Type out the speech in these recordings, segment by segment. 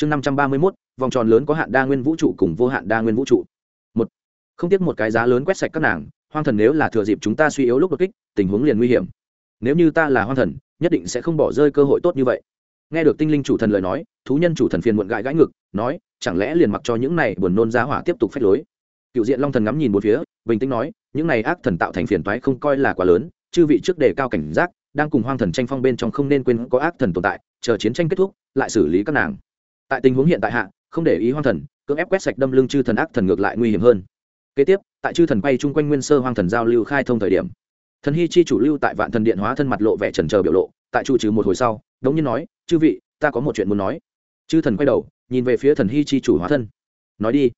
chương năm trăm ba mươi mốt, vòng tròn lớn có hạn đa nguyên vũ trụ cùng vô hạn đa nguyên vũ trụ. Một, không tiếc một cái giá lớn quét sạch các nàng, hoang thần nếu là thừa dịp chúng ta suy yếu lúc đột kích, tình huống liền nguy hiểm. Nếu như ta là hoang thần, nhất định sẽ không bỏ rơi cơ hội tốt như vậy. Nghe được tinh linh chủ thần lời nói, thú nhân chủ thần phiền muộn gãi gãi ngực, nói, chẳng lẽ liền mặc cho những này buồn nôn giá hỏa tiếp tục phách lối? Cựu diện long thần ngắm nhìn một phía, bình tĩnh nói, những này ác thần tạo thành phiền toái không coi là quá lớn, chư vị trước đề cao cảnh giác, đang cùng hoang thần tranh phong bên trong không nên quên có ác thần tồn tại, chờ chiến tranh kết thúc, lại xử lý các nàng tại tình huống hiện tại hạ, không để ý hoang thần, cưỡng ép quét sạch đâm lưng chư thần ác thần ngược lại nguy hiểm hơn. Kế tiếp, tại chư thần quay chung quanh nguyên sơ hoang thần giao lưu khai thông thời điểm, thần hy chi chủ lưu tại vạn thần điện hóa thân mặt lộ vẻ trần trờ biểu lộ, tại chu trừ một hồi sau, đống nhiên nói, chư vị, ta có một chuyện muốn nói. Chư thần quay đầu, nhìn về phía thần hy chi chủ hóa thân. Nói đi.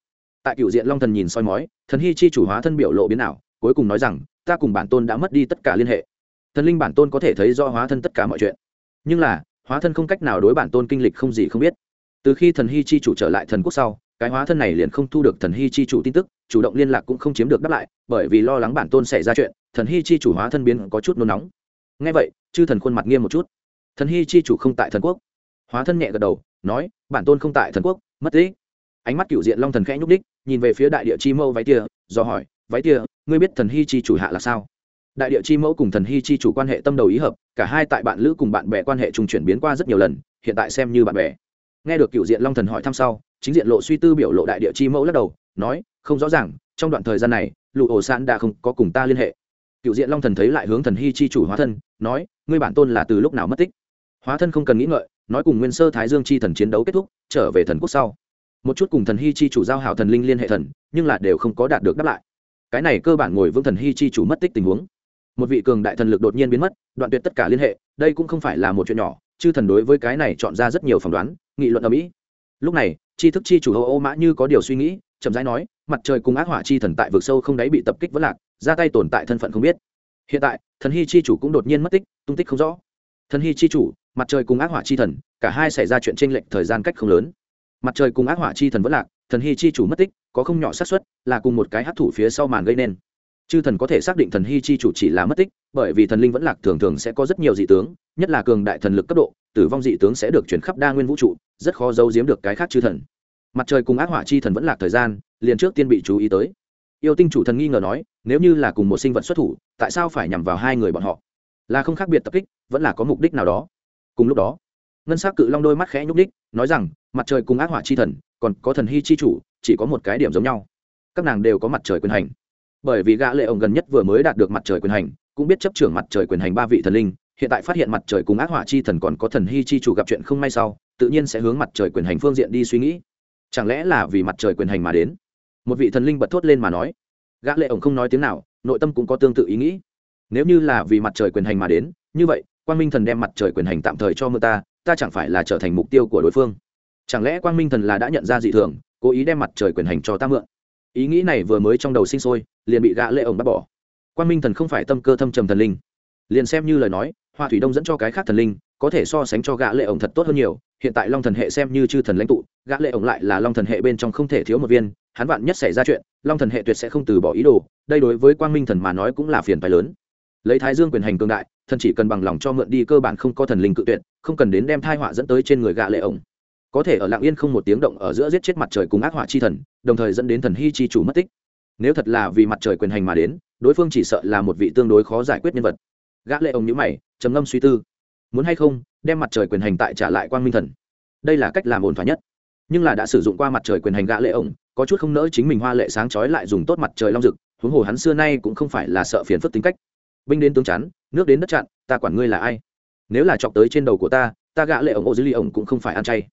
Tại cựu diện long thần nhìn soi mói, thần hy chi chủ hóa thân biểu lộ biến ảo, cuối cùng nói rằng, ta cùng bản tôn đã mất đi tất cả liên hệ. Thần linh bản tôn có thể thấy do hóa thân tất cả mọi chuyện. Nhưng là, hóa thân không cách nào đối bản tôn kinh lịch không gì không biết từ khi thần hy chi chủ trở lại thần quốc sau, cái hóa thân này liền không thu được thần hy chi chủ tin tức, chủ động liên lạc cũng không chiếm được đáp lại, bởi vì lo lắng bản tôn xảy ra chuyện, thần hy chi chủ hóa thân biến có chút nôn nóng. Ngay vậy, chư thần khuôn mặt nghiêm một chút. Thần hy chi chủ không tại thần quốc. Hóa thân nhẹ gật đầu, nói, bản tôn không tại thần quốc, mất tích. Ánh mắt cựu diện long thần khẽ nhúc đích nhìn về phía đại địa chi mâu váy tia, do hỏi, váy tia, ngươi biết thần hy chi chủ hạ là sao? Đại địa chi mẫu cùng thần hy chi chủ quan hệ tâm đầu ý hợp, cả hai tại bạn lữ cùng bạn bè quan hệ trùng chuyển biến qua rất nhiều lần, hiện tại xem như bạn bè nghe được cựu diện long thần hỏi thăm sau, chính diện lộ suy tư biểu lộ đại địa chi mẫu lắc đầu, nói, không rõ ràng, trong đoạn thời gian này lụ ổ san đã không có cùng ta liên hệ. Cựu diện long thần thấy lại hướng thần hy chi chủ hóa thân, nói, ngươi bản tôn là từ lúc nào mất tích? Hóa thân không cần nghĩ ngợi, nói cùng nguyên sơ thái dương chi thần chiến đấu kết thúc, trở về thần quốc sau. Một chút cùng thần hy chi chủ giao hảo thần linh liên hệ thần, nhưng là đều không có đạt được đáp lại. Cái này cơ bản ngồi vững thần hy chi chủ mất tích tình huống. Một vị cường đại thần lực đột nhiên biến mất, đoạn tuyệt tất cả liên hệ, đây cũng không phải là một chuyện nhỏ chư thần đối với cái này chọn ra rất nhiều phỏng đoán, nghị luận ở mỹ. Lúc này, tri thức chi chủ ô ô mã như có điều suy nghĩ, chậm rãi nói, mặt trời cùng ác hỏa chi thần tại vực sâu không đáy bị tập kích vẫn lạc, ra tay tồn tại thân phận không biết. Hiện tại, thần hy chi chủ cũng đột nhiên mất tích, tung tích không rõ. Thần hy chi chủ, mặt trời cùng ác hỏa chi thần, cả hai xảy ra chuyện tranh lệch thời gian cách không lớn. Mặt trời cùng ác hỏa chi thần vẫn lạc, thần hy chi chủ mất tích, có không nhỏ xác suất, là cùng một cái hấp thụ phía sau màn gây nên chư thần có thể xác định thần hy chi chủ chỉ là mất tích, bởi vì thần linh vẫn lạc thường thường sẽ có rất nhiều dị tướng, nhất là cường đại thần lực cấp độ, tử vong dị tướng sẽ được chuyển khắp đa nguyên vũ trụ, rất khó giấu giếm được cái khác chư thần. Mặt trời cùng ác hỏa chi thần vẫn lạc thời gian, liền trước tiên bị chú ý tới. Yêu tinh chủ thần nghi ngờ nói, nếu như là cùng một sinh vật xuất thủ, tại sao phải nhằm vào hai người bọn họ? Là không khác biệt tập kích, vẫn là có mục đích nào đó? Cùng lúc đó, ngân s á c cự long đôi mắt khẽ nhúc đích nói rằng, mặt trời cùng ác hỏa chi thần, còn có thần hy chi chủ, chỉ có một cái điểm giống nhau. Các nàng đều có mặt trời quyền hành bởi vì gã lệ ổng gần nhất vừa mới đạt được mặt trời quyền hành, cũng biết chấp trưởng mặt trời quyền hành ba vị thần linh, hiện tại phát hiện mặt trời cùng ác hỏa chi thần còn có thần hy chi chủ gặp chuyện không may sau, tự nhiên sẽ hướng mặt trời quyền hành phương diện đi suy nghĩ. Chẳng lẽ là vì mặt trời quyền hành mà đến? Một vị thần linh bật thốt lên mà nói. Gã lệ ổng không nói tiếng nào, nội tâm cũng có tương tự ý nghĩ. Nếu như là vì mặt trời quyền hành mà đến, như vậy, quang minh thần đem mặt trời quyền hành tạm thời cho mưa ta ta chẳng phải là trở thành mục tiêu của đối phương. Chẳng lẽ quang minh thần là đã nhận ra dị thường, cố ý đem mặt trời quyền hành cho ta mượn? Ý nghĩ này vừa mới trong đầu sinh sôi, liền bị gã lệ ổng bắt bỏ. Quang minh thần không phải tâm cơ thâm trầm thần linh. Liền xem như lời nói, hoa thủy đông dẫn cho cái khác thần linh, có thể so sánh cho gã lệ ổng thật tốt hơn nhiều, hiện tại long thần hệ xem như chư thần lãnh tụ, gã lệ ổng lại là long thần hệ bên trong không thể thiếu một viên, hắn vạn nhất xảy ra chuyện, long thần hệ tuyệt sẽ không từ bỏ ý đồ, đây đối với quang minh thần mà nói cũng là phiền phải lớn. Lấy thái dương quyền hành cường đại, thần chỉ cần bằng lòng cho mượn đi cơ bản không có thần linh cự tuyệt, không cần đến đem thai họa dẫn tới trên người gã lệ ổng có thể ở lạng yên không một tiếng động ở giữa giết chết mặt trời cùng ác hỏa chi thần, đồng thời dẫn đến thần hy chi chủ mất tích. Nếu thật là vì mặt trời quyền hành mà đến, đối phương chỉ sợ là một vị tương đối khó giải quyết nhân vật. Gã lệ ông nhíu mày, trầm ngâm suy tư. Muốn hay không, đem mặt trời quyền hành tại trả lại quang minh thần? Đây là cách làm ổn thỏa nhất. Nhưng là đã sử dụng qua mặt trời quyền hành gã lệ ông, có chút không nỡ chính mình hoa lệ sáng chói lại dùng tốt mặt trời long dực. huống hồ hắn xưa nay cũng không phải là sợ phiền phức tính cách. Binh đến tướng chắn, nước đến đất chặn, ta quản ngươi là ai? Nếu là chọc tới trên đầu của ta ta gã lệ ổng ô dư ly ổng cũng không phải ăn chay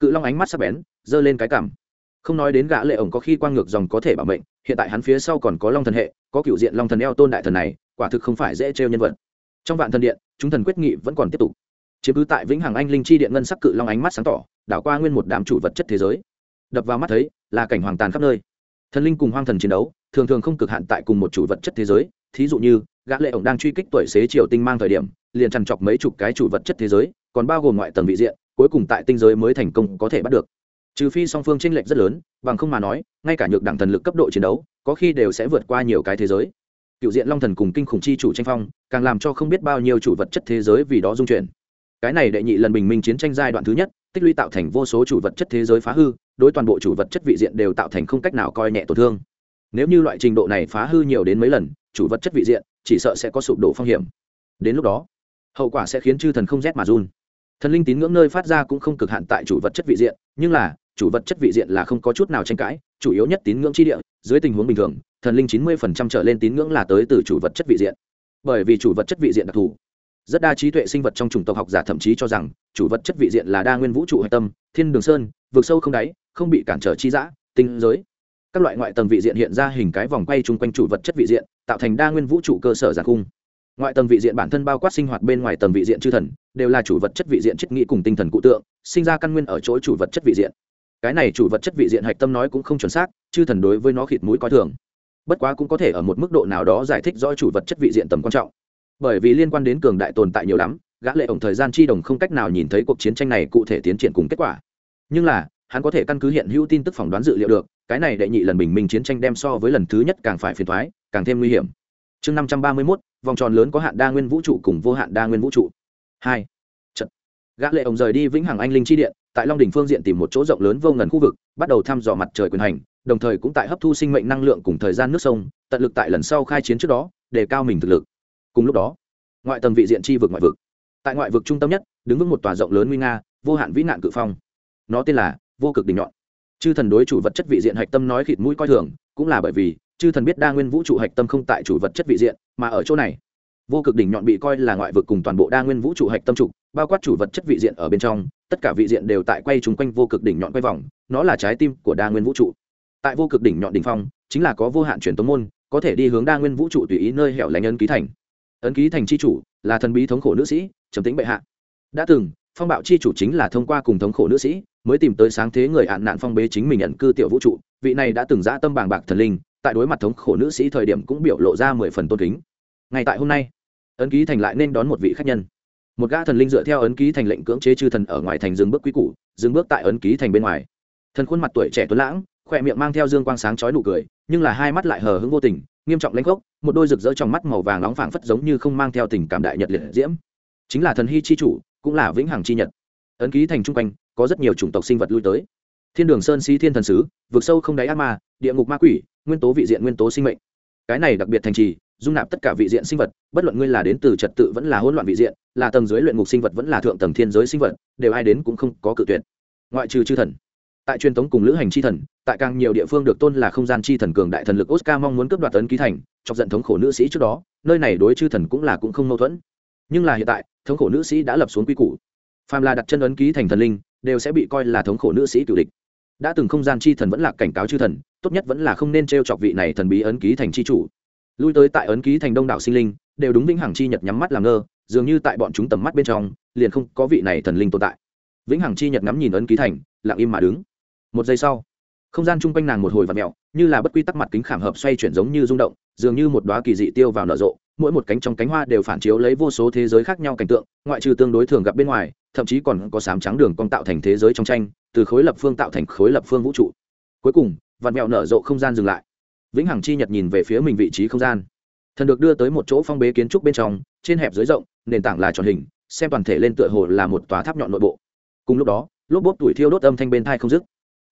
cự long ánh mắt sắc bén, giơ lên cái cằm. Không nói đến gã lệ ổng có khi quang ngược dòng có thể bảo mệnh, hiện tại hắn phía sau còn có long thần hệ, có cựu diện long thần eo tôn đại thần này, quả thực không phải dễ trêu nhân vật. Trong vạn thần điện, chúng thần quyết nghị vẫn còn tiếp tục. Chiếm cứ tại vĩnh hằng anh linh chi điện ngân sắc cự long ánh mắt sáng tỏ, đảo qua nguyên một đám chủ vật chất thế giới. Đập vào mắt thấy, là cảnh hoàng tàn khắp nơi. Thần linh cùng hoang thần chiến đấu, thường thường không cực hạn tại cùng một chủ vật chất thế giới. Thí dụ như, gã lệ ổng đang truy kích tuổi xế triều tinh mang thời điểm, liền chằn chọc mấy chục cái chủ vật chất thế giới, còn bao gồm ngoại tầng vị diện cuối cùng tại tinh giới mới thành công có thể bắt được. Trừ phi song phương tranh lệch rất lớn, bằng không mà nói, ngay cả nhược đẳng thần lực cấp độ chiến đấu, có khi đều sẽ vượt qua nhiều cái thế giới. Cựu diện long thần cùng kinh khủng chi chủ tranh phong, càng làm cho không biết bao nhiêu chủ vật chất thế giới vì đó dung chuyển. Cái này đệ nhị lần bình minh chiến tranh giai đoạn thứ nhất, tích lũy tạo thành vô số chủ vật chất thế giới phá hư, đối toàn bộ chủ vật chất vị diện đều tạo thành không cách nào coi nhẹ tổn thương. Nếu như loại trình độ này phá hư nhiều đến mấy lần, chủ vật chất vị diện chỉ sợ sẽ có sụp đổ phong hiểm. Đến lúc đó, hậu quả sẽ khiến chư thần không rét mà run thần linh tín ngưỡng nơi phát ra cũng không cực hạn tại chủ vật chất vị diện, nhưng là, chủ vật chất vị diện là không có chút nào tranh cãi, chủ yếu nhất tín ngưỡng chi địa, dưới tình huống bình thường, thần linh chín mươi phần trăm trở lên tín ngưỡng là tới từ chủ vật chất vị diện. Bởi vì chủ vật chất vị diện đặc thù, rất đa trí tuệ sinh vật trong chủng tộc học giả thậm chí cho rằng, chủ vật chất vị diện là đa nguyên vũ trụ hạch tâm, thiên đường sơn vượt sâu không đáy, không bị cản trở chi giã tinh giới. Các loại ngoại tầng vị diện hiện ra hình cái vòng quay chung quanh chủ vật chất vị diện, tạo thành đa nguyên vũ trụ cơ sở giàn khung ngoại tầng vị diện bản thân bao quát sinh hoạt bên ngoài tầng vị diện chư thần đều là chủ vật chất vị diện chất nghĩ cùng tinh thần cụ tượng sinh ra căn nguyên ở chỗ chủ vật chất vị diện. Cái này chủ vật chất vị diện hạch tâm nói cũng không chuẩn xác chư thần đối với nó khịt mũi coi thường. Bất quá cũng có thể ở một mức độ nào đó giải thích rõ chủ vật chất vị diện tầm quan trọng. Bởi vì liên quan đến cường đại tồn tại nhiều lắm gã lệ ổng thời gian chi đồng không cách nào nhìn thấy cuộc chiến tranh này cụ thể tiến triển cùng kết quả. Nhưng là hắn có thể căn cứ hiện hữu tin tức phỏng đoán dự liệu được cái này đệ nhị lần bình minh chiến tranh đem so với lần thứ nhất càng phải phiền toái càng thêm nguy hiểm. Chương năm trăm ba mươi 531, vòng tròn lớn có hạn đa nguyên vũ trụ cùng vô hạn đa nguyên vũ trụ. Hai. Trận. Gã lệ ổng rời đi vĩnh hằng anh linh chi điện, tại long đỉnh phương diện tìm một chỗ rộng lớn vô ngần khu vực, bắt đầu thăm dò mặt trời quyền hành, đồng thời cũng tại hấp thu sinh mệnh năng lượng cùng thời gian nước sông, tận lực tại lần sau khai chiến trước đó, để cao mình thực lực. Cùng lúc đó, ngoại tầng vị diện chi vực ngoại vực. Tại ngoại vực trung tâm nhất, đứng vững một tòa rộng lớn nguy nga, vô hạn vĩ nạn cự phong. Nó tên là vô cực đỉnh nhọn. Chư thần đối chủ vật chất vị diện hạch tâm nói khịt mũi coi thường, cũng là bởi vì chư thần biết đa nguyên vũ trụ hạch tâm không tại chủ vật chất vị diện mà ở chỗ này, vô cực đỉnh nhọn bị coi là ngoại vực cùng toàn bộ đa nguyên vũ trụ hạch tâm trục bao quát chủ vật chất vị diện ở bên trong, tất cả vị diện đều tại quay chung quanh vô cực đỉnh nhọn quay vòng, nó là trái tim của đa nguyên vũ trụ. Tại vô cực đỉnh nhọn đỉnh phong, chính là có vô hạn truyền tống môn, có thể đi hướng đa nguyên vũ trụ tùy ý nơi hẻo lánh ấn ký thành. Ấn ký thành c h i chủ là thần bí thống khổ nữ sĩ, trầm tính bệ hạ. Đã từng, phong bạo c h i chủ chính là thông qua cùng thống khổ nữ sĩ, mới tìm tới sáng thế người hạn nạn phong bế chính mình nhận cư tiểu vũ trụ. Vị này đã từng dã tâm bàng bạc thần linh, tại đối mặt thống khổ nữ sĩ thời điểm cũng biểu lộ ra mười phần tôn kính ngay tại hôm nay ấn ký thành lại nên đón một vị khách nhân. Một gã thần linh dựa theo ấn ký thành lệnh cưỡng chế chư thần ở ngoài thành dừng bước quý cũ, dừng bước tại ấn ký thành bên ngoài. Thần khuôn mặt tuổi trẻ tuấn lãng khỏe miệng mang theo dương quang sáng chói nụ cười nhưng là hai mắt lại hờ hững vô tình nghiêm trọng lãnh gốc một đôi rực rỡ trong mắt màu vàng nóng phảng phất giống như không mang theo tình cảm đại nhật liệt diễm. Chính là thần hy chi chủ cũng là vĩnh hằng chi nhật. Ấn ký thành trung quanh có rất nhiều chủng tộc sinh vật lui tới. Thiên đường sơn sĩ thiên thần sứ vực sâu không đáy ác ma địa ngục ma quỷ nguyên tố vị diện nguyên tố sinh mệnh. Cái này đặc biệt thành trì dung nạp tất cả vị diện sinh vật, bất luận ngươi là đến từ trật tự vẫn là hỗn loạn vị diện, là tầng dưới luyện ngục sinh vật vẫn là thượng tầng thiên giới sinh vật, đều ai đến cũng không có cự tuyệt. Ngoại trừ chư thần. Tại truyền thống cùng lữ hành chi thần, tại càng nhiều địa phương được tôn là không gian chi thần cường đại thần lực oscar mong muốn cướp đoạt tấn ký thành, chọc giận thống khổ nữ sĩ trước đó, nơi này đối chư thần cũng là cũng không mâu thuẫn. Nhưng là hiện tại, thống khổ nữ sĩ đã lập xuống quy củ. Phàm là đặt chân ấn ký thành thần linh, đều sẽ bị coi là thống khổ nữ sĩ cựu địch. Đã từng không gian chi thần vẫn là cảnh cáo chư thần, tốt nhất vẫn là không nên t r e o chọc vị này thần bí ấn ký thành chi chủ lui tới tại ấn ký thành đông đảo sinh linh, đều đúng vĩnh hằng chi nhật nhắm mắt làm ngơ, dường như tại bọn chúng tầm mắt bên trong, liền không có vị này thần linh tồn tại. Vĩnh hằng chi nhật ngắm nhìn ấn ký thành, lặng im mà đứng. Một giây sau, không gian chung quanh nàng một hồi và mẹo như là bất quy tắc mặt kính khảm hợp xoay chuyển giống như rung động, dường như một đoá kỳ dị tiêu vào nở rộ, mỗi một cánh trong cánh hoa đều phản chiếu lấy vô số thế giới khác nhau cảnh tượng, ngoại trừ tương đối thường gặp bên ngoài, thậm chí còn có sám trắng đường cong tạo thành thế giới trong tranh, từ khối lập phương tạo thành khối lập phương vũ trụ. Cuối cùng vạt mẹo nở rộ không gian dừng lại vĩnh hằng chi nhật nhìn về phía mình vị trí không gian. Thần được đưa tới một chỗ phong bế kiến trúc bên trong, trên hẹp dưới rộng, nền tảng là tròn hình, xem toàn thể lên tựa hồ là một tòa tháp nhọn nội bộ. Cùng lúc đó, lốp bốp tuổi thiêu đốt âm thanh bên thai không dứt.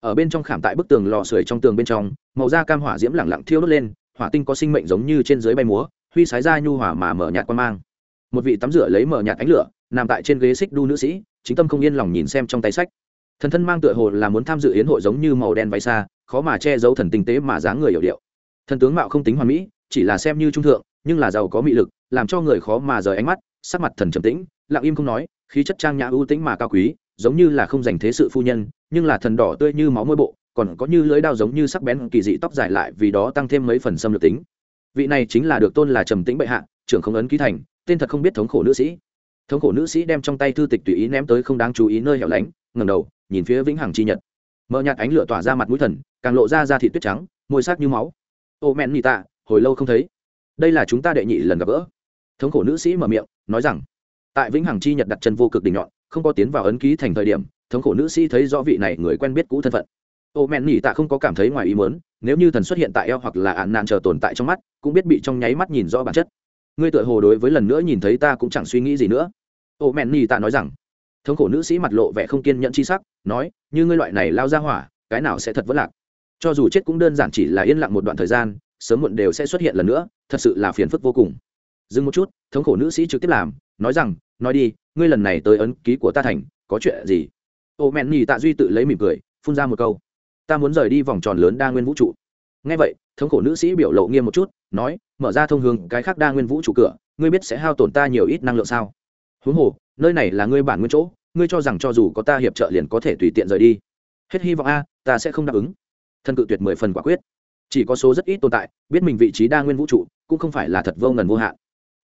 Ở bên trong khảm tại bức tường lò sưởi trong tường bên trong, màu da cam hỏa diễm lẳng lặng thiêu đốt lên, hỏa tinh có sinh mệnh giống như trên dưới bay múa, huy sái ra nhu hỏa mà mở nhạt quan mang. Một vị tắm rửa lấy mở nhạt ánh lửa, nằm tại trên ghế xích đu nữ sĩ, chính tâm không yên lòng nhìn xem trong tay sách. Thần thân mang tựa hồ là muốn tham dự yến hội giống như màu đen váy xa, khó mà che giấu thần tinh tế mà dáng người hiểu điệu thần tướng mạo không tính hoàn mỹ, chỉ là xem như trung thượng, nhưng là giàu có mị lực, làm cho người khó mà rời ánh mắt, sắc mặt thần trầm tĩnh, lặng im không nói, khí chất trang nhã ưu tĩnh mà cao quý, giống như là không dành thế sự phu nhân, nhưng là thần đỏ tươi như máu môi bộ, còn có như lưỡi đao giống như sắc bén kỳ dị tóc dài lại vì đó tăng thêm mấy phần xâm lược tính. Vị này chính là được tôn là trầm tĩnh bệ hạ, trưởng không ấn ký thành, tên thật không biết thống khổ nữ sĩ. Thống khổ nữ sĩ đem trong tay thư tịch tùy ý ném tới không đáng chú ý nơi hẻo lánh, ngẩng đầu, nhìn phía vĩnh hằng chi nhật. Mờ nhạt ánh lửa tỏa ra mặt mũi thần, càng lộ ra da thị tuyết trắng, môi sắc như máu ô men nhị tạ, hồi lâu không thấy. Đây là chúng ta đệ nhị lần gặp gỡ. Thống khổ nữ sĩ mở miệng, nói rằng, tại vĩnh hằng chi nhật đặt chân vô cực đỉnh nhọn, không có tiến vào ấn ký thành thời điểm, thống khổ nữ sĩ thấy rõ vị này người quen biết cũ thân phận. Ô men nhị tạ không có cảm thấy ngoài ý muốn, nếu như thần xuất hiện tại eo hoặc là ạn nạn chờ tồn tại trong mắt, cũng biết bị trong nháy mắt nhìn rõ bản chất. Ngươi tựa hồ đối với lần nữa nhìn thấy ta cũng chẳng suy nghĩ gì nữa. Ô men nhị tạ nói rằng, thống khổ nữ sĩ mặt lộ vẻ không kiên nhẫn chi sắc, nói, như ngươi loại này lao ra hỏa, cái nào sẽ thật vất lạc? Cho dù chết cũng đơn giản chỉ là yên lặng một đoạn thời gian, sớm muộn đều sẽ xuất hiện lần nữa, thật sự là phiền phức vô cùng. Dừng một chút, thống khổ nữ sĩ trực tiếp làm, nói rằng, nói đi, ngươi lần này tới ấn ký của ta thành, có chuyện gì? Ô mẹn nhì tạ duy tự lấy mỉm cười, phun ra một câu, ta muốn rời đi vòng tròn lớn đa nguyên vũ trụ. Ngay vậy, thống khổ nữ sĩ biểu lộ nghiêm một chút, nói, mở ra thông hướng, cái khác đa nguyên vũ trụ cửa, ngươi biết sẽ hao tổn ta nhiều ít năng lượng sao? Huống hồ, nơi này là ngươi bản nguyên chỗ, ngươi cho rằng cho dù có ta hiệp trợ liền có thể tùy tiện rời đi. Hết hy vọng a, ta sẽ không đáp ứng thân cự tuyệt mười phần quả quyết. Chỉ có số rất ít tồn tại, biết mình vị trí đa nguyên vũ trụ, cũng không phải là thật vô ngần vô hạn.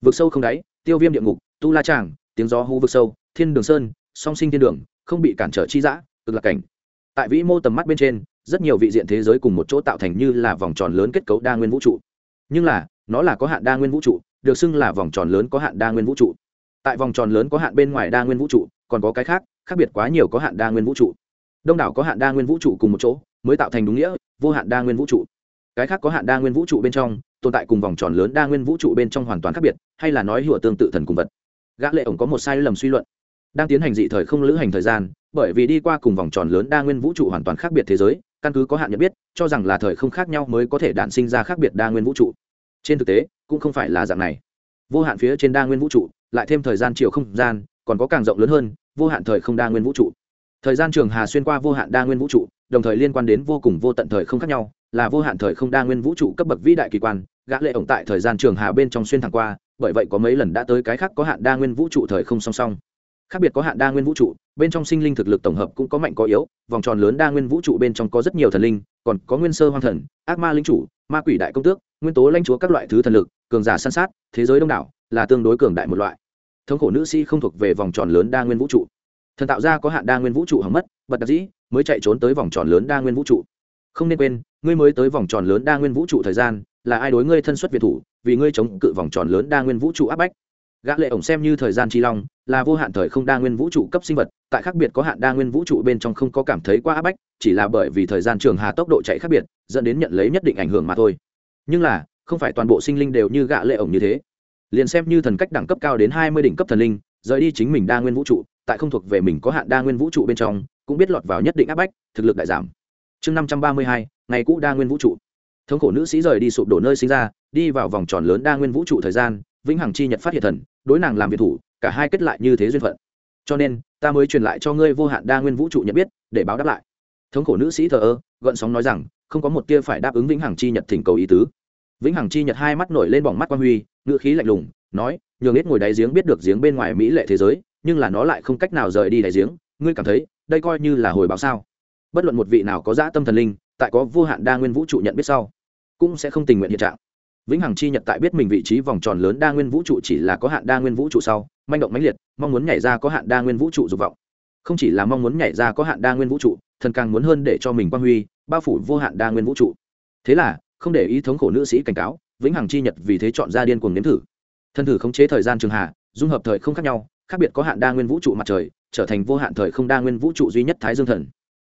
Vực sâu không đáy, tiêu viêm địa ngục, tu la tràng, tiếng gió hú vực sâu, thiên đường sơn, song sinh thiên đường, không bị cản trở chi giã cực lạc cảnh. Tại vĩ mô tầm mắt bên trên, rất nhiều vị diện thế giới cùng một chỗ tạo thành như là vòng tròn lớn kết cấu đa nguyên vũ trụ. Nhưng là, nó là có hạn đa nguyên vũ trụ, được xưng là vòng tròn lớn có hạn đa nguyên vũ trụ. Tại vòng tròn lớn có hạn bên ngoài đa nguyên vũ trụ, còn có cái khác khác biệt quá nhiều có hạn đa nguyên vũ trụ đông đảo có hạn đa nguyên vũ trụ cùng một chỗ mới tạo thành đúng nghĩa, vô hạn đa nguyên vũ trụ. Cái khác có hạn đa nguyên vũ trụ bên trong, tồn tại cùng vòng tròn lớn đa nguyên vũ trụ bên trong hoàn toàn khác biệt, hay là nói hùa tương tự thần cùng vật. Gã lệ ổng có một sai lầm suy luận. Đang tiến hành dị thời không lữ hành thời gian, bởi vì đi qua cùng vòng tròn lớn đa nguyên vũ trụ hoàn toàn khác biệt thế giới, căn cứ có hạn nhận biết, cho rằng là thời không khác nhau mới có thể đản sinh ra khác biệt đa nguyên vũ trụ. Trên thực tế, cũng không phải là dạng này. Vô hạn phía trên đa nguyên vũ trụ, lại thêm thời gian chiều không gian, còn có càng rộng lớn hơn, vô hạn thời không đa nguyên vũ trụ thời gian trường hà xuyên qua vô hạn đa nguyên vũ trụ, đồng thời liên quan đến vô cùng vô tận thời không khác nhau, là vô hạn thời không đa nguyên vũ trụ cấp bậc vĩ đại kỳ quan, gã lệ ổng tại thời gian trường hà bên trong xuyên thẳng qua, bởi vậy có mấy lần đã tới cái khác có hạn đa nguyên vũ trụ thời không song song. Khác biệt có hạn đa nguyên vũ trụ, bên trong sinh linh thực lực tổng hợp cũng có mạnh có yếu, vòng tròn lớn đa nguyên vũ trụ bên trong có rất nhiều thần linh, còn có nguyên sơ hoang thần, ác ma linh chủ, ma quỷ đại công tước, nguyên tố lãnh chúa các loại thứ thần lực, cường giả săn sát, thế giới đông đảo, là tương đối cường đại một loại. Thống khổ nữ sĩ không thuộc về vòng tròn lớn đa nguyên vũ trụ thần tạo ra có hạn đa nguyên vũ trụ hỏng mất bật đặc dĩ, mới chạy trốn tới vòng tròn lớn đa nguyên vũ trụ. Không nên quên, ngươi mới tới vòng tròn lớn đa nguyên vũ trụ thời gian, là ai đối ngươi thân xuất việt thủ, vì ngươi chống cự vòng tròn lớn đa nguyên vũ trụ áp bách. Gã lệ ổng xem như thời gian chi long, là vô hạn thời không đa nguyên vũ trụ cấp sinh vật, tại khác biệt có hạn đa nguyên vũ trụ bên trong không có cảm thấy quá áp bách, chỉ là bởi vì thời gian trường hà tốc độ chạy khác biệt, dẫn đến nhận lấy nhất định ảnh hưởng mà thôi. Nhưng là, không phải toàn bộ sinh linh đều như gã lệ ổng như thế. Liền xem như thần cách đẳng cấp cao đến hai mươi đỉnh cấp thần linh, rời đi chính mình đa nguyên vũ trụ tại không thuộc về mình có hạn đa nguyên vũ trụ bên trong, cũng biết lọt vào nhất định áp bách, thực lực đại giảm. Chương năm trăm ba mươi hai, ngày cũ đa nguyên vũ trụ. Thống khổ nữ sĩ rời đi sụp đổ nơi sinh ra, đi vào vòng tròn lớn đa nguyên vũ trụ thời gian, vĩnh hằng chi nhật phát hiện thần, đối nàng làm việc thủ, cả hai kết lại như thế duyên phận. Cho nên, ta mới truyền lại cho ngươi vô hạn đa nguyên vũ trụ nhận biết, để báo đáp lại. Thống khổ nữ sĩ thờ ơ gợn sóng nói rằng, không có một tia phải đáp ứng vĩnh hằng chi nhật thỉnh cầu ý tứ. Vĩnh hằng chi nhật hai mắt nổi lên bỏng mắt quan huy ngựa khí lạnh lùng, nói, nhường ít ngồi đáy giếng biết được giếng bên ngoài mỹ lệ thế giới nhưng là nó lại không cách nào rời đi đại giếng. Ngươi cảm thấy, đây coi như là hồi báo sao? Bất luận một vị nào có dã tâm thần linh, tại có vô hạn đa nguyên vũ trụ nhận biết sau, cũng sẽ không tình nguyện hiện trạng. Vĩnh hằng chi nhật tại biết mình vị trí vòng tròn lớn đa nguyên vũ trụ chỉ là có hạn đa nguyên vũ trụ sau, manh động mãnh liệt, mong muốn nhảy ra có hạn đa nguyên vũ trụ dục vọng. Không chỉ là mong muốn nhảy ra có hạn đa nguyên vũ trụ, thần càng muốn hơn để cho mình quang huy, bao phủ vô hạn đa nguyên vũ trụ. Thế là, không để ý thống khổ nữ sĩ cảnh cáo, vĩnh hằng chi nhật vì thế chọn ra điên cuồng nếm thử. Thân thử khống chế thời gian trường hạ, dung hợp thời không khác nhau khác biệt có hạn đa nguyên vũ trụ mặt trời, trở thành vô hạn thời không đa nguyên vũ trụ duy nhất thái dương thần.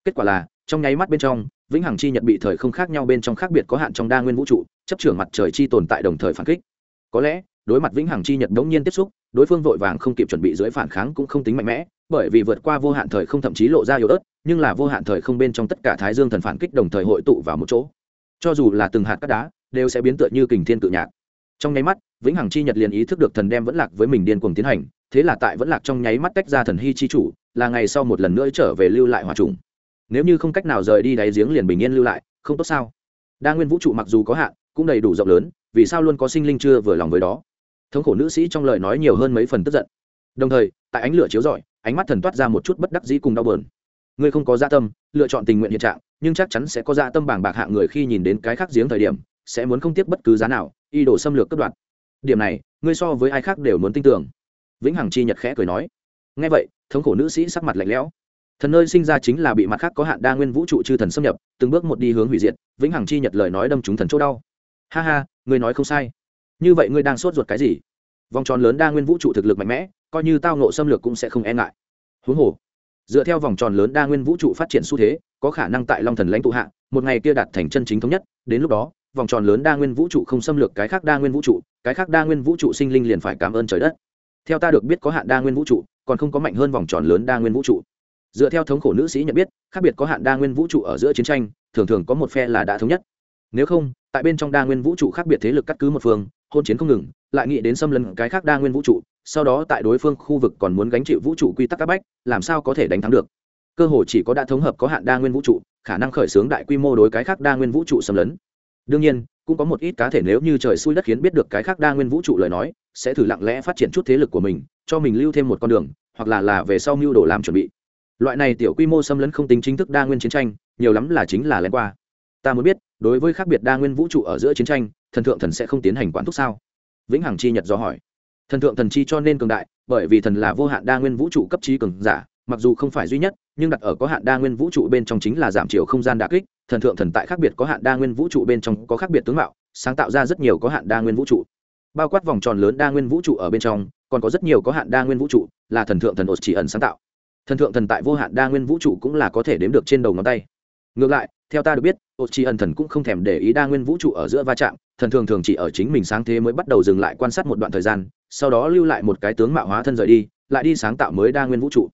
Kết quả là, trong nháy mắt bên trong, vĩnh hằng chi nhật bị thời không khác nhau bên trong khác biệt có hạn trong đa nguyên vũ trụ, chấp trưởng mặt trời chi tồn tại đồng thời phản kích. Có lẽ, đối mặt vĩnh hằng chi nhật đống nhiên tiếp xúc, đối phương vội vàng không kịp chuẩn bị dưới phản kháng cũng không tính mạnh mẽ, bởi vì vượt qua vô hạn thời không thậm chí lộ ra yếu ớt, nhưng là vô hạn thời không bên trong tất cả thái dương thần phản kích đồng thời hội tụ vào một chỗ. Cho dù là từng hạt cát đá, đều sẽ biến tựa như kình thiên tự nhạc. Trong nháy mắt vĩnh hằng chi nhật liền ý thức được thần đem vẫn lạc với mình điên cuồng tiến hành, thế là tại vẫn lạc trong nháy mắt tách ra thần hy chi chủ, là ngày sau một lần nữa trở về lưu lại hòa trùng. Nếu như không cách nào rời đi đáy giếng liền bình yên lưu lại, không tốt sao? Đa nguyên vũ trụ mặc dù có hạn, cũng đầy đủ rộng lớn, vì sao luôn có sinh linh chưa vừa lòng với đó? Thống khổ nữ sĩ trong lời nói nhiều hơn mấy phần tức giận. Đồng thời, tại ánh lửa chiếu rọi, ánh mắt thần toát ra một chút bất đắc dĩ cùng đau bờn ngươi không có gia dạ tâm, lựa chọn tình nguyện hiện trạng, nhưng chắc chắn sẽ có gia dạ tâm bảng bạc hạng người khi nhìn đến cái khác giếng thời điểm, sẽ muốn không tiếc bất cứ giá nào y đổ xâm lược cất đoạt điểm này, ngươi so với ai khác đều muốn tin tưởng. Vĩnh hằng chi nhật khẽ cười nói. Ngay vậy, thống khổ nữ sĩ sắc mặt lạnh lẽo. Thần nơi sinh ra chính là bị mặt khác có hạn đa nguyên vũ trụ chư thần xâm nhập, từng bước một đi hướng hủy diệt, vĩnh hằng chi nhật lời nói đâm chúng thần chỗ đau. Ha ha, ngươi nói không sai. Như vậy ngươi đang sốt ruột cái gì? Vòng tròn lớn đa nguyên vũ trụ thực lực mạnh mẽ, coi như tao nộ xâm lược cũng sẽ không e ngại. Huống hồ, dựa theo vòng tròn lớn đa nguyên vũ trụ phát triển xu thế, có khả năng tại long thần lãnh tụ hạ, một ngày kia đạt thành chân chính thống nhất, đến lúc đó vòng tròn lớn đa nguyên vũ trụ không xâm lược cái khác đa nguyên vũ trụ cái khác đa nguyên vũ trụ sinh linh liền phải cảm ơn trời đất theo ta được biết có hạn đa nguyên vũ trụ còn không có mạnh hơn vòng tròn lớn đa nguyên vũ trụ dựa theo thống khổ nữ sĩ nhận biết khác biệt có hạn đa nguyên vũ trụ ở giữa chiến tranh thường thường có một phe là đã thống nhất nếu không tại bên trong đa nguyên vũ trụ khác biệt thế lực cắt cứ một phương hôn chiến không ngừng lại nghĩ đến xâm lấn cái khác đa nguyên vũ trụ sau đó tại đối phương khu vực còn muốn gánh chịu vũ trụ quy tắc các bách làm sao có thể đánh thắng được cơ hội chỉ có đã thống hợp có hạn đa nguyên vũ trụ khả năng khởi xướng đại quy mô đối cái khác đa nguyên vũ trụ xâm lấn đương nhiên, cũng có một ít cá thể nếu như trời xui đất khiến biết được cái khác đa nguyên vũ trụ lời nói, sẽ thử lặng lẽ phát triển chút thế lực của mình, cho mình lưu thêm một con đường, hoặc là là về sau mưu đồ làm chuẩn bị. Loại này tiểu quy mô xâm lấn không tính chính thức đa nguyên chiến tranh, nhiều lắm là chính là len qua. Ta muốn biết, đối với khác biệt đa nguyên vũ trụ ở giữa chiến tranh, thần thượng thần sẽ không tiến hành quản thúc sao? Vĩnh hằng chi nhật do hỏi. Thần thượng thần chi cho nên cường đại, bởi vì thần là vô hạn đa nguyên vũ trụ cấp trí cường giả mặc dù không phải duy nhất, nhưng đặt ở có hạn đa nguyên vũ trụ bên trong chính là giảm chiều không gian đa kích, thần thượng thần tại khác biệt có hạn đa nguyên vũ trụ bên trong có khác biệt tướng mạo, sáng tạo ra rất nhiều có hạn đa nguyên vũ trụ. Bao quát vòng tròn lớn đa nguyên vũ trụ ở bên trong, còn có rất nhiều có hạn đa nguyên vũ trụ là thần thượng thần ột chỉ ẩn sáng tạo. Thần thượng thần tại vô hạn đa nguyên vũ trụ cũng là có thể đếm được trên đầu ngón tay. Ngược lại, theo ta được biết ột chỉ ẩn thần cũng không thèm để ý đa nguyên vũ trụ ở giữa va chạm, thần thường thường chỉ ở chính mình sáng thế mới bắt đầu dừng lại quan sát một đoạn thời gian, sau đó lưu lại một cái tướng mạo hóa thân rời đi, lại đi sáng tạo mới đa nguyên vũ trụ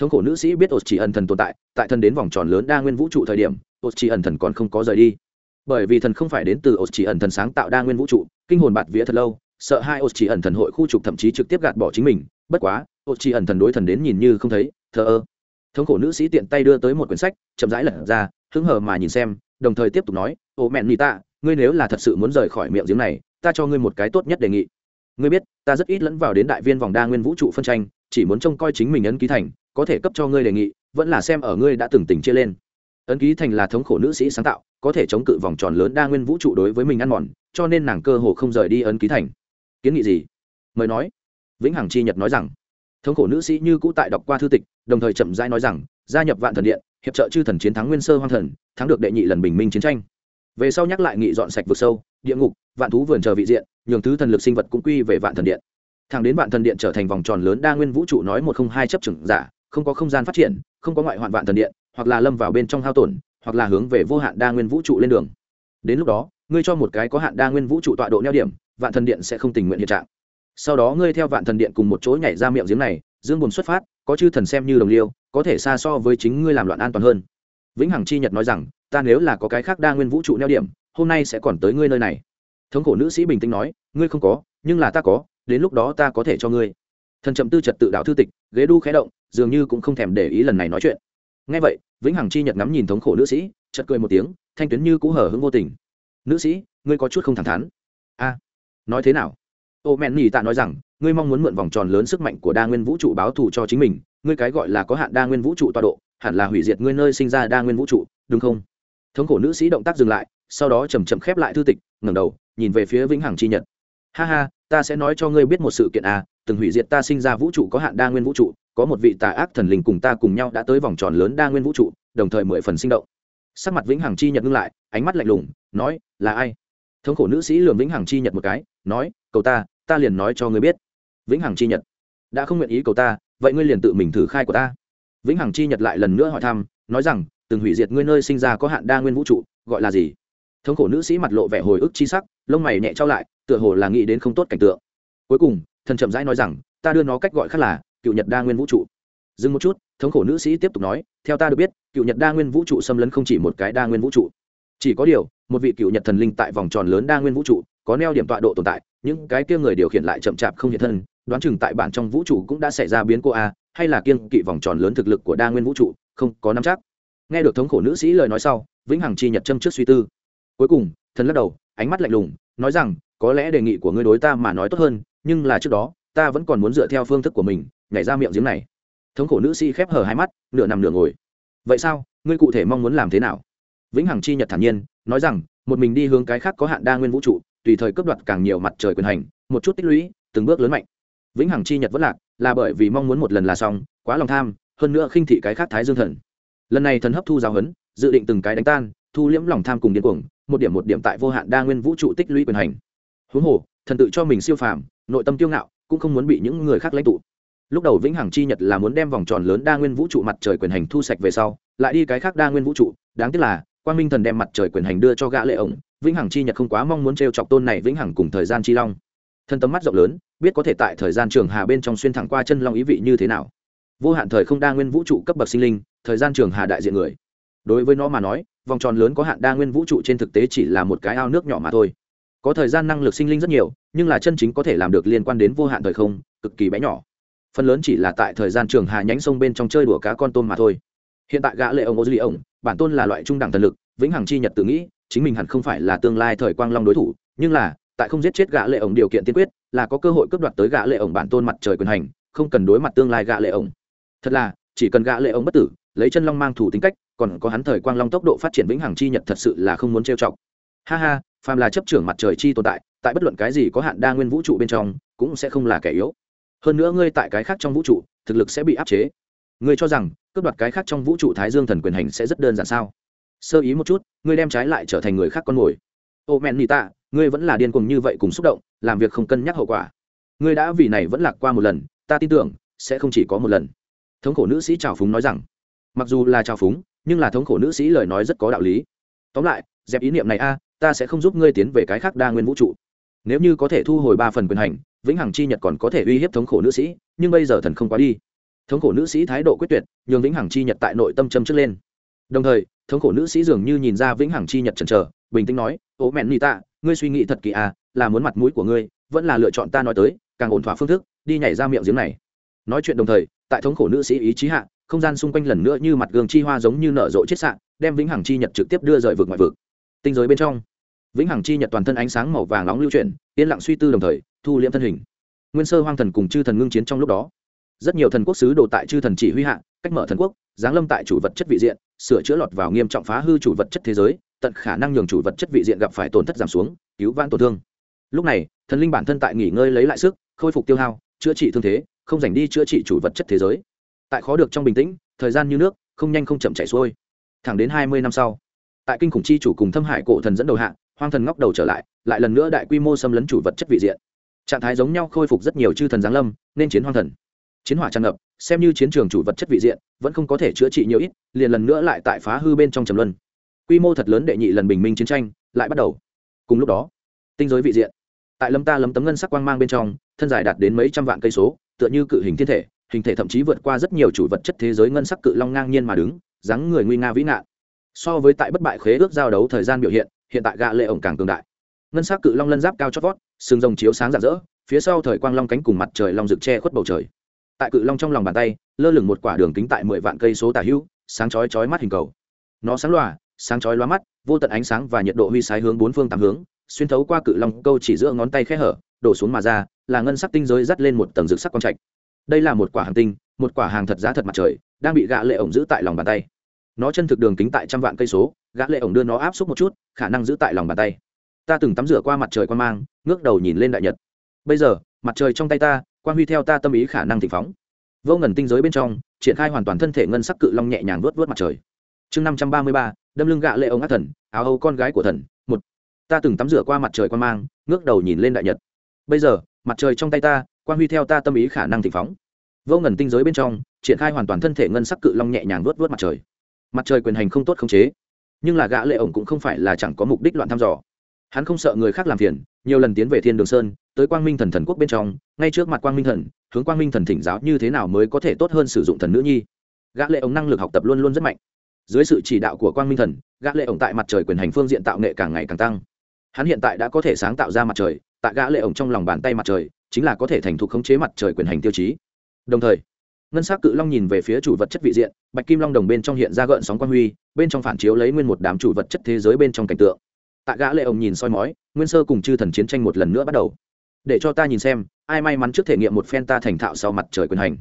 thống khổ nữ sĩ biết ột chỉ ẩn thần tồn tại tại thần đến vòng tròn lớn đa nguyên vũ trụ thời điểm ột chỉ ẩn thần còn không có rời đi. Bởi vì thần không phải đến từ ột chỉ ẩn thần sáng tạo đa nguyên vũ trụ, kinh hồn bạt vía thật lâu, sợ hai ột chỉ ẩn thần hội khu trục thậm chí trực tiếp gạt bỏ chính mình, bất quá ột chỉ ẩn thần đối thần đến nhìn như không thấy, thờ ơ. Thống khổ nữ sĩ tiện tay đưa tới một quyển sách, chậm rãi lật ra, hứng hờ mà nhìn xem, đồng thời tiếp tục nói, ô mẹn nị tạ, ngươi nếu là thật sự muốn rời khỏi miệng giếng này, ta cho ngươi một cái tốt nhất đề nghị. Ngươi biết, ta rất ít lẫn vào đến đại viên vòng đa nguyên vũ trụ phân tranh chỉ muốn trông coi chính mình ấn ký thành, có thể cấp cho ngươi đề nghị, vẫn là xem ở ngươi đã từng tỉnh chia lên. Ấn ký thành là thống khổ nữ sĩ sáng tạo, có thể chống cự vòng tròn lớn đa nguyên vũ trụ đối với mình ăn mòn, cho nên nàng cơ hồ không rời đi ấn ký thành. Kiến nghị gì? Mời nói. Vĩnh hằng chi nhật nói rằng, thống khổ nữ sĩ như cũ tại đọc qua thư tịch, đồng thời chậm rãi nói rằng, gia nhập vạn thần điện, hiệp trợ chư thần chiến thắng nguyên sơ hoang thần, thắng được đệ nhị lần bình minh chiến tranh. Về sau nhắc lại nghị dọn sạch vực sâu, địa ngục, vạn thú vườn chờ vị diện, nhường thứ thần lực sinh vật cũng quy về vạn thần điện thẳng đến vạn thần điện trở thành vòng tròn lớn đa nguyên vũ trụ nói một không hai chấp chừng giả, không có không gian phát triển, không có ngoại hoạn vạn thần điện, hoặc là lâm vào bên trong hao tổn, hoặc là hướng về vô hạn đa nguyên vũ trụ lên đường. Đến lúc đó, ngươi cho một cái có hạn đa nguyên vũ trụ tọa độ neo điểm, vạn thần điện sẽ không tình nguyện hiện trạng. Sau đó ngươi theo vạn thần điện cùng một chỗ nhảy ra miệng giếng này, dương buồn xuất phát, có chư thần xem như đồng liêu, có thể xa so với chính ngươi làm loạn an toàn hơn. Vĩnh hằng chi nhật nói rằng, ta nếu là có cái khác đa nguyên vũ trụ neo điểm, hôm nay sẽ còn tới ngươi nơi này. Thống khổ nữ sĩ bình tĩnh nói, ngươi không có, nhưng là ta có đến lúc đó ta có thể cho ngươi. Thần chậm tư trật tự đạo thư tịch, ghế đu khé động, dường như cũng không thèm để ý lần này nói chuyện. Ngay vậy, vĩnh hằng chi nhật ngắm nhìn thống khổ nữ sĩ chật cười một tiếng, thanh tuyến như cũ hở hững vô tình. Nữ sĩ, ngươi có chút không thẳng thắn. A, nói thế nào? Ô mẹn nhì tạ nói rằng, ngươi mong muốn mượn vòng tròn lớn sức mạnh của đa nguyên vũ trụ báo thù cho chính mình, ngươi cái gọi là có hạn đa nguyên vũ trụ tọa độ, hẳn là hủy diệt ngươi nơi sinh ra đa nguyên vũ trụ, đúng không? Thống khổ nữ sĩ động tác dừng lại, sau đó chầm chậm khép lại thư tịch, ngẩng đầu, nhìn về phía vĩnh hằng chi nhật. Ha ha ta sẽ nói cho ngươi biết một sự kiện à từng hủy diệt ta sinh ra vũ trụ có hạn đa nguyên vũ trụ, có một vị tà ác thần linh cùng ta cùng nhau đã tới vòng tròn lớn đa nguyên vũ trụ, đồng thời mười phần sinh động. Sắc mặt vĩnh hằng chi nhật ngưng lại, ánh mắt lạnh lùng, nói, là ai? Thống khổ nữ sĩ lường vĩnh hằng chi nhật một cái, nói cầu ta ta liền nói cho ngươi biết. Vĩnh hằng chi nhật, đã không nguyện ý cầu ta, vậy ngươi liền tự mình thử khai của ta. Vĩnh hằng chi nhật lại lần nữa hỏi thăm, nói rằng, từng hủy diệt ngươi nơi sinh ra có hạn đa nguyên vũ trụ, gọi là gì? Thống khổ nữ sĩ mặt lộ vẻ hồi ức chi sắc, lông mày nhẹ trao lại tựa hồ là nghĩ đến không tốt cảnh tượng. Cuối cùng, thần chậm rãi nói rằng, ta đưa nó cách gọi khác là cựu nhật đa nguyên vũ trụ. Dừng một chút, thống khổ nữ sĩ tiếp tục nói, theo ta được biết, cựu nhật đa nguyên vũ trụ xâm lấn không chỉ một cái đa nguyên vũ trụ. Chỉ có điều, một vị cựu nhật thần linh tại vòng tròn lớn đa nguyên vũ trụ, có neo điểm tọa độ tồn tại, những cái kia người điều khiển lại chậm chạp không hiện thân, đoán chừng tại bản trong vũ trụ cũng đã xảy ra biến cô a, hay là kiêng kỵ vòng tròn lớn thực lực của đa nguyên vũ trụ, không có nắm chắc. Nghe được thống khổ nữ sĩ lời nói sau, vĩnh hằng chi nhật châm trước suy tư. Cuối cùng, thần lắc đầu, ánh mắt lạnh lùng, nói rằng có lẽ đề nghị của ngươi đối ta mà nói tốt hơn, nhưng là trước đó, ta vẫn còn muốn dựa theo phương thức của mình, nhảy ra miệng giếng này. Thống khổ nữ sĩ khép hờ hai mắt, nửa nằm nửa ngồi. Vậy sao? Ngươi cụ thể mong muốn làm thế nào? Vĩnh hằng chi nhật thản nhiên, nói rằng, một mình đi hướng cái khác có hạn đa nguyên vũ trụ, tùy thời cướp đoạt càng nhiều mặt trời quyền hành, một chút tích lũy, từng bước lớn mạnh. Vĩnh hằng chi nhật vất lạc, là bởi vì mong muốn một lần là xong, quá lòng tham, hơn nữa khinh thị cái khác thái dương thần. Lần này thần hấp thu giáo huấn, dự định từng cái đánh tan, thu liễm lòng tham cùng điên cuồng, một điểm một điểm tại vô hạn đa nguyên vũ trụ tích lũy quyền hành huống hồ, thần tự cho mình siêu phàm, nội tâm tiêu ngạo, cũng không muốn bị những người khác lãnh tụ. Lúc đầu vĩnh hằng chi nhật là muốn đem vòng tròn lớn đa nguyên vũ trụ mặt trời quyền hành thu sạch về sau, lại đi cái khác đa nguyên vũ trụ, đáng tiếc là quan minh thần đem mặt trời quyền hành đưa cho gã lệ ổng, vĩnh hằng chi nhật không quá mong muốn t chọc tôn này vĩnh hằng cùng thời gian chi long. Thân tâm mắt rộng lớn, biết có thể tại thời gian trường hà bên trong xuyên thẳng qua chân long ý vị như thế nào. Vô hạn thời không đa nguyên vũ trụ cấp bậc sinh linh, thời gian trường hà đại diện người. Đối với nó mà nói, vòng tròn lớn có hạn đa nguyên vũ trụ trên thực tế chỉ là một cái ao nước nhỏ mà thôi có thời gian năng lực sinh linh rất nhiều, nhưng là chân chính có thể làm được liên quan đến vô hạn thời không, cực kỳ bé nhỏ. Phần lớn chỉ là tại thời gian trường hà nhánh sông bên trong chơi đùa cá con tôm mà thôi. Hiện tại gã lệ ông ô duy ông, bản tôn là loại trung đẳng thần lực, vĩnh hằng chi nhật tự nghĩ, chính mình hẳn không phải là tương lai thời quang long đối thủ, nhưng là, tại không giết chết gã lệ ổng điều kiện tiên quyết, là có cơ hội cướp đoạt tới gã lệ ổng bản tôn mặt trời quyền hành, không cần đối mặt tương lai gã lệ ổng thật là, chỉ cần gã lệ ổng bất tử, lấy chân long mang thủ tính cách, còn có hắn thời quang long tốc độ phát triển vĩnh hằng chi nhật thật sự là không muốn trêu chọc. Ha ha phàm là chấp trưởng mặt trời chi tồn tại tại bất luận cái gì có hạn đa nguyên vũ trụ bên trong, cũng sẽ không là kẻ yếu. Hơn nữa ngươi tại cái khác trong vũ trụ, thực lực sẽ bị áp chế. Ngươi cho rằng, cướp đoạt cái khác trong vũ trụ thái dương thần quyền hành sẽ rất đơn giản sao? Sơ ý một chút, ngươi đem trái lại trở thành người khác con mồi. Ô men nita ngươi vẫn là điên cuồng như vậy cùng xúc động, làm việc không cân nhắc hậu quả. Ngươi đã vì này vẫn lạc qua một lần, ta tin tưởng, sẽ không chỉ có một lần. Thống khổ nữ sĩ trào phúng nói rằng, mặc dù là trào phúng, nhưng là thống khổ nữ sĩ lời nói rất có đạo lý. Tóm lại, dẹp ý niệm này a ta sẽ không giúp ngươi tiến về cái khác đa nguyên vũ trụ. Nếu như có thể thu hồi ba phần quyền hành, vĩnh hằng chi nhật còn có thể uy hiếp thống khổ nữ sĩ, nhưng bây giờ thần không quá đi. Thống khổ nữ sĩ thái độ quyết tuyệt, nhường vĩnh hằng chi nhật tại nội tâm châm trước lên. Đồng thời, thống khổ nữ sĩ dường như nhìn ra vĩnh hằng chi nhật chần chờ, bình tĩnh nói ố mẹn nị tạ, ngươi suy nghĩ thật kỳ à là muốn mặt mũi của ngươi, vẫn là lựa chọn ta nói tới, càng ổn thỏa phương thức, đi nhảy ra miệng giếng này. Nói chuyện đồng thời, tại thống khổ nữ sĩ ý chí hạ, không gian xung quanh lần nữa như mặt gương chi hoa giống như nở rộ chết sạn đem vĩnh hằng chi nhật trực tiếp đưa rời vực ngoại vực tinh giới bên trong. Vĩnh hằng chi nhật toàn thân ánh sáng màu vàng nóng lưu chuyển, yên lặng suy tư đồng thời, thu liễm thân hình. Nguyên sơ hoang thần cùng chư thần ngưng chiến trong lúc đó. Rất nhiều thần quốc sứ đồ tại chư thần chỉ huy hạ, cách mở thần quốc, giáng lâm tại chủ vật chất vị diện, sửa chữa lọt vào nghiêm trọng phá hư chủ vật chất thế giới, tận khả năng nhường chủ vật chất vị diện gặp phải tổn thất giảm xuống, cứu vãn tổn thương. Lúc này, thần linh bản thân tại nghỉ ngơi lấy lại sức, khôi phục tiêu hao, chữa trị thương thế, không dành đi chữa trị chủ vật chất thế giới. Tại khó được trong bình tĩnh, thời gian như nước, không nhanh không chậm chảy xuôi. Thẳng đến hai mươi năm sau tại kinh khủng chi chủ cùng thâm hải cổ thần dẫn đầu hạ, hoang thần ngóc đầu trở lại lại lần nữa đại quy mô xâm lấn chủ vật chất vị diện. Trạng thái giống nhau khôi phục rất nhiều chư thần giáng lâm, nên chiến hoang thần. Chiến hỏa tràn ngập, xem như chiến trường chủ vật chất vị diện, vẫn không có thể chữa trị nhiều ít, liền lần nữa lại tại phá hư bên trong trầm luân. Quy mô thật lớn đệ nhị lần bình minh chiến tranh, lại bắt đầu. Cùng lúc đó, tinh giới vị diện. Tại lâm ta lấm tấm ngân sắc quang mang bên trong, thân dài đạt đến mấy trăm vạn cây số, tựa như cự hình thiên thể, hình thể thậm chí vượt qua rất nhiều chủ vật chất thế giới ngân sắc cự long ngang nhiên mà đứng, dáng người nguy nga vĩ ngạn so với tại bất bại khế ước giao đấu thời gian biểu hiện hiện tại gạ lệ ổng càng cường đại. Ngân sắc cự long lân giáp cao chót vót, sừng rồng chiếu sáng rạng rỡ, phía sau thời quang long cánh cùng mặt trời long rực che khuất bầu trời. Tại cự long trong lòng bàn tay, lơ lửng một quả đường kính tại mười vạn cây số tả hữu, sáng chói chói mắt hình cầu. Nó sáng loà sáng chói loa mắt, vô tận ánh sáng và nhiệt độ huy sái hướng bốn phương tám hướng, xuyên thấu qua cự long câu chỉ giữa ngón tay khe hở, đổ xuống mà ra, là ngân sắc tinh giới dắt lên một tầng rực sắc quang trạch. Đây là một quả hàng tinh, một quả hàng thật giá thật mặt trời, đang bị gạ lệ ổng giữ tại lòng bàn tay nó chân thực đường kính tại trăm vạn cây số, gã lệ ổng đưa nó áp xúc một chút, khả năng giữ tại lòng bàn tay. Ta từng tắm rửa qua mặt trời quan mang, ngước đầu nhìn lên đại nhật. Bây giờ, mặt trời trong tay ta quan huy theo ta tâm ý khả năng thịnh phóng. Vô ngần tinh giới bên trong, triển khai hoàn toàn thân thể ngân sắc cự long nhẹ nhàng vớt vớt mặt trời. Chương năm trăm ba mươi ba, đâm lưng gạ lệ ông ác thần, áo âu con gái của thần, một. Ta từng tắm rửa qua mặt trời quan mang, ngước đầu nhìn lên đại nhật. Bây giờ, mặt trời trong tay ta quan huy theo ta tâm ý khả năng thịnh phóng. Vô ngần tinh giới bên trong, triển khai hoàn toàn thân thể ngân sắc cự long nhẹ nhàng vớt vớt mặt trời mặt trời quyền hành không tốt không chế. Nhưng là gã lệ ổng cũng không phải là chẳng có mục đích loạn thăm dò. Hắn không sợ người khác làm phiền, nhiều lần tiến về thiên đường sơn, tới quang minh thần thần quốc bên trong, ngay trước mặt quang minh thần, hướng quang minh thần thỉnh giáo như thế nào mới có thể tốt hơn sử dụng thần nữ nhi. Gã lệ ổng năng lực học tập luôn luôn rất mạnh. Dưới sự chỉ đạo của quang minh thần, gã lệ ổng tại mặt trời quyền hành phương diện tạo nghệ càng ngày càng tăng. Hắn hiện tại đã có thể sáng tạo ra mặt trời, tại gã lệ ổng trong lòng bàn tay mặt trời, chính là có thể thành thục khống chế mặt trời quyền hành tiêu chí. Đồng thời ngân sắc cự long nhìn về phía chủ vật chất vị diện, bạch kim long đồng bên trong hiện ra gợn sóng quan huy, bên trong phản chiếu lấy nguyên một đám chủ vật chất thế giới bên trong cảnh tượng. Tạ gã lệ ông nhìn soi mói, nguyên sơ cùng chư thần chiến tranh một lần nữa bắt đầu. Để cho ta nhìn xem, ai may mắn trước thể nghiệm một phen ta thành thạo sau mặt trời quyền hành.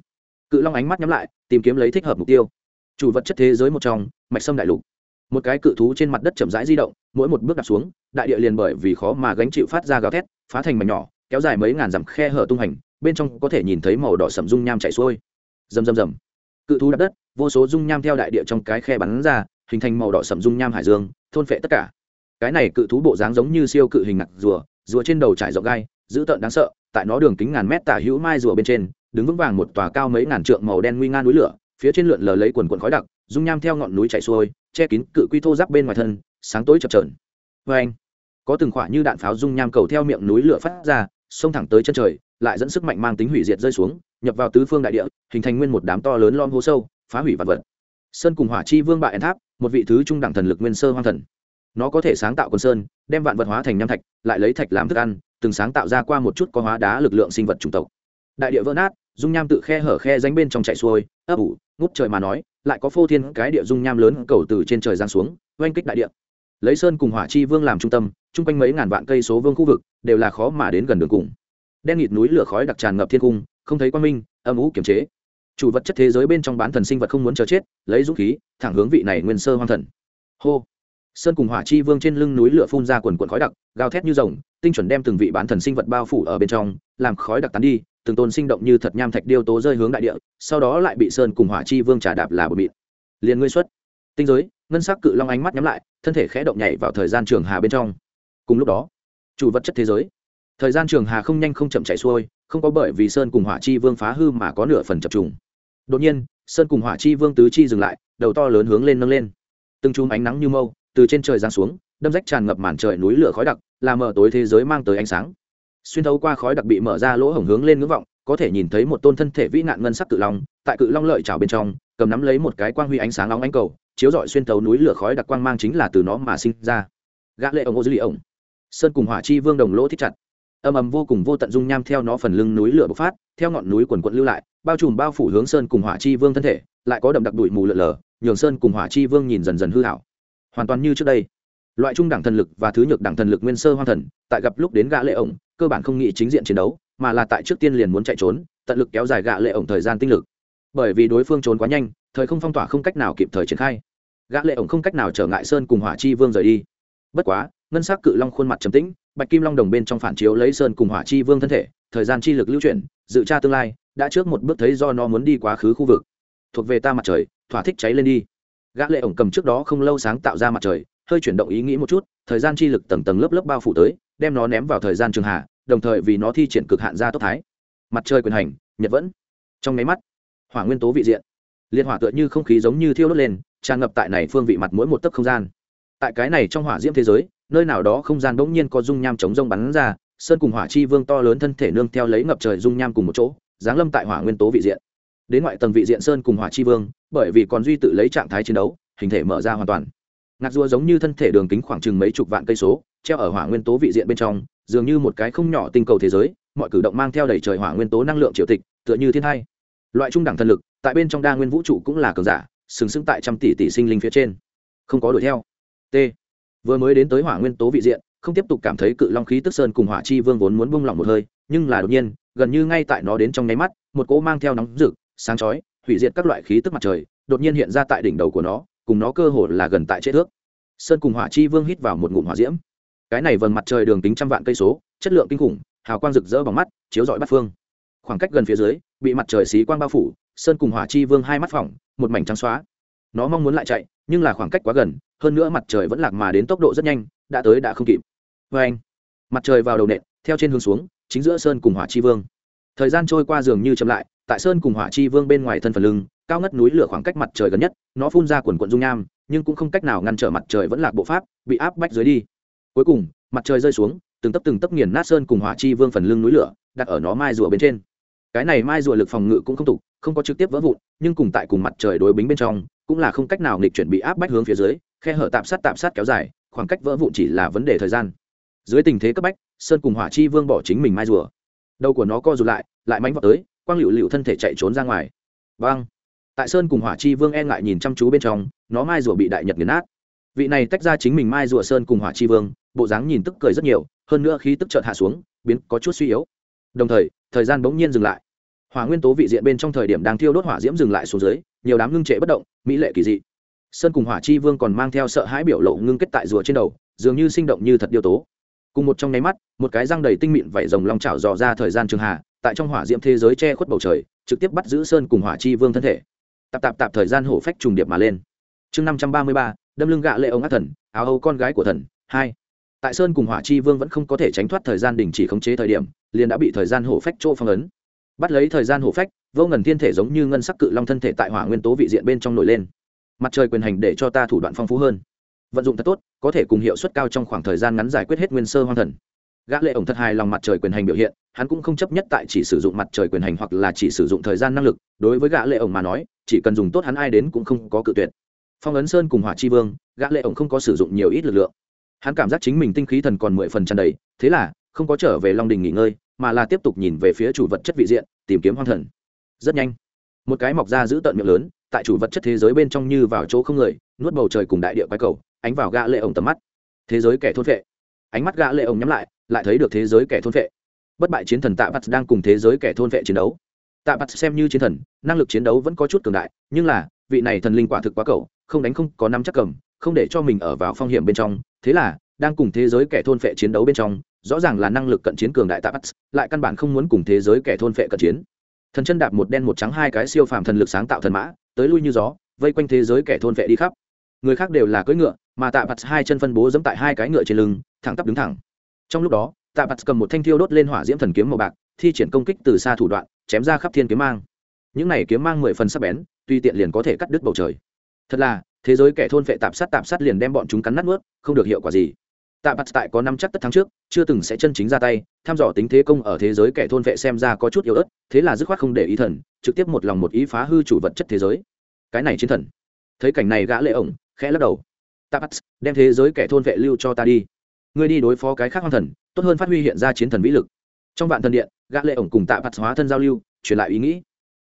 Cự long ánh mắt nhắm lại, tìm kiếm lấy thích hợp mục tiêu. Chủ vật chất thế giới một trong, mạch sâm đại lục. Một cái cự thú trên mặt đất chậm rãi di động, mỗi một bước đặt xuống, đại địa liền bởi vì khó mà gánh chịu phát ra gào thét, phá thành mảnh nhỏ, kéo dài mấy ngàn dặm khe hở tung hành, bên trong có thể nhìn thấy màu đỏ sầm dung nham chảy xuôi rầm rầm rầm. Cự thú đập đất, vô số dung nham theo đại địa trong cái khe bắn ra, hình thành màu đỏ sầm dung nham hải dương, thôn phệ tất cả. Cái này cự thú bộ dáng giống như siêu cự hình nặc rùa rùa trên đầu trải rộng gai, dữ tợn đáng sợ, tại nó đường kính ngàn mét tả hữu mai rùa bên trên, đứng vững vàng một tòa cao mấy ngàn trượng màu đen nguy nga núi lửa, phía trên lượn lờ lấy quần quần khói đặc, dung nham theo ngọn núi chảy xuôi, che kín cự quy thô giáp bên ngoài thân, sáng tối chập trờn vê anh có từng khoả như đạn pháo dung nham cầu theo miệng núi lửa phát ra, xông thẳng tới chân trời lại dẫn sức mạnh mang tính hủy diệt rơi xuống, nhập vào tứ phương đại địa, hình thành nguyên một đám to lớn lom hố sâu, phá hủy vật vật. Sơn cùng hỏa chi vương bại tháp, một vị thứ trung đẳng thần lực nguyên sơ hoang thần. Nó có thể sáng tạo quân sơn, đem vạn vật hóa thành nham thạch, lại lấy thạch làm thức ăn, từng sáng tạo ra qua một chút có hóa đá lực lượng sinh vật chủng tộc. Đại địa vỡ nát, dung nham tự khe hở khe ránh bên trong chạy xuôi, ấp ủ, ngút trời mà nói, lại có phô thiên cái địa dung nham lớn cầu từ trên trời giáng xuống, oanh kích đại địa. Lấy sơn cùng hỏa chi vương làm trung tâm, chung quanh mấy ngàn vạn cây số vương khu vực, đều là khó mà đến gần đường cùng đen nghịt núi lửa khói đặc tràn ngập thiên cung, không thấy quan minh, âm ủ kiềm chế. Chủ vật chất thế giới bên trong bán thần sinh vật không muốn chờ chết, lấy dũng khí, thẳng hướng vị này nguyên sơ hoang thần. Hô! Sơn cùng hỏa chi vương trên lưng núi lửa phun ra quần quần khói đặc, gào thét như rồng, tinh chuẩn đem từng vị bán thần sinh vật bao phủ ở bên trong, làm khói đặc tán đi, từng tôn sinh động như thật nham thạch điêu tố rơi hướng đại địa, sau đó lại bị sơn cùng hỏa chi vương trả đạp là bờ mịn liền ngươi xuất. Tinh giới, ngân sắc cự long ánh mắt nhắm lại, thân thể khẽ động nhảy vào thời gian trường hà bên trong. Cùng lúc đó, chủ vật chất thế giới thời gian trường hà không nhanh không chậm chạy xuôi, không có bởi vì sơn cùng hỏa chi vương phá hư mà có nửa phần chập trùng. Đột nhiên, sơn cùng hỏa chi vương tứ chi dừng lại, đầu to lớn hướng lên nâng lên. Từng chùm ánh nắng như mâu, từ trên trời giáng xuống, đâm rách tràn ngập màn trời núi lửa khói đặc làm mở tối thế giới mang tới ánh sáng. Xuyên thấu qua khói đặc bị mở ra lỗ hổng hướng lên ngưỡng vọng, có thể nhìn thấy một tôn thân thể vĩ nạn ngân sắc cự long, tại cự long lợi trào bên trong, cầm nắm lấy một cái quang huy ánh sáng nóng ánh cầu, chiếu rọi xuyên thấu núi lửa khói đặc quang mang chính là từ nó mà sinh ra. Gã lệ ổng ô dư lì ổng. Sơn cùng hỏa chi vương đồng lỗ thích chặt âm ầm vô cùng vô tận dung nham theo nó phần lưng núi lửa bộc phát, theo ngọn núi quần quận lưu lại, bao trùm bao phủ hướng sơn cùng hỏa chi vương thân thể, lại có đậm đặc đuổi mù lợn lờ, nhường sơn cùng hỏa chi vương nhìn dần dần hư hảo. Hoàn toàn như trước đây. Loại trung đẳng thần lực và thứ nhược đẳng thần lực nguyên sơ hoang thần, tại gặp lúc đến gã lệ ổng, cơ bản không nghĩ chính diện chiến đấu, mà là tại trước tiên liền muốn chạy trốn, tận lực kéo dài gã lệ ổng thời gian tinh lực. Bởi vì đối phương trốn quá nhanh, thời không phong tỏa không cách nào kịp thời triển khai. Gã lệ ổng không cách nào trở ngại sơn cùng hỏa chi vương rời đi. Bất quá ngân sắc cự long khuôn mặt trầm tĩnh, bạch kim long đồng bên trong phản chiếu lấy sơn cùng hỏa chi vương thân thể, thời gian chi lực lưu chuyển, dự tra tương lai, đã trước một bước thấy do nó muốn đi quá khứ khu vực. Thuộc về ta mặt trời, thỏa thích cháy lên đi. Gã lệ ổng cầm trước đó không lâu sáng tạo ra mặt trời, hơi chuyển động ý nghĩ một chút, thời gian chi lực tầng tầng lớp lớp bao phủ tới, đem nó ném vào thời gian trường hạ, đồng thời vì nó thi triển cực hạn ra tốc thái. Mặt trời quyền hành, nhật vẫn. Trong máy mắt, hỏa nguyên tố vị diện. Liên hỏa tựa như không khí giống như thiêu đốt lên, tràn ngập tại này phương vị mặt mỗi một tấc không gian. Tại cái này trong hỏa diễm thế giới nơi nào đó không gian bỗng nhiên có dung nham chống rông bắn ra, sơn cùng hỏa chi vương to lớn thân thể nương theo lấy ngập trời dung nham cùng một chỗ, giáng lâm tại hỏa nguyên tố vị diện. Đến ngoại tầng vị diện sơn cùng hỏa chi vương, bởi vì còn duy tự lấy trạng thái chiến đấu, hình thể mở ra hoàn toàn. Ngạc rùa giống như thân thể đường kính khoảng chừng mấy chục vạn cây số, treo ở hỏa nguyên tố vị diện bên trong, dường như một cái không nhỏ tinh cầu thế giới, mọi cử động mang theo đầy trời hỏa nguyên tố năng lượng triều tịch, tựa như thiên hai. Loại trung đẳng thần lực, tại bên trong đa nguyên vũ trụ cũng là cường giả, sừng sững tại trăm tỷ tỷ sinh linh phía trên. Không có đuổi theo. T vừa mới đến tới hỏa nguyên tố vị diện, không tiếp tục cảm thấy cự long khí tức sơn cùng hỏa chi vương vốn muốn bung lỏng một hơi, nhưng là đột nhiên, gần như ngay tại nó đến trong nháy mắt, một cỗ mang theo nóng rực, sáng chói, hủy diệt các loại khí tức mặt trời, đột nhiên hiện ra tại đỉnh đầu của nó, cùng nó cơ hồ là gần tại chết thước. Sơn cùng hỏa chi vương hít vào một ngụm hỏa diễm. Cái này vầng mặt trời đường tính trăm vạn cây số, chất lượng kinh khủng, hào quang rực rỡ bằng mắt, chiếu rọi bát phương. Khoảng cách gần phía dưới, bị mặt trời xí quang bao phủ, sơn cùng hỏa chi vương hai mắt phỏng, một mảnh trắng xóa. Nó mong muốn lại chạy nhưng là khoảng cách quá gần, hơn nữa mặt trời vẫn lạc mà đến tốc độ rất nhanh, đã tới đã không kịp. Vê anh, mặt trời vào đầu nện, theo trên hướng xuống, chính giữa sơn cùng hỏa chi vương. Thời gian trôi qua dường như chậm lại, tại sơn cùng hỏa chi vương bên ngoài thân phần lưng, cao ngất núi lửa khoảng cách mặt trời gần nhất, nó phun ra quần quận dung nham, nhưng cũng không cách nào ngăn trở mặt trời vẫn lạc bộ pháp, bị áp bách dưới đi. Cuối cùng, mặt trời rơi xuống, từng tấp từng tấp nghiền nát sơn cùng hỏa chi vương phần lưng núi lửa, đặt ở nó mai rùa bên trên. Cái này mai rùa lực phòng ngự cũng không tục, không có trực tiếp vỡ vụn, nhưng cùng tại cùng mặt trời đối bính bên trong cũng là không cách nào nghịch chuẩn bị áp bách hướng phía dưới, khe hở tạm sát tạm sát kéo dài, khoảng cách vỡ vụn chỉ là vấn đề thời gian. Dưới tình thế cấp bách, sơn cùng hỏa chi vương bỏ chính mình mai rùa. Đầu của nó co rụt lại lại mánh vào tới, quang liệu liệu thân thể chạy trốn ra ngoài. Vang tại sơn cùng hỏa chi vương e ngại nhìn chăm chú bên trong, nó mai rùa bị đại nhật nghiền nát. Vị này tách ra chính mình mai rùa sơn cùng hỏa chi vương, bộ dáng nhìn tức cười rất nhiều, hơn nữa khi tức chợt hạ xuống, biến có chút suy yếu. Đồng thời thời gian bỗng nhiên dừng lại hỏa nguyên tố vị diện bên trong thời điểm đang thiêu đốt hỏa diễm dừng lại xuống dưới, nhiều đám ngưng trệ bất động, mỹ lệ kỳ dị. Sơn cùng hỏa chi vương còn mang theo sợ hãi biểu lộ ngưng kết tại rùa trên đầu, dường như sinh động như thật điêu tố. Cùng một trong nháy mắt, một cái răng đầy tinh mịn vảy rồng long chảo dò ra thời gian trường hạ, tại trong hỏa diễm thế giới che khuất bầu trời, trực tiếp bắt giữ sơn cùng hỏa chi vương thân thể. Tạp tạp tạp thời gian hổ phách trùng điệp mà lên. Chương năm trăm ba mươi ba, đâm lưng gạ lệ ông ác thần, áo âu con gái của thần, hai. Tại sơn cùng hỏa chi vương vẫn không có thể tránh thoát thời gian đình chỉ khống chế thời điểm, liền đã bị thời gian hổ phách chỗ phong ấn bắt lấy thời gian hổ phách, vô ngần thiên thể giống như ngân sắc cự long thân thể tại hỏa nguyên tố vị diện bên trong nổi lên. Mặt trời quyền hành để cho ta thủ đoạn phong phú hơn. Vận dụng thật tốt, có thể cùng hiệu suất cao trong khoảng thời gian ngắn giải quyết hết nguyên sơ hoang thần. Gã lệ ổng thật hài lòng mặt trời quyền hành biểu hiện, hắn cũng không chấp nhất tại chỉ sử dụng mặt trời quyền hành hoặc là chỉ sử dụng thời gian năng lực, đối với gã lệ ổng mà nói, chỉ cần dùng tốt hắn ai đến cũng không có cự tuyệt. Phong ấn sơn cùng hỏa chi vương, gã lệ ổng không có sử dụng nhiều ít lực lượng hắn cảm giác chính mình tinh khí thần còn mười phần tràn đầy, thế là, không có trở về long đình nghỉ ngơi, mà là tiếp tục nhìn về phía chủ vật chất vị diện, tìm kiếm hoang thần. Rất nhanh, một cái mọc ra giữ tận miệng lớn, tại chủ vật chất thế giới bên trong như vào chỗ không người, nuốt bầu trời cùng đại địa quái cầu, ánh vào gã lệ ổng tầm mắt. Thế giới kẻ thôn vệ ánh mắt gã lệ ổng nhắm lại lại thấy được thế giới kẻ thôn vệ bất bại chiến thần tạ bắt đang cùng thế giới kẻ thôn vệ chiến đấu. Tạ bắt xem như chiến thần, năng lực chiến đấu vẫn có chút cường đại, nhưng là, vị này thần linh quả thực quá cầu, không đánh không có năm chắc cầm, không để cho mình ở vào phong hiểm bên trong thế là, đang cùng thế giới kẻ thôn phệ chiến đấu bên trong, rõ ràng là năng lực cận chiến cường đại tạ bắt lại căn bản không muốn cùng thế giới kẻ thôn phệ cận chiến. Thần chân đạp một đen một trắng hai cái siêu phàm thần lực sáng tạo thần mã, tới lui như gió, vây quanh thế giới kẻ thôn vệ đi khắp. Người khác đều là cưỡi ngựa, mà tạ bặt hai chân phân bố dẫm tại hai cái ngựa trên lưng, thẳng tắp đứng thẳng. Trong lúc đó tạ bặt cầm một thanh thiêu đốt lên hỏa diễm thần kiếm màu bạc, thi triển công kích từ xa thủ đoạn, chém ra khắp thiên kiếm mang. Những này kiếm mang mười phần sắc bén tuy tiện liền có thể cắt đứt bầu trời. Thật là thế giới kẻ thôn vệ tạp sát tạp sát liền đem bọn chúng cắn nát nuốt, không được hiệu quả gì. Tạ bặt tại có năm chắc tất thắng trước, chưa từng sẽ chân chính ra tay thăm dò tính thế công ở thế giới kẻ thôn vệ xem ra có chút yếu ớt, thế là dứt khoát không để ý thần, trực tiếp một lòng một ý phá hư chủ vật chất thế giới. Cái này chiến thần. Thấy cảnh này gã lệ ổng, khẽ lắc đầu. Tạ bặt đem thế giới kẻ thôn vệ lưu cho ta đi. Ngươi đi đối phó cái khác hoang thần, tốt hơn phát huy hiện ra chiến thần vĩ lực. Trong vạn thần điện, gã lệ ổng cùng tạ bặt hóa thân giao lưu, truyền lại ý nghĩ.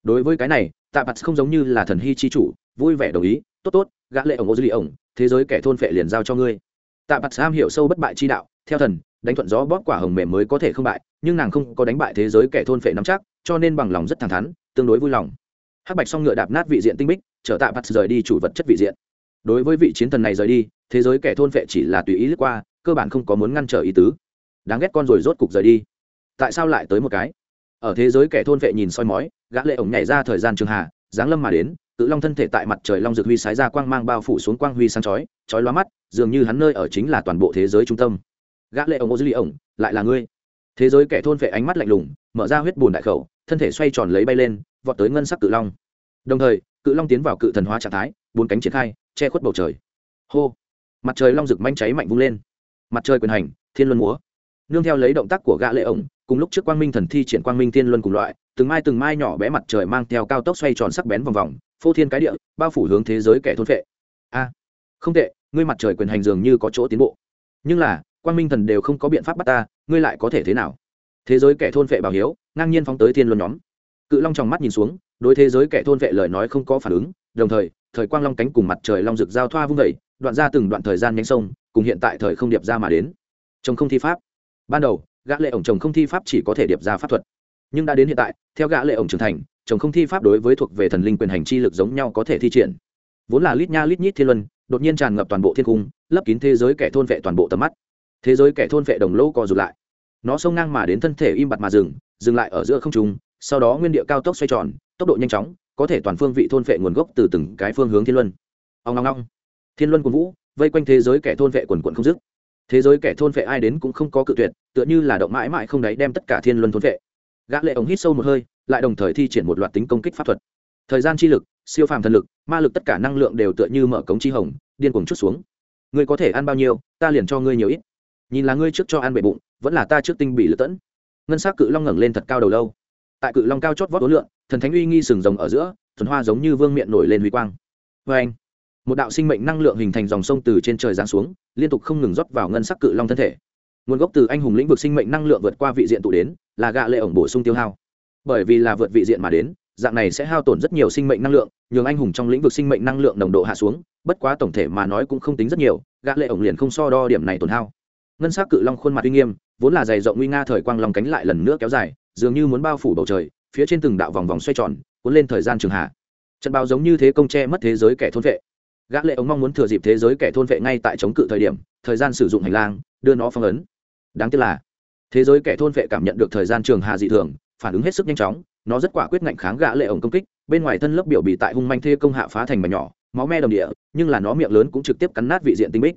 Đối với cái này tạ bặt không giống như là thần hy chi chủ vui vẻ đồng ý, tốt tốt, gã lệ ổng ô dư ổng, thế giới kẻ thôn phệ liền giao cho ngươi. Tạ bạt sam hiểu sâu bất bại chi đạo, theo thần, đánh thuận gió bóp quả hồng mềm mới có thể không bại, nhưng nàng không có đánh bại thế giới kẻ thôn phệ nắm chắc, cho nên bằng lòng rất thẳng thắn, tương đối vui lòng. Hắc bạch song ngựa đạp nát vị diện tinh bích, chở tạ bạt rời đi chủ vật chất vị diện. Đối với vị chiến thần này rời đi, thế giới kẻ thôn phệ chỉ là tùy ý lướt qua, cơ bản không có muốn ngăn trở ý tứ. Đáng ghét con rồi rốt cục rời đi. Tại sao lại tới một cái? Ở thế giới kẻ thôn phệ nhìn soi mói, gã lệ ổng nhảy ra thời gian trường hà giáng lâm mà đến Cự long thân thể tại mặt trời long dược huy sái ra quang mang bao phủ xuống quang huy sáng chói chói lóa mắt, dường như hắn nơi ở chính là toàn bộ thế giới trung tâm. Gã lệ ông ô dư ly ổng lại là ngươi. Thế giới kẻ thôn vệ ánh mắt lạnh lùng, mở ra huyết bùn đại khẩu, thân thể xoay tròn lấy bay lên, vọt tới ngân sắc cự long. Đồng thời, cự long tiến vào cự thần hóa trạng thái, bốn cánh triển khai, che khuất bầu trời. Hô! Mặt trời long rực manh cháy mạnh vung lên. Mặt trời quyền hành, thiên luân múa. Nương theo lấy động tác của gã lệ ổng cùng lúc trước quang minh thần thi triển quang minh thiên luân cùng loại, từng mai từng mai nhỏ bé mặt trời mang theo cao tốc xoay tròn sắc bén vòng vòng phô thiên cái địa, bao phủ hướng thế giới kẻ thôn vệ a, không tệ, ngươi mặt trời quyền hành dường như có chỗ tiến bộ. Nhưng là quan minh thần đều không có biện pháp bắt ta, ngươi lại có thể thế nào? Thế giới kẻ thôn vệ bảo hiếu, ngang nhiên phóng tới thiên luân nhóm. Cự long trong mắt nhìn xuống, đối thế giới kẻ thôn vệ lời nói không có phản ứng, đồng thời thời quang long cánh cùng mặt trời long rực giao thoa vung vẩy đoạn ra từng đoạn thời gian nhánh sông, cùng hiện tại thời không điệp ra mà đến. Chồng không thi pháp. Ban đầu, gã lệ ổng chồng không thi pháp chỉ có thể điệp ra pháp thuật. Nhưng đã đến hiện tại, theo gã lệ ổng trưởng thành chồng không thi pháp đối với thuộc về thần linh quyền hành chi lực giống nhau có thể thi triển. Vốn là lít nha lít nhít thiên luân, đột nhiên tràn ngập toàn bộ thiên cung, lấp kín thế giới kẻ thôn vệ toàn bộ tầm mắt. Thế giới kẻ thôn vệ đồng lỗ co rụt lại. Nó xông ngang mà đến thân thể im bặt mà dừng dừng lại ở giữa không trung, sau đó nguyên địa cao tốc xoay tròn, tốc độ nhanh chóng, có thể toàn phương vị thôn vệ nguồn gốc từ từng cái phương hướng thiên luân. Ông long long thiên luân quân vũ, vây quanh thế giới kẻ thôn vệ quần quận không dứt. Thế giới kẻ thôn vệ ai đến cũng không có cự tuyệt, tựa như là động mãi mãi không đáy đem tất cả thiên luân thôn vệ. Gã lệ ống hít sâu một hơi lại đồng thời thi triển một loạt tính công kích pháp thuật. Thời gian chi lực, siêu phàm thần lực, ma lực tất cả năng lượng đều tựa như mở cống chi hồng, điên cuồng chút xuống. Ngươi có thể ăn bao nhiêu, ta liền cho ngươi nhiều ít. Nhìn là ngươi trước cho ăn bệ bụng, vẫn là ta trước tinh bị lựa tẫn. Ngân s á c cự long ngẩng lên thật cao đầu lâu. Tại cự long cao chót vót đối lượng thần thánh uy nghi sừng rồng ở giữa, thuần hoa giống như vương miệng nổi lên huy quang. Vê anh, một đạo sinh mệnh năng lượng hình thành dòng sông từ trên trời giáng xuống, liên tục không ngừng rót vào ngân sắc cự long thân thể. Nguồn gốc từ anh hùng lĩnh vực sinh mệnh năng lượng vượt qua vị diện tụ đến, là gạ lệ ổng bổ sung tiêu hao bởi vì là vượt vị diện mà đến, dạng này sẽ hao tổn rất nhiều sinh mệnh năng lượng, nhường anh hùng trong lĩnh vực sinh mệnh năng lượng nồng độ hạ xuống, bất quá tổng thể mà nói cũng không tính rất nhiều, gã lệ ổng liền không so đo điểm này tổn hao. Ngân sắc cự long khuôn mặt uy nghiêm, vốn là dày rộng nguy nga thời quang long cánh lại lần nữa kéo dài, dường như muốn bao phủ bầu trời, phía trên từng đạo vòng vòng xoay tròn, cuốn lên thời gian trường hạ. Trận bao giống như thế công che mất thế giới kẻ thôn vệ. Gã lệ ổng mong muốn thừa dịp thế giới kẻ thôn vệ ngay tại chống cự thời điểm, thời gian sử dụng hành lang, đưa nó phong ấn. Đáng tiếc là, thế giới kẻ thôn vệ cảm nhận được thời gian trường hà dị thường phản ứng hết sức nhanh chóng, nó rất quả quyết ngạnh kháng gã lệ ổng công kích, bên ngoài thân lớp biểu bị tại hung manh thê công hạ phá thành mảnh nhỏ, máu me đồng địa, nhưng là nó miệng lớn cũng trực tiếp cắn nát vị diện tinh bích.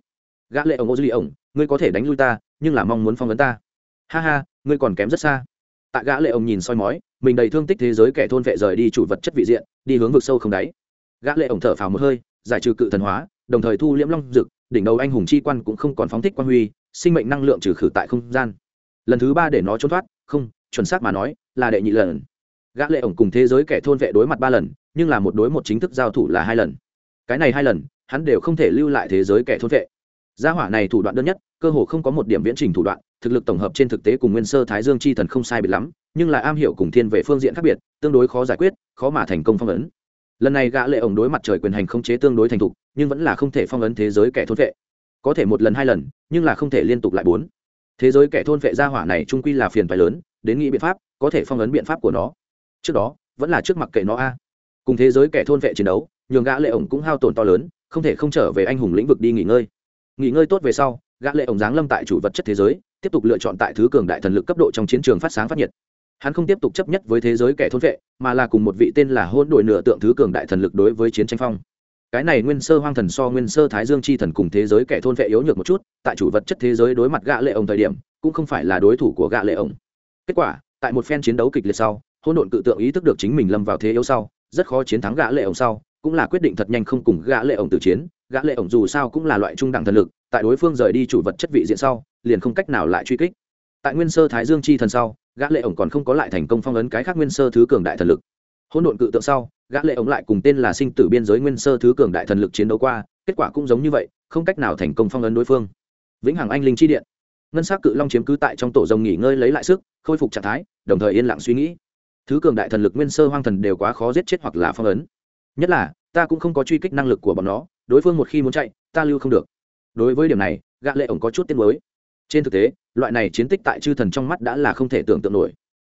Gã lệ ổng ô duy ổng, ngươi có thể đánh lui ta, nhưng là mong muốn phong vấn ta. Ha ha, ngươi còn kém rất xa. Tại gã lệ ổng nhìn soi mói, mình đầy thương tích thế giới kẻ thôn vệ rời đi chủ vật chất vị diện, đi hướng vực sâu không đáy. Gã lệ ổng thở phào một hơi, giải trừ cự thần hóa, đồng thời thu liễm long dực, đỉnh đầu anh hùng chi quan cũng không còn phóng thích quan huy, sinh mệnh năng lượng trừ khử tại không gian. Lần thứ ba để nó trốn thoát, không, chuẩn xác mà nói là đệ nhị lần. Gã lệ ổng cùng thế giới kẻ thôn vệ đối mặt ba lần, nhưng là một đối một chính thức giao thủ là hai lần. Cái này hai lần, hắn đều không thể lưu lại thế giới kẻ thôn vệ. Gia hỏa này thủ đoạn đơn nhất, cơ hồ không có một điểm viễn trình thủ đoạn, thực lực tổng hợp trên thực tế cùng nguyên sơ thái dương chi thần không sai biệt lắm, nhưng là am hiểu cùng thiên về phương diện khác biệt, tương đối khó giải quyết, khó mà thành công phong ấn. Lần này gã lệ ổng đối mặt trời quyền hành không chế tương đối thành thục, nhưng vẫn là không thể phong ấn thế giới kẻ thôn vệ. Có thể một lần hai lần, nhưng là không thể liên tục lại bốn. Thế giới kẻ thôn vệ gia hỏa này trung quy là phiền phải lớn đến nghĩ biện pháp, có thể phong ấn biện pháp của nó. Trước đó, vẫn là trước mặt kệ nó a. Cùng thế giới kẻ thôn vệ chiến đấu, nhường gã lệ ổng cũng hao tổn to lớn, không thể không trở về anh hùng lĩnh vực đi nghỉ ngơi. Nghỉ ngơi tốt về sau, gã lệ ổng giáng lâm tại chủ vật chất thế giới, tiếp tục lựa chọn tại thứ cường đại thần lực cấp độ trong chiến trường phát sáng phát nhiệt. Hắn không tiếp tục chấp nhất với thế giới kẻ thôn vệ, mà là cùng một vị tên là hôn đội nửa tượng thứ cường đại thần lực đối với chiến tranh phong. Cái này nguyên sơ hoang thần so nguyên sơ thái dương chi thần cùng thế giới kẻ thôn vệ yếu nhược một chút, tại chủ vật chất thế giới đối mặt gã lệ ổng thời điểm, cũng không phải là đối thủ của gã lệ ổng kết quả, tại một phen chiến đấu kịch liệt sau hôn độn cự tượng ý thức được chính mình lâm vào thế yếu sau, rất khó chiến thắng gã lệ ổng sau, cũng là quyết định thật nhanh không cùng gã lệ ổng tử chiến. Gã lệ ổng dù sao cũng là loại trung đẳng thần lực, tại đối phương rời đi chủ vật chất vị diện sau, liền không cách nào lại truy kích. Tại nguyên sơ thái dương chi thần sau, gã lệ ổng còn không có lại thành công phong ấn cái khác nguyên sơ thứ cường đại thần lực. Hỗn độn cự tượng sau, gã lệ ổng lại cùng tên là sinh tử biên giới nguyên sơ thứ cường đại thần lực chiến đấu qua, kết quả cũng giống như vậy, không cách nào thành công phong ấn đối phương. Vĩnh hằng anh linh chi điện ngân sắc cự long chiếm cứ tại trong tổ rồng nghỉ ngơi lấy lại sức, khôi phục trạng thái, đồng thời yên lặng suy nghĩ. Thứ cường đại thần lực nguyên sơ hoang thần đều quá khó giết chết hoặc là phong ấn. Nhất là, ta cũng không có truy kích năng lực của bọn nó, đối phương một khi muốn chạy, ta lưu không được. Đối với điểm này gạ lệ ổng có chút tiếc mới. trên thực tế, loại này chiến tích tại chư thần trong mắt đã là không thể tưởng tượng nổi.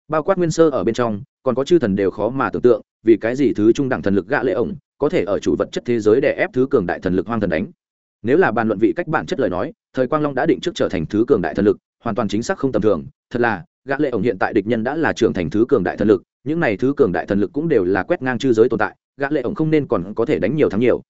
Bao quát nguyên sơ ở bên trong, còn có chư thần đều khó mà tưởng tượng, vì cái gì thứ trung đẳng thần lực gạ lệ ổng có thể ở chủ vật chất thế giới để ép thứ cường đại thần lực hoang thần đánh. Nếu là bàn luận vị cách bản chất lời nói thời quang long đã định trước trở thành thứ cường đại thần lực, hoàn toàn chính xác không tầm thường. Thật là, gã lệ ổng hiện tại địch nhân đã là trưởng thành thứ cường đại thần lực, những này thứ cường đại thần lực cũng đều là quét ngang chư giới tồn tại, gã lệ ổng không nên còn có thể đánh nhiều thắng nhiều.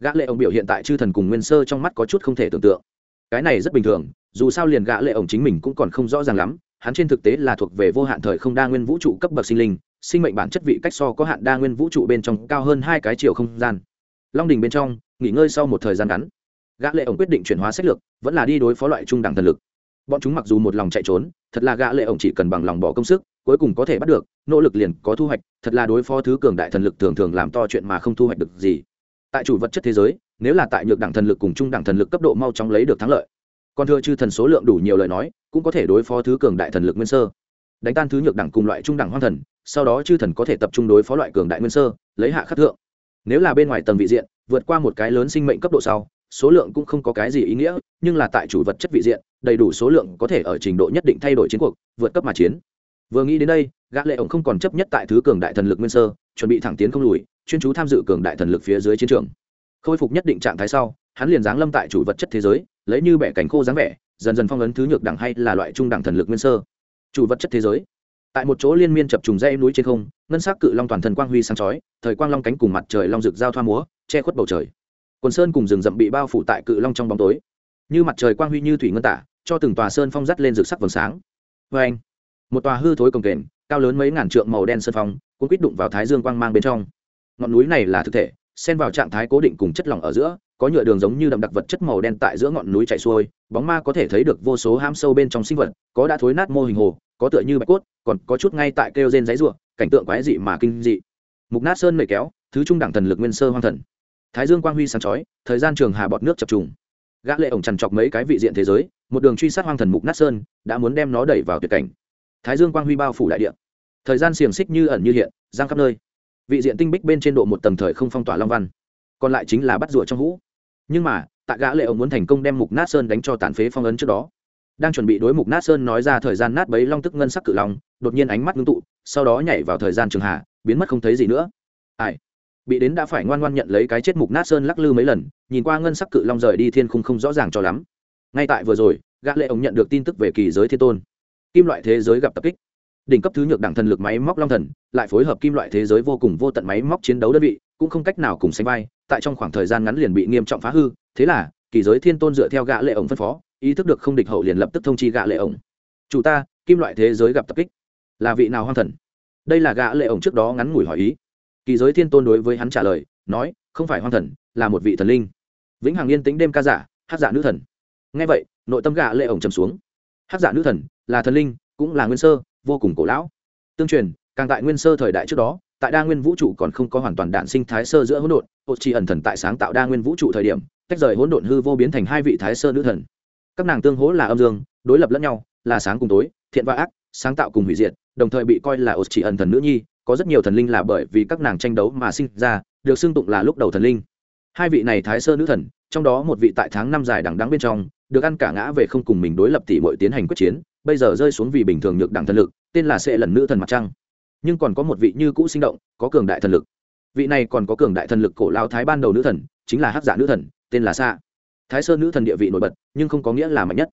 Gã lệ ổng biểu hiện tại chư thần cùng nguyên sơ trong mắt có chút không thể tưởng tượng. Cái này rất bình thường, dù sao liền gã lệ ổng chính mình cũng còn không rõ ràng lắm, hắn trên thực tế là thuộc về vô hạn thời không đa nguyên vũ trụ cấp bậc sinh linh, sinh mệnh bản chất vị cách so có hạn đa nguyên vũ trụ bên trong cao hơn hai cái chiều không gian. Long đình bên trong, nghỉ ngơi sau một thời gian ngắn gã lệ ổng quyết định chuyển hóa sách lược, vẫn là đi đối phó loại trung đẳng thần lực. Bọn chúng mặc dù một lòng chạy trốn, thật là gã lệ ổng chỉ cần bằng lòng bỏ công sức, cuối cùng có thể bắt được, nỗ lực liền có thu hoạch, thật là đối phó thứ cường đại thần lực thường thường làm to chuyện mà không thu hoạch được gì. Tại chủ vật chất thế giới, nếu là tại nhược đẳng thần lực cùng trung đẳng thần lực cấp độ mau chóng lấy được thắng lợi, còn thưa chư thần số lượng đủ nhiều lời nói, cũng có thể đối phó thứ cường đại thần lực nguyên sơ. Đánh tan thứ nhược đẳng cùng loại trung đẳng hoang thần, sau đó chư thần có thể tập trung đối phó loại cường đại nguyên sơ, lấy hạ khắc thượng. Nếu là bên ngoài tầng vị diện, vượt qua một cái lớn sinh mệnh cấp độ sau số lượng cũng không có cái gì ý nghĩa, nhưng là tại chủ vật chất vị diện, đầy đủ số lượng có thể ở trình độ nhất định thay đổi chiến cuộc, vượt cấp mà chiến. Vừa nghĩ đến đây, gã lệ ổng không còn chấp nhất tại thứ cường đại thần lực nguyên sơ, chuẩn bị thẳng tiến không lùi, chuyên chú tham dự cường đại thần lực phía dưới chiến trường. Khôi phục nhất định trạng thái sau, hắn liền giáng lâm tại chủ vật chất thế giới, lấy như bẻ cánh khô dáng vẻ, dần dần phong ấn thứ nhược đẳng hay là loại trung đẳng thần lực nguyên sơ. Chủ vật chất thế giới. Tại một chỗ liên miên chập trùng dây núi trên không, ngân sắc cự long toàn thần quang huy sáng chói, thời quang long cánh cùng mặt trời long rực giao thoa múa, che khuất bầu trời quần sơn cùng rừng rậm bị bao phủ tại cự long trong bóng tối. Như mặt trời quang huy như thủy ngân tả, cho từng tòa sơn phong dắt lên rực sắc vầng sáng. Vê anh. Một tòa hư thối cồng kềnh, cao lớn mấy ngàn trượng màu đen sơn phong cũng quýt đụng vào thái dương quang mang bên trong. Ngọn núi này là thực thể, xen vào trạng thái cố định cùng chất lỏng ở giữa, có nhựa đường giống như đậm đặc vật chất màu đen tại giữa ngọn núi chảy xuôi, bóng ma có thể thấy được vô số ham sâu bên trong sinh vật, có đã thối nát mô hình hồ, có tựa như bạch cốt, còn có chút ngay tại kêu gen giấy ruộng cảnh tượng quái dị mà kinh dị. Mục nát sơn mệt kéo, thứ trung đẳng thần lực nguyên sơ hoang thần thái dương quang huy sáng chói thời gian trường hà bọt nước chập trùng. Gã lệ ổng chằn chọc mấy cái vị diện thế giới một đường truy sát hoang thần mục nát sơn đã muốn đem nó đẩy vào tuyệt cảnh. Thái dương quang huy bao phủ đại địa. Thời gian xiềng xích như ẩn như hiện giang khắp nơi. Vị diện tinh bích bên trên độ một tầng thời không phong tỏa long văn. Còn lại chính là bắt rùa trong hũ. Nhưng mà tạ gã lệ ông muốn thành công đem mục nát sơn đánh cho tàn phế phong ấn trước đó đang chuẩn bị đối mục nát sơn nói ra thời gian nát bấy long tức ngân sắc cự long đột nhiên ánh mắt ngưng tụ sau đó nhảy vào thời gian trường hà, biến mất không thấy gì nữa. Ai? Bị đến đã phải ngoan ngoan nhận lấy cái chết mục nát sơn lắc lư mấy lần, nhìn qua ngân sắc cự long rời đi thiên khung không rõ ràng cho lắm. Ngay tại vừa rồi, gã lệ ông nhận được tin tức về kỳ giới thiên tôn. Kim loại thế giới gặp tập kích. Đỉnh cấp thứ nhược đẳng thần lực máy móc long thần, lại phối hợp kim loại thế giới vô cùng vô tận máy móc chiến đấu đơn vị, cũng không cách nào cùng sánh vai, tại trong khoảng thời gian ngắn liền bị nghiêm trọng phá hư. Thế là, kỳ giới thiên tôn dựa theo gã lệ ổng phân phó, ý thức được không địch hậu liền lập tức thông chi gã lệ ổng chủ ta, kim loại thế giới gặp tập kích. Là vị nào hoang thần? Đây là gã lệ ổng trước đó ngắn ngủi hỏi ý kỳ giới thiên tôn đối với hắn trả lời, nói, không phải hoang thần, là một vị thần linh. Vĩnh hằng yên tĩnh đêm ca giả, hát giả nữ thần. Nghe vậy, nội tâm gã lệ ổng trầm xuống. Hát giả nữ thần, là thần linh, cũng là nguyên sơ, vô cùng cổ lão. Tương truyền, càng tại nguyên sơ thời đại trước đó, tại đa nguyên vũ trụ còn không có hoàn toàn đạn sinh thái sơ giữa hỗn độn ô chỉ ẩn thần tại sáng tạo đa nguyên vũ trụ thời điểm, tách rời hỗn độn hư vô biến thành hai vị thái sơ nữ thần. Các nàng tương hỗ là âm dương, đối lập lẫn nhau, là sáng cùng tối, thiện và ác, sáng tạo cùng hủy diệt, đồng thời bị coi là ô chỉ ẩn thần nữ nhi có rất nhiều thần linh là bởi vì các nàng tranh đấu mà sinh ra, được xưng tụng là lúc đầu thần linh. Hai vị này thái sơ nữ thần, trong đó một vị tại tháng năm dài đằng đắng bên trong, được ăn cả ngã về không cùng mình đối lập tỷ muội tiến hành quyết chiến, bây giờ rơi xuống vì bình thường nhược đẳng thần lực, tên là sẽ lần nữ thần mặt trăng. Nhưng còn có một vị như cũ sinh động, có cường đại thần lực. Vị này còn có cường đại thần lực cổ lao thái ban đầu nữ thần, chính là hắc giả nữ thần, tên là sa. Thái sơ nữ thần địa vị nổi bật, nhưng không có nghĩa là mạnh nhất.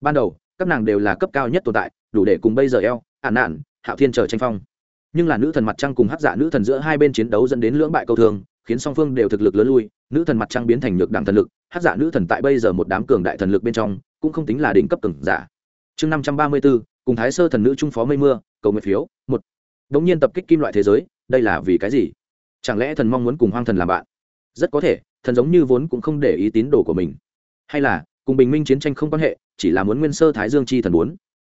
Ban đầu, các nàng đều là cấp cao nhất tồn tại, đủ để cùng bây giờ eo ạn nạn hạo thiên chờ tranh phong nhưng là nữ thần mặt trăng cùng hắc dạ nữ thần giữa hai bên chiến đấu dẫn đến lưỡng bại câu thường khiến song phương đều thực lực lớn lui, nữ thần mặt trăng biến thành nhược đẳng thần lực, hắc dạ nữ thần tại bây giờ một đám cường đại thần lực bên trong, cũng không tính là đỉnh cấp cường giả. Chương năm trăm ba mươi b cùng thái sơ thần nữ trung phó mây mưa, cầu nguyện phiếu, một. Đ nhiên tập kích kim loại thế giới, đây là vì cái gì? Chẳng lẽ thần mong muốn cùng hoang thần làm bạn? Rất có thể, thần giống như vốn cũng không để ý tín đồ của mình. Hay là, cùng bình minh chiến tranh không quan hệ, chỉ là muốn nguyên sơ thái dương chi thần muốn.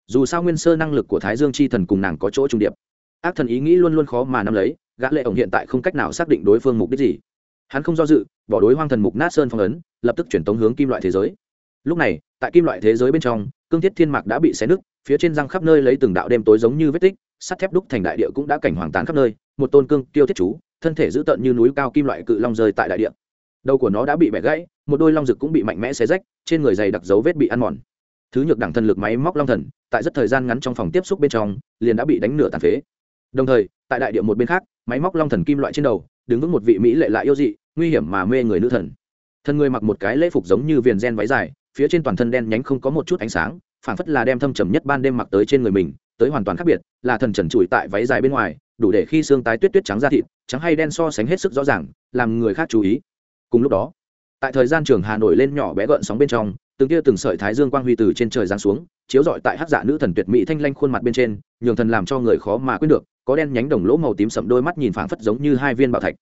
Dù sao nguyên sơ năng lực của thái dương chi thần cùng nàng có chỗ trung điệp ác thần ý nghĩ luôn luôn khó mà nắm lấy, gã lệ ổng hiện tại không cách nào xác định đối phương mục đích gì. Hắn không do dự, bỏ đối hoang thần mục nát sơn phong ấn, lập tức chuyển tống hướng kim loại thế giới. Lúc này, tại kim loại thế giới bên trong, cương thiết thiên mạc đã bị xé nứt, phía trên răng khắp nơi lấy từng đạo đêm tối giống như vết tích, sắt thép đúc thành đại địa cũng đã cảnh hoàng tán khắp nơi, một tôn cương tiêu thiết chú, thân thể dữ tợn như núi cao kim loại cự long rơi tại đại địa. Đầu của nó đã bị bẻ gãy, một đôi long rực cũng bị mạnh mẽ xé rách, trên người dày đặc dấu vết bị ăn mòn. Thứ nhược đẳng thần lực máy móc long thần, tại rất thời gian ngắn trong phòng tiếp xúc bên trong, liền đã bị đánh nửa tàn phế đồng thời, tại đại địa một bên khác, máy móc long thần kim loại trên đầu, đứng vững một vị mỹ lệ lại yêu dị, nguy hiểm mà mê người nữ thần. Thân người mặc một cái lễ phục giống như viền gen váy dài, phía trên toàn thân đen nhánh không có một chút ánh sáng phản phất là đem thâm trầm nhất ban đêm mặc tới trên người mình, tới hoàn toàn khác biệt, là thần trần trụi tại váy dài bên ngoài, đủ để khi xương tái tuyết tuyết trắng da thịt, trắng hay đen so sánh hết sức rõ ràng, làm người khác chú ý. Cùng lúc đó, tại thời gian trường hà nổi lên nhỏ bé gợn sóng bên trong, từng tia từng sợi thái dương quang huy từ trên trời giáng xuống, chiếu rọi tại hát giả dạ nữ thần tuyệt mỹ thanh lanh khuôn mặt bên trên, nhường thần làm cho người khó mà quyết được có đen nhánh đồng lỗ màu tím sậm đôi mắt nhìn phảng phất giống như hai viên bảo thạch.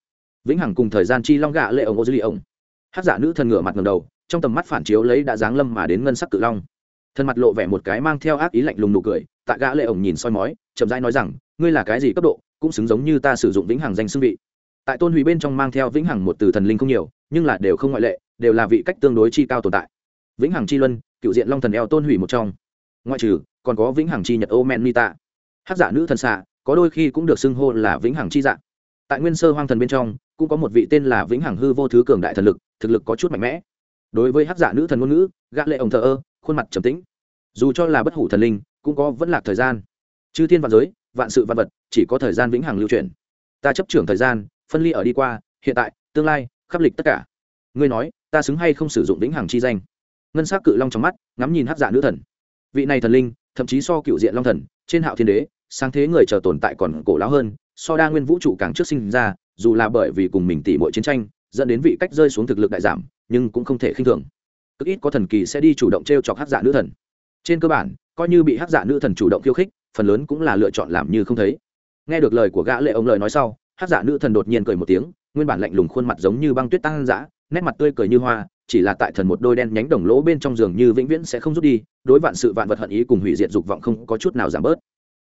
Vĩnh hằng cùng thời gian chi long gạ lệ ổng ô dư lì ổng hát giả nữ thần ngửa mặt ngầm đầu, trong tầm mắt phản chiếu lấy đã giáng lâm mà đến ngân sắc cự long. Thân mặt lộ vẻ một cái mang theo ác ý lạnh lùng nụ cười tạ gã lệ ổng nhìn soi mói, chậm rãi nói rằng, ngươi là cái gì cấp độ, cũng xứng giống như ta sử dụng vĩnh hằng danh xưng vị. Tại tôn hủy bên trong mang theo vĩnh hằng một từ thần linh không nhiều, nhưng là đều không ngoại lệ, đều là vị cách tương đối chi cao tồn tại. Vĩnh hằng chi luân, cựu diện long thần eo tôn hủy một trong. Ngoại trừ, còn có vĩnh hằng chi nhật ô men nita hát giả nữ thần xạ có đôi khi cũng được xưng hô là vĩnh hằng chi dạng. Tại nguyên sơ hoang thần bên trong, cũng có một vị tên là vĩnh hằng hư vô thứ cường đại thần lực, thực lực có chút mạnh mẽ. Đối với hát giả nữ thần ngôn ngữ, gã lệ ổng thờ ơ, khuôn mặt trầm tĩnh. Dù cho là bất hủ thần linh, cũng có vẫn lạc thời gian. Chư thiên vạn giới, vạn sự vạn vật, chỉ có thời gian vĩnh hằng lưu truyền. Ta chấp trưởng thời gian, phân ly ở đi qua, hiện tại, tương lai, khắp lịch tất cả. Ngươi nói, ta xứng hay không sử dụng vĩnh hằng chi danh? Ngân s á c cự long trong mắt, ngắm nhìn hát dạ nữ thần. Vị này thần linh, thậm chí so cựu diện long thần, trên hạo thiên đế sáng thế người chờ tồn tại còn cổ lão hơn, so đa nguyên vũ trụ càng trước sinh ra, dù là bởi vì cùng mình tỉ mọi chiến tranh, dẫn đến vị cách rơi xuống thực lực đại giảm, nhưng cũng không thể khinh thường. Cực ít có thần kỳ sẽ đi chủ động t r e o chọc hát dạ nữ thần. Trên cơ bản, coi như bị hát dạ nữ thần chủ động khiêu khích, phần lớn cũng là lựa chọn làm như không thấy. Nghe được lời của gã lệ ông lời nói sau hát dạ nữ thần đột nhiên cười một tiếng, nguyên bản lạnh lùng khuôn mặt giống như băng tuyết tăng dã, nét mặt tươi cười như hoa, chỉ là tại thần một đôi đen nhánh đồng lỗ bên trong giường như vĩnh viễn sẽ không rút đi, đối vạn sự vạn vật hận ý cùng hủy diệt dục vọng không có chút nào giảm bớt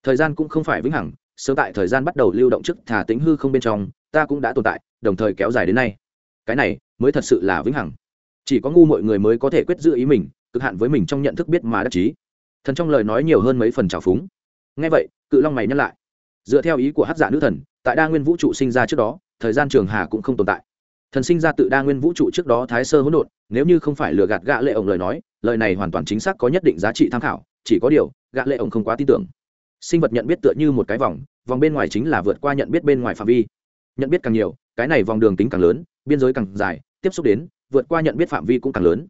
thời gian cũng không phải vĩnh hằng, sớm tại thời gian bắt đầu lưu động trước thả tính hư không bên trong, ta cũng đã tồn tại, đồng thời kéo dài đến nay. Cái này mới thật sự là vĩnh hằng. Chỉ có ngu mọi người mới có thể quyết giữ ý mình, cực hạn với mình trong nhận thức biết mà đắc chí. Thần trong lời nói nhiều hơn mấy phần trào phúng. Ngay vậy, cự long mày nhắc lại. Dựa theo ý của hát giả dạ nữ thần, tại đa nguyên vũ trụ sinh ra trước đó, thời gian trường hà cũng không tồn tại. Thần sinh ra tự đa nguyên vũ trụ trước đó thái sơ hỗn độn, nếu như không phải lừa gạt gạ lệ ổng lời nói, lời này hoàn toàn chính xác có nhất định giá trị tham khảo, chỉ có điều gạ lệ ổng không quá tin tưởng sinh vật nhận biết tựa như một cái vòng vòng bên ngoài chính là vượt qua nhận biết bên ngoài phạm vi. Nhận biết càng nhiều, cái này vòng đường tính càng lớn, biên giới càng dài, tiếp xúc đến, vượt qua nhận biết phạm vi cũng càng lớn.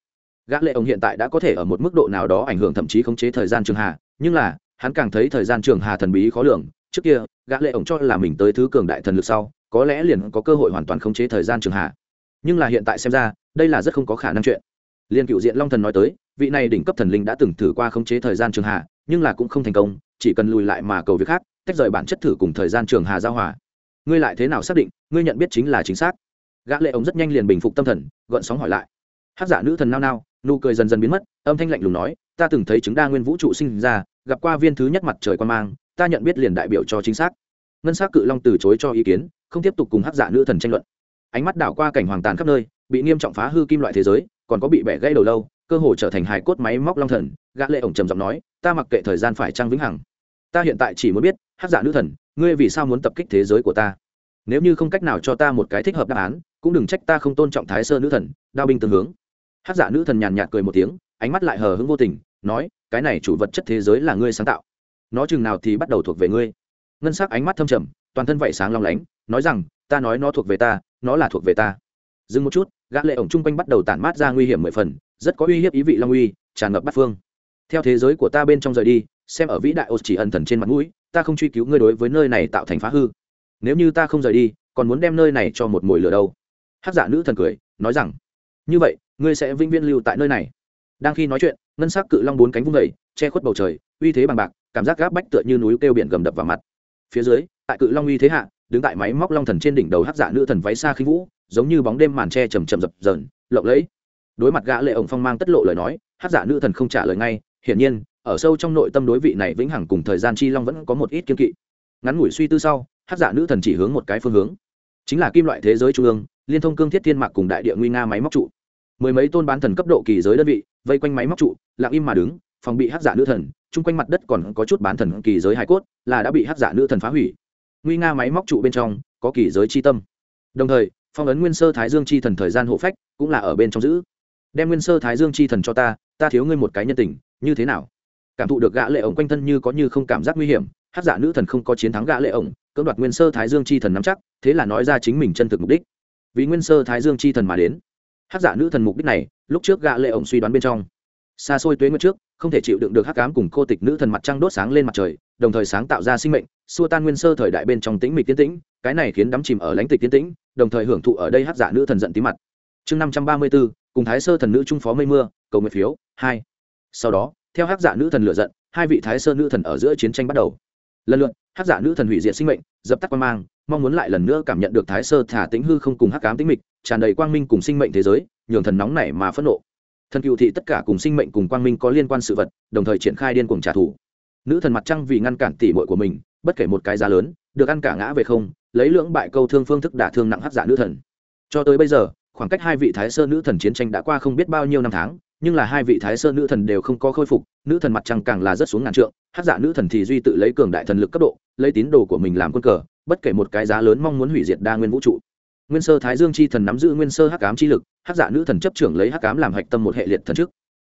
Gã lệ ông hiện tại đã có thể ở một mức độ nào đó ảnh hưởng thậm chí khống chế thời gian trường hà, nhưng là, hắn càng thấy thời gian trường hà thần bí khó lường. Trước kia, gã lệ ông cho là mình tới thứ cường đại thần lực sau, có lẽ liền có cơ hội hoàn toàn khống chế thời gian trường hà. Nhưng là hiện tại xem ra, đây là rất không có khả năng chuyện. Liên cựu diện long thần nói tới, vị này đỉnh cấp thần linh đã từng thử qua khống chế thời gian trường hà, nhưng là cũng không thành công chỉ cần lùi lại mà cầu việc khác, tách rời bản chất thử cùng thời gian trường hà giao hòa. Ngươi lại thế nào xác định, ngươi nhận biết chính là chính xác? Gã lệ ống rất nhanh liền bình phục tâm thần gợn sóng hỏi lại. Hát giả nữ thần nao nao, nụ cười dần dần biến mất, âm thanh lạnh lùng nói, ta từng thấy chứng đa nguyên vũ trụ sinh ra, gặp qua viên thứ nhất mặt trời quan mang, ta nhận biết liền đại biểu cho chính xác. Ngân s á c cự long từ chối cho ý kiến, không tiếp tục cùng hắc dạ nữ thần tranh luận. Ánh mắt đảo qua cảnh hoàng tàn khắp nơi, bị nghiêm trọng phá hư kim loại thế giới, còn có bị bẻ gãy đầu lâu, cơ hồ trở thành hài cốt máy móc long thần gã lệ ổng trầm giọng nói, ta mặc kệ thời gian phải trăng vĩnh hằng, ta hiện tại chỉ muốn biết, hắc giả nữ thần, ngươi vì sao muốn tập kích thế giới của ta? Nếu như không cách nào cho ta một cái thích hợp đáp án, cũng đừng trách ta không tôn trọng thái sơ nữ thần, đao binh tương hướng. Hắc giả nữ thần nhàn nhạt cười một tiếng, ánh mắt lại hờ hững vô tình, nói, cái này chủ vật chất thế giới là ngươi sáng tạo. Nó chừng nào thì bắt đầu thuộc về ngươi. Ngân sắc ánh mắt thâm trầm, toàn thân vảy sáng long lánh, nói rằng, ta nói nó thuộc về ta, nó là thuộc về ta. Dừng một chút, gã lệ ổng chung quanh bắt đầu tản mát ra nguy hiểm mười phần, rất có uy hiếp ý vị long uy, tràn ngập bát phương theo thế giới của ta bên trong rời đi, xem ở vĩ đại ột chỉ ẩn thần trên mặt mũi, ta không truy cứu ngươi đối với nơi này tạo thành phá hư. Nếu như ta không rời đi, còn muốn đem nơi này cho một mồi lửa đâu? Hát giả nữ thần cười, nói rằng, như vậy, ngươi sẽ vĩnh viễn lưu tại nơi này. Đang khi nói chuyện, ngân sắc cự long bốn cánh vung vẩy che khuất bầu trời, uy thế bằng bạc, cảm giác gáp bách tựa như núi kêu biển gầm đập vào mặt. Phía dưới, tại cự long uy thế hạ, đứng tại máy móc long thần trên đỉnh đầu hát giả nữ thần váy xa khí vũ, giống như bóng đêm màn tre chầm chầm dập dờn, lộng lẫy. Đối mặt gã lệ ổng phong mang tất lộ lời nói hát giả nữ thần không trả lời ngay hiển nhiên, ở sâu trong nội tâm đối vị này vĩnh hằng cùng thời gian chi long vẫn có một ít kiên kỵ. Ngắn ngủi suy tư sau, hát giả nữ thần chỉ hướng một cái phương hướng. Chính là kim loại thế giới trung ương, liên thông cương thiết thiên mạc cùng đại địa nguy nga máy móc trụ. Mười mấy tôn bán thần cấp độ kỳ giới đơn vị, vây quanh máy móc trụ, lặng im mà đứng, phòng bị hát giả nữ thần, chung quanh mặt đất còn có chút bán thần kỳ giới hải cốt, là đã bị hát giả nữ thần phá hủy. Nguy nga máy móc trụ bên trong, có kỳ giới chi tâm. Đồng thời, phong ấn nguyên sơ thái dương chi thần thời gian hộ phách cũng là ở bên trong giữ. Đem nguyên sơ thái dương chi thần cho ta ta thiếu ngươi một cái nhân tình như thế nào? Cảm thụ được gã lệ ổng quanh thân như có như không cảm giác nguy hiểm hát giả nữ thần không có chiến thắng gã lệ ổng cưỡng đoạt nguyên sơ thái dương chi thần nắm chắc thế là nói ra chính mình chân thực mục đích. Vì nguyên sơ thái dương chi thần mà đến. Hát giả nữ thần mục đích này lúc trước gã lệ ổng suy đoán bên trong. Xa xôi tuế nguyệt trước không thể chịu đựng được hắc ám cùng cô tịch nữ thần mặt trăng đốt sáng lên mặt trời đồng thời sáng tạo ra sinh mệnh xua tan nguyên sơ thời đại bên trong tĩnh mịch tiến tĩnh cái này khiến đắm chìm ở lãnh tịch tiến tĩnh đồng thời hưởng thụ ở đây hắc giả nữ thần giận tí mặt. Chương năm trăm ba mươi 534, cùng thái sơ thần nữ trung phó mây mưa cầu nguyện phiếu hai sau đó, theo hắc giả nữ thần lựa giận, hai vị thái sơ nữ thần ở giữa chiến tranh bắt đầu. Lần lượt, hắc giả nữ thần hủy diệt sinh mệnh, dập tắt quan mang, mong muốn lại lần nữa cảm nhận được thái sơ thả tĩnh hư không cùng hắc cám tĩnh mịch, tràn đầy quang minh cùng sinh mệnh thế giới, nhường thần nóng nảy mà phẫn nộ. Thần cựu thị tất cả cùng sinh mệnh cùng quang minh có liên quan sự vật, đồng thời triển khai điên cuồng trả thù. Nữ thần mặt trăng vì ngăn cản tỉ bội của mình, bất kể một cái giá lớn, được ăn cả ngã về không, lấy lưỡng bại câu thương phương thức đả thương nặng hắc giả nữ thần. Cho tới bây giờ, khoảng cách hai vị thái sơ nữ thần chiến tranh đã qua không biết bao nhiêu năm tháng nhưng là hai vị thái sơ nữ thần đều không có khôi phục, nữ thần mặt trăng càng là rất xuống ngàn trượng, hát giả nữ thần thì duy tự lấy cường đại thần lực cấp độ, lấy tín đồ của mình làm quân cờ, bất kể một cái giá lớn mong muốn hủy diệt đa nguyên vũ trụ. Nguyên sơ thái dương chi thần nắm giữ nguyên sơ hắc ám chi lực hắc giả nữ thần chấp trưởng lấy hắc ám làm hạch tâm một hệ liệt thần trước.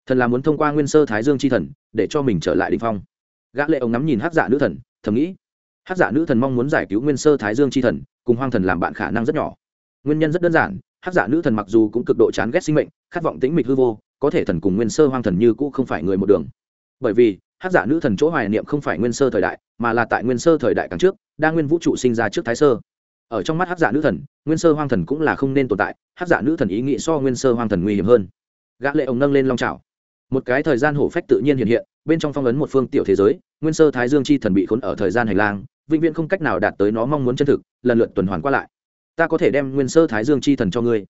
Thần là muốn thông qua nguyên sơ thái dương chi thần, để cho mình trở lại đ phong. Gã lệ ông ngắm nhìn hắc giả nữ thần, thầm nghĩ hắc giả nữ thần mong muốn giải cứu nguyên sơ thái dương chi thần, cùng hoang thần làm bạn khả năng rất nhỏ. Nguyên nhân rất đơn giản hắc giả nữ thần mặc dù cũng cực độ chán ghét sinh mệnh, khát vọng tĩnh mịch hư vô có thể thần cùng nguyên sơ hoang thần như cũ không phải người một đường. Bởi vì, hát giả nữ thần chỗ hoài niệm không phải nguyên sơ thời đại, mà là tại nguyên sơ thời đại càng trước, đa nguyên vũ trụ sinh ra trước thái sơ. Ở trong mắt hát giả nữ thần, nguyên sơ hoang thần cũng là không nên tồn tại, hát giả nữ thần ý nghĩ so nguyên sơ hoang thần nguy hiểm hơn. Gã lệ ông nâng lên long trào một cái thời gian hổ phách tự nhiên hiện hiện, bên trong phong ấn một phương tiểu thế giới, nguyên sơ thái dương chi thần bị khốn ở thời gian hành lang, vĩnh viễn không cách nào đạt tới nó mong muốn chân thực, lần lượt tuần hoàn qua lại. Ta có thể đem nguyên sơ thái dương chi thần cho ngươi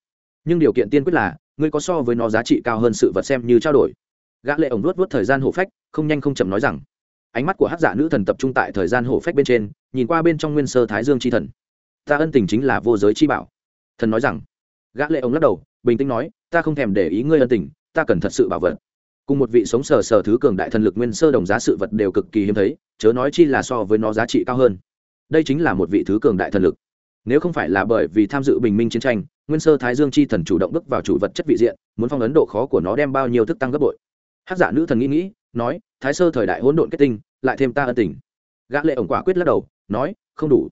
nhưng điều kiện tiên quyết là, ngươi có so với nó giá trị cao hơn sự vật xem như trao đổi. Gã lệ ổng nuốt vuốt thời gian hổ phách, không nhanh không chậm nói rằng. Ánh mắt của hắc giả nữ thần tập trung tại thời gian hổ phách bên trên, nhìn qua bên trong nguyên sơ thái dương chi thần. Ta ân tình chính là vô giới chi bảo. Thần nói rằng. Gã lệ ổng lắc đầu, bình tĩnh nói, ta không thèm để ý ngươi ân tình, ta cần thật sự bảo vật. Cùng một vị sống sờ sờ thứ cường đại thần lực nguyên sơ đồng giá sự vật đều cực kỳ hiếm thấy, chớ nói chi là so với nó giá trị cao hơn. Đây chính là một vị thứ cường đại thần lực nếu không phải là bởi vì tham dự bình minh chiến tranh, nguyên sơ thái dương chi thần chủ động bước vào chủ vật chất vị diện, muốn phong ấn độ khó của nó đem bao nhiêu thức tăng gấp bội. Hát giả nữ thần nghĩ nghĩ, nói, thái sơ thời đại hỗn độn kết tinh, lại thêm ta ân tình. Gã lệ ổng quả quyết lắc đầu, nói, không đủ.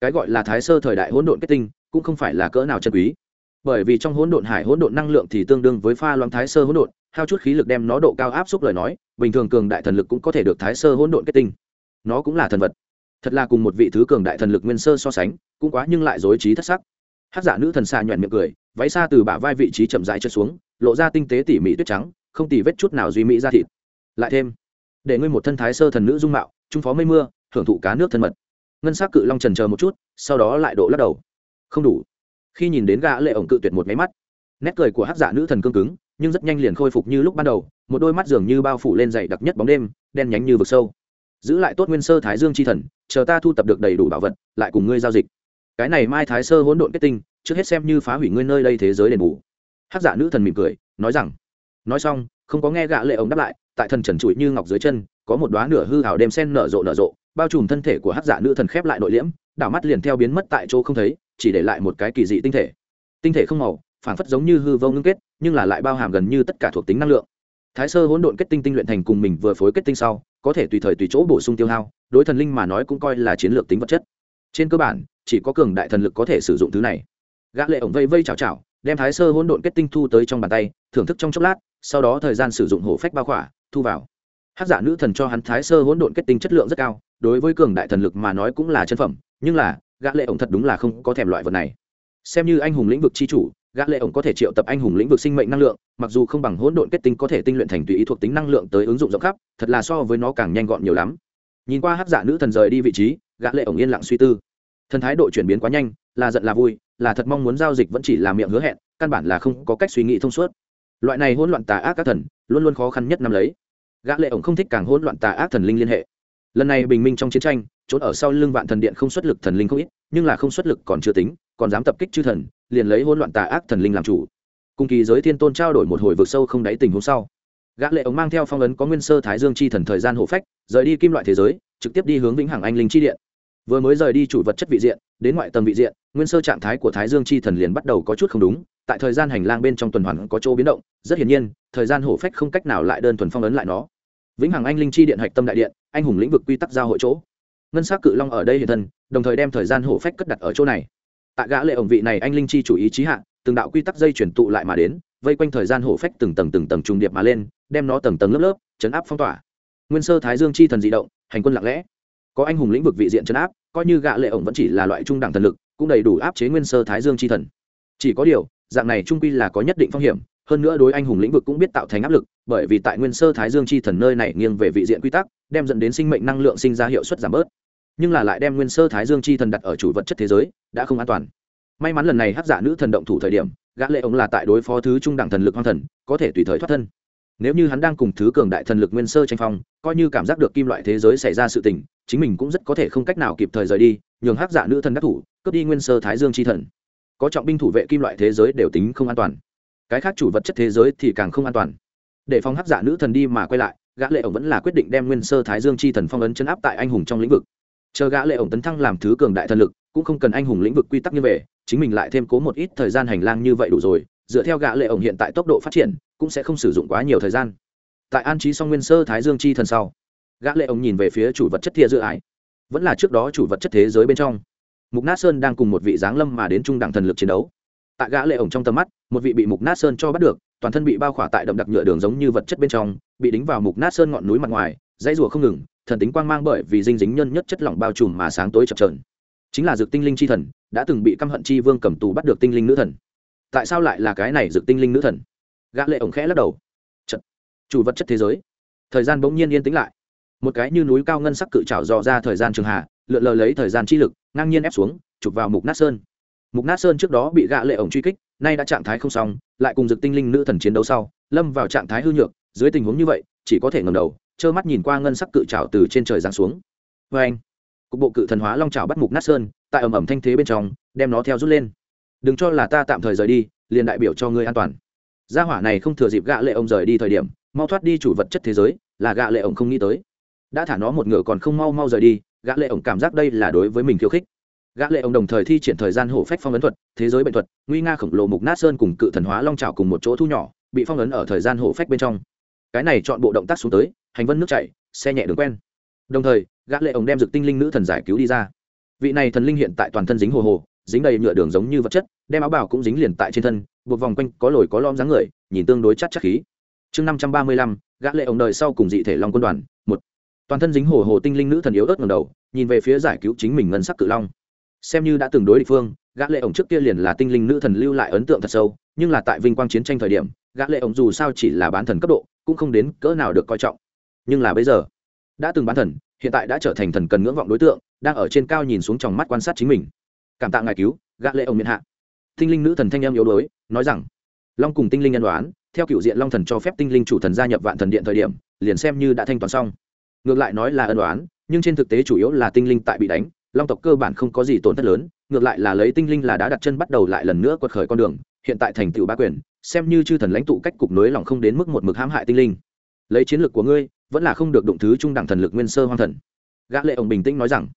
Cái gọi là thái sơ thời đại hỗn độn kết tinh, cũng không phải là cỡ nào chân quý. Bởi vì trong hỗn độn hải hỗn độn năng lượng thì tương đương với pha loãng thái sơ hỗn độn, hao chút khí lực đem nó độ cao áp xúc lời nói, bình thường cường đại thần lực cũng có thể được thái sơ hỗn độn kết tinh. Nó cũng là thần vật thật là cùng một vị thứ cường đại thần lực nguyên sơ so sánh, cũng quá nhưng lại dối trí thất sắc. Hát giả nữ thần xa nhoẹn miệng cười, váy xa từ bả vai vị trí chậm rãi trượt xuống, lộ ra tinh tế tỉ mỉ tuyết trắng, không tì vết chút nào duy mỹ ra thịt. Lại thêm, để ngươi một thân thái sơ thần nữ dung mạo, trung phó mây mưa hưởng thụ cá nước thân mật. Ngân s á c cự long trần chờ một chút, sau đó lại độ lắc đầu. Không đủ. Khi nhìn đến gã lệ ổng cự tuyệt một máy mắt, nét cười của hát giả nữ thần cương cứng, nhưng rất nhanh liền khôi phục như lúc ban đầu, một đôi mắt dường như bao phủ lên dày đặc nhất bóng đêm, đen nhánh như vực sâu giữ lại tốt nguyên sơ thái dương chi thần, chờ ta thu tập được đầy đủ bảo vật, lại cùng ngươi giao dịch. Cái này mai thái sơ hỗn độn kết tinh, trước hết xem như phá hủy ngươi nơi đây thế giới đền bù. Hát giả nữ thần mỉm cười, nói rằng, nói xong, không có nghe gạ lệ ống đáp lại, tại thần trần trụi như ngọc dưới chân, có một đóa nửa hư hào đem sen nở rộ nở rộ, bao trùm thân thể của hát giả nữ thần khép lại nội liễm, đảo mắt liền theo biến mất tại chỗ không thấy, chỉ để lại một cái kỳ dị tinh thể. Tinh thể không màu phản phất giống như hư vô ngưng kết, nhưng là lại bao hàm gần như tất cả thuộc tính năng lượng thái sơ hỗn độn kết tinh tinh luyện thành cùng mình vừa phối kết tinh sau có thể tùy thời tùy chỗ bổ sung tiêu hao đối thần linh mà nói cũng coi là chiến lược tính vật chất. Trên cơ bản chỉ có cường đại thần lực có thể sử dụng thứ này. Gã lệ ổng vây vây chào chào, đem thái sơ hỗn độn kết tinh thu tới trong bàn tay thưởng thức trong chốc lát sau đó thời gian sử dụng hổ phách bao khỏa thu vào. Hát giả nữ thần cho hắn thái sơ hỗn độn kết tinh chất lượng rất cao đối với cường đại thần lực mà nói cũng là chân phẩm nhưng là gã lệ ổng thật đúng là không có thèm loại vật này. Xem như anh hùng lĩnh vực chi chủ gã lệ ổng có thể triệu tập anh hùng lĩnh vực sinh mệnh năng lượng, mặc dù không bằng hỗn độn kết tinh có thể tinh luyện thành tùy ý thuộc tính năng lượng tới ứng dụng rộng khắp, thật là so với nó càng nhanh gọn nhiều lắm. Nhìn qua hắc giả nữ thần rời đi vị trí, gã lệ ổng yên lặng suy tư. Thần thái độ chuyển biến quá nhanh, là giận là vui, là thật mong muốn giao dịch vẫn chỉ là miệng hứa hẹn, căn bản là không có cách suy nghĩ thông suốt. Loại này hỗn loạn tà ác các thần, luôn luôn khó khăn nhất năm lấy. Gã lệ ổng không thích càng hỗn loạn tà ác thần linh liên hệ. Lần này bình minh trong chiến tranh, trốn ở sau lưng vạn thần điện không xuất lực thần linh không ít, nhưng là không xuất lực còn chưa tính, còn dám tập kích chư thần liền lấy hỗn loạn tà ác thần linh làm chủ. Cùng kỳ giới thiên tôn trao đổi một hồi vực sâu không đáy tình huống sau, gã lệ ống mang theo phong ấn có nguyên sơ thái dương chi thần thời gian hộ phách, rời đi kim loại thế giới, trực tiếp đi hướng vĩnh hằng anh linh chi điện. Vừa mới rời đi chủ vật chất vị diện, đến ngoại tầng vị diện, nguyên sơ trạng thái của thái dương chi thần liền bắt đầu có chút không đúng, tại thời gian hành lang bên trong tuần hoàn có chỗ biến động, rất hiển nhiên, thời gian hổ phách không cách nào lại đơn thuần phong ấn lại nó. Vĩnh hằng anh linh chi điện hạch tâm đại điện, anh hùng lĩnh vực quy tắc giao hội chỗ. Ngân s á c cự long ở đây hiện thân, đồng thời đem thời gian hổ phách cất đặt ở chỗ này tại gã lệ ổng vị này anh linh chi chủ ý chí hạ, từng đạo quy tắc dây chuyển tụ lại mà đến, vây quanh thời gian hổ phách từng tầng từng tầng trùng điệp mà lên, đem nó tầng tầng lớp lớp, chấn áp phong tỏa. Nguyên sơ thái dương chi thần dị động, hành quân lặng lẽ. Có anh hùng lĩnh vực vị diện chấn áp, coi như gã lệ ổng vẫn chỉ là loại trung đẳng thần lực, cũng đầy đủ áp chế nguyên sơ thái dương chi thần. Chỉ có điều, dạng này trung quy là có nhất định phong hiểm, hơn nữa đối anh hùng lĩnh vực cũng biết tạo thành áp lực, bởi vì tại nguyên sơ thái dương chi thần nơi này nghiêng về vị diện quy tắc, đem dẫn đến sinh mệnh năng lượng sinh ra hiệu suất giảm bớt nhưng là lại đem nguyên sơ thái dương chi thần đặt ở chủ vật chất thế giới, đã không an toàn. May mắn lần này hát giả nữ thần động thủ thời điểm, gã lệ ống là tại đối phó thứ trung đẳng thần lực hoang thần, có thể tùy thời thoát thân. Nếu như hắn đang cùng thứ cường đại thần lực nguyên sơ tranh phong, coi như cảm giác được kim loại thế giới xảy ra sự tình, chính mình cũng rất có thể không cách nào kịp thời rời đi, nhường hát giả nữ thần đắc thủ, cướp đi nguyên sơ thái dương chi thần. Có trọng binh thủ vệ kim loại thế giới đều tính không an toàn. Cái khác chủ vật chất thế giới thì càng không an toàn. Để phong hát giả nữ thần đi mà quay lại, gã lệ ổng vẫn là quyết định đem nguyên sơ thái dương chi thần phong ấn chấn áp tại anh hùng trong lĩnh vực chờ gã lệ ổng tấn thăng làm thứ cường đại thần lực, cũng không cần anh hùng lĩnh vực quy tắc như vậy, chính mình lại thêm cố một ít thời gian hành lang như vậy đủ rồi, dựa theo gã lệ ổng hiện tại tốc độ phát triển, cũng sẽ không sử dụng quá nhiều thời gian. Tại an trí song nguyên sơ thái dương chi thần sau, gã lệ ổng nhìn về phía chủ vật chất thìa dự ải. Vẫn là trước đó chủ vật chất thế giới bên trong. Mục nát sơn đang cùng một vị giáng lâm mà đến trung đẳng thần lực chiến đấu. Tại gã lệ ổng trong tầm mắt, một vị bị mục nát sơn cho bắt được, toàn thân bị bao khỏa tại đậm đặc nhựa đường giống như vật chất bên trong, bị đính vào mục nát sơn ngọn núi mặt ngoài, dãy rùa không ngừng thần tính quang mang bởi vì dinh dính nhân nhất chất lỏng bao trùm mà sáng tối chập trờn chính là dược tinh linh chi thần, đã từng bị căm hận chi vương cầm tù bắt được tinh linh nữ thần. Tại sao lại là cái này dược tinh linh nữ thần? Gã lệ ổng khẽ lắc đầu. Chật. chủ vật chất thế giới. Thời gian bỗng nhiên yên tĩnh lại. Một cái như núi cao ngân sắc cự trảo dò ra thời gian trường hạ, lượn lờ lấy thời gian chi lực, ngang nhiên ép xuống, chụp vào mục nát sơn. Mục nát sơn trước đó bị gã lệ ổng truy kích, nay đã trạng thái không xong, lại cùng dược tinh linh nữ thần chiến đấu sau, lâm vào trạng thái hư nhược. Dưới tình huống như vậy, chỉ có thể ngẩng đầu trơ mắt nhìn qua ngân sắc cự trảo từ trên trời giáng xuống. Vê anh, cục bộ cự thần hóa long trảo bắt mục nát sơn, tại ầm ầm thanh thế bên trong, đem nó theo rút lên. Đừng cho là ta tạm thời rời đi, liền đại biểu cho ngươi an toàn. Gia hỏa này không thừa dịp gạ lệ ông rời đi thời điểm, mau thoát đi chủ vật chất thế giới, là gạ lệ ông không nghĩ tới. Đã thả nó một ngựa còn không mau mau rời đi, gã lệ ông cảm giác đây là đối với mình khiêu khích. Gã lệ ông đồng thời thi triển thời gian hổ phách phong ấn thuật, thế giới bệnh thuật, nguy nga khổng lồ mục nát sơn cùng cự thần hóa long trào cùng một chỗ thu nhỏ, bị phong ấn ở thời gian hổ phách bên trong. Cái này chọn bộ động tác xuống tới hành vân nước chảy, xe nhẹ đường quen. Đồng thời, gã lệ ổng đem dược tinh linh nữ thần giải cứu đi ra. Vị này thần linh hiện tại toàn thân dính hồ hồ, dính đầy nhựa đường giống như vật chất, đem áo bào cũng dính liền tại trên thân, buộc vòng quanh có lồi có lõm dáng người, nhìn tương đối chắc chắc khí. Chương năm trăm ba mươi lăm, gã lệ ổng đời sau cùng dị thể long quân đoàn, một. Toàn thân dính hồ hồ tinh linh nữ thần yếu ớt ngẩng đầu, nhìn về phía giải cứu chính mình ngân sắc cự long. Xem như đã từng đối địch phương, gã lệ ổng trước kia liền là tinh linh nữ thần lưu lại ấn tượng thật sâu, nhưng là tại vinh quang chiến tranh thời điểm, gã lệ ổng dù sao chỉ là bán thần cấp độ, cũng không đến cỡ nào được coi trọng nhưng là bây giờ, đã từng bán thần, hiện tại đã trở thành thần cần ngưỡng vọng đối tượng, đang ở trên cao nhìn xuống trong mắt quan sát chính mình. Cảm tạ ngài cứu, gã lệ ông miền hạ. Tinh linh nữ thần thanh em yếu đuối, nói rằng, long cùng tinh linh nhân đoán, theo cựu diện long thần cho phép tinh linh chủ thần gia nhập vạn thần điện thời điểm, liền xem như đã thanh toán xong. Ngược lại nói là ân đoán, nhưng trên thực tế chủ yếu là tinh linh tại bị đánh, long tộc cơ bản không có gì tổn thất lớn, ngược lại là lấy tinh linh là đã đặt chân bắt đầu lại lần nữa quật khởi con đường, hiện tại thành tựu ba quyền, xem như chư thần lãnh tụ cách cục nối lòng không đến mức một mực hãm hại tinh linh. Lấy chiến lược của ngươi vẫn là không được đụng thứ trung đẳng thần lực nguyên sơ hoang thần. Gã lệ ông bình tĩnh nói rằng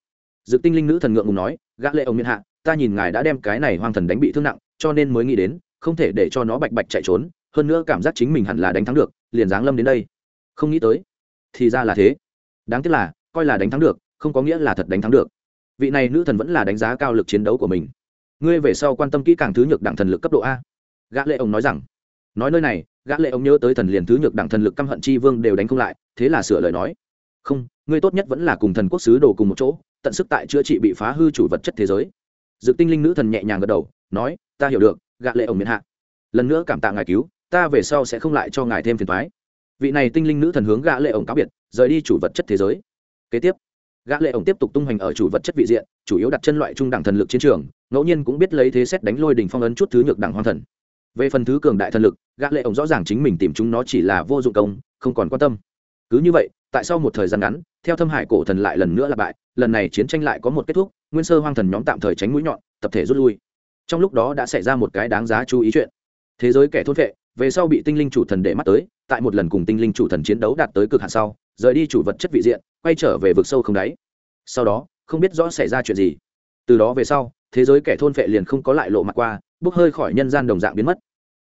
dự tinh linh nữ thần ngượng ngùng nói, gã lệ ông miên hạ, ta nhìn ngài đã đem cái này hoang thần đánh bị thương nặng, cho nên mới nghĩ đến, không thể để cho nó bạch bạch chạy trốn, hơn nữa cảm giác chính mình hẳn là đánh thắng được, liền giáng lâm đến đây. Không nghĩ tới. Thì ra là thế. Đáng tiếc là, coi là đánh thắng được, không có nghĩa là thật đánh thắng được. Vị này nữ thần vẫn là đánh giá cao lực chiến đấu của mình. Ngươi về sau quan tâm kỹ càng thứ nhược đẳng thần lực cấp độ a. Gã lệ ông nói rằng, nói nơi này gã lệ ông nhớ tới thần liền thứ nhược đẳng thần lực căm hận chi vương đều đánh không lại, thế là sửa lời nói. Không, ngươi tốt nhất vẫn là cùng thần quốc sứ đồ cùng một chỗ, tận sức tại chữa trị bị phá hư chủ vật chất thế giới. Dự tinh linh nữ thần nhẹ nhàng gật đầu, nói, ta hiểu được, gã lệ ông miễn hạ. Lần nữa cảm tạ ngài cứu, ta về sau sẽ không lại cho ngài thêm phiền toái. Vị này tinh linh nữ thần hướng gã lệ ông cáo biệt, rời đi chủ vật chất thế giới. Kế tiếp, gã lệ ổng tiếp tục tung hoành ở chủ vật chất vị diện, chủ yếu đặt chân loại trung đẳng thần lực chiến trường, ngẫu nhiên cũng biết lấy thế xét đánh lôi đỉnh phong ấn chút thứ nhược đẳng hoang thần về phần thứ cường đại thần lực, gã lệ ổng rõ ràng chính mình tìm chúng nó chỉ là vô dụng công, không còn quan tâm. Cứ như vậy, tại sau một thời gian ngắn, theo thâm hải cổ thần lại lần nữa là bại, lần này chiến tranh lại có một kết thúc, nguyên sơ hoang thần nhóm tạm thời tránh mũi nhọn, tập thể rút lui. Trong lúc đó đã xảy ra một cái đáng giá chú ý chuyện. Thế giới kẻ thôn vệ, về sau bị tinh linh chủ thần để mắt tới, tại một lần cùng tinh linh chủ thần chiến đấu đạt tới cực hạn sau, rời đi chủ vật chất vị diện, quay trở về vực sâu không đáy. Sau đó, không biết rõ xảy ra chuyện gì. Từ đó về sau, thế giới kẻ thôn vệ liền không có lại lộ mặt qua, bốc hơi khỏi nhân gian đồng dạng biến mất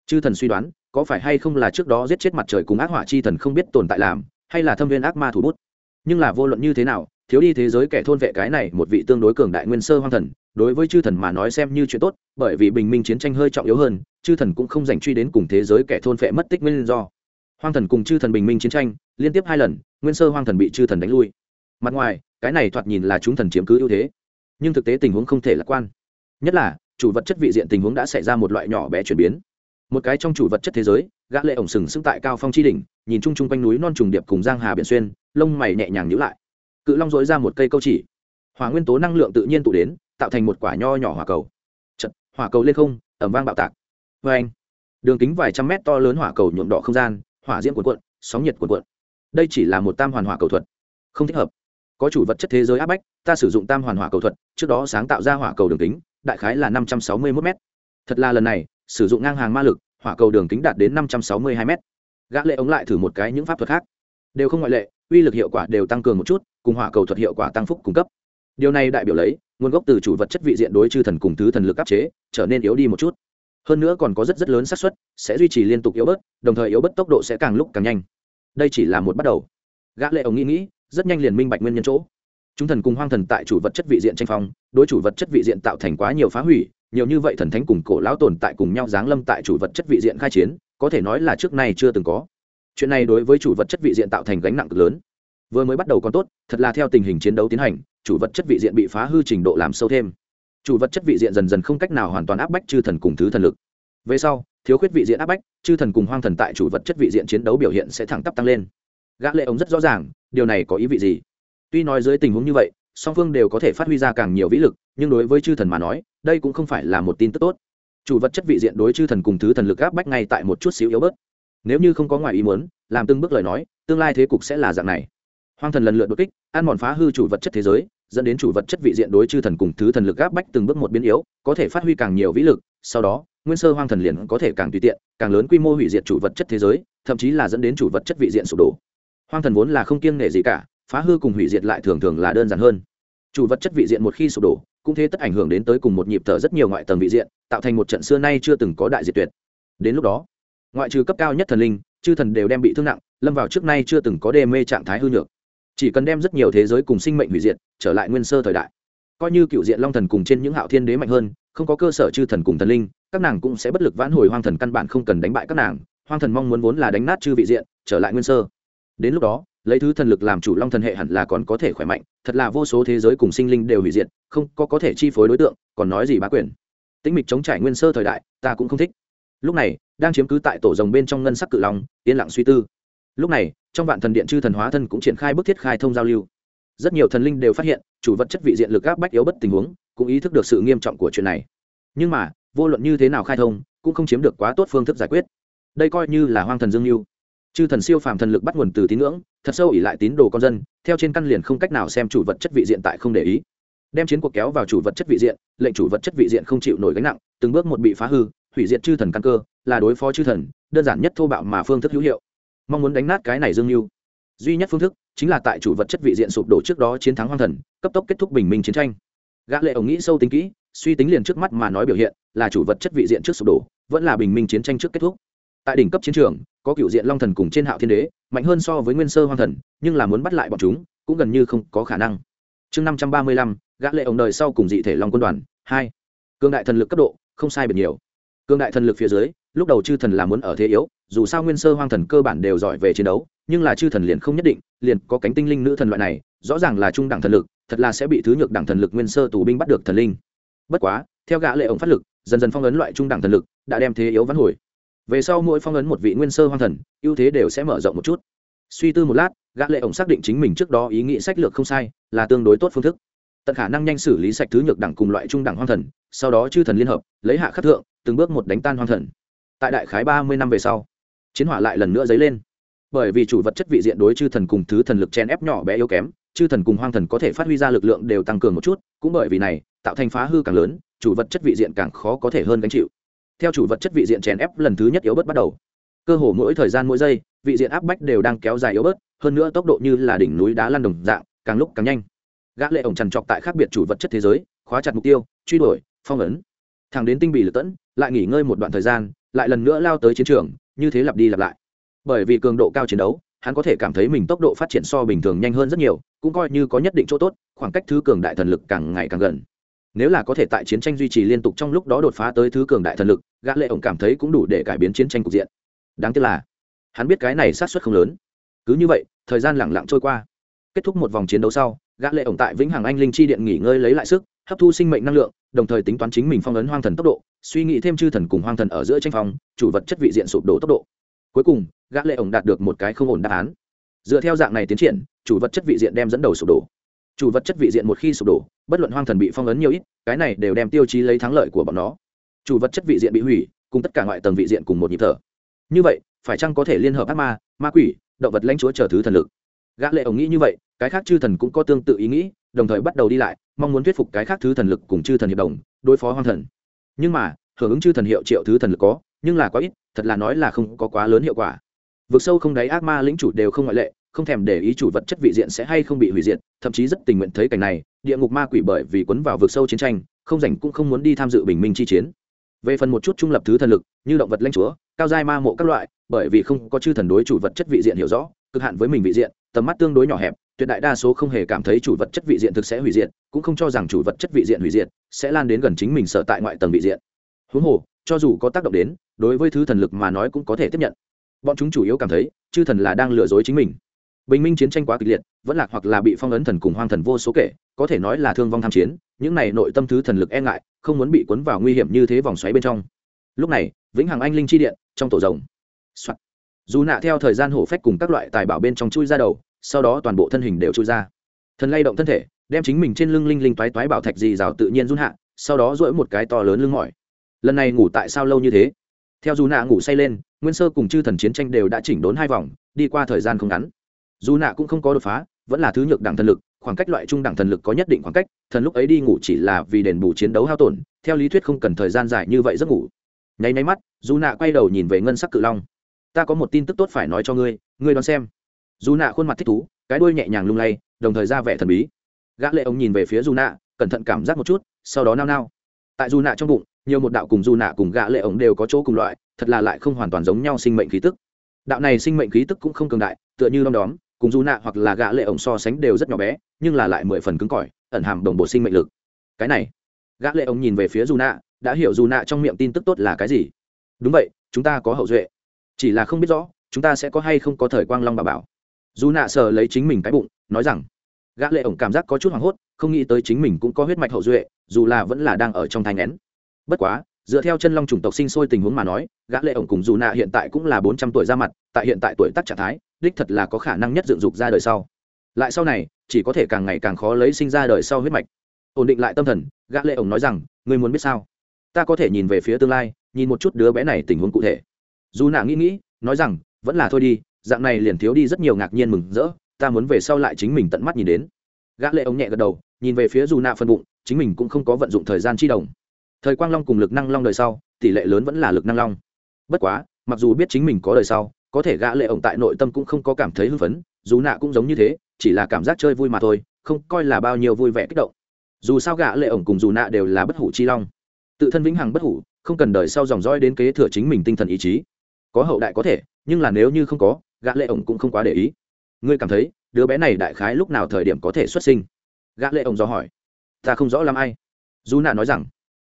chư thần suy đoán, có phải hay không là trước đó giết chết mặt trời cùng ác hỏa chi thần không biết tồn tại làm, hay là thâm viên ác ma thủ bút? Nhưng là vô luận như thế nào, thiếu đi thế giới kẻ thôn vệ cái này một vị tương đối cường đại nguyên sơ hoang thần, đối với chư thần mà nói xem như chuyện tốt, bởi vì bình minh chiến tranh hơi trọng yếu hơn, chư thần cũng không dành truy đến cùng thế giới kẻ thôn vệ mất tích nguyên do. Hoang thần cùng chư thần bình minh chiến tranh, liên tiếp hai lần, nguyên sơ hoang thần bị chư thần đánh lui. Mặt ngoài, cái này thoạt nhìn là chúng thần chiếm cứ ưu thế, nhưng thực tế tình huống không thể lạc quan. Nhất là, chủ vật chất vị diện tình huống đã xảy ra một loại nhỏ bé chuyển biến một cái trong chủ vật chất thế giới gã lệ ổng sừng sững tại cao phong chi đỉnh nhìn chung chung quanh núi non trùng điệp cùng giang hà biển xuyên lông mày nhẹ nhàng nhíu lại. Cự long dối ra một cây câu chỉ. Hỏa nguyên tố năng lượng tự nhiên tụ đến tạo thành một quả nho nhỏ hỏa cầu. Chật, hỏa cầu lên không ẩm vang bạo tạc. Vê anh đường kính vài trăm mét to lớn hỏa cầu nhuộm đỏ không gian hỏa diễm cuộn cuộn sóng nhiệt cuộn cuộn. Đây chỉ là một tam hoàn hỏa cầu thuật. Không thích hợp. Có chủ vật chất thế giới áp bách ta sử dụng tam hoàn hỏa cầu thuật trước đó sáng tạo ra hỏa cầu đường kính đại khái là năm trăm sáu mươi mốt m thật là lần này sử dụng ngang hàng ma lực, hỏa cầu đường kính đạt đến năm trăm sáu mươi hai m gã lệ ống lại thử một cái những pháp thuật khác. Đều không ngoại lệ, uy lực hiệu quả đều tăng cường một chút, cùng hỏa cầu thuật hiệu quả tăng phúc cung cấp. Điều này đại biểu lấy, nguồn gốc từ chủ vật chất vị diện đối chư thần cùng thứ thần lực áp chế, trở nên yếu đi một chút. Hơn nữa còn có rất rất lớn xác suất, sẽ duy trì liên tục yếu bớt, đồng thời yếu bớt tốc độ sẽ càng lúc càng nhanh. Đây chỉ là một bắt đầu. Gã lệ ống nghĩ nghĩ, rất nhanh liền minh bạch nguyên nhân chỗ. Chúng thần cùng hoang thần tại chủ vật chất vị diện tranh phong, đối chủ vật chất vị diện tạo thành quá nhiều phá hủy nhiều như vậy thần thánh cùng cổ lão tồn tại cùng nhau giáng lâm tại chủ vật chất vị diện khai chiến, có thể nói là trước nay chưa từng có. Chuyện này đối với chủ vật chất vị diện tạo thành gánh nặng cực lớn. Vừa mới bắt đầu còn tốt, thật là theo tình hình chiến đấu tiến hành, chủ vật chất vị diện bị phá hư trình độ làm sâu thêm. Chủ vật chất vị diện dần dần không cách nào hoàn toàn áp bách chư thần cùng thứ thần lực. Về sau, thiếu khuyết vị diện áp bách, chư thần cùng hoang thần tại chủ vật chất vị diện chiến đấu biểu hiện sẽ thẳng tắp tăng lên. Gã lệ ống rất rõ ràng, điều này có ý vị gì? Tuy nói dưới tình huống như vậy song phương đều có thể phát huy ra càng nhiều vĩ lực, nhưng đối với chư thần mà nói, đây cũng không phải là một tin tức tốt. Chủ vật chất vị diện đối chư thần cùng thứ thần lực áp bách ngay tại một chút xíu yếu bớt. Nếu như không có ngoài ý muốn, làm từng bước lời nói, tương lai thế cục sẽ là dạng này. Hoang thần lần lượt đột kích, ăn mòn phá hư chủ vật chất thế giới, dẫn đến chủ vật chất vị diện đối chư thần cùng thứ thần lực áp bách từng bước một biến yếu, có thể phát huy càng nhiều vĩ lực, sau đó, nguyên sơ hoang thần liền có thể càng tùy tiện, càng lớn quy mô hủy diệt chủ vật chất thế giới, thậm chí là dẫn đến chủ vật chất vị diện sụp đổ. Hoang thần vốn là không kiêng nể gì cả phá hư cùng hủy diệt lại thường thường là đơn giản hơn. Chủ vật chất vị diện một khi sụp đổ, cũng thế tất ảnh hưởng đến tới cùng một nhịp thở rất nhiều ngoại tầng vị diện, tạo thành một trận xưa nay chưa từng có đại diệt tuyệt. Đến lúc đó, ngoại trừ cấp cao nhất thần linh, chư thần đều đem bị thương nặng, lâm vào trước nay chưa từng có đê mê trạng thái hư nhược. Chỉ cần đem rất nhiều thế giới cùng sinh mệnh hủy diệt, trở lại nguyên sơ thời đại. Coi như cựu diện long thần cùng trên những hạo thiên đế mạnh hơn, không có cơ sở chư thần cùng thần linh, các nàng cũng sẽ bất lực vãn hồi hoang thần căn bản không cần đánh bại các nàng. Hoang thần mong muốn vốn là đánh nát chư vị diện, trở lại nguyên sơ. Đến lúc đó lấy thứ thần lực làm chủ long thần hệ hẳn là còn có thể khỏe mạnh, thật là vô số thế giới cùng sinh linh đều hủy diệt, không có có thể chi phối đối tượng, còn nói gì bá quyền. Tĩnh mịch chống trải nguyên sơ thời đại, ta cũng không thích. Lúc này, đang chiếm cứ tại tổ rồng bên trong ngân sắc cự long, yên lặng suy tư. Lúc này, trong vạn thần điện chư thần hóa thân cũng triển khai bước thiết khai thông giao lưu. Rất nhiều thần linh đều phát hiện, chủ vật chất vị diện lực áp bách yếu bất tình huống, cũng ý thức được sự nghiêm trọng của chuyện này. Nhưng mà, vô luận như thế nào khai thông, cũng không chiếm được quá tốt phương thức giải quyết. Đây coi như là hoang thần dương mưu chư thần siêu phàm thần lực bắt nguồn từ tín ngưỡng, thật sâu ỉ lại tín đồ con dân, theo trên căn liền không cách nào xem chủ vật chất vị diện tại không để ý. Đem chiến cuộc kéo vào chủ vật chất vị diện, lệnh chủ vật chất vị diện không chịu nổi gánh nặng, từng bước một bị phá hư, hủy diệt chư thần căn cơ, là đối phó chư thần, đơn giản nhất thô bạo mà phương thức hữu hiệu. Mong muốn đánh nát cái này dương mưu duy nhất phương thức chính là tại chủ vật chất vị diện sụp đổ trước đó chiến thắng hoang thần, cấp tốc kết thúc bình minh chiến tranh. Gã lệ ổng nghĩ sâu tính kỹ, suy tính liền trước mắt mà nói biểu hiện, là chủ vật chất vị diện trước sụp đổ, vẫn là bình minh chiến tranh trước kết thúc tại đỉnh cấp chiến trường, có cựu diện long thần cùng trên hạo thiên đế, mạnh hơn so với nguyên sơ hoang thần, nhưng là muốn bắt lại bọn chúng, cũng gần như không có khả năng. Chương năm trăm ba mươi lăm, gã lệ ổng đời sau cùng dị thể long quân đoàn, hai. Cương đại thần lực cấp độ, không sai biệt nhiều. Cương đại thần lực phía dưới, lúc đầu chư thần là muốn ở thế yếu, dù sao nguyên sơ hoang thần cơ bản đều giỏi về chiến đấu, nhưng là chư thần liền không nhất định, liền có cánh tinh linh nữ thần loại này, rõ ràng là trung đẳng thần lực, thật là sẽ bị thứ nhược đẳng thần lực nguyên sơ tù binh bắt được thần linh. Bất quá, theo gã lệ ổng phát lực, dần dần phong ấn loại trung đẳng thần lực, đã đem thế yếu vãn hồi về sau mỗi phong ấn một vị nguyên sơ hoang thần, ưu thế đều sẽ mở rộng một chút. Suy tư một lát, gã lệ ổng xác định chính mình trước đó ý nghĩ sách lược không sai, là tương đối tốt phương thức. Tận khả năng nhanh xử lý sạch thứ nhược đẳng cùng loại trung đẳng hoang thần, sau đó chư thần liên hợp, lấy hạ khắc thượng, từng bước một đánh tan hoang thần. Tại đại khái ba mươi năm về sau, chiến hỏa lại lần nữa dấy lên. Bởi vì chủ vật chất vị diện đối chư thần cùng thứ thần lực chen ép nhỏ bé yếu kém, chư thần cùng hoang thần có thể phát huy ra lực lượng đều tăng cường một chút, cũng bởi vì này, tạo thành phá hư càng lớn, chủ vật chất vị diện càng khó có thể hơn gánh chịu theo chủ vật chất vị diện chèn ép lần thứ nhất yếu bớt bắt đầu. Cơ hồ mỗi thời gian mỗi giây, vị diện áp bách đều đang kéo dài yếu bớt, hơn nữa tốc độ như là đỉnh núi đá lăn đồng dạng, càng lúc càng nhanh. Gã lệ ổng trằn trọc tại khác biệt chủ vật chất thế giới, khóa chặt mục tiêu, truy đuổi, phong ấn. Thẳng đến tinh bị lực tẫn, lại nghỉ ngơi một đoạn thời gian, lại lần nữa lao tới chiến trường, như thế lặp đi lặp lại. Bởi vì cường độ cao chiến đấu, hắn có thể cảm thấy mình tốc độ phát triển so bình thường nhanh hơn rất nhiều, cũng coi như có nhất định chỗ tốt, khoảng cách thứ cường đại thần lực càng ngày càng gần nếu là có thể tại chiến tranh duy trì liên tục trong lúc đó đột phá tới thứ cường đại thần lực, gã lệ ổng cảm thấy cũng đủ để cải biến chiến tranh cục diện. Đáng tiếc là, hắn biết cái này sát suất không lớn. Cứ như vậy, thời gian lặng lặng trôi qua. Kết thúc một vòng chiến đấu sau, gã lệ ổng tại vĩnh hằng anh linh chi điện nghỉ ngơi lấy lại sức, hấp thu sinh mệnh năng lượng, đồng thời tính toán chính mình phong ấn hoang thần tốc độ, suy nghĩ thêm chư thần cùng hoang thần ở giữa tranh phong, chủ vật chất vị diện sụp đổ tốc độ. Cuối cùng, gã lệ ổng đạt được một cái không ổn đáp án. Dựa theo dạng này tiến triển, chủ vật chất vị diện đem dẫn đầu sụp đổ chủ vật chất vị diện một khi sụp đổ, bất luận hoang thần bị phong ấn nhiều ít, cái này đều đem tiêu chí lấy thắng lợi của bọn nó. Chủ vật chất vị diện bị hủy, cùng tất cả ngoại tầng vị diện cùng một nhịp thở. Như vậy, phải chăng có thể liên hợp ác ma ma quỷ, động vật lãnh chúa chờ thứ thần lực? Gã lệ ổng nghĩ như vậy, cái khác chư thần cũng có tương tự ý nghĩ, đồng thời bắt đầu đi lại, mong muốn thuyết phục cái khác thứ thần lực cùng chư thần hiệp đồng, đối phó hoang thần. Nhưng mà, hưởng ứng chư thần hiệu triệu thứ thần lực có, nhưng là quá ít, thật là nói là không có quá lớn hiệu quả. Vực sâu không đáy ác ma lĩnh chủ đều không ngoại lệ không thèm để ý chủ vật chất vị diện sẽ hay không bị hủy diệt, thậm chí rất tình nguyện thấy cảnh này, địa ngục ma quỷ bởi vì quấn vào vực sâu chiến tranh, không rảnh cũng không muốn đi tham dự bình minh chi chiến. Về phần một chút trung lập thứ thần lực, như động vật lanh chúa, cao giai ma mộ các loại, bởi vì không có chư thần đối chủ vật chất vị diện hiểu rõ, cực hạn với mình vị diện, tầm mắt tương đối nhỏ hẹp, tuyệt đại đa số không hề cảm thấy chủ vật chất vị diện thực sẽ hủy diệt, cũng không cho rằng chủ vật chất vị diện hủy diệt, sẽ lan đến gần chính mình sở tại ngoại tầng vị diện. Huống hồ, cho dù có tác động đến, đối với thứ thần lực mà nói cũng có thể tiếp nhận. Bọn chúng chủ yếu cảm thấy, chư thần là đang lừa dối chính mình bình minh chiến tranh quá kịch liệt, vẫn lạc hoặc là bị phong ấn thần cùng hoang thần vô số kể, có thể nói là thương vong tham chiến, những này nội tâm thứ thần lực e ngại, không muốn bị cuốn vào nguy hiểm như thế vòng xoáy bên trong. Lúc này, vĩnh hằng anh linh chi điện, trong tổ rồng、Soạn. dù nạ theo thời gian hổ phách cùng các loại tài bảo bên trong chui ra đầu, sau đó toàn bộ thân hình đều chui ra. Thần lay động thân thể, đem chính mình trên lưng linh linh toái toái bảo thạch gì rào tự nhiên run hạ, sau đó dỗi một cái to lớn lưng mỏi. Lần này ngủ tại sao lâu như thế? Theo dù nạ ngủ say lên, nguyên sơ cùng chư thần chiến tranh đều đã chỉnh đốn hai vòng, đi qua thời gian không ngắn dù nạ cũng không có đột phá, vẫn là thứ nhược đẳng thần lực, khoảng cách loại trung đẳng thần lực có nhất định khoảng cách, thần lúc ấy đi ngủ chỉ là vì đền bù chiến đấu hao tổn, theo lý thuyết không cần thời gian dài như vậy giấc ngủ. Nháy nháy mắt, dù nạ quay đầu nhìn về ngân sắc cự long. Ta có một tin tức tốt phải nói cho ngươi ngươi đón xem. Dù nạ khuôn mặt thích thú, cái đuôi nhẹ nhàng lung lay, đồng thời ra vẻ thần bí. Gã lệ ông nhìn về phía dù nạ, cẩn thận cảm giác một chút, sau đó nao nao. Tại dù nạ trong bụng, nhiều một đạo cùng dù nạ cùng gã lệ ổng đều có chỗ cùng loại, thật là lại không hoàn toàn giống nhau sinh mệnh khí tức. Đạo này sinh mệnh khí tức cũng không cường đại, tựa như đom đóm cùng dù nạ hoặc là gã lệ ổng so sánh đều rất nhỏ bé, nhưng là lại mười phần cứng cỏi, ẩn hàm đồng bộ sinh mệnh lực. Cái này gã lệ ổng nhìn về phía dù nạ, đã hiểu dù nạ trong miệng tin tức tốt là cái gì. Đúng vậy, chúng ta có hậu duệ. Chỉ là không biết rõ, chúng ta sẽ có hay không có thời quang long bà bảo. Dù nạ sờ lấy chính mình cái bụng, nói rằng gã lệ ổng cảm giác có chút hoảng hốt, không nghĩ tới chính mình cũng có huyết mạch hậu duệ, dù là vẫn là đang ở trong thai nén bất quá, dựa theo chân long chủng tộc sinh sôi tình huống mà nói gã lệ ổng cùng dù nạ hiện tại cũng là bốn trăm tuổi ra mặt, tại hiện tại tuổi tác trạng thái đích thật là có khả năng nhất dựng dục ra đời sau. Lại sau này, chỉ có thể càng ngày càng khó lấy sinh ra đời sau huyết mạch. Ổn định lại tâm thần, gã lệ ổng nói rằng, ngươi muốn biết sao? Ta có thể nhìn về phía tương lai, nhìn một chút đứa bé này tình huống cụ thể. Dù nạ nghĩ nghĩ, nói rằng, vẫn là thôi đi, dạng này liền thiếu đi rất nhiều ngạc nhiên mừng rỡ, ta muốn về sau lại chính mình tận mắt nhìn đến. Gã lệ ống nhẹ gật đầu, nhìn về phía dù nạ phân bụng, chính mình cũng không có vận dụng thời gian chi đồng thời quang long cùng lực năng long đời sau, tỷ lệ lớn vẫn là lực năng long. Bất quá, mặc dù biết chính mình có đời sau có thể gã lệ ổng tại nội tâm cũng không có cảm thấy hưng phấn, dù nạ cũng giống như thế, chỉ là cảm giác chơi vui mà thôi, không coi là bao nhiêu vui vẻ kích động. Dù sao gã lệ ổng cùng dù nạ đều là bất hủ chi long. Tự thân vĩnh hằng bất hủ, không cần đời sau dòng dõi đến kế thừa chính mình tinh thần ý chí. Có hậu đại có thể, nhưng là nếu như không có, gã lệ ổng cũng không quá để ý. Ngươi cảm thấy, đứa bé này đại khái lúc nào thời điểm có thể xuất sinh? Gã lệ ổng do hỏi. Ta không rõ làm ai. Dù nạ nói rằng,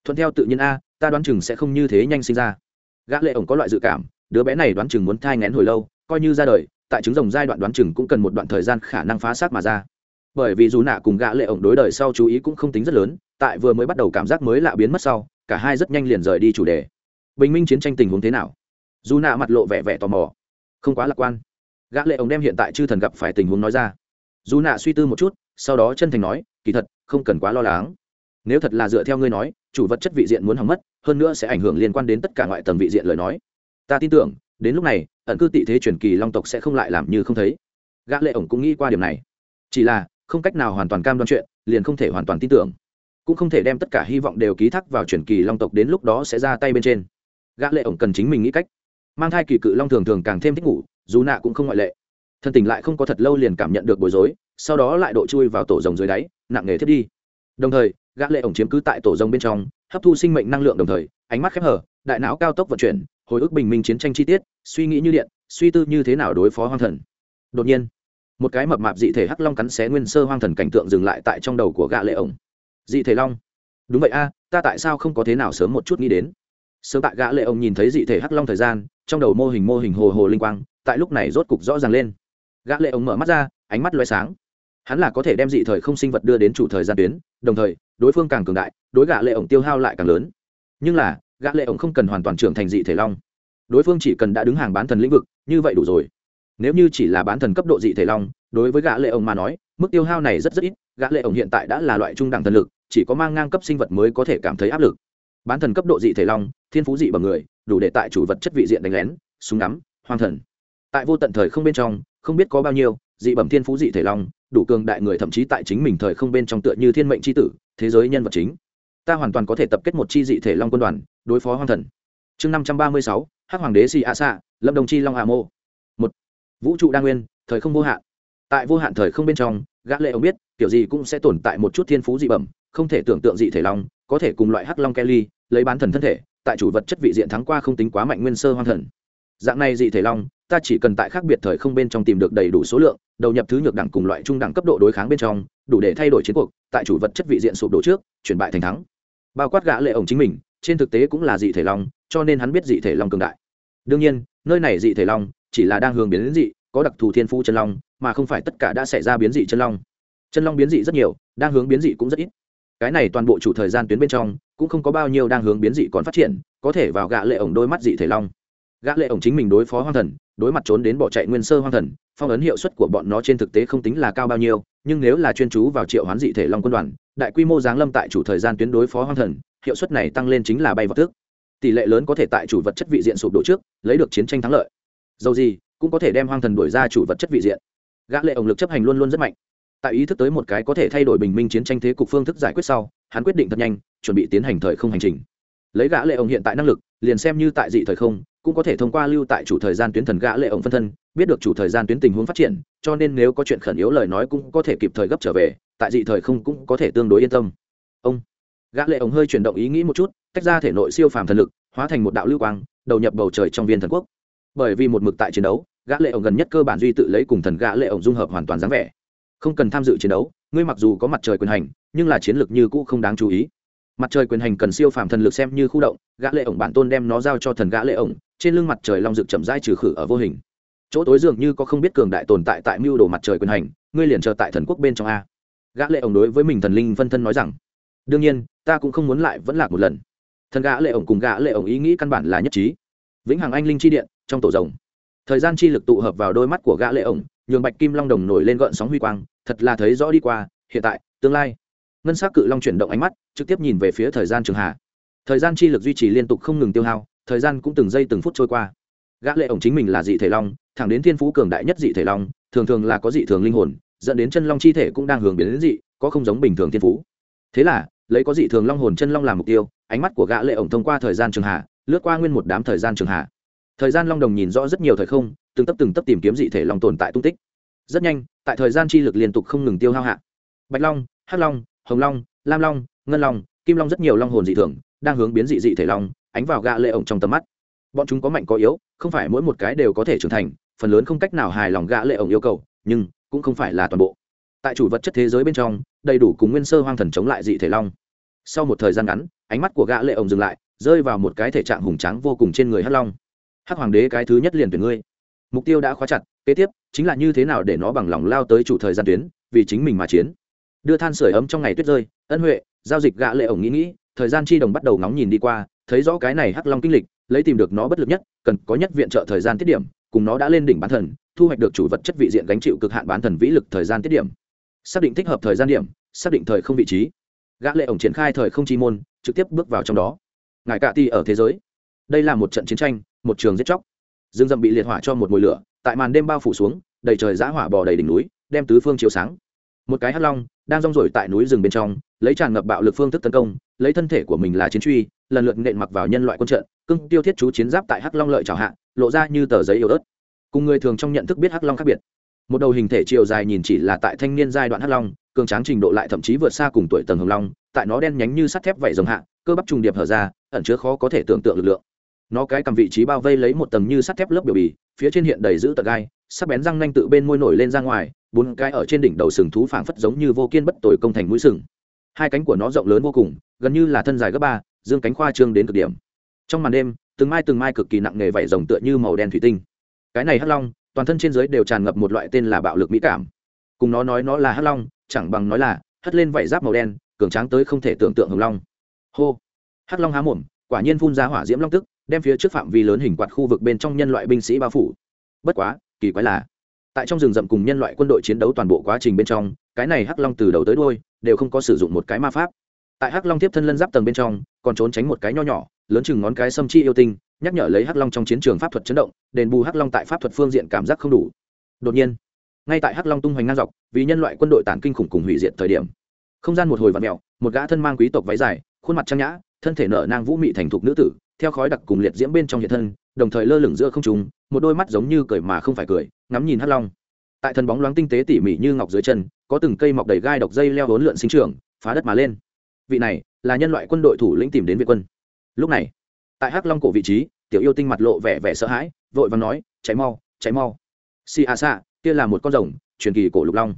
thuận theo tự nhiên a, ta đoán chừng sẽ không như thế nhanh sinh ra gã lệ ổng có loại dự cảm, đứa bé này đoán chừng muốn thai ngén hồi lâu, coi như ra đời, tại trứng rồng giai đoạn đoán chừng cũng cần một đoạn thời gian khả năng phá xác mà ra. Bởi vì dù nạ cùng gã lệ ổng đối đời sau chú ý cũng không tính rất lớn, tại vừa mới bắt đầu cảm giác mới lạ biến mất sau, cả hai rất nhanh liền rời đi chủ đề. Bình minh chiến tranh tình huống thế nào? Dù nạ mặt lộ vẻ vẻ tò mò. Không quá lạc quan. Gã lệ ổng đem hiện tại chư thần gặp phải tình huống nói ra. Dù nạ suy tư một chút, sau đó chân thành nói, kỳ thật, không cần quá lo lắng. Nếu thật là dựa theo ngươi nói, chủ vật chất vị diện muốn hỏng mất hơn nữa sẽ ảnh hưởng liên quan đến tất cả ngoại tầng vị diện lời nói. Ta tin tưởng, đến lúc này, ẩn cư tị thế truyền kỳ long tộc sẽ không lại làm như không thấy. Gã lệ ổng cũng nghĩ qua điểm này. Chỉ là, không cách nào hoàn toàn cam đoan chuyện, liền không thể hoàn toàn tin tưởng. Cũng không thể đem tất cả hy vọng đều ký thác vào truyền kỳ long tộc đến lúc đó sẽ ra tay bên trên. Gã lệ ổng cần chính mình nghĩ cách. Mang thai kỳ cự long thường thường càng thêm thích ngủ, dù nạ cũng không ngoại lệ. Thân tình lại không có thật lâu liền cảm nhận được bối rối, sau đó lại độ chui vào tổ rồng dưới đáy, nặng nề thiết đi. Đồng thời, gã lệ ổng chiếm cứ tại tổ rồng bên trong hấp thu sinh mệnh năng lượng đồng thời, ánh mắt khép hở đại não cao tốc vận chuyển, hồi ức bình minh chiến tranh chi tiết, suy nghĩ như điện, suy tư như thế nào đối phó hoang thần. Đột nhiên, một cái mập mạp dị thể hắc long cắn xé nguyên sơ hoang thần cảnh tượng dừng lại tại trong đầu của gã lệ ổng. Dị thể long? Đúng vậy a, ta tại sao không có thế nào sớm một chút nghĩ đến? Sớm tại gã lệ ổng nhìn thấy dị thể hắc long thời gian, trong đầu mô hình mô hình hồ hồ linh quang, tại lúc này rốt cục rõ ràng lên. Gã lệ ổng mở mắt ra, ánh mắt loé sáng. Hắn là có thể đem dị thời không sinh vật đưa đến chủ thời gian tuyến đồng thời, đối phương càng cường đại, đối gã lệ ổng tiêu hao lại càng lớn. Nhưng là, gã lệ ổng không cần hoàn toàn trưởng thành dị thể long. Đối phương chỉ cần đã đứng hàng bán thần lĩnh vực, như vậy đủ rồi. Nếu như chỉ là bán thần cấp độ dị thể long, đối với gã lệ ổng mà nói, mức tiêu hao này rất rất ít, gã lệ ổng hiện tại đã là loại trung đẳng thần lực, chỉ có mang ngang cấp sinh vật mới có thể cảm thấy áp lực. Bán thần cấp độ dị thể long, thiên phú dị bằng người, đủ để tại chủ vật chất vị diện đánh lén, súng ngắm, hoang thần. Tại vô tận thời không bên trong, không biết có bao nhiêu dị bẩm thiên phú dị thể long đủ cường đại người thậm chí tại chính mình thời không bên trong tựa như thiên mệnh c h i tử, thế giới nhân vật chính. Ta hoàn toàn có thể tập kết một chi dị thể long quân đoàn, đối phó hoang thần. Chương năm trăm ba mươi sáu, hắc hoàng đế xì a xạ lâm đồng chi long hạ mô. Một, vũ trụ đa nguyên, thời không vô hạn. Tại vô hạn thời không bên trong, gã lệ ông biết, kiểu gì cũng sẽ tồn tại một chút thiên phú dị bẩm, không thể tưởng tượng dị thể long, có thể cùng loại hắc long kelly, lấy bán thần thân thể, tại chủ vật chất vị diện thắng qua không tính quá mạnh nguyên sơ hoang thần dạng này dị thể long, ta chỉ cần tại khác biệt thời không bên trong tìm được đầy đủ số lượng, đầu nhập thứ nhược đẳng cùng loại trung đẳng cấp độ đối kháng bên trong, đủ để thay đổi chiến cuộc, tại chủ vật chất vị diện sụp đổ trước, chuyển bại thành thắng. Bao quát gã lệ ổng chính mình, trên thực tế cũng là dị thể long, cho nên hắn biết dị thể long cường đại. Đương nhiên, nơi này dị thể long chỉ là đang hướng biến đến dị, có đặc thù thiên phú chân long, mà không phải tất cả đã xảy ra biến dị chân long. Chân long biến dị rất nhiều, đang hướng biến dị cũng rất ít. Cái này toàn bộ chủ thời gian tuyến bên trong, cũng không có bao nhiêu đang hướng biến dị còn phát triển, có thể vào gã lệ ổng đôi mắt dị thể long gã lệ ổng chính mình đối phó hoang thần, đối mặt trốn đến bỏ chạy nguyên sơ hoang thần, phong ấn hiệu suất của bọn nó trên thực tế không tính là cao bao nhiêu, nhưng nếu là chuyên chú vào triệu hoán dị thể long quân đoàn, đại quy mô giáng lâm tại chủ thời gian tuyến đối phó hoang thần, hiệu suất này tăng lên chính là bay vào tức tỷ lệ lớn có thể tại chủ vật chất vị diện sụp đổ trước, lấy được chiến tranh thắng lợi. Dầu gì, cũng có thể đem hoang thần đuổi ra chủ vật chất vị diện. Gã lệ ổng lực chấp hành luôn luôn rất mạnh. Tại ý thức tới một cái có thể thay đổi bình minh chiến tranh thế cục phương thức giải quyết sau, hắn quyết định thật nhanh, chuẩn bị tiến hành thời không hành trình lấy gã lệ ổng hiện tại năng lực, liền xem như tại dị thời không, cũng có thể thông qua lưu tại chủ thời gian tuyến thần gã lệ ổng phân thân, biết được chủ thời gian tuyến tình huống phát triển, cho nên nếu có chuyện khẩn yếu lời nói cũng có thể kịp thời gấp trở về, tại dị thời không cũng có thể tương đối yên tâm. Ông, gã lệ ổng hơi chuyển động ý nghĩ một chút, tách ra thể nội siêu phàm thần lực, hóa thành một đạo lưu quang, đầu nhập bầu trời trong viên thần quốc. Bởi vì một mực tại chiến đấu, gã lệ ổng gần nhất cơ bản duy tự lấy cùng thần gã lệ ổng dung hợp hoàn toàn dáng vẻ. Không cần tham dự chiến đấu, ngươi mặc dù có mặt trời quyền hành, nhưng là chiến lược như cũ không đáng chú ý mặt trời quyền hành cần siêu phàm thần lực xem như khu động, gã lệ ổng bản tôn đem nó giao cho thần gã lệ ổng, trên lưng mặt trời long dực chậm rãi trừ khử ở vô hình. Chỗ tối dường như có không biết cường đại tồn tại tại mưu đồ mặt trời quyền hành, ngươi liền chờ tại thần quốc bên trong a. Gã lệ ổng đối với mình thần linh phân thân nói rằng. Đương nhiên, ta cũng không muốn lại vẫn lạc một lần. Thần gã lệ ổng cùng gã lệ ổng ý nghĩ căn bản là nhất trí. Vĩnh hằng anh linh chi điện, trong tổ rồng. Thời gian chi lực tụ hợp vào đôi mắt của gã lệ ổng, nhường bạch kim long đồng nổi lên gợn sóng huy quang, thật là thấy rõ đi qua, hiện tại, tương lai ngân sắc cự long chuyển động ánh mắt, trực tiếp nhìn về phía thời gian trường hạ. Thời gian chi lực duy trì liên tục không ngừng tiêu hao, thời gian cũng từng giây từng phút trôi qua. Gã lệ ổng chính mình là dị thể long, thẳng đến thiên phú cường đại nhất dị thể long, thường thường là có dị thường linh hồn, dẫn đến chân long chi thể cũng đang hướng biến đến dị, có không giống bình thường thiên phú. Thế là, lấy có dị thường long hồn chân long làm mục tiêu, ánh mắt của gã lệ ổng thông qua thời gian trường hạ, lướt qua nguyên một đám thời gian trường hạ. Thời gian long đồng nhìn rõ rất nhiều thời không, từng tấp từng tấp tìm kiếm dị thể long tồn tại tung tích. Rất nhanh, tại thời gian chi lực liên tục không ngừng tiêu hao hạ. Bạch long, hắc long hồng long, lam long, ngân long, kim long rất nhiều long hồn dị thường, đang hướng biến dị dị thể long, ánh vào gã lệ ổng trong tầm mắt. Bọn chúng có mạnh có yếu, không phải mỗi một cái đều có thể trưởng thành, phần lớn không cách nào hài lòng gã lệ ổng yêu cầu, nhưng cũng không phải là toàn bộ. Tại chủ vật chất thế giới bên trong, đầy đủ cùng nguyên sơ hoang thần chống lại dị thể long. Sau một thời gian ngắn, ánh mắt của gã lệ ổng dừng lại, rơi vào một cái thể trạng hùng tráng vô cùng trên người hắc long. Hắc hoàng đế, cái thứ nhất liền tuyển ngươi. Mục tiêu đã khóa chặt, kế tiếp chính là như thế nào để nó bằng lòng lao tới chủ thời gian tuyến, vì chính mình mà chiến đưa than sửa ấm trong ngày tuyết rơi, ân huệ, giao dịch gã lệ ổng nghĩ nghĩ, thời gian chi đồng bắt đầu ngóng nhìn đi qua, thấy rõ cái này hắc long kinh lịch, lấy tìm được nó bất lực nhất, cần có nhất viện trợ thời gian tiết điểm, cùng nó đã lên đỉnh bán thần, thu hoạch được chủ vật chất vị diện gánh chịu cực hạn bán thần vĩ lực thời gian tiết điểm. Xác định thích hợp thời gian điểm, xác định thời không vị trí. Gã lệ ổng triển khai thời không chi môn, trực tiếp bước vào trong đó. Ngài cạ ti ở thế giới. Đây là một trận chiến tranh, một trường giết chóc. Dương dầm bị liệt hỏa cho một mùi lửa, tại màn đêm bao phủ xuống, đầy trời giã hỏa bò đầy đỉnh núi, đem tứ phương chiếu sáng. Một cái hắc long đang rong rổi tại núi rừng bên trong, lấy tràn ngập bạo lực phương thức tấn công, lấy thân thể của mình là chiến truy, lần lượt nện mặc vào nhân loại quân trận cưng tiêu thiết chú chiến giáp tại hắc long lợi trào hạ, lộ ra như tờ giấy yếu ớt. Cùng người thường trong nhận thức biết hắc long khác biệt. Một đầu hình thể chiều dài nhìn chỉ là tại thanh niên giai đoạn hắc long, cường tráng trình độ lại thậm chí vượt xa cùng tuổi tầng hồng long, tại nó đen nhánh như sắt thép vảy rồng hạ, cơ bắp trùng điệp hở ra, ẩn chứa khó có thể tưởng tượng lực lượng. Nó cái cầm vị trí bao vây lấy một tầng như sắt thép lớp biểu bì, phía trên hiện đầy giữ tật gai sắc bén răng nanh tự bên môi nổi lên ra ngoài, bốn cái ở trên đỉnh đầu sừng thú phảng phất giống như vô kiên bất tồi công thành mũi sừng. Hai cánh của nó rộng lớn vô cùng, gần như là thân dài gấp ba, dương cánh khoa trương đến cực điểm. Trong màn đêm, từng mai từng mai cực kỳ nặng nề vảy rồng tựa như màu đen thủy tinh. Cái này hắc long, toàn thân trên dưới đều tràn ngập một loại tên là bạo lực mỹ cảm. Cùng nó nói nó là hắc long, chẳng bằng nói là hất lên vảy giáp màu đen, cường tráng tới không thể tưởng tượng hồng long. Hô! Hắc long há mồm, quả nhiên phun ra hỏa diễm long tức, đem phía trước phạm vi lớn hình quạt khu vực bên trong nhân loại binh sĩ bao phủ. Bất quá kỳ quái là, tại trong rừng rậm cùng nhân loại quân đội chiến đấu toàn bộ quá trình bên trong, cái này hắc long từ đầu tới đôi đều không có sử dụng một cái ma pháp. Tại hắc long tiếp thân lân giáp tầng bên trong, còn trốn tránh một cái nho nhỏ, lớn chừng ngón cái sâm chi yêu tinh, nhắc nhở lấy hắc long trong chiến trường pháp thuật chấn động, đền bù hắc long tại pháp thuật phương diện cảm giác không đủ. Đột nhiên, ngay tại hắc long tung hoành ngang dọc, vì nhân loại quân đội tản kinh khủng cùng hủy diệt thời điểm, không gian một hồi vặn mẹo một gã thân mang quý tộc váy dài, khuôn mặt trang nhã, thân thể nở nang vũ mị thành thục nữ tử, theo khói đặc cùng liệt diễm bên trong hiện thân đồng thời lơ lửng giữa không trung, một đôi mắt giống như cười mà không phải cười, ngắm nhìn hắc long. Tại thân bóng loáng tinh tế tỉ mỉ như ngọc dưới chân, có từng cây mọc đầy gai độc dây leo hốn lượn sinh trưởng, phá đất mà lên. Vị này là nhân loại quân đội thủ lĩnh tìm đến việt quân. Lúc này, tại hắc long cổ vị trí, tiểu yêu tinh mặt lộ vẻ vẻ sợ hãi, vội vàng nói cháy mau cháy mau. Si a sa, kia là một con rồng, truyền kỳ cổ lục long.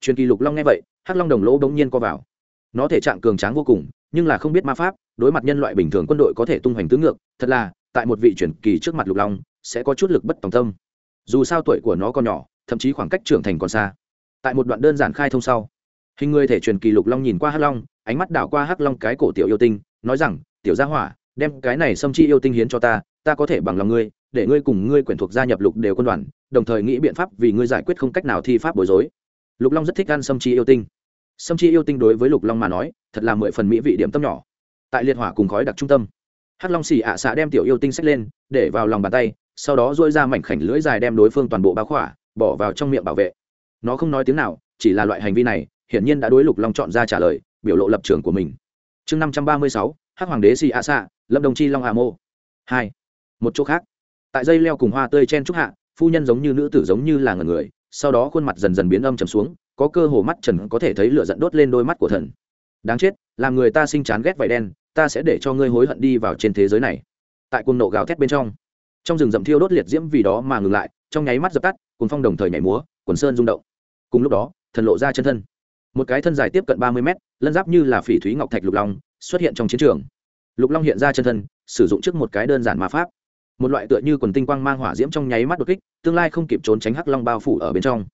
Truyền kỳ lục long nghe vậy, hắc long đồng lỗ bỗng nhiên co vào. Nó thể trạng cường tráng vô cùng, nhưng là không biết ma pháp, đối mặt nhân loại bình thường quân đội có thể tung hoành tứ ngược, thật là tại một vị truyền kỳ trước mặt lục long, sẽ có chút lực bất tòng tâm. Dù sao tuổi của nó còn nhỏ, thậm chí khoảng cách trưởng thành còn xa. Tại một đoạn đơn giản khai thông sau, hình người thể truyền kỳ lục long nhìn qua hắc long, ánh mắt đảo qua hắc long cái cổ tiểu yêu tinh, nói rằng, tiểu gia hỏa, đem cái này xâm chi yêu tinh hiến cho ta ta có thể bằng lòng ngươi, để ngươi cùng ngươi quyển thuộc gia nhập lục đều quân đoàn, đồng thời nghĩ biện pháp vì ngươi giải quyết không cách nào thi pháp bối rối. Lục long rất thích ăn xâm chi yêu tinh. Xâm chi yêu tinh đối với lục long mà nói, thật là mười phần mỹ vị điểm tâm nhỏ. Tại liệt hỏa cùng khói đặc trung tâm hắc long xì ạ à xạ đem tiểu yêu tinh xách lên, để vào lòng bàn tay, sau đó dôi ra mảnh khảnh lưỡi dài đem đối phương toàn bộ bao khỏa, bỏ vào trong miệng bảo vệ. Nó không nói tiếng nào, chỉ là loại hành vi này, hiển nhiên đã đối lục long chọn ra trả lời, biểu lộ lập trường của mình. Chương năm trăm ba mươi sáu, hắc hoàng đế xì ạ xạ, lâm đồng chi long hà mô. Hai. Một chỗ khác. Tại dây leo cùng hoa tươi chen trúc hạ, phu nhân giống như nữ tử giống như là ngần người, sau đó khuôn mặt dần dần biến âm trầm xuống, có cơ hồ mắt trần có thể thấy lửa giận đốt lên đôi mắt của thần. Đáng chết, làm người ta sinh chán ghét vải đen ta sẽ để cho ngươi hối hận đi vào trên thế giới này. Tại cuồng nộ gào thét bên trong trong rừng rậm thiêu đốt liệt diễm vì đó mà ngừng lại, trong nháy mắt dập tắt cùng phong đồng thời nhảy múa, quần sơn rung động. Cùng lúc đó, thần lộ ra chân thân. Một cái thân dài tiếp cận ba mươi mét, lân giáp như là phỉ thúy ngọc thạch lục long, xuất hiện trong chiến trường. Lục long hiện ra chân thân, sử dụng trước một cái đơn giản mà pháp. Một loại tựa như quần tinh quang mang hỏa diễm trong nháy mắt đột kích, tương lai không kịp trốn tránh hắc long bao phủ ở bên trong.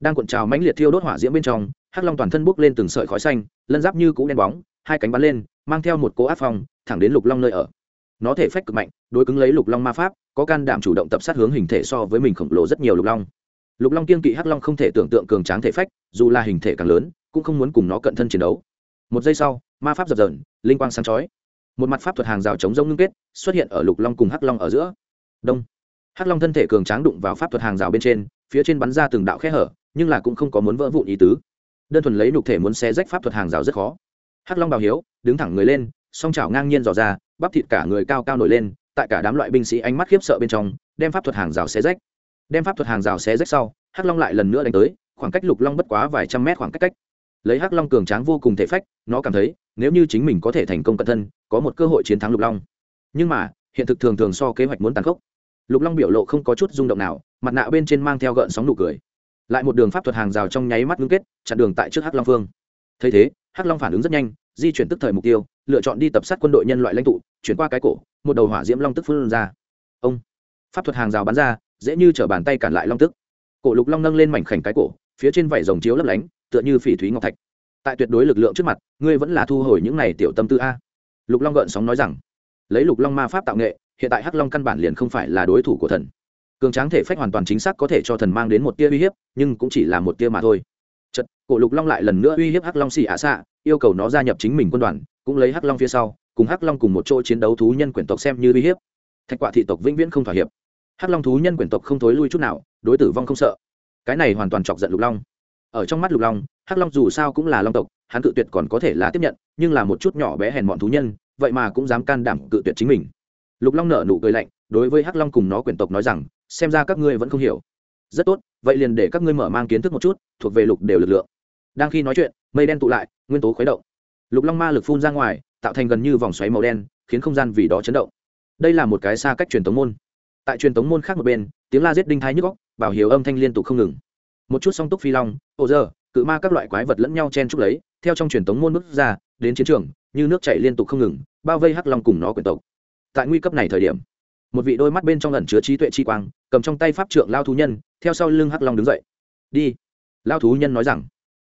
Đang cuộn trào mãnh liệt thiêu đốt hỏa diễm bên trong, hắc long toàn thân bốc lên từng sợi khói xanh, lân giáp như cũ đen bóng hai cánh bắn lên, mang theo một cỗ áp phong, thẳng đến lục long nơi ở. Nó thể phách cực mạnh, đối cứng lấy lục long ma pháp, có can đảm chủ động tập sát hướng hình thể so với mình khổng lồ rất nhiều lục long. Lục long kiên kỵ hắc long không thể tưởng tượng cường tráng thể phách, dù là hình thể càng lớn, cũng không muốn cùng nó cận thân chiến đấu. Một giây sau, ma pháp dập dờn, linh quang sáng chói. Một mặt pháp thuật hàng rào chống rông ngưng kết, xuất hiện ở lục long cùng hắc long ở giữa. Đông. Hắc long thân thể cường tráng đụng vào pháp thuật hàng rào bên trên, phía trên bắn ra từng đạo khe hở, nhưng là cũng không có muốn vỡ vụn ý tứ. Đơn thuần lấy nhục thể muốn xé rách pháp thuật hàng rào rất khó hắc long bào hiếu, đứng thẳng người lên, song chảo ngang nhiên dò ra, bắp thịt cả người cao cao nổi lên, tại cả đám loại binh sĩ ánh mắt khiếp sợ bên trong, đem pháp thuật hàng rào xé rách. Đem pháp thuật hàng rào xé rách sau, hắc long lại lần nữa đánh tới, khoảng cách lục long bất quá vài trăm mét khoảng cách cách. Lấy hắc long cường tráng vô cùng thể phách, nó cảm thấy, nếu như chính mình có thể thành công cận thân, có một cơ hội chiến thắng lục long. Nhưng mà, hiện thực thường thường so kế hoạch muốn tàn khốc. Lục long biểu lộ không có chút rung động nào, mặt nạ bên trên mang theo gợn sóng nụ cười. Lại một đường pháp thuật hàng rào trong nháy mắt ngưng kết, chặn đường tại trước hắc long phương thấy thế hắc long phản ứng rất nhanh, di chuyển tức thời mục tiêu, lựa chọn đi tập sát quân đội nhân loại lãnh tụ, chuyển qua cái cổ, một đầu hỏa diễm long tức phun ra. Ông! Pháp thuật hàng rào bắn ra, dễ như t bàn tay cản lại long tức. Cổ lục long nâng lên mảnh khảnh cái cổ, phía trên vảy rồng chiếu lấp lánh, tựa như phỉ thúy ngọc thạch. Tại tuyệt đối lực lượng trước mặt, ngươi vẫn là thu hồi những này tiểu tâm tư a. Lục long gợn sóng nói rằng, lấy lục long ma pháp tạo nghệ, hiện tại hắc long căn bản liền không phải là đối thủ của thần. Cường tráng thể phách hoàn toàn chính xác có thể cho thần mang đến một tia uy hiếp, nhưng cũng chỉ là một tia mà thôi chật, cổ lục long lại lần nữa uy hiếp hắc long xì ạ xạ, yêu cầu nó gia nhập chính mình quân đoàn, cũng lấy hắc long phía sau, cùng hắc long cùng một chỗ chiến đấu thú nhân quyển tộc xem như uy hiếp. Thạch quạ thị tộc vĩnh viễn không thỏa hiệp. Hắc long thú nhân quyển tộc không thối lui chút nào, đối tử vong không sợ. Cái này hoàn toàn chọc giận lục long. Ở trong mắt lục long, hắc long dù sao cũng là long tộc, hắn cự tuyệt còn có thể là tiếp nhận, nhưng là một chút nhỏ bé hèn mọn thú nhân, vậy mà cũng dám can đảm cự tuyệt chính mình. Lục long nở nụ cười lạnh, đối với hắc long cùng nó quyển tộc nói rằng, xem ra các ngươi vẫn không hiểu. Rất tốt vậy liền để các ngươi mở mang kiến thức một chút, thuộc về lục đều lực lượng. Đang khi nói chuyện, mây đen tụ lại, nguyên tố khuấy động. Lục long ma lực phun ra ngoài, tạo thành gần như vòng xoáy màu đen, khiến không gian vì đó chấn động. Đây là một cái xa cách truyền tống môn. Tại truyền tống môn khác một bên, tiếng la giết đinh thái nhức góc bảo hiếu âm thanh liên tục không ngừng. Một chút song túc phi long, ô giờ cự ma các loại quái vật lẫn nhau chen chúc lấy, theo trong truyền tống môn bước ra, đến chiến trường, như nước chảy liên tục không ngừng, bao vây hắc long cùng nó quyền tộc. Tại nguy cấp này thời điểm, một vị đôi mắt bên trong ẩn chứa trí tuệ chi quang, cầm trong tay pháp trượng lao thú nhân theo sau lưng hắc long đứng dậy. Đi. Lao thú nhân nói rằng.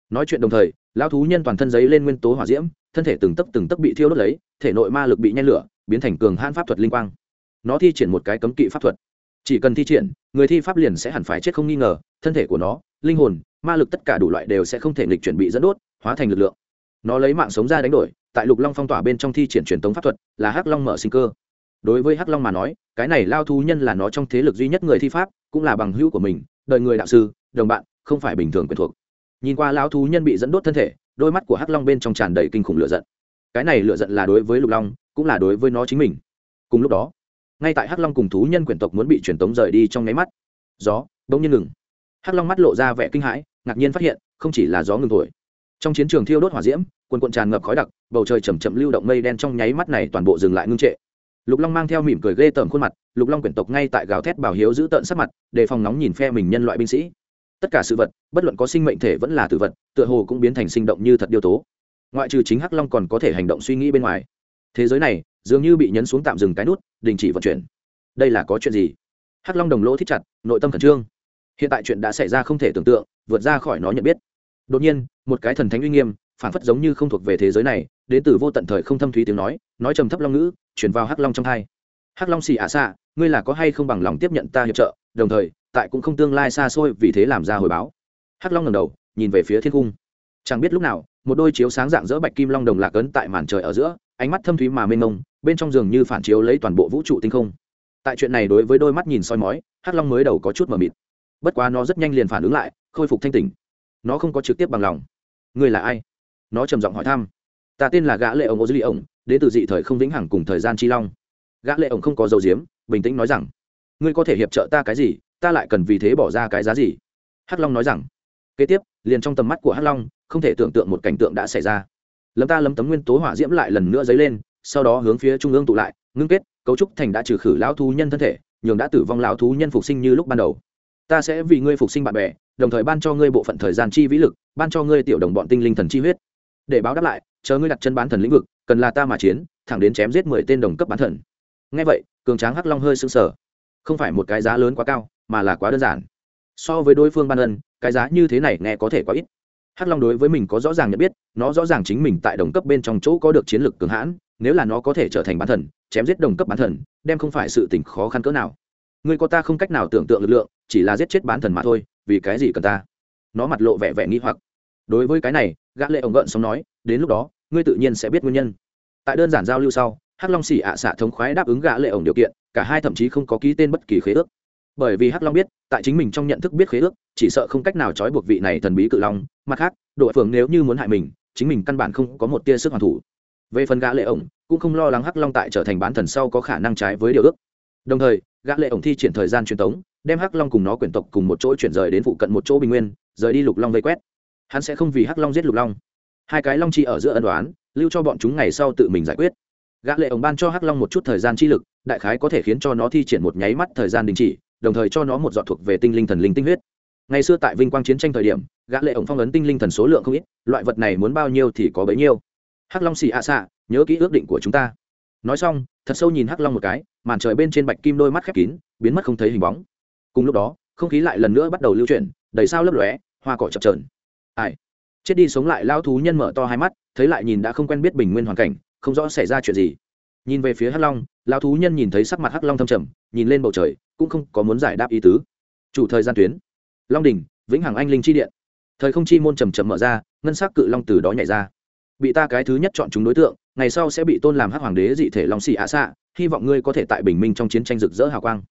Nói chuyện đồng thời lao thú nhân toàn thân giấy lên nguyên tố hỏa diễm, thân thể từng tấc từng tấc bị thiêu đốt lấy, thể nội ma lực bị nhen lửa, biến thành cường hãn pháp thuật linh quang. Nó thi triển một cái cấm kỵ pháp thuật. Chỉ cần thi triển, người thi pháp liền sẽ hẳn phải chết không nghi ngờ, thân thể của nó, linh hồn, ma lực tất cả đủ loại đều sẽ không thể nghịch chuẩn bị dẫn đốt, hóa thành lực lượng. Nó lấy mạng sống ra đánh đổi, tại lục long phong tỏa bên trong thi triển truyền tống pháp thuật, là hắc long mở sinh cơ. Đối với hắc long mà nói, cái này lao thú nhân là nó trong thế lực duy nhất người thi pháp cũng là bằng hữu của mình, đời người đạo sư, đồng bạn, không phải bình thường quyền thuộc. Nhìn qua lão thú nhân bị dẫn đốt thân thể, đôi mắt của hắc long bên trong tràn đầy kinh khủng lửa giận. Cái này lửa giận là đối với lục long, cũng là đối với nó chính mình. Cùng lúc đó, ngay tại hắc long cùng thú nhân quyển tộc muốn bị truyền tống rời đi trong nháy mắt, gió bỗng nhiên ngừng. Hắc long mắt lộ ra vẻ kinh hãi, ngạc nhiên phát hiện, không chỉ là gió ngừng thổi. Trong chiến trường thiêu đốt hỏa diễm quần quận tràn ngập khói đặc, bầu trời chầm chậm lưu động mây đen trong nháy mắt này toàn bộ dừng lại ngưng trệ lục long mang theo mỉm cười ghê tởm khuôn mặt, lục long quyển tộc ngay tại gào thét bảo hiếu giữ tợn sắc mặt đề phòng nóng nhìn phe mình nhân loại binh sĩ. Tất cả sự vật, bất luận có sinh mệnh thể vẫn là tử vật, tựa hồ cũng biến thành sinh động như thật điều tố. Ngoại trừ chính hắc long còn có thể hành động suy nghĩ bên ngoài. Thế giới này, dường như bị nhấn xuống tạm dừng cái nút, đình chỉ vận chuyển. Đây là có chuyện gì? Hắc long đồng lỗ thích chặt, nội tâm khẩn trương. Hiện tại chuyện đã xảy ra không thể tưởng tượng, vượt ra khỏi nó nhận biết. Đột nhiên, một cái thần thánh uy nghiêm, phản phất giống như không thuộc về thế giới này, đến từ vô tận thời không thâm thúy tiếng nói nói trầm thấp long ngữ chuyển vào hắc long trong thai hắc long xì ả xạ, ngươi là có hay không bằng lòng tiếp nhận ta hiệp trợ? Đồng thời, tại cũng không tương lai xa xôi vì thế làm ra hồi báo. Hắc long ngầm đầu, nhìn về phía thiên cung. Chẳng biết lúc nào, một đôi chiếu sáng dạng dỡ bạch kim long đồng lạc ấn tại màn trời ở giữa, ánh mắt thâm thúy mà mênh mông, bên trong giường như phản chiếu lấy toàn bộ vũ trụ tinh không. Tại chuyện này đối với đôi mắt nhìn soi mói, hắc long mới đầu có chút mờ mịt. Bất quá nó rất nhanh liền phản ứng lại, khôi phục thanh tỉnh. Nó không có trực tiếp bằng lòng. Ngươi là ai? Nó trầm giọng hỏi thăm ta tên là gã lệ ổng ô dư ổng, đến từ dị thời không vĩnh hằng cùng thời gian chi long. Gã lệ ổng không có dấu diếm, bình tĩnh nói rằng, ngươi có thể hiệp trợ ta cái gì, ta lại cần vì thế bỏ ra cái giá gì? Hắc long nói rằng, kế tiếp, liền trong tầm mắt của hắc long, không thể tưởng tượng một cảnh tượng đã xảy ra. Lấm ta lấm tấm nguyên tố hỏa diễm lại lần nữa dấy lên, sau đó hướng phía trung ương tụ lại, ngưng kết, cấu trúc thành đã trừ khử lão thú nhân thân thể, nhường đã tử vong lão thú nhân phục sinh như lúc ban đầu. Ta sẽ vì ngươi phục sinh bạn bè, đồng thời ban cho ngươi bộ phận thời gian chi vĩ lực, ban cho ngươi tiểu đồng bọn tinh linh thần chi huyết. Để báo đáp lại chờ ngươi đặt chân bán thần lĩnh vực, cần là ta mà chiến, thẳng đến chém giết mười tên đồng cấp bán thần. Ngay vậy, cường tráng hắc long hơi sưng sờ. Không phải một cái giá lớn quá cao, mà là quá đơn giản. So với đối phương ban ân, cái giá như thế này nghe có thể quá ít. Hắc long đối với mình có rõ ràng nhận biết, nó rõ ràng chính mình tại đồng cấp bên trong chỗ có được chiến lược cường hãn, nếu là nó có thể trở thành bán thần, chém giết đồng cấp bán thần, đem không phải sự tình khó khăn cỡ nào. Ngươi có ta không cách nào tưởng tượng lực lượng, chỉ là giết chết bán thần mà thôi, vì cái gì cần ta? Nó mặt lộ vẻ vẻ nghi hoặc. Đối với cái này gã lệ ổng gợn xong nói, đến lúc đó, ngươi tự nhiên sẽ biết nguyên nhân. Tại đơn giản giao lưu sau, hắc long xỉ ạ xạ thống khoái đáp ứng gã lệ ổng điều kiện, cả hai thậm chí không có ký tên bất kỳ khế ước. Bởi vì hắc long biết, tại chính mình trong nhận thức biết khế ước, chỉ sợ không cách nào trói buộc vị này thần bí cự long. Mặt khác đội phường nếu như muốn hại mình, chính mình căn bản không có một tia sức hoàn thủ. Về phần gã lệ ổng, cũng không lo lắng hắc long tại trở thành bán thần sau có khả năng trái với điều ước. Đồng thời, gã lệ ổng thi triển thời gian truyền tống, đem hắc long cùng nó quyển tộc cùng một chỗ chuyển rời đến phụ cận một chỗ bình nguyên, rời đi lục long vây quét hắn sẽ không vì hắc long giết lục long. Hai cái long chi ở giữa ân đoán, lưu cho bọn chúng ngày sau tự mình giải quyết. Gã lệ ổng ban cho hắc long một chút thời gian chi lực, đại khái có thể khiến cho nó thi triển một nháy mắt thời gian đình chỉ, đồng thời cho nó một giọt thuộc về tinh linh thần linh tinh huyết. Ngày xưa tại vinh quang chiến tranh thời điểm, gã lệ ổng phong ấn tinh linh thần số lượng không ít, loại vật này muốn bao nhiêu thì có bấy nhiêu. Hắc long xì ạ xạ, nhớ kỹ ước định của chúng ta. Nói xong, thật sâu nhìn hắc long một cái, màn trời bên trên bạch kim đôi mắt khép kín, biến mất không thấy hình bóng. Cùng lúc đó, không khí lại lần nữa bắt đầu lưu chuyển, đầy sao lấp lóe, hoa cỏ chập chờn ai? Chết đi sống lại lao thú nhân mở to hai mắt, thấy lại nhìn đã không quen biết bình nguyên hoàn cảnh, không rõ xảy ra chuyện gì. Nhìn về phía hắc long lao thú nhân nhìn thấy sắc mặt hắc long thâm trầm, nhìn lên bầu trời, cũng không có muốn giải đáp ý tứ. Chủ thời gian tuyến. Long đình vĩnh hằng anh linh chi điện. Thời không chi môn trầm trầm mở ra, ngân s ắ c cự long từ đó nhảy ra. Bị ta cái thứ nhất chọn chúng đối tượng, ngày sau sẽ bị tôn làm hắc hoàng đế dị thể long xì ạ xạ, hy vọng ngươi có thể tại bình minh trong chiến tranh rực rỡ hào quang.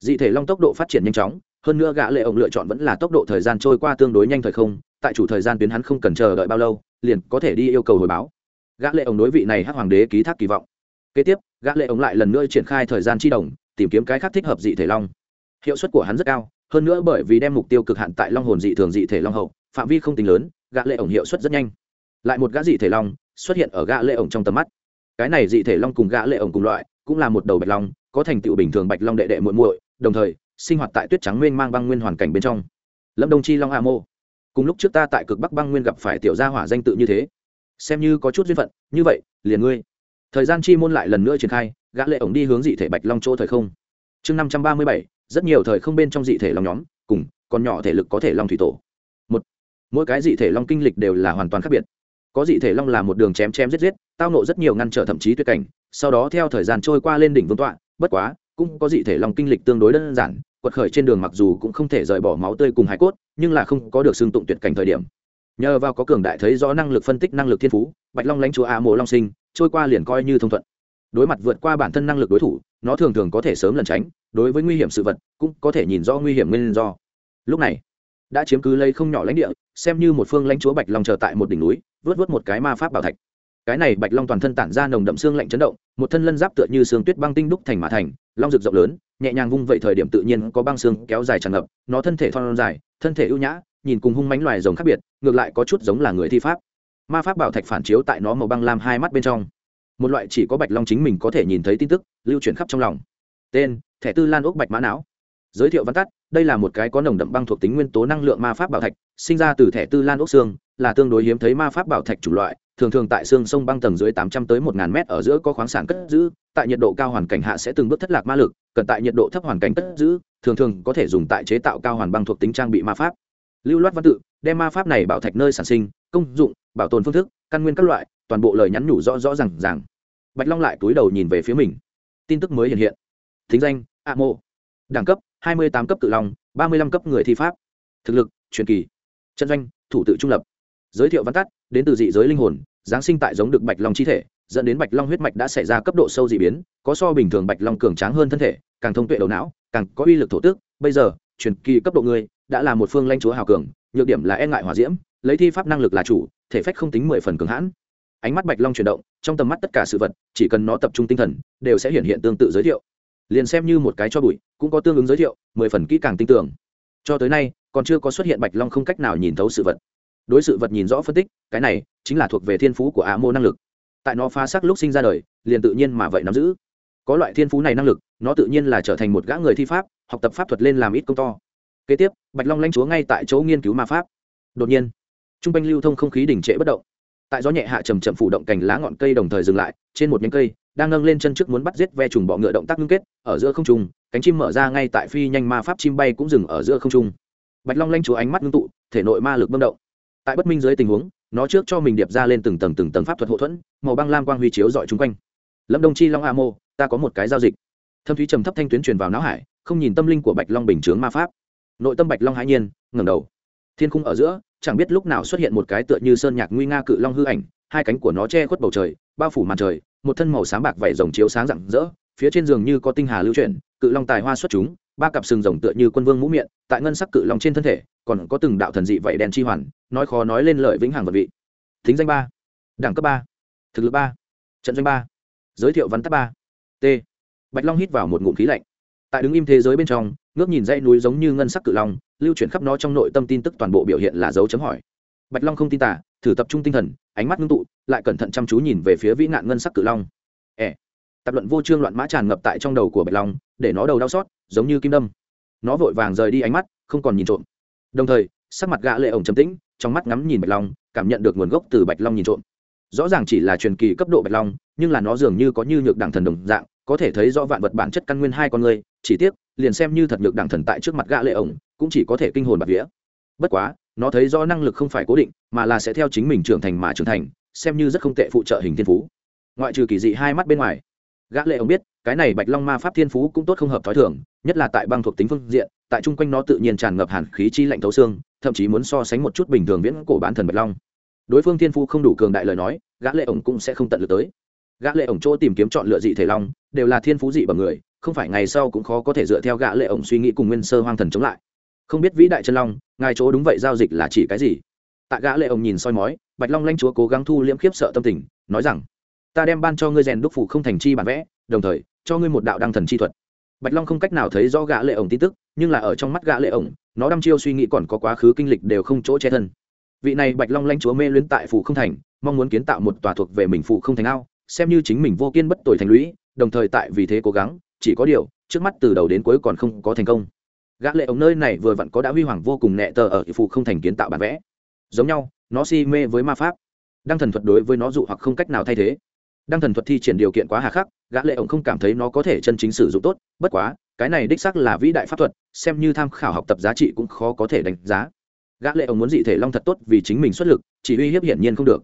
Dị thể long tốc độ phát triển nhanh chóng, hơn nữa gã lệ ổng lựa chọn vẫn là tốc độ thời gian trôi qua tương đối nhanh thời không tại chủ thời gian tuyến hắn không cần chờ đợi bao lâu, liền có thể đi yêu cầu hồi báo. Gã lệ ổng đối vị này hắc hoàng đế ký thác kỳ vọng. Kế tiếp, gã lệ ổng lại lần nữa triển khai thời gian chi đồng, tìm kiếm cái khác thích hợp dị thể long. Hiệu suất của hắn rất cao, hơn nữa bởi vì đem mục tiêu cực hạn tại long hồn dị thường dị thể long hậu, phạm vi không tính lớn, gã lệ ổng hiệu suất rất nhanh. Lại một gã dị thể long xuất hiện ở gã lệ ổng trong tầm mắt. Cái này dị thể long cùng gã lệ ổng cùng loại, cũng là một đầu bạch long, có thành tựu bình thường bạch long đệ đệ muội muội, đồng thời, sinh hoạt tại tuyết trắng mênh mang băng nguyên hoàn cảnh bên trong. Lâm đông chi long a mô cùng lúc trước ta tại cực bắc băng nguyên gặp phải tiểu gia hỏa danh tự như thế. Xem như có chút duyên phận, như vậy, liền ngươi. Thời gian chi môn lại lần nữa triển khai, gã lệ ổng đi hướng dị thể bạch long chỗ thời không. Chương năm trăm ba mươi bảy, rất nhiều thời không bên trong dị thể long nhóm, cùng còn nhỏ thể lực có thể long thủy tổ. Một, mỗi cái dị thể long kinh lịch đều là hoàn toàn khác biệt. Có dị thể long là một đường chém chém giết giết, tao nộ rất nhiều ngăn trở thậm chí tuyệt cảnh, sau đó theo thời gian trôi qua lên đỉnh vương tọa, bất quá, cũng có dị thể long kinh lịch tương đối đơn giản quật khởi trên đường mặc dù cũng không thể rời bỏ máu tươi cùng hải cốt, nhưng là không có được xương tụng tuyệt cảnh thời điểm. Nhờ vào có cường đại thấy rõ năng lực phân tích năng lực thiên phú, bạch long lãnh chúa a mộ long sinh, trôi qua liền coi như thông thuận. Đối mặt vượt qua bản thân năng lực đối thủ, nó thường thường có thể sớm lẩn tránh, đối với nguy hiểm sự vật, cũng có thể nhìn rõ nguy hiểm nguyên do. Lúc này, đã chiếm cứ lấy không nhỏ lãnh địa, xem như một phương lãnh chúa bạch long chờ tại một đỉnh núi, vớt vớt một cái ma pháp bảo thạch. Cái này bạch long toàn thân tản ra nồng đậm xương lạnh chấn động, một thân lân giáp tựa như xương tuyết băng tinh đúc thành mã thành long rực rộng lớn, nhẹ nhàng vung vậy thời điểm tự nhiên có băng xương kéo dài tràn ngập, nó thân thể thon dài, thân thể ưu nhã, nhìn cùng hung mánh loài rồng khác biệt, ngược lại có chút giống là người thi pháp. Ma pháp bảo thạch phản chiếu tại nó màu băng lam hai mắt bên trong. Một loại chỉ có bạch long chính mình có thể nhìn thấy tin tức, lưu chuyển khắp trong lòng. Tên, thẻ tư lan ốc bạch mã não. Giới thiệu văn tắt, đây là một cái có nồng đậm băng thuộc tính nguyên tố năng lượng ma pháp bảo thạch, sinh ra từ thẻ tư lan ốc xương, là tương đối hiếm thấy ma pháp bảo thạch chủng loại thường thường tại xương sông băng tầng dưới tám trăm tới một ngàn mét ở giữa có khoáng sản cất giữ, tại nhiệt độ cao hoàn cảnh hạ sẽ từng bước thất lạc ma lực, cần tại nhiệt độ thấp hoàn cảnh cất giữ, thường thường có thể dùng tại chế tạo cao hoàn băng thuộc tính trang bị ma pháp. Lưu loát văn tự, đem ma pháp này bảo thạch nơi sản sinh, công dụng, bảo tồn phương thức, căn nguyên các loại, toàn bộ lời nhắn nhủ rõ rõ ràng ràng. bạch long lại túi đầu nhìn về phía mình. Tin tức mới hiện hiện. Thính danh a Mộ. đẳng cấp, hai mươi tám cấp tự long, ba mươi năm cấp người thi pháp. Thực lực, truyền kỳ. Trận doanh, thủ tự trung lập giới thiệu văn tắt, đến từ dị giới linh hồn, giáng sinh tại giống được bạch long chi thể, dẫn đến bạch long huyết mạch đã xảy ra cấp độ sâu dị biến, có so bình thường bạch long cường tráng hơn thân thể, càng thông tuệ đầu não, càng có uy lực thổ tước. Bây giờ, truyền kỳ cấp độ người đã là một phương lãnh chúa hào cường, nhược điểm là e ngại hòa diễm, lấy thi pháp năng lực là chủ, thể phách không tính mười phần cường hãn. Ánh mắt bạch long chuyển động, trong tầm mắt tất cả sự vật, chỉ cần nó tập trung tinh thần, đều sẽ hiện hiện tương tự giới thiệu. Liền xem như một cái cho bụi, cũng có tương ứng giới thiệu, mười phần kỹ càng tin tưởng. Cho tới nay, còn chưa có xuất hiện bạch long không cách nào nhìn thấu sự vật đối sự vật nhìn rõ phân tích, cái này chính là thuộc về thiên phú của á mô năng lực. Tại nó phá xác lúc sinh ra đời, liền tự nhiên mà vậy nắm giữ. Có loại thiên phú này năng lực, nó tự nhiên là trở thành một gã người thi pháp, học tập pháp thuật lên làm ít công to. Kế tiếp, bạch long lanh chúa ngay tại chỗ nghiên cứu ma pháp. Đột nhiên t r u n g quanh lưu thông không khí đỉnh trệ bất động. Tại gió nhẹ hạ trầm chậm phủ động cành lá ngọn cây đồng thời dừng lại, trên một nhánh cây, đang nâng lên chân trước muốn bắt giết ve trùng bọ ngựa động tác ngưng kết, ở giữa không trung, cánh chim mở ra ngay tại phi nhanh ma pháp chim bay cũng dừng ở giữa không trung. Bạch long lanh chúa ánh mắt ngưng tụ, thể nội ma lực bâm động tại bất minh dưới tình huống, nó trước cho mình điệp ra lên từng tầng từng tầng pháp thuật hậu thuẫn, màu băng lam quang huy chiếu dọi chung quanh. Lâm đông chi, long a mô, ta có một cái giao dịch. Thâm thúy trầm thấp thanh tuyến truyền vào não hải, không nhìn tâm linh của bạch long bình chướng ma pháp. Nội tâm bạch long hãi nhiên, ngẩng đầu. Thiên khung ở giữa, chẳng biết lúc nào xuất hiện một cái tựa như sơn nhạc nguy nga cự long hư ảnh, hai cánh của nó che khuất bầu trời, bao phủ màn trời, một thân màu sáng bạc vảy rồng chiếu sáng rạng rỡ, phía trên giường như có tinh hà lưu chuyển, cự long tài hoa xuất chúng ba cặp sừng rồng tựa như quân vương mũ miệng, tại ngân sắc cự long trên thân thể, còn có từng đạo thần dị vậy đèn chi hoàn, nói khó nói lên lợi vĩnh hằng vật vị. Thính danh ba, đẳng cấp ba, thực lực ba, trận doanh ba, giới thiệu văn tắc ba, t. Bạch long hít vào một ngụm khí lạnh. Tại đứng im thế giới bên trong, ngước nhìn dãy núi giống như ngân sắc cự long, lưu chuyển khắp nó trong nội tâm tin tức toàn bộ biểu hiện là dấu chấm hỏi. Bạch long không tin tả thử tập trung tinh thần, ánh mắt ngưng tụ, lại cẩn thận chăm chú nhìn về phía vĩ nạn ngân sắc cự long. Ẻ tập luận vô trương loạn mã tràn ngập tại trong đầu của bạch long, để nó đầu đau xót, giống như kim đâm. Nó vội vàng rời đi ánh mắt, không còn nhìn trộm. Đồng thời, sắc mặt gã lệ ổng trầm tĩnh, trong mắt ngắm nhìn bạch long, cảm nhận được nguồn gốc từ bạch long nhìn trộm. Rõ ràng chỉ là truyền kỳ cấp độ bạch long, nhưng là nó dường như có như nhược đẳng thần đồng dạng, có thể thấy rõ vạn vật bản chất căn nguyên hai con người, chỉ tiếc, liền xem như thật nhược đẳng thần tại trước mặt gã lệ ổng, cũng chỉ có thể kinh hồn bạt vía. Bất quá, nó thấy rõ năng lực không phải cố định, mà là sẽ theo chính mình trưởng thành mà trưởng thành, xem như rất không tệ phụ trợ hình thiên phú. Ngoại trừ kỳ dị hai mắt bên ngoài gã lệ ông biết, cái này bạch long ma pháp thiên phú cũng tốt không hợp thói thường, nhất là tại băng thuộc tính phương diện, tại chung quanh nó tự nhiên tràn ngập hàn khí chi lạnh thấu xương, thậm chí muốn so sánh một chút bình thường viễn cổ bán thần bạch long. Đối phương thiên phú không đủ cường đại lời nói, gã lệ ổng cũng sẽ không tận lực tới. Gã lệ ổng chỗ tìm kiếm chọn lựa dị thể long, đều là thiên phú dị bằng người, không phải ngày sau cũng khó có thể dựa theo gã lệ ổng suy nghĩ cùng nguyên sơ hoang thần chống lại. Không biết vĩ đại chân long, ngài chỗ đúng vậy giao dịch là chỉ cái gì? Tại gã lệ ổng nhìn soi mói, bạch long lanh chúa cố gắng thu liễm khiếp sợ tâm tình, nói rằng ta đem ban cho ngươi rèn đúc phủ không thành chi bản vẽ, đồng thời, cho ngươi một đạo đăng thần chi thuật. Bạch long không cách nào thấy rõ gã lệ ổng tin tức, nhưng là ở trong mắt gã lệ ổng, nó đăm chiêu suy nghĩ còn có quá khứ kinh lịch đều không chỗ che thân. Vị này bạch long lanh chúa mê luyến tại phủ không thành, mong muốn kiến tạo một tòa thuộc về mình phủ không thành ao, xem như chính mình vô kiên bất tuổi thành lũy, đồng thời tại vì thế cố gắng, chỉ có điều, trước mắt từ đầu đến cuối còn không có thành công. Gã lệ ổng nơi này vừa vặn có đã huy hoàng vô cùng nhẹ tờ ở phủ không thành kiến tạo bản vẽ. Giống nhau, nó si mê với ma pháp. Đăng thần thuật đối với nó dụ hoặc không cách nào thay thế đăng thần thuật thi triển điều kiện quá hà khắc, gã lệ ổng không cảm thấy nó có thể chân chính sử dụng tốt, bất quá, cái này đích xác là vĩ đại pháp thuật, xem như tham khảo học tập giá trị cũng khó có thể đánh giá. Gã lệ ổng muốn dị thể long thật tốt vì chính mình xuất lực, chỉ uy hiếp hiển nhiên không được.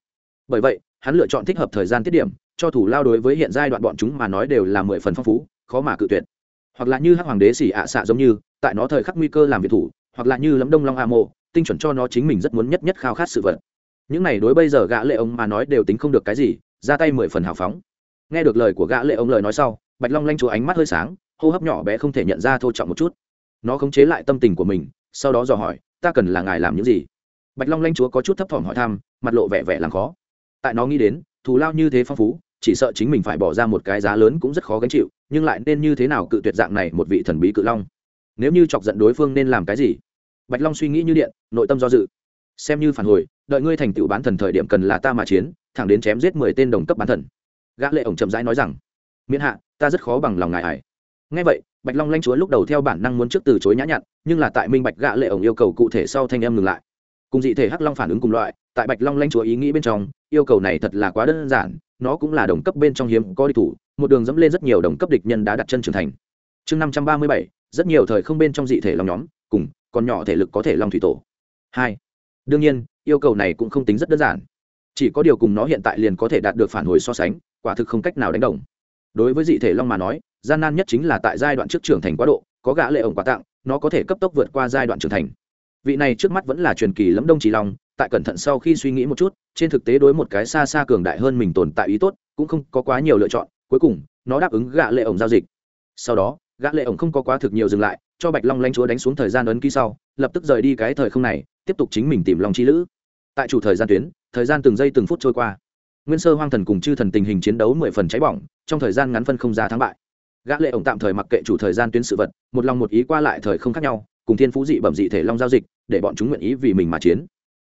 Bởi vậy, hắn lựa chọn thích hợp thời gian tiết điểm, cho thủ lao đối với hiện giai đoạn bọn chúng mà nói đều là mười phần phong phú, khó mà cự tuyệt. Hoặc là như hắc hoàng đế xỉ ạ xạ giống như, tại nó thời khắc nguy cơ làm việc thủ, hoặc là như lấm đông long a mộ, tinh chuẩn cho nó chính mình rất muốn nhất nhất khao khát sự vật. Những này đối bây giờ gã lệ ông mà nói đều tính không được cái gì ra tay mười phần hào phóng. Nghe được lời của gã lệ ông lời nói sau, bạch long lanh chúa ánh mắt hơi sáng, hô hấp nhỏ bé không thể nhận ra thô trọng một chút. Nó khống chế lại tâm tình của mình, sau đó dò hỏi, ta cần là ngài làm những gì? Bạch long lanh chúa có chút thấp thỏm hỏi thăm, mặt lộ vẻ vẻ làm khó. Tại nó nghĩ đến, thù lao như thế phong phú, chỉ sợ chính mình phải bỏ ra một cái giá lớn cũng rất khó gánh chịu, nhưng lại nên như thế nào cự tuyệt dạng này một vị thần bí cự long? Nếu như chọc giận đối phương nên làm cái gì? Bạch long suy nghĩ như điện, nội tâm do dự. Xem như phản hồi, đợi ngươi thành tựu bán thần thời điểm cần là ta mà chiến thẳng đến chém giết mười tên đồng cấp bán thần. Gã lệ ổng chậm rãi nói rằng, miễn hạ, ta rất khó bằng lòng ngài ải. Ngay vậy, bạch long lanh chúa lúc đầu theo bản năng muốn trước từ chối nhã nhặn, nhưng là tại minh bạch gã lệ ổng yêu cầu cụ thể sau thanh em ngừng lại. Cùng dị thể hắc long phản ứng cùng loại, tại bạch long lanh chúa ý nghĩ bên trong, yêu cầu này thật là quá đơn giản, nó cũng là đồng cấp bên trong hiếm có đi thủ, một đường dẫm lên rất nhiều đồng cấp địch nhân đã đặt chân trưởng thành. Chương năm trăm ba mươi bảy, rất nhiều thời không bên trong dị thể long nhóm, cùng còn nhỏ thể lực có thể long thủy tổ. Hai, đương nhiên, yêu cầu này cũng không tính rất đơn giản chỉ có điều cùng nó hiện tại liền có thể đạt được phản hồi so sánh, quả thực không cách nào đánh đồng. Đối với dị thể long mà nói, gian nan nhất chính là tại giai đoạn trước trưởng thành quá độ, có gã lệ ổng quà tặng, nó có thể cấp tốc vượt qua giai đoạn trưởng thành. Vị này trước mắt vẫn là truyền kỳ lẫm đông trí long, tại cẩn thận sau khi suy nghĩ một chút, trên thực tế đối một cái xa xa cường đại hơn mình tồn tại ý tốt, cũng không có quá nhiều lựa chọn, cuối cùng, nó đáp ứng gã lệ ổng giao dịch. Sau đó, gã lệ ổng không có quá thực nhiều dừng lại, cho bạch long lãnh chúa đánh xuống thời gian ấn ký sau, lập tức rời đi cái thời không này, tiếp tục chính mình tìm long chi lữ. Tại chủ thời gian tuyến thời gian từng giây từng phút trôi qua. Nguyên sơ hoang thần cùng chư thần tình hình chiến đấu mười phần cháy bỏng, trong thời gian ngắn phân không ra thắng bại. Gã lệ ổng tạm thời mặc kệ chủ thời gian tuyến sự vật, một lòng một ý qua lại thời không khác nhau, cùng thiên phú dị bẩm dị thể long giao dịch, để bọn chúng nguyện ý vì mình mà chiến.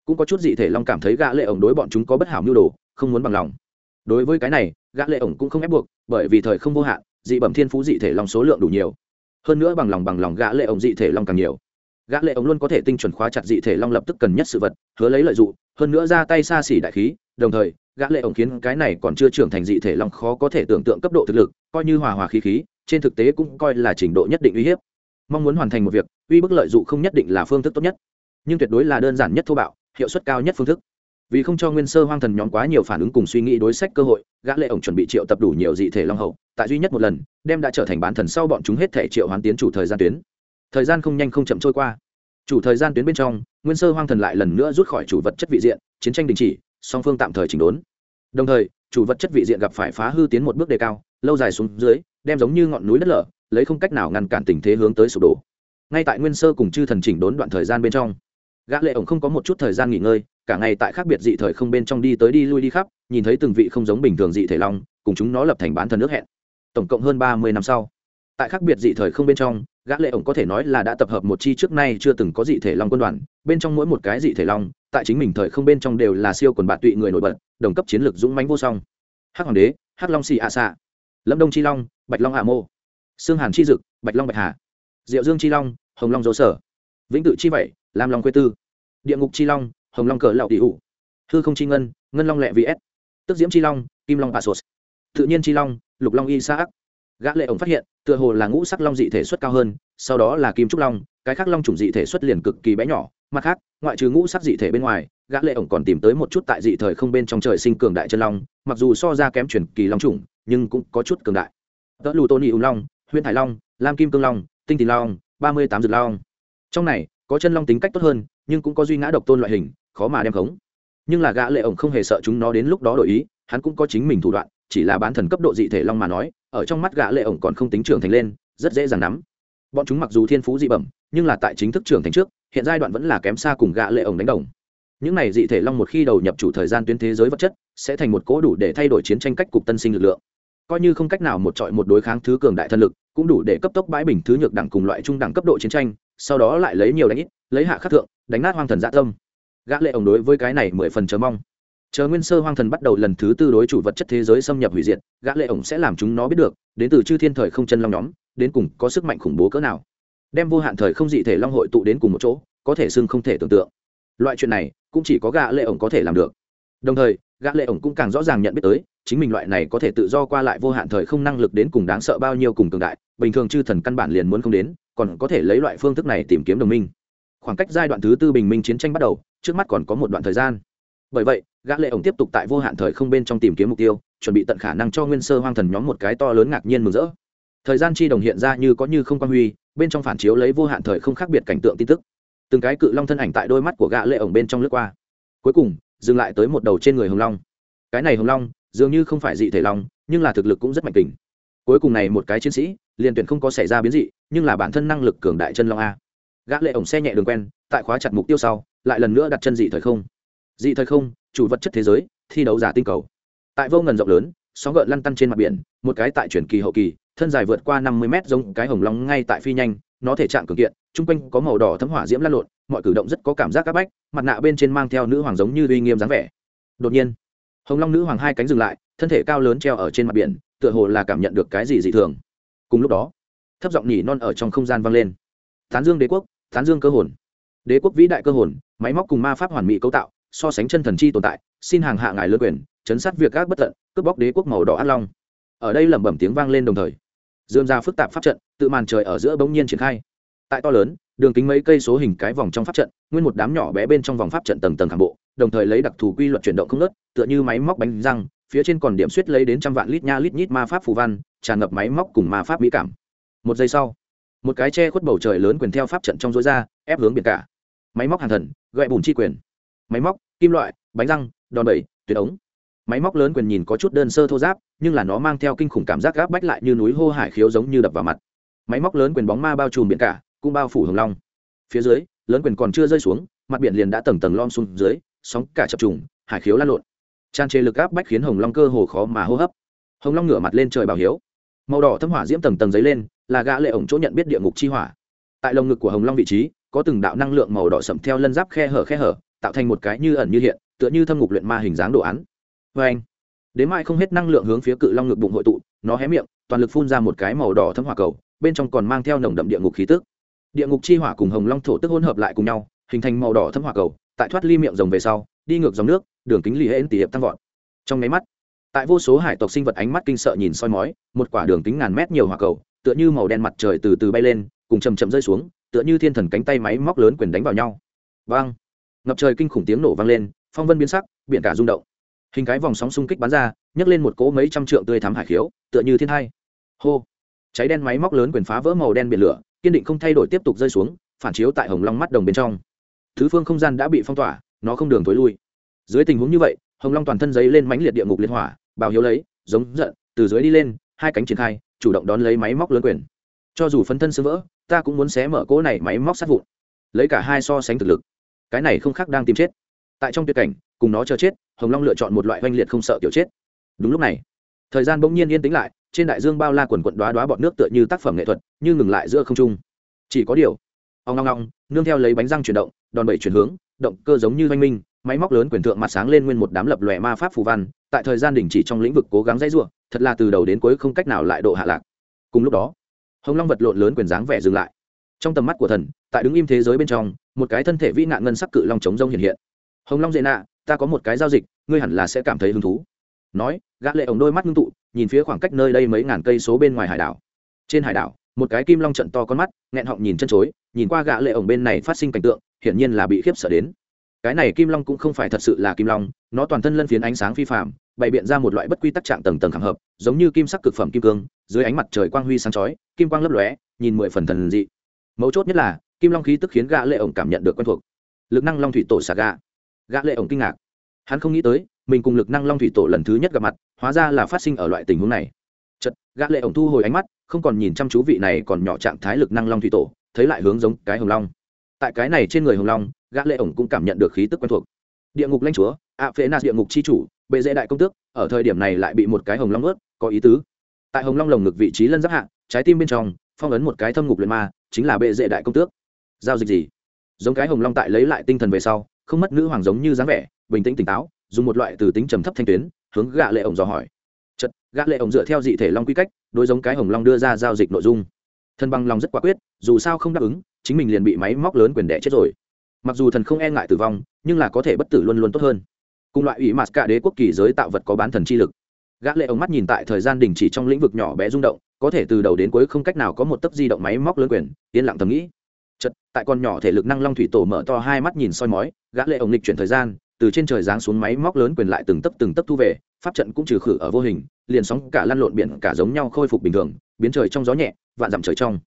Cũng có chút dị thể long cảm thấy gã lệ ổng đối bọn chúng có bất hảo mưu đồ, không muốn bằng lòng. Đối với cái này, gã lệ ổng cũng không ép buộc, bởi vì thời không vô hạn, dị bẩm thiên phú dị thể long số lượng đủ nhiều. Hơn nữa bằng lòng bằng lòng gã lệ ổng dị thể long càng nhiều gã lệ ống luôn có thể tinh chuẩn khóa chặt dị thể long lập tức cần nhất sự vật, hứa lấy lợi dụng, hơn nữa ra tay xa xỉ đại khí, đồng thời, gã lệ ổng khiến cái này còn chưa trưởng thành dị thể long khó có thể tưởng tượng cấp độ thực lực, coi như hòa hòa khí khí, trên thực tế cũng coi là trình độ nhất định uy hiếp. Mong muốn hoàn thành một việc, uy bức lợi dụng không nhất định là phương thức tốt nhất, nhưng tuyệt đối là đơn giản nhất thô bạo, hiệu suất cao nhất phương thức. Vì không cho nguyên sơ hoang thần nhóm quá nhiều phản ứng cùng suy nghĩ đối sách cơ hội, gã lệ ổng chuẩn bị triệu tập đủ nhiều dị thể long hậu, tại duy nhất một lần, đem đã trở thành bán thần sau bọn chúng hết thể triệu hoán tiến chủ thời gian tuyến thời gian không nhanh không chậm trôi qua. Chủ thời gian tuyến bên trong, nguyên sơ hoang thần lại lần nữa rút khỏi chủ vật chất vị diện, chiến tranh đình chỉ, song phương tạm thời chỉnh đốn. Đồng thời, chủ vật chất vị diện gặp phải phá hư tiến một bước đề cao, lâu dài xuống dưới, đem giống như ngọn núi đất lở, lấy không cách nào ngăn cản tình thế hướng tới sụp đổ. Ngay tại nguyên sơ cùng chư thần chỉnh đốn đoạn thời gian bên trong, gã lệ ổng không có một chút thời gian nghỉ ngơi, cả ngày tại khác biệt dị thời không bên trong đi tới đi lui đi khắp, nhìn thấy từng vị không giống bình thường dị thể long, cùng chúng nó lập thành bán thần nước hẹn. Tổng cộng hơn ba mươi năm sau, tại khác biệt dị thời không bên trong gã lệ ổng có thể nói là đã tập hợp một chi trước nay chưa từng có dị thể long quân đoàn, bên trong mỗi một cái dị thể long, tại chính mình thời không bên trong đều là siêu quần bạn tụy người nổi bật, đồng cấp chiến lược dũng mãnh vô song. Hắc hoàng đế, hắc long xì ạ xạ, lâm đông chi long, bạch long hạ mô xương hàn chi dực, bạch long bạch hà, diệu dương chi long, hồng long dỗ sở, vĩnh tự chi vậy, lam long quê tư, địa ngục chi long, hồng long cờ lạo tỷ hủ hư không chi ngân ngân long lệ vs tức diễm chi long, kim long bà sột, tự nhiên chi long, lục long y sa ác gã lệ ổng phát hiện, tựa hồ là ngũ sắc long dị thể suất cao hơn, sau đó là kim trúc long, cái khác long chủng dị thể suất liền cực kỳ bé nhỏ. Mặt khác, ngoại trừ ngũ sắc dị thể bên ngoài, gã lệ ổng còn tìm tới một chút tại dị thời không bên trong trời sinh cường đại chân long, mặc dù so ra kém truyền kỳ long chủng, nhưng cũng có chút cường đại. Tớ lù tôn nhị ung long, huyễn thải long, lam kim cương long, tinh tinh long, ba mươi tám dược long. Trong này, có chân long tính cách tốt hơn, nhưng cũng có duy ngã độc tôn loại hình, khó mà đem khống. Nhưng là gã lệ ổng không hề sợ chúng nó đến lúc đó đổi ý, hắn cũng có chính mình thủ đoạn, chỉ là bán thần cấp độ dị thể long mà nói ở trong mắt gã lệ ổng còn không tính trưởng thành lên, rất dễ dàng nắm. Bọn chúng mặc dù thiên phú dị bẩm, nhưng là tại chính thức trưởng thành trước, hiện giai đoạn vẫn là kém xa cùng gã lệ ổng đánh đồng. Những này dị thể long một khi đầu nhập chủ thời gian tuyến thế giới vật chất, sẽ thành một cố đủ để thay đổi chiến tranh cách cục tân sinh lực lượng. Coi như không cách nào một trọi một đối kháng thứ cường đại thân lực, cũng đủ để cấp tốc bãi bình thứ nhược đẳng cùng loại trung đẳng cấp độ chiến tranh, sau đó lại lấy nhiều đánh ít, lấy hạ khắc thượng, đánh nát hoang thần dạ tâm. Gã lệ ổng đối với cái này mười phần chờ mong chờ nguyên sơ hoang thần bắt đầu lần thứ tư đối chủ vật chất thế giới xâm nhập hủy diệt, gã lệ ổng sẽ làm chúng nó biết được, đến từ chư thiên thời không chân long nhóm, đến cùng có sức mạnh khủng bố cỡ nào. Đem vô hạn thời không dị thể long hội tụ đến cùng một chỗ, có thể xưng không thể tưởng tượng. Loại chuyện này, cũng chỉ có gã lệ ổng có thể làm được. Đồng thời, gã lệ ổng cũng càng rõ ràng nhận biết tới, chính mình loại này có thể tự do qua lại vô hạn thời không năng lực đến cùng đáng sợ bao nhiêu cùng cường đại, bình thường chư thần căn bản liền muốn không đến, còn có thể lấy loại phương thức này tìm kiếm đồng minh. Khoảng cách giai đoạn thứ tư bình minh chiến tranh bắt đầu, trước mắt còn có một đoạn thời gian bởi vậy, gã lệ ổng tiếp tục tại vô hạn thời không bên trong tìm kiếm mục tiêu, chuẩn bị tận khả năng cho nguyên sơ hoang thần nhóm một cái to lớn ngạc nhiên mừng rỡ. Thời gian chi đồng hiện ra như có như không quan huy, bên trong phản chiếu lấy vô hạn thời không khác biệt cảnh tượng tin tức. Từng cái cự long thân ảnh tại đôi mắt của gã lệ ổng bên trong lướt qua. Cuối cùng, dừng lại tới một đầu trên người hồng long. Cái này hồng long, dường như không phải dị thể long, nhưng là thực lực cũng rất mạnh tình. Cuối cùng này một cái chiến sĩ, liền tuyển không có xảy ra biến dị, nhưng là bản thân năng lực cường đại chân long a. Gã lệ ổng xe nhẹ đường quen, tại khóa chặt mục tiêu sau, lại lần nữa đặt chân dị thời không dị thời không, chủ vật chất thế giới, thi đấu giả tinh cầu. Tại vô ngần rộng lớn, sóng gợn lăn tăn trên mặt biển, một cái tại chuyển kỳ hậu kỳ, thân dài vượt qua năm mươi mét giống cái hồng long ngay tại phi nhanh, nó thể trạng cường kiện, chung quanh có màu đỏ thấm hỏa diễm lăn lộn, mọi cử động rất có cảm giác áp bách, mặt nạ bên trên mang theo nữ hoàng giống như uy nghiêm dáng vẻ. Đột nhiên, hồng long nữ hoàng hai cánh dừng lại, thân thể cao lớn treo ở trên mặt biển, tựa hồ là cảm nhận được cái gì dị thường. Cùng lúc đó, thấp giọng nhỉ non ở trong không gian vang lên. Tán dương đế quốc, tán dương cơ hồn. Đế quốc vĩ đại cơ hồn, máy móc cùng ma pháp hoàn mỹ cấu tạo so sánh chân thần chi tồn tại, xin hàng hạ ngài lơ quyền, chấn sát việc các bất tận, cướp bóc đế quốc màu đỏ át long. Ở đây lẩm bẩm tiếng vang lên đồng thời dườm ra phức tạp pháp trận, tự màn trời ở giữa bỗng nhiên triển khai. Tại to lớn, đường kính mấy cây số hình cái vòng trong pháp trận, nguyên một đám nhỏ bé bên trong vòng pháp trận tầng tầng hàng bộ, đồng thời lấy đặc thù quy luật chuyển động không ngớt, tựa như máy móc bánh răng, phía trên còn điểm suýt lấy đến trăm vạn lít nha lít nhít ma pháp phù văn, tràn ngập máy móc cùng ma pháp mỹ cảm. Một giây sau, một cái che khuất bầu trời lớn quyền theo pháp trận trong dối ra, ép hướng biển cả. Máy móc hàng thần, gậy bùn chi quyền máy móc, kim loại, bánh răng, đòn bẩy, tuyệt ống. Máy móc lớn quyền nhìn có chút đơn sơ thô giáp, nhưng là nó mang theo kinh khủng cảm giác gáp bách lại như núi hô hải khiếu giống như đập vào mặt. Máy móc lớn quyền bóng ma bao trùm biển cả, cũng bao phủ hồng long. Phía dưới, lớn quyền còn chưa rơi xuống, mặt biển liền đã tầng tầng lom xuống dưới, sóng cả chập trùng, hải khiếu lan lộn. Tràn trề lực áp bách khiến hồng long cơ hồ khó mà hô hấp. Hồng long ngửa mặt lên trời bảo hiếu. Màu đỏ thâm hỏa diễm tầng tầng giấy lên, là gã lệ ổng chỗ nhận biết địa ngục chi hỏa. Tại lồng ngực của hồng long vị trí, có từng đạo năng lượng màu đỏ sậm theo lân giáp khe hở khe hở tạo thành một cái như ẩn như hiện, tựa như thâm ngục luyện ma hình dáng đồ án. Vê anh, đến mai không hết năng lượng hướng phía cự long ngực bụng hội tụ, nó hé miệng, toàn lực phun ra một cái màu đỏ thâm hỏa cầu, bên trong còn mang theo nồng đậm địa ngục khí tức. Địa ngục chi hỏa cùng hồng long thổ tức hỗn hợp lại cùng nhau, hình thành màu đỏ thâm hỏa cầu, tại thoát ly miệng rồng về sau, đi ngược dòng nước, đường kính lì hễn tỉ hiệp tăng vọt. Trong máy mắt, tại vô số hải tộc sinh vật ánh mắt kinh sợ nhìn soi mói, một quả đường kính ngàn mét nhiều hỏa cầu, tựa như màu đen mặt trời từ từ bay lên, cùng chầm chậm rơi xuống, tựa như thiên thần cánh tay máy móc lớn quyền đánh vào nhau. Vang ngập trời kinh khủng tiếng nổ vang lên, phong vân biến sắc, biển cả rung động. Hình cái vòng sóng xung kích bắn ra, nhấc lên một cỗ mấy trăm trượng tươi thắm hải khiếu, tựa như thiên hai. Hô! Cháy đen máy móc lớn quyền phá vỡ màu đen biển lửa, kiên định không thay đổi tiếp tục rơi xuống, phản chiếu tại hồng long mắt đồng bên trong. Thứ phương không gian đã bị phong tỏa, nó không đường tối lui. Dưới tình huống như vậy, hồng long toàn thân giấy lên mãnh liệt địa ngục liên hỏa bào hiếu lấy, giống giận, từ dưới đi lên, hai cánh triển khai, chủ động đón lấy máy móc lớn quyền. Cho dù phấn thân sơ vỡ, ta cũng muốn xé mở cỗ này máy móc sát vụn. Lấy cả hai so sánh thực lực cái này không khác đang tìm chết. Tại trong tuyệt cảnh, cùng nó chờ chết, hồng long lựa chọn một loại oanh liệt không sợ kiểu chết. Đúng lúc này, thời gian bỗng nhiên yên tĩnh lại, trên đại dương bao la quần quận đoá đoá bọt nước tựa như tác phẩm nghệ thuật, như ngừng lại giữa không trung. Chỉ có điều ông long ngong nương theo lấy bánh răng chuyển động, đòn bẩy chuyển hướng, động cơ giống như oanh minh, máy móc lớn quyền thượng mặt sáng lên nguyên một đám lập lòe ma pháp phù văn, tại thời gian đình chỉ trong lĩnh vực cố gắng dãy r thật là từ đầu đến cuối không cách nào lại độ hạ lạc. Cùng lúc đó, hồng long vật lộn lớn quyền dáng vẻ dừng lại trong tầm mắt của thần tại đứng im thế giới bên trong một cái thân thể vĩ nạn ngân sắc cự long chống rông hiện hiện. Hồng long dễ nạ ta có một cái giao dịch ngươi hẳn là sẽ cảm thấy hứng thú. Nói gã lệ ổng đôi mắt ngưng tụ nhìn phía khoảng cách nơi đây mấy ngàn cây số bên ngoài hải đảo. Trên hải đảo một cái kim long trận to con mắt nghẹn họng nhìn chân chối nhìn qua gã lệ ổng bên này phát sinh cảnh tượng hiển nhiên là bị khiếp sợ đến. Cái này kim long cũng không phải thật sự là kim long nó toàn thân lân phiến ánh sáng phi phàm, bày biện ra một loại bất quy tắc trạng tầng tầng khảm hợp giống như kim sắc cực phẩm kim cương dưới ánh mặt trời quang huy sáng chói kim quang lấp lóe nhìn mười phần thần dị mấu chốt nhất là, kim long khí tức khiến gã lệ ổng cảm nhận được quen thuộc. Lực năng long thủy tổ xả gã. Gã lệ ổng kinh ngạc. Hắn không nghĩ tới, mình cùng lực năng long thủy tổ lần thứ nhất gặp mặt, hóa ra là phát sinh ở loại tình huống này. Chật gã lệ ổng thu hồi ánh mắt, không còn nhìn chăm chú vị này còn nhỏ trạng thái lực năng long thủy tổ, thấy lại hướng giống cái hồng long. Tại cái này trên người hồng long, gã lệ ổng cũng cảm nhận được khí tức quen thuộc. Địa ngục lãnh chúa ạ phế nạt địa ngục chi chủ, bệ dễ đại công tước, ở thời điểm này lại bị một cái hồng long ướt có ý tứ. Tại hồng long lồng ngực vị trí lân giáp hạ, trái tim bên trong phong ấn một cái thâm ngục luyện ma, chính là bệ dễ đại công tước. Giao dịch gì? Giống cái hồng long tại lấy lại tinh thần về sau, không mất nữ hoàng giống như dáng vẻ, bình tĩnh tỉnh táo, dùng một loại từ tính trầm thấp thanh tuyến, hướng gã lệ ổng dò hỏi. Chật gã lệ ổng dựa theo dị thể long quy cách, đối giống cái hồng long đưa ra giao dịch nội dung. Thân băng long rất quả quyết, dù sao không đáp ứng, chính mình liền bị máy móc lớn quyền đẻ chết rồi. Mặc dù thần không e ngại tử vong, nhưng là có thể bất tử luôn luôn tốt hơn. Cùng loại ủy mạt cả đế quốc kỳ giới tạo vật có bán thần chi lực gã lệ ống mắt nhìn tại thời gian đình chỉ trong lĩnh vực nhỏ bé rung động, có thể từ đầu đến cuối không cách nào có một tấc di động máy móc lớn quyền, yên lặng thầm nghĩ. Chật tại con nhỏ thể lực năng long thủy tổ mở to hai mắt nhìn soi mói, gã lệ ống lịch chuyển thời gian, từ trên trời giáng xuống máy móc lớn quyền lại từng tấc từng tấc thu về, pháp trận cũng trừ khử ở vô hình, liền sóng cả lăn lộn biển cả giống nhau khôi phục bình thường, biến trời trong gió nhẹ, vạn dặm trời trong.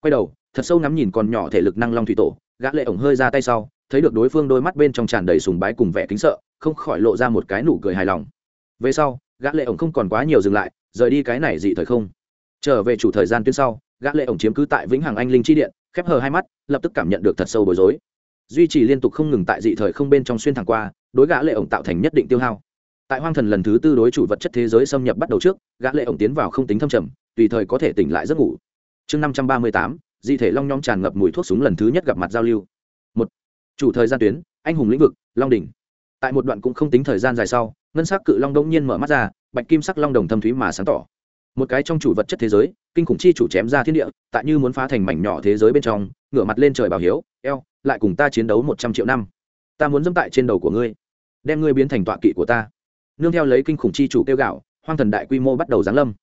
Quay đầu, thật sâu ngắm nhìn con nhỏ thể lực năng long thủy tổ, gã lệ ổng hơi ra tay sau, thấy được đối phương đôi mắt bên trong tràn đầy sùng bái cùng vẻ kính sợ, không khỏi lộ ra một cái nụ cười hài lòng. Về sau gã lệ ổng không còn quá nhiều dừng lại, rời đi cái này dị thời không. Trở về chủ thời gian tuyến sau, gã lệ ổng chiếm cứ tại vĩnh hằng anh linh chi điện, khép hờ hai mắt, lập tức cảm nhận được thật sâu bối rối. Duy trì liên tục không ngừng tại dị thời không bên trong xuyên thẳng qua, đối gã lệ ổng tạo thành nhất định tiêu hao. Tại hoang thần lần thứ tư đối chủ vật chất thế giới xâm nhập bắt đầu trước, gã lệ ổng tiến vào không tính thâm trầm, tùy thời có thể tỉnh lại giấc ngủ. Chương năm trăm ba mươi tám, dị thể long nhom tràn ngập mùi thuốc súng lần thứ nhất gặp mặt giao lưu. Một, chủ thời gian tuyến, anh hùng lĩnh vực, long đỉnh tại một đoạn cũng không tính thời gian dài sau, ngân sắc cự long đông nhiên mở mắt ra, bạch kim sắc long đồng thâm thúy mà sáng tỏ. Một cái trong chủ vật chất thế giới, kinh khủng chi chủ chém ra thiên địa, tại như muốn phá thành mảnh nhỏ thế giới bên trong, ngửa mặt lên trời bảo hiếu, eo, lại cùng ta chiến đấu một trăm triệu năm. Ta muốn dẫm tại trên đầu của ngươi, đem ngươi biến thành tọa kỵ của ta. Nương theo lấy kinh khủng chi chủ kêu gạo hoang thần đại quy mô bắt đầu giáng lâm.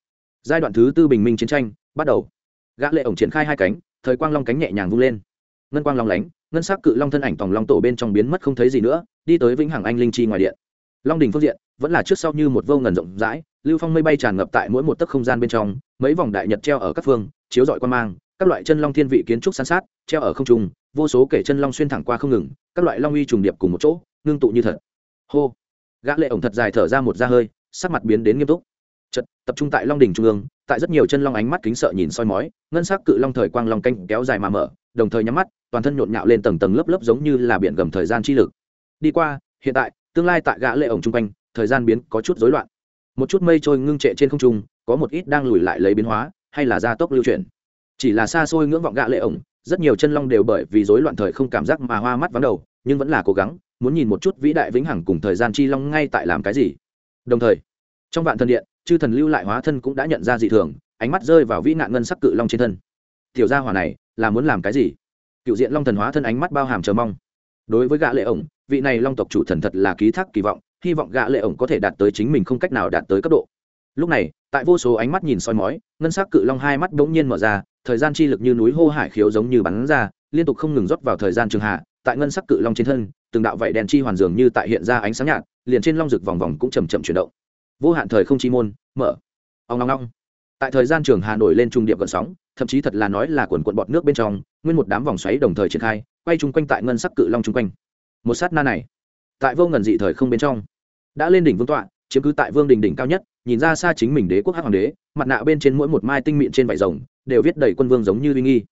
Giai đoạn thứ tư bình minh chiến tranh bắt đầu. Gã lệ ổng triển khai hai cánh, thời quang long cánh nhẹ nhàng vung lên. Ngân quang long lánh ngân sắc cự long thân ảnh tòng long tổ bên trong biến mất không thấy gì nữa, đi tới vĩnh hằng anh linh chi ngoài điện. Long đình phương diện, vẫn là trước sau như một vô ngần rộng rãi, lưu phong mây bay tràn ngập tại mỗi một tấc không gian bên trong, mấy vòng đại nhật treo ở các phương, chiếu dọi quan mang, các loại chân long thiên vị kiến trúc san sát, treo ở không trung, vô số kể chân long xuyên thẳng qua không ngừng, các loại long uy trùng điệp cùng một chỗ, ngưng tụ như thật. Hô! Gã lệ ổng thật dài thở ra một ra hơi, sắc mặt biến đến nghiêm túc. Chật tập trung tại long đỉnh trung ương, tại rất nhiều chân long ánh mắt kính sợ nhìn soi mói, ngân sắc cự long thời quang long canh kéo dài mà mở đồng thời nhắm mắt, toàn thân nhộn nhạo lên tầng tầng lớp lớp giống như là biển gầm thời gian chi lực. Đi qua, hiện tại, tương lai tại gã lệ ổng trung quanh, thời gian biến có chút rối loạn. Một chút mây trôi ngưng trệ trên không trung, có một ít đang lùi lại lấy biến hóa, hay là gia tốc lưu chuyển. Chỉ là xa xôi ngưỡng vọng gã lệ ổng, rất nhiều chân long đều bởi vì rối loạn thời không cảm giác mà hoa mắt vắng đầu, nhưng vẫn là cố gắng, muốn nhìn một chút vĩ đại vĩnh hằng cùng thời gian chi long ngay tại làm cái gì. Đồng thời, trong vạn thần điện, chư thần lưu lại hóa thân cũng đã nhận ra dị thường, ánh mắt rơi vào vĩ nạn ngân sắc cự long trên thân. Tiểu gia hỏa này là muốn làm cái gì? Cựu diện long thần hóa thân ánh mắt bao hàm chờ mong. Đối với gã lệ ổng, vị này long tộc chủ thần thật là ký thác kỳ vọng, hy vọng gã lệ ổng có thể đạt tới chính mình không cách nào đạt tới cấp độ. Lúc này, tại vô số ánh mắt nhìn soi mói, ngân sắc cự long hai mắt bỗng nhiên mở ra, thời gian chi lực như núi hô hải khiếu giống như bắn ra, liên tục không ngừng rót vào thời gian trường hạ, tại ngân sắc cự long trên thân, từng đạo vảy đèn chi hoàn dường như tại hiện ra ánh sáng nhạt, liền trên long rực vòng vòng cũng chầm chậm chuyển động. Vô hạn thời không chi môn, mở. Ông long long tại thời gian trường hà nổi lên trung điệp gần sóng thậm chí thật là nói là quần quận bọt nước bên trong, nguyên một đám vòng xoáy đồng thời triển khai, quay chung quanh tại ngân sắc cự long chung quanh. Một sát na này, tại vô ngần dị thời không bên trong, đã lên đỉnh vương tọa, chiếm cứ tại vương đình đỉnh cao nhất, nhìn ra xa chính mình đế quốc hắc hoàng đế, mặt nạ bên trên mỗi một mai tinh mịn trên vải rồng, đều viết đầy quân vương giống như uy nghi.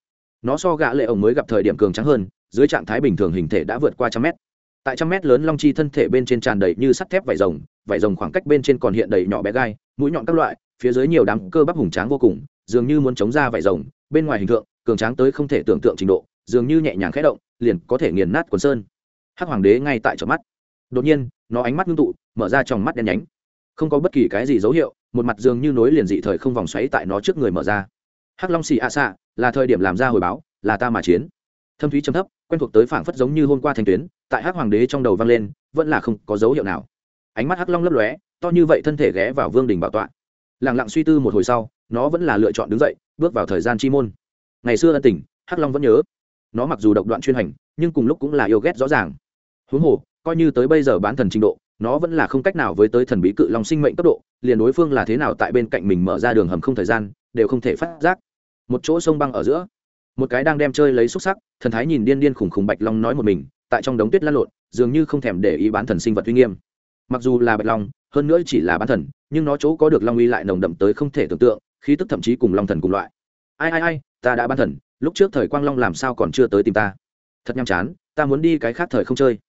Nó so gã lệ ổng mới gặp thời điểm cường trắng hơn, dưới trạng thái bình thường hình thể đã vượt qua trăm mét. Tại trăm mét lớn long chi thân thể bên trên tràn đầy như sắt thép vải rồng vải rồng khoảng cách bên trên còn hiện đầy nhỏ bé gai, mũi nhọn các loại, phía dưới nhiều đám cơ bắp hùng tráng vô cùng dường như muốn chống ra vải rồng, bên ngoài hình tượng, cường tráng tới không thể tưởng tượng trình độ, dường như nhẹ nhàng khẽ động, liền có thể nghiền nát quần sơn. Hắc hoàng đế ngay tại chỗ mắt. Đột nhiên, nó ánh mắt ngưng tụ, mở ra trong mắt đen nhánh. Không có bất kỳ cái gì dấu hiệu, một mặt dường như nối liền dị thời không vòng xoáy tại nó trước người mở ra. Hắc long xì a xạ, là thời điểm làm ra hồi báo, là ta mà chiến. Thâm thúy trầm thấp, quen thuộc tới phảng phất giống như hôm qua thành tuyến, tại hắc hoàng đế trong đầu vang lên, vẫn là không có dấu hiệu nào. Ánh mắt hắc long lấp lóe, to như vậy thân thể ghé vào vương đình bảo tọa. Lẳng lặng suy tư một hồi sau nó vẫn là lựa chọn đứng dậy, bước vào thời gian chi môn. Ngày xưa ân tình, hắc long vẫn nhớ. Nó mặc dù độc đoạn chuyên hành, nhưng cùng lúc cũng là yêu ghét rõ ràng. Huống hồ, coi như tới bây giờ bán thần trình độ, nó vẫn là không cách nào với tới thần bí cự long sinh mệnh cấp độ, liền đối phương là thế nào tại bên cạnh mình mở ra đường hầm không thời gian, đều không thể phát giác. Một chỗ sông băng ở giữa, một cái đang đem chơi lấy xúc sắc, thần thái nhìn điên điên khủng khủng bạch long nói một mình, tại trong đống tuyết lăn lộn, dường như không thèm để ý bán thần sinh vật uy nghiêm. Mặc dù là bạch long, hơn nữa chỉ là bán thần, nhưng nó chỗ có được long uy lại nồng đậm tới không thể tưởng tượng khí tức thậm chí cùng long thần cùng loại. Ai ai ai, ta đã ban thần, lúc trước thời quang long làm sao còn chưa tới tìm ta? Thật nhàm chán, ta muốn đi cái khác thời không chơi.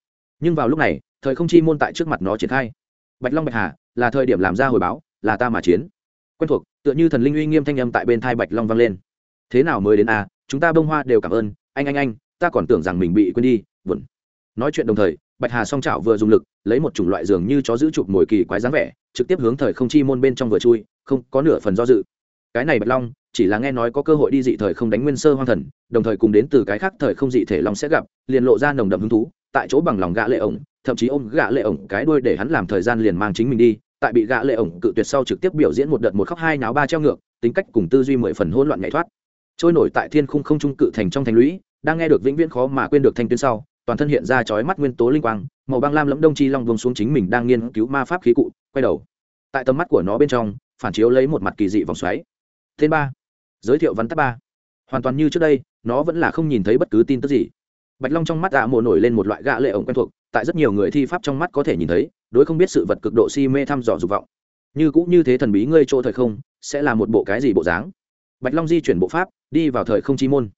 Nhưng vào lúc này, thời không chi môn tại trước mặt nó triển khai. Bạch long bạch hà, là thời điểm làm ra hồi báo, là ta mà chiến. Quen thuộc, tựa như thần linh uy nghiêm thanh âm tại bên thai bạch long vang lên. Thế nào mới đến a à? chúng ta bông hoa đều cảm ơn. Anh anh anh, ta còn tưởng rằng mình bị quên đi vẩn nói chuyện đồng thời, bạch hà song chảo vừa dùng lực, lấy một chủng loại dường như chó giữ chụp mồi kỳ quái dáng vẻ, trực tiếp hướng thời không chi môn bên trong vừa chui, không có nửa phần do dự cái này bạch long, chỉ là nghe nói có cơ hội đi dị thời không đánh nguyên sơ hoang thần, đồng thời cùng đến từ cái khác thời không dị thể long sẽ gặp, liền lộ ra nồng đậm hứng thú, tại chỗ bằng lòng gã lệ ổng, thậm chí ôm gã lệ ổng cái đuôi để hắn làm thời gian liền mang chính mình đi, tại bị gã lệ ổng cự tuyệt sau trực tiếp biểu diễn một đợt một khóc hai náo ba treo ngược, tính cách cùng tư duy mười phần hỗn loạn nhảy thoát. Trôi nổi tại thiên khung không trung cự thành trong thành lũy, đang nghe được vĩnh viễn khó mà quên được thanh tuyến sau, toàn thân hiện ra chói mắt nguyên tố linh quang, màu băng lam lẫm đông chi long vùng xuống chính mình đang nghiên cứu ma pháp khí cụ, quay đầu. Tại tầm mắt của nó bên trong, phản chiếu lấy một mặt kỳ dị vòng xoáy tên ba. Giới thiệu văn tắt ba. Hoàn toàn như trước đây, nó vẫn là không nhìn thấy bất cứ tin tức gì. Bạch long trong mắt ạ mồ nổi lên một loại gạ lệ ổng quen thuộc, tại rất nhiều người thi pháp trong mắt có thể nhìn thấy, đối không biết sự vật cực độ si mê thăm dò dục vọng. Như cũng như thế thần bí ngươi chỗ thời không, sẽ là một bộ cái gì bộ dáng? Bạch long di chuyển bộ pháp, đi vào thời không chi môn.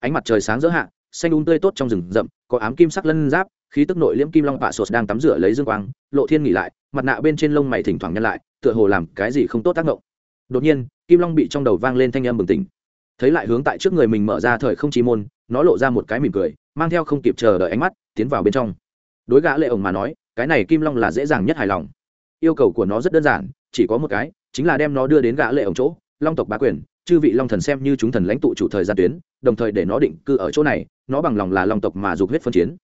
Ánh mặt trời sáng dỡ hạ, xanh đun tươi tốt trong rừng rậm, có ám kim sắc lân giáp, khí tức nội liễm kim long bạ sột đang tắm rửa lấy dương quang, lộ thiên nghỉ lại, mặt nạ bên trên lông mày thỉnh thoảng nhăn lại, tựa hồ làm cái gì không tốt tác động. Đột nhiên kim long bị trong đầu vang lên thanh âm bừng tỉnh. Thấy lại hướng tại trước người mình mở ra thời không chi môn, nó lộ ra một cái mỉm cười, mang theo không kịp chờ đợi ánh mắt, tiến vào bên trong. Đối gã lệ ổng mà nói, cái này kim long là dễ dàng nhất hài lòng. Yêu cầu của nó rất đơn giản, chỉ có một cái, chính là đem nó đưa đến gã lệ ổng chỗ, long tộc bá quyền, chư vị long thần xem như chúng thần lãnh tụ chủ thời gian tuyến, đồng thời để nó định cư ở chỗ này, nó bằng lòng là long tộc mà dục huyết phân chiến.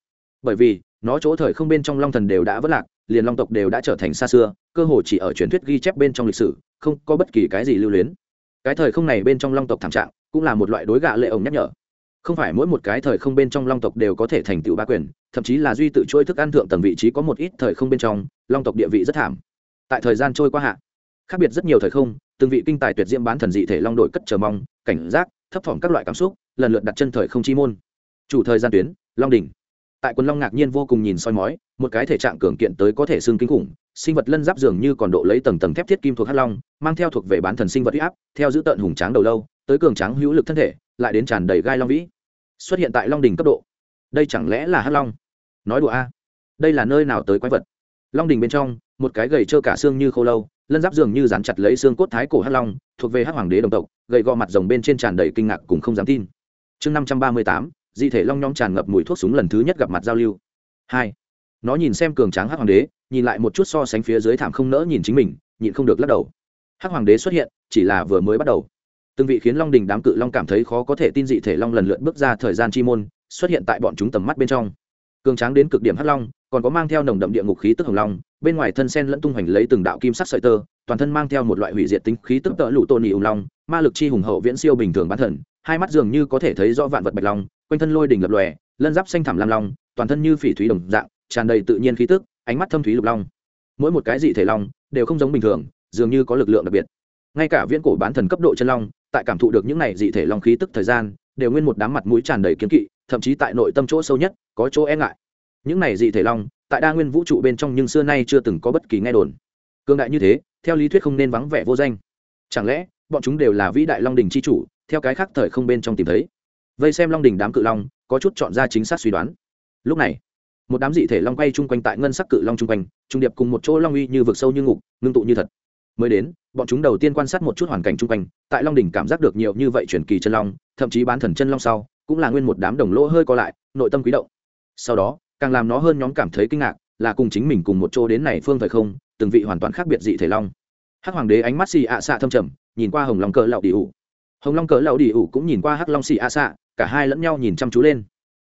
Bởi vì, nó chỗ thời không bên trong long thần đều đã vất lạc, liền long tộc đều đã trở thành xa xưa cơ hồ chỉ ở truyền thuyết ghi chép bên trong lịch sử, không có bất kỳ cái gì lưu luyến. Cái thời không này bên trong long tộc thảm trạng cũng là một loại đối gạ lệ ổng nhắc nhở. Không phải mỗi một cái thời không bên trong long tộc đều có thể thành tựu ba quyền, thậm chí là duy tự chuỗi thức ăn thượng tầng vị trí có một ít thời không bên trong, long tộc địa vị rất thảm. Tại thời gian trôi qua hạ, khác biệt rất nhiều thời không, từng vị kinh tài tuyệt diễm bán thần dị thể long đội cất chờ mong, cảnh giác, thấp thỏm các loại cảm xúc, lần lượt đặt chân thời không chi môn. Chủ thời gian tuyến, long đỉnh. Tại quần long ngạc nhiên vô cùng nhìn soi mói, một cái thể trạng cường kiện tới có thể xương kinh khủng sinh vật lân giáp dường như còn độ lấy tầng tầng thép thiết kim thuộc hắc long, mang theo thuộc về bán thần sinh vật huy áp, theo giữ tận hùng tráng đầu lâu, tới cường tráng hữu lực thân thể, lại đến tràn đầy gai long vĩ. Xuất hiện tại long đình cấp độ. Đây chẳng lẽ là hắc long? Nói đùa a. Đây là nơi nào tới quái vật? Long đình bên trong, một cái gầy trơ cả xương như khô lâu, lân giáp dường như dán chặt lấy xương cốt thái cổ hắc long, thuộc về hắc hoàng đế đồng tộc, gầy gò mặt rồng bên trên tràn đầy kinh ngạc cùng không dám tin. Chương năm trăm ba mươi tám, dị thể long nhóm tràn ngập mùi thuốc súng lần thứ nhất gặp mặt giao lưu. Hai nó nhìn xem cường tráng hắc hoàng đế, nhìn lại một chút so sánh phía dưới thảm không nỡ nhìn chính mình, nhịn không được lắc đầu. Hắc hoàng đế xuất hiện, chỉ là vừa mới bắt đầu. Từng vị khiến long đình đám cự long cảm thấy khó có thể tin dị thể long lần lượt bước ra thời gian chi môn, xuất hiện tại bọn chúng tầm mắt bên trong. Cường tráng đến cực điểm hắc long, còn có mang theo nồng đậm địa ngục khí tức hồng long, bên ngoài thân sen lẫn tung hoành lấy từng đạo kim sắc sợi tơ, toàn thân mang theo một loại hủy diệt tính khí tức tợ lụ tôn nhị ủng long, ma lực chi hùng hậu viễn siêu bình thường bán thần, hai mắt dường như có thể thấy rõ vạn vật bạch long, quanh thân lôi đỉnh lập lòe, lân giáp xanh thảm lam long, toàn thân như phỉ thúy đồng dạng tràn đầy tự nhiên khí tức, ánh mắt thâm thúy lục long. Mỗi một cái dị thể long đều không giống bình thường, dường như có lực lượng đặc biệt. Ngay cả viễn cổ bán thần cấp độ chân long, tại cảm thụ được những này dị thể long khí tức thời gian, đều nguyên một đám mặt mũi tràn đầy kiến kỵ, thậm chí tại nội tâm chỗ sâu nhất, có chỗ e ngại. Những này dị thể long, tại đa nguyên vũ trụ bên trong nhưng xưa nay chưa từng có bất kỳ nghe đồn. Cương đại như thế, theo lý thuyết không nên vắng vẻ vô danh. Chẳng lẽ, bọn chúng đều là vĩ đại long đình c h i chủ, theo cái khác thời không bên trong tìm thấy? Vây xem long đình đám cự long, có chút chọn ra chính xác suy đoán. Lúc này một đám dị thể long quay chung quanh tại ngân sắc cự long chung quanh, trung điệp cùng một chỗ long uy như vực sâu như ngục, ngưng tụ như thật. Mới đến, bọn chúng đầu tiên quan sát một chút hoàn cảnh chung quanh, tại long đỉnh cảm giác được nhiều như vậy chuyển kỳ chân long, thậm chí bán thần chân long sau, cũng là nguyên một đám đồng lỗ hơi co lại, nội tâm quý động. Sau đó, càng làm nó hơn nhóm cảm thấy kinh ngạc, là cùng chính mình cùng một chỗ đến này phương thời không, từng vị hoàn toàn khác biệt dị thể long. Hắc hoàng đế ánh mắt xì ạ xạ thâm trầm, nhìn qua hồng long cỡ lạo đi ủ hồng long cỡ lạo đi ủ cũng nhìn qua hắc long xì ạ xạ, cả hai lẫn nhau nhìn chăm chú lên.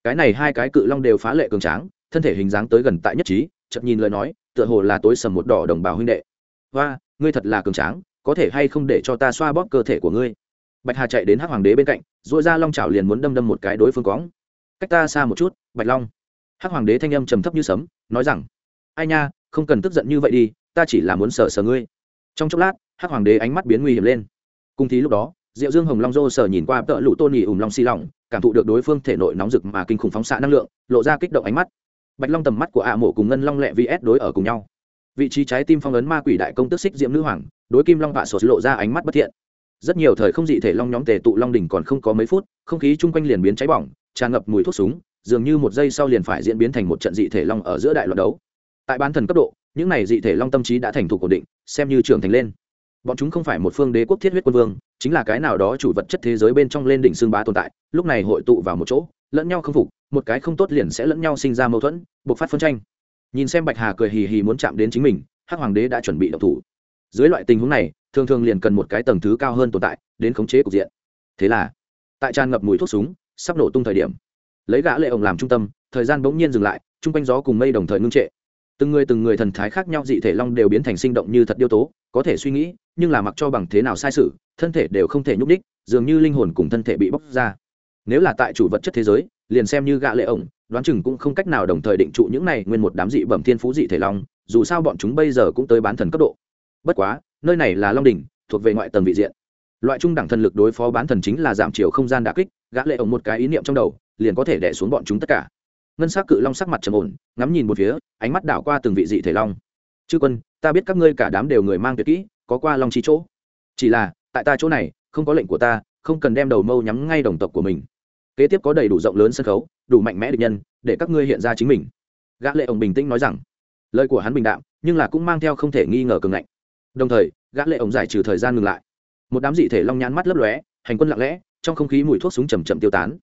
Cái này hai cái cự long đều phá lệ cường tráng thân thể hình dáng tới gần tại nhất trí chậm nhìn lời nói, tựa hồ là tối sầm một đỏ đồng bào huynh đệ. Hoa, ngươi thật là cường tráng, có thể hay không để cho ta xoa bóp cơ thể của ngươi? Bạch hà chạy đến hắc hoàng đế bên cạnh dội ra long trào liền muốn đâm đâm một cái đối phương cóng. Cách ta xa một chút, bạch long. Hắc hoàng đế thanh âm trầm thấp như sấm, nói rằng, ai nha, không cần tức giận như vậy đi, ta chỉ là muốn sờ sờ ngươi. Trong chốc lát, hắc hoàng đế ánh mắt biến nguy hiểm lên. Cùng thì lúc đó, diệu dương hồng long dô sờ nhìn qua tợ lụ tôn nhì ùm long xi lỏng, cảm thụ được đối phương thể nội nóng rực mà kinh khủng phóng xạ năng lượng, lộ ra kích động ánh mắt bạch long tầm mắt của ạ mộ cùng ngân long lẹ vs đối ở cùng nhau. Vị trí trái tim phong ấn ma quỷ đại công tức xích diễm nữ hoàng, đối kim long vạ sột lộ ra ánh mắt bất thiện. Rất nhiều thời không dị thể long nhóm tề tụ long đỉnh còn không có mấy phút, không khí chung quanh liền biến cháy bỏng, tràn ngập mùi thuốc súng, dường như một giây sau liền phải diễn biến thành một trận dị thể long ở giữa đại loạn đấu. Tại bán thần cấp độ, những này dị thể long tâm trí đã thành thục ổn định, xem như trưởng thành lên. Bọn chúng không phải một phương đế quốc thiết huyết quân vương, chính là cái nào đó chủ vật chất thế giới bên trong lên đỉnh xương bá tồn tại, lúc này hội tụ vào một chỗ lẫn nhau không phục, một cái không tốt liền sẽ lẫn nhau sinh ra mâu thuẫn buộc phát phân tranh. Nhìn xem bạch hà cười hì hì muốn chạm đến chính mình, hắc hoàng đế đã chuẩn bị độc thủ. Dưới loại tình huống này, thường thường liền cần một cái tầng thứ cao hơn tồn tại, đến khống chế cục diện. Thế là, tại tràn ngập mùi thuốc súng, sắp nổ tung thời điểm, lấy gã lệ ổng làm trung tâm, thời gian bỗng nhiên dừng lại, chung quanh gió cùng mây đồng thời ngưng trệ. Từng người từng người thần thái khác nhau dị thể long đều biến thành sinh động như thật điêu tố, có thể suy nghĩ, nhưng là mặc cho bằng thế nào sai sự, thân thể đều không thể nhúc đích dường như linh hồn cùng thân thể bị bóc ra nếu là tại chủ vật chất thế giới, liền xem như gã lệ ổng, đoán chừng cũng không cách nào đồng thời định trụ những này nguyên một đám dị bẩm thiên phú dị thể long, dù sao bọn chúng bây giờ cũng tới bán thần cấp độ. Bất quá, nơi này là long đỉnh, thuộc về ngoại tầng vị diện. Loại trung đẳng thần lực đối phó bán thần chính là giảm chiều không gian đả kích, gã lệ ổng một cái ý niệm trong đầu, liền có thể đè xuống bọn chúng tất cả. Ngân sắc cự long sắc mặt trầm ổn, ngắm nhìn một phía, ánh mắt đảo qua từng vị dị thể long. Chư quân, ta biết các ngươi cả đám đều người mang tuyệt kỹ, có qua long chi chỗ. Chỉ là, tại ta chỗ này, không có lệnh của ta, không cần đem đầu mâu nhắm ngay đồng tộc của mình kế tiếp có đầy đủ rộng lớn sân khấu, đủ mạnh mẽ địch nhân để các ngươi hiện ra chính mình. Gã lệ ổng bình tĩnh nói rằng, lời của hắn bình đạm, nhưng là cũng mang theo không thể nghi ngờ cường ngạnh. Đồng thời, gã lệ ổng giải trừ thời gian ngừng lại. Một đám dị thể long nhãn mắt lấp lóe, hành quân lặng lẽ, trong không khí mùi thuốc súng chầm chậm tiêu tán.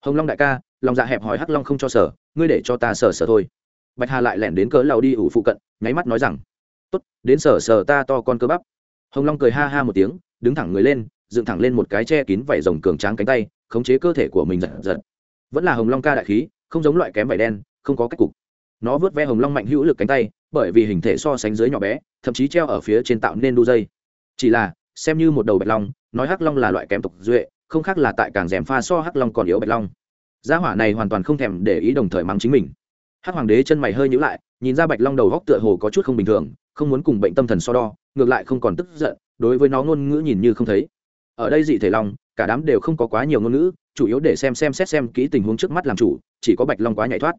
Hồng long đại ca, lòng dạ hẹp hỏi hắc long không cho sở, ngươi để cho ta sở sở thôi. Bạch hà lại lẻn đến cỡ lầu đi ủ phụ cận, nháy mắt nói rằng, tốt, đến sở sở ta to con cơ bắp. Hồng long cười ha ha một tiếng, đứng thẳng người lên dựng thẳng lên một cái che kín vảy rồng cường tráng cánh tay, khống chế cơ thể của mình giật giật. Vẫn là hồng long ca đại khí, không giống loại kém vảy đen, không có cách cục. Nó vớt ve hồng long mạnh hữu lực cánh tay, bởi vì hình thể so sánh dưới nhỏ bé, thậm chí treo ở phía trên tạo nên đu dây. Chỉ là, xem như một đầu bạch long, nói hắc long là loại kém tục duệ, không khác là tại càng rèm pha so hắc long còn yếu bạch long. Gia hỏa này hoàn toàn không thèm để ý đồng thời mắng chính mình. Hắc hoàng đế chân mày hơi nhữ lại, nhìn ra bạch long đầu góc tựa hồ có chút không bình thường, không muốn cùng bệnh tâm thần so đo, ngược lại không còn tức giận, đối với nó ngôn ngữ nhìn như không thấy ở đây dị thể long, cả đám đều không có quá nhiều ngôn ngữ, chủ yếu để xem xem xét xem kỹ tình huống trước mắt làm chủ, chỉ có bạch long quá nhảy thoát.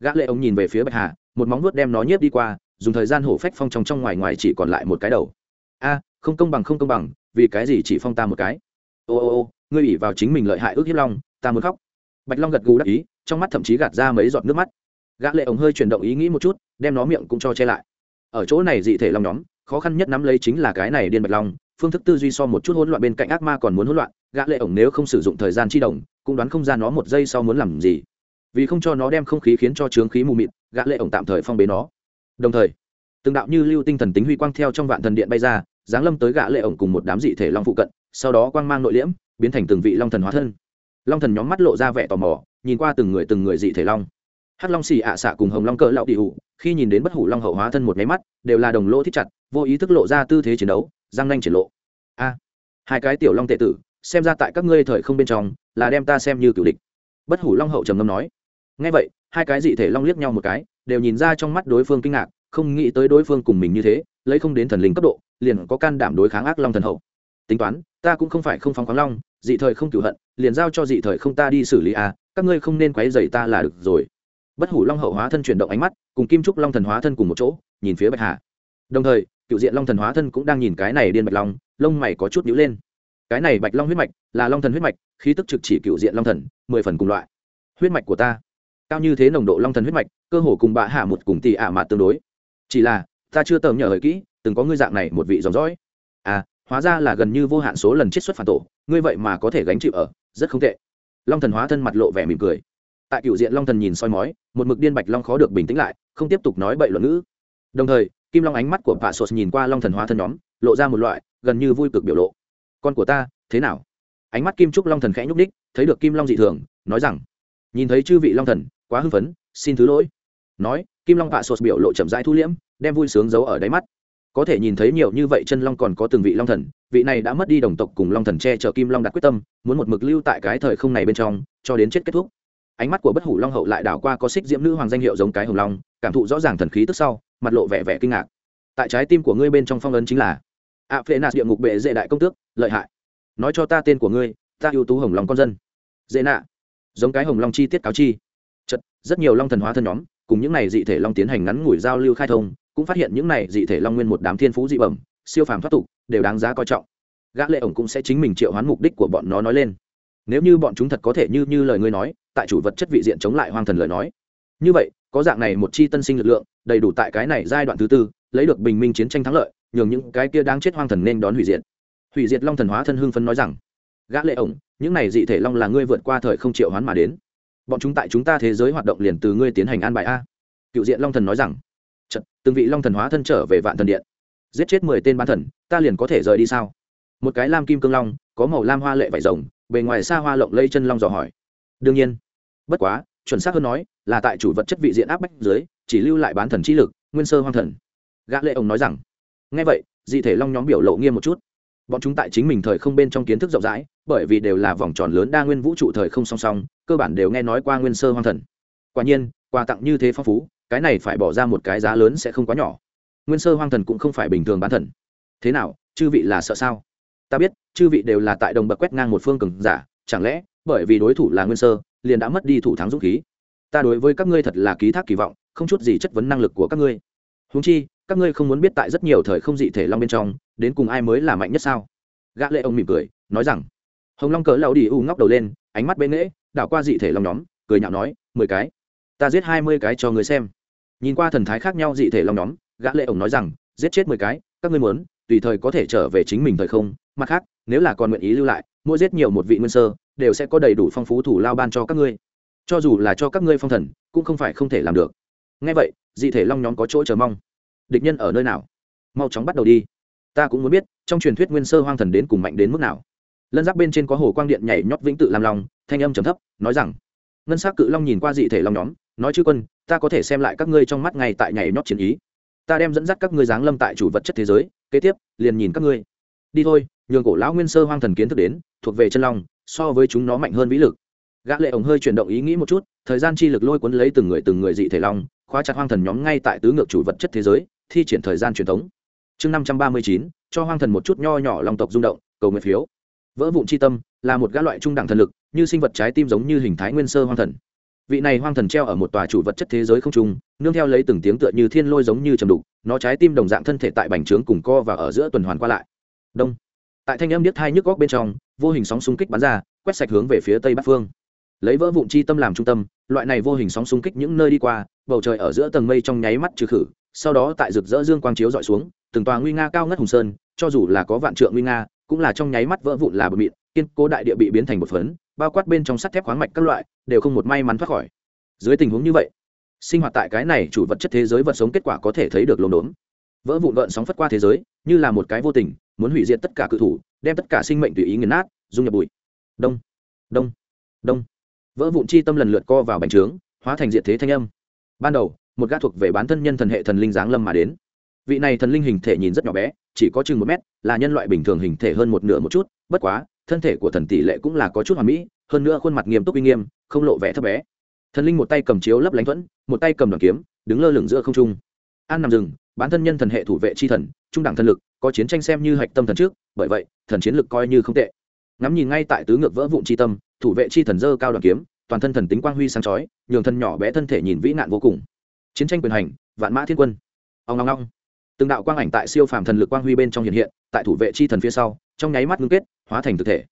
Gã lệ ông nhìn về phía bạch hà, một móng vuốt đem nó nhiếp đi qua, dùng thời gian hổ phách phong trong trong ngoài ngoài chỉ còn lại một cái đầu. A, không công bằng, không công bằng, vì cái gì chỉ phong ta một cái? Ô ô ô, ngươi ủy vào chính mình lợi hại ước hiếp long, ta muốn khóc. Bạch long gật gù đắc ý, trong mắt thậm chí gạt ra mấy giọt nước mắt. Gã lệ ông hơi chuyển động ý nghĩ một chút, đem nó miệng cũng cho che lại. Ở chỗ này dị thể long nhóm, khó khăn nhất nắm lấy chính là cái này điên bạch long phương thức tư duy so một chút hỗn loạn bên cạnh ác ma còn muốn hỗn loạn, gã lệ ổng nếu không sử dụng thời gian chi đồng, cũng đoán không ra nó một giây sau muốn làm gì. Vì không cho nó đem không khí khiến cho trướng khí mù mịt, gã lệ ổng tạm thời phong bế nó. Đồng thời, từng đạo như lưu tinh thần tính huy quang theo trong vạn thần điện bay ra, giáng lâm tới gã lệ ổng cùng một đám dị thể long phụ cận, sau đó quang mang nội liễm, biến thành từng vị long thần hóa thân. Long thần nhóm mắt lộ ra vẻ tò mò, nhìn qua từng người từng người dị thể long. Hắc long xì ạ xạ cùng hồng long cỡ lão đi hủ, khi nhìn đến bất hủ long hậu hóa thân một máy mắt, đều là đồng lỗ thích chặt, vô ý thức lộ ra tư thế chiến đấu răng nanh triển lộ. A, hai cái tiểu long tệ tử, xem ra tại các ngươi thời không bên trong, là đem ta xem như cựu địch. Bất hủ long hậu trầm ngâm nói. Ngay vậy, hai cái dị thể long liếc nhau một cái, đều nhìn ra trong mắt đối phương kinh ngạc, không nghĩ tới đối phương cùng mình như thế, lấy không đến thần linh cấp độ, liền có can đảm đối kháng ác long thần hậu. Tính toán, ta cũng không phải không phóng khoáng long, dị thời không cửu hận, liền giao cho dị thời không ta đi xử lý à các ngươi không nên quấy dày ta là được rồi. Bất hủ long hậu hóa thân chuyển động ánh mắt, cùng kim trúc long thần hóa thân cùng một chỗ, nhìn phía bạch hà. Đồng thời cựu diện long thần hóa thân cũng đang nhìn cái này điên bạch long, lông mày có chút nhữ lên. Cái này bạch long huyết mạch là long thần huyết mạch, khí tức trực chỉ cựu diện long thần, mười phần cùng loại. Huyết mạch của ta, cao như thế nồng độ long thần huyết mạch, cơ hồ cùng bạ hạ một cùng tỷ ả mạt tương đối. Chỉ là, ta chưa tầm nhờ hời kỹ, từng có ngươi dạng này một vị dòng dõi. À hóa ra là gần như vô hạn số lần chiết xuất phản tổ, ngươi vậy mà có thể gánh chịu ở, rất không tệ. Long thần hóa thân mặt lộ vẻ mỉm cười. Tại cựu diện long thần nhìn soi mói, một mực điên bạch long khó được bình tĩnh lại, không tiếp tục nói bậy luận ngữ. Đồng thời kim long ánh mắt của vạ sột nhìn qua long thần hóa thân nhóm, lộ ra một loại gần như vui cực biểu lộ. Con của ta, thế nào? Ánh mắt kim trúc long thần khẽ nhúc đích thấy được kim long dị thường, nói rằng, nhìn thấy chư vị long thần, quá hưng phấn, xin thứ lỗi. Nói, kim long vạ sột biểu lộ chậm rãi thu liễm, đem vui sướng giấu ở đáy mắt. Có thể nhìn thấy nhiều như vậy chân long còn có từng vị long thần, vị này đã mất đi đồng tộc cùng long thần che chở kim long đặt quyết tâm, muốn một mực lưu tại cái thời không này bên trong, cho đến chết kết thúc. Ánh mắt của bất hủ long hậu lại đảo qua có xích diễm nữ hoàng danh hiệu giống cái hồng long, cảm thụ rõ ràng thần khí tức sau mặt lộ vẻ vẻ kinh ngạc. Tại trái tim của ngươi bên trong phong ấn chính là a phê nạt địa ngục bệ dễ đại công tước, lợi hại. Nói cho ta tên của ngươi, ta ưu tú hồng long con dân. Dễ nạ. Giống cái hồng long chi tiết cáo chi. Chật, rất nhiều long thần hóa thân nhóm, cùng những này dị thể long tiến hành ngắn ngủi giao lưu khai thông, cũng phát hiện những này dị thể long nguyên một đám thiên phú dị bẩm, siêu phàm thoát tục, đều đáng giá coi trọng. Gã lệ ổng cũng sẽ chính mình triệu hoán mục đích của bọn nó nói lên. Nếu như bọn chúng thật có thể như như lời ngươi nói, tại chủ vật chất vị diện chống lại hoang thần lời nói. Như vậy, có dạng này một chi tân sinh lực lượng đầy đủ tại cái này giai đoạn thứ tư lấy được bình minh chiến tranh thắng lợi nhường những cái kia đáng chết hoang thần nên đón hủy diệt. Hủy diệt long thần hóa thân hưng phấn nói rằng gã lệ ổng những này dị thể long là ngươi vượt qua thời không triệu hoán mà đến. Bọn chúng tại chúng ta thế giới hoạt động liền từ ngươi tiến hành an bài a. Cựu diện long thần nói rằng Chật, từng vị long thần hóa thân trở về vạn thần điện. Giết chết mười tên bán thần ta liền có thể rời đi sao? Một cái lam kim cương long có màu lam hoa lệ vải rồng bề ngoài xa hoa lộng lây chân long dò hỏi. Đương nhiên. Bất quá chuẩn xác hơn nói là tại chủ vật chất vị diện áp bách dưới chỉ lưu lại bán thần trí lực, nguyên sơ hoang thần. Gã lệ ông nói rằng, nghe vậy, dị thể long nhóm biểu lộ nghiêm một chút. Bọn chúng tại chính mình thời không bên trong kiến thức rộng rãi, bởi vì đều là vòng tròn lớn đa nguyên vũ trụ thời không song song, cơ bản đều nghe nói qua nguyên sơ hoang thần. Quả nhiên, quà tặng như thế phong phú, cái này phải bỏ ra một cái giá lớn sẽ không quá nhỏ. Nguyên sơ hoang thần cũng không phải bình thường bán thần. Thế nào, chư vị là sợ sao? Ta biết, chư vị đều là tại đồng bậc quét ngang một phương cường giả, chẳng lẽ bởi vì đối thủ là nguyên sơ, liền đã mất đi thủ thắng dũng khí? Ta đối với các ngươi thật là ký thác kỳ vọng, không chút gì chất vấn năng lực của các ngươi. Húng chi, các ngươi không muốn biết tại rất nhiều thời không dị thể long bên trong, đến cùng ai mới là mạnh nhất sao? Gã lệ ông mỉm cười, nói rằng, hồng long cỡ lão đi u ngóc đầu lên, ánh mắt bên nễ đảo qua dị thể long nhóm, cười nhạo nói, mười cái, ta giết hai mươi cái cho người xem. Nhìn qua thần thái khác nhau dị thể long nhóm, gã lệ ông nói rằng, giết chết mười cái, các ngươi muốn, tùy thời có thể trở về chính mình thời không, mặt khác, nếu là còn nguyện ý lưu lại, mỗi giết nhiều một vị nguyên sơ, đều sẽ có đầy đủ phong phú thủ lao ban cho các ngươi cho dù là cho các ngươi phong thần, cũng không phải không thể làm được. Ngay vậy, dị thể long nhóm có chỗ chờ mong. Địch nhân ở nơi nào? Mau chóng bắt đầu đi. Ta cũng muốn biết, trong truyền thuyết nguyên sơ hoang thần đến cùng mạnh đến mức nào. Lân giáp bên trên có hồ quang điện nhảy nhót vĩnh tự làm lòng, thanh âm trầm thấp, nói rằng, ngân s á c cự long nhìn qua dị thể long nhóm, nói chứ quân, ta có thể xem lại các ngươi trong mắt ngay tại nhảy nhót chiến ý. Ta đem dẫn dắt các ngươi giáng lâm tại chủ vật chất thế giới, kế tiếp, liền nhìn các ngươi. Đi thôi, nhường cổ lão nguyên sơ hoang thần kiến thức đến, thuộc về chân long, so với chúng nó mạnh hơn vĩ lực gã lệ ổng hơi chuyển động ý nghĩ một chút, thời gian chi lực lôi cuốn lấy từng người từng người dị thể long, khóa chặt hoang thần nhóm ngay tại tứ ngược chủ vật chất thế giới, thi triển thời gian truyền thống. Chương năm trăm ba mươi chín, cho hoang thần một chút nho nhỏ long tộc rung động, cầu nguyện phiếu. Vỡ vụn chi tâm là một gã loại trung đẳng thần lực, như sinh vật trái tim giống như hình thái nguyên sơ hoang thần. Vị này hoang thần treo ở một tòa chủ vật chất thế giới không trung, nương theo lấy từng tiếng tựa như thiên lôi giống như trầm đục, nó trái tim đồng dạng thân thể tại bành trướng cùng co và ở giữa tuần hoàn qua lại. Đông. Tại thanh âm điếc thai nhức góc bên trong, vô hình sóng xung kích bắn ra, quét sạch hướng về phía tây bắc phương lấy vỡ vụn chi tâm làm trung tâm, loại này vô hình sóng xung kích những nơi đi qua, bầu trời ở giữa tầng mây trong nháy mắt trừ khử, sau đó tại rực rỡ dương quang chiếu dọi xuống, từng tòa nguy nga cao ngất hùng sơn, cho dù là có vạn trượng nguy nga, cũng là trong nháy mắt vỡ vụn là bờ mịn, kiên cố đại địa bị biến thành một phấn, bao quát bên trong sắt thép khoáng mạch các loại, đều không một may mắn thoát khỏi. Dưới tình huống như vậy, sinh hoạt tại cái này chủ vật chất thế giới vật sống kết quả có thể thấy được lồn đốn vỡ vụn gợn sóng phất qua thế giới, như là một cái vô tình, muốn hủy diệt tất cả cự thủ, đem tất cả sinh mệnh tùy ý nghiền nát, dung nhập bụi. Đông đông đông vỡ vụn chi tâm lần lượt co vào bành trướng, hóa thành diện thế thanh âm. Ban đầu, một gã thuộc về bán thân nhân thần hệ thần linh giáng lâm mà đến. Vị này thần linh hình thể nhìn rất nhỏ bé, chỉ có chừng một mét, là nhân loại bình thường hình thể hơn một nửa một chút, bất quá, thân thể của thần tỷ lệ cũng là có chút hoàn mỹ, hơn nữa khuôn mặt nghiêm túc uy nghiêm, không lộ vẻ thấp bé. Thần linh một tay cầm chiếu lấp lánh thuẫn, một tay cầm đoàn kiếm, đứng lơ lửng giữa không trung. An nằm rừng, bán thân nhân thần hệ thủ vệ c h i thần, trung đẳng thần lực, có chiến tranh xem như hạch tâm thần trước, bởi vậy, thần chiến lực coi như không tệ. Ngắm nhìn ngay tại tứ ngược vỡ vụn c tâm thủ vệ chi thần dơ cao đoàn kiếm, toàn thân thần tính quang huy sáng chói, nhường thân nhỏ bé thân thể nhìn vĩ nạn vô cùng. Chiến tranh quyền hành, vạn mã thiên quân. Ông long long từng đạo quang ảnh tại siêu phàm thần lực quang huy bên trong hiện hiện, tại thủ vệ chi thần phía sau, trong nháy mắt ngưng kết, hóa thành thực thể.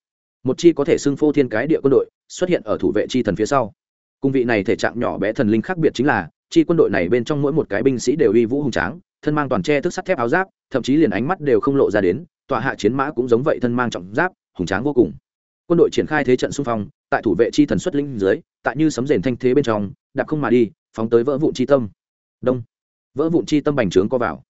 Một chi có thể xưng phô thiên cái địa quân đội, xuất hiện ở thủ vệ chi thần phía sau. Cung vị này thể trạng nhỏ bé thần linh khác biệt chính là, chi quân đội này bên trong mỗi một cái binh sĩ đều uy vũ hùng tráng, thân mang toàn tre thức sắt thép áo giáp, thậm chí liền ánh mắt đều không lộ ra đến, tọa hạ chiến mã cũng giống vậy thân mang trọng giáp, hùng tráng vô cùng quân đội triển khai thế trận xung phong, tại thủ vệ chi thần xuất linh dưới, tại như sấm rền thanh thế bên trong, đạp không mà đi, phóng tới vỡ vụn chi tâm. Đông. Vỡ vụn chi tâm bành trướng co vào.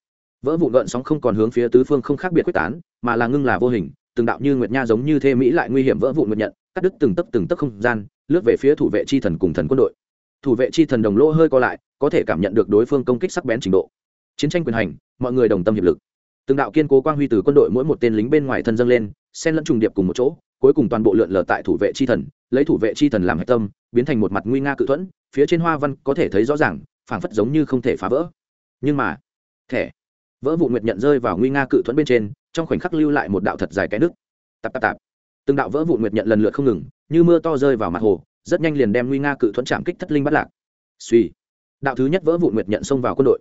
Vỡ vụn gợn sóng không còn hướng phía tứ phương không khác biệt quyết tán, mà là ngưng là vô hình, từng đạo như nguyệt nha giống như thê mỹ lại nguy hiểm vỡ vụn nguyệt nhận, cắt đứt từng tấc từng tấc không gian, lướt về phía thủ vệ chi thần cùng thần quân đội. Thủ vệ chi thần đồng lỗ hơi co lại, có thể cảm nhận được đối phương công kích sắc bén trình độ. Chiến tranh quyền hành, mọi người đồng tâm hiệp lực. Từng đạo kiên cố quang huy từ quân đội mỗi một tên lính bên ngoài thân dâng lên, xen lẫn trùng điệp cùng một chỗ cuối cùng toàn bộ lượn lờ tại thủ vệ chi thần, lấy thủ vệ chi thần làm hạch tâm, biến thành một mặt nguy nga cự thuẫn, phía trên hoa văn có thể thấy rõ ràng, phảng phất giống như không thể phá vỡ. Nhưng mà, thẻ, vỡ vụ nguyệt nhận rơi vào nguy nga cự thuẫn bên trên, trong khoảnh khắc lưu lại một đạo thật dài cái nước tạp tạp tạp. Từng đạo vỡ vụ nguyệt nhận lần lượt không ngừng, như mưa to rơi vào mặt hồ, rất nhanh liền đem nguy nga cự thuẫn chạm kích thất linh bắt lạc. Suy, đạo thứ nhất vỡ vụ nguyệt nhận xông vào quân đội.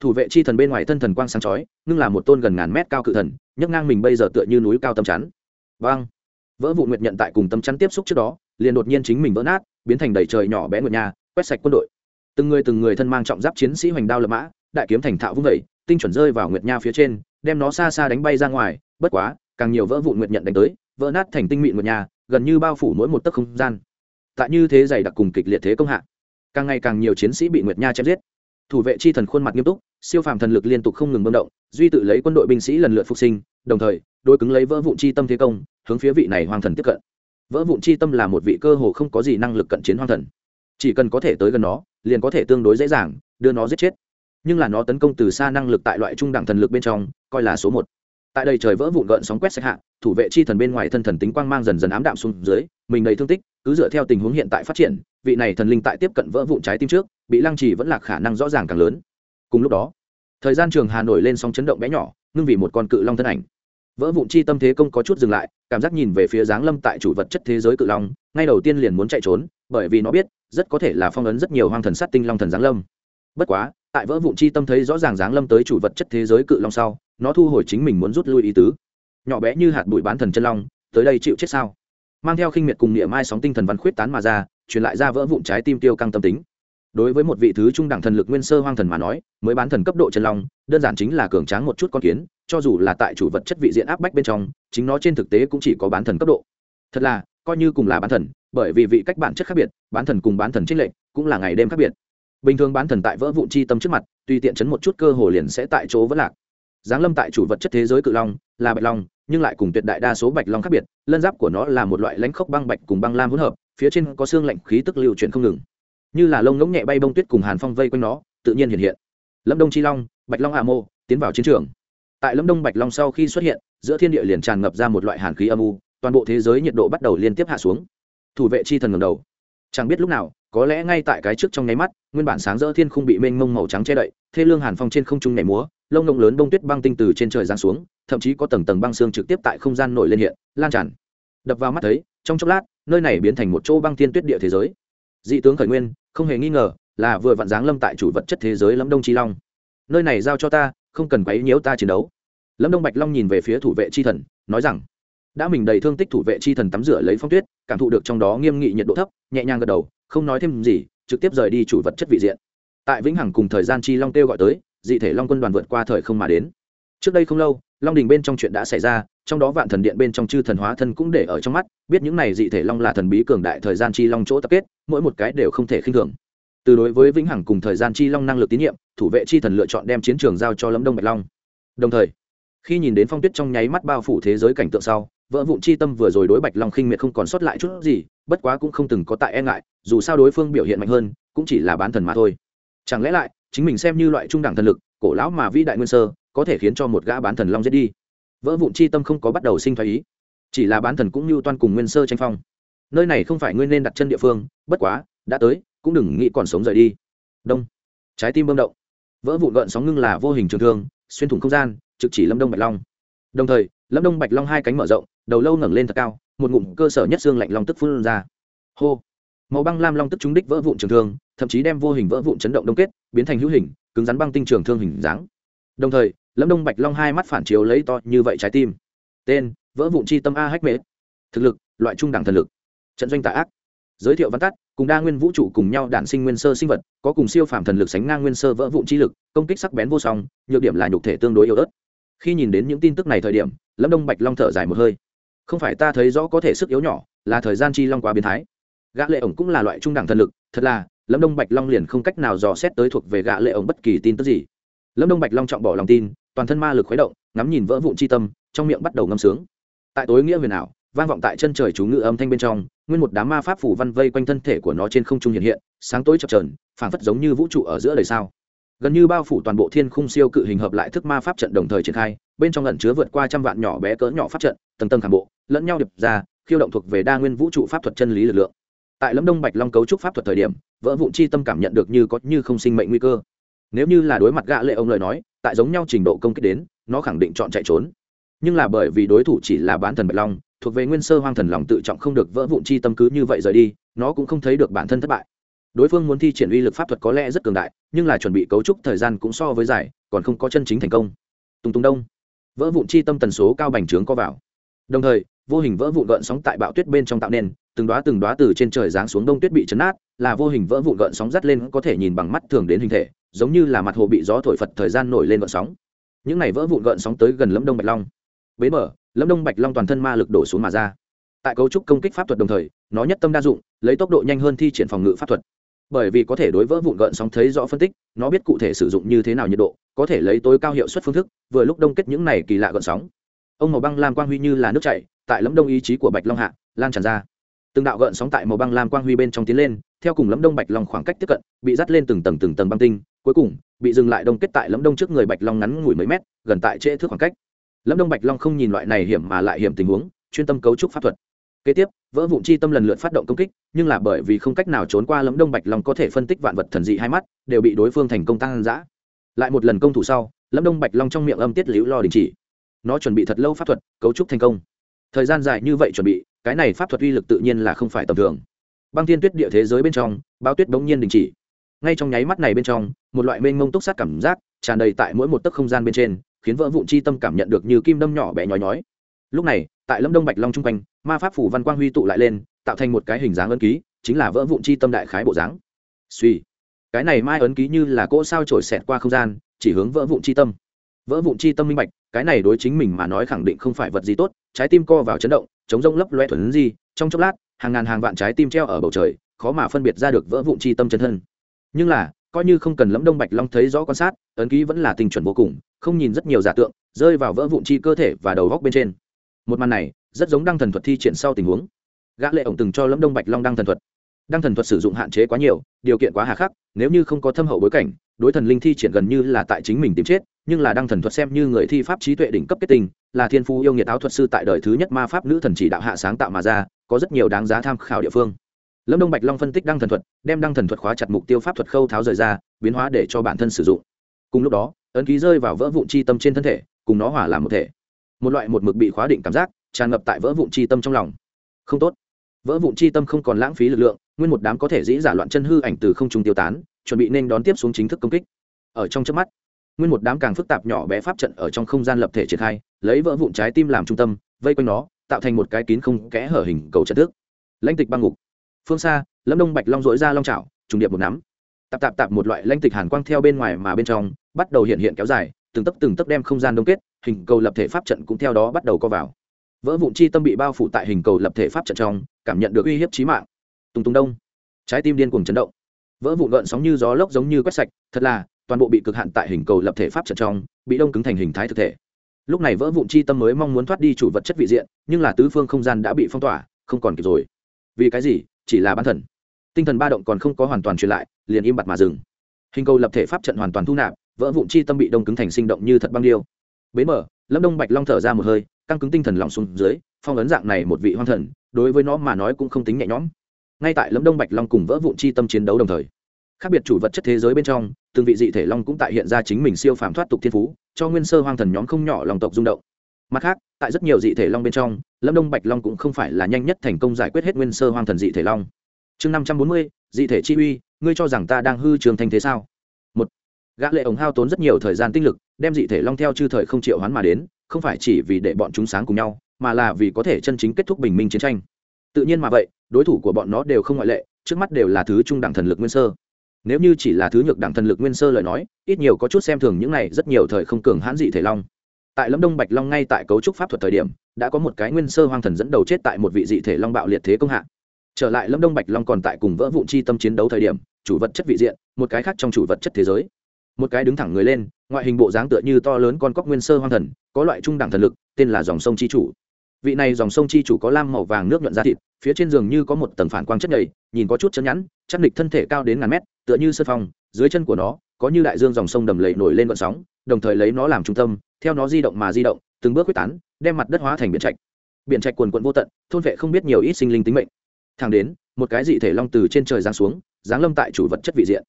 Thủ vệ chi thần bên ngoài thân thần quang sáng chói nhưng là một tôn gần ngàn mét cao cự thần, nhấc ngang mình bây giờ tựa như núi cao tâm chắn. Vang vỡ vụ nguyệt nhận tại cùng tâm chắn tiếp xúc trước đó, liền đột nhiên chính mình vỡ nát, biến thành đầy trời nhỏ bé nguyệt nhà quét sạch quân đội. Từng người từng người thân mang trọng giáp chiến sĩ hoành đao lập mã, đại kiếm thành thạo vung vẩy tinh chuẩn rơi vào nguyệt nha phía trên, đem nó xa xa đánh bay ra ngoài, bất quá, càng nhiều vỡ vụn nguyệt nhận đánh tới, vỡ nát thành tinh mịn nguyệt nha, gần như bao phủ mỗi một tấc không gian. Tại như thế dày đặc cùng kịch liệt thế công hạ, càng ngày càng nhiều chiến sĩ bị nguyệt nha chém giết. Thủ vệ chi thần khuôn mặt nghiêm túc siêu phàm thần lực liên tục không ngừng bơm động, duy tự lấy quân đội binh sĩ lần lượt phục sinh, đồng thời đôi cứng lấy vỡ vụn chi tâm thế công, hướng phía vị này hoàng thần tiếp cận. Vỡ vụn chi tâm là một vị cơ hồ không có gì năng lực cận chiến hoàng thần. Chỉ cần có thể tới gần nó, liền có thể tương đối dễ dàng đưa nó giết chết. Nhưng là nó tấn công từ xa năng lực tại loại trung đẳng thần lực bên trong, coi là số một. Tại đây trời vỡ vụn gợn sóng quét sạch hạ, thủ vệ chi thần bên ngoài thân thần tính quang mang dần dần ám đạm xuống dưới, mình đầy thương tích, cứ dựa theo tình huống hiện tại phát triển, vị này thần linh tại tiếp cận vỡ vụn trái tim trước, bị lăng trì vẫn là khả năng rõ ràng càng lớn cùng lúc đó, thời gian trường hà nổi lên sóng chấn động bé nhỏ, ngưng vì một con cự long thân ảnh. Vỡ vụn chi tâm thế công có chút dừng lại, cảm giác nhìn về phía giáng lâm tại chủ vật chất thế giới cự long, ngay đầu tiên liền muốn chạy trốn, bởi vì nó biết, rất có thể là phong ấn rất nhiều hoang thần sát tinh long thần giáng lâm. Bất quá, tại vỡ vụn chi tâm thấy rõ ràng giáng lâm tới chủ vật chất thế giới cự long sau, nó thu hồi chính mình muốn rút lui ý tứ. Nhỏ bé như hạt bụi bán thần chân long, tới đây chịu chết sao? Mang theo khinh miệt cùng niệm mai sóng tinh thần văn khuyết tán mà ra, truyền lại ra vỡ vụn trái tim tiêu căng tâm tính đối với một vị thứ trung đẳng thần lực nguyên sơ hoang thần mà nói, mới bán thần cấp độ chân long, đơn giản chính là cường tráng một chút con kiến, cho dù là tại chủ vật chất vị diện áp bách bên trong, chính nó trên thực tế cũng chỉ có bán thần cấp độ. Thật là, coi như cùng là bán thần, bởi vì vị cách bản chất khác biệt, bán thần cùng bán thần trích lệnh cũng là ngày đêm khác biệt. Bình thường bán thần tại vỡ vụn chi tâm trước mặt tùy tiện chấn một chút cơ hồ liền sẽ tại chỗ vẫn lạc. Giáng lâm tại chủ vật chất thế giới cự long, là bạch long, nhưng lại cùng tuyệt đại đa số bạch long khác biệt, lân giáp của nó là một loại lãnh khốc băng bạch cùng băng lam hỗn hợp, phía trên có xương lạnh khí tức lưu chuyển không ngừng như là lông ngỗng nhẹ bay bông tuyết cùng hàn phong vây quanh nó, tự nhiên hiện hiện. Lâm đông chi long, bạch long hạ mô tiến vào chiến trường. Tại lâm đông bạch long sau khi xuất hiện, giữa thiên địa liền tràn ngập ra một loại hàn khí âm u, toàn bộ thế giới nhiệt độ bắt đầu liên tiếp hạ xuống. Thủ vệ chi thần ngầm đầu. Chẳng biết lúc nào, có lẽ ngay tại cái trước trong nháy mắt, nguyên bản sáng rỡ thiên không bị mênh mông màu trắng che đậy, thê lương hàn phong trên không trung nhảy múa, lông ngông lớn bông tuyết băng tinh từ trên trời giáng xuống, thậm chí có tầng tầng băng xương trực tiếp tại không gian nổi lên hiện, lan tràn. Đập vào mắt thấy, trong chốc lát, nơi này biến thành một chỗ băng thiên tuyết địa thế giới. Dị tướng khởi nguyên không hề nghi ngờ là vừa vặn dáng lâm tại chủ vật chất thế giới lâm đông chi long. Nơi này giao cho ta, không cần quấy nhiễu ta chiến đấu. Lâm đông bạch long nhìn về phía thủ vệ chi thần, nói rằng, đã mình đầy thương tích thủ vệ chi thần tắm rửa lấy phong tuyết, cảm thụ được trong đó nghiêm nghị nhiệt độ thấp, nhẹ nhàng gật đầu, không nói thêm gì, trực tiếp rời đi chủ vật chất vị diện. Tại vĩnh hằng cùng thời gian chi long kêu gọi tới, dị thể long quân đoàn vượt qua thời không mà đến. Trước đây không lâu, long đình bên trong chuyện đã xảy ra trong đó vạn thần điện bên trong chư thần hóa thân cũng để ở trong mắt, biết những này dị thể long là thần bí cường đại thời gian chi long chỗ tập kết, mỗi một cái đều không thể khinh thường. Từ đối với vĩnh hằng cùng thời gian chi long năng lực tín nhiệm, thủ vệ chi thần lựa chọn đem chiến trường giao cho lâm đông bạch long. Đồng thời, khi nhìn đến phong tuyết trong nháy mắt bao phủ thế giới cảnh tượng sau vợ vụn chi tâm vừa rồi đối bạch long khinh miệt không còn sót lại chút gì, bất quá cũng không từng có tại e ngại, dù sao đối phương biểu hiện mạnh hơn, cũng chỉ là bán thần mà thôi. Chẳng lẽ lại, chính mình xem như loại trung đẳng thần lực, cổ lão mà vĩ đại nguyên sơ, có thể khiến cho một gã bán thần long giết đi? Vỡ vụn chi tâm không có bắt đầu sinh thái ý. Chỉ là bán thần cũng như toan cùng nguyên sơ tranh phong. Nơi này không phải ngươi nên đặt chân địa phương, bất quá, đã tới, cũng đừng nghĩ còn sống rời đi. Đông. Trái tim bơm động. Vỡ vụn gợn sóng ngưng là vô hình trường thương, xuyên thủng không gian, trực chỉ lâm đông bạch long. Đồng thời, lâm đông bạch long hai cánh mở rộng, đầu lâu ngẩng lên thật cao, một ngụm cơ sở nhất xương lạnh long tức phun ra. Hô. Màu băng lam long tức trúng đích vỡ vụn trường thương, thậm chí đem vô hình vỡ vụn chấn động đông kết, biến thành hữu hình, cứng rắn băng tinh trường thương hình dáng. Đồng thời lâm đông bạch long hai mắt phản chiếu lấy to như vậy trái tim. Tên, vỡ vụn chi tâm a hách mễ. Thực lực, loại trung đẳng thần lực. Trận doanh tà ác. Giới thiệu văn tắt, cùng đa nguyên vũ trụ cùng nhau đản sinh nguyên sơ sinh vật, có cùng siêu phàm thần lực sánh ngang nguyên sơ vỡ vụn chi lực, công kích sắc bén vô song, nhược điểm là nhục thể tương đối yếu ớt. Khi nhìn đến những tin tức này thời điểm, lâm đông bạch long thở dài một hơi. Không phải ta thấy rõ có thể sức yếu nhỏ, là thời gian chi long quá biến thái. Gã lệ ổng cũng là loại trung đẳng thần lực, thật là, lâm đông bạch long liền không cách nào dò xét tới thuộc về gã lệ ổng bất kỳ tin tức gì. Lâm đông bạch long trọng bỏ lòng tin toàn thân ma lực khuấy động, ngắm nhìn vỡ vụn chi tâm, trong miệng bắt đầu ngâm sướng. Tại tối nghĩa huyền ảo, vang vọng tại chân trời chú ngự âm thanh bên trong, nguyên một đám ma pháp phủ văn vây quanh thân thể của nó trên không trung hiện hiện, sáng tối chập chờn, phảng phất giống như vũ trụ ở giữa đời sao. Gần như bao phủ toàn bộ thiên khung siêu cự hình hợp lại thức ma pháp trận đồng thời triển khai, bên trong ẩn chứa vượt qua trăm vạn nhỏ bé cỡ nhỏ pháp trận, tầng tầng khảm bộ, lẫn nhau điệp ra, khiêu động thuộc về đa nguyên vũ trụ pháp thuật chân lý lực lượng. Tại lâm đông bạch long cấu trúc pháp thuật thời điểm, vỡ vụn chi tâm cảm nhận được như có như không sinh mệnh nguy cơ nếu như là đối mặt gã lệ ông lời nói, tại giống nhau trình độ công kích đến, nó khẳng định chọn chạy trốn. Nhưng là bởi vì đối thủ chỉ là bán thần bạch long, thuộc về nguyên sơ hoang thần lòng tự trọng không được vỡ vụn chi tâm cứ như vậy rời đi, nó cũng không thấy được bản thân thất bại. Đối phương muốn thi triển uy lực pháp thuật có lẽ rất cường đại, nhưng là chuẩn bị cấu trúc thời gian cũng so với giải còn không có chân chính thành công. Tùng tùng đông. Vỡ vụn chi tâm tần số cao bành trướng có vào. Đồng thời, vô hình vỡ vụn gợn sóng tại bão tuyết bên trong tạo nên, từng đoá từng đoá từ trên trời giáng xuống đông tuyết bị chấn át là vô hình vỡ vụn gợn sóng dắt lên có thể nhìn bằng mắt thường đến hình thể giống như là mặt hồ bị gió thổi phật thời gian nổi lên gợn sóng. Những này vỡ vụn gợn sóng tới gần lâm đông bạch long. Bế mở, lâm đông bạch long toàn thân ma lực đổ xuống mà ra. Tại cấu trúc công kích pháp thuật đồng thời, nó nhất tâm đa dụng, lấy tốc độ nhanh hơn thi triển phòng ngự pháp thuật. Bởi vì có thể đối vỡ vụn gợn sóng thấy rõ phân tích, nó biết cụ thể sử dụng như thế nào nhiệt độ, có thể lấy tối cao hiệu suất phương thức, vừa lúc đông kết những này kỳ lạ gợn sóng. Ông màu băng lam quang huy như là nước chảy, tại lẫm đông ý chí của bạch long hạ, lan tràn ra. Từng đạo gợn sóng tại màu băng lam quang huy bên trong tiến lên, theo cùng lẫm đông bạch long khoảng cách tiếp cận, bị dắt lên từng tầng từng tầng băng tinh cuối cùng, bị dừng lại đông kết tại lẫm đông trước người bạch long ngắn ngủi mấy mét, gần tại trễ thước khoảng cách. Lẫm đông bạch long không nhìn loại này hiểm mà lại hiểm tình huống, chuyên tâm cấu trúc pháp thuật. Kế tiếp, vỡ vụn chi tâm lần lượt phát động công kích, nhưng là bởi vì không cách nào trốn qua lẫm đông bạch long có thể phân tích vạn vật thần dị hai mắt, đều bị đối phương thành công tăng giã lại một lần công thủ sau lẫm đông bạch long trong miệng âm tiết liễu lo đình chỉ. Nó chuẩn bị thật lâu pháp thuật, cấu trúc thành công. Thời gian dài như vậy chuẩn bị, cái này pháp thuật uy lực tự nhiên là không phải tầm thường. Băng thiên tuyết địa thế giới bên trong bao tuyết bỗng nhiên đình chỉ ngay trong nháy mắt này bên trong, một loại mênh mông túc sát cảm giác tràn đầy tại mỗi một tấc không gian bên trên, khiến vỡ vụn chi tâm cảm nhận được như kim đâm nhỏ bé nhói nhói. Lúc này, tại lâm đông bạch long trung quanh, ma pháp phủ văn quang huy tụ lại lên, tạo thành một cái hình dáng ấn ký, chính là vỡ vụn chi tâm đại khái bộ dáng. Suy, cái này mai ấn ký như là cỗ sao trổi xẹt qua không gian, chỉ hướng vỡ vụn chi tâm. Vỡ vụn chi tâm minh bạch, cái này đối chính mình mà nói khẳng định không phải vật gì tốt, trái tim co vào chấn động, chống rông lấp loe thuần gì trong chốc lát, hàng ngàn hàng vạn trái tim treo ở bầu trời, khó mà phân biệt ra được vỡ vụn chi tâm chân thân nhưng là, coi như không cần lẫm đông bạch long thấy rõ quan sát, ấn ký vẫn là tình chuẩn vô cùng, không nhìn rất nhiều giả tượng, rơi vào vỡ vụn chi cơ thể và đầu góc bên trên. Một màn này, rất giống đăng thần thuật thi triển sau tình huống. Gã lệ ổng từng cho lẫm đông bạch long đăng thần thuật. Đăng thần thuật sử dụng hạn chế quá nhiều, điều kiện quá hà khắc, nếu như không có thâm hậu bối cảnh, đối thần linh thi triển gần như là tại chính mình tìm chết, nhưng là đăng thần thuật xem như người thi pháp trí tuệ đỉnh cấp kết tình là thiên phú yêu nghiệt áo thuật sư tại đời thứ nhất ma pháp nữ thần chỉ đạo hạ sáng tạo mà ra, có rất nhiều đáng giá tham khảo địa phương lâm đông bạch long phân tích đăng thần thuật, đem đăng thần thuật khóa chặt mục tiêu pháp thuật khâu tháo rời ra, biến hóa để cho bản thân sử dụng. Cùng lúc đó, ấn ký rơi vào vỡ vụn chi tâm trên thân thể, cùng nó hỏa làm một thể. Một loại một mực bị khóa định cảm giác, tràn ngập tại vỡ vụn chi tâm trong lòng. Không tốt. Vỡ vụn chi tâm không còn lãng phí lực lượng, nguyên một đám có thể dĩ giả loạn chân hư ảnh từ không trung tiêu tán, chuẩn bị nên đón tiếp xuống chính thức công kích. Ở trong chớp mắt, nguyên một đám càng phức tạp nhỏ bé pháp trận ở trong không gian lập thể triển khai, lấy vỡ vụn trái tim làm trung tâm, vây quanh nó, tạo thành một cái kín không kẽ hở hình cầu trận thức. Lãnh tịch băng ngục phương xa, lâm đông bạch long dỗi ra long trào trùng điệp một nắm. Tạp tạp tạp một loại lanh tịch hàn quang theo bên ngoài mà bên trong, bắt đầu hiện hiện kéo dài, từng tấc từng tấc đem không gian đông kết, hình cầu lập thể pháp trận cũng theo đó bắt đầu co vào. Vỡ vụn chi tâm bị bao phủ tại hình cầu lập thể pháp trận trong, cảm nhận được uy hiếp trí mạng. Tùng tùng đông. Trái tim điên cuồng chấn động. Vỡ vụn gợn sóng như gió lốc giống như quét sạch, thật là, toàn bộ bị cực hạn tại hình cầu lập thể pháp trận trong, bị đông cứng thành hình thái thực thể. Lúc này vỡ vụn chi tâm mới mong muốn thoát đi chủ vật chất vị diện, nhưng là tứ phương không gian đã bị phong tỏa, không còn kịp rồi. Vì cái gì? Chỉ là bán thần. Tinh thần ba động còn không có hoàn toàn truyền lại, liền im bặt mà dừng. Hình cầu lập thể pháp trận hoàn toàn thu nạp, vỡ vụn chi tâm bị đông cứng thành sinh động như thật băng điêu. Bến mở, lâm đông bạch long thở ra một hơi, căng cứng tinh thần lòng xuống dưới, phong ấn dạng này một vị hoang thần, đối với nó mà nói cũng không tính nhẹ nhõm. Ngay tại lâm đông bạch long cùng vỡ vụn chi tâm chiến đấu đồng thời, khác biệt chủ vật chất thế giới bên trong, từng vị dị thể long cũng tại hiện ra chính mình siêu phàm thoát tục thiên phú, cho nguyên sơ hoang thần nhóm không nhỏ lòng tộc rung động mặt khác, tại rất nhiều dị thể long bên trong, lâm đông bạch long cũng không phải là nhanh nhất thành công giải quyết hết nguyên sơ hoang thần dị thể long. Chương năm trăm bốn mươi, dị thể chi uy, ngươi cho rằng ta đang hư trường thành thế sao? Một, gã lệ ổng hao tốn rất nhiều thời gian tinh lực, đem dị thể long theo chư thời không triệu hoán mà đến, không phải chỉ vì để bọn chúng sáng cùng nhau, mà là vì có thể chân chính kết thúc bình minh chiến tranh. Tự nhiên mà vậy, đối thủ của bọn nó đều không ngoại lệ, trước mắt đều là thứ trung đẳng thần lực nguyên sơ. Nếu như chỉ là thứ nhược đẳng thần lực nguyên sơ lời nói, ít nhiều có chút xem thường những này rất nhiều thời không cường hãn dị thể long tại lâm đông bạch long ngay tại cấu trúc pháp thuật thời điểm, đã có một cái nguyên sơ hoang thần dẫn đầu chết tại một vị dị thể long bạo liệt thế công hạ. Trở lại lâm đông bạch long còn tại cùng vỡ vụn chi tâm chiến đấu thời điểm, chủ vật chất vị diện, một cái khác trong chủ vật chất thế giới. Một cái đứng thẳng người lên, ngoại hình bộ dáng tựa như to lớn con cóc nguyên sơ hoang thần, có loại trung đẳng thần lực, tên là dòng sông chi chủ. Vị này dòng sông chi chủ có lam, màu vàng nước nhuận da thịt, phía trên giường như có một tầng phản quang chất nhầy, nhìn có chút chân nhẵn, chắc địch thân thể cao đến ngàn mét, tựa như sân phong, dưới chân của nó, có như đại dương dòng sông đầm lầy nổi lên vận sóng, đồng thời lấy nó làm trung tâm theo nó di động mà di động, từng bước quyết tán, đem mặt đất hóa thành biển trạch. Biển trạch quần quận vô tận, thôn vệ không biết nhiều ít sinh linh tính mệnh. Thang đến, một cái dị thể long từ trên trời giáng xuống, giáng lâm tại chủ vật chất vị diện.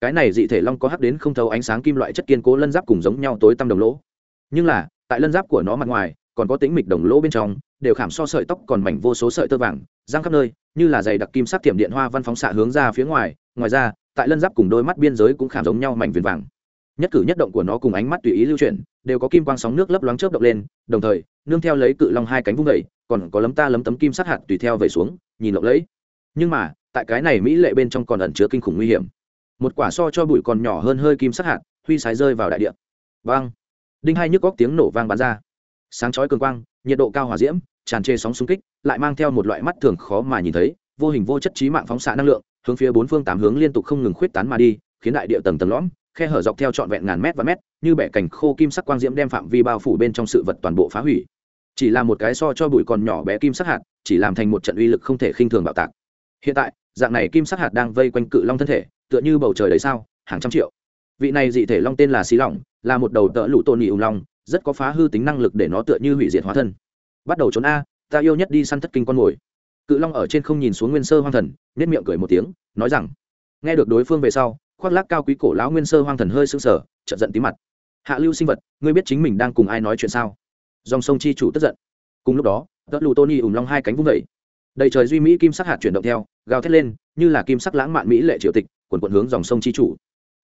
Cái này dị thể long có hắc đến không thấu ánh sáng kim loại chất kiên cố lân giáp cùng giống nhau tối tăm đồng lỗ. Nhưng là, tại lân giáp của nó mặt ngoài, còn có tính mịch đồng lỗ bên trong, đều khảm so sợi tóc còn mảnh vô số sợi tơ vàng, giang khắp nơi, như là dày đặc kim sắc tiệm điện hoa văn phóng xạ hướng ra phía ngoài. Ngoài ra, tại lân giáp cùng đôi mắt biên giới cũng khảm giống nhau mảnh viền vàng nhất cử nhất động của nó cùng ánh mắt tùy ý lưu chuyển, đều có kim quang sóng nước lấp loáng chớp động lên, đồng thời, nương theo lấy cự long hai cánh vung vẩy còn có lấm ta lấm tấm kim sắc hạt tùy theo vẩy xuống, nhìn lộng lẫy. Nhưng mà, tại cái này mỹ lệ bên trong còn ẩn chứa kinh khủng nguy hiểm. Một quả so cho bụi còn nhỏ hơn hơi kim sắc hạt, huy sái rơi vào đại địa. Vang! Đinh hai nhức góc tiếng nổ vang bắn ra. Sáng chói cường quang, nhiệt độ cao hòa diễm, tràn trề sóng xung kích, lại mang theo một loại mắt thường khó mà nhìn thấy, vô hình vô chất trí mạng phóng xạ năng lượng, hướng phía bốn phương tám hướng liên tục không ngừng khuyết tán mà đi, khiến đại địa tầng tầng lõm khe hở dọc theo trọn vẹn ngàn mét và mét, như bẻ cành khô kim sắc quang diễm đem phạm vi bao phủ bên trong sự vật toàn bộ phá hủy. Chỉ là một cái so cho bụi còn nhỏ bé kim sắc hạt, chỉ làm thành một trận uy lực không thể khinh thường bạo tạc. Hiện tại, dạng này kim sắc hạt đang vây quanh cự long thân thể, tựa như bầu trời đấy sao, hàng trăm triệu. Vị này dị thể long tên là xí lỏng là một đầu tợ lũ tôn nhị ung long, rất có phá hư tính năng lực để nó tựa như hủy diệt hóa thân. Bắt đầu trốn a, ta yêu nhất đi săn thất kinh con mồi. Cự long ở trên không nhìn xuống nguyên sơ hoang thần nết miệng cười một tiếng, nói rằng, nghe được đối phương về sau khoác lác cao quý cổ lão nguyên sơ hoang thần hơi sững sờ, chợt giận tí mặt. Hạ lưu sinh vật, ngươi biết chính mình đang cùng ai nói chuyện sao? Dòng sông chi chủ tức giận. Cùng lúc đó, tớ lù tony ủng long hai cánh vung vẩy đầy trời duy mỹ kim sắc hạt chuyển động theo, gào thét lên, như là kim sắc lãng mạn mỹ lệ triều tịch quần quận hướng dòng sông chi chủ.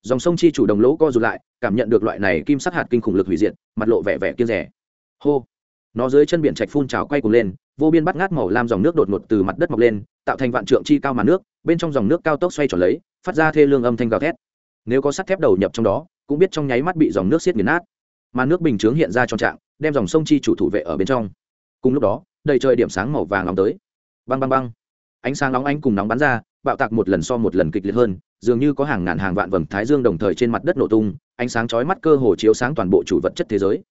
Dòng sông chi chủ đồng lỗ co rụt lại, cảm nhận được loại này kim sắc hạt kinh khủng lực hủy diệt, mặt lộ vẻ vẻ kiên rẻ hô! Nó dưới chân biển trạch phun trào quay cuồng lên vô biên bắt ngát màu lam dòng nước đột ngột từ mặt đất mọc lên, tạo thành vạn trượng chi cao màn nước, bên trong dòng nước cao tốc xoay tròn lấy, phát ra thê lương âm thanh gào thét. Nếu có sắt thép đầu nhập trong đó, cũng biết trong nháy mắt bị dòng nước xiết nghiền nát. Màn nước bình chướng hiện ra trong trạng, đem dòng sông chi chủ thủ vệ ở bên trong. Cùng lúc đó, đầy trời điểm sáng màu vàng nóng tới. Băng băng băng. Ánh sáng nóng ánh cùng nóng bắn ra, bạo tạc một lần so một lần kịch liệt hơn, dường như có hàng ngàn hàng vạn vầng thái dương đồng thời trên mặt đất nổ tung, ánh sáng chói mắt cơ hồ chiếu sáng toàn bộ chủ vật chất thế giới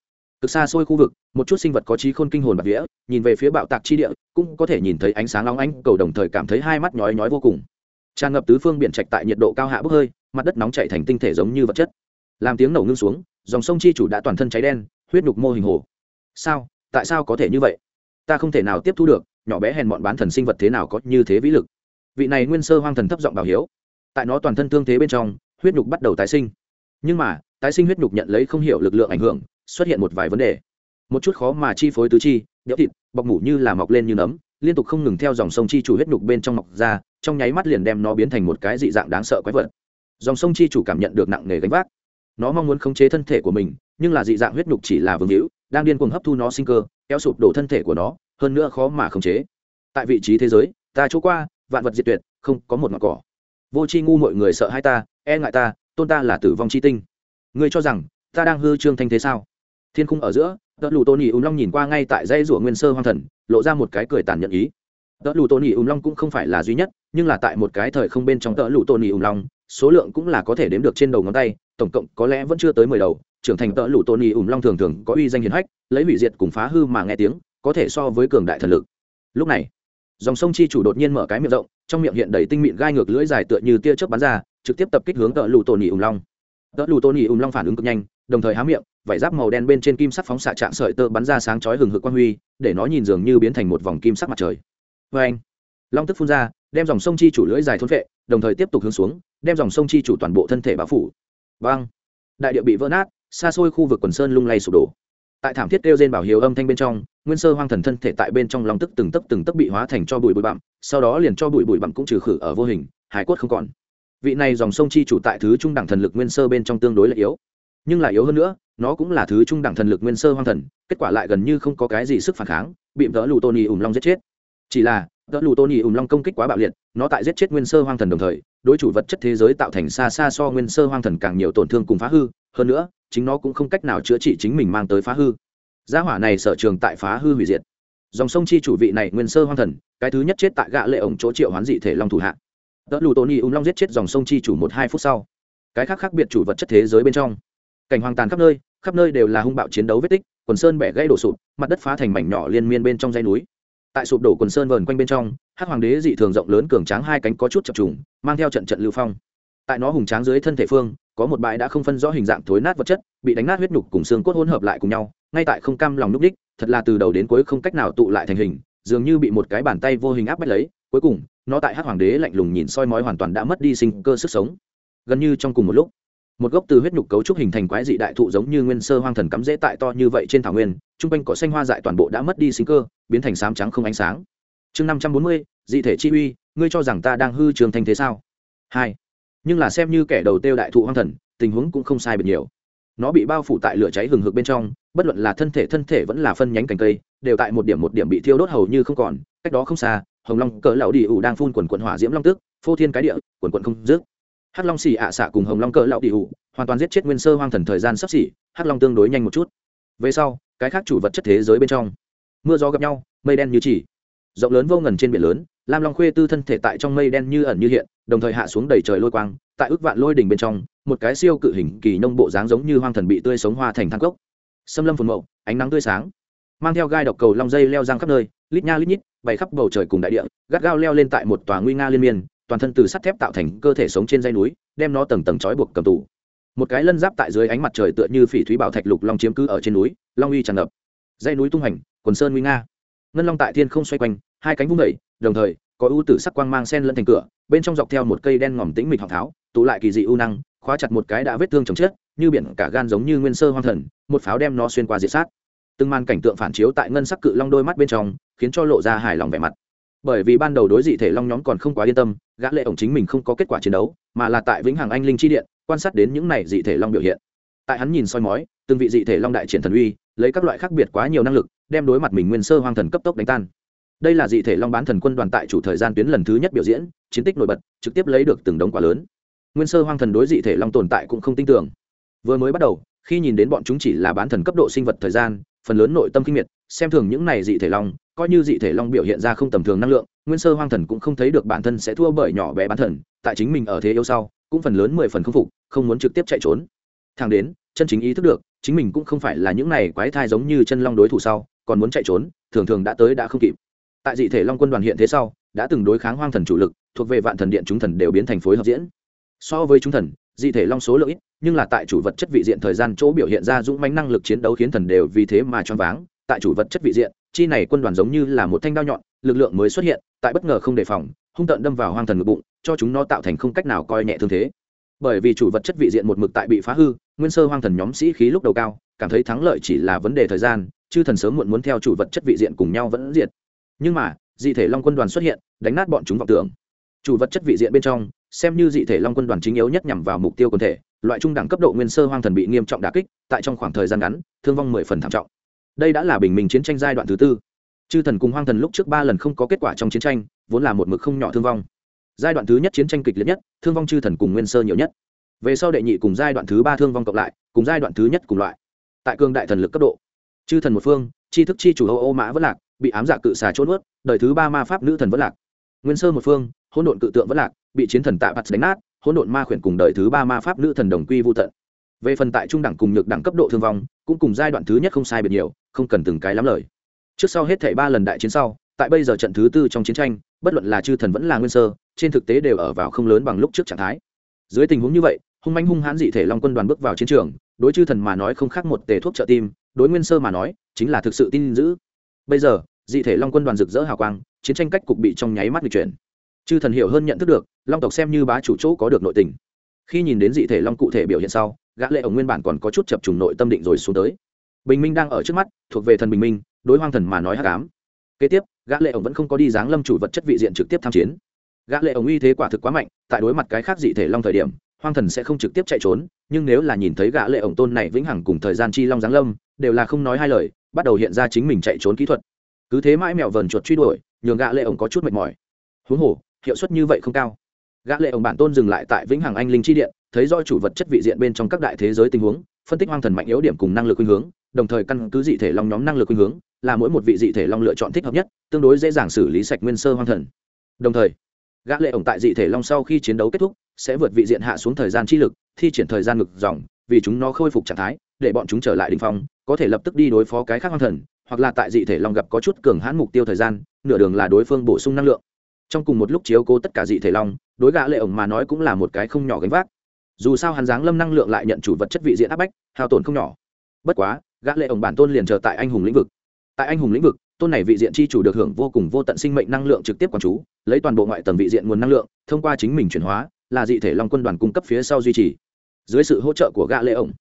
cực xa xôi khu vực, một chút sinh vật có trí khôn kinh hồn bạc vía, nhìn về phía bạo tạc chi địa, cũng có thể nhìn thấy ánh sáng long ánh, cầu đồng thời cảm thấy hai mắt nhói nhói vô cùng. Tràn ngập tứ phương biển trạch tại nhiệt độ cao hạ bốc hơi, mặt đất nóng chảy thành tinh thể giống như vật chất. Làm tiếng nổ ngưng xuống, dòng sông chi chủ đã toàn thân cháy đen, huyết nhục mô hình hồ. Sao? Tại sao có thể như vậy? Ta không thể nào tiếp thu được, nhỏ bé hèn bọn bán thần sinh vật thế nào có như thế vĩ lực. Vị này nguyên sơ hoang thần thấp giọng bảo hiếu. Tại nó toàn thân thương thế bên trong, huyết nhục bắt đầu tái sinh. Nhưng mà, tái sinh huyết nhục nhận lấy không hiểu lực lượng ảnh hưởng xuất hiện một vài vấn đề. Một chút khó mà chi phối tứ chi đẽo thịt, bọc mủ như là mọc lên như nấm, liên tục không ngừng theo dòng sông chi chủ huyết nhục bên trong mọc ra, trong nháy mắt liền đem nó biến thành một cái dị dạng đáng sợ quái vật. Dòng sông chi chủ cảm nhận được nặng nề gánh vác. Nó mong muốn khống chế thân thể của mình, nhưng là dị dạng huyết nhục chỉ là vương hữu, đang điên cuồng hấp thu nó sinh cơ, kéo sụp đổ thân thể của nó, hơn nữa khó mà khống chế. Tại vị trí thế giới, ta chỗ qua, vạn vật diệt tuyệt, không có một ngọn cỏ. Vô c ngu mọi người sợ hai ta e ngại ta, tôn ta là tử vong chi tinh. Ngươi cho rằng, ta đang hư trương thanh thế sao? Thiên khung ở giữa, tớ lù tôn nhị ùm long nhìn qua ngay tại dây rủa nguyên sơ hoang thần, lộ ra một cái cười tàn nhẫn ý. Tớ lù tôn nhị ùm long cũng không phải là duy nhất, nhưng là tại một cái thời không bên trong tớ lù tôn nhị ùm long, số lượng cũng là có thể đếm được trên đầu ngón tay, tổng cộng có lẽ vẫn chưa tới mười đầu, trưởng thành tớ lù tôn nhị ùm long thường thường có uy danh hiền hách, lấy hủy diệt cùng phá hư mà nghe tiếng, có thể so với cường đại thần lực. Lúc này, dòng sông chi chủ đột nhiên mở cái miệng rộng, trong miệng hiện đầy tinh mịn gai ngược lưỡi dài tựa như tia chớp bắn ra, trực tiếp tập kích hướng tợ lù tôn nhị ùm long. Tợ lù tôn nhị ùm long phản ứng cực nhanh, đồng thời há miệng vải giáp màu đen bên trên kim sắc phóng xạ trạng sợi tơ bắn ra sáng chói hừng hực quang huy, để nó nhìn dường như biến thành một vòng kim sắc mặt trời. Vê anh, long tức phun ra, đem dòng sông chi chủ lưỡi dài thôn vệ đồng thời tiếp tục hướng xuống, đem dòng sông chi chủ toàn bộ thân thể bao phủ. Vang đại địa bị vỡ nát, xa xôi khu vực quần sơn lung lay sụp đổ. Tại thảm thiết kêu trên bảo hiếu âm thanh bên trong, nguyên sơ hoang thần thân thể tại bên trong lòng tức từng tấc từng tấc bị hóa thành cho bụi bụi bặm, sau đó liền cho bụi bụi bặm cũng trừ khử ở vô hình, hải quất không còn. Vị này dòng sông chi chủ tại thứ trung đẳng thần lực nguyên sơ bên trong tương đối là yếu nhưng là yếu hơn nữa, nó cũng là thứ trung đẳng thần lực nguyên sơ hoang thần, kết quả lại gần như không có cái gì sức phản kháng, bị vỡ lù Tony ủng long giết chết. Chỉ là vỡ lù Tony ủng long công kích quá bạo liệt, nó tại giết chết nguyên sơ hoang thần đồng thời, đối chủ vật chất thế giới tạo thành xa xa so nguyên sơ hoang thần càng nhiều tổn thương cùng phá hư, hơn nữa, chính nó cũng không cách nào chữa trị chính mình mang tới phá hư. Gia hỏa này sở trường tại phá hư hủy diệt. Dòng sông chi chủ vị này nguyên sơ hoang thần, cái thứ nhất chết tại gạ lệ ổng chỗ triệu hoán dị thể long thủ hạ. Tớ lù Tony y ung long giết chết dòng sông chi chủ một hai phút sau. Cái khác khác biệt chủ vật chất thế giới bên trong cảnh hoang tàn khắp nơi khắp nơi đều là hung bạo chiến đấu vết tích, quần sơn bẻ gãy đổ sụp, mặt đất phá thành mảnh nhỏ liên miên bên trong dãy núi. Tại sụp đổ quần sơn vờn quanh bên trong, hắc hoàng đế dị thường rộng lớn cường tráng hai cánh có chút chập trùng, mang theo trận trận lưu phong. Tại nó hùng tráng dưới thân thể phương, có một bãi đã không phân rõ hình dạng thối nát vật chất, bị đánh nát huyết nhục cùng xương cốt hỗn hợp lại cùng nhau, ngay tại không cam lòng núp đích, thật là từ đầu đến cuối không cách nào tụ lại thành hình, dường như bị một cái bàn tay vô hình áp bách lấy, cuối cùng, nó tại hắc hoàng đế lạnh lùng nhìn soi mói hoàn toàn đã mất đi sinh cơ sức sống. Gần như trong cùng một lúc một gốc từ huyết nhục cấu trúc hình thành quái dị đại thụ giống như nguyên sơ hoang thần cắm rễ tại to như vậy trên thảo nguyên chung quanh cỏ xanh hoa dại toàn bộ đã mất đi sinh cơ, biến thành sám trắng không ánh sáng. Chương năm trăm bốn mươi, dị thể chi uy, ngươi cho rằng ta đang hư trường thanh thế sao? Hai. Nhưng là xem như kẻ đầu tiêu đại thụ hoang thần, tình huống cũng không sai biệt nhiều. Nó bị bao phủ tại lửa cháy hừng hực bên trong, bất luận là thân thể thân thể vẫn là phân nhánh cành cây, đều tại một điểm một điểm bị thiêu đốt hầu như không còn, cách đó không xa, hồng long cỡ lão đi ủ đang phun quần quần hỏa diễm long tức, phô thiên cái địa, quần quần không dứt hắc long xì ạ xạ cùng hồng long cỡ lão đi ủ hoàn toàn giết chết nguyên sơ hoang thần thời gian sắp xỉ, hắc long tương đối nhanh một chút. Về sau, cái khác chủ vật chất thế giới bên trong, mưa gió gặp nhau, mây đen như chỉ. Rộng lớn vô ngần trên biển lớn, lam long khuê tư thân thể tại trong mây đen như ẩn như hiện, đồng thời hạ xuống đầy trời lôi quang, tại ước vạn lôi đỉnh bên trong, một cái siêu cự hình kỳ nông bộ dáng giống như hoang thần bị tươi sống hoa thành thang cốc. Xâm lâm phồn mậu, ánh nắng tươi sáng. Mang theo gai độc cầu long dây leo răng khắp nơi, lít nha lít nhít, bay khắp bầu trời cùng đại địa, gắt gao leo lên tại một tòa nguy nga liên miên toàn thân từ sắt thép tạo thành cơ thể sống trên dây núi đem nó tầng tầng trói buộc cầm tù. Một cái lân giáp tại dưới ánh mặt trời tựa như phỉ thúy bảo thạch lục long chiếm cứ ở trên núi long uy tràn ngập. Dây núi tung hành quần sơn nguy nga. Ngân long tại thiên không xoay quanh hai cánh vung đẩy, đồng thời có ưu tử sắc quang mang sen lẫn thành cửa bên trong dọc theo một cây đen ngòm tĩnh mịch học tháo tụ lại kỳ dị ưu năng khóa chặt một cái đã vết thương chồng chết như biển cả gan giống như nguyên sơ hoang thần một pháo đem nó xuyên qua diệt sát. Từng màn cảnh tượng phản chiếu tại ngân sắc cự long đôi mắt bên trong khiến cho lộ ra hài lòng vẻ mặt. Bởi vì ban đầu đối dị thể long nhóm còn không quá yên tâm gã lệ ổng chính mình không có kết quả chiến đấu, mà là tại vĩnh hằng anh linh chi điện, quan sát đến những này dị thể long biểu hiện. Tại hắn nhìn soi mói, từng vị dị thể long đại triển thần uy, lấy các loại khác biệt quá nhiều năng lực, đem đối mặt mình nguyên sơ hoang thần cấp tốc đánh tan. Đây là dị thể long bán thần quân đoàn tại chủ thời gian tuyến lần thứ nhất biểu diễn, chiến tích nổi bật, trực tiếp lấy được từng đống quả lớn. Nguyên sơ hoang thần đối dị thể long tồn tại cũng không tin tưởng. Vừa mới bắt đầu, khi nhìn đến bọn chúng chỉ là bán thần cấp độ sinh vật thời gian, phần lớn nội tâm kinh miệt, xem thường những này dị thể long, coi như dị thể long biểu hiện ra không tầm thường năng lượng nguyên sơ hoang thần cũng không thấy được bản thân sẽ thua bởi nhỏ bé bán thần, tại chính mình ở thế yêu sau, cũng phần lớn mười phần không phục, không muốn trực tiếp chạy trốn. Thang đến, chân chính ý thức được, chính mình cũng không phải là những này quái thai giống như chân long đối thủ sau, còn muốn chạy trốn, thường thường đã tới đã không kịp. Tại dị thể long quân đoàn hiện thế sau, đã từng đối kháng hoang thần chủ lực, thuộc về vạn thần điện chúng thần đều biến thành phối hợp diễn. So với chúng thần, dị thể long số lượng ít, nhưng là tại chủ vật chất vị diện thời gian chỗ biểu hiện ra dũng mãnh năng lực chiến đấu khiến thần đều vì thế mà choáng váng. Tại chủ vật chất vị diện, chi này quân đoàn giống như là một thanh đao nhọn, lực lượng mới xuất hiện tại bất ngờ không đề phòng, hung tận đâm vào hoang thần ngực bụng, cho chúng nó tạo thành không cách nào coi nhẹ thương thế. Bởi vì chủ vật chất vị diện một mực tại bị phá hư, nguyên sơ hoang thần nhóm sĩ khí lúc đầu cao, cảm thấy thắng lợi chỉ là vấn đề thời gian, chư thần sớm muộn muốn theo chủ vật chất vị diện cùng nhau vẫn diệt. Nhưng mà, dị thể long quân đoàn xuất hiện, đánh nát bọn chúng vọng tưởng. Chủ vật chất vị diện bên trong, xem như dị thể long quân đoàn chính yếu nhất nhằm vào mục tiêu quân thể, loại trung đẳng cấp độ nguyên sơ hoang thần bị nghiêm trọng đà kích, tại trong khoảng thời gian ngắn, thương vong mười phần thảm trọng. Đây đã là bình minh chiến tranh giai đoạn thứ tư chư thần cùng hoang thần lúc trước ba lần không có kết quả trong chiến tranh, vốn là một mực không nhỏ thương vong. Giai đoạn thứ nhất chiến tranh kịch liệt nhất, thương vong chư thần cùng nguyên sơ nhiều nhất. Về sau đệ nhị cùng giai đoạn thứ ba thương vong cộng lại, cùng giai đoạn thứ nhất cùng loại. Tại cương đại thần lực cấp độ, chư thần một phương chi thức chi chủ âu ô mã vẫn lạc, bị ám giả cự xà trốn ướt, đời thứ ba ma pháp nữ thần vẫn lạc. Nguyên sơ một phương, hỗn độn cự tượng vẫn lạc, bị chiến thần tạ bạt đánh nát, hỗn độn ma khuyển cùng đời thứ ba ma pháp nữ thần đồng quy vô tận. Về phần tại trung đẳng cùng nhược đẳng cấp độ thương vong, cũng cùng giai đoạn thứ nhất không sai biệt nhiều, không cần từng cái lắm lời trước sau hết thảy ba lần đại chiến sau, tại bây giờ trận thứ tư trong chiến tranh, bất luận là chư thần vẫn là nguyên sơ, trên thực tế đều ở vào không lớn bằng lúc trước trạng thái. Dưới tình huống như vậy, hung manh hung hãn dị thể long quân đoàn bước vào chiến trường, đối chư thần mà nói không khác một tề thuốc trợ tim, đối nguyên sơ mà nói, chính là thực sự tin giữ. Bây giờ, dị thể long quân đoàn rực rỡ hào quang, chiến tranh cách cục bị trong nháy mắt bị chuyển. Chư thần hiểu hơn nhận thức được, long tộc xem như bá chủ chỗ có được nội tình. Khi nhìn đến dị thể long cụ thể biểu hiện sau, gã lệ ổng nguyên bản còn có chút chập trùng nội tâm định rồi xuống tới. Bình minh đang ở trước mắt, thuộc về thần bình minh đối hoang thần mà nói hắc ám. Kế tiếp, gã lệ ổng vẫn không có đi dáng lâm chủ vật chất vị diện trực tiếp tham chiến. Gã lệ ổng uy thế quả thực quá mạnh, tại đối mặt cái khác dị thể long thời điểm, hoang thần sẽ không trực tiếp chạy trốn, nhưng nếu là nhìn thấy gã lệ ổng tôn này vĩnh hằng cùng thời gian chi long giáng lâm, đều là không nói hai lời, bắt đầu hiện ra chính mình chạy trốn kỹ thuật. Cứ thế mãi mèo vờn chuột truy đuổi, nhường gã lệ ổng có chút mệt mỏi. Huống hồ, hiệu suất như vậy không cao. Gã lệ ổng bản tôn dừng lại tại vĩnh hằng anh linh chi điện, thấy do chủ vật chất vị diện bên trong các đại thế giới tình huống, phân tích hoang thần mạnh yếu điểm cùng năng lực khuynh hướng, đồng thời căn cứ dị thể long nhóm năng lực khuynh hướng là mỗi một vị dị thể long lựa chọn thích hợp nhất, tương đối dễ dàng xử lý sạch nguyên sơ hoang thần. Đồng thời, gã lệ ổng tại dị thể long sau khi chiến đấu kết thúc, sẽ vượt vị diện hạ xuống thời gian chi lực, thi triển thời gian ngực dòng, vì chúng nó khôi phục trạng thái, để bọn chúng trở lại đỉnh phong, có thể lập tức đi đối phó cái khác hoang thần, hoặc là tại dị thể long gặp có chút cường hãn mục tiêu thời gian, nửa đường là đối phương bổ sung năng lượng. Trong cùng một lúc chiếu cố tất cả dị thể long, đối gã lệ ổng mà nói cũng là một cái không nhỏ gánh vác. Dù sao hắn dáng lâm năng lượng lại nhận chủ vật chất vị diện áp bách, hao tổn không nhỏ. Bất quá, gã lệ ổng bản tôn liền chờ tại anh hùng lĩnh vực tại anh hùng lĩnh vực, tôn này vị diện chi chủ được hưởng vô cùng vô tận sinh mệnh năng lượng trực tiếp quán chú, lấy toàn bộ ngoại tầng vị diện nguồn năng lượng, thông qua chính mình chuyển hóa, là dị thể long quân đoàn cung cấp phía sau duy trì. Dưới sự hỗ trợ của gã lệ ổng,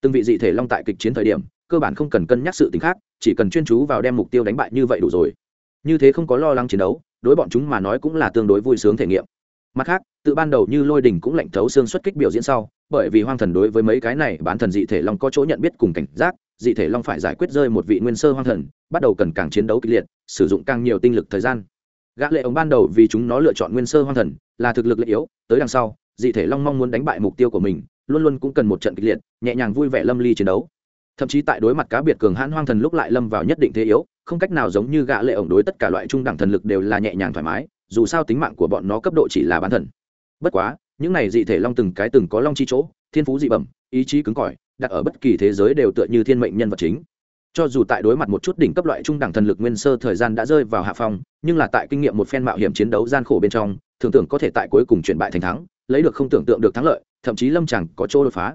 từng vị dị thể long tại kịch chiến thời điểm, cơ bản không cần cân nhắc sự tình khác, chỉ cần chuyên chú vào đem mục tiêu đánh bại như vậy đủ rồi. Như thế không có lo lắng chiến đấu, đối bọn chúng mà nói cũng là tương đối vui sướng thể nghiệm. Mặt khác, tự ban đầu như lôi đình cũng lạnh thấu xương xuất kích biểu diễn sau, bởi vì hoang thần đối với mấy cái này bán thần dị thể long có chỗ nhận biết cùng cảnh giác dị thể long phải giải quyết rơi một vị nguyên sơ hoang thần, bắt đầu cần càng chiến đấu kịch liệt, sử dụng càng nhiều tinh lực thời gian. Gã lệ ống ban đầu vì chúng nó lựa chọn nguyên sơ hoang thần, là thực lực lệ yếu, tới đằng sau, dị thể long mong muốn đánh bại mục tiêu của mình, luôn luôn cũng cần một trận kịch liệt, nhẹ nhàng vui vẻ lâm ly chiến đấu. Thậm chí tại đối mặt cá biệt cường hãn hoang thần lúc lại lâm vào nhất định thế yếu, không cách nào giống như gã lệ ổng đối tất cả loại trung đẳng thần lực đều là nhẹ nhàng thoải mái, dù sao tính mạng của bọn nó cấp độ chỉ là bán thần. Bất quá, những này dị thể long từng cái từng có long chi chỗ, thiên phú dị bẩm, ý chí cứng cỏi đặt ở bất kỳ thế giới đều tựa như thiên mệnh nhân vật chính. Cho dù tại đối mặt một chút đỉnh cấp loại trung đẳng thần lực nguyên sơ thời gian đã rơi vào hạ phong, nhưng là tại kinh nghiệm một phen mạo hiểm chiến đấu gian khổ bên trong, thường tưởng có thể tại cuối cùng chuyển bại thành thắng, lấy được không tưởng tượng được thắng lợi, thậm chí lâm chẳng có chỗ đột phá.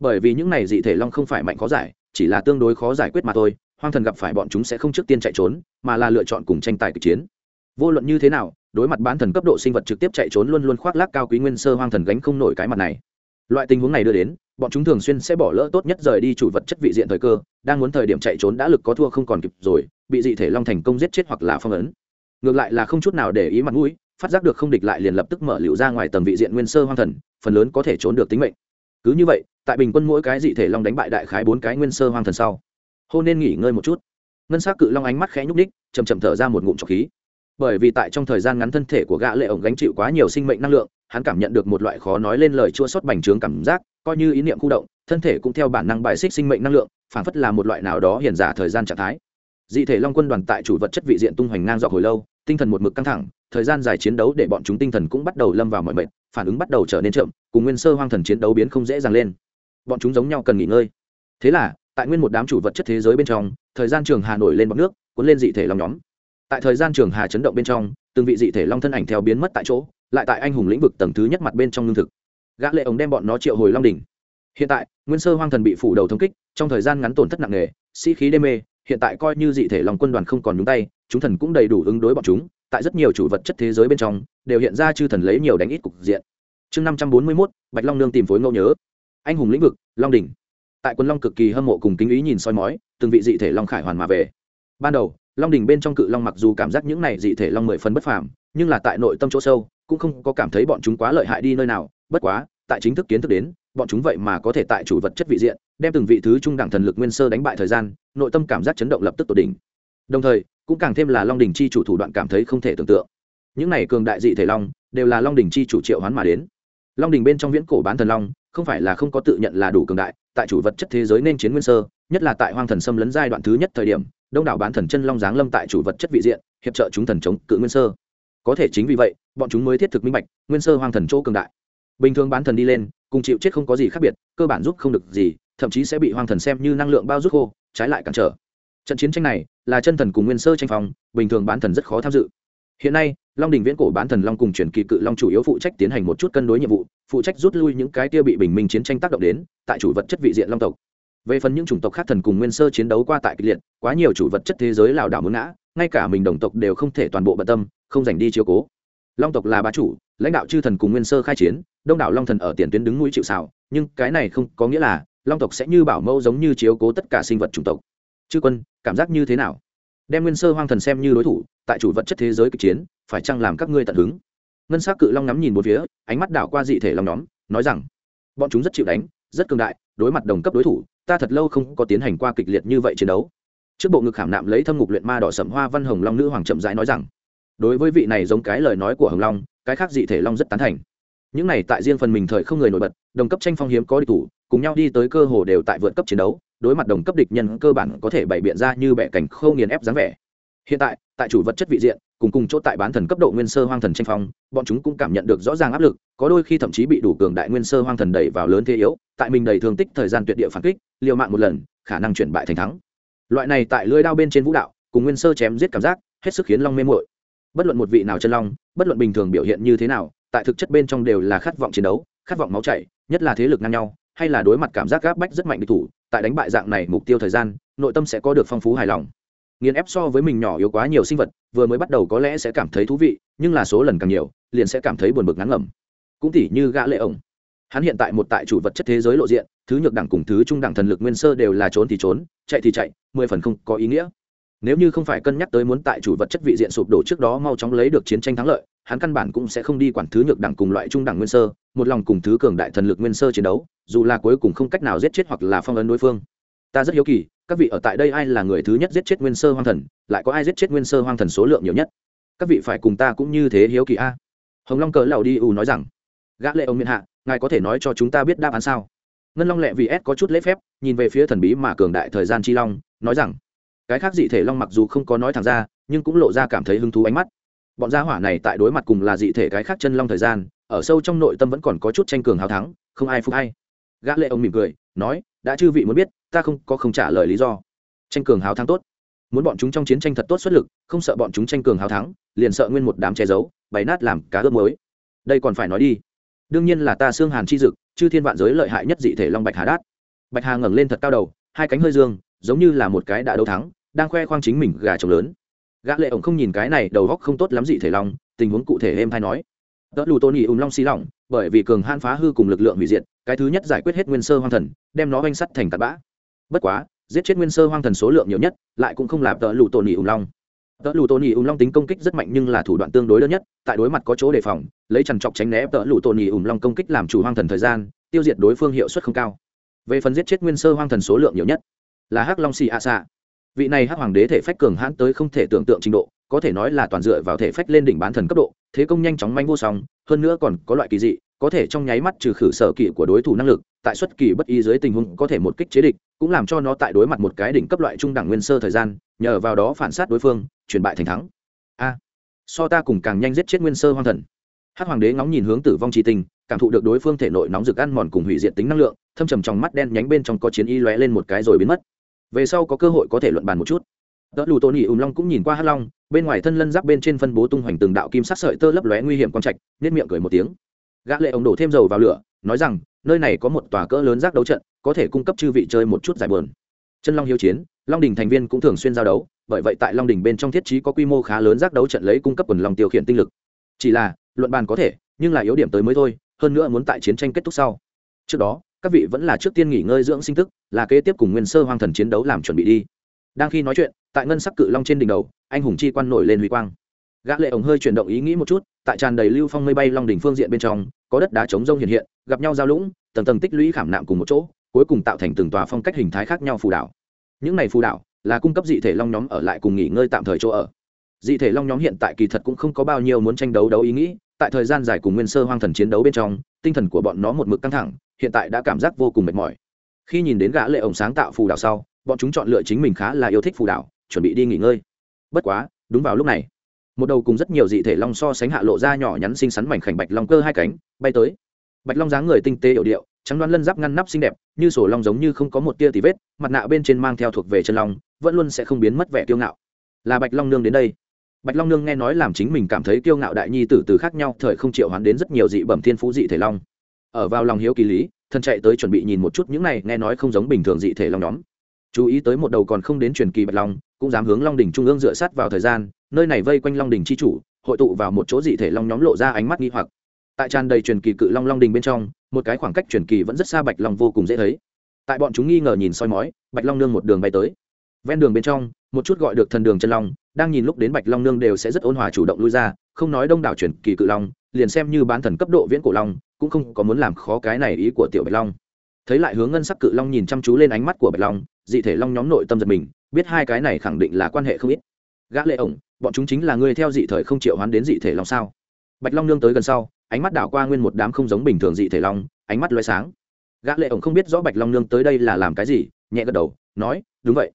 Bởi vì những này dị thể long không phải mạnh khó giải, chỉ là tương đối khó giải quyết mà thôi, hoang thần gặp phải bọn chúng sẽ không trước tiên chạy trốn, mà là lựa chọn cùng tranh tài kịch chiến. Vô luận như thế nào, đối mặt bán thần cấp độ sinh vật trực tiếp chạy trốn luôn luôn khoác lác cao quý nguyên sơ hoang thần gánh không nổi cái mặt này loại tình huống này đưa đến, bọn chúng thường xuyên sẽ bỏ lỡ tốt nhất rời đi chủ vật chất vị diện thời cơ, đang muốn thời điểm chạy trốn đã lực có thua không còn kịp rồi, bị dị thể long thành công giết chết hoặc là phong ấn. Ngược lại là không chút nào để ý mặt mũi, phát giác được không địch lại liền lập tức mở liệu ra ngoài tầng vị diện nguyên sơ hoang thần, phần lớn có thể trốn được tính mệnh. Cứ như vậy, tại bình quân mỗi cái dị thể long đánh bại đại khái bốn cái nguyên sơ hoang thần sau, hô nên nghỉ ngơi một chút. Ngân s á c cự long ánh mắt khẽ nhúc ních chầm chầm thở ra một ngụm trọc khí bởi vì tại trong thời gian ngắn thân thể của gã lệ ổng gánh chịu quá nhiều sinh mệnh năng lượng, hắn cảm nhận được một loại khó nói lên lời chua xót bành trướng cảm giác, coi như ý niệm khu động, thân thể cũng theo bản năng bài xích sinh mệnh năng lượng, phản phất là một loại nào đó hiện giả thời gian trạng thái. Dị thể long quân đoàn tại chủ vật chất vị diện tung hoành ngang dọc hồi lâu, tinh thần một mực căng thẳng, thời gian dài chiến đấu để bọn chúng tinh thần cũng bắt đầu lâm vào mọi mệt, phản ứng bắt đầu trở nên chậm, cùng nguyên sơ hoang thần chiến đấu biến không dễ dàng lên. Bọn chúng giống nhau cần nghỉ ngơi. Thế là, tại nguyên một đám chủ vật chất thế giới bên trong, thời gian trường hà nổi lên bọc nước, cuốn lên dị thể long nhóm tại thời gian trường hà chấn động bên trong, từng vị dị thể long thân ảnh theo biến mất tại chỗ, lại tại anh hùng lĩnh vực tầng thứ nhất mặt bên trong lương thực. Gã lệ ống đem bọn nó triệu hồi long đỉnh. Hiện tại, nguyên sơ hoang thần bị phủ đầu thống kích, trong thời gian ngắn tổn thất nặng nề, sĩ khí đê mê, hiện tại coi như dị thể long quân đoàn không còn nhúng tay, chúng thần cũng đầy đủ ứng đối bọn chúng, tại rất nhiều chủ vật chất thế giới bên trong, đều hiện ra chư thần lấy nhiều đánh ít cục diện. Chương năm trăm bốn mươi mốt, bạch long nương tìm phối ngẫu nhớ. Anh hùng lĩnh vực, long đỉnh. Tại quân long cực kỳ hâm mộ cùng kính ý nhìn soi mói, từng vị dị thể long khải hoàn mà về. Ban đầu long đình bên trong cự long mặc dù cảm giác những này dị thể long mười phần bất phàm, nhưng là tại nội tâm chỗ sâu, cũng không có cảm thấy bọn chúng quá lợi hại đi nơi nào. Bất quá, tại chính thức kiến thức đến, bọn chúng vậy mà có thể tại chủ vật chất vị diện, đem từng vị thứ trung đẳng thần lực nguyên sơ đánh bại thời gian, nội tâm cảm giác chấn động lập tức tột đỉnh. Đồng thời, cũng càng thêm là long đình chi chủ thủ đoạn cảm thấy không thể tưởng tượng. Những này cường đại dị thể long, đều là long đình chi chủ triệu hoán mà đến. Long đình bên trong viễn cổ bán thần long, không phải là không có tự nhận là đủ cường đại, tại chủ vật chất thế giới nên chiến nguyên sơ, nhất là tại hoang thần xâm lấn giai đoạn thứ nhất thời điểm đông đảo bán thần chân long giáng lâm tại chủ vật chất vị diện, hiệp trợ chúng thần chống cự nguyên sơ. Có thể chính vì vậy, bọn chúng mới thiết thực minh bạch, nguyên sơ hoang thần chỗ cường đại. Bình thường bán thần đi lên, cùng chịu chết không có gì khác biệt, cơ bản giúp không được gì, thậm chí sẽ bị hoang thần xem như năng lượng bao rút khô, trái lại cản trở. Trận chiến tranh này, là chân thần cùng nguyên sơ tranh phòng bình thường bán thần rất khó tham dự. Hiện nay, long đình viễn cổ bán thần long cùng truyền kỳ cự long chủ yếu phụ trách tiến hành một chút cân đối nhiệm vụ, phụ trách rút lui những cái tia bị bình minh chiến tranh tác động đến, tại chủ vật chất vị diện long tộc về phần những chủng tộc khác thần cùng nguyên sơ chiến đấu qua tại kịch liệt, quá nhiều chủ vật chất thế giới lảo đảo muốn ngã, ngay cả mình đồng tộc đều không thể toàn bộ bận tâm, không dành đi chiếu cố. Long tộc là bá chủ, lãnh đạo chư thần cùng nguyên sơ khai chiến, đông đảo long thần ở tiền tuyến đứng mũi chịu xào nhưng cái này không có nghĩa là long tộc sẽ như bảo mẫu giống như chiếu cố tất cả sinh vật chủng tộc. Chư quân, cảm giác như thế nào? Đem nguyên sơ hoang thần xem như đối thủ, tại chủ vật chất thế giới kịch chiến, phải chăng làm các ngươi tận hứng? Ngân s á c cự long ngắm nhìn một phía, ánh mắt đảo qua dị thể long nhóm, nói rằng, bọn chúng rất chịu đánh, rất cường đại đối mặt đồng cấp đối thủ, ta thật lâu không có tiến hành qua kịch liệt như vậy chiến đấu. Trước bộ ngực khảm nạm lấy thâm ngục luyện ma đỏ sầm hoa văn hồng long nữ hoàng chậm rãi nói rằng, đối với vị này giống cái lời nói của hồng long, cái khác dị thể long rất tán thành. Những này tại riêng phần mình thời không người nổi bật, đồng cấp tranh phong hiếm có địch thủ, cùng nhau đi tới cơ hồ đều tại vượt cấp chiến đấu, đối mặt đồng cấp địch nhân cơ bản có thể bày biện ra như bẻ cảnh khâu nghiền ép dáng vẻ. Hiện tại tại chủ vật chất vị diện cùng cùng chỗ tại bán thần cấp độ nguyên sơ hoang thần tranh phong, bọn chúng cũng cảm nhận được rõ ràng áp lực, có đôi khi thậm chí bị đủ cường đại nguyên sơ hoang thần đẩy vào lớn thế yếu, tại mình đầy thương tích thời gian tuyệt địa phản kích, liều mạng một lần, khả năng chuyển bại thành thắng. Loại này tại lưỡi đao bên trên vũ đạo, cùng nguyên sơ chém giết cảm giác, hết sức khiến long mê mội bất luận một vị nào chân long, bất luận bình thường biểu hiện như thế nào, tại thực chất bên trong đều là khát vọng chiến đấu, khát vọng máu chảy, nhất là thế lực ngang nhau, hay là đối mặt cảm giác gáp bách rất mạnh địch thủ, tại đánh bại dạng này mục tiêu thời gian, nội tâm sẽ có được phong phú hài lòng nghiền ép so với mình nhỏ yếu quá nhiều sinh vật, vừa mới bắt đầu có lẽ sẽ cảm thấy thú vị, nhưng là số lần càng nhiều, liền sẽ cảm thấy buồn bực ngắn ngẩm. Cũng tỉ như gã lệ ổng. Hắn hiện tại một tại chủ vật chất thế giới lộ diện, thứ nhược đẳng cùng thứ trung đẳng thần lực nguyên sơ đều là trốn thì trốn, chạy thì chạy, mười phần không có ý nghĩa. Nếu như không phải cân nhắc tới muốn tại chủ vật chất vị diện sụp đổ trước đó mau chóng lấy được chiến tranh thắng lợi, hắn căn bản cũng sẽ không đi quản thứ nhược đẳng cùng loại trung đẳng nguyên sơ, một lòng cùng thứ cường đại thần lực nguyên sơ chiến đấu, dù là cuối cùng không cách nào giết chết hoặc là phong ấn đối phương ta rất hiếu kỳ, các vị ở tại đây ai là người thứ nhất giết chết nguyên sơ hoang thần, lại có ai giết chết nguyên sơ hoang thần số lượng nhiều nhất? Các vị phải cùng ta cũng như thế hiếu kỳ a. Hồng long cờ lầu đi ù nói rằng, gã lệ ông miên hạ, ngài có thể nói cho chúng ta biết đáp án sao? Ngân long lệ vì s có chút lễ phép, nhìn về phía thần bí mà cường đại thời gian chi long, nói rằng, cái khác dị thể long mặc dù không có nói thẳng ra, nhưng cũng lộ ra cảm thấy hứng thú ánh mắt. Bọn gia hỏa này tại đối mặt cùng là dị thể cái khác chân long thời gian, ở sâu trong nội tâm vẫn còn có chút tranh cường hào thắng, không ai phục hay. Gã lệ ông mỉm cười, nói đã chư vị muốn biết, ta không, có không trả lời lý do. Tranh cường hào thắng tốt. Muốn bọn chúng trong chiến tranh thật tốt xuất lực, không sợ bọn chúng tranh cường hào thắng, liền sợ nguyên một đám che giấu, bày nát làm cá ướp mới đây còn phải nói đi. Đương nhiên là ta xương hàn chi dực, chư thiên vạn giới lợi hại nhất dị thể long bạch hà đát. Bạch hà ngẩng lên thật cao đầu, hai cánh hơi dương, giống như là một cái đã đấu thắng, đang khoe khoang chính mình gà trống lớn. Gã lệ ổng không nhìn cái này, đầu góc không tốt lắm dị thể long, tình huống cụ thể êm thay nói. Đỡ lù tôn nhị ùm long xi lỏng bởi vì cường han phá hư cùng lực lượng hủy diệt, cái thứ nhất giải quyết hết nguyên sơ hoang thần, đem nó oanh sắt thành tạt bã. Bất quá, giết chết nguyên sơ hoang thần số lượng nhiều nhất, lại cũng không làm tợ lụ tôn nhị ủng long. Tợ lụ tôn nhị ủng long tính công kích rất mạnh nhưng là thủ đoạn tương đối lớn nhất, tại đối mặt có chỗ đề phòng, lấy trằn trọc tránh né tợ lụ tôn nhị ủng long công kích làm chủ hoang thần thời gian, tiêu diệt đối phương hiệu suất không cao. Về phần giết chết nguyên sơ hoang thần số lượng nhiều nhất, là hắc long xì a xạ vị này hắc hoàng đế thể phách cường hãn tới không thể tưởng tượng trình độ, có thể nói là toàn dựa vào thể phách lên đỉnh bán thần cấp độ, thế công nhanh chóng manh vô song, hơn nữa còn có loại kỳ dị, có thể trong nháy mắt trừ khử sở kỵ của đối thủ năng lực, tại xuất kỳ bất ý dưới tình huống có thể một kích chế địch, cũng làm cho nó tại đối mặt một cái đỉnh cấp loại trung đẳng nguyên sơ thời gian, nhờ vào đó phản sát đối phương, chuyển bại thành thắng. A, so ta cùng càng nhanh giết chết nguyên sơ hoang thần. Hắc hoàng đế ngóng nhìn hướng tử vong tri tình, cảm thụ được đối phương thể nội nóng rực ăn mòn cùng hủy diệt tính năng lượng, thâm trầm trong mắt đen nhánh bên trong có chiến y lóe lên một cái rồi biến mất về sau có cơ hội có thể luận bàn một chút. Đỡ lù tôn nhị ùm long cũng nhìn qua hắc long, bên ngoài thân lân giáp bên trên phân bố tung hoành từng đạo kim sắc sợi tơ lấp lóe nguy hiểm quang trạch nết miệng cười một tiếng. Gã lệ ông đổ thêm dầu vào lửa, nói rằng, nơi này có một tòa cỡ lớn giác đấu trận, có thể cung cấp chư vị chơi một chút giải buồn. Chân long hiếu chiến, long đình thành viên cũng thường xuyên giao đấu, bởi vậy tại long đình bên trong thiết trí có quy mô khá lớn giác đấu trận lấy cung cấp quần long tiêu khiển tinh lực. Chỉ là, luận bàn có thể, nhưng là yếu điểm tới mới thôi, hơn nữa muốn tại chiến tranh kết thúc sau. Trước đó các vị vẫn là trước tiên nghỉ ngơi dưỡng sinh tức, là kế tiếp cùng nguyên sơ hoang thần chiến đấu làm chuẩn bị đi. Đang khi nói chuyện, tại ngân sắc cự long trên đỉnh đầu, anh hùng chi quan nổi lên huy quang. Gã lệ ổng hơi chuyển động ý nghĩ một chút, tại tràn đầy lưu phong mây bay long đỉnh phương diện bên trong, có đất đá chống rông hiện hiện, gặp nhau giao lũng, tầng tầng tích lũy khảm nạm cùng một chỗ, cuối cùng tạo thành từng tòa phong cách hình thái khác nhau phù đảo. Những này phù đảo là cung cấp dị thể long nhóm ở lại cùng nghỉ ngơi tạm thời chỗ ở. Dị thể long nhóm hiện tại kỳ thật cũng không có bao nhiêu muốn tranh đấu đấu ý nghĩ tại thời gian dài cùng nguyên sơ hoang thần chiến đấu bên trong, tinh thần của bọn nó một mực căng thẳng, hiện tại đã cảm giác vô cùng mệt mỏi. Khi nhìn đến gã lệ ổng sáng tạo phù đảo sau, bọn chúng chọn lựa chính mình khá là yêu thích phù đảo, chuẩn bị đi nghỉ ngơi. Bất quá, đúng vào lúc này, một đầu cùng rất nhiều dị thể long so sánh hạ lộ ra nhỏ nhắn xinh xắn mảnh khảnh bạch long cơ hai cánh, bay tới. Bạch long dáng người tinh tế hiệu điệu, trắng đoán lân giáp ngăn nắp xinh đẹp, như sổ long giống như không có một tia tì vết, mặt nạ bên trên mang theo thuộc về chân long, vẫn luôn sẽ không biến mất vẻ kiêu ngạo. Là bạch long nương đến đây bạch long nương nghe nói làm chính mình cảm thấy kiêu ngạo đại nhi tử từ khác nhau, thời không triệu hoán đến rất nhiều dị bẩm thiên phú dị thể long. Ở vào lòng hiếu kỳ lý thân chạy tới chuẩn bị nhìn một chút những này, nghe nói không giống bình thường dị thể long nhóm. Chú ý tới một đầu còn không đến truyền kỳ bạch long, cũng dám hướng long đỉnh trung ương dựa sát vào thời gian, nơi này vây quanh long đỉnh chi chủ, hội tụ vào một chỗ dị thể long nhóm lộ ra ánh mắt nghi hoặc. Tại tràn đầy truyền kỳ cự long long đình bên trong, một cái khoảng cách truyền kỳ vẫn rất xa bạch long vô cùng dễ thấy. Tại bọn chúng nghi ngờ nhìn soi mói, bạch long nương một đường bay tới. Ven đường bên trong một chút gọi được thần đường chân long, đang nhìn lúc đến bạch long nương đều sẽ rất ôn hòa chủ động lui ra, không nói đông đảo chuyển kỳ cự long, liền xem như bán thần cấp độ viễn cổ long, cũng không có muốn làm khó cái này ý của tiểu bạch long. Thấy lại hướng ngân sắc cự long nhìn chăm chú lên ánh mắt của bạch long, dị thể long nhóm nội tâm giật mình, biết hai cái này khẳng định là quan hệ không ít. Gã lệ ổng, bọn chúng chính là người theo dị thời không chịu hoán đến dị thể long sao? Bạch long nương tới gần sau, ánh mắt đảo qua nguyên một đám không giống bình thường dị thể long, ánh mắt loé sáng. Gã lệ ổng không biết rõ bạch long nương tới đây là làm cái gì, nhẹ gật đầu, nói, đúng vậy.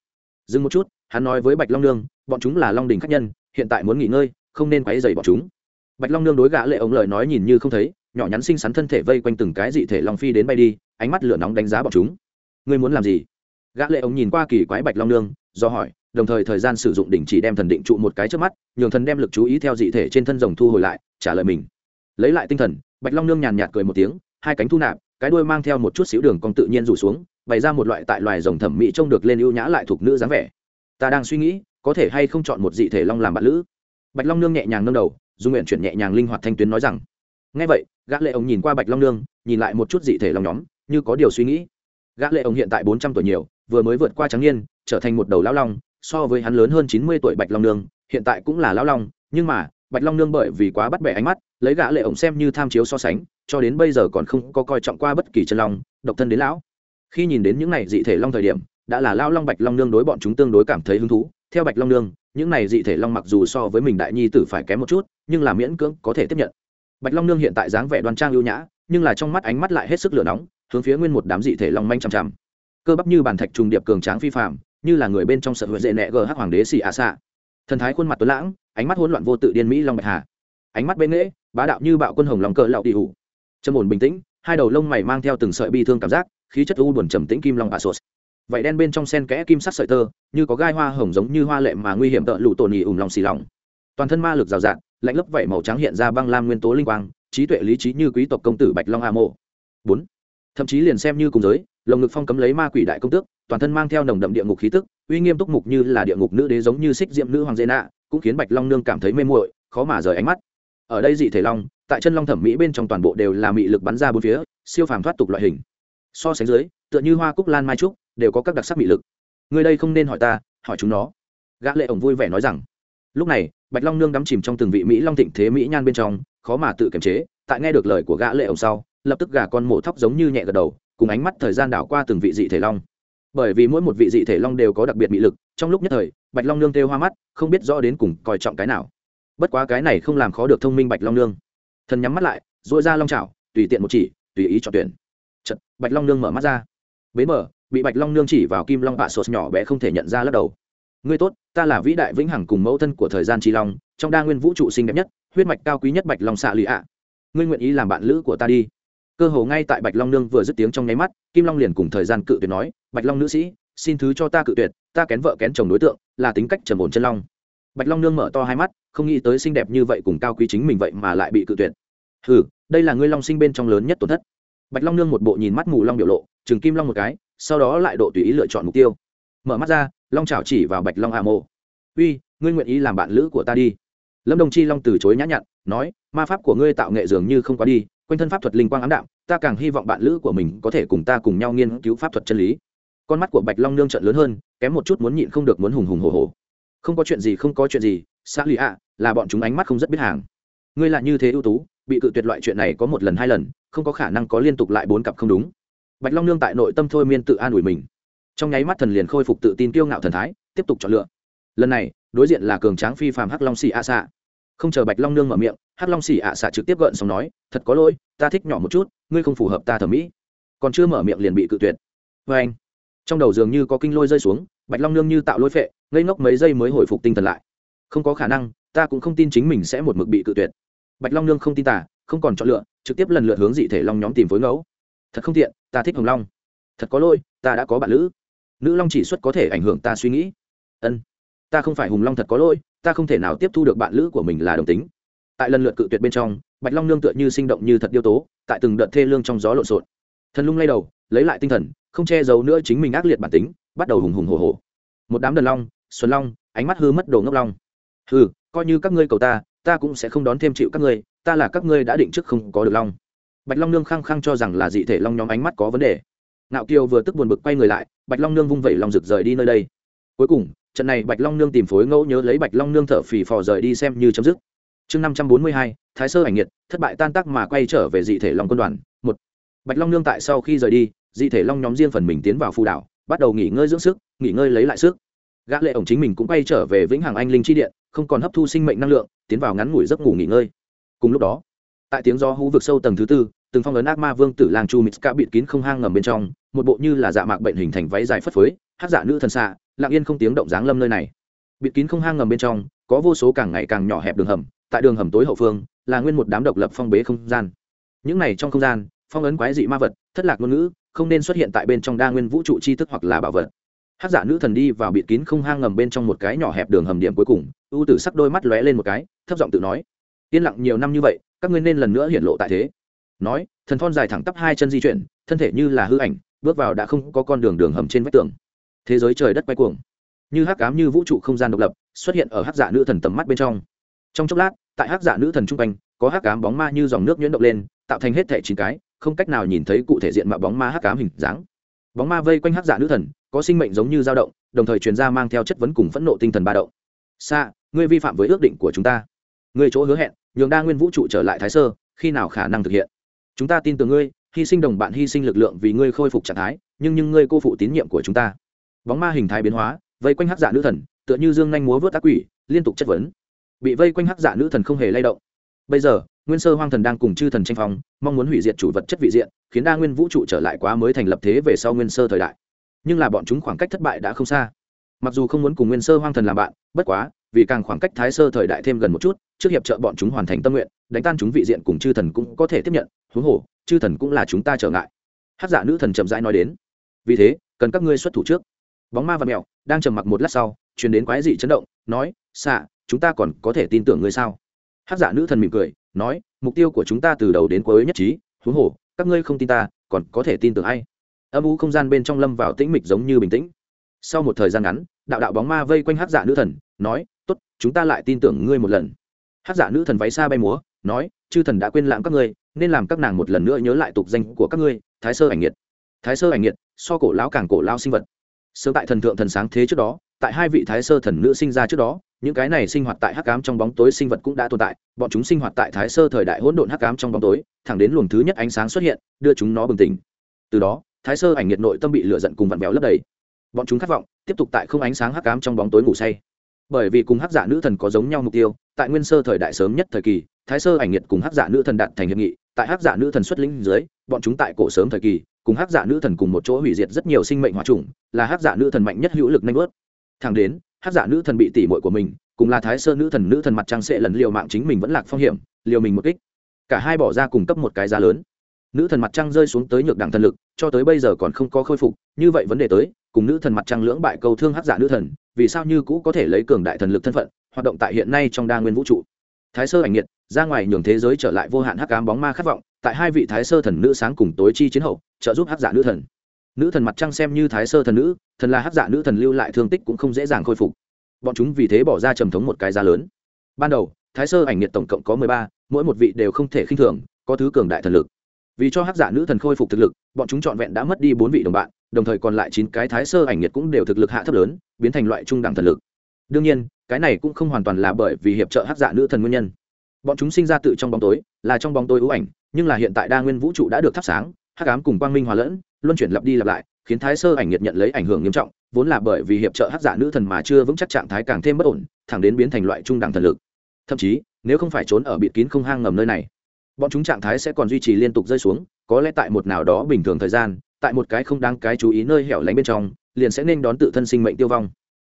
Dừng một chút hắn nói với bạch long nương, bọn chúng là long đình khách nhân, hiện tại muốn nghỉ ngơi, không nên quấy rầy bọn chúng. Bạch long nương đối gã lệ ống lời nói nhìn như không thấy, nhỏ nhắn xinh xắn thân thể vây quanh từng cái dị thể long phi đến bay đi, ánh mắt lửa nóng đánh giá bọn chúng. Ngươi muốn làm gì? Gã lệ ống nhìn qua kỳ quái bạch long nương, do hỏi, đồng thời thời gian sử dụng đỉnh chỉ đem thần định trụ một cái trước mắt, nhường thần đem lực chú ý theo dị thể trên thân rồng thu hồi lại, trả lời mình. Lấy lại tinh thần, bạch long nương nhàn nhạt cười một tiếng, hai cánh thu nạp, cái đuôi mang theo một chút xíu đường cong tự nhiên rủ xuống, bày ra một loại tại loài rồng thẩm mỹ trông được lên ưu nhã lại thuộc nữ dáng vẻ ta đang suy nghĩ, có thể hay không chọn một dị thể long làm bạn lữ? Bạch long nương nhẹ nhàng nâng đầu dung nguyện chuyển nhẹ nhàng linh hoạt thanh tuyến nói rằng ngay vậy, gã lệ ông nhìn qua bạch long nương, nhìn lại một chút dị thể long nhóm, như có điều suy nghĩ. Gã lệ ông hiện tại bốn trăm tuổi nhiều, vừa mới vượt qua trắng niên, trở thành một đầu lão long, so với hắn lớn hơn chín mươi tuổi bạch long nương, hiện tại cũng là lão long, nhưng mà, bạch long nương bởi vì quá bắt bẻ ánh mắt, lấy gã lệ ổng xem như tham chiếu so sánh, cho đến bây giờ còn không có coi trọng qua bất kỳ chân long, độc thân đến lão. Khi nhìn đến những này dị thể long thời điểm đã là lao long bạch long nương đối bọn chúng tương đối cảm thấy hứng thú. Theo bạch long nương, những này dị thể long mặc dù so với mình đại nhi tử phải kém một chút, nhưng là miễn cưỡng có thể tiếp nhận. Bạch long nương hiện tại dáng vẻ đoan trang ưu nhã, nhưng là trong mắt ánh mắt lại hết sức lửa nóng, hướng phía nguyên một đám dị thể long manh chằm chằm. Cơ bắp như bàn thạch trùng điệp cường tráng phi phạm như là người bên trong sở huệ dễ nẹ gh hoàng đế xì ạ xạ. Thần thái khuôn mặt tuấn lãng, ánh mắt hỗn loạn vô tự điên mỹ long bạch hà. Ánh mắt bên nghễ bá đạo như bạo quân hồng lòng cờ lạo tỉ hủ. Trầm ổn bình tĩnh, hai đầu lông mày mang theo từng sợi bi thương cảm giác, khí chất u buồn trầm tĩnh kim long bà sột vậy đen bên trong sen kẽ kim sắc sợi tơ, như có gai hoa hồng giống như hoa lệ mà nguy hiểm tợ lụ tổn ỉ ủng lòng xì lòng. Toàn thân ma lực rào rạt, lạnh lấp vảy màu trắng hiện ra băng lam nguyên tố linh quang, trí tuệ lý trí như quý tộc công tử bạch long a mộ. Bốn, thậm chí liền xem như cùng giới, lồng ngực phong cấm lấy ma quỷ đại công tước, toàn thân mang theo nồng đậm địa ngục khí tức, uy nghiêm túc mục như là địa ngục nữ đế giống như xích diệm nữ hoàng dê nạ, cũng khiến bạch long nương cảm thấy mê muội, khó mà rời ánh mắt. Ở đây dị thể long, tại chân long thẩm mỹ bên trong toàn bộ đều là mị lực bắn ra bốn phía, siêu phàm thoát tục loại hình. So sánh dưới, tựa như hoa cúc lan mai trúc đều có các đặc sắc mị lực. Người đây không nên hỏi ta hỏi chúng nó. Gã lệ ổng vui vẻ nói rằng. Lúc này bạch long nương đắm chìm trong từng vị mỹ long thịnh thế mỹ nhan bên trong khó mà tự kiềm chế tại nghe được lời của gã lệ ổng sau lập tức gà con mổ thóc giống như nhẹ gật đầu cùng ánh mắt thời gian đảo qua từng vị dị thể long. Bởi vì mỗi một vị dị thể long đều có đặc biệt mỹ lực trong lúc nhất thời bạch long nương kêu hoa mắt không biết rõ đến cùng coi trọng cái nào. Bất quá cái này không làm khó được thông minh bạch long nương. Thần nhắm mắt lại dội ra long chảo tùy tiện một chỉ tùy ý chọn tuyển. Chật, bạch long nương mở mắt ra. Bế mở bị bạch long nương chỉ vào kim long bạ sột nhỏ bé không thể nhận ra lắc đầu. Ngươi tốt, ta là vĩ đại vĩnh hằng cùng mẫu thân của thời gian tri long, trong đa nguyên vũ trụ xinh đẹp nhất, huyết mạch cao quý nhất bạch long xạ lụy ạ. Ngươi nguyện ý làm bạn lữ của ta đi. Cơ hồ ngay tại bạch long nương vừa dứt tiếng trong nháy mắt, kim long liền cùng thời gian cự tuyệt nói, bạch long nữ sĩ, xin thứ cho ta cự tuyệt, ta kén vợ kén chồng đối tượng, là tính cách trầm ổn chân long. Bạch long nương mở to hai mắt, không nghĩ tới xinh đẹp như vậy cùng cao quý chính mình vậy mà lại bị cự tuyệt. Ừ đây là ngươi long sinh bên trong lớn nhất tổn thất. Bạch long nương một bộ nhìn mắt mù long biểu lộ, chừng kim long một cái sau đó lại độ tùy ý lựa chọn mục tiêu. Mở mắt ra, long chảo chỉ vào bạch long hạ mộ. Uy, ngươi nguyện ý làm bạn lữ của ta đi? Lâm đồng chi long từ chối nhã nhặn, nói, ma pháp của ngươi tạo nghệ dường như không quá đi, quanh thân pháp thuật linh quang ám đạm, ta càng hy vọng bạn lữ của mình có thể cùng ta cùng nhau nghiên cứu pháp thuật chân lý. Con mắt của bạch long nương trận lớn hơn, kém một chút muốn nhịn không được muốn hùng hùng hồ hồ không có chuyện gì, không có chuyện gì xã lì ạ, là bọn chúng ánh mắt không rất biết hàng. Ngươi là như thế ưu tú, bị cự tuyệt loại chuyện này có một lần hai lần, không có khả năng có liên tục lại bốn cặp không đúng bạch long nương tại nội tâm thôi miên tự an ủi mình. Trong nháy mắt thần liền khôi phục tự tin kiêu ngạo thần thái, tiếp tục chọn lựa. Lần này, đối diện là cường tráng phi phàm hắc long xì ạ xạ. Không chờ bạch long nương mở miệng, hắc long xì ạ xạ trực tiếp gợn xong nói, thật có lỗi, ta thích nhỏ một chút, ngươi không phù hợp ta thẩm mỹ. Còn chưa mở miệng liền bị cự tuyệt. Vê anh, trong đầu dường như có kinh lôi rơi xuống, bạch long nương như tạo lôi phệ, ngây ngốc mấy giây mới hồi phục tinh thần lại. Không có khả năng, ta cũng không tin chính mình sẽ một mực bị cự tuyệt. Bạch long nương không tin tả không còn chọn lựa, trực tiếp lần lượt hướng dị thể long nhóm tìm phối ngẫu. Thật không tiện ta thích hồng long. Thật có lỗi, ta đã có bạn nữ nữ long chỉ xuất có thể ảnh hưởng ta suy nghĩ. Ân, ta không phải hùng long thật có lỗi, ta không thể nào tiếp thu được bạn lữ của mình là đồng tính. Tại lần lượt cự tuyệt bên trong, bạch long nương tựa như sinh động như thật điêu tố, tại từng đợt thê lương trong gió lộn xộn. Thần lung lay đầu, lấy lại tinh thần, không che giấu nữa chính mình ác liệt bản tính, bắt đầu hùng hùng hồ hồ một đám đần long, xuân long, ánh mắt hư mất đồ ngốc long. Hư coi như các ngươi cầu ta ta cũng sẽ không đón thêm chịu các ngươi, ta là các ngươi đã định trước không có được long bạch long nương khăng khăng cho rằng là dị thể long nhóm ánh mắt có vấn đề. Ngạo kiều vừa tức buồn bực quay người lại, bạch long nương vung vẩy lòng rực rời đi nơi đây. Cuối cùng, trận này bạch long nương tìm phối ngẫu nhớ lấy bạch long nương thở phì phò rời đi xem như chấm dứt. Chương năm trăm bốn mươi hai, thái sơ ảnh nhiệt thất bại tan tác mà quay trở về dị thể long quân đoàn. Một. Bạch long nương tại sau khi rời đi, dị thể long nhóm riêng phần mình tiến vào phù đảo, bắt đầu nghỉ ngơi dưỡng sức, nghỉ ngơi lấy lại sức. Gã lệ ổng chính mình cũng quay trở về vĩnh hằng anh linh chi điện, không còn hấp thu sinh mệnh năng lượng, tiến vào ngắn ngủi giấc ngủ nghỉ ngơi. Cùng lúc đó, tại tiếng gió hú vực sâu tầng thứ tư từng phong ấn ác ma vương tử lang chu mít cả bịt kín không hang ngầm bên trong, một bộ như là dạ mạc bệnh hình thành váy dài phất phới, hát dạ nữ thần xạ, lặng yên không tiếng động dáng lâm nơi này. Bịt kín không hang ngầm bên trong, có vô số càng ngày càng nhỏ hẹp đường hầm, tại đường hầm tối hậu phương, là nguyên một đám độc lập phong bế không gian. Những này trong không gian, phong ấn quái dị ma vật, thất lạc ngôn ngữ, không nên xuất hiện tại bên trong đa nguyên vũ trụ tri thức hoặc là bảo vật. Hát giả nữ thần đi vào bịt kín không hang ngầm bên trong một cái nhỏ hẹp đường hầm điểm cuối cùng, ưu tử sắc đôi mắt lóe lên một cái, thấp giọng tự nói, yên lặng nhiều năm như vậy, các ngươi nên lần nữa hiện lộ tại thế nói, thần thon dài thẳng tắp hai chân di chuyển, thân thể như là hư ảnh, bước vào đã không có con đường đường hầm trên vách tường. Thế giới trời đất quay cuồng, như hắc cám như vũ trụ không gian độc lập, xuất hiện ở hắc giả nữ thần tầm mắt bên trong. Trong chốc lát, tại hắc giả nữ thần trung quanh, có hắc cám bóng ma như dòng nước nhuyễn động lên, tạo thành hết thẻ chín cái, không cách nào nhìn thấy cụ thể diện mạo bóng ma hắc cám hình dáng. Bóng ma vây quanh hắc giả nữ thần, có sinh mệnh giống như dao động, đồng thời truyền ra mang theo chất vấn cùng phẫn nộ tinh thần ba động. Xa ngươi vi phạm với ước định của chúng ta. Ngươi chỗ hứa hẹn, nhường đa nguyên vũ trụ trở lại thái sơ, khi nào khả năng thực hiện? Chúng ta tin tưởng ngươi, hy sinh đồng bạn hy sinh lực lượng vì ngươi khôi phục trạng thái, nhưng nhưng ngươi cô phụ tín nhiệm của chúng ta. Bóng ma hình thái biến hóa, vây quanh hắc giả nữ thần, tựa như dương nhanh múa vớt ác quỷ, liên tục chất vấn. Bị vây quanh hắc giả nữ thần không hề lay động. Bây giờ, nguyên sơ hoang thần đang cùng chư thần tranh phong, mong muốn hủy diệt chủ vật chất vị diện, khiến đa nguyên vũ trụ trở lại quá mới thành lập thế về sau nguyên sơ thời đại. Nhưng là bọn chúng khoảng cách thất bại đã không xa. Mặc dù không muốn cùng nguyên sơ hoang thần làm bạn, bất quá vì càng khoảng cách thái sơ thời đại thêm gần một chút, trước hiệp trợ bọn chúng hoàn thành tâm nguyện, đánh tan chúng vị diện cùng chư thần cũng có thể tiếp nhận, huống hồ, chư thần cũng là chúng ta trở ngại. Hát giả nữ thần chậm rãi nói đến. Vì thế, cần các ngươi xuất thủ trước. Bóng ma và mèo đang trầm mặc một lát sau chuyển đến quái dị chấn động, nói, xạ, chúng ta còn có thể tin tưởng ngươi sao? Hát giả nữ thần mỉm cười, nói, mục tiêu của chúng ta từ đầu đến cuối nhất trí, huống hồ, các ngươi không tin ta, còn có thể tin tưởng ai? Âm u không gian bên trong lâm vào tĩnh mịch giống như bình tĩnh. Sau một thời gian ngắn, đạo đạo bóng ma vây quanh hát giả nữ thần, nói tốt chúng ta lại tin tưởng ngươi một lần. Hát giả nữ thần váy xa bay múa nói chư thần đã quên lãng các ngươi nên làm các nàng một lần nữa nhớ lại tục danh của các ngươi thái sơ ảnh nhiệt, thái sơ ảnh nhiệt, so cổ lão càng cổ lao sinh vật. Sớm tại thần thượng thần sáng thế trước đó tại hai vị thái sơ thần nữ sinh ra trước đó những cái này sinh hoạt tại hắc ám trong bóng tối sinh vật cũng đã tồn tại bọn chúng sinh hoạt tại thái sơ thời đại hỗn độn hắc ám trong bóng tối thẳng đến luồng thứ nhất ánh sáng xuất hiện đưa chúng nó bừng tỉnh. Từ đó thái sơ ảnh nhiệt nội tâm bị lửa giận cùng vặn vẹo lấp đầy. Bọn chúng khát vọng tiếp tục tại không ánh sáng hắc ám trong bóng tối ngủ say bởi vì cùng hắc giả nữ thần có giống nhau mục tiêu, tại nguyên sơ thời đại sớm nhất thời kỳ, thái sơ ảnh nhiệt cùng hắc giả nữ thần đạt thành hiệp nghị, tại hắc giả nữ thần xuất lĩnh dưới, bọn chúng tại cổ sớm thời kỳ, cùng hắc giả nữ thần cùng một chỗ hủy diệt rất nhiều sinh mệnh hòa trùng là hắc giả nữ thần mạnh nhất hữu lực nanh vớt. Thẳng đến, hắc giả nữ thần bị tỉ mội của mình, cùng là thái sơ nữ thần nữ thần mặt trăng sẽ lần liều mạng chính mình vẫn lạc phong hiểm, liều mình một kích. Cả hai bỏ ra cùng cấp một cái giá lớn. Nữ thần mặt trăng rơi xuống tới nhược đẳng thần lực, cho tới bây giờ còn không có khôi phục, như vậy vấn đề tới, cùng nữ thần mặt trăng lưỡng bại cầu thương hắc giả nữ thần vì sao như cũ có thể lấy cường đại thần lực thân phận, hoạt động tại hiện nay trong đa nguyên vũ trụ. Thái sơ ảnh nhiệt ra ngoài nhường thế giới trở lại vô hạn hắc ám bóng ma khát vọng, tại hai vị thái sơ thần nữ sáng cùng tối chi chiến hậu, trợ giúp hắc giả nữ thần. Nữ thần mặt trăng xem như thái sơ thần nữ, thần là hắc giả nữ thần lưu lại thương tích cũng không dễ dàng khôi phục. Bọn chúng vì thế bỏ ra trầm thống một cái giá lớn. Ban đầu, thái sơ ảnh nhiệt tổng cộng có mười ba, mỗi một vị đều không thể khinh thường, có thứ cường đại thần lực. Vì cho hắc giả nữ thần khôi phục thực lực, bọn chúng trọn vẹn đã mất đi bốn vị đồng bạn, đồng thời còn lại chín cái thái sơ ảnh nhiệt cũng đều thực lực hạ thấp lớn biến thành loại trung đẳng thần lực. Đương nhiên, cái này cũng không hoàn toàn là bởi vì hiệp trợ hát giả dạ nữ thần nguyên nhân. Bọn chúng sinh ra tự trong bóng tối, là trong bóng tối ưu ảnh, nhưng là hiện tại đa nguyên vũ trụ đã được thắp sáng hát cám cùng quang minh hòa lẫn, luân chuyển lặp đi lặp lại, khiến thái sơ ảnh nhiệt nhận lấy ảnh hưởng nghiêm trọng, vốn là bởi vì hiệp trợ hát giả dạ nữ thần mà chưa vững chắc trạng thái càng thêm bất ổn, thẳng đến biến thành loại trung đẳng thần lực. Thậm chí, nếu không phải trốn ở bịt kín không hang ngầm nơi này, bọn chúng trạng thái sẽ còn duy trì liên tục rơi xuống, có lẽ tại một nào đó bình thường thời gian, tại một cái không đáng cái chú ý nơi hẻo lánh bên trong liền sẽ nên đón tự thân sinh mệnh tiêu vong.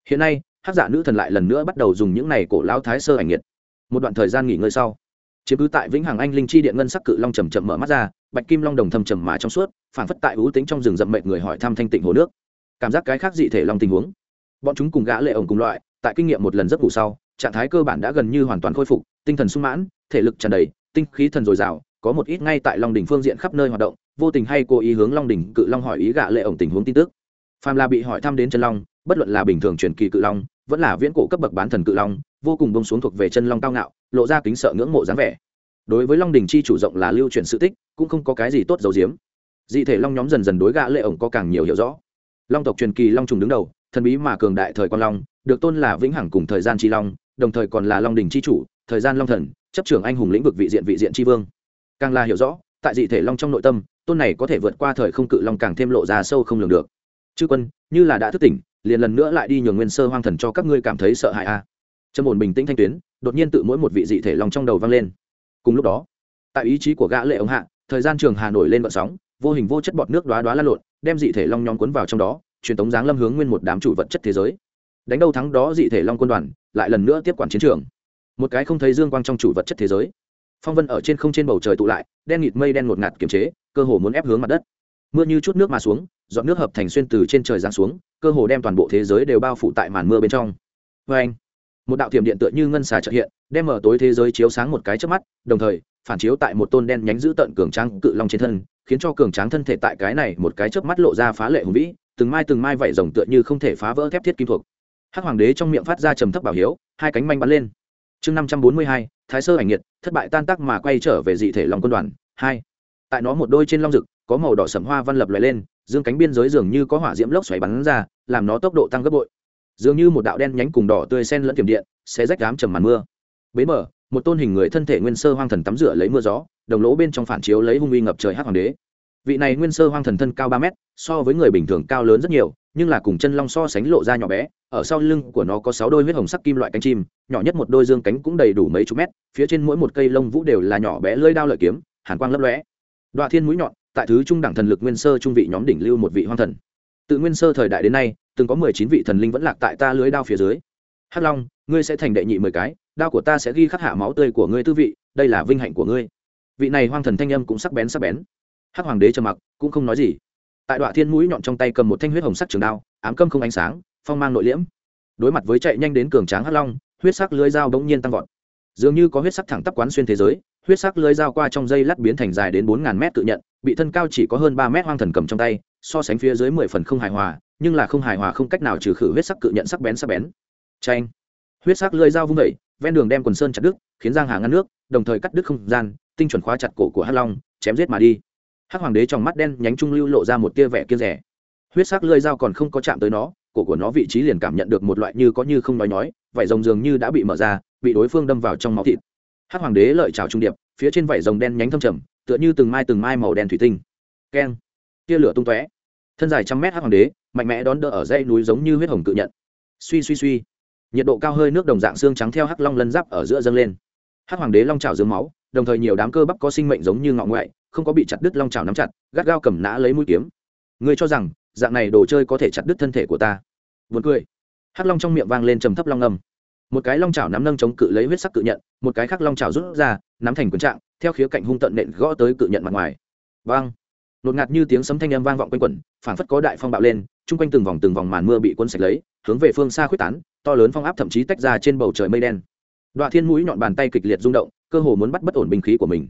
Hiện nay, hát giả nữ thần lại lần nữa bắt đầu dùng những này cổ lao thái sơ ảnh nhiệt một đoạn thời gian nghỉ ngơi sau, chiếm cứ tại vĩnh hằng anh linh chi điện ngân sắc cự long chầm chậm mở mắt ra, bạch kim long đồng thầm trầm mà trong suốt phản phất tại ưu tính trong rừng rậm mệnh người hỏi thăm thanh tịnh hồ nước. Cảm giác cái khác dị thể long tình huống. Bọn chúng cùng gã lệ ổng cùng loại, tại kinh nghiệm một lần giấc ngủ sau, trạng thái cơ bản đã gần như hoàn toàn khôi phục, tinh thần sung mãn, thể lực tràn đầy, tinh khí thần dồi dào, có một ít ngay tại long đỉnh phương diện khắp nơi hoạt động, vô tình hay cố ý hướng long đỉnh cự long hỏi ý gã lệ ổng tình huống tin tức phàm là bị hỏi thăm đến chân long, bất luận là bình thường truyền kỳ cự long, vẫn là viễn cổ cấp bậc bán thần cự long, vô cùng bông xuống thuộc về chân long cao ngạo, lộ ra kính sợ ngưỡng mộ dáng vẻ. Đối với long đình chi chủ rộng là lưu truyền sự tích, cũng không có cái gì tốt dấu diếm dị thể long nhóm dần dần đối gã lệ ổng có càng nhiều hiểu rõ. Long tộc truyền kỳ long trùng đứng đầu, thần bí mà cường đại thời quan long, được tôn là vĩnh hằng cùng thời gian chi long, đồng thời còn là long đình chi chủ, thời gian long thần, chấp trưởng anh hùng lĩnh vực vị diện vị diện chi vương. Càng là hiểu rõ, tại dị thể long trong nội tâm, tôn này có thể vượt qua thời không cự long càng thêm lộ ra sâu không lường được chư quân, như là đã thức tỉnh, liền lần nữa lại đi nhường nguyên sơ hoang thần cho các ngươi cảm thấy sợ hãi a. À. trâm ổn bình tĩnh thanh tuyến, đột nhiên tự mỗi một vị dị thể lòng trong đầu vang lên. Cùng lúc đó, tại ý chí của gã lệ ông hạ, thời gian trường hà nổi lên vận sóng, vô hình vô chất bọt nước đoá đoá lan lộn, đem dị thể long nhóm cuốn vào trong đó, truyền tống giáng lâm hướng nguyên một đám chủ vật chất thế giới. Đánh đâu thắng đó dị thể long quân đoàn, lại lần nữa tiếp quản chiến trường. Một cái không thấy dương quang trong chủ vật chất thế giới. Phong vân ở trên không trên bầu trời tụ lại, đen nghịt mây đen ngột ngạt kiềm chế, cơ hồ muốn ép hướng mặt đất mưa như chút nước mà xuống dọn nước hợp thành xuyên từ trên trời giáng xuống, cơ hồ đem toàn bộ thế giới đều bao phủ tại màn mưa bên trong. Vê anh, một đạo thiểm điện tựa như ngân xà trợ hiện, đem mở tối thế giới chiếu sáng một cái trước mắt, đồng thời, phản chiếu tại một tôn đen nhánh giữ tận cường tráng cự long trên thân, khiến cho cường tráng thân thể tại cái này một cái chớp mắt lộ ra phá lệ hùng vĩ, từng mai từng mai vảy rồng tựa như không thể phá vỡ thép thiết kim thuộc. Hắc hoàng đế trong miệng phát ra trầm thấp bảo hiếu, hai cánh manh bắn lên. Chương năm trăm bốn mươi hai, thái sơ ảnh nhiệt thất bại tan tác mà quay trở về dị thể long quân đoàn. Hai, tại nó một đôi trên long rực có màu đỏ sẫm hoa văn lập loại lên, dương cánh biên giới dường như có hỏa diễm lốc xoáy bắn ra, làm nó tốc độ tăng gấp bội. Dường như một đạo đen nhánh cùng đỏ tươi xen lẫn tiềm điện sẽ rách đám trầm màn mưa. Bến mở, một tôn hình người thân thể nguyên sơ hoang thần tắm rửa lấy mưa gió, đồng lỗ bên trong phản chiếu lấy hung uy ngập trời hắc hoàng đế. Vị này nguyên sơ hoang thần thân cao ba mét, so với người bình thường cao lớn rất nhiều, nhưng là cùng chân long so sánh lộ ra nhỏ bé, ở sau lưng của nó có sáu đôi huyết hồng sắc kim loại cánh chim, nhỏ nhất một đôi dương cánh cũng đầy đủ mấy chục mét, phía trên mỗi một cây lông vũ đều là nhỏ bé lơi đao lợi kiếm, hàn quang lấp lóe. Đoạn thiên mũi nhọn tại thứ trung đẳng thần lực nguyên sơ trung vị nhóm đỉnh lưu một vị hoang thần. Tự nguyên sơ thời đại đến nay, từng có mười chín vị thần linh vẫn lạc tại ta lưới đao phía dưới. Hắc long, ngươi sẽ thành đệ nhị mười cái, đao của ta sẽ ghi khắc hạ máu tươi của ngươi tư vị, đây là vinh hạnh của ngươi. Vị này hoang thần thanh âm cũng sắc bén sắc bén. Hắc hoàng đế trầm mặc, cũng không nói gì. Tại đoạn thiên mũi nhọn trong tay cầm một thanh huyết hồng sắc trường đao, ám câm không ánh sáng, phong mang nội liễm. Đối mặt với chạy nhanh đến cường tráng hắc long, huyết sắc lưới dao bỗng nhiên tăng vọt. Dường như có huyết sắc thẳng tắp quán xuyên thế giới huyết sắc lưới dao qua trong dây lát biến thành dài đến bốn ngàn mét tự nhận, bị thân cao chỉ có hơn ba mét hoang thần cầm trong tay, so sánh phía dưới mười phần không hài hòa, nhưng là không hài hòa không cách nào trừ khử huyết sắc cự nhận sắc bén sắc bén. Tranh huyết sắc lưới dao vung vẩy ven đường đem quần sơn chặt đứt, khiến giang hà ngăn nước, đồng thời cắt đứt không gian, tinh chuẩn khóa chặt cổ của hắc long, chém giết mà đi. Hắc hoàng đế trong mắt đen nhánh trung lưu lộ ra một tia vẻ kia rẻ. Huyết sắc lưỡi dao còn không có chạm tới nó, cổ của nó vị trí liền cảm nhận được một loại như có như không nói nói vảy rồng dường như đã bị mở ra, bị đối phương đâm vào trong máu thịt hắc hoàng đế lợi trào trung điệp, phía trên vảy rồng đen nhánh thâm trầm, tựa như từng mai từng mai màu đen thủy tinh. Keng. Tia lửa tung tóe. Thân dài trăm mét hắc hoàng đế, mạnh mẽ đón đỡ ở dãy núi giống như huyết hồng cự nhận. Suy suy suy. Nhiệt độ cao hơi nước đồng dạng xương trắng theo hắc long lân giáp ở giữa dâng lên. Hắc hoàng đế long trào dương máu, đồng thời nhiều đám cơ bắp có sinh mệnh giống như ngọ ngoại, không có bị chặt đứt long trào nắm chặt, gắt gao cầm nã lấy mũi kiếm. Ngươi cho rằng, dạng này đồ chơi có thể chặt đứt thân thể của ta. Vượt cười. Hắc long trong miệng vang lên trầm thấp long âm một cái long chảo nắm nâng chống cự lấy huyết sắc cự nhận, một cái khác long chảo rút ra, nắm thành quần trạng, theo khía cạnh hung tận nện gõ tới cự nhận mặt ngoài. Vang. Nột ngạt như tiếng sấm thanh âm vang vọng quanh quẩn phảng phất có đại phong bạo lên, chung quanh từng vòng từng vòng màn mưa bị quân sạch lấy, hướng về phương xa khuyết tán, to lớn phong áp thậm chí tách ra trên bầu trời mây đen. Đoạn thiên mũi nhọn bàn tay kịch liệt rung động, cơ hồ muốn bắt bất ổn binh khí của mình.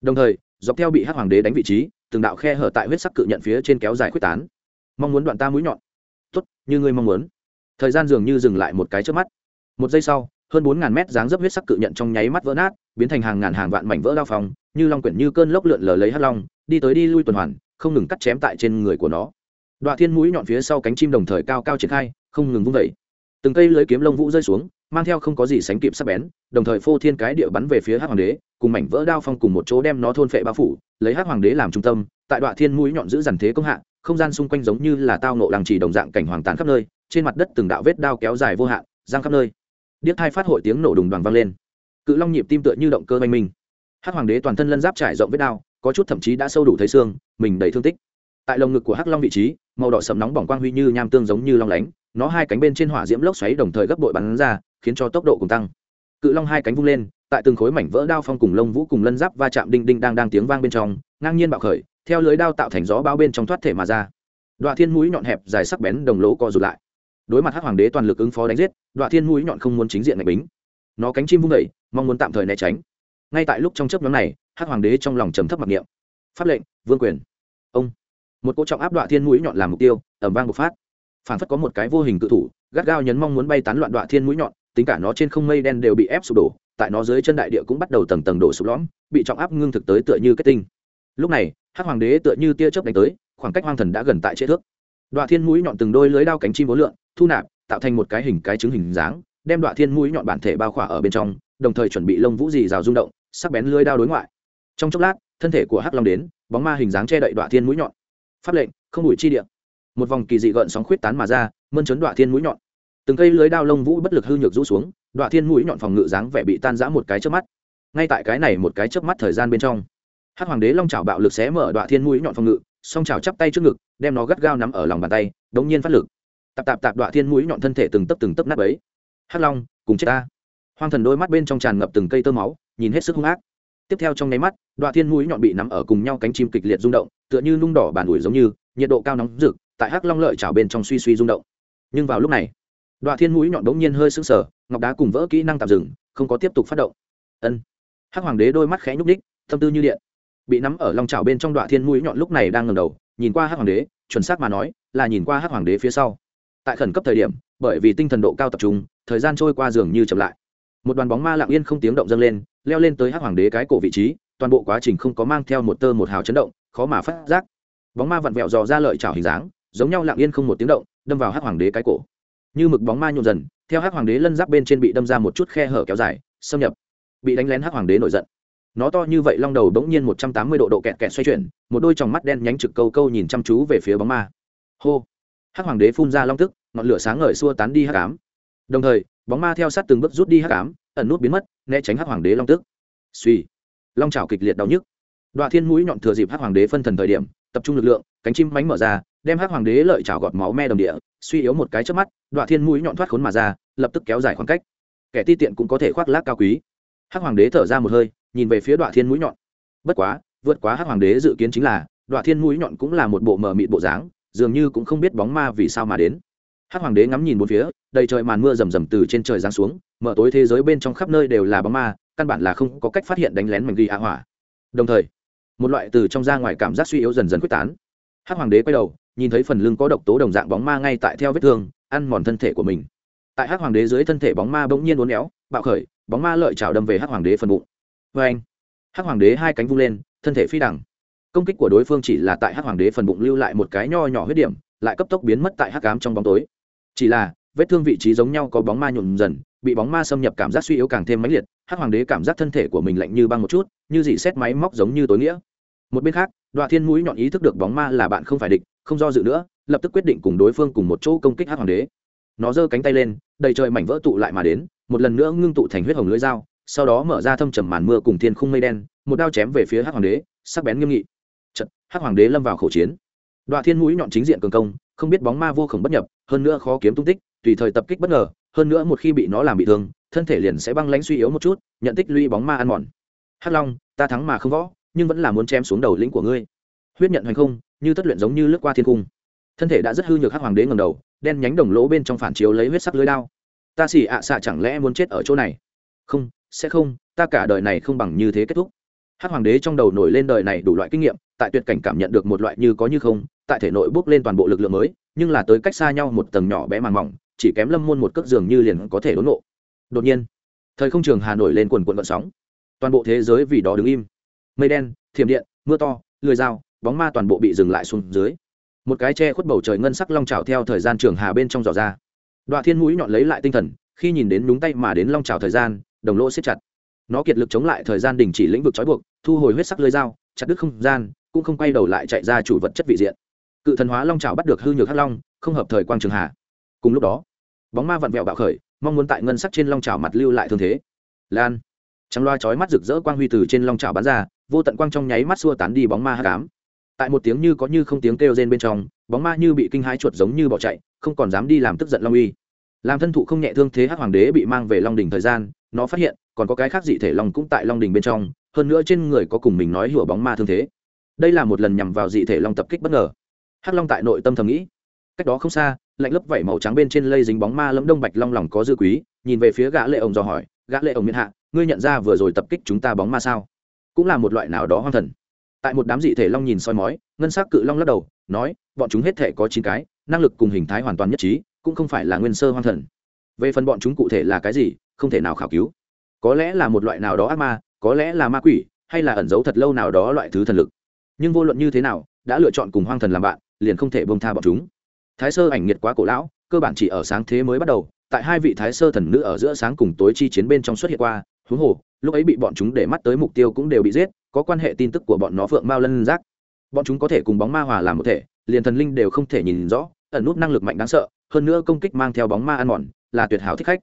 Đồng thời, dọc theo bị hắc hoàng đế đánh vị trí, từng đạo khe hở tại huyết sắc cự nhận phía trên kéo dài khuếch tán. Mong muốn đoạn ta mũi nhọn. Tốt, như ngươi mong muốn. Thời gian dường như dừng lại một cái trước mắt một giây sau, hơn bốn ngàn mét dáng dấp huyết sắc cự nhận trong nháy mắt vỡ nát, biến thành hàng ngàn hàng vạn mảnh vỡ đao phòng như long quyển như cơn lốc lượn lờ lấy hắt long, đi tới đi lui tuần hoàn, không ngừng cắt chém tại trên người của nó. Đoạn thiên mũi nhọn phía sau cánh chim đồng thời cao cao triển khai, không ngừng vung vẩy từng cây lưới kiếm lông vũ rơi xuống, mang theo không có gì sánh kịp sắc bén, đồng thời phô thiên cái địa bắn về phía hắc hoàng đế, cùng mảnh vỡ đao phong cùng một chỗ đem nó thôn phệ bao phủ, lấy hắc hoàng đế làm trung tâm, tại đoạn thiên mũi nhọn giữ dằn thế công hạ, không gian xung quanh giống như là tao nộ làng chỉ đồng dạng cảnh hoàng tàn khắp nơi, trên mặt đất từng đạo vết đao kéo dài vô hạn giang khắp nơi điếc thai phát hội tiếng nổ đùng đoàn vang lên. Cự long nhịp tim tựa như động cơ oanh minh. Hắc hoàng đế toàn thân lân giáp trải rộng vết đao, có chút thậm chí đã sâu đủ thấy xương, mình đầy thương tích. Tại lồng ngực của hắc long vị trí, màu đỏ sầm nóng bỏng quang huy như nham tương giống như long lánh, nó hai cánh bên trên hỏa diễm lốc xoáy đồng thời gấp bội bắn ra, khiến cho tốc độ cùng tăng. Cự long hai cánh vung lên, tại từng khối mảnh vỡ đao phong cùng lông vũ cùng lân giáp va chạm đinh đinh đang đang tiếng vang bên trong, ngang nhiên bạo khởi, theo lưới đao tạo thành gió bao bên trong thoát thể mà ra. Đoạn thiên mũi nhọn hẹp dài sắc bén đồng lỗ co rụt lại đối mặt hắc hoàng đế toàn lực ứng phó đánh giết đoạn thiên mũi nhọn không muốn chính diện ngạch bính. Nó cánh chim vung vẩy mong muốn tạm thời né tránh. Ngay tại lúc trong chớp nhóm này, hắc hoàng đế trong lòng trầm thấp mặc niệm. Pháp lệnh, vương quyền. Ông. Một cỗ trọng áp đoạn thiên mũi nhọn làm mục tiêu ẩm vang bộc phát. Phản phất có một cái vô hình cự thủ, gắt gao nhấn mong muốn bay tán loạn đoạn thiên mũi nhọn, tính cả nó trên không mây đen đều bị ép sụp đổ, tại nó dưới chân đại địa cũng bắt đầu tầng tầng đổ sụp lõm, bị trọng áp ngưng thực tới tựa như kết tinh. Lúc này, hắc hoàng đế tựa như tia chớp đánh tới, khoảng cách hoang thần đã gần tại chế thước đoạn thiên mũi nhọn từng đôi lưới đao cánh chim bốn lượn, thu nạp, tạo thành một cái hình cái trứng hình dáng, đem đoạn thiên mũi nhọn bản thể bao khỏa ở bên trong, đồng thời chuẩn bị lông vũ dì rào rung động, sắc bén lưới đao đối ngoại. Trong chốc lát, thân thể của hắc long đến, bóng ma hình dáng che đậy đoạn thiên mũi nhọn. Pháp lệnh, không đủi chi địa. Một vòng kỳ dị gợn sóng khuyết tán mà ra, mơn trớn đoạn thiên mũi nhọn. Từng cây lưới đao lông vũ bất lực hư nhược rũ xuống đoạn thiên mũi nhọn phòng ngự dáng vẻ bị tan rã một cái trước mắt. Ngay tại cái này một cái chớp mắt thời gian bên trong, hắc hoàng đế long trào bạo lực xé mở đoạn thiên mũi nhọn phòng ngự song trào chắp tay trước ngực, đem nó gắt gao nắm ở lòng bàn tay, đống nhiên phát lực. Tạp tạp tạp đoạn thiên mũi nhọn thân thể từng tấp từng tấp nát ấy hắc long, cùng chết ta. Hoang thần đôi mắt bên trong tràn ngập từng cây tơ máu, nhìn hết sức hung ác. Tiếp theo trong nháy mắt đoạn thiên mũi nhọn bị nắm ở cùng nhau cánh chim kịch liệt rung động, tựa như nung đỏ bàn ủi giống như, nhiệt độ cao nóng rực, tại hắc long lợi trào bên trong suy suy rung động. Nhưng vào lúc này đoạn thiên mũi nhọn đống nhiên hơi sững sờ, ngọc đá cùng vỡ kỹ năng tạm dừng, không có tiếp tục phát động. Ân. Hắc hoàng đế đôi mắt khẽ nhúc đích tâm tư như điện bị nắm ở lòng trào bên trong đoạn thiên mũi nhọn lúc này đang ngầm đầu, nhìn qua hắc hoàng đế, chuẩn xác mà nói, là nhìn qua hắc hoàng đế phía sau. Tại khẩn cấp thời điểm, bởi vì tinh thần độ cao tập trung, thời gian trôi qua dường như chậm lại. Một đoàn bóng ma lặng yên không tiếng động dâng lên, leo lên tới hắc hoàng đế cái cổ vị trí, toàn bộ quá trình không có mang theo một tơ một hào chấn động, khó mà phát giác. Bóng ma vặn vẹo dò ra lợi chảo hình dáng, giống nhau lặng yên không một tiếng động, đâm vào hắc hoàng đế cái cổ. Như mực bóng ma nhộn dần, theo hắc hoàng đế lân giáp bên trên bị đâm ra một chút khe hở kéo dài, xâm nhập, bị đánh lén hắc hoàng đế nổi giận nó to như vậy long đầu bỗng nhiên một trăm tám mươi độ độ kẹt kẹt xoay chuyển, một đôi tròng mắt đen nhánh trực câu câu nhìn chăm chú về phía bóng ma. Hô! Hắc hoàng đế phun ra long tức, ngọn lửa sáng ngời xua tán đi hắc ám. Đồng thời, bóng ma theo sát từng bước rút đi hắc ám, ẩn nút biến mất, né tránh hắc hoàng đế long tức. Suy long trào kịch liệt đau nhức. Đoạn thiên mũi nhọn thừa dịp hắc hoàng đế phân thần thời điểm, tập trung lực lượng, cánh chim mánh mở ra, đem hắc hoàng đế lợi chảo gọt máu me đồng địa, suy yếu một cái trước mắt đoạn thiên mũi nhọn thoát khốn mà ra, lập tức kéo dài khoảng cách. Kẻ ti tiện cũng có thể khoác lác cao quý. Hắc hoàng đế thở ra một hơi nhìn về phía đoạn thiên mũi nhọn. Bất quá, vượt quá hắc hoàng đế dự kiến chính là, đoạn thiên mũi nhọn cũng là một bộ mờ mịt bộ dáng, dường như cũng không biết bóng ma vì sao mà đến. Hắc hoàng đế ngắm nhìn bốn phía, đầy trời màn mưa rầm rầm từ trên trời giáng xuống, mở tối thế giới bên trong khắp nơi đều là bóng ma, căn bản là không có cách phát hiện đánh lén mảnh ghi hạ hỏa. Đồng thời, một loại từ trong ra ngoài cảm giác suy yếu dần dần quyết tán. Hắc hoàng đế quay đầu, nhìn thấy phần lưng có độc tố đồng dạng bóng ma ngay tại theo vết thương, ăn mòn thân thể của mình. Tại hắc hoàng đế dưới thân thể bóng ma bỗng nhiên uốn éo, bạo khởi, bóng ma lợi chảo đâm về hắc hoàng đế phần bụng vê anh, hắc hoàng đế hai cánh vung lên, thân thể phi đẳng. Công kích của đối phương chỉ là tại hắc hoàng đế phần bụng lưu lại một cái nho nhỏ huyết điểm, lại cấp tốc biến mất tại hắc ám trong bóng tối. Chỉ là, vết thương vị trí giống nhau có bóng ma nhuộm dần, bị bóng ma xâm nhập cảm giác suy yếu càng thêm mãnh liệt, hắc hoàng đế cảm giác thân thể của mình lạnh như băng một chút, như dị xét máy móc giống như tối nghĩa. Một bên khác đoạn thiên mũi nhọn ý thức được bóng ma là bạn không phải địch, không do dự nữa, lập tức quyết định cùng đối phương cùng một chỗ công kích hắc hoàng đế. Nó giơ cánh tay lên, đầy trời mảnh vỡ tụ lại mà đến, một lần nữa ngưng tụ thành huyết hồng lưỡi dao sau đó mở ra thâm trầm màn mưa cùng thiên khung mây đen, một đao chém về phía hắc hoàng đế, sắc bén nghiêm nghị. Trận hắc hoàng đế lâm vào khẩu chiến. Đoạn thiên mũi nhọn chính diện cường công, không biết bóng ma vô khổng bất nhập, hơn nữa khó kiếm tung tích, tùy thời tập kích bất ngờ, hơn nữa một khi bị nó làm bị thương, thân thể liền sẽ băng lãnh suy yếu một chút, nhận tích lũy bóng ma ăn mòn. Hắc long, ta thắng mà không võ, nhưng vẫn là muốn chém xuống đầu lĩnh của ngươi. Huyết nhận hoành không, như tất luyện giống như lướt qua thiên cung thân thể đã rất hư nhược hắc hoàng đế ngầm đầu, đen nhánh đồng lỗ bên trong phản chiếu lấy huyết sắc lưới đao. Ta xỉ ạ xạ chẳng lẽ muốn chết ở chỗ này? Không sẽ không, ta cả đời này không bằng như thế kết thúc. Hắc hoàng đế trong đầu nổi lên đời này đủ loại kinh nghiệm, tại tuyệt cảnh cảm nhận được một loại như có như không, tại thể nội bước lên toàn bộ lực lượng mới, nhưng là tới cách xa nhau một tầng nhỏ bé màng mỏng, chỉ kém lâm môn một cước giường như liền có thể đốn nộ đột nhiên, thời không trường hà nổi lên quần quận vận sóng. Toàn bộ thế giới vì đó đứng im. Mây đen, thiểm điện, mưa to, lười dao, bóng ma toàn bộ bị dừng lại xuống dưới. Một cái che khuất bầu trời ngân sắc long trào theo thời gian trường hà bên trong giỏ ra. Đoạn thiên mũi nhọn lấy lại tinh thần, khi nhìn đến đúng tay mà đến long trào thời gian đồng lỗ siết chặt. Nó kiệt lực chống lại thời gian đình chỉ lĩnh vực trói buộc, thu hồi huyết sắc lưới dao, chặt đứt không gian, cũng không quay đầu lại chạy ra chủ vật chất vị diện. Cự thần hóa long trào bắt được hư nhược hắc long, không hợp thời quang trường hà cùng lúc đó, bóng ma vặn vẹo bạo khởi, mong muốn tại ngân sắc trên long trào mặt lưu lại thương thế. Lan, trắng loa chói mắt rực rỡ quang huy từ trên long trào bắn ra, vô tận quang trong nháy mắt xua tán đi bóng ma hắc ám. Tại một tiếng như có như không tiếng kêu rên bên trong, bóng ma như bị kinh hãi chuột giống như bỏ chạy, không còn dám đi làm tức giận long uy. Làm thân thụ không nhẹ thương thế hắc hoàng đế bị mang về long đỉnh thời gian nó phát hiện, còn có cái khác dị thể long cũng tại long đình bên trong, hơn nữa trên người có cùng mình nói hùa bóng ma thương thế. Đây là một lần nhằm vào dị thể long tập kích bất ngờ. Hắc long tại nội tâm thầm nghĩ. Cách đó không xa, lạnh lấp vảy màu trắng bên trên lây dính bóng ma lẫm đông bạch long lòng có dư quý, nhìn về phía gã lệ ông dò hỏi, gã lệ ông miễn hạ, ngươi nhận ra vừa rồi tập kích chúng ta bóng ma sao? Cũng là một loại nào đó hoang thần. Tại một đám dị thể long nhìn soi mói, ngân sắc cự long lắc đầu, nói, bọn chúng hết thể có chín cái, năng lực cùng hình thái hoàn toàn nhất trí, cũng không phải là nguyên sơ hoang thần. Về phần bọn chúng cụ thể là cái gì không thể nào khảo cứu. Có lẽ là một loại nào đó ác ma, có lẽ là ma quỷ, hay là ẩn giấu thật lâu nào đó loại thứ thần lực. Nhưng vô luận như thế nào, đã lựa chọn cùng hoang thần làm bạn, liền không thể bông tha bọn chúng. Thái sơ ảnh nhiệt quá cổ lão, cơ bản chỉ ở sáng thế mới bắt đầu, tại hai vị thái sơ thần nữ ở giữa sáng cùng tối chi chiến bên trong xuất hiện qua, huống hồ, lúc ấy bị bọn chúng để mắt tới mục tiêu cũng đều bị giết, có quan hệ tin tức của bọn nó phượng mao lân giác. Bọn chúng có thể cùng bóng ma hòa làm một thể, liền thần linh đều không thể nhìn rõ, ẩn nút năng lực mạnh đáng sợ, hơn nữa công kích mang theo bóng ma ăn mòn, là tuyệt hảo thích khách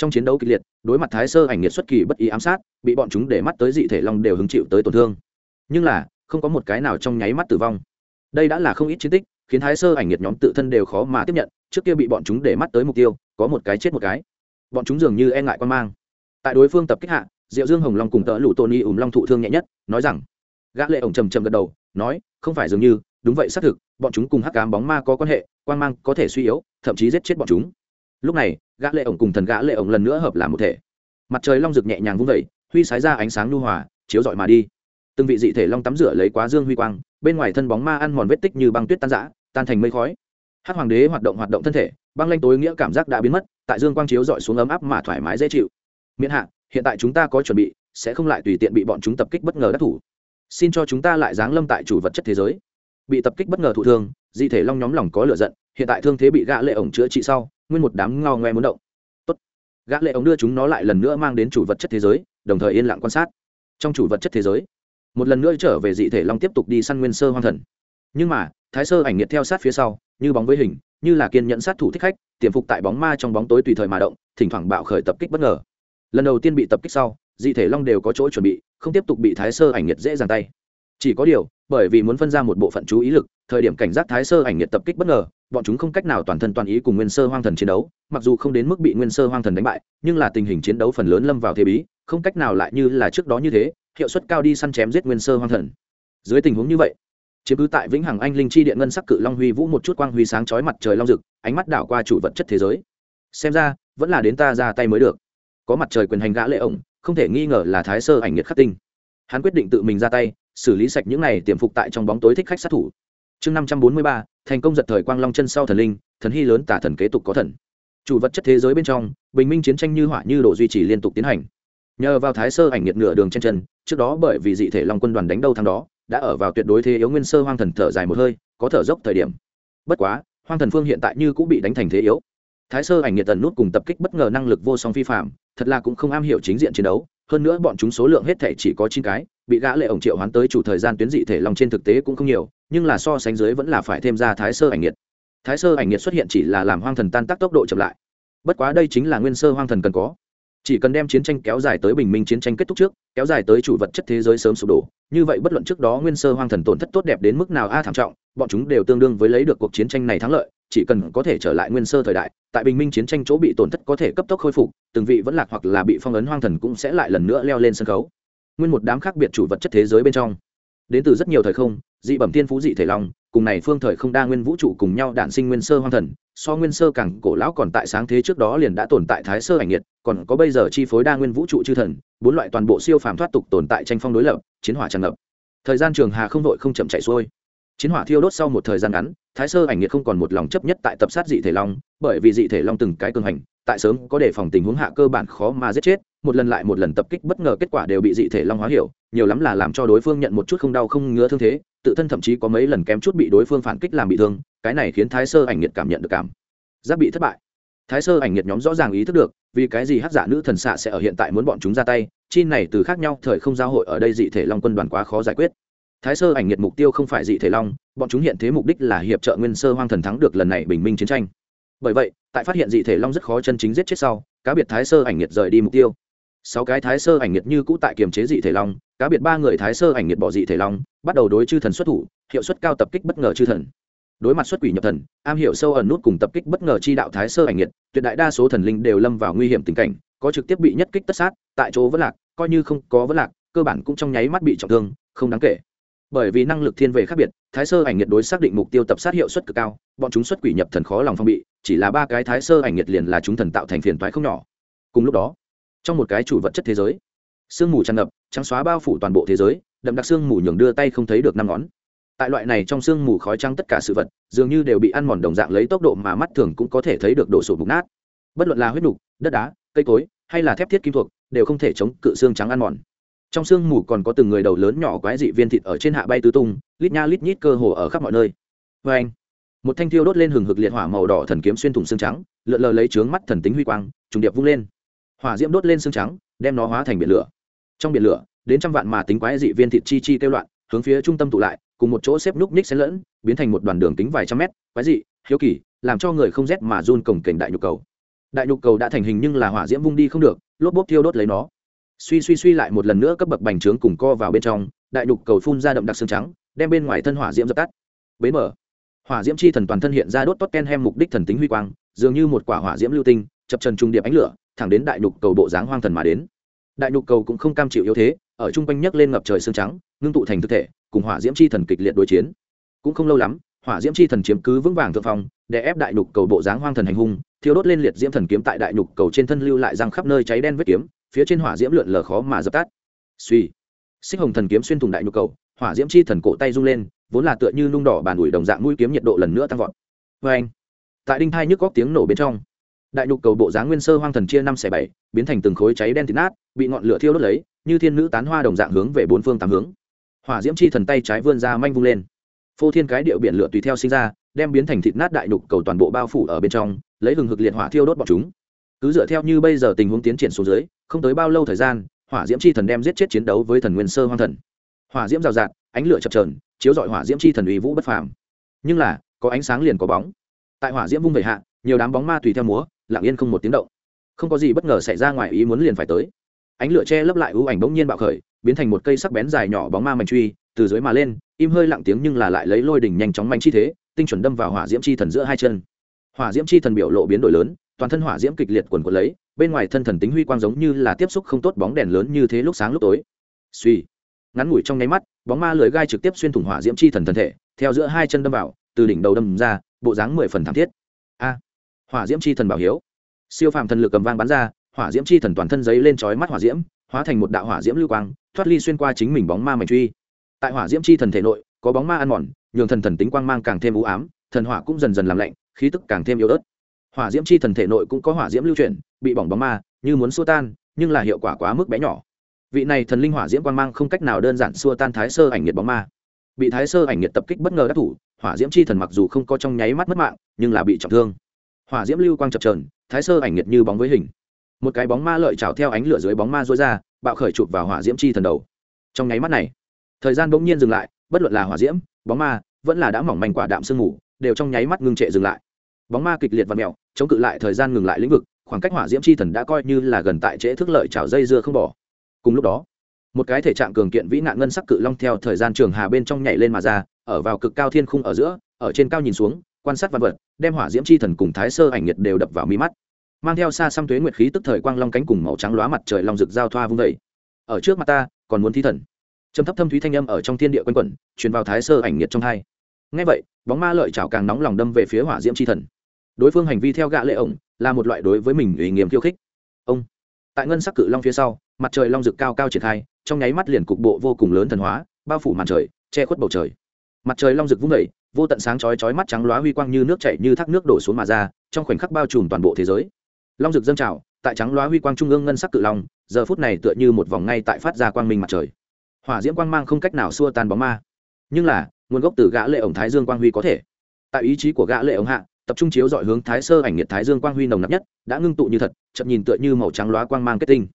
trong chiến đấu kịch liệt, đối mặt thái sơ ảnh nghiệt xuất kỳ bất ý ám sát, bị bọn chúng để mắt tới dị thể long đều hứng chịu tới tổn thương. Nhưng là, không có một cái nào trong nháy mắt tử vong. Đây đã là không ít chiến tích, khiến thái sơ ảnh nghiệt nhóm tự thân đều khó mà tiếp nhận, trước kia bị bọn chúng để mắt tới mục tiêu, có một cái chết một cái. Bọn chúng dường như e ngại quan mang. Tại đối phương tập kích hạ, diệu dương hồng long cùng tợ lụ tôn y ùm long thụ thương nhẹ nhất, nói rằng, gã lệ ổng trầm trầm gật đầu, nói, không phải dường như, đúng vậy xác thực, bọn chúng cùng hắc cám bóng ma có quan hệ, quan mang có thể suy yếu, thậm chí giết chết bọn chúng lúc này, gã lệ ổng cùng thần gã lệ ổng lần nữa hợp làm một thể. Mặt trời long rực nhẹ nhàng vung vẩy, huy sái ra ánh sáng nhu hòa, chiếu rọi mà đi. Từng vị dị thể long tắm rửa lấy quá dương huy quang, bên ngoài thân bóng ma ăn mòn vết tích như băng tuyết tan rã, tan thành mây khói. Hắc hoàng đế hoạt động hoạt động thân thể, băng lanh tối nghĩa cảm giác đã biến mất, tại dương quang chiếu rọi xuống ấm áp mà thoải mái dễ chịu. Miễn hạ, hiện tại chúng ta có chuẩn bị, sẽ không lại tùy tiện bị bọn chúng tập kích bất ngờ đắc thủ. Xin cho chúng ta lại giáng lâm tại chủ vật chất thế giới bị tập kích bất ngờ thụ thương, dị thể long nhóm lòng có lửa giận, hiện tại thương thế bị gã lệ ổng chữa trị sau, nguyên một đám ngao ngoe muốn động. Tốt. Gã lệ ổng đưa chúng nó lại lần nữa mang đến chủ vật chất thế giới, đồng thời yên lặng quan sát. Trong chủ vật chất thế giới, một lần nữa trở về dị thể long tiếp tục đi săn nguyên sơ hoang thần. Nhưng mà, thái sơ ảnh nghiệt theo sát phía sau, như bóng với hình, như là kiên nhẫn sát thủ thích khách, tiềm phục tại bóng ma trong bóng tối tùy thời mà động, thỉnh thoảng bạo khởi tập kích bất ngờ. Lần đầu tiên bị tập kích sau, dị thể long đều có chỗ chuẩn bị, không tiếp tục bị thái sơ ảnh nhiệt dễ dàng tay chỉ có điều, bởi vì muốn phân ra một bộ phận chú ý lực, thời điểm cảnh giác thái sơ ảnh nhiệt tập kích bất ngờ, bọn chúng không cách nào toàn thân toàn ý cùng nguyên sơ hoang thần chiến đấu, mặc dù không đến mức bị nguyên sơ hoang thần đánh bại, nhưng là tình hình chiến đấu phần lớn lâm vào thế bí, không cách nào lại như là trước đó như thế, hiệu suất cao đi săn chém giết nguyên sơ hoang thần. Dưới tình huống như vậy, chiếm cứ tại vĩnh hằng anh linh chi điện ngân sắc cự long huy vũ một chút quang huy sáng chói mặt trời long rực, ánh mắt đảo qua chủ vật chất thế giới. Xem ra, vẫn là đến ta ra tay mới được. Có mặt trời quyền hành gã lệ ổng, không thể nghi ngờ là thái sơ ảnh nhiệt khắc tinh. Hắn quyết định tự mình ra tay xử lý sạch những này tiềm phục tại trong bóng tối thích khách sát thủ. Chương năm trăm bốn mươi ba, thành công giật thời quang long chân sau thần linh, thần hy lớn tả thần kế tục có thần. Chủ vật chất thế giới bên trong, bình minh chiến tranh như hỏa như đổ duy trì liên tục tiến hành. Nhờ vào thái sơ ảnh nhiệt nửa đường trên chân, trước đó bởi vì dị thể long quân đoàn đánh đâu thằng đó, đã ở vào tuyệt đối thế yếu nguyên sơ hoang thần thở dài một hơi, có thở dốc thời điểm. Bất quá, hoang thần phương hiện tại như cũng bị đánh thành thế yếu. Thái sơ ảnh nhiệt tần nút cùng tập kích bất ngờ năng lực vô song phi phạm, thật là cũng không am hiểu chính diện chiến đấu, hơn nữa bọn chúng số lượng hết thể chỉ có chín cái bị gã lệ ổng triệu hoán tới chủ thời gian tuyến dị thể long trên thực tế cũng không nhiều, nhưng là so sánh dưới vẫn là phải thêm ra thái sơ ảnh nhiệt thái sơ ảnh nhiệt xuất hiện chỉ là làm hoang thần tan tác tốc độ chậm lại. Bất quá đây chính là nguyên sơ hoang thần cần có. Chỉ cần đem chiến tranh kéo dài tới bình minh chiến tranh kết thúc trước, kéo dài tới chủ vật chất thế giới sớm sụp đổ, như vậy bất luận trước đó nguyên sơ hoang thần tổn thất tốt đẹp đến mức nào a thảm trọng, bọn chúng đều tương đương với lấy được cuộc chiến tranh này thắng lợi, chỉ cần có thể trở lại nguyên sơ thời đại, tại bình minh chiến tranh chỗ bị tổn thất có thể cấp tốc khôi phục, từng vị vẫn lạc hoặc là bị phong ấn hoang thần cũng sẽ lại lần nữa leo lên sân khấu nguyên một đám khác biệt chủ vật chất thế giới bên trong. Đến từ rất nhiều thời không, dị bẩm thiên phú dị thể long, cùng này phương thời không đa nguyên vũ trụ cùng nhau đản sinh nguyên sơ hoang thần, so nguyên sơ càng cổ lão còn tại sáng thế trước đó liền đã tồn tại thái sơ ảnh nhiệt còn có bây giờ chi phối đa nguyên vũ trụ chư thần, bốn loại toàn bộ siêu phàm thoát tục tồn tại tranh phong đối lập, chiến hỏa tràn ngập. Thời gian trường hà không vội không chậm chạy xuôi chiến hỏa thiêu đốt sau một thời gian ngắn, thái sơ ảnh nhiệt không còn một lòng chấp nhất tại tập sát dị thể long, bởi vì dị thể long từng cái cường hành, tại sớm có đề phòng tình huống hạ cơ bản khó mà giết chết, một lần lại một lần tập kích bất ngờ kết quả đều bị dị thể long hóa hiểu, nhiều lắm là làm cho đối phương nhận một chút không đau không ngứa thương thế, tự thân thậm chí có mấy lần kém chút bị đối phương phản kích làm bị thương, cái này khiến thái sơ ảnh nhiệt cảm nhận được cảm giác bị thất bại. Thái sơ ảnh nhiệt nhóm rõ ràng ý thức được, vì cái gì hát giả nữ thần xạ sẽ ở hiện tại muốn bọn chúng ra tay, chi này từ khác nhau, thời không giao hội ở đây dị thể long quân đoàn quá khó giải quyết thái sơ ảnh nhiệt mục tiêu không phải dị thể long, bọn chúng hiện thế mục đích là hiệp trợ nguyên sơ hoang thần thắng được lần này bình minh chiến tranh. Bởi vậy, tại phát hiện dị thể long rất khó chân chính giết chết sau, cá biệt thái sơ ảnh nhiệt rời đi mục tiêu. Sáu cái thái sơ ảnh nhiệt như cũ tại kiềm chế dị thể long, cá biệt ba người thái sơ ảnh nhiệt bỏ dị thể long, bắt đầu đối chư thần xuất thủ, hiệu suất cao tập kích bất ngờ chư thần. Đối mặt xuất quỷ nhập thần, am hiểu sâu ẩn nút cùng tập kích bất ngờ chi đạo thái sơ ảnh nhiệt tuyệt đại đa số thần linh đều lâm vào nguy hiểm tình cảnh, có trực tiếp bị nhất kích tất sát, tại chỗ vẫn lạc, coi như không có vẫn lạc, cơ bản cũng trong nháy mắt bị trọng thương, không đáng kể bởi vì năng lực thiên về khác biệt, thái sơ ảnh nhiệt đối xác định mục tiêu tập sát hiệu suất cực cao, bọn chúng xuất quỷ nhập thần khó lòng phong bị, chỉ là ba cái thái sơ ảnh nhiệt liền là chúng thần tạo thành phiền toái không nhỏ. Cùng lúc đó, trong một cái chủ vật chất thế giới, sương mù tràn ngập, trắng xóa bao phủ toàn bộ thế giới, đậm đặc sương mù nhường đưa tay không thấy được năm ngón. Tại loại này trong sương mù khói trắng tất cả sự vật, dường như đều bị ăn mòn đồng dạng lấy tốc độ mà mắt thường cũng có thể thấy được đổ sụp mục nát. Bất luận là huyết nục, đất đá, cây cối, hay là thép thiết kim thuộc, đều không thể chống cự xương trắng ăn mòn trong sương mù còn có từng người đầu lớn nhỏ quái dị viên thịt ở trên hạ bay tứ tung, lít nha lít nhít cơ hồ ở khắp mọi nơi. Vê anh, một thanh thiêu đốt lên hừng hực liệt hỏa màu đỏ thần kiếm xuyên thủng xương trắng, lượn lờ lấy trướng mắt thần tính huy quang, trùng điệp vung lên. Hỏa diễm đốt lên xương trắng, đem nó hóa thành biển lửa. Trong biển lửa, đến trăm vạn mà tính quái dị viên thịt chi chi kêu loạn, hướng phía trung tâm tụ lại, cùng một chỗ xếp núc ních xen lẫn, biến thành một đoàn đường kính vài trăm mét, quái dị, hiếu kỳ, làm cho người không rét mà run cổng kềnh đại nhục cầu. Đại nhục cầu đã thành hình nhưng là hỏa diễm vung đi không được, lốp bốp thiêu đốt lấy nó suy suy suy lại một lần nữa cấp bậc bành trướng cùng co vào bên trong, đại đục cầu phun ra đậm đặc xương trắng, đem bên ngoài thân hỏa diễm dập tắt. Bến mở. Hỏa diễm chi thần toàn thân hiện ra đốt tốt ken hem mục đích thần tính huy quang, dường như một quả hỏa diễm lưu tinh, chập trần trung điệp ánh lửa, thẳng đến đại đục cầu bộ dáng hoang thần mà đến. Đại đục cầu cũng không cam chịu yếu thế, ở chung quanh nhấc lên ngập trời xương trắng, ngưng tụ thành thực thể, cùng hỏa diễm chi thần kịch liệt đối chiến. Cũng không lâu lắm, hỏa diễm chi thần chiếm cứ vững vàng thượng phong, để ép đại đục cầu bộ dáng hoang thần hành hung, thiêu đốt lên liệt diễm thần kiếm tại đại nhục cầu trên thân lưu lại răng khắp nơi cháy đen vết kiếm phía trên hỏa diễm lượn lờ khó mà dập tắt. Suy. Xích hồng thần kiếm xuyên thủng đại nhu cầu, hỏa diễm chi thần cổ tay rung lên, vốn là tựa như nung đỏ bàn ủi đồng dạng mũi kiếm nhiệt độ lần nữa tăng vọt. Vê anh tại đinh thai nhức góc tiếng nổ bên trong, đại nhục cầu bộ dáng nguyên sơ hoang thần chia năm xẻ bảy, biến thành từng khối cháy đen thịt nát, bị ngọn lửa thiêu đốt lấy, như thiên nữ tán hoa đồng dạng hướng về bốn phương tám hướng. Hỏa diễm chi thần tay trái vươn ra manh vung lên. Phô thiên cái điệu biển lửa tùy theo sinh ra, đem biến thành thịt nát đại nhục cầu toàn bộ bao phủ ở bên trong, lấy hừng hực liệt hỏa thiêu đốt bọn chúng cứ dựa theo như bây giờ tình huống tiến triển xuống dưới, không tới bao lâu thời gian, hỏa diễm chi thần đem giết chết chiến đấu với thần nguyên sơ hoang thần. Hỏa diễm rào rạt, ánh lửa chập trờn chiếu dọi hỏa diễm chi thần uy vũ bất phàm. Nhưng là, có ánh sáng liền có bóng. Tại hỏa diễm vung về hạ, nhiều đám bóng ma tùy theo múa, lặng yên không một tiếng động. Không có gì bất ngờ xảy ra ngoài ý muốn liền phải tới. Ánh lửa che lấp lại ưu ảnh bỗng nhiên bạo khởi, biến thành một cây sắc bén dài nhỏ bóng ma mảnh truy, từ dưới mà lên, im hơi lặng tiếng nhưng là lại lấy lôi đỉnh nhanh chóng manh chi thế, tinh chuẩn đâm vào hỏa diễm chi thần giữa hai chân. Hỏa diễm chi thần biểu lộ biến đổi lớn toàn thân hỏa diễm kịch liệt quần quật lấy, bên ngoài thân thần tính huy quang giống như là tiếp xúc không tốt bóng đèn lớn như thế lúc sáng lúc tối. Suy ngắn ngủi trong nháy mắt, bóng ma lưới gai trực tiếp xuyên thủng hỏa diễm chi thần thân thể, theo giữa hai chân đâm vào, từ đỉnh đầu đâm ra, bộ dáng mười phần thảm thiết. A, hỏa diễm chi thần bảo hiếu. Siêu phàm thần lực cầm vang bắn ra, hỏa diễm chi thần toàn thân giấy lên trói mắt hỏa diễm, hóa thành một đạo hỏa diễm lưu quang, thoát ly xuyên qua chính mình bóng ma mảnh truy. Tại hỏa diễm chi thần thể nội, có bóng ma ăn mòn, nhường thần thần tính quang mang càng thêm u ám, thần hỏa cũng dần dần làm lạnh, khí tức càng thêm yếu ớt hỏa diễm chi thần thể nội cũng có hỏa diễm lưu chuyển, bị bỏng bóng ma, như muốn xua tan, nhưng là hiệu quả quá mức bé nhỏ. Vị này thần linh hỏa diễm quang mang không cách nào đơn giản xua tan thái sơ ảnh nhiệt bóng ma. Bị thái sơ ảnh nhiệt tập kích bất ngờ đắc thủ, hỏa diễm chi thần mặc dù không có trong nháy mắt mất mạng, nhưng là bị trọng thương. Hỏa diễm lưu quang chập trờn thái sơ ảnh nhiệt như bóng với hình. Một cái bóng ma lợi trào theo ánh lửa dưới bóng ma rối ra, bạo khởi chụp vào hỏa diễm chi thần đầu. Trong nháy mắt này, thời gian bỗng nhiên dừng lại, bất luận là hỏa diễm, bóng ma, vẫn là đã mỏng manh quả đạm sương mù, đều trong nháy mắt ngưng trệ dừng lại bóng ma kịch liệt và mèo chống cự lại thời gian ngừng lại lĩnh vực, khoảng cách hỏa diễm chi thần đã coi như là gần tại trễ thức lợi chảo dây dưa không bỏ. Cùng lúc đó, một cái thể trạng cường kiện vĩ nạn ngân sắc cự long theo thời gian trường hà bên trong nhảy lên mà ra, ở vào cực cao thiên khung ở giữa, ở trên cao nhìn xuống, quan sát văn vật, đem hỏa diễm chi thần cùng thái sơ ảnh nhiệt đều đập vào mi mắt. Mang theo xa xăm tuế nguyệt khí tức thời quang long cánh cùng màu trắng lóa mặt trời long rực giao thoa vung vẩy ở trước mặt ta, còn muốn thi thần. Trầm thấp thâm thúy thanh âm ở trong thiên địa quanh quẩn, truyền vào thái sơ ảnh nhiệt trong hai. Ngay vậy, bóng ma lợi chảo càng nóng lòng đâm về phía hỏa diễm chi thần đối phương hành vi theo gạ lệ ổng là một loại đối với mình ủy nghiêm khiêu khích. Ông, tại ngân sắc cự long phía sau, mặt trời long rực cao cao triển khai, trong nháy mắt liền cục bộ vô cùng lớn thần hóa, bao phủ màn trời, che khuất bầu trời. Mặt trời long rực vung vẩy vô tận sáng chói chói mắt trắng loá huy quang như nước chảy như thác nước đổ xuống mà ra, trong khoảnh khắc bao trùm toàn bộ thế giới. Long rực dâng trào, tại trắng loá huy quang trung ương ngân sắc cự long, giờ phút này tựa như một vòng ngay tại phát ra quang minh mặt trời. Hỏa diễm quang mang không cách nào xua tan bóng ma. Nhưng là, nguồn gốc từ gã lệ ổng thái dương quang huy có thể. Tại ý chí của gã lệ ổng hạ tập trung chiếu dọi hướng thái sơ ảnh nhiệt thái dương quang huy nồng nặc nhất, đã ngưng tụ như thật, chậm nhìn tựa như màu trắng loá quang mang kết tinh.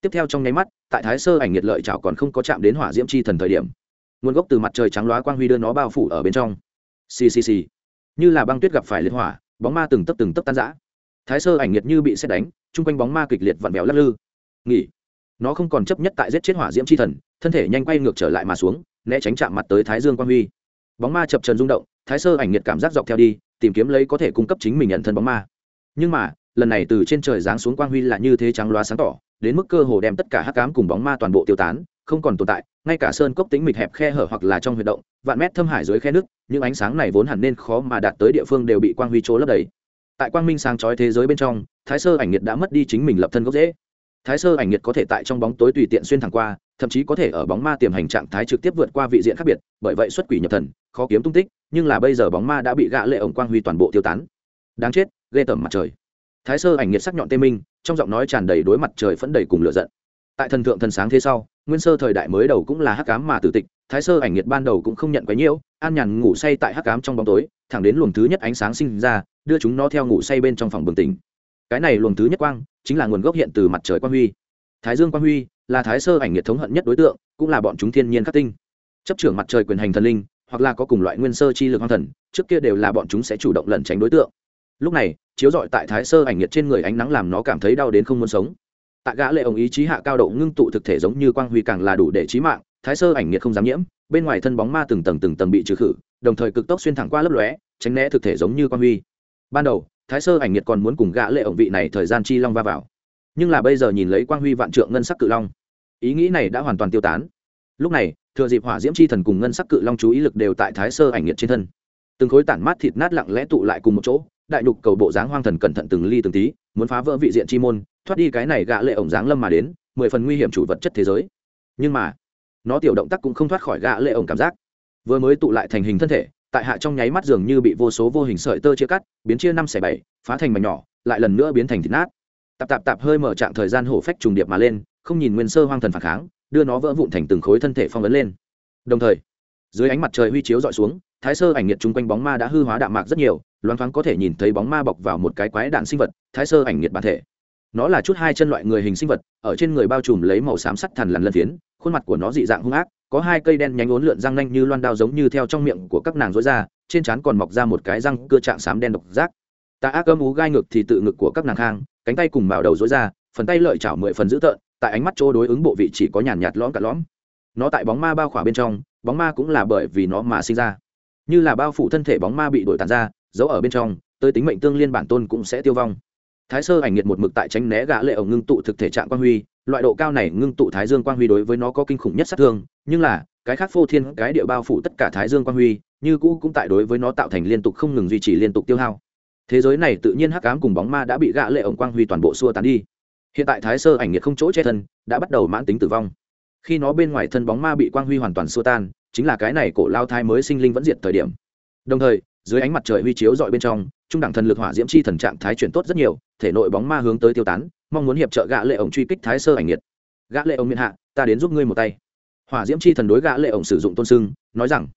Tiếp theo trong nháy mắt, tại thái sơ ảnh nhiệt lợi chảo còn không có chạm đến hỏa diễm chi thần thời điểm, nguồn gốc từ mặt trời trắng loá quang huy đưa nó bao phủ ở bên trong. Ccc như là băng tuyết gặp phải liệt hỏa, bóng ma từng tấp từng tấp tan rã. Thái sơ ảnh nhiệt như bị xét đánh, chung quanh bóng ma kịch liệt vặn vẹo lắc lư. Nghỉ. Nó không còn chấp nhất tại giết chết hỏa diễm chi thần, thân thể nhanh quay ngược trở lại mà xuống, né tránh chạm mặt tới thái dương quang huy. Bóng ma chập trần rung động, thái sơ ảnh nhiệt cảm giác dọc theo đi tìm kiếm lấy có thể cung cấp chính mình nhận thân bóng ma. Nhưng mà, lần này từ trên trời giáng xuống quang huy là như thế trắng loá sáng tỏ, đến mức cơ hồ đem tất cả hắc cám cùng bóng ma toàn bộ tiêu tán, không còn tồn tại, ngay cả sơn cốc tính mịch hẹp khe hở hoặc là trong huy động, vạn mét thâm hải dưới khe nước, những ánh sáng này vốn hẳn nên khó mà đạt tới địa phương đều bị quang huy chỗ lấp đầy. Tại quang minh sáng chói thế giới bên trong, thái sơ ảnh nhiệt đã mất đi chính mình lập thân gốc dễ thái sơ ảnh nhiệt có thể tại trong bóng tối tùy tiện xuyên thẳng qua, thậm chí có thể ở bóng ma tiềm hành trạng thái trực tiếp vượt qua vị diện khác biệt, bởi vậy xuất quỷ nhập thần, khó kiếm tung tích nhưng là bây giờ bóng ma đã bị gạ lệ ổng quang huy toàn bộ tiêu tán. Đáng chết, ghê tởm mặt trời. Thái sơ ảnh nhiệt sắc nhọn tê minh, trong giọng nói tràn đầy đối mặt trời phẫn đầy cùng lửa giận. Tại thần thượng thần sáng thế sau, nguyên sơ thời đại mới đầu cũng là hắc cám mà tử tịch, thái sơ ảnh nhiệt ban đầu cũng không nhận quấy nhiễu, an nhàn ngủ say tại hắc cám trong bóng tối, thẳng đến luồng thứ nhất ánh sáng sinh ra, đưa chúng nó theo ngủ say bên trong phòng bừng tỉnh. Cái này luồng thứ nhất quang, chính là nguồn gốc hiện từ mặt trời quang huy. Thái dương quang huy là thái sơ ảnh nhiệt thống hận nhất đối tượng, cũng là bọn chúng thiên nhiên khắc tinh. Chấp trưởng mặt trời quyền hành thần linh hoặc là có cùng loại nguyên sơ chi lực hoang thần, trước kia đều là bọn chúng sẽ chủ động lẩn tránh đối tượng. Lúc này, chiếu dọi tại thái sơ ảnh nhiệt trên người ánh nắng làm nó cảm thấy đau đến không muốn sống. Tại gã lệ ổng ý chí hạ cao độ ngưng tụ thực thể giống như quang huy càng là đủ để chí mạng, thái sơ ảnh nhiệt không dám nhiễm, bên ngoài thân bóng ma từng tầng từng tầng bị trừ khử, đồng thời cực tốc xuyên thẳng qua lớp lóe, tránh né thực thể giống như quang huy. Ban đầu, thái sơ ảnh nhiệt còn muốn cùng gã lệ ổng vị này thời gian chi long va vào. Nhưng là bây giờ nhìn lấy quang huy vạn trượng ngân sắc cự long, ý nghĩ này đã hoàn toàn tiêu tán. Lúc này thừa dịp hỏa diễm chi thần cùng ngân sắc cự long chú ý lực đều tại thái sơ ảnh nghiệt trên thân. Từng khối tản mát thịt nát lặng lẽ tụ lại cùng một chỗ, đại nhục cầu bộ dáng hoang thần cẩn thận từng ly từng tí, muốn phá vỡ vị diện chi môn, thoát đi cái này gã lệ ổng dáng lâm mà đến, mười phần nguy hiểm chủ vật chất thế giới. Nhưng mà, nó tiểu động tác cũng không thoát khỏi gã lệ ổng cảm giác. Vừa mới tụ lại thành hình thân thể, tại hạ trong nháy mắt dường như bị vô số vô hình sợi tơ chia cắt, biến chia năm xẻ bảy, phá thành mảnh nhỏ, lại lần nữa biến thành thịt nát. Tạp tạp tạp hơi mở trạng thời gian hổ phách trùng điệp mà lên, không nhìn nguyên sơ hoang thần phản kháng đưa nó vỡ vụn thành từng khối thân thể phong ấn lên. Đồng thời, dưới ánh mặt trời huy chiếu dọi xuống, thái sơ ảnh nhiệt chung quanh bóng ma đã hư hóa đạm mạc rất nhiều, loáng thoáng có thể nhìn thấy bóng ma bọc vào một cái quái đạn sinh vật, thái sơ ảnh nhiệt bản thể. Nó là chút hai chân loại người hình sinh vật, ở trên người bao trùm lấy màu xám sắt thằn lằn lân phiến, khuôn mặt của nó dị dạng hung ác, có hai cây đen nhánh ốn lượn răng nanh như loan đao giống như theo trong miệng của các nàng rối ra, trên trán còn mọc ra một cái răng cưa trạng xám đen độc giác. Tà ác âm ú gai ngực thì tự ngực của các nàng khang, cánh tay cùng màu đầu rối ra, phần tay lợi chảo mười phần dữ tợn tại ánh mắt chỗ đối ứng bộ vị chỉ có nhàn nhạt lõm cả lõm. Nó tại bóng ma bao khỏa bên trong, bóng ma cũng là bởi vì nó mà sinh ra. Như là bao phủ thân thể bóng ma bị đổi tàn ra, giấu ở bên trong, tới tính mệnh tương liên bản tôn cũng sẽ tiêu vong. Thái sơ ảnh nhiệt một mực tại tránh né gã lệ ổng ngưng tụ thực thể trạng quang huy, loại độ cao này ngưng tụ thái dương quang huy đối với nó có kinh khủng nhất sát thương, nhưng là, cái khác phô thiên cái địa bao phủ tất cả thái dương quang huy, như cũ cũng tại đối với nó tạo thành liên tục không ngừng duy trì liên tục tiêu hao. Thế giới này tự nhiên hắc ám cùng bóng ma đã bị gã lệ ổng quang huy toàn bộ xua tán đi hiện tại thái sơ ảnh nhiệt không chỗ che thân, đã bắt đầu mãn tính tử vong. Khi nó bên ngoài thân bóng ma bị quang huy hoàn toàn xua tan, chính là cái này cổ lao thai mới sinh linh vẫn diệt thời điểm. Đồng thời, dưới ánh mặt trời huy chiếu dọi bên trong, trung đẳng thần lực hỏa diễm chi thần trạng thái chuyển tốt rất nhiều, thể nội bóng ma hướng tới tiêu tán, mong muốn hiệp trợ gã lệ ổng truy kích thái sơ ảnh nhiệt gã lệ ổng miễn hạ, ta đến giúp ngươi một tay. Hỏa diễm chi thần đối gã lệ ổng sử dụng tôn sưng, nói rằng,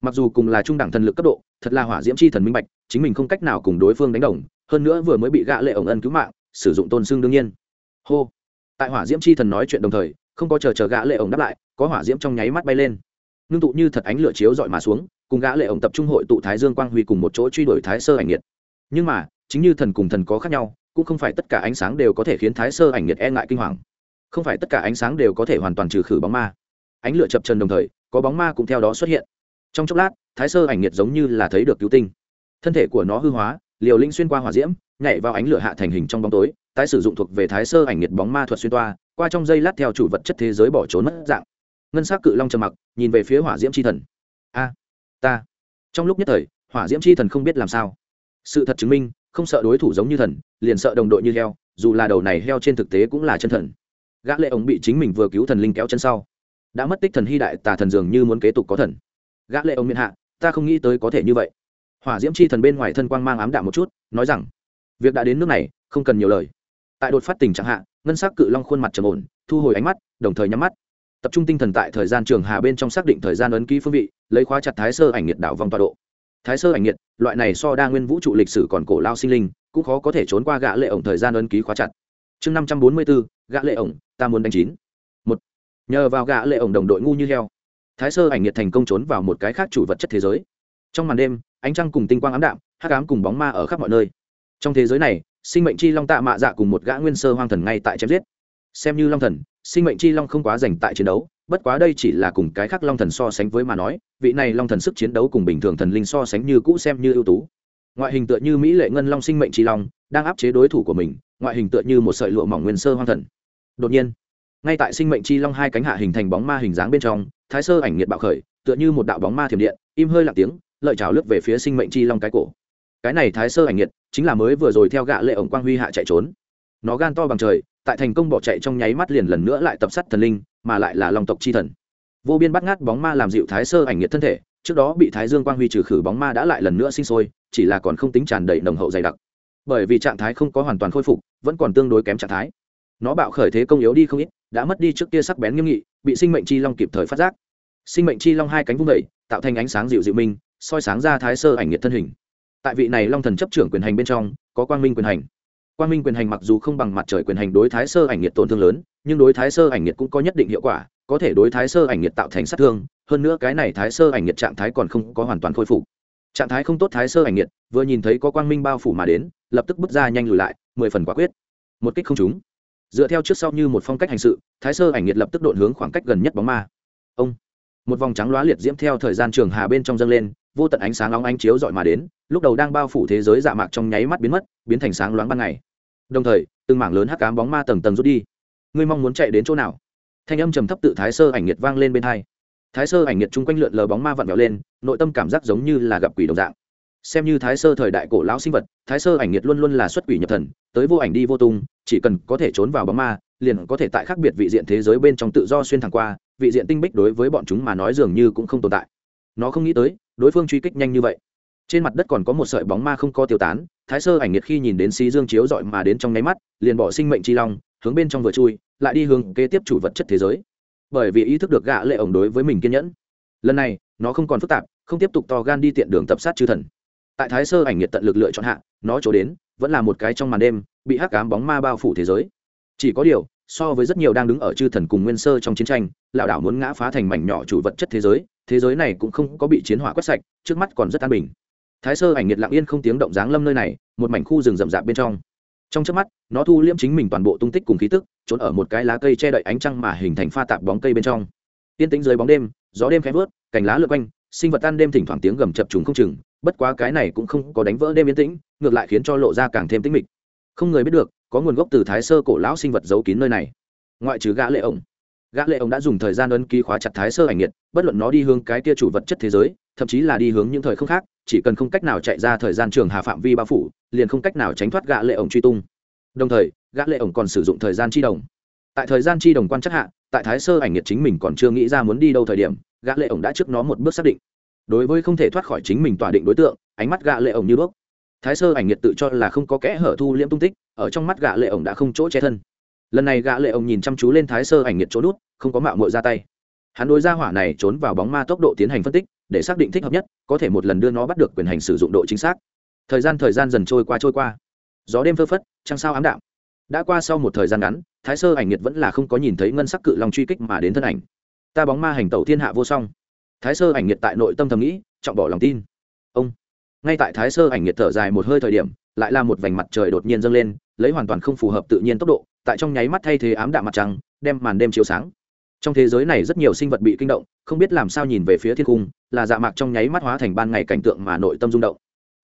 mặc dù cùng là trung đẳng thần lực cấp độ, thật là hỏa diễm chi thần minh bạch, chính mình không cách nào cùng đối phương đánh đồng, hơn nữa vừa mới bị gã lệ ổng ân cứu mạng, sử dụng tôn sưng đương nhiên hô. Tại hỏa diễm chi thần nói chuyện đồng thời, không có chờ chờ gã lệ ổng đáp lại, có hỏa diễm trong nháy mắt bay lên. Ngưng tụ như thật ánh lửa chiếu dọi mà xuống, cùng gã lệ ổng tập trung hội tụ thái dương quang huy cùng một chỗ truy đuổi thái sơ ảnh nhiệt nhưng mà, chính như thần cùng thần có khác nhau, cũng không phải tất cả ánh sáng đều có thể khiến thái sơ ảnh nhiệt e ngại kinh hoàng. Không phải tất cả ánh sáng đều có thể hoàn toàn trừ khử bóng ma. Ánh lửa chập trần đồng thời, có bóng ma cũng theo đó xuất hiện. Trong chốc lát, thái sơ ảnh nhiệt giống như là thấy được cứu tinh. Thân thể của nó hư hóa liều linh xuyên qua hỏa diễm, nhảy vào ánh lửa hạ thành hình trong bóng tối, tái sử dụng thuộc về thái sơ ảnh nhiệt bóng ma thuật xuyên toa, qua trong dây lát theo chủ vật chất thế giới bỏ trốn mất dạng. Ngân s á c cự long trầm mặc, nhìn về phía hỏa diễm c h i thần. A, ta. Trong lúc nhất thời, hỏa diễm c h i thần không biết làm sao. Sự thật chứng minh, không sợ đối thủ giống như thần, liền sợ đồng đội như heo, dù là đầu này heo trên thực tế cũng là chân thần. Gã lệ ống bị chính mình vừa cứu thần linh kéo chân sau. Đã mất tích thần hy đại tà thần dường như muốn kế tục có thần. Gã lệ ống miền hạ, ta không nghĩ tới có thể như vậy hỏa diễm chi thần bên ngoài thân quang mang ám đạm một chút, nói rằng, việc đã đến nước này, không cần nhiều lời. Tại đột phát tình trạng hạ, ngân s ắ c cự long khuôn mặt trầm ổn, thu hồi ánh mắt, đồng thời nhắm mắt. Tập trung tinh thần tại thời gian trường hà bên trong xác định thời gian ấn ký phương vị, lấy khóa chặt thái sơ ảnh nhiệt đảo vòng tọa độ. Thái sơ ảnh nhiệt, loại này so đa nguyên vũ trụ lịch sử còn cổ lao sinh linh, cũng khó có thể trốn qua gã lệ ổng thời gian ấn ký khóa chặt. Chương năm trăm bốn mươi bốn, gã lệ ổng, ta muốn đánh chín. Một, nhờ vào gã lệ ổng đồng đội ngu như heo, thái sơ ảnh nhiệt thành công trốn vào một cái khác chủ vật chất thế giới. Trong màn đêm ánh trăng cùng tinh quang ám đạm, hắc ám cùng bóng ma ở khắp mọi nơi. Trong thế giới này, sinh mệnh chi long tạ mạ dạ cùng một gã nguyên sơ hoang thần ngay tại chém giết. Xem như long thần, sinh mệnh chi long không quá dành tại chiến đấu, bất quá đây chỉ là cùng cái khác long thần so sánh với mà nói, vị này long thần sức chiến đấu cùng bình thường thần linh so sánh như cũ xem như ưu tú. Ngoại hình tựa như mỹ lệ ngân long sinh mệnh chi long, đang áp chế đối thủ của mình, ngoại hình tựa như một sợi lụa mỏng nguyên sơ hoang thần. Đột nhiên, ngay tại sinh mệnh chi long hai cánh hạ hình thành bóng ma hình dáng bên trong, thái sơ ảnh nhiệt bạo khởi, tựa như một đạo bóng ma thiểm điện, im hơi lặng tiếng lợi trào lướt về phía sinh mệnh chi long cái cổ. Cái này thái sơ ảnh nhiệt chính là mới vừa rồi theo gạ lệ ổng quang huy hạ chạy trốn. Nó gan to bằng trời, tại thành công bỏ chạy trong nháy mắt liền lần nữa lại tập sát thần linh, mà lại là long tộc chi thần. Vô biên bắt ngát bóng ma làm dịu thái sơ ảnh nhiệt thân thể, trước đó bị thái dương quang huy trừ khử bóng ma đã lại lần nữa sinh sôi, chỉ là còn không tính tràn đầy nồng hậu dày đặc. Bởi vì trạng thái không có hoàn toàn khôi phục, vẫn còn tương đối kém trạng thái. Nó bạo khởi thế công yếu đi không ít, đã mất đi trước kia sắc bén nghiêm nghị, bị sinh mệnh chi long kịp thời phát giác. Sinh mệnh chi long hai cánh vung vẩy tạo thành ánh sáng dịu dịu minh soi sáng ra thái sơ ảnh nhiệt thân hình. Tại vị này long thần chấp trưởng quyền hành bên trong, có quang minh quyền hành. Quang minh quyền hành mặc dù không bằng mặt trời quyền hành đối thái sơ ảnh nhiệt tổn thương lớn, nhưng đối thái sơ ảnh nhiệt cũng có nhất định hiệu quả, có thể đối thái sơ ảnh nhiệt tạo thành sát thương, hơn nữa cái này thái sơ ảnh nhiệt trạng thái còn không có hoàn toàn khôi phục. Trạng thái không tốt thái sơ ảnh nhiệt vừa nhìn thấy có quang minh bao phủ mà đến, lập tức bước ra nhanh lùi lại, mười phần quả quyết. Một kích không trúng. Dựa theo trước sau như một phong cách hành sự, thái sơ ảnh nhiệt lập tức đột hướng khoảng cách gần nhất bóng ma. Ông. Một vòng trắng loá liệt diễm theo thời gian trường hà bên trong dâng lên vô tận ánh sáng long ánh chiếu dọi mà đến, lúc đầu đang bao phủ thế giới dạ mạc trong nháy mắt biến mất, biến thành sáng loáng ban ngày. Đồng thời, từng mảng lớn hắc cám bóng ma tầng tầng rút đi. Ngươi mong muốn chạy đến chỗ nào? Thanh âm trầm thấp tự thái sơ ảnh nhiệt vang lên bên hai. Thái sơ ảnh nhiệt chung quanh lượn lờ bóng ma vặn vẹo lên, nội tâm cảm giác giống như là gặp quỷ đồng dạng. Xem như thái sơ thời đại cổ lão sinh vật, thái sơ ảnh nhiệt luôn luôn là xuất quỷ nhập thần, tới vô ảnh đi vô tung, chỉ cần có thể trốn vào bóng ma, liền có thể tại khác biệt vị diện thế giới bên trong tự do xuyên thẳng qua, vị diện tinh bích đối với bọn chúng mà nói dường như cũng không tồn tại. Nó không nghĩ tới đối phương truy kích nhanh như vậy. Trên mặt đất còn có một sợi bóng ma không có tiêu tán, thái sơ ảnh nhiệt khi nhìn đến xí dương chiếu dọi mà đến trong nháy mắt, liền bỏ sinh mệnh chi long, hướng bên trong vừa chui, lại đi hướng kế tiếp chủ vật chất thế giới. Bởi vì ý thức được gạ lệ ổng đối với mình kiên nhẫn. Lần này, nó không còn phức tạp, không tiếp tục to gan đi tiện đường tập sát chư thần. Tại thái sơ ảnh nhiệt tận lực lựa chọn hạ, nó trổ đến, vẫn là một cái trong màn đêm, bị hắc cám bóng ma bao phủ thế giới. Chỉ có điều, so với rất nhiều đang đứng ở chư thần cùng nguyên sơ trong chiến tranh lão đảo muốn ngã phá thành mảnh nhỏ chủ vật chất thế giới thế giới này cũng không có bị chiến hỏa quét sạch, trước mắt còn rất an bình. Thái sơ ảnh nhiệt lặng yên không tiếng động dáng lâm nơi này, một mảnh khu rừng rậm rạp bên trong. Trong trước mắt, nó thu liễm chính mình toàn bộ tung tích cùng khí tức, trốn ở một cái lá cây che đậy ánh trăng mà hình thành pha tạp bóng cây bên trong. Tiên tĩnh dưới bóng đêm, gió đêm khẽ vớt, cành lá lượt quanh, sinh vật tan đêm thỉnh thoảng tiếng gầm chập trùng không chừng, bất quá cái này cũng không có đánh vỡ đêm yên tĩnh, ngược lại khiến cho lộ ra càng thêm tĩnh mịch. Không người biết được, có nguồn gốc từ thái sơ cổ lão sinh vật giấu kín nơi này. Ngoại trừ gã lệ ổng gã lệ ông đã dùng thời gian ấn ký khóa chặt thái sơ ảnh nghiệt, bất luận nó đi hướng cái kia chủ vật chất thế giới, thậm chí là đi hướng những thời không khác, chỉ cần không cách nào chạy ra thời gian trường hà phạm vi bao phủ, liền không cách nào tránh thoát gã lệ ổng truy tung. Đồng thời, gã lệ ổng còn sử dụng thời gian chi đồng. Tại thời gian chi đồng quan chắc hạ, tại thái sơ ảnh nghiệt chính mình còn chưa nghĩ ra muốn đi đâu thời điểm, gã lệ ổng đã trước nó một bước xác định. Đối với không thể thoát khỏi chính mình tỏa định đối tượng, ánh mắt gã lệ ổng như bước. Thái sơ ảnh nghiệt tự cho là không có kẽ hở thu liễm tung tích, ở trong mắt gã lệ ổng đã không chỗ che thân lần này gã lệ ông nhìn chăm chú lên thái sơ ảnh nghiệt chỗ nút, không có mạo muội ra tay. Hắn đối ra hỏa này trốn vào bóng ma tốc độ tiến hành phân tích, để xác định thích hợp nhất, có thể một lần đưa nó bắt được quyền hành sử dụng độ chính xác. Thời gian thời gian dần trôi qua trôi qua. Gió đêm phơ phất, trăng sao ám đạm. Đã qua sau một thời gian ngắn, thái sơ ảnh nghiệt vẫn là không có nhìn thấy ngân sắc cự long truy kích mà đến thân ảnh. Ta bóng ma hành tẩu thiên hạ vô song. Thái sơ ảnh nghiệt tại nội tâm thầm nghĩ, trọng bỏ lòng tin ngay tại thái sơ ảnh nhiệt thở dài một hơi thời điểm, lại là một vành mặt trời đột nhiên dâng lên, lấy hoàn toàn không phù hợp tự nhiên tốc độ, tại trong nháy mắt thay thế ám đạm mặt trăng, đem màn đêm chiếu sáng. Trong thế giới này rất nhiều sinh vật bị kinh động, không biết làm sao nhìn về phía thiên cung, là dạ mạc trong nháy mắt hóa thành ban ngày cảnh tượng mà nội tâm rung động.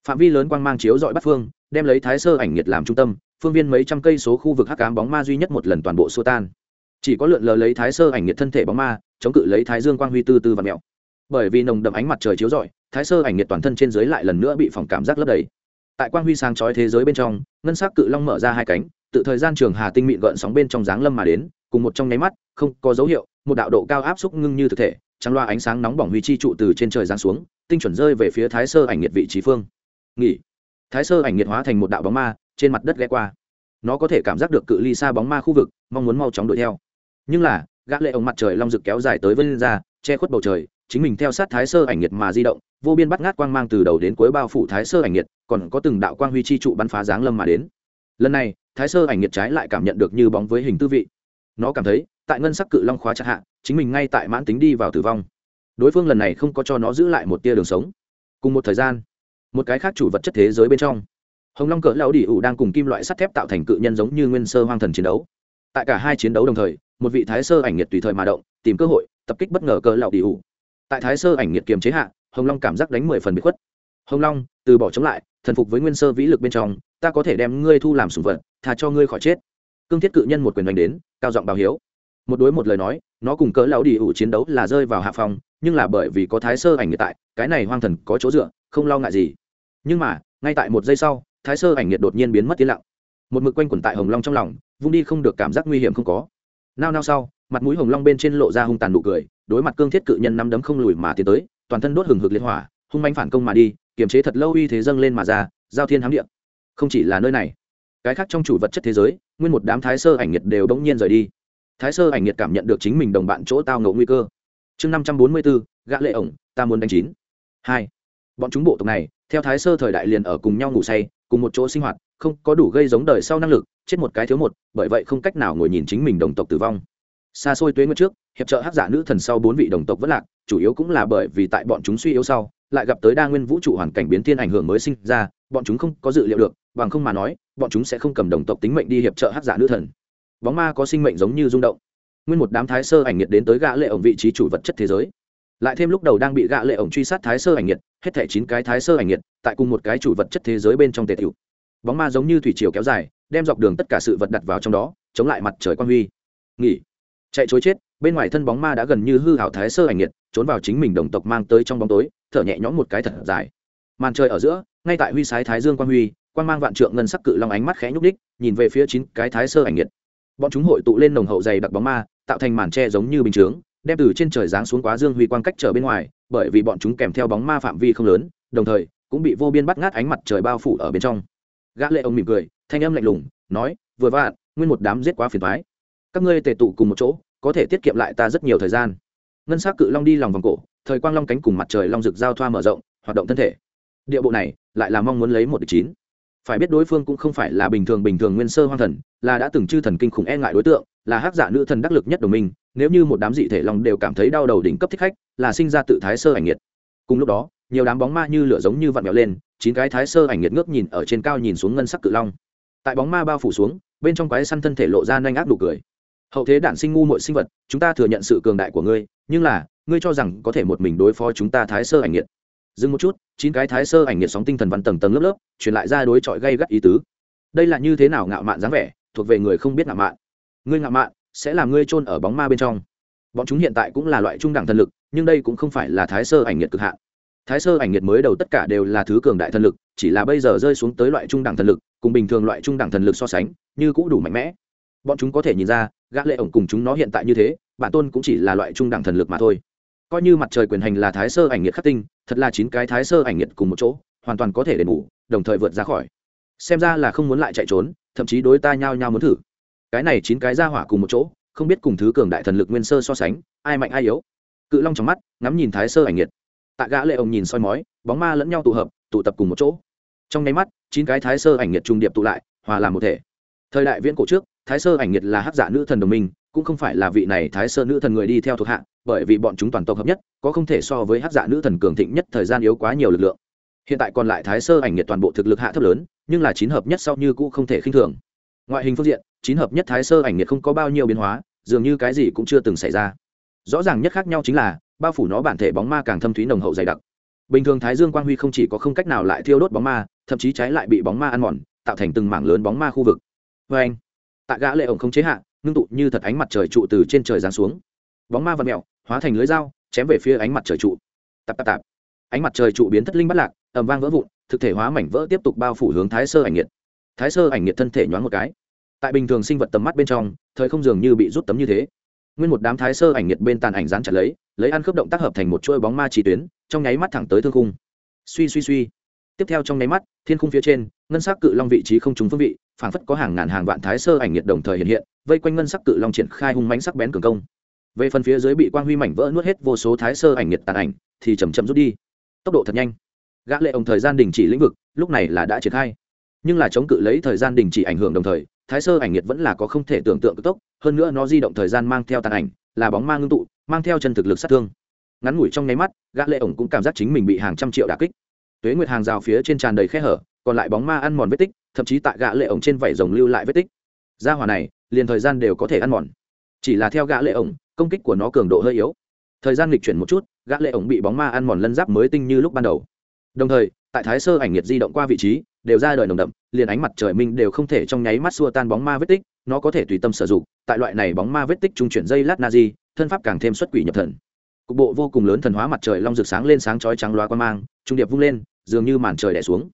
Phạm vi lớn quang mang chiếu dọi bắt phương, đem lấy thái sơ ảnh nhiệt làm trung tâm, phương viên mấy trăm cây số khu vực hắc ám bóng ma duy nhất một lần toàn bộ xô tan. Chỉ có lượn lờ lấy thái sơ ảnh nhiệt thân thể bóng ma, chống cự lấy thái dương quang huy tư tư và mèo bởi vì nồng đậm ánh mặt trời chiếu rọi thái sơ ảnh nhiệt toàn thân trên dưới lại lần nữa bị phòng cảm giác lấp đầy. Tại quang huy sáng chói thế giới bên trong, ngân sắc cự long mở ra hai cánh, tự thời gian trường hà tinh mịn gợn sóng bên trong dáng lâm mà đến, cùng một trong nháy mắt, không có dấu hiệu, một đạo độ cao áp xúc ngưng như thực thể, trắng loa ánh sáng nóng bỏng huy chi trụ từ trên trời giáng xuống, tinh chuẩn rơi về phía thái sơ ảnh nhiệt vị trí phương. Nghỉ. Thái sơ ảnh nhiệt hóa thành một đạo bóng ma, trên mặt đất ghé qua. Nó có thể cảm giác được cự ly xa bóng ma khu vực, mong muốn mau chóng đuổi theo. Nhưng là, gã lệ ống mặt trời long rực kéo dài tới vân ra, che khuất bầu trời, chính mình theo sát thái sơ ảnh nhiệt mà di động vô biên bắt ngát quang mang từ đầu đến cuối bao phủ thái sơ ảnh nhiệt, còn có từng đạo quang huy chi trụ bắn phá dáng lâm mà đến. Lần này, thái sơ ảnh nhiệt trái lại cảm nhận được như bóng với hình tư vị. Nó cảm thấy, tại ngân sắc cự long khóa chặt hạ, chính mình ngay tại mãn tính đi vào tử vong. Đối phương lần này không có cho nó giữ lại một tia đường sống. Cùng một thời gian, một cái khác chủ vật chất thế giới bên trong, hồng long cỡ lão đỉ ủ đang cùng kim loại sắt thép tạo thành cự nhân giống như nguyên sơ hoang thần chiến đấu. Tại cả hai chiến đấu đồng thời, một vị thái sơ ảnh nhiệt tùy thời mà động, tìm cơ hội, tập kích bất ngờ cỡ lão đỉ ủ. Tại thái sơ ảnh nhiệt kiềm chế hạ hồng long cảm giác đánh mười phần bị khuất. Hồng long, từ bỏ chống lại, thần phục với nguyên sơ vĩ lực bên trong, ta có thể đem ngươi thu làm sùng vật thà cho ngươi khỏi chết. Cương thiết cự nhân một quyền đánh đến, cao giọng báo hiếu. Một đối một lời nói, nó cùng cỡ lão đi ủ chiến đấu là rơi vào hạ phòng nhưng là bởi vì có thái sơ ảnh nghiệt tại, cái này hoang thần có chỗ dựa, không lo ngại gì. Nhưng mà, ngay tại một giây sau, thái sơ ảnh nghiệt đột nhiên biến mất tiến lặng. Một mực quanh quẩn tại hồng long trong lòng, vung đi không được cảm giác nguy hiểm không có. Nao nao sau, mặt mũi hồng long bên trên lộ ra hung tàn nụ cười, đối mặt cương thiết cự nhân năm đấm không lùi mà tiến tới toàn thân đốt hừng hực liên hỏa, hung manh phản công mà đi, kiềm chế thật lâu uy thế dâng lên mà ra, giao thiên hám địa. không chỉ là nơi này, cái khác trong chủ vật chất thế giới, nguyên một đám thái sơ ảnh nhiệt đều bỗng nhiên rời đi. Thái sơ ảnh nhiệt cảm nhận được chính mình đồng bạn chỗ tao ngộ nguy cơ. Chương năm trăm bốn mươi bốn gã lệ ổng, ta muốn đánh chín. Hai. Bọn chúng bộ tộc này, theo thái sơ thời đại liền ở cùng nhau ngủ say, cùng một chỗ sinh hoạt, không có đủ gây giống đời sau năng lực, chết một cái thiếu một, bởi vậy không cách nào ngồi nhìn chính mình đồng tộc tử vong xa xôi tuế nguyệt trước, hiệp trợ hắc giả nữ thần sau bốn vị đồng tộc vẫn lạc, chủ yếu cũng là bởi vì tại bọn chúng suy yếu sau, lại gặp tới đa nguyên vũ trụ hoàn cảnh biến thiên ảnh hưởng mới sinh ra, bọn chúng không có dự liệu được, bằng không mà nói, bọn chúng sẽ không cầm đồng tộc tính mệnh đi hiệp trợ hắc giả nữ thần. Bóng ma có sinh mệnh giống như rung động. Nguyên một đám thái sơ ảnh nhiệt đến tới gã lệ ổng vị trí chủ vật chất thế giới. Lại thêm lúc đầu đang bị gã lệ ổng truy sát thái sơ ảnh nhiệt hết thảy chín cái thái sơ ảnh nhiệt tại cùng một cái chủ vật chất thế giới bên trong tề tiểu bóng ma giống như thủy triều kéo dài, đem dọc đường tất cả sự vật đặt vào trong đó, chống lại mặt trời quan huy. Nghỉ chạy chối chết, bên ngoài thân bóng ma đã gần như hư hảo thái sơ ảnh nhiệt trốn vào chính mình đồng tộc mang tới trong bóng tối, thở nhẹ nhõm một cái thật dài. Màn trời ở giữa, ngay tại huy sái thái dương quan huy quan mang vạn trượng ngân sắc cự long ánh mắt khẽ nhúc đích, nhìn về phía chín cái thái sơ ảnh nhiệt bọn chúng hội tụ lên nồng hậu dày đặc bóng ma, tạo thành màn tre giống như bình chướng, đem từ trên trời giáng xuống quá dương huy quang cách trở bên ngoài, bởi vì bọn chúng kèm theo bóng ma phạm vi không lớn, đồng thời, cũng bị vô biên bắt ngát ánh mặt trời bao phủ ở bên trong. Gã lệ ông mỉm cười, thanh âm lạnh lùng, nói, vừa vặn, nguyên một đám giết quá phiền toái các ngươi tề tụ cùng một chỗ, có thể tiết kiệm lại ta rất nhiều thời gian. Ngân sắc cự long đi lòng vòng cổ, thời quang long cánh cùng mặt trời long rực giao thoa mở rộng, hoạt động thân thể. Địa bộ này, lại là mong muốn lấy một địch chín. Phải biết đối phương cũng không phải là bình thường bình thường nguyên sơ hoang thần, là đã từng chư thần kinh khủng e ngại đối tượng, là hắc giả nữ thần đắc lực nhất đồng minh, nếu như một đám dị thể long đều cảm thấy đau đầu đỉnh cấp thích khách, là sinh ra tự thái sơ ảnh nhiệt cùng lúc đó, nhiều đám bóng ma như lửa giống như vặn vẹo lên, chín cái thái sơ ảnh nhiệt ngước nhìn ở trên cao nhìn xuống ngân sắc cự long. Tại bóng ma bao phủ xuống, bên trong quái săn thân thể lộ ra nhanh ác đủ cười hậu thế đản sinh ngu mọi sinh vật, chúng ta thừa nhận sự cường đại của ngươi, nhưng là, ngươi cho rằng có thể một mình đối phó chúng ta thái sơ ảnh nghiệt. Dừng một chút, chín cái thái sơ ảnh nghiệt sóng tinh thần văn tầng tầng lớp lớp, truyền lại ra đối chọi gây gắt ý tứ. Đây là như thế nào ngạo mạn dáng vẻ, thuộc về người không biết ngạo mạn. Ngươi ngạo mạn, sẽ làm ngươi chôn ở bóng ma bên trong. Bọn chúng hiện tại cũng là loại trung đẳng thần lực, nhưng đây cũng không phải là thái sơ ảnh nghiệt cực hạn. Thái sơ ảnh nghiệt mới đầu tất cả đều là thứ cường đại thần lực, chỉ là bây giờ rơi xuống tới loại trung đẳng thần lực, cùng bình thường loại trung đẳng thần lực so sánh, như cũng đủ mạnh mẽ bọn chúng có thể nhìn ra, gã lệ ổng cùng chúng nó hiện tại như thế, bản tôn cũng chỉ là loại trung đẳng thần lực mà thôi. Coi như mặt trời quyền hành là thái sơ ảnh nhiệt khắc tinh, thật là chín cái thái sơ ảnh nhiệt cùng một chỗ, hoàn toàn có thể đền bù, đồng thời vượt ra khỏi. Xem ra là không muốn lại chạy trốn, thậm chí đối ta nhao nhao muốn thử. Cái này chín cái ra hỏa cùng một chỗ, không biết cùng thứ cường đại thần lực nguyên sơ so sánh, ai mạnh ai yếu. Cự long trong mắt, ngắm nhìn thái sơ ảnh nhiệt tạ gã lệ ông nhìn soi mói, bóng ma lẫn nhau tụ hợp, tụ tập cùng một chỗ. Trong nháy mắt, chín cái thái sơ ảnh nhiệt trung điệp tụ lại, hòa làm một thể. Thời đại viễn cổ trước thái sơ ảnh nhiệt là hắc giả nữ thần đồng minh, cũng không phải là vị này thái sơ nữ thần người đi theo thuộc hạ, bởi vì bọn chúng toàn tộc hợp nhất, có không thể so với hắc giả nữ thần cường thịnh nhất thời gian yếu quá nhiều lực lượng. Hiện tại còn lại thái sơ ảnh nhiệt toàn bộ thực lực hạ thấp lớn, nhưng là chín hợp nhất sau như cũ không thể khinh thường. Ngoại hình phương diện, chín hợp nhất thái sơ ảnh nhiệt không có bao nhiêu biến hóa, dường như cái gì cũng chưa từng xảy ra. Rõ ràng nhất khác nhau chính là, bao phủ nó bản thể bóng ma càng thâm thúy nồng hậu dày đặc. Bình thường thái dương quang huy không chỉ có không cách nào lại thiêu đốt bóng ma, thậm chí trái lại bị bóng ma ăn mòn, tạo thành từng mảng lớn bóng ma khu vực. Vê anh tạ gã lệ ổng không chế hạ, ngưng tụ như thật ánh mặt trời trụ từ trên trời giáng xuống. Bóng ma vật mèo, hóa thành lưới dao, chém về phía ánh mặt trời trụ. Tạp tạp tạp. Ánh mặt trời trụ biến thất linh bắt lạc, ầm vang vỡ vụn, thực thể hóa mảnh vỡ tiếp tục bao phủ hướng thái sơ ảnh nhiệt thái sơ ảnh nhiệt thân thể nhoáng một cái. Tại bình thường sinh vật tầm mắt bên trong, thời không dường như bị rút tấm như thế. Nguyên một đám thái sơ ảnh nhiệt bên tàn ảnh dán chặt lấy lấy ăn khớp động tác hợp thành một chuỗi bóng ma chỉ tuyến, trong nháy mắt thẳng tới thương khung. Suy suy suy. Tiếp theo trong nháy mắt, thiên khung phía trên, ngân sắc cự long vị trí không trúng phương vị phảng phất có hàng ngàn hàng vạn thái sơ ảnh nhiệt đồng thời hiện hiện, vây quanh ngân sắc cự long triển khai hung mãnh sắc bén cường công. Về phần phía dưới bị quang huy mảnh vỡ nuốt hết vô số thái sơ ảnh nhiệt tàn ảnh, thì chầm chậm rút đi. Tốc độ thật nhanh. Gã lệ ông thời gian đình chỉ lĩnh vực, lúc này là đã triển khai. Nhưng là chống cự lấy thời gian đình chỉ ảnh hưởng đồng thời, thái sơ ảnh nhiệt vẫn là có không thể tưởng tượng cực tốc, hơn nữa nó di động thời gian mang theo tàn ảnh, là bóng mang ngưng tụ, mang theo chân thực lực sát thương. Ngắn ngủi trong nháy mắt, gã lệ ổng cũng cảm giác chính mình bị hàng trăm triệu đả kích. Tuế nguyệt hàng rào phía trên tràn đầy khe hở, còn lại bóng ma ăn mòn vết tích thậm chí tại gã lệ ổng trên vảy rồng lưu lại vết tích. Gia hỏa này, liền thời gian đều có thể ăn mòn. Chỉ là theo gã lệ ổng, công kích của nó cường độ hơi yếu. Thời gian lịch chuyển một chút, gã lệ ổng bị bóng ma ăn mòn lân giáp mới tinh như lúc ban đầu. Đồng thời, tại thái sơ ảnh nhiệt di động qua vị trí, đều ra đời nồng đậm, liền ánh mặt trời minh đều không thể trong nháy mắt xua tan bóng ma vết tích, nó có thể tùy tâm sử dụng, tại loại này bóng ma vết tích trung chuyển dây lát na di, thân pháp càng thêm xuất quỷ nhập thần. Cục bộ vô cùng lớn thần hóa mặt trời long rực sáng lên sáng chói trắng loa quan mang, trung điệp vung lên, dường như màn trời đè xuống.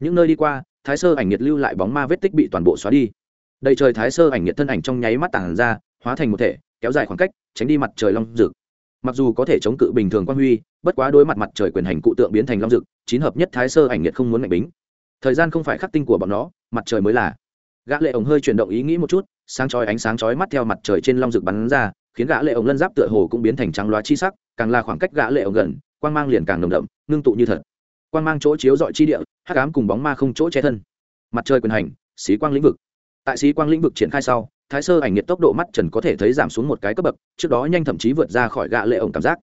Những nơi đi qua thái sơ ảnh nhiệt lưu lại bóng ma vết tích bị toàn bộ xóa đi. Đầy trời thái sơ ảnh nhiệt thân ảnh trong nháy mắt tàn ra, hóa thành một thể, kéo dài khoảng cách, tránh đi mặt trời long rực. Mặc dù có thể chống cự bình thường quan huy, bất quá đối mặt mặt trời quyền hành cụ tượng biến thành long rực, chín hợp nhất thái sơ ảnh nhiệt không muốn mạnh bính. Thời gian không phải khắc tinh của bọn nó, mặt trời mới là. Gã lệ ổng hơi chuyển động ý nghĩ một chút, sáng chói ánh sáng chói mắt theo mặt trời trên long rực bắn ra, khiến gã lệ ổng lân giáp tựa hồ cũng biến thành trắng loá chi sắc, càng là khoảng cách gã lệ ổng gần, quang mang liền càng nồng đậm, ngưng tụ như thật. Quang mang chỗ chiếu dọi chi địa hắc ám cùng bóng ma không chỗ che thân. Mặt trời quyền hành, xí quang lĩnh vực. Tại xí quang lĩnh vực triển khai sau, thái sơ ảnh nhiệt tốc độ mắt trần có thể thấy giảm xuống một cái cấp bậc, trước đó nhanh thậm chí vượt ra khỏi gã lệ ổng cảm giác.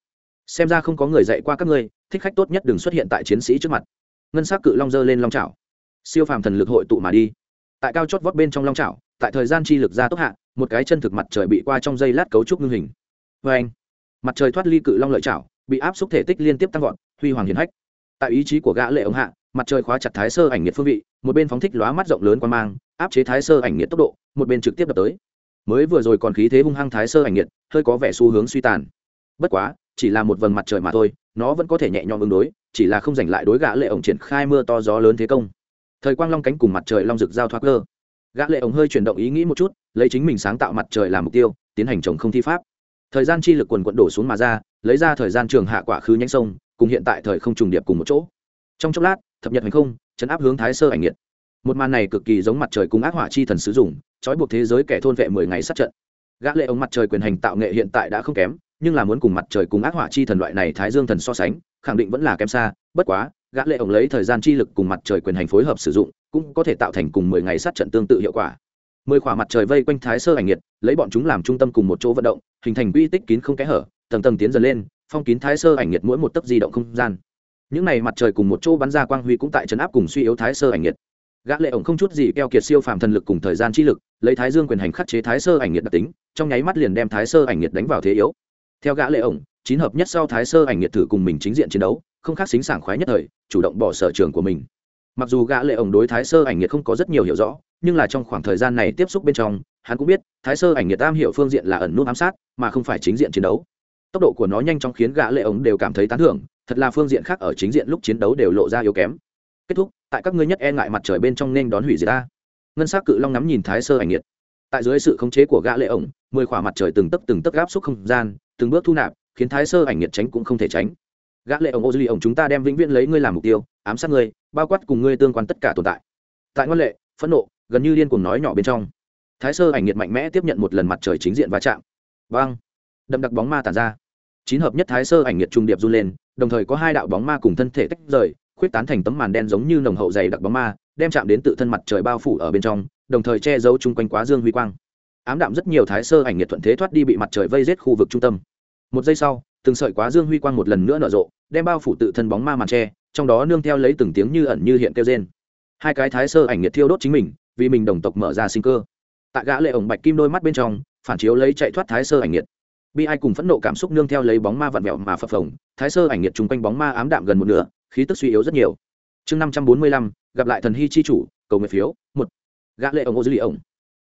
Xem ra không có người dạy qua các ngươi, thích khách tốt nhất đừng xuất hiện tại chiến sĩ trước mặt. Ngân s ắ c cự long dơ lên long trào siêu phàm thần lực hội tụ mà đi. Tại cao chót vót bên trong long trào tại thời gian chi lực ra tốc hạ, một cái chân thực mặt trời bị qua trong dây lát cấu trúc ngưng hình. Vê anh, mặt trời thoát ly cự long lợi trào bị áp xúc thể tích liên tiếp tăng vọt, huy hoàng hiền hách. Tại ý chí của gã lệ ống hạ mặt trời khóa chặt thái sơ ảnh nhiệt phương vị, một bên phóng thích lóa mắt rộng lớn qua mang, áp chế thái sơ ảnh nhiệt tốc độ, một bên trực tiếp đập tới. Mới vừa rồi còn khí thế hung hăng thái sơ ảnh nhiệt hơi có vẻ xu hướng suy tàn. Bất quá, chỉ là một vầng mặt trời mà thôi, nó vẫn có thể nhẹ nhõm ứng đối, chỉ là không giành lại đối gã lệ ổng triển khai mưa to gió lớn thế công. Thời quang long cánh cùng mặt trời long rực giao thoát cơ. Gã lệ ổng hơi chuyển động ý nghĩ một chút, lấy chính mình sáng tạo mặt trời làm mục tiêu, tiến hành trồng không thi pháp. Thời gian chi lực quần quận đổ xuống mà ra, lấy ra thời gian trường hạ quả khứ nhánh sông, cùng hiện tại thời không trùng điệp cùng một chỗ. Trong chốc lát thập nhật hành không, chấn áp hướng thái sơ ảnh nhiệt một màn này cực kỳ giống mặt trời cùng ác hỏa chi thần sử dụng, trói buộc thế giới kẻ thôn vệ mười ngày sát trận. Gã lệ ống mặt trời quyền hành tạo nghệ hiện tại đã không kém, nhưng là muốn cùng mặt trời cùng ác hỏa chi thần loại này thái dương thần so sánh, khẳng định vẫn là kém xa, bất quá, gã lệ ống lấy thời gian chi lực cùng mặt trời quyền hành phối hợp sử dụng, cũng có thể tạo thành cùng mười ngày sát trận tương tự hiệu quả. Mười khỏa mặt trời vây quanh thái sơ ảnh nhiệt lấy bọn chúng làm trung tâm cùng một chỗ vận động, hình thành quy tích kín không kẽ hở, tầng tầng tiến dần lên, phong kín thái sơ ảnh nhiệt mỗi một tấc di động không gian những này mặt trời cùng một chỗ bắn ra quang huy cũng tại trấn áp cùng suy yếu thái sơ ảnh nhiệt. Gã lệ ổng không chút gì keo kiệt siêu phàm thần lực cùng thời gian chi lực, lấy thái dương quyền hành khắc chế thái sơ ảnh nhiệt đặc tính, trong nháy mắt liền đem thái sơ ảnh nhiệt đánh vào thế yếu. Theo gã lệ ổng, chín hợp nhất sau thái sơ ảnh nhiệt thử cùng mình chính diện chiến đấu, không khác xính sảng khoái nhất thời, chủ động bỏ sở trường của mình. Mặc dù gã lệ ổng đối thái sơ ảnh nhiệt không có rất nhiều hiểu rõ, nhưng là trong khoảng thời gian này tiếp xúc bên trong, hắn cũng biết, thái sơ ảnh nhiệt tam hiệu phương diện là ẩn nút ám sát, mà không phải chính diện chiến đấu. Tốc độ của nó nhanh chóng khiến gã lệ ổng đều cảm thấy tán thưởng thật là phương diện khác ở chính diện lúc chiến đấu đều lộ ra yếu kém. Kết thúc, tại các ngươi nhất e ngại mặt trời bên trong nên đón hủy diệt ta. Ngân s á c cự long nắm nhìn thái sơ ảnh nhiệt tại dưới sự khống chế của gã lệ ổng, mười khỏa mặt trời từng tấc từng tấc gáp xúc không gian, từng bước thu nạp, khiến thái sơ ảnh nhiệt tránh cũng không thể tránh. Gã lệ ổng, ô duy ổng, chúng ta đem vĩnh viễn lấy ngươi làm mục tiêu, ám sát ngươi, bao quát cùng ngươi tương quan tất cả tồn tại. Tại ngân lệ, phẫn nộ, gần như liên cùng nói nhỏ bên trong. Thái sơ ảnh nhiệt mạnh mẽ tiếp nhận một lần mặt trời chính diện va chạm. Vang đậm đặc bóng ma tàn ra. Chín hợp nhất thái sơ ảnh nhiệt trung điệp run lên đồng thời có hai đạo bóng ma cùng thân thể tách rời, khuyết tán thành tấm màn đen giống như nồng hậu dày đặc bóng ma, đem chạm đến tự thân mặt trời bao phủ ở bên trong, đồng thời che giấu chung quanh quá dương huy quang. Ám đạm rất nhiều thái sơ ảnh nhiệt thuận thế thoát đi bị mặt trời vây rết khu vực trung tâm. Một giây sau, từng sợi quá dương huy quang một lần nữa nở rộ, đem bao phủ tự thân bóng ma màn tre trong đó nương theo lấy từng tiếng như ẩn như hiện kêu trên hai cái thái sơ ảnh nhiệt thiêu đốt chính mình, vì mình đồng tộc mở ra sinh cơ. Tại gã lệ ổng bạch kim đôi mắt bên trong, phản chiếu lấy chạy thoát thái sơ ảnh nhiệt bi ai cùng phẫn nộ cảm xúc nương theo lấy bóng ma vặn vẹo mà phập phồng, thái sơ ảnh nhiệt chung quanh bóng ma ám đạm gần một nửa, khí tức suy yếu rất nhiều. Chương năm trăm bốn mươi lăm, gặp lại thần hy chi chủ, cầu nguyện phiếu, một. Gã lệ ổng ô dư lì ổng.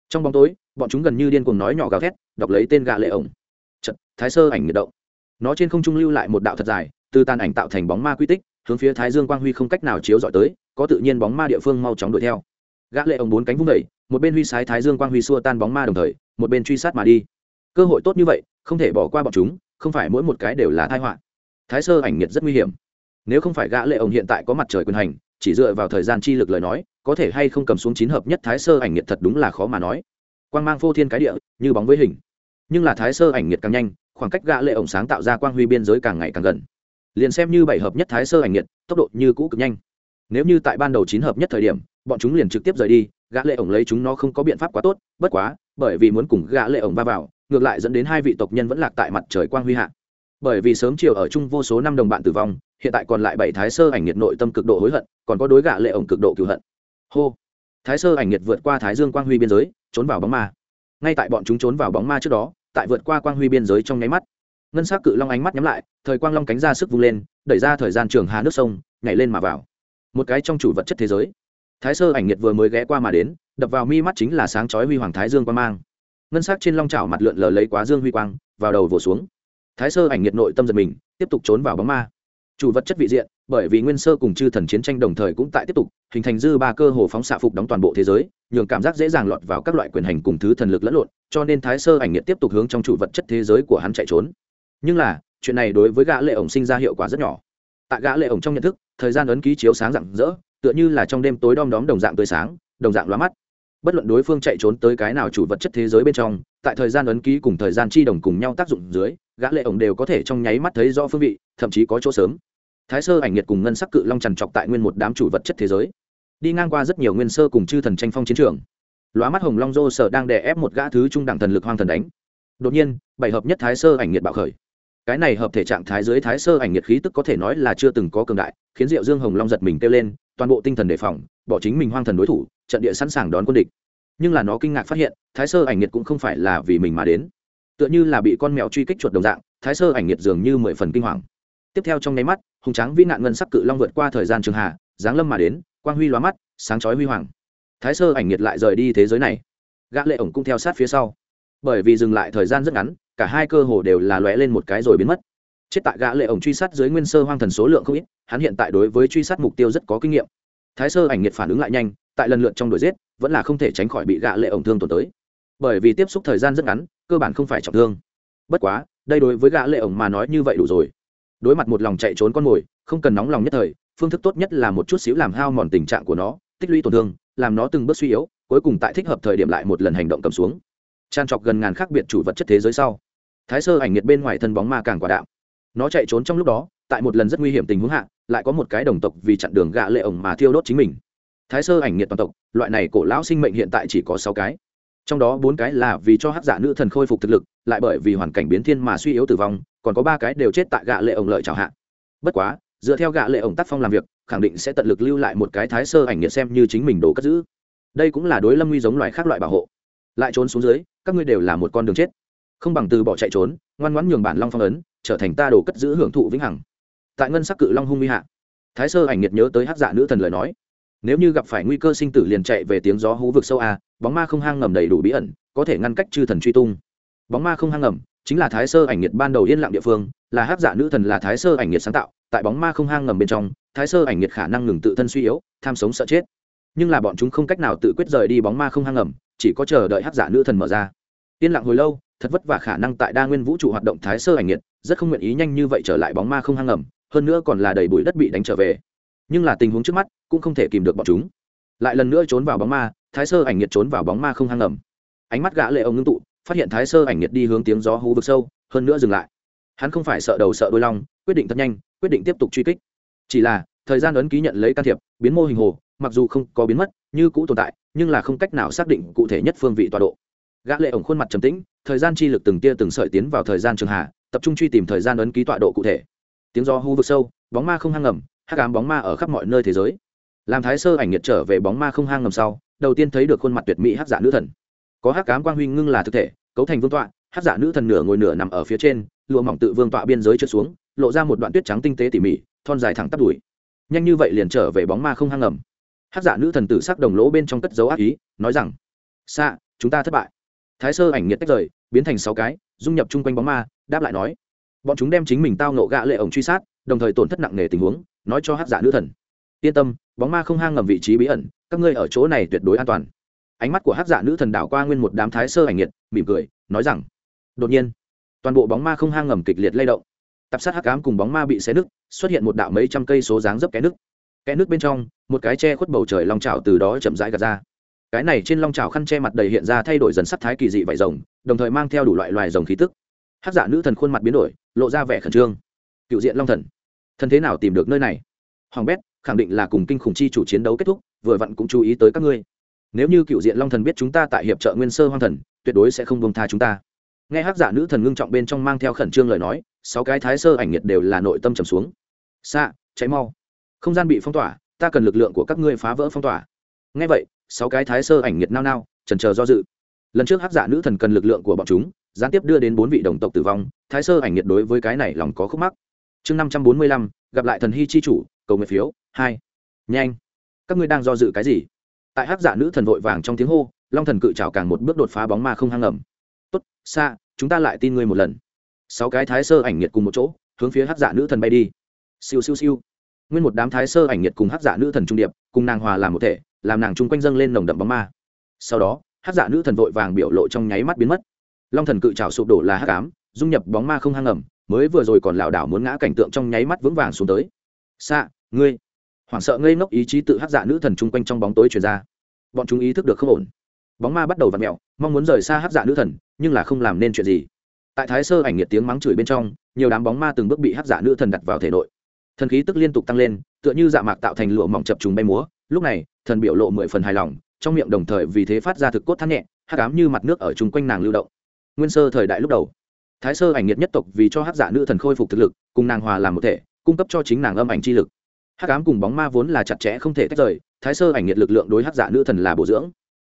Trong bóng tối, bọn chúng gần như điên cuồng nói nhỏ gào thét, đọc lấy tên gã lệ ổng. Trận thái sơ ảnh nhiệt động. Nó trên không trung lưu lại một đạo thật dài, từ tàn ảnh tạo thành bóng ma quy tích, hướng phía thái dương quang huy không cách nào chiếu dọi tới, có tự nhiên bóng ma địa phương mau chóng đuổi theo. Gã lệ ổng bốn cánh vung đẩy một bên huy sái thái dương quang huy xua tan bóng ma đồng thời, một bên truy sát mà đi. Cơ hội tốt như vậy không thể bỏ qua bọn chúng, không phải mỗi một cái đều là tai họa. Thái sơ ảnh nhiệt rất nguy hiểm. Nếu không phải gã lệ ổng hiện tại có mặt trời quyền hành, chỉ dựa vào thời gian chi lực lời nói, có thể hay không cầm xuống chín hợp nhất thái sơ ảnh nhiệt thật đúng là khó mà nói. Quang mang phô thiên cái địa, như bóng với hình. Nhưng là thái sơ ảnh nhiệt càng nhanh, khoảng cách gã lệ ổng sáng tạo ra quang huy biên giới càng ngày càng gần. Liền xem như bảy hợp nhất thái sơ ảnh nhiệt tốc độ như cũ cực nhanh nếu như tại ban đầu chín hợp nhất thời điểm, bọn chúng liền trực tiếp rời đi, gã lệ ổng lấy chúng nó không có biện pháp quá tốt, bất quá, bởi vì muốn cùng gã lệ ổng va vào, ngược lại dẫn đến hai vị tộc nhân vẫn lạc tại mặt trời quang huy hạ. Bởi vì sớm chiều ở chung vô số năm đồng bạn tử vong, hiện tại còn lại bảy thái sơ ảnh nhiệt nội tâm cực độ hối hận, còn có đối gạ lệ ổng cực độ cựu hận. Hô! Thái sơ ảnh nhiệt vượt qua thái dương quang huy biên giới, trốn vào bóng ma. Ngay tại bọn chúng trốn vào bóng ma trước đó, tại vượt qua quang huy biên giới trong nháy mắt, ngân sắc cự long ánh mắt nhắm lại, thời quang long cánh ra sức vung lên, đẩy ra thời gian trường hà nước sông, nhảy lên mà vào một cái trong chủ vật chất thế giới. Thái sơ ảnh nhiệt vừa mới ghé qua mà đến, đập vào mi mắt chính là sáng chói huy hoàng thái dương quang mang. Ngân s c trên long trào mặt lượn lờ lấy quá dương huy quang, vào đầu vỗ xuống. Thái sơ ảnh nhiệt nội tâm giật mình, tiếp tục trốn vào bóng ma. Chủ vật chất vị diện, bởi vì nguyên sơ cùng chư thần chiến tranh đồng thời cũng tại tiếp tục, hình thành dư ba cơ hồ phóng xạ phục đóng toàn bộ thế giới, nhường cảm giác dễ dàng lọt vào các loại quyền hành cùng thứ thần lực lẫn lộn, cho nên thái sơ ảnh nhiệt tiếp tục hướng trong chủ vật chất thế giới của hắn chạy trốn. Nhưng là, chuyện này đối với gã lệ ổng sinh ra hiệu quả rất nhỏ tại gã lệ ổng trong nhận thức, thời gian ấn ký chiếu sáng rạng rỡ, tựa như là trong đêm tối đom đóm đồng dạng tươi sáng, đồng dạng lóa mắt. Bất luận đối phương chạy trốn tới cái nào chủ vật chất thế giới bên trong, tại thời gian ấn ký cùng thời gian chi đồng cùng nhau tác dụng dưới, gã lệ ổng đều có thể trong nháy mắt thấy rõ phương vị, thậm chí có chỗ sớm. Thái sơ ảnh nhiệt cùng ngân sắc cự long trằn trọc tại nguyên một đám chủ vật chất thế giới. Đi ngang qua rất nhiều nguyên sơ cùng chư thần tranh phong chiến trường. Lóa mắt hồng long rô sở đang đè ép một gã thứ trung đẳng thần lực hoang thần đánh. Đột nhiên, bảy hợp nhất thái sơ ảnh nhiệt bạo khởi cái này hợp thể trạng thái dưới thái sơ ảnh nhiệt khí tức có thể nói là chưa từng có cường đại, khiến diệu dương hồng long giật mình kêu lên, toàn bộ tinh thần đề phòng, bỏ chính mình hoang thần đối thủ, trận địa sẵn sàng đón quân địch. Nhưng là nó kinh ngạc phát hiện, thái sơ ảnh nhiệt cũng không phải là vì mình mà đến. Tựa như là bị con mèo truy kích chuột đồng dạng, thái sơ ảnh nhiệt dường như mười phần kinh hoàng. Tiếp theo trong nháy mắt, hùng tráng vĩ nạn ngân sắc cự long vượt qua thời gian trường hạ, giáng lâm mà đến, quang huy loa mắt, sáng chói huy hoàng. Thái sơ ảnh nhiệt lại rời đi thế giới này. Gã lệ ổng cũng theo sát phía sau. Bởi vì dừng lại thời gian rất ngắn cả hai cơ hồ đều là lóe lên một cái rồi biến mất. Chết tại gã lệ ổng truy sát dưới nguyên sơ hoang thần số lượng không ít, hắn hiện tại đối với truy sát mục tiêu rất có kinh nghiệm. Thái sơ ảnh nhiệt phản ứng lại nhanh, tại lần lượt trong đuổi giết, vẫn là không thể tránh khỏi bị gã lệ ổng thương tổn tới. Bởi vì tiếp xúc thời gian rất ngắn, cơ bản không phải trọng thương. Bất quá, đây đối với gã lệ ổng mà nói như vậy đủ rồi. Đối mặt một lòng chạy trốn con mồi, không cần nóng lòng nhất thời, phương thức tốt nhất là một chút xíu làm hao mòn tình trạng của nó, tích lũy tổn thương, làm nó từng bước suy yếu, cuối cùng tại thích hợp thời điểm lại một lần hành động cầm xuống. Tràn trọc gần ngàn khác biệt chủ vật chất thế giới sau thái sơ ảnh nhiệt bên ngoài thân bóng ma càng quả đạo nó chạy trốn trong lúc đó, tại một lần rất nguy hiểm tình huống hạ, lại có một cái đồng tộc vì chặn đường gạ lệ ổng mà thiêu đốt chính mình. Thái sơ ảnh nhiệt toàn tộc, loại này cổ lão sinh mệnh hiện tại chỉ có sáu cái. Trong đó bốn cái là vì cho hắc giả nữ thần khôi phục thực lực, lại bởi vì hoàn cảnh biến thiên mà suy yếu tử vong, còn có ba cái đều chết tại gạ lệ ổng lợi chào hạ. Bất quá, dựa theo gạ lệ ổng tác phong làm việc, khẳng định sẽ tận lực lưu lại một cái thái sơ ảnh nhiệt xem như chính mình đồ cất giữ. Đây cũng là đối lâm nguy giống loài khác loại bảo hộ. Lại trốn xuống dưới, các ngươi đều là một con đường chết không bằng từ bỏ chạy trốn, ngoan ngoãn nhường bản long phong ấn, trở thành ta đồ cất giữ hưởng thụ vĩnh hằng. Tại ngân sắc cự long hung nguy hạ, thái sơ ảnh nhiệt nhớ tới hát dạ nữ thần lời nói, nếu như gặp phải nguy cơ sinh tử liền chạy về tiếng gió hú vực sâu a, bóng ma không hang ngầm đầy đủ bí ẩn, có thể ngăn cách chư thần truy tung. Bóng ma không hang ngầm chính là thái sơ ảnh nhiệt ban đầu yên lặng địa phương, là hát dạ nữ thần là thái sơ ảnh nhiệt sáng tạo, tại bóng ma không hang ngầm bên trong, thái sơ ảnh nhiệt khả năng ngừng tự thân suy yếu, tham sống sợ chết. Nhưng là bọn chúng không cách nào tự quyết rời đi bóng ma không hang ngầm, chỉ có chờ đợi hát giả dạ nữ thần mở ra. Yên lặng hồi lâu thật vất vả khả năng tại đa nguyên vũ trụ hoạt động thái sơ ảnh nhiệt rất không nguyện ý nhanh như vậy trở lại bóng ma không hang ngầm hơn nữa còn là đầy bụi đất bị đánh trở về. Nhưng là tình huống trước mắt cũng không thể kìm được bọn chúng. Lại lần nữa trốn vào bóng ma, thái sơ ảnh nhiệt trốn vào bóng ma không hang ngầm ánh mắt gã lệ ông ngưng tụ, phát hiện thái sơ ảnh nhiệt đi hướng tiếng gió hú vực sâu, hơn nữa dừng lại. Hắn không phải sợ đầu sợ đuôi long, quyết định thật nhanh, quyết định tiếp tục truy kích. Chỉ là, thời gian ấn ký nhận lấy can thiệp, biến mô hình hồ, mặc dù không có biến mất, như cũ tồn tại, nhưng là không cách nào xác định cụ thể nhất phương vị tọa độ gã lệ ổng khuôn mặt trầm tĩnh, thời gian chi lực từng tia từng sợi tiến vào thời gian trường hạ, tập trung truy tìm thời gian ấn ký tọa độ cụ thể. Tiếng do hú vực sâu, bóng ma không hang ngầm, hắc ám bóng ma ở khắp mọi nơi thế giới. Làm thái sơ ảnh nhiệt trở về bóng ma không hang ngầm sau, đầu tiên thấy được khuôn mặt tuyệt mỹ hắc giả nữ thần. Có hắc ám quang huy ngưng là thực thể, cấu thành vương tọa, hắc giả nữ thần nửa ngồi nửa nằm ở phía trên, lụa mỏng tự vương tọa biên giới trượt xuống, lộ ra một đoạn tuyết trắng tinh tế tỉ mỉ, thon dài thẳng tắp đùi. Nhanh như vậy liền trở về bóng ma không hang ngầm. Hắc giả nữ thần tử sắc đồng lỗ bên trong cất dấu ác ý, nói rằng xa chúng ta thất bại thái sơ ảnh nhiệt tách rời biến thành sáu cái dung nhập chung quanh bóng ma đáp lại nói bọn chúng đem chính mình tao nộ gạ lệ ổng truy sát đồng thời tổn thất nặng nề tình huống nói cho hát giả nữ thần. Yên tâm bóng ma không hang ngầm vị trí bí ẩn các ngươi ở chỗ này tuyệt đối an toàn. Ánh mắt của hát giả nữ thần đảo qua nguyên một đám thái sơ ảnh nhiệt mỉm cười nói rằng đột nhiên toàn bộ bóng ma không hang ngầm kịch liệt lay động. Tập sát hắc ám cùng bóng ma bị xé nứt xuất hiện một đạo mấy trăm cây số dáng dấp kẽ nứt, kẽ nứt bên trong một cái che khuất bầu trời long trào từ đó chậm rãi gạt ra cái này trên long trào khăn che mặt đầy hiện ra thay đổi dần sắc thái kỳ dị vải rồng đồng thời mang theo đủ loại loài rồng khí tức. Hát giả nữ thần khuôn mặt biến đổi lộ ra vẻ khẩn trương. Cựu diện long thần thần thế nào tìm được nơi này? Hoàng bét khẳng định là cùng kinh khủng chi chủ chiến đấu kết thúc vừa vặn cũng chú ý tới các ngươi. Nếu như cựu diện long thần biết chúng ta tại hiệp trợ nguyên sơ hoang thần tuyệt đối sẽ không bông tha chúng ta. Nghe hát giả nữ thần ngưng trọng bên trong mang theo khẩn trương lời nói sáu cái thái sơ ảnh nhiệt đều là nội tâm trầm xuống. Xa, cháy mau. Không gian bị phong tỏa ta cần lực lượng của các ngươi phá vỡ phong tỏa. Ngay vậy sáu cái thái sơ ảnh nhiệt nao nao, trần chờ do dự. Lần trước hắc giả nữ thần cần lực lượng của bọn chúng, gián tiếp đưa đến bốn vị đồng tộc tử vong, thái sơ ảnh nhiệt đối với cái này lòng có khúc mắc. Chương năm trăm bốn mươi lăm, gặp lại thần hy chi chủ, cầu nguyện phiếu, hai. Nhanh. Các ngươi đang do dự cái gì? Tại hắc giả nữ thần vội vàng trong tiếng hô, long thần cự trào càng một bước đột phá bóng ma không hang ngầm tốt xa chúng ta lại tin ngươi một lần. Sáu cái thái sơ ảnh nhiệt cùng một chỗ, hướng phía hắc giả nữ thần bay đi. Siêu siêu siêu. Nguyên một đám thái sơ ảnh nhiệt cùng hát giả nữ thần trung điệp, cùng nàng hòa làm một thể làm nàng chung quanh dâng lên nồng đậm bóng ma. Sau đó hát giả nữ thần vội vàng biểu lộ trong nháy mắt biến mất. Long thần cự trào sụp đổ là hát cám dung nhập bóng ma không hang ẩm, mới vừa rồi còn lảo đảo muốn ngã cảnh tượng trong nháy mắt vững vàng xuống tới. Xạ ngươi. Hoảng sợ ngây ngốc ý chí tự hát giả nữ thần chung quanh trong bóng tối truyền ra. Bọn chúng ý thức được không ổn. Bóng ma bắt đầu v ặ mẹo mong muốn rời xa hát giả nữ thần nhưng là không làm nên chuyện gì. Tại thái sơ ảnh nhiệt tiếng mắng chửi bên trong nhiều đám bóng ma từng bước bị hát giả nữ thần đặt vào thể nội. Thần khí tức liên tục tăng lên tựa như dạ mạc tạo thành lụa mỏng chập trùng bay múa lúc này, thần biểu lộ mười phần hài lòng, trong miệng đồng thời vì thế phát ra thực cốt thắt nhẹ, hắc ám như mặt nước ở chung quanh nàng lưu động. Nguyên sơ thời đại lúc đầu, thái sơ ảnh nhiệt nhất tộc vì cho hát giả nữ thần khôi phục thực lực, cùng nàng hòa làm một thể, cung cấp cho chính nàng âm ảnh chi lực. Hắc ám cùng bóng ma vốn là chặt chẽ không thể tách rời, thái sơ ảnh nhiệt lực lượng đối hát giả nữ thần là bổ dưỡng.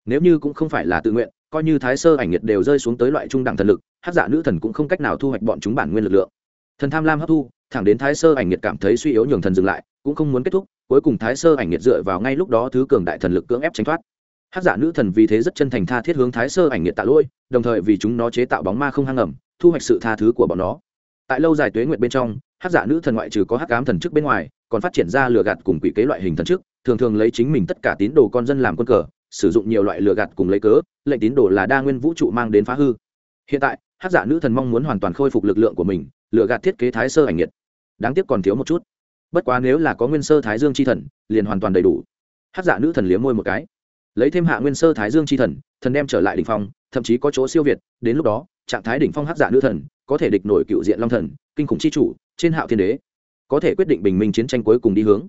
Nếu như cũng không phải là tự nguyện, coi như thái sơ ảnh nhiệt đều rơi xuống tới loại trung đẳng thần lực hát giả nữ thần cũng không cách nào thu hoạch bọn chúng bản nguyên lực lượng. Thần tham lam hấp thu, thẳng đến thái sơ ảnh nhiệt cảm thấy suy yếu nhường thần dừng lại, cũng không muốn kết thúc cuối cùng thái sơ ảnh nhiệt dựa vào ngay lúc đó thứ cường đại thần lực cưỡng ép tránh thoát. Hát giả nữ thần vì thế rất chân thành tha thiết hướng thái sơ ảnh nhiệt tạ lỗi, đồng thời vì chúng nó chế tạo bóng ma không hang ẩm, thu hoạch sự tha thứ của bọn nó. Tại lâu dài tuế nguyệt bên trong hát giả nữ thần ngoại trừ có hát cám thần chức bên ngoài, còn phát triển ra lừa gạt cùng quỷ kế loại hình thần chức, thường thường lấy chính mình tất cả tín đồ con dân làm quân cờ, sử dụng nhiều loại lừa gạt cùng lấy cớ, lệnh tín đồ là đa nguyên vũ trụ mang đến phá hư. Hiện tại hát giả nữ thần mong muốn hoàn toàn khôi phục lực lượng của mình lừa gạt thiết kế thái sơ ảnh nhiệt đáng tiếc còn thiếu một chút bất quá nếu là có nguyên sơ thái dương c h i thần, liền hoàn toàn đầy đủ. Hát giả nữ thần liếm môi một cái. Lấy thêm hạ nguyên sơ thái dương c h i thần thần đem trở lại đ ỉ n h phong, thậm chí có chỗ siêu việt, đến lúc đó, trạng thái đỉnh phong hát giả nữ thần, có thể địch nổi cựu diện long thần, kinh khủng c h i chủ, trên hạo thiên đế. Có thể quyết định bình minh chiến tranh cuối cùng đi hướng.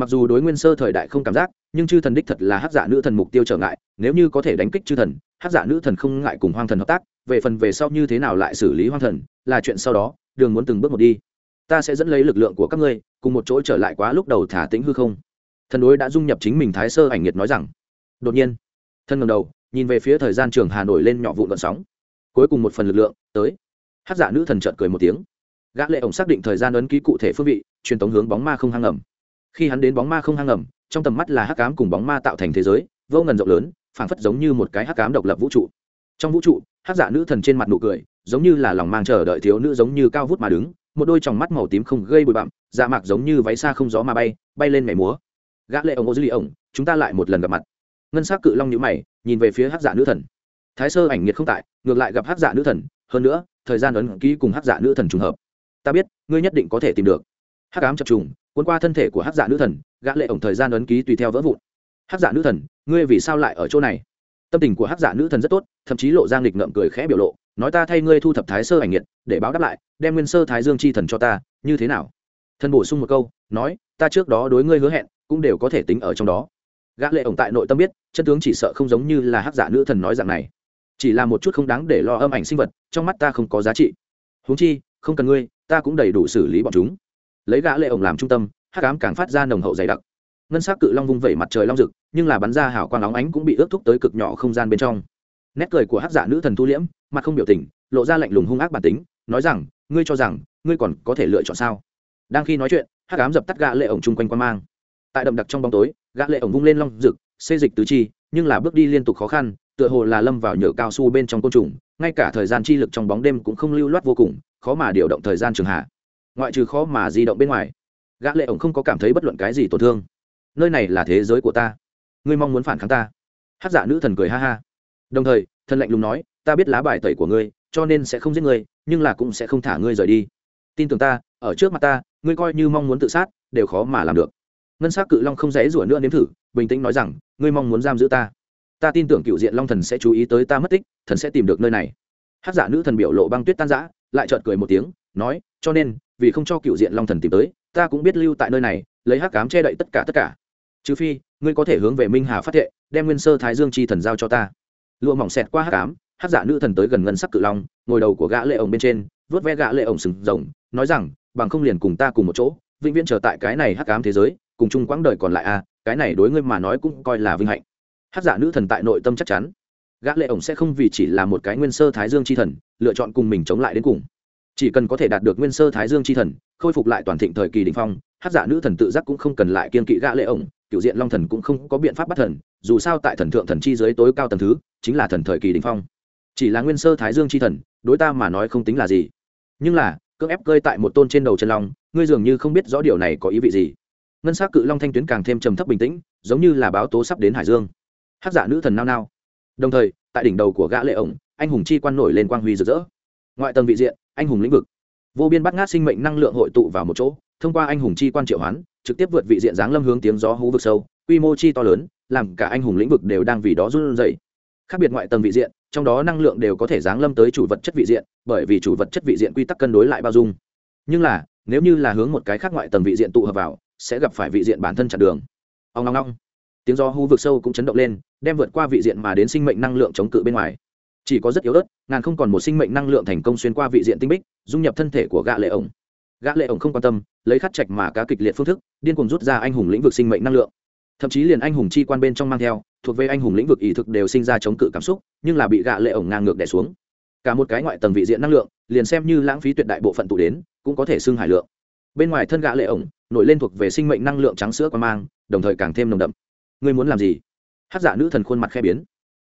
Mặc dù đối nguyên sơ thời đại không cảm giác, nhưng chư thần đích thật là hát giả nữ thần mục tiêu trở ngại, nếu như có thể đánh kích chư thần hát giả nữ thần không ngại cùng hoang thần hợp tác, về phần về sau như thế nào lại xử lý hoang thần, là chuyện sau đó, đường muốn từng bước một đi ta sẽ dẫn lấy lực lượng của các ngươi, cùng một chỗ trở lại quá lúc đầu thả tĩnh hư không. Thần đối đã dung nhập chính mình thái sơ ảnh nhiệt nói rằng. Đột nhiên, thân ngầm đầu, nhìn về phía thời gian trường hà nổi lên nhỏ vụn vận sóng. Cuối cùng một phần lực lượng tới. Hát giả nữ thần trợt cười một tiếng. Gã lệ ổng xác định thời gian ấn ký cụ thể phương vị, truyền tống hướng bóng ma không hang ngầm khi hắn đến bóng ma không hang ngầm trong tầm mắt là hắc ám cùng bóng ma tạo thành thế giới, vô ngần rộng lớn, phảng phất giống như một cái hắc ám độc lập vũ trụ. Trong vũ trụ hắc giả nữ thần trên mặt nụ cười, giống như là lòng mang chờ đợi thiếu nữ giống như cao vút mà đứng một đôi tròng mắt màu tím không gây bụi bặm dạ mạc giống như váy xa không gió mà bay bay lên mẻ múa. Gã lệ ổng ô dư lì ổng chúng ta lại một lần gặp mặt. Ngân s á c cự long nhữ mày, nhìn về phía hát dạ nữ thần. Thái sơ ảnh nghiệt không tại, ngược lại gặp hát dạ nữ thần, hơn nữa, thời gian ấn ký cùng hát dạ nữ thần trùng hợp. Ta biết, ngươi nhất định có thể tìm được. Hát cám chập trùng, cuốn qua thân thể của hát dạ nữ thần, gã lệ ổng thời gian ấn ký tùy theo vỡ vụn. Hát dạ nữ thần, ngươi vì sao lại ở chỗ này? Tâm tình của hát giả nữ thần rất tốt thậm chí lộ giang lịch ngậm cười khẽ biểu lộ nói ta thay ngươi thu thập thái sơ ảnh nhiệt, để báo đáp lại đem nguyên sơ thái dương chi thần cho ta như thế nào? Thần bổ sung một câu nói ta trước đó đối ngươi hứa hẹn cũng đều có thể tính ở trong đó. Gã lệ ổng tại nội tâm biết chân tướng chỉ sợ không giống như là hắc giả nữ thần nói dạng này. Chỉ là một chút không đáng để lo âm ảnh sinh vật trong mắt ta không có giá trị. Huống chi không cần ngươi ta cũng đầy đủ xử lý bọn chúng. Lấy gã lệ ổng làm trung tâm hắc ám càng phát ra nồng hậu dày đặc ngân sắc cự long vung vẩy mặt trời long rực, nhưng là bắn ra hào quang óng ánh cũng bị ướt thúc tới cực nhỏ không gian bên trong. Nét cười của hắc giả nữ thần thu liễm, mặt không biểu tình, lộ ra lạnh lùng hung ác bản tính, nói rằng, ngươi cho rằng, ngươi còn có thể lựa chọn sao? Đang khi nói chuyện, hắc ám dập tắt gã lệ ổng chung quanh quan mang. Tại đậm đặc trong bóng tối, gã lệ ổng vung lên long rực, xê dịch tứ chi, nhưng là bước đi liên tục khó khăn, tựa hồ là lâm vào nhựa cao su bên trong côn trùng, ngay cả thời gian chi lực trong bóng đêm cũng không lưu loát vô cùng, khó mà điều động thời gian trường hạ. Ngoại trừ khó mà di động bên ngoài, gã lệ ổng không có cảm thấy bất luận cái gì tổn thương nơi này là thế giới của ta. Ngươi mong muốn phản kháng ta. Hát giả nữ thần cười ha ha. Đồng thời, thần lạnh lùng nói, ta biết lá bài tẩy của ngươi, cho nên sẽ không giết ngươi, nhưng là cũng sẽ không thả ngươi rời đi. Tin tưởng ta, ở trước mặt ta, ngươi coi như mong muốn tự sát, đều khó mà làm được. Ngân s á c cự long không dễ rủa nữa nếm thử, bình tĩnh nói rằng, ngươi mong muốn giam giữ ta. Ta tin tưởng cựu diện long thần sẽ chú ý tới ta mất tích, thần sẽ tìm được nơi này. Hát giả nữ thần biểu lộ băng tuyết tan giã lại trợt cười một tiếng, nói, cho nên, vì không cho cựu diện long thần tìm tới, ta cũng biết lưu tại nơi này, lấy hát cám che đậy tất cả tất cả trừ phi ngươi có thể hướng về minh hà phát thệ đem nguyên sơ thái dương chi thần giao cho ta. Lụa mỏng xẹt qua hát cám hát giả dạ nữ thần tới gần ngân sắc cự long ngồi đầu của gã lệ ổng bên trên vớt ve gã lệ ổng sừng rồng nói rằng bằng không liền cùng ta cùng một chỗ vĩnh viễn trở tại cái này hắc ám thế giới cùng chung quãng đời còn lại a à, cái này đối ngươi mà nói cũng coi là vinh hạnh. Hát giả dạ nữ thần tại nội tâm chắc chắn. Gã lệ ổng sẽ không vì chỉ là một cái nguyên sơ thái dương chi thần lựa chọn cùng mình chống lại đến cùng. Chỉ cần có thể đạt được nguyên sơ thái dương chi thần khôi phục lại toàn thịnh thời kỳ đỉnh phong hát giả dạ nữ thần tự giác cũng không cần lại kiên kỵ gã lệ ổng cựu diện long thần cũng không có biện pháp bắt thần, dù sao tại thần thượng thần chi giới tối cao tầng thứ, chính là thần thời kỳ đỉnh phong. Chỉ là nguyên sơ thái dương chi thần, đối ta mà nói không tính là gì. Nhưng là, cưỡng ép cơi tại một tôn trên đầu chân long, ngươi dường như không biết rõ điều này có ý vị gì. Ngân s á c cự long thanh tuyến càng thêm trầm thấp bình tĩnh, giống như là báo tố sắp đến hải dương. Hát giả nữ thần nao nao. Đồng thời, tại đỉnh đầu của gã lệ ổng, anh hùng chi quan nổi lên quang huy rực rỡ. Ngoại tầng vị diện, anh hùng lĩnh vực. Vô biên bắt ngát sinh mệnh năng lượng hội tụ vào một chỗ thông qua anh hùng chi quan triệu hoán, trực tiếp vượt vị diện giáng lâm hướng tiếng gió hú vực sâu, quy mô chi to lớn, làm cả anh hùng lĩnh vực đều đang vì đó run rẩy. Khác biệt ngoại tầng vị diện, trong đó năng lượng đều có thể giáng lâm tới chủ vật chất vị diện, bởi vì chủ vật chất vị diện quy tắc cân đối lại bao dung. Nhưng là, nếu như là hướng một cái khác ngoại tầng vị diện tụ hợp vào, sẽ gặp phải vị diện bản thân chặn đường. Ông long long tiếng gió hú vực sâu cũng chấn động lên, đem vượt qua vị diện mà đến sinh mệnh năng lượng chống cự bên ngoài. Chỉ có rất yếu ớt, ngàn không còn một sinh mệnh năng lượng thành công xuyên qua vị diện tinh bích, dung nhập thân thể của gã lệ ổng gã lệ ổng không quan tâm, lấy khát trạch mà cá kịch liệt phương thức, điên cuồng rút ra anh hùng lĩnh vực sinh mệnh năng lượng. Thậm chí liền anh hùng chi quan bên trong mang theo, thuộc về anh hùng lĩnh vực ý thực đều sinh ra chống cự cảm xúc, nhưng là bị gã lệ ổng ngang ngược đè xuống. Cả một cái ngoại tầng vị diện năng lượng, liền xem như lãng phí tuyệt đại bộ phận tụ đến, cũng có thể xưng hải lượng. Bên ngoài thân gã lệ ổng, nổi lên thuộc về sinh mệnh năng lượng trắng sữa qua mang, đồng thời càng thêm nồng đậm. Ngươi muốn làm gì? Hát giả nữ thần khuôn mặt khe biến.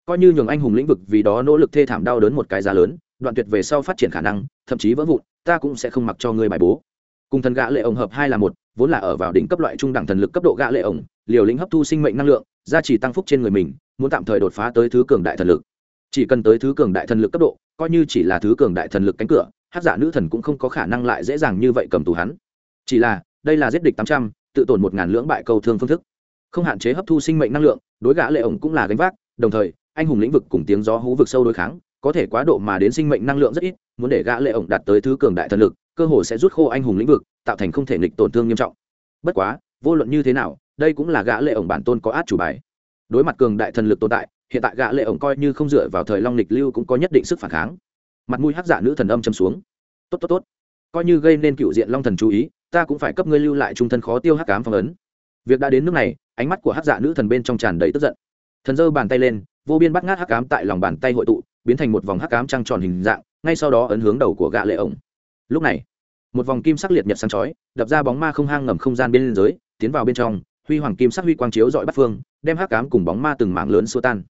Coi như nhường anh hùng lĩnh vực vì đó nỗ lực thê thảm đau đớn một cái giá lớn, đoạn tuyệt về sau phát triển khả năng, thậm chí vỡ vụn ta cũng sẽ không mặc cho ngươi bài bố. Cùng thần gã lệ ổng hợp hai là một, vốn là ở vào đỉnh cấp loại trung đẳng thần lực cấp độ gã lệ ổng, liều lĩnh hấp thu sinh mệnh năng lượng, gia trì tăng phúc trên người mình, muốn tạm thời đột phá tới thứ cường đại thần lực. Chỉ cần tới thứ cường đại thần lực cấp độ, coi như chỉ là thứ cường đại thần lực cánh cửa, hát giả nữ thần cũng không có khả năng lại dễ dàng như vậy cầm tù hắn. Chỉ là, đây là giết địch tám trăm, tự tổn một ngàn lưỡng bại câu thương phương thức. Không hạn chế hấp thu sinh mệnh năng lượng, đối gã lệ ổng cũng là gánh vác, đồng thời, anh hùng lĩnh vực cùng tiếng gió hú vực sâu đối kháng có thể quá độ mà đến sinh mệnh năng lượng rất ít, muốn để gã lệ ổng đạt tới thứ cường đại thần lực, cơ hội sẽ rút khô anh hùng lĩnh vực, tạo thành không thể nghịch tổn thương nghiêm trọng. Bất quá, vô luận như thế nào, đây cũng là gã lệ ổng bản tôn có át chủ bài. Đối mặt cường đại thần lực tồn tại, hiện tại gã lệ ổng coi như không dựa vào thời long lịch lưu cũng có nhất định sức phản kháng. Mặt mũi hắc giả nữ thần âm châm xuống. Tốt tốt tốt. Coi như gây nên cựu diện long thần chú ý, ta cũng phải cấp ngươi lưu lại trung thân khó tiêu hắc ám phong ấn. Việc đã đến nước này, ánh mắt của hắc giả nữ thần bên trong tràn đầy tức giận. Thần giơ bàn tay lên, vô biên bắt ngát hắc ám tại lòng bàn tay hội tụ biến thành một vòng hắc ám trăng tròn hình dạng, ngay sau đó ấn hướng đầu của gã lệ ổng. Lúc này, một vòng kim sắc liệt nhật sáng chói, đập ra bóng ma không hang ngầm không gian bên dưới, tiến vào bên trong, huy hoàng kim sắc huy quang chiếu dọi bắt phương, đem hắc ám cùng bóng ma từng mảng lớn xua tan.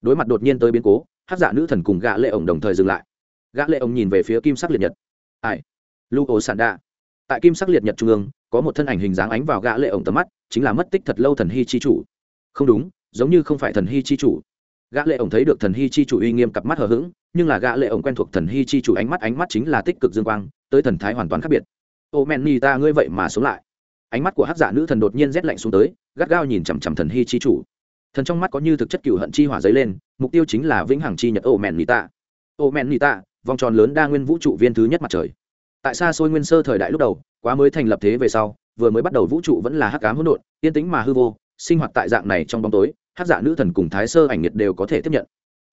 Đối mặt đột nhiên tới biến cố, hắc dạ nữ thần cùng gã lệ ổng đồng thời dừng lại. Gã lệ ổng nhìn về phía kim sắc liệt nhật. Ai? Lu ổ sản đa tại kim sắc liệt nhật trung ương, có một thân ảnh hình dáng ánh vào gã lệ ổng tầm mắt, chính là mất tích thật lâu thần hy chi chủ. Không đúng, giống như không phải thần hy chi chủ gã lệ ổng thấy được thần hy chi chủ uy nghiêm cặp mắt hờ hững, nhưng là gã lệ ổng quen thuộc thần hy chi chủ ánh mắt ánh mắt chính là tích cực dương quang, tới thần thái hoàn toàn khác biệt. Ô men ni ta, ngươi vậy mà sống lại. Ánh mắt của hắc giả nữ thần đột nhiên rét lạnh xuống tới, gắt gao nhìn chằm chằm thần hy chi chủ. Thần trong mắt có như thực chất cựu hận chi hỏa dấy lên, mục tiêu chính là vĩnh hằng chi nhật ô men ni ta. Ô men ni ta, vòng tròn lớn đa nguyên vũ trụ viên thứ nhất mặt trời. Tại xa xôi nguyên sơ thời đại lúc đầu, quá mới thành lập thế về sau, vừa mới bắt đầu vũ trụ vẫn là hắc ám hỗn độn, yên tĩnh mà hư vô, sinh hoạt tại dạng này trong bóng tối hắc dạ nữ thần cùng thái sơ ảnh nhiệt đều có thể tiếp nhận.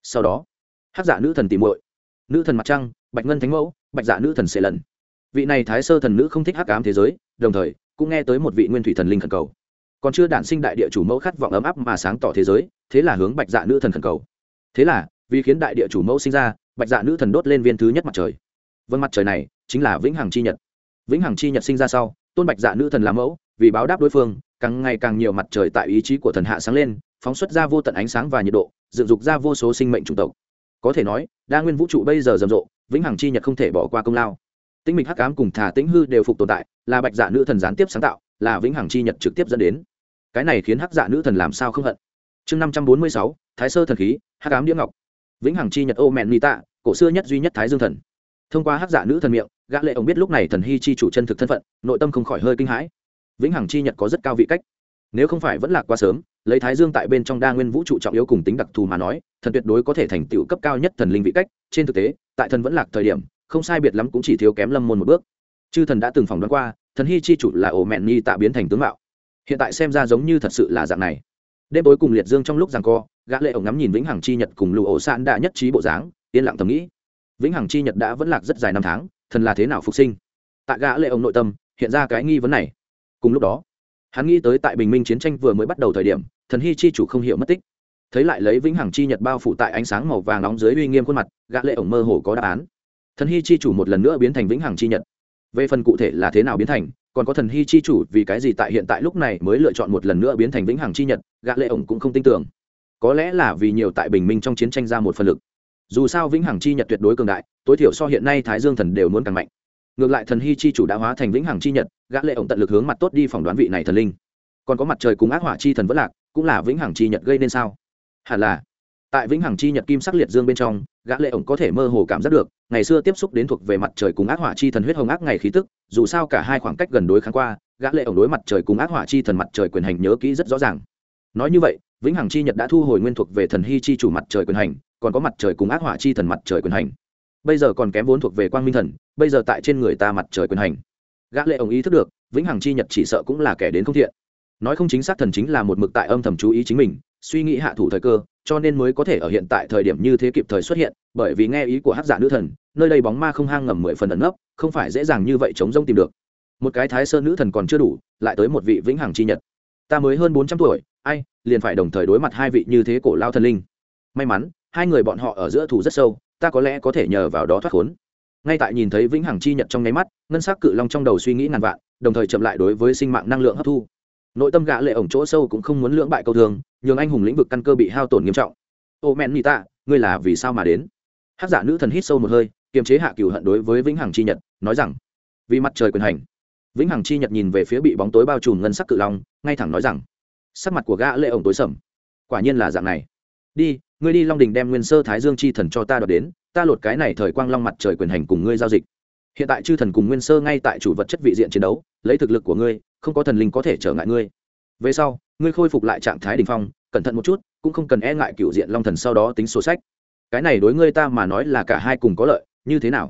Sau đó hắc dạ nữ thần tìm muội, nữ thần mặt trăng, bạch ngân thánh mẫu, bạch dạ nữ thần xệ lần. Vị này thái sơ thần nữ không thích hắc ám thế giới, đồng thời cũng nghe tới một vị nguyên thủy thần linh khẩn cầu. Còn chưa đản sinh đại địa chủ mẫu khát vọng ấm áp mà sáng tỏ thế giới, thế là hướng bạch dạ nữ thần khẩn cầu. Thế là, vì khiến đại địa chủ mẫu sinh ra, bạch dạ nữ thần đốt lên viên thứ nhất mặt trời. Vân mặt trời này chính là vĩnh hằng chi nhật. Vĩnh hằng chi nhật sinh ra sau, tôn bạch dạ nữ thần làm mẫu, vì báo đáp đối phương, càng ngày càng nhiều mặt trời tại ý chí của thần hạ sáng lên phóng xuất ra vô tận ánh sáng và nhiệt độ, dựng dục ra vô số sinh mệnh chủng tộc. Có thể nói, đa nguyên vũ trụ bây giờ rầm rộ, vĩnh hằng chi nhật không thể bỏ qua công lao. Tinh mịch hắc ám cùng thả tĩnh hư đều phục tồn tại, là bạch dạ nữ thần gián tiếp sáng tạo, là vĩnh hằng chi nhật trực tiếp dẫn đến. Cái này khiến hắc dạ nữ thần làm sao không hận? Chương năm trăm bốn mươi sáu, thái sơ thần khí, hắc ám đĩa ngọc. Vĩnh hằng chi nhật ô mẹn ni tạ, cổ xưa nhất duy nhất thái dương thần. Thông qua hắc dạ nữ thần miệng, gã lệ ông biết lúc này thần hy chi chủ chân thực thân phận, nội tâm không khỏi hơi kinh hãi. Vĩnh hằng chi nhật có rất cao vị cách. Nếu không phải vẫn lạc quá sớm lấy thái dương tại bên trong đa nguyên vũ trụ trọng yếu cùng tính đặc thù mà nói, thần tuyệt đối có thể thành tựu cấp cao nhất thần linh vị cách. Trên thực tế, tại thần vẫn lạc thời điểm, không sai biệt lắm cũng chỉ thiếu kém lâm môn một bước. Chư thần đã từng phỏng đoán qua, thần hy chi chủ là ổ mẹn nhi tạ biến thành tướng mạo. Hiện tại xem ra giống như thật sự là dạng này. Đêm tối cùng liệt dương trong lúc rằng co, gã lệ ổng ngắm nhìn vĩnh hằng chi nhật cùng lụ ổ sạn đã nhất trí bộ dáng, yên lặng thầm nghĩ. Vĩnh hằng chi nhật đã vẫn lạc rất dài năm tháng, thần là thế nào phục sinh? Tại gã lệ ổng nội tâm, hiện ra cái nghi vấn này. Cùng lúc đó hắn nghĩ tới tại bình minh chiến tranh vừa mới bắt đầu thời điểm, thần hy chi chủ không hiểu mất tích. Thấy lại lấy vĩnh hằng chi nhật bao phủ tại ánh sáng màu vàng nóng dưới uy nghiêm khuôn mặt, gã lệ ổng mơ hồ có đáp án. Thần hy chi chủ một lần nữa biến thành vĩnh hằng chi nhật. Về phần cụ thể là thế nào biến thành, còn có thần hy chi chủ vì cái gì tại hiện tại lúc này mới lựa chọn một lần nữa biến thành vĩnh hằng chi nhật, gã lệ ổng cũng không tin tưởng. Có lẽ là vì nhiều tại bình minh trong chiến tranh ra một phần lực. Dù sao vĩnh hằng chi nhật tuyệt đối cường đại, tối thiểu so hiện nay thái dương thần đều muốn càng mạnh ngược lại thần hy chi chủ đã hóa thành vĩnh hằng chi nhật, gã lệ ổng tận lực hướng mặt tốt đi phỏng đoán vị này thần linh. Còn có mặt trời cùng ác hỏa chi thần vẫn lạc, cũng là vĩnh hằng chi nhật gây nên sao? Hẳn là. Tại vĩnh hằng chi nhật kim sắc liệt dương bên trong, gã lệ ổng có thể mơ hồ cảm giác được, ngày xưa tiếp xúc đến thuộc về mặt trời cùng ác hỏa chi thần huyết hồng ác ngày khí tức, dù sao cả hai khoảng cách gần đối kháng qua, gã lệ ổng đối mặt trời cùng ác hỏa chi thần mặt trời quyền hành nhớ kỹ rất rõ ràng. Nói như vậy, vĩnh hằng chi nhật đã thu hồi nguyên thuộc về thần hy chi chủ mặt trời quyền hành, còn có mặt trời cùng ác hỏa chi thần mặt trời quyền hành bây giờ còn kém vốn thuộc về quang minh thần, bây giờ tại trên người ta mặt trời quyền hành. Gã lệ ổng ý thức được, vĩnh hằng chi nhật chỉ sợ cũng là kẻ đến không thiện. Nói không chính xác thần chính là một mực tại âm thầm chú ý chính mình, suy nghĩ hạ thủ thời cơ, cho nên mới có thể ở hiện tại thời điểm như thế kịp thời xuất hiện, bởi vì nghe ý của hắc giả nữ thần, nơi đây bóng ma không hang ngầm mười phần ẩn nấp, không phải dễ dàng như vậy chống rông tìm được. Một cái thái sơn nữ thần còn chưa đủ, lại tới một vị vĩnh hằng chi nhật. Ta mới hơn bốn trăm tuổi, ai, liền phải đồng thời đối mặt hai vị như thế cổ lao thần linh. May mắn, hai người bọn họ ở giữa thủ rất sâu ta có lẽ có thể nhờ vào đó thoát khốn. Ngay tại nhìn thấy vĩnh hằng chi nhật trong nháy mắt ngân sắc cự long trong đầu suy nghĩ ngàn vạn đồng thời chậm lại đối với sinh mạng năng lượng hấp thu. Nội tâm gã lệ ổng chỗ sâu cũng không muốn lưỡng bại câu thường nhường anh hùng lĩnh vực căn cơ bị hao tổn nghiêm trọng. Ô men tạ, ngươi là vì sao mà đến? Hát giả nữ thần hít sâu một hơi kiềm chế hạ cửu hận đối với vĩnh hằng chi nhật nói rằng vì mặt trời quyền hành. Vĩnh hằng chi nhật nhìn về phía bị bóng tối bao trùm ngân sắc cự long ngay thẳng nói rằng sắc mặt của gã lệ ổng tối sầm. Quả nhiên là dạng này. Đi ngươi đi long đình đem nguyên sơ thái dương chi thần cho ta đoạt đến, ta lột cái này thời quang long mặt trời quyền hành cùng ngươi giao dịch. Hiện tại chư thần cùng nguyên sơ ngay tại chủ vật chất vị diện chiến đấu, lấy thực lực của ngươi, không có thần linh có thể trở ngại ngươi. Về sau, ngươi khôi phục lại trạng thái đ ỉ n h phong, cẩn thận một chút, cũng không cần e ngại cựu diện long thần sau đó tính sổ sách. Cái này đối ngươi ta mà nói là cả hai cùng có lợi, như thế nào?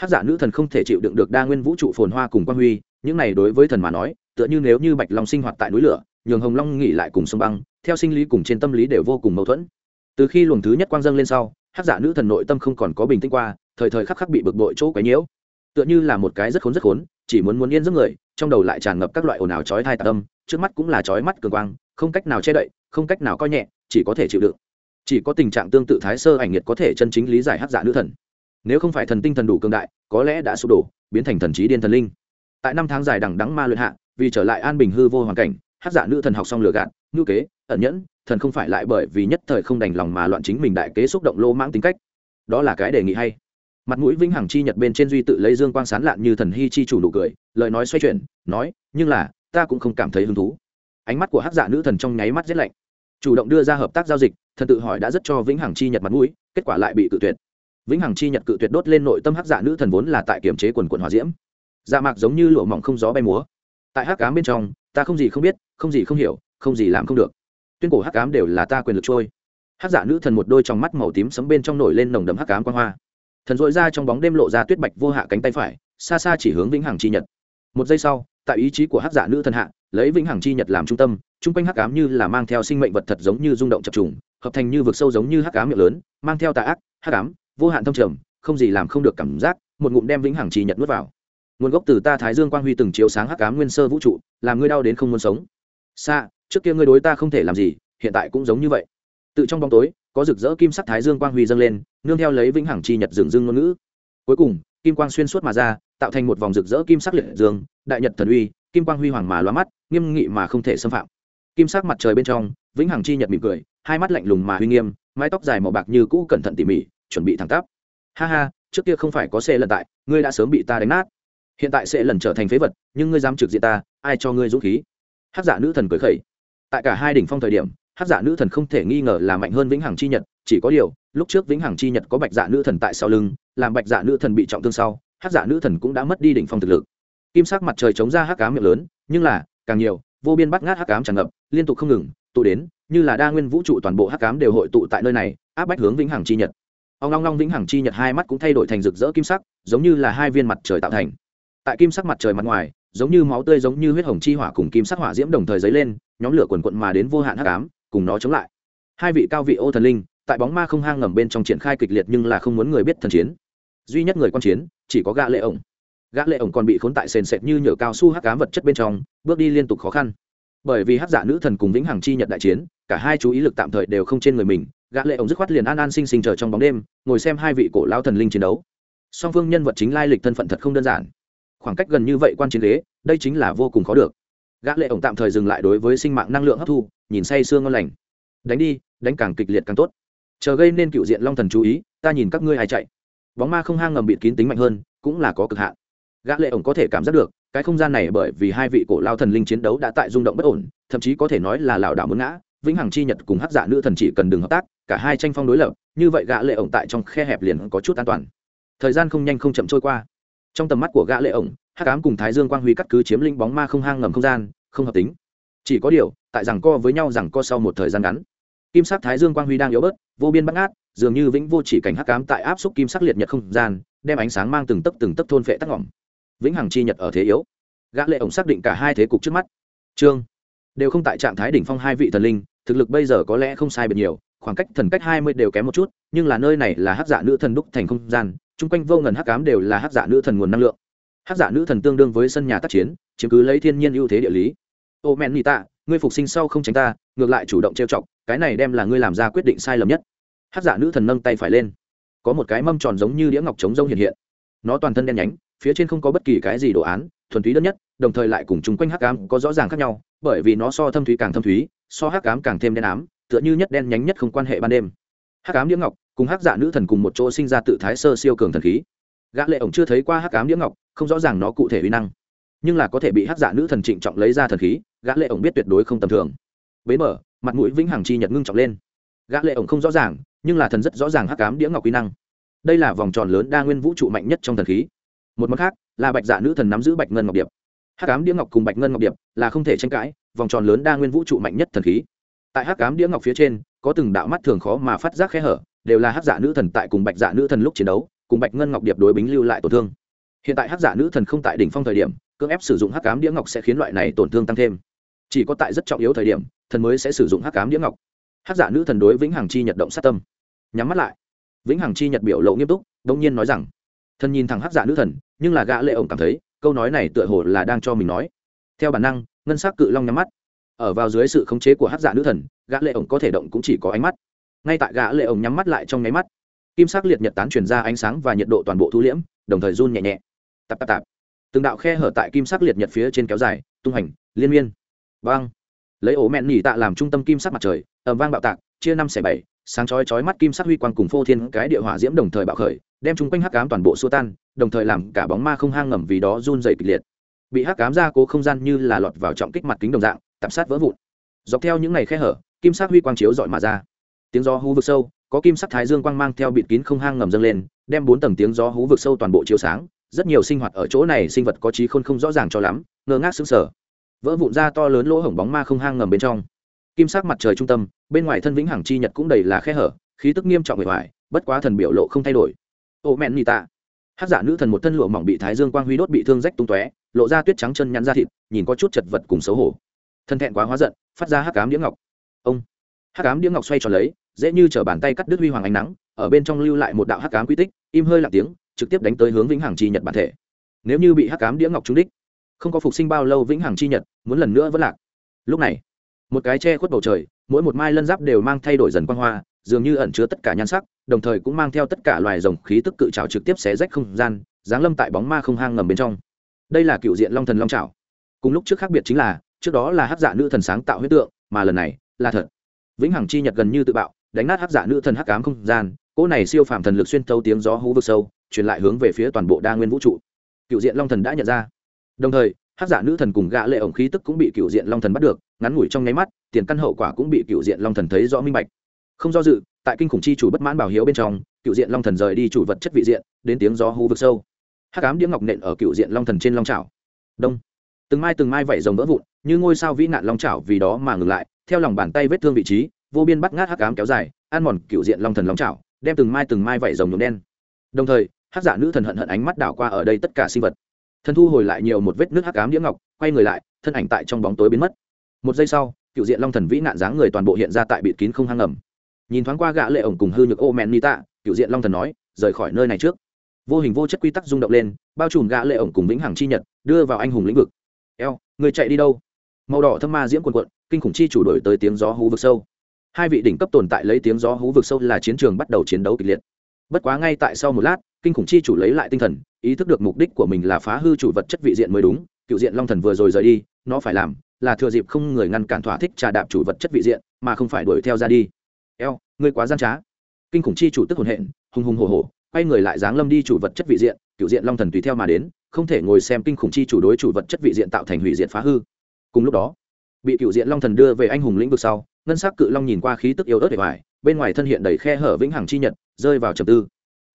Hát giả nữ thần không thể chịu đựng được đa nguyên vũ trụ phồn hoa cùng quang huy, những này đối với thần mà nói, tựa như nếu như bạch long sinh hoạt tại núi lửa, nhường hồng long nghỉ lại cùng sông băng, theo sinh lý cùng trên tâm lý đều vô cùng mâu thuẫn từ khi luồng thứ nhất quang dâng lên sau hát giả nữ thần nội tâm không còn có bình tĩnh qua, thời thời khắc khắc bị bực bội chỗ quấy nhiễu. Tựa như là một cái rất khốn rất khốn, chỉ muốn muốn yên giấc người, trong đầu lại tràn ngập các loại ồn ào chói thai tạ tâm trước mắt cũng là chói mắt cường quang, không cách nào che đậy, không cách nào coi nhẹ, chỉ có thể chịu đựng. Chỉ có tình trạng tương tự thái sơ ảnh nhiệt có thể chân chính lý giải hát giả nữ thần. Nếu không phải thần tinh thần đủ cường đại, có lẽ đã sụp đổ, biến thành thần trí điên thần linh. Tại năm tháng dài đằng đắng ma luyện hạ, vì trở lại an bình hư vô hoàn cảnh hát giả nữ thần học xong lừa gạt ngữ kế, ẩn nhẫn, thần không phải lại bởi vì nhất thời không đành lòng mà loạn chính mình đại kế xúc động lô mãng tính cách. Đó là cái đề nghị hay. Mặt mũi vĩnh hằng chi nhật bên trên duy tự lấy dương quang sán lạn như thần hy chi chủ nụ cười, lời nói xoay chuyển, nói, nhưng là, ta cũng không cảm thấy hứng thú. Ánh mắt của hắc dạ nữ thần trong nháy mắt rét lạnh. Chủ động đưa ra hợp tác giao dịch, thần tự hỏi đã rất cho vĩnh hằng chi nhật mặt mũi, kết quả lại bị cự tuyệt. Vĩnh hằng chi nhật cự tuyệt đốt lên nội tâm hắc dạ nữ thần vốn là tại kiểm chế quần quần hòa diễm. Dạ mạc giống như lụa mỏng không gió bay múa. Tại hắc cám bên trong, ta không gì không biết, không gì không hiểu không gì làm không được. Tuyên cổ hắc cám đều là ta quyền lực trôi. Hắc giả nữ thần một đôi trong mắt màu tím sấm bên trong nổi lên nồng đậm hắc cám quan hoa. Thần dội ra trong bóng đêm lộ ra tuyết bạch vô hạ cánh tay phải, xa xa chỉ hướng vĩnh hằng chi nhật. Một giây sau, tại ý chí của hắc giả nữ thần hạ, lấy vĩnh hằng chi nhật làm trung tâm chung quanh hắc ám như là mang theo sinh mệnh vật thật giống như rung động chập trùng, hợp thành như vực sâu giống như hắc ám miệng lớn, mang theo tà ác, hắc ám, vô hạn thông trầm, không gì làm không được cảm giác, một ngụm đem vĩnh hằng chi nhật nuốt vào. Nguồn gốc từ ta thái dương quang huy từng chiếu sáng hắc ám nguyên sơ vũ trụ, làm ngươi đau đến không muốn sống. Xa trước kia ngươi đối ta không thể làm gì, hiện tại cũng giống như vậy. Tự trong bóng tối, có rực rỡ kim sắc thái dương quang huy dâng lên, nương theo lấy vĩnh hằng chi nhật dừng dưng ngôn ngữ. Cuối cùng, kim quang xuyên suốt mà ra, tạo thành một vòng rực rỡ kim sắc liệt dương, đại nhật thần uy, kim quang huy hoàng mà loa mắt, nghiêm nghị mà không thể xâm phạm. Kim sắc mặt trời bên trong, vĩnh hằng chi nhật mỉm cười, hai mắt lạnh lùng mà huy nghiêm, mái tóc dài màu bạc như cũ cẩn thận tỉ mỉ, chuẩn bị thẳng tắp. Ha ha, trước kia không phải có xe lần tại, ngươi đã sớm bị ta đánh nát. Hiện tại sẽ lần trở thành phế vật, nhưng ngươi dám trực diện ta, ai cho ngươi dũng khí? Hát giả nữ thần cười khẩy tại cả hai đỉnh phong thời điểm, hát giả nữ thần không thể nghi ngờ là mạnh hơn vĩnh hằng chi nhật, chỉ có điều, lúc trước vĩnh hằng chi nhật có bạch dạ nữ thần tại sau lưng, làm bạch dạ nữ thần bị trọng thương sau, hát dạ nữ thần cũng đã mất đi đỉnh phong thực lực. Kim sắc mặt trời chống ra hắc cám miệng lớn, nhưng là, càng nhiều, vô biên bắt ngát hắc cám tràn ngập, liên tục không ngừng, tụ đến, như là đa nguyên vũ trụ toàn bộ hắc cám đều hội tụ tại nơi này, áp bách hướng vĩnh hằng chi nhật. Ông long long vĩnh hằng chi nhật hai mắt cũng thay đổi thành rực rỡ kim sắc, giống như là hai viên mặt trời tạo thành. Tại kim sắc mặt trời mặt ngoài, giống như máu tươi giống như huyết hồng chi hỏa cùng kim sắc hỏa diễm đồng thời dấy lên nhóm lửa quần quận mà đến vô hạn hắc ám, cùng nó chống lại. Hai vị cao vị ô thần linh, tại bóng ma không hang ngầm bên trong triển khai kịch liệt nhưng là không muốn người biết thần chiến. Duy nhất người quan chiến, chỉ có gã lệ ổng. Gã lệ ổng còn bị khốn tại sền sệt như nhựa cao su hắc ám vật chất bên trong, bước đi liên tục khó khăn. Bởi vì hắc giả nữ thần cùng vĩnh hằng chi nhật đại chiến, cả hai chú ý lực tạm thời đều không trên người mình, gã lệ ổng dứt khoát liền an an sinh sinh chờ trong bóng đêm, ngồi xem hai vị cổ lao thần linh chiến đấu. Song phương nhân vật chính lai lịch thân phận thật không đơn giản. Khoảng cách gần như vậy quan chiến ghế, đây chính là vô cùng khó được gã lệ ổng tạm thời dừng lại đối với sinh mạng năng lượng hấp thu, nhìn say sương ngon lành. Đánh đi, đánh càng kịch liệt càng tốt. Chờ gây nên cựu diện long thần chú ý, ta nhìn các ngươi hay chạy. Bóng ma không hang ngầm bịt kín tính mạnh hơn, cũng là có cực hạn. Gã lệ ổng có thể cảm giác được, cái không gian này bởi vì hai vị cổ lao thần linh chiến đấu đã tại rung động bất ổn, thậm chí có thể nói là lảo đảo muốn ngã. Vĩnh hằng chi nhật cùng hắc dạ nữ thần chỉ cần đừng hợp tác, cả hai tranh phong đối lập, như vậy gã lệ ổng tại trong khe hẹp liền có chút an toàn. Thời gian không nhanh không chậm trôi qua trong tầm mắt của gã lệ ổng, hắc ám cùng thái dương quang huy cắt cứ chiếm lĩnh bóng ma không hang ngầm không gian, không hợp tính. Chỉ có điều, tại rằng co với nhau rằng co sau một thời gian ngắn, kim sắc thái dương quang huy đang yếu bớt, vô biên bắt ngát, dường như vĩnh vô chỉ cảnh hắc ám tại áp xúc kim sắc liệt nhật không gian, đem ánh sáng mang từng tấc từng tấc thôn phệ tắc ngỏm. Vĩnh hằng chi nhật ở thế yếu. Gã lệ ổng xác định cả hai thế cục trước mắt. Trương đều không tại trạng thái đỉnh phong hai vị thần linh, thực lực bây giờ có lẽ không sai biệt nhiều khoảng cách thần cách hai mươi đều kém một chút, nhưng là nơi này là hát giả dạ nữ thần đúc thành không gian, chung quanh vô ngần hắc ám đều là hắc giả nữ thần nguồn năng lượng. Hắc giả nữ thần tương đương với sân nhà tác chiến, chiếm cứ lấy thiên nhiên ưu thế địa lý. Ô men nị tạ, ngươi phục sinh sau không tránh ta, ngược lại chủ động trêu chọc, cái này đem là ngươi làm ra quyết định sai lầm nhất. Hắc giả nữ thần nâng tay phải lên. Có một cái mâm tròn giống như đĩa ngọc trống rông hiện hiện. Nó toàn thân đen nhánh, phía trên không có bất kỳ cái gì đồ án, thuần túy đơn nhất, đồng thời lại cùng chung quanh hắc ám có rõ ràng khác nhau, bởi vì nó so thâm thúy càng thâm thúy, so hắc ám càng thêm đen ám tựa như nhất đen nhánh nhất không quan hệ ban đêm. Hắc ám đĩa ngọc cùng hắc dạ nữ thần cùng một chỗ sinh ra tự thái sơ siêu cường thần khí. Gã lệ ổng chưa thấy qua hắc ám đĩa ngọc, không rõ ràng nó cụ thể uy năng. Nhưng là có thể bị hắc dạ nữ thần trịnh trọng lấy ra thần khí, gã lệ ổng biết tuyệt đối không tầm thường. Bế mở, mặt mũi vĩnh hằng chi nhật ngưng trọng lên. Gã lệ ổng không rõ ràng, nhưng là thần rất rõ ràng hắc ám đĩa ngọc uy năng. Đây là vòng tròn lớn đa nguyên vũ trụ mạnh nhất trong thần khí. Một mặt khác, là bạch dạ nữ thần nắm giữ bạch ngân ngọc điệp. Hắc ám đĩa ngọc cùng bạch ngân ngọc điệp là không thể tranh cãi, vòng tròn lớn đa nguyên vũ trụ mạnh nhất thần khí tại hắc ám đĩa ngọc phía trên, có từng đạo mắt thường khó mà phát giác khe hở, đều là hắc dạ nữ thần tại cùng bạch dạ nữ thần lúc chiến đấu, cùng bạch ngân ngọc điệp đối bính lưu lại tổn thương. Hiện tại hắc dạ nữ thần không tại đỉnh phong thời điểm, cưỡng ép sử dụng hắc ám đĩa ngọc sẽ khiến loại này tổn thương tăng thêm. Chỉ có tại rất trọng yếu thời điểm, thần mới sẽ sử dụng hắc ám đĩa ngọc. Hắc dạ nữ thần đối vĩnh hằng chi nhật động sát tâm. Nhắm mắt lại. Vĩnh hằng chi nhật biểu lộ nghiêm túc đông nhiên nói rằng, thần nhìn thẳng hắc dạ nữ thần, nhưng là gã lệ ổng cảm thấy, câu nói này tựa hồ là đang cho mình nói. Theo bản năng, ngân sắc cự long nhắm mắt ở vào dưới sự khống chế của hắc dạ nữ thần, gã lệ ổng có thể động cũng chỉ có ánh mắt. Ngay tại gã lệ ổng nhắm mắt lại trong nháy mắt, kim sắc liệt nhật tán truyền ra ánh sáng và nhiệt độ toàn bộ thu liễm, đồng thời run nhẹ nhẹ. Tạp tạp tạp. Từng đạo khe hở tại kim sắc liệt nhật phía trên kéo dài, tung hành liên miên. Vang lấy ổ mẹn nhỉ tạ làm trung tâm kim sắc mặt trời, ầm vang bạo tạc, chia năm xẻ bảy, sáng chói chói mắt kim sắc huy quang cùng phô thiên cái địa hỏa diễm đồng thời bạo khởi, đem trung quanh hắc ám toàn bộ xua tan, đồng thời làm cả bóng ma không hang ngầm vì đó run dày kịch liệt. Bị hắc ám ra cố không gian như là lọt vào trọng kích mặt kính đồng dạng tạp sát vỡ vụn. Dọc theo những ngày khe hở, kim sắc huy quang chiếu dọi mà ra. Tiếng gió hú vực sâu, có kim sắc thái dương quang mang theo bịt kín không hang ngầm dâng lên, đem bốn tầng tiếng gió hú vực sâu toàn bộ chiếu sáng. Rất nhiều sinh hoạt ở chỗ này sinh vật có trí khôn không rõ ràng cho lắm, ngơ ngác sững sờ. Vỡ vụn ra to lớn lỗ hổng bóng ma không hang ngầm bên trong. Kim sắc mặt trời trung tâm, bên ngoài thân vĩnh hằng chi nhật cũng đầy là khe hở, khí tức nghiêm trọng bề ngoài bất quá thần biểu lộ không thay đổi. Ô mẹn nị tạ. Hát giả nữ thần một thân lụa mỏng bị thái dương quang huy đốt bị thương rách tung tóe, lộ ra tuyết trắng chân nhắn ra thịt, nhìn có chút chật vật cùng xấu hổ thân thẹn quá hóa giận, phát ra hắc cám đĩa ngọc. Ông! Hắc cám đĩa ngọc xoay tròn lấy, dễ như chở bàn tay cắt đứt huy hoàng ánh nắng, ở bên trong lưu lại một đạo hắc cám quy tích, im hơi lặng tiếng, trực tiếp đánh tới hướng vĩnh hằng chi nhật bản thể. Nếu như bị hắc cám đĩa ngọc trúng đích, không có phục sinh bao lâu vĩnh hằng chi nhật muốn lần nữa vẫn lạc. Lúc này, một cái che khuất bầu trời, mỗi một mai lân giáp đều mang thay đổi dần quang hoa, dường như ẩn chứa tất cả nhan sắc, đồng thời cũng mang theo tất cả loài rồng khí tức cự trào trực tiếp xé rách không gian, giáng lâm tại bóng ma không hang ngầm bên trong. Đây là cựu diện long thần long trào cùng lúc trước khác biệt chính là trước đó là hắc dạ nữ thần sáng tạo huyết tượng, mà lần này là thật. Vĩnh hằng chi nhật gần như tự bạo, đánh nát hắc dạ nữ thần hắc ám không gian, cỗ này siêu phàm thần lực xuyên tấu tiếng gió hú vực sâu, truyền lại hướng về phía toàn bộ đa nguyên vũ trụ. Cựu diện long thần đã nhận ra. Đồng thời, hắc giả nữ thần cùng gã lệ ổng khí tức cũng bị cựu diện long thần bắt được, ngắn ngủi trong nháy mắt, tiền căn hậu quả cũng bị cựu diện long thần thấy rõ minh bạch. Không do dự, tại kinh khủng chi chủ bất mãn bảo hiếu bên trong, cựu diện long thần rời đi chủ vật chất vị diện, đến tiếng gió hú vực sâu. Hắc ám đĩa ngọc nện ở cựu diện long thần trên long trào đông từng mai từng mai vẩy rồng vỡ vụn, như ngôi sao vĩ nạn long chảo vì đó mà ngừng lại, theo lòng bàn tay vết thương vị trí, vô biên bắt ngát hắc ám kéo dài, ăn mòn cựu diện long thần long chảo, đem từng mai từng mai vẩy rồng nhuộm đen. Đồng thời, hắc giả nữ thần hận hận ánh mắt đảo qua ở đây tất cả sinh vật. Thần thu hồi lại nhiều một vết nước hắc ám đĩa ngọc, quay người lại, thân ảnh tại trong bóng tối biến mất. Một giây sau cựu diện long thần vĩ nạn dáng người toàn bộ hiện ra tại bịt kín không hang ngầm. Nhìn thoáng qua gã lệ ổng cùng hư nhược ô men nita cựu diện long thần nói, rời khỏi nơi này trước. Vô hình vô chất quy tắc rung động lên, bao trùm gã lệ ổng cùng vĩnh hằng chi nhật, đưa vào anh hùng lĩnh vực người chạy đi đâu? Màu đỏ thâm ma diễm quần quận kinh khủng chi chủ đổi tới tiếng gió hú vực sâu. Hai vị đỉnh cấp tồn tại lấy tiếng gió hú vực sâu là chiến trường bắt đầu chiến đấu kịch liệt. Bất quá ngay tại sau một lát, kinh khủng chi chủ lấy lại tinh thần, ý thức được mục đích của mình là phá hư chủ vật chất vị diện mới đúng. Cựu diện long thần vừa rồi rời đi, nó phải làm là thừa dịp không người ngăn cản thỏa thích trà đạp chủ vật chất vị diện, mà không phải đuổi theo ra đi. Eo, ngươi quá gian trá. Kinh khủng chi chủ tức hồn hện, hùng hùng hồ hồ quay người lại dáng lâm đi chủ vật chất vị diện cựu diện long thần tùy theo mà đến, không thể ngồi xem kinh khủng chi chủ đối chủ vật chất vị diện tạo thành hủy diện phá hư. Cùng lúc đó, bị cựu diện long thần đưa về anh hùng lĩnh vực sau, ngân sắc cự long nhìn qua khí tức yếu ớt để hoài bên ngoài thân hiện đầy khe hở vĩnh hằng chi nhật, rơi vào trầm tư.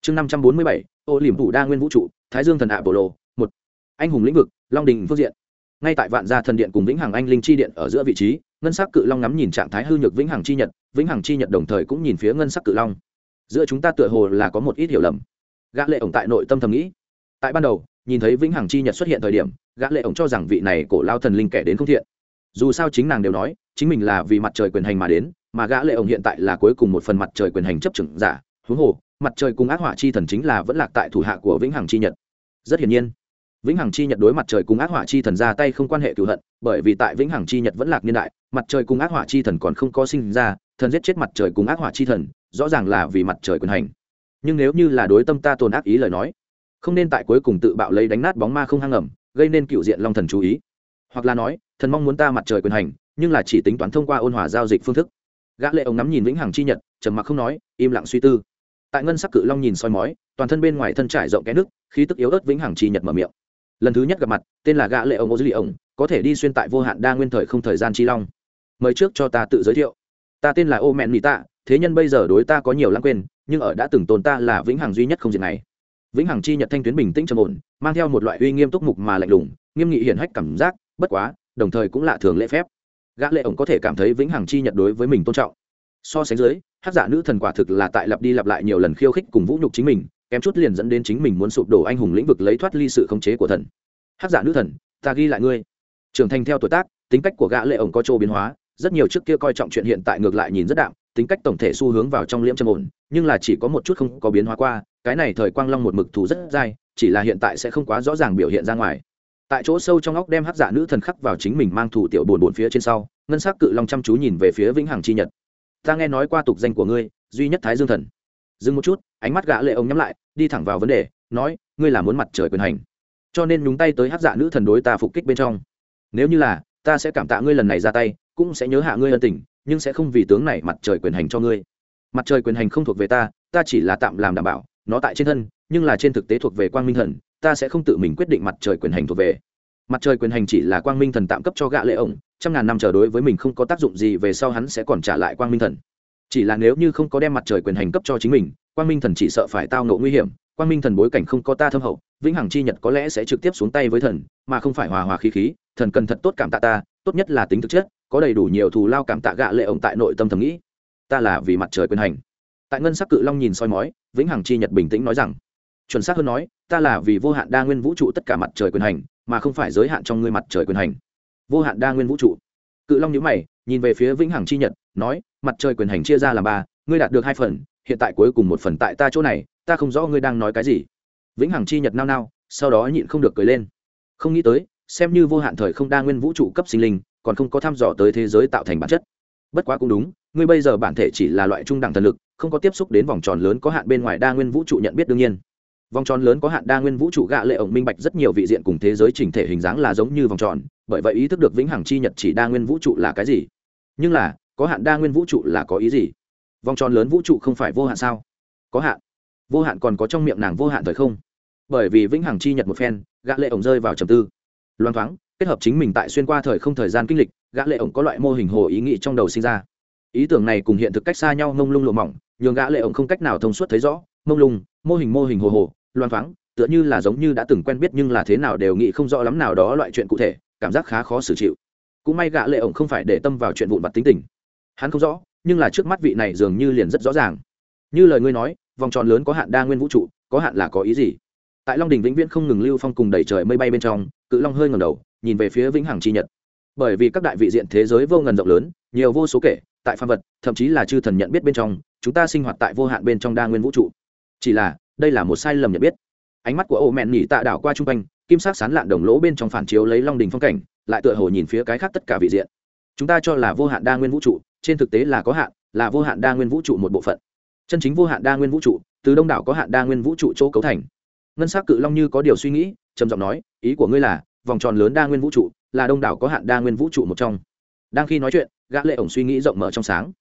Chương năm trăm bốn mươi bảy, ô liềm thủ đa nguyên vũ trụ, thái dương thần ạ bộ lộ một. Anh hùng lĩnh vực, long đình phước diện. Ngay tại vạn gia thần điện cùng vĩnh hằng anh linh chi điện ở giữa vị trí, ngân sắc cự long ngắm nhìn trạng thái hư nhược vĩnh hằng chi nhật, vĩnh hằng chi nhật đồng thời cũng nhìn phía ngân sắc cự long giữa chúng ta tựa hồ là có một ít hiểu lầm. Gã lệ ổng tại nội tâm thầm nghĩ. Tại ban đầu, nhìn thấy vĩnh hằng chi nhật xuất hiện thời điểm, gã lệ ổng cho rằng vị này cổ lao thần linh kẻ đến không thiện. Dù sao chính nàng đều nói, chính mình là vì mặt trời quyền hành mà đến, mà gã lệ ổng hiện tại là cuối cùng một phần mặt trời quyền hành chấp trưởng giả. Huống hồ, mặt trời cùng ác hỏa chi thần chính là vẫn lạc tại thủ hạ của vĩnh hằng chi nhật. Rất hiển nhiên, vĩnh hằng chi nhật đối mặt trời cùng ác hỏa chi thần ra tay không quan hệ cửu hận, bởi vì tại vĩnh hằng chi nhật vẫn lạc niên đại, mặt trời cùng ác hỏa chi thần còn không có sinh ra thần giết chết mặt trời cùng ác hỏa chi thần, rõ ràng là vì mặt trời quyền hành. Nhưng nếu như là đối tâm ta tồn ác ý lời nói, không nên tại cuối cùng tự bạo lấy đánh nát bóng ma không hang ẩm, gây nên cựu diện long thần chú ý. Hoặc là nói, thần mong muốn ta mặt trời quyền hành, nhưng là chỉ tính toán thông qua ôn hòa giao dịch phương thức. Gã lệ ông nắm nhìn vĩnh hằng chi nhật, trầm mặc không nói, im lặng suy tư. Tại ngân sắc cự long nhìn soi mói, toàn thân bên ngoài thân trải rộng cái nước, khí tức yếu ớt vĩnh hằng chi nhật mở miệng. Lần thứ nhất gặp mặt, tên là gã lệ ông ô dư lì ông có thể đi xuyên tại vô hạn đa nguyên thời không thời gian chi long. Mời trước cho ta tự giới thiệu ta tên là ô mẹn mỹ tạ, thế nhân bây giờ đối ta có nhiều lãng quên, nhưng ở đã từng tồn ta là vĩnh hằng duy nhất không diệt này. Vĩnh hằng chi nhật thanh tuyến bình tĩnh trầm ổn, mang theo một loại uy nghiêm túc mục mà lạnh lùng, nghiêm nghị hiển hách cảm giác, bất quá, đồng thời cũng lạ thường lễ phép. Gã lệ ổng có thể cảm thấy vĩnh hằng chi nhật đối với mình tôn trọng. So sánh dưới, hát giả nữ thần quả thực là tại lặp đi lặp lại nhiều lần khiêu khích cùng vũ nhục chính mình, kém chút liền dẫn đến chính mình muốn sụp đổ anh hùng lĩnh vực lấy thoát ly sự khống chế của thần. Hát giả nữ thần, ta ghi lại ngươi. Trưởng thành theo tuổi tác, tính cách của gã lệ ổng có chỗ biến hóa rất nhiều trước kia coi trọng chuyện hiện tại ngược lại nhìn rất đạm, tính cách tổng thể xu hướng vào trong liễm trầm ổn, nhưng là chỉ có một chút không có biến hóa qua, cái này thời quang long một mực thù rất dai, chỉ là hiện tại sẽ không quá rõ ràng biểu hiện ra ngoài. Tại chỗ sâu trong óc đem hắc giả nữ thần khắc vào chính mình mang thủ tiểu bồn bồn phía trên sau, ngân sắc cự long chăm chú nhìn về phía vĩnh hằng chi nhật. Ta nghe nói qua tục danh của ngươi, duy nhất thái dương thần. Dừng một chút, ánh mắt gã lệ ông nhắm lại, đi thẳng vào vấn đề, nói, ngươi là muốn mặt trời quyền hành, cho nên nhúng tay tới hắc giả nữ thần đối ta phục kích bên trong. Nếu như là, ta sẽ cảm tạ ngươi lần này ra tay cũng sẽ nhớ hạ ngươi ân tình, nhưng sẽ không vì tướng này mặt trời quyền hành cho ngươi. Mặt trời quyền hành không thuộc về ta ta chỉ là tạm làm đảm bảo, nó tại trên thân, nhưng là trên thực tế thuộc về quang minh thần, ta sẽ không tự mình quyết định mặt trời quyền hành thuộc về. Mặt trời quyền hành chỉ là quang minh thần tạm cấp cho gã lệ ổng, trăm ngàn năm chờ đối với mình không có tác dụng gì về sau hắn sẽ còn trả lại quang minh thần. Chỉ là nếu như không có đem mặt trời quyền hành cấp cho chính mình, quang minh thần chỉ sợ phải tao ngộ nguy hiểm, quang minh thần bối cảnh không có ta thâm hậu, vĩnh hằng chi nhật có lẽ sẽ trực tiếp xuống tay với thần, mà không phải hòa hòa khí khí, thần cần thật tốt cảm tạ ta, tốt nhất là tính thực chất có đầy đủ nhiều thù lao cảm tạ gạ lệ ổng tại nội tâm thầm nghĩ. Ta là vì mặt trời quyền hành. Tại ngân sắc cự long nhìn soi mói, vĩnh hằng chi nhật bình tĩnh nói rằng, chuẩn xác hơn nói, ta là vì vô hạn đa nguyên vũ trụ tất cả mặt trời quyền hành, mà không phải giới hạn trong ngươi mặt trời quyền hành. Vô hạn đa nguyên vũ trụ. Cự long nhíu mày, nhìn về phía vĩnh hằng chi nhật, nói, mặt trời quyền hành chia ra làm ba, ngươi đạt được hai phần, hiện tại cuối cùng một phần tại ta chỗ này, ta không rõ ngươi đang nói cái gì. Vĩnh hằng chi nhật nao nao, sau đó nhịn không được cười lên. Không nghĩ tới, xem như vô hạn thời không đa nguyên vũ trụ cấp sinh linh còn không có thăm dò tới thế giới tạo thành bản chất. Bất quá cũng đúng, ngươi bây giờ bản thể chỉ là loại trung đẳng thần lực, không có tiếp xúc đến vòng tròn lớn có hạn bên ngoài đa nguyên vũ trụ nhận biết đương nhiên. Vòng tròn lớn có hạn đa nguyên vũ trụ gạ lệ ổng minh bạch rất nhiều vị diện cùng thế giới chỉnh thể hình dáng là giống như vòng tròn, bởi vậy ý thức được vĩnh hằng chi nhật chỉ đa nguyên vũ trụ là cái gì. Nhưng là, có hạn đa nguyên vũ trụ là có ý gì? Vòng tròn lớn vũ trụ không phải vô hạn sao? Có hạn. Vô hạn còn có trong miệng nàng vô hạn thời không? Bởi vì vĩnh hằng chi nhật một phen gã lệ ổng rơi vào trầm tư. Loan thoáng kết hợp chính mình tại xuyên qua thời không thời gian kinh lịch, gã lệ ổng có loại mô hình hồ ý nghĩ trong đầu sinh ra. Ý tưởng này cùng hiện thực cách xa nhau mông lung lộ mỏng, nhường gã lệ ổng không cách nào thông suốt thấy rõ. Mông lung, mô hình mô hình hồ hồ loan thoáng, tựa như là giống như đã từng quen biết nhưng là thế nào đều nghĩ không rõ lắm nào đó loại chuyện cụ thể, cảm giác khá khó xử chịu. Cũng may gã lệ ổng không phải để tâm vào chuyện vụn vặt tính tình. Hắn không rõ, nhưng là trước mắt vị này dường như liền rất rõ ràng. Như lời ngươi nói, vòng tròn lớn có hạn đa nguyên vũ trụ, có hạn là có ý gì? Tại long đình vĩnh viễn không ngừng lưu phong cùng đẩy trời mây bay bên trong, cự long hơi ngầm đầu nhìn về phía vĩnh hằng chi nhật. Bởi vì các đại vị diện thế giới vô ngần rộng lớn, nhiều vô số kể, tại phan vật, thậm chí là chư thần nhận biết bên trong, chúng ta sinh hoạt tại vô hạn bên trong đa nguyên vũ trụ. Chỉ là, đây là một sai lầm nhận biết. Ánh mắt của ô mẹn nhỉ tạ đảo qua chung quanh, kim sắc sán lạn đồng lỗ bên trong phản chiếu lấy long đình phong cảnh, lại tựa hồ nhìn phía cái khác tất cả vị diện. Chúng ta cho là vô hạn đa nguyên vũ trụ, trên thực tế là có hạn, là vô hạn đa nguyên vũ trụ một bộ phận. Chân chính vô hạn đa nguyên vũ trụ, từ đông đảo có hạn đa nguyên vũ trụ chỗ cấu thành. Ngân s ắ c cự long như có điều suy nghĩ, trầm giọng nói, ý của ngươi là vòng tròn lớn đa nguyên vũ trụ, là đông đảo có hạn đa nguyên vũ trụ một trong. Đang khi nói chuyện, gã lệ ổng suy nghĩ rộng mở trong sáng.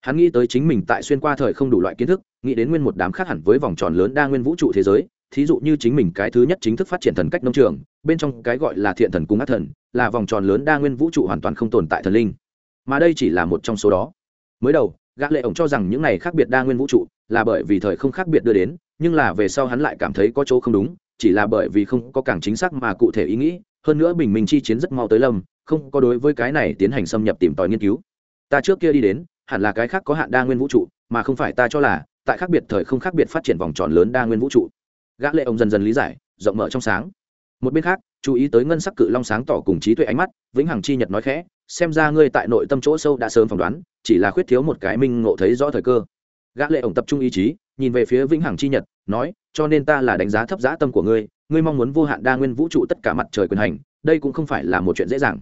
Hắn nghĩ tới chính mình tại xuyên qua thời không đủ loại kiến thức, nghĩ đến nguyên một đám khác hẳn với vòng tròn lớn đa nguyên vũ trụ thế giới, thí dụ như chính mình cái thứ nhất chính thức phát triển thần cách nông trường, bên trong cái gọi là thiện thần cung ác thần, là vòng tròn lớn đa nguyên vũ trụ hoàn toàn không tồn tại thần linh. Mà đây chỉ là một trong số đó. Mới đầu, gã lệ ổng cho rằng những này khác biệt đa nguyên vũ trụ là bởi vì thời không khác biệt đưa đến, nhưng là về sau hắn lại cảm thấy có chỗ không đúng, chỉ là bởi vì không có càng chính xác mà cụ thể ý nghĩ hơn nữa bình minh chi chiến rất mau tới lâm, không có đối với cái này tiến hành xâm nhập tìm tòi nghiên cứu. Ta trước kia đi đến, hẳn là cái khác có hạn đa nguyên vũ trụ, mà không phải ta cho là, tại khác biệt thời không khác biệt phát triển vòng tròn lớn đa nguyên vũ trụ. Gã lệ ông dần dần lý giải, rộng mở trong sáng. Một bên khác, chú ý tới ngân sắc cự long sáng tỏ cùng trí tuệ ánh mắt, vĩnh hằng chi nhật nói khẽ, xem ra ngươi tại nội tâm chỗ sâu đã sớm phỏng đoán, chỉ là khuyết thiếu một cái minh ngộ thấy rõ thời cơ. Gã lệ ổng tập trung ý chí, nhìn về phía vĩnh hằng chi nhật, nói, cho nên ta là đánh giá thấp giá tâm của ngươi ngươi mong muốn vô hạn đa nguyên vũ trụ tất cả mặt trời quyền hành, đây cũng không phải là một chuyện dễ dàng.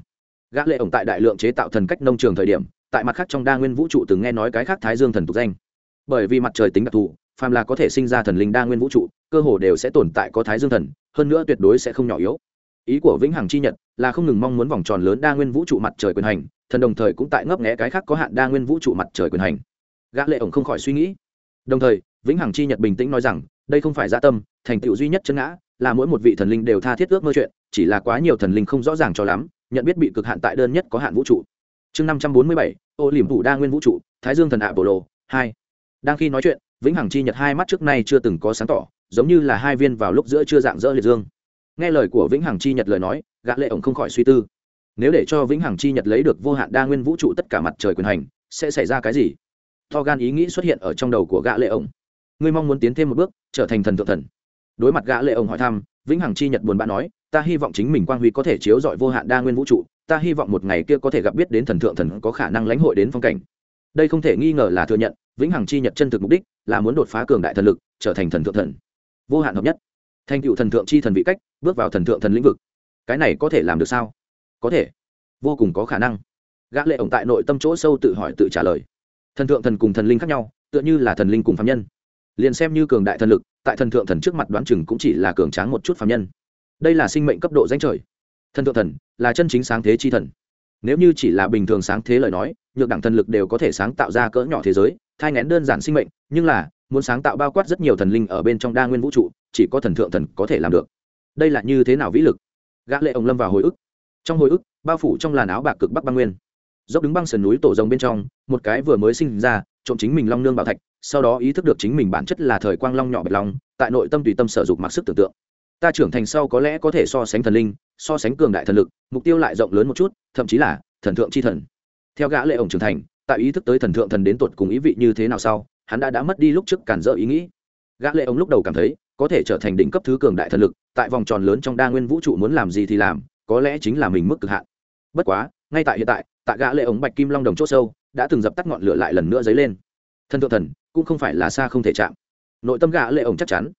Gã lệ ổng tại đại lượng chế tạo thần cách nông trường thời điểm, tại mặt khác trong đa nguyên vũ trụ từng nghe nói cái khác thái dương thần tục danh. Bởi vì mặt trời tính đặc thù, phàm là có thể sinh ra thần linh đa nguyên vũ trụ, cơ hồ đều sẽ tồn tại có thái dương thần, hơn nữa tuyệt đối sẽ không nhỏ yếu. Ý của vĩnh hằng chi nhật là không ngừng mong muốn vòng tròn lớn đa nguyên vũ trụ mặt trời quyền hành, thần đồng thời cũng tại ngấp nghé cái khác có hạn đa nguyên vũ trụ mặt trời quyền hành. Gã lệ ổng không khỏi suy nghĩ. Đồng thời, vĩnh hằng chi nhật bình tĩnh nói rằng, đây không phải dạ tâm, thành tựu duy nhất chân ngã là mỗi một vị thần linh đều tha thiết ước mơ chuyện, chỉ là quá nhiều thần linh không rõ ràng cho lắm, nhận biết bị cực hạn tại đơn nhất có hạn vũ trụ. Chương năm trăm bốn mươi bảy, ô liềm thủ đa nguyên vũ trụ, thái dương thần ạ bộ lộ hai. Đang khi nói chuyện, vĩnh hằng chi nhật hai mắt trước nay chưa từng có sáng tỏ, giống như là hai viên vào lúc giữa chưa dạng dỡ liệt dương. Nghe lời của vĩnh hằng chi nhật lời nói, gã lệ ổng không khỏi suy tư. Nếu để cho vĩnh hằng chi nhật lấy được vô hạn đa nguyên vũ trụ tất cả mặt trời quyền hành, sẽ xảy ra cái gì? To gan ý nghĩ xuất hiện ở trong đầu của gã lệ ổng. Ngươi mong muốn tiến thêm một bước, trở thành thần thượng thần đối mặt gã lệ ông hỏi thăm, vĩnh hằng chi nhật buồn bã nói, ta hy vọng chính mình quang huy có thể chiếu rọi vô hạn đa nguyên vũ trụ, ta hy vọng một ngày kia có thể gặp biết đến thần thượng thần có khả năng lãnh hội đến phong cảnh. Đây không thể nghi ngờ là thừa nhận, vĩnh hằng chi nhật chân thực mục đích là muốn đột phá cường đại thần lực, trở thành thần thượng thần. Vô hạn hợp nhất. Thành cựu thần thượng chi thần vị cách, bước vào thần thượng thần lĩnh vực. Cái này có thể làm được sao? Có thể. Vô cùng có khả năng. Gã lệ ổng tại nội tâm chỗ sâu tự hỏi tự trả lời. Thần thượng thần cùng thần linh khác nhau, tựa như là thần linh cùng phạm nhân liền xem như cường đại thần lực, tại thần thượng thần trước mặt đoán chừng cũng chỉ là cường tráng một chút phạm nhân. Đây là sinh mệnh cấp độ danh trời. Thần thượng thần là chân chính sáng thế chi thần. Nếu như chỉ là bình thường sáng thế lời nói, nhược đẳng thần lực đều có thể sáng tạo ra cỡ nhỏ thế giới, thai ngén đơn giản sinh mệnh, nhưng là, muốn sáng tạo bao quát rất nhiều thần linh ở bên trong đa nguyên vũ trụ, chỉ có thần thượng thần có thể làm được. Đây là như thế nào vĩ lực? Gã lệ ông lâm vào hồi ức. Trong hồi ức, bao phủ trong làn áo bạc cực bắc băng nguyên. Dốc đứng băng sườn núi tổ rồng bên trong, một cái vừa mới sinh ra, trộm chính mình long nương bảo thạch sau đó ý thức được chính mình bản chất là thời quang long nhỏ bạch long, tại nội tâm tùy tâm sở dục mặc sức tưởng tượng. Ta trưởng thành sau có lẽ có thể so sánh thần linh, so sánh cường đại thần lực, mục tiêu lại rộng lớn một chút, thậm chí là thần thượng chi thần. Theo gã lệ ổng trưởng thành, tại ý thức tới thần thượng thần đến tột cùng ý vị như thế nào sau, hắn đã đã mất đi lúc trước cản dỡ ý nghĩ. Gã lệ ổng lúc đầu cảm thấy, có thể trở thành đỉnh cấp thứ cường đại thần lực, tại vòng tròn lớn trong đa nguyên vũ trụ muốn làm gì thì làm, có lẽ chính là mình mức cực hạn. Bất quá, ngay tại hiện tại tại gã lệ ổng bạch kim long đồng chỗ sâu, đã từng dập tắt ngọn lửa lại lần nữa dấy lên. Thần thượng thần cũng không phải là xa không thể chạm. Nội tâm gã lệ ổng chắc chắn.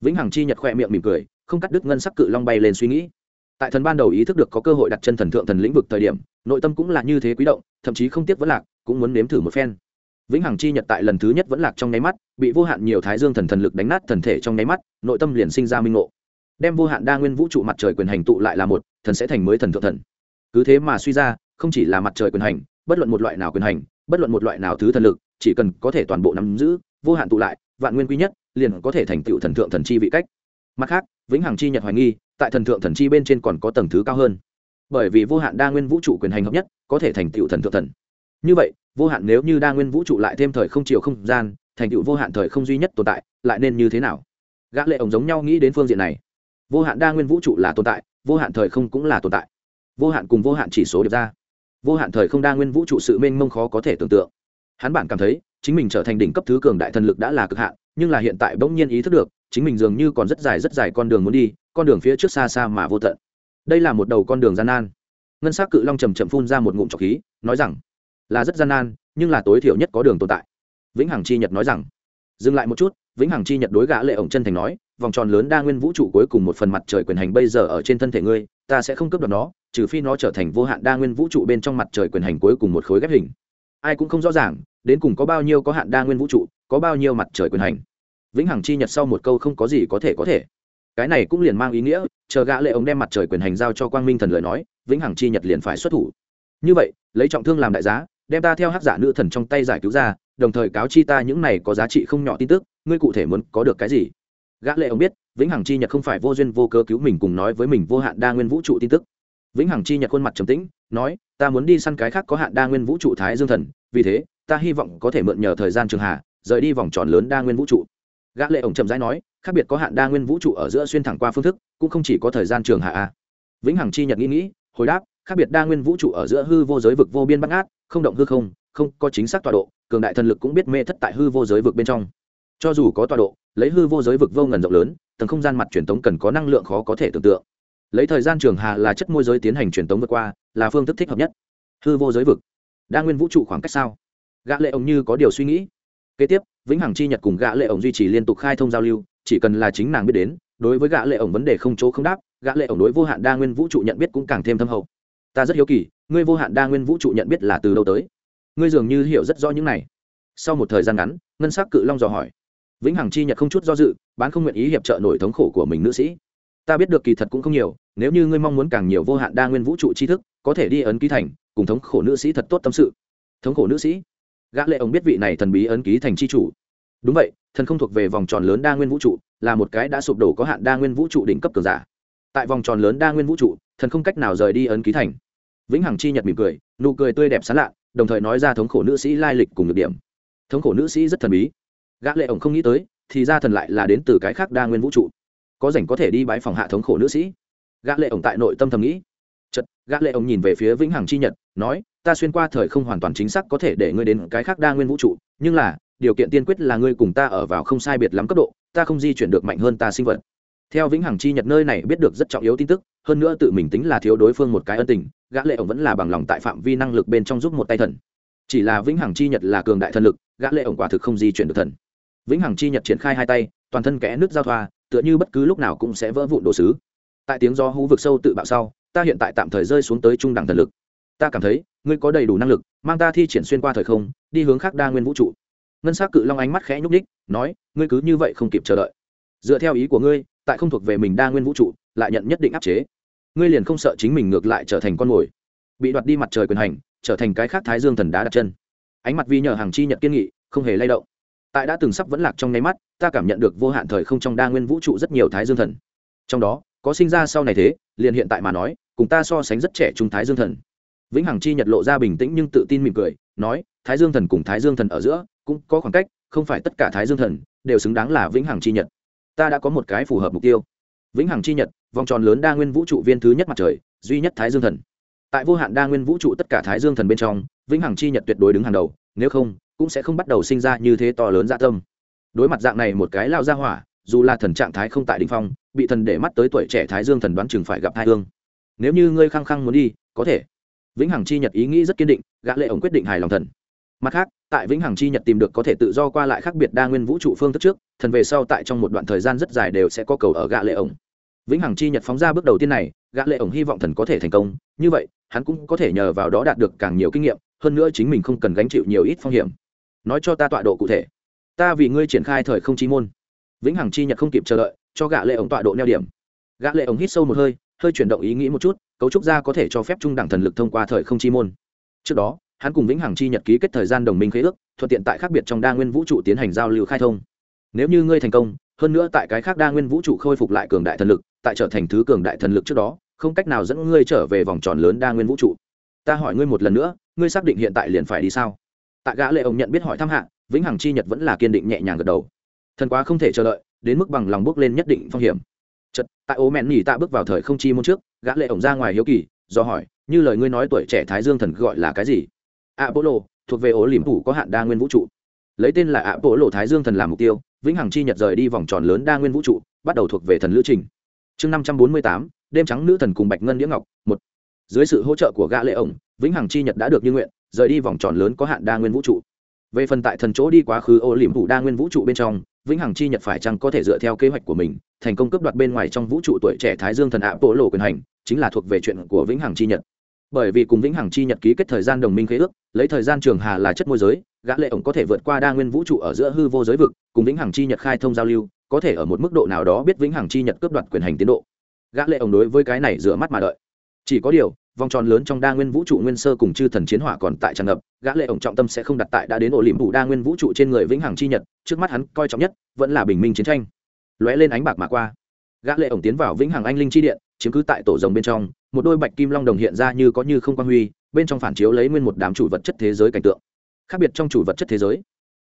Vĩnh hằng chi nhật khoe miệng mỉm cười, không cắt đứt ngân sắc cự long bay lên suy nghĩ. Tại thần ban đầu ý thức được có cơ hội đặt chân thần thượng thần lĩnh vực thời điểm, nội tâm cũng là như thế quý động, thậm chí không tiếc vẫn lạc, cũng muốn nếm thử một phen. Vĩnh hằng chi nhật tại lần thứ nhất vẫn lạc trong nháy mắt, bị vô hạn nhiều thái dương thần thần lực đánh nát thần thể trong nháy mắt, nội tâm liền sinh ra minh ngộ. Đem vô hạn đa nguyên vũ trụ mặt trời quyền hành tụ lại là một, thần sẽ thành mới thần thượng thần. Cứ thế mà suy ra, không chỉ là mặt trời quyền hành, bất luận một loại nào quyền hành, bất luận một loại nào thứ thần lực chỉ cần có thể toàn bộ nắm giữ, vô hạn tụ lại, vạn nguyên quý nhất, liền có thể thành tựu thần thượng thần chi vị cách. Mặt khác, vĩnh hằng chi nhật hoài nghi, tại thần thượng thần chi bên trên còn có tầng thứ cao hơn. Bởi vì vô hạn đa nguyên vũ trụ quyền hành hợp nhất, có thể thành tựu thần thượng thần. Như vậy, vô hạn nếu như đa nguyên vũ trụ lại thêm thời không chiều không gian, thành tựu vô hạn thời không duy nhất tồn tại, lại nên như thế nào? Gã lệ ổng giống nhau nghĩ đến phương diện này. Vô hạn đa nguyên vũ trụ là tồn tại, vô hạn thời không cũng là tồn tại. Vô hạn cùng vô hạn chỉ số được ra. Vô hạn thời không đa nguyên vũ trụ sự mênh mông khó có thể tưởng tượng hắn bản cảm thấy, chính mình trở thành đỉnh cấp thứ cường đại thần lực đã là cực hạn, nhưng là hiện tại bỗng nhiên ý thức được, chính mình dường như còn rất dài rất dài con đường muốn đi, con đường phía trước xa xa mà vô tận. Đây là một đầu con đường gian nan. Ngân s á c cự long chầm chậm phun ra một ngụm trọc khí, nói rằng, là rất gian nan, nhưng là tối thiểu nhất có đường tồn tại. Vĩnh hằng chi nhật nói rằng, dừng lại một chút. Vĩnh hằng chi nhật đối gã lệ ổng chân thành nói, vòng tròn lớn đa nguyên vũ trụ cuối cùng một phần mặt trời quyền hành bây giờ ở trên thân thể ngươi, ta sẽ không cướp đoạt nó, trừ phi nó trở thành vô hạn đa nguyên vũ trụ bên trong mặt trời quyền hành cuối cùng một khối ghép hình ai cũng không rõ ràng, đến cùng có bao nhiêu có hạn đa nguyên vũ trụ, có bao nhiêu mặt trời quyền hành. Vĩnh hằng chi nhật sau một câu không có gì có thể có thể. Cái này cũng liền mang ý nghĩa, chờ gã lệ ống đem mặt trời quyền hành giao cho quang minh thần lời nói, vĩnh hằng chi nhật liền phải xuất thủ. Như vậy, lấy trọng thương làm đại giá, đem ta theo hắc giả nữ thần trong tay giải cứu ra, đồng thời cáo chi ta những này có giá trị không nhỏ tin tức, ngươi cụ thể muốn có được cái gì? Gã lệ ông biết, vĩnh hằng chi nhật không phải vô duyên vô cớ cứu mình cùng nói với mình vô hạn đa nguyên vũ trụ tin tức vĩnh hằng chi nhật khuôn mặt trầm tĩnh, nói, ta muốn đi săn cái khác có hạn đa nguyên vũ trụ thái dương thần, vì thế, ta hy vọng có thể mượn nhờ thời gian trường hạ, rời đi vòng tròn lớn đa nguyên vũ trụ. Gã lệ ổng trầm rãi nói, khác biệt có hạn đa nguyên vũ trụ ở giữa xuyên thẳng qua phương thức, cũng không chỉ có thời gian trường hạ a vĩnh hằng chi nhật nghĩ nghĩ, hồi đáp, khác biệt đa nguyên vũ trụ ở giữa hư vô giới vực vô biên bắt ngát, không động hư không không có chính xác tọa độ, cường đại thần lực cũng biết mê thất tại hư vô giới vực bên trong. Cho dù có tọa độ, lấy hư vô giới vực vô ngần rộng lớn, tầng không gian mặt truyền tống cần có năng lượng khó có thể tưởng tượng lấy thời gian trường hà là chất môi giới tiến hành truyền tống vượt qua, là phương thức thích hợp nhất. Hư vô giới vực, đa nguyên vũ trụ khoảng cách sao? Gã lệ ổng như có điều suy nghĩ. Kế tiếp, vĩnh hằng chi nhật cùng gã lệ ổng duy trì liên tục khai thông giao lưu, chỉ cần là chính nàng biết đến, đối với gã lệ ổng vấn đề không chỗ không đáp, gã lệ ổng đối vô hạn đa nguyên vũ trụ nhận biết cũng càng thêm thâm hậu. Ta rất hiếu kỳ, ngươi vô hạn đa nguyên vũ trụ nhận biết là từ đâu tới? Ngươi dường như hiểu rất rõ những này. Sau một thời gian ngắn, ngân sắc cự long dò hỏi. Vĩnh hằng chi nhật không chút do dự, bán không nguyện ý hiệp trợ nổi thống khổ của mình nữ sĩ ta biết được kỳ thật cũng không nhiều, nếu như ngươi mong muốn càng nhiều vô hạn đa nguyên vũ trụ tri thức, có thể đi ấn ký thành, cùng thống khổ nữ sĩ thật tốt tâm sự. Thống khổ nữ sĩ? Gã lệ ông biết vị này thần bí ấn ký thành chi chủ. Đúng vậy, thần không thuộc về vòng tròn lớn đa nguyên vũ trụ, là một cái đã sụp đổ có hạn đa nguyên vũ trụ đỉnh cấp cường giả. Tại vòng tròn lớn đa nguyên vũ trụ, thần không cách nào rời đi ấn ký thành. Vĩnh hằng chi nhật mỉm cười, nụ cười tươi đẹp sán lạ, đồng thời nói ra thống khổ nữ sĩ lai lịch cùng nhược điểm. Thống khổ nữ sĩ rất thần bí. Gã lệ ổng không nghĩ tới, thì ra thần lại là đến từ cái khác đa nguyên vũ trụ có rảnh có thể đi bãi phòng hạ thống khổ nữ sĩ. Gã lệ ổng tại nội tâm thầm nghĩ. Chật gã lệ ổng nhìn về phía vĩnh hằng chi nhật, nói, ta xuyên qua thời không hoàn toàn chính xác có thể để ngươi đến cái khác đa nguyên vũ trụ, nhưng là, điều kiện tiên quyết là ngươi cùng ta ở vào không sai biệt lắm cấp độ, ta không di chuyển được mạnh hơn ta sinh vật. Theo vĩnh hằng chi nhật nơi này biết được rất trọng yếu tin tức, hơn nữa tự mình tính là thiếu đối phương một cái ân tình, gã lệ ổng vẫn là bằng lòng tại phạm vi năng lực bên trong giúp một tay thần. Chỉ là vĩnh hằng chi nhật là cường đại thần lực, gã lệ ổng quả thực không di chuyển được thần. Vĩnh hằng chi nhật triển khai hai tay, toàn thân kẽ nước giao thoa tựa như bất cứ lúc nào cũng sẽ vỡ vụn đồ sứ. Tại tiếng gió hú vực sâu tự bạo sau, ta hiện tại tạm thời rơi xuống tới trung đẳng thần lực. Ta cảm thấy, ngươi có đầy đủ năng lực, mang ta thi triển xuyên qua thời không, đi hướng khác đa nguyên vũ trụ. Ngân s á c cự long ánh mắt khẽ nhúc ních nói, ngươi cứ như vậy không kịp chờ đợi. Dựa theo ý của ngươi, tại không thuộc về mình đa nguyên vũ trụ, lại nhận nhất định áp chế. Ngươi liền không sợ chính mình ngược lại trở thành con mồi. Bị đoạt đi mặt trời quyền hành, trở thành cái khác thái dương thần đá đặt chân. Ánh mặt vi nhờ hàng chi nhận kiên nghị, không hề lay động tại đã từng sắp vẫn lạc trong nháy mắt, ta cảm nhận được vô hạn thời không trong đa nguyên vũ trụ rất nhiều thái dương thần. Trong đó, có sinh ra sau này thế, liền hiện tại mà nói, cùng ta so sánh rất trẻ trung thái dương thần. Vĩnh hằng chi nhật lộ ra bình tĩnh nhưng tự tin mỉm cười, nói, thái dương thần cùng thái dương thần ở giữa, cũng có khoảng cách, không phải tất cả thái dương thần đều xứng đáng là vĩnh hằng chi nhật. Ta đã có một cái phù hợp mục tiêu. Vĩnh hằng chi nhật, vòng tròn lớn đa nguyên vũ trụ viên thứ nhất mặt trời, duy nhất thái dương thần. Tại vô hạn đa nguyên vũ trụ tất cả thái dương thần bên trong, vĩnh hằng chi nhật tuyệt đối đứng hàng đầu nếu không, cũng sẽ không bắt đầu sinh ra như thế to lớn dạ tâm. Đối mặt dạng này một cái lao ra hỏa, dù là thần trạng thái không tại đình phong, bị thần để mắt tới tuổi trẻ thái dương thần đoán chừng phải gặp hai hương nếu như ngươi khăng khăng muốn đi, có thể. Vĩnh hằng chi nhật ý nghĩ rất kiên định, gã lệ ổng quyết định hài lòng thần. Mặt khác, tại vĩnh hằng chi nhật tìm được có thể tự do qua lại khác biệt đa nguyên vũ trụ phương thức trước, thần về sau tại trong một đoạn thời gian rất dài đều sẽ có cầu ở gã lệ ổng. Vĩnh hằng chi nhật phóng ra bước đầu tiên này, gã lệ ổng hy vọng thần có thể thành công, như vậy, hắn cũng có thể nhờ vào đó đạt được càng nhiều kinh nghiệm hơn nữa chính mình không cần gánh chịu nhiều ít phong hiểm. Nói cho ta tọa độ cụ thể. Ta vì ngươi triển khai thời không chi môn. Vĩnh hằng chi nhật không kịp chờ đợi, cho gã lệ ổng tọa độ neo điểm. Gã lệ ổng hít sâu một hơi hơi chuyển động ý nghĩ một chút, cấu trúc ra có thể cho phép trung đẳng thần lực thông qua thời không chi môn. Trước đó, hắn cùng vĩnh hằng chi nhật ký kết thời gian đồng minh khế ước, thuận tiện tại khác biệt trong đa nguyên vũ trụ tiến hành giao lưu khai thông. Nếu như ngươi thành công, hơn nữa tại cái khác đa nguyên vũ trụ khôi phục lại cường đại thần lực, tại trở thành thứ cường đại thần lực trước đó, không cách nào dẫn ngươi trở về vòng tròn lớn đa nguyên vũ trụ. Ta hỏi ngươi một lần nữa ngươi xác định hiện tại liền phải đi sao? Tại gã lệ ông nhận biết hỏi thăm hạ, vĩnh hằng chi nhật vẫn là kiên định nhẹ nhàng gật đầu. Thần quá không thể chờ đợi, đến mức bằng lòng bước lên nhất định phong hiểm. Chật tại ố mẹn nhỉ tạ bước vào thời không chi môn trước, gã lệ ổng ra ngoài hiếu kỳ, do hỏi, như lời ngươi nói tuổi trẻ thái dương thần gọi là cái gì? Apollo, thuộc về ố liềm thủ có hạn đa nguyên vũ trụ. Lấy tên là apollo thái dương thần làm mục tiêu, vĩnh hằng chi nhật rời đi vòng tròn lớn đa nguyên vũ trụ, bắt đầu thuộc về thần lữ trình. Chương năm trăm bốn mươi tám, đêm trắng nữ thần cùng bạch ngân đĩa ngọc, một. Dưới sự hỗ trợ của gã lệ ổng vĩnh hằng chi nhật đã được như nguyện, rời đi vòng tròn lớn có hạn đa nguyên vũ trụ. Về phần tại thần chỗ đi quá khứ, ô liềm thủ đa nguyên vũ trụ bên trong, vĩnh hằng chi nhật phải chăng có thể dựa theo kế hoạch của mình, thành công cướp đoạt bên ngoài trong vũ trụ tuổi trẻ thái dương thần ạ bộ lộ quyền hành, chính là thuộc về chuyện của vĩnh hằng chi nhật. Bởi vì cùng vĩnh hằng chi nhật ký kết thời gian đồng minh khế ước, lấy thời gian trường hà là chất môi giới, gã lệ ổng có thể vượt qua đa nguyên vũ trụ ở giữa hư vô giới vực, cùng vĩnh hằng chi nhật khai thông giao lưu, có thể ở một mức độ nào đó biết vĩnh hằng chi nhật cướp đoạt quyền hành tiến độ. Gã lệ ổng đối với cái này rửa mắt mà đợi chỉ có điều, vòng tròn lớn trong đa nguyên vũ trụ nguyên sơ cùng chư thần chiến hỏa còn tại tràn ngập, gã lệ ổng trọng tâm sẽ không đặt tại đã đến ổ liễm phủ đa nguyên vũ trụ trên người vĩnh hằng chi nhật, trước mắt hắn coi trọng nhất vẫn là bình minh chiến tranh. Lóe lên ánh bạc mà qua, gã lệ ổng tiến vào vĩnh hằng anh linh chi điện, chiếm cứ tại tổ rồng bên trong, một đôi bạch kim long đồng hiện ra như có như không quan huy, bên trong phản chiếu lấy nguyên một đám chủ vật chất thế giới cảnh tượng. Khác biệt trong chủ vật chất thế giới,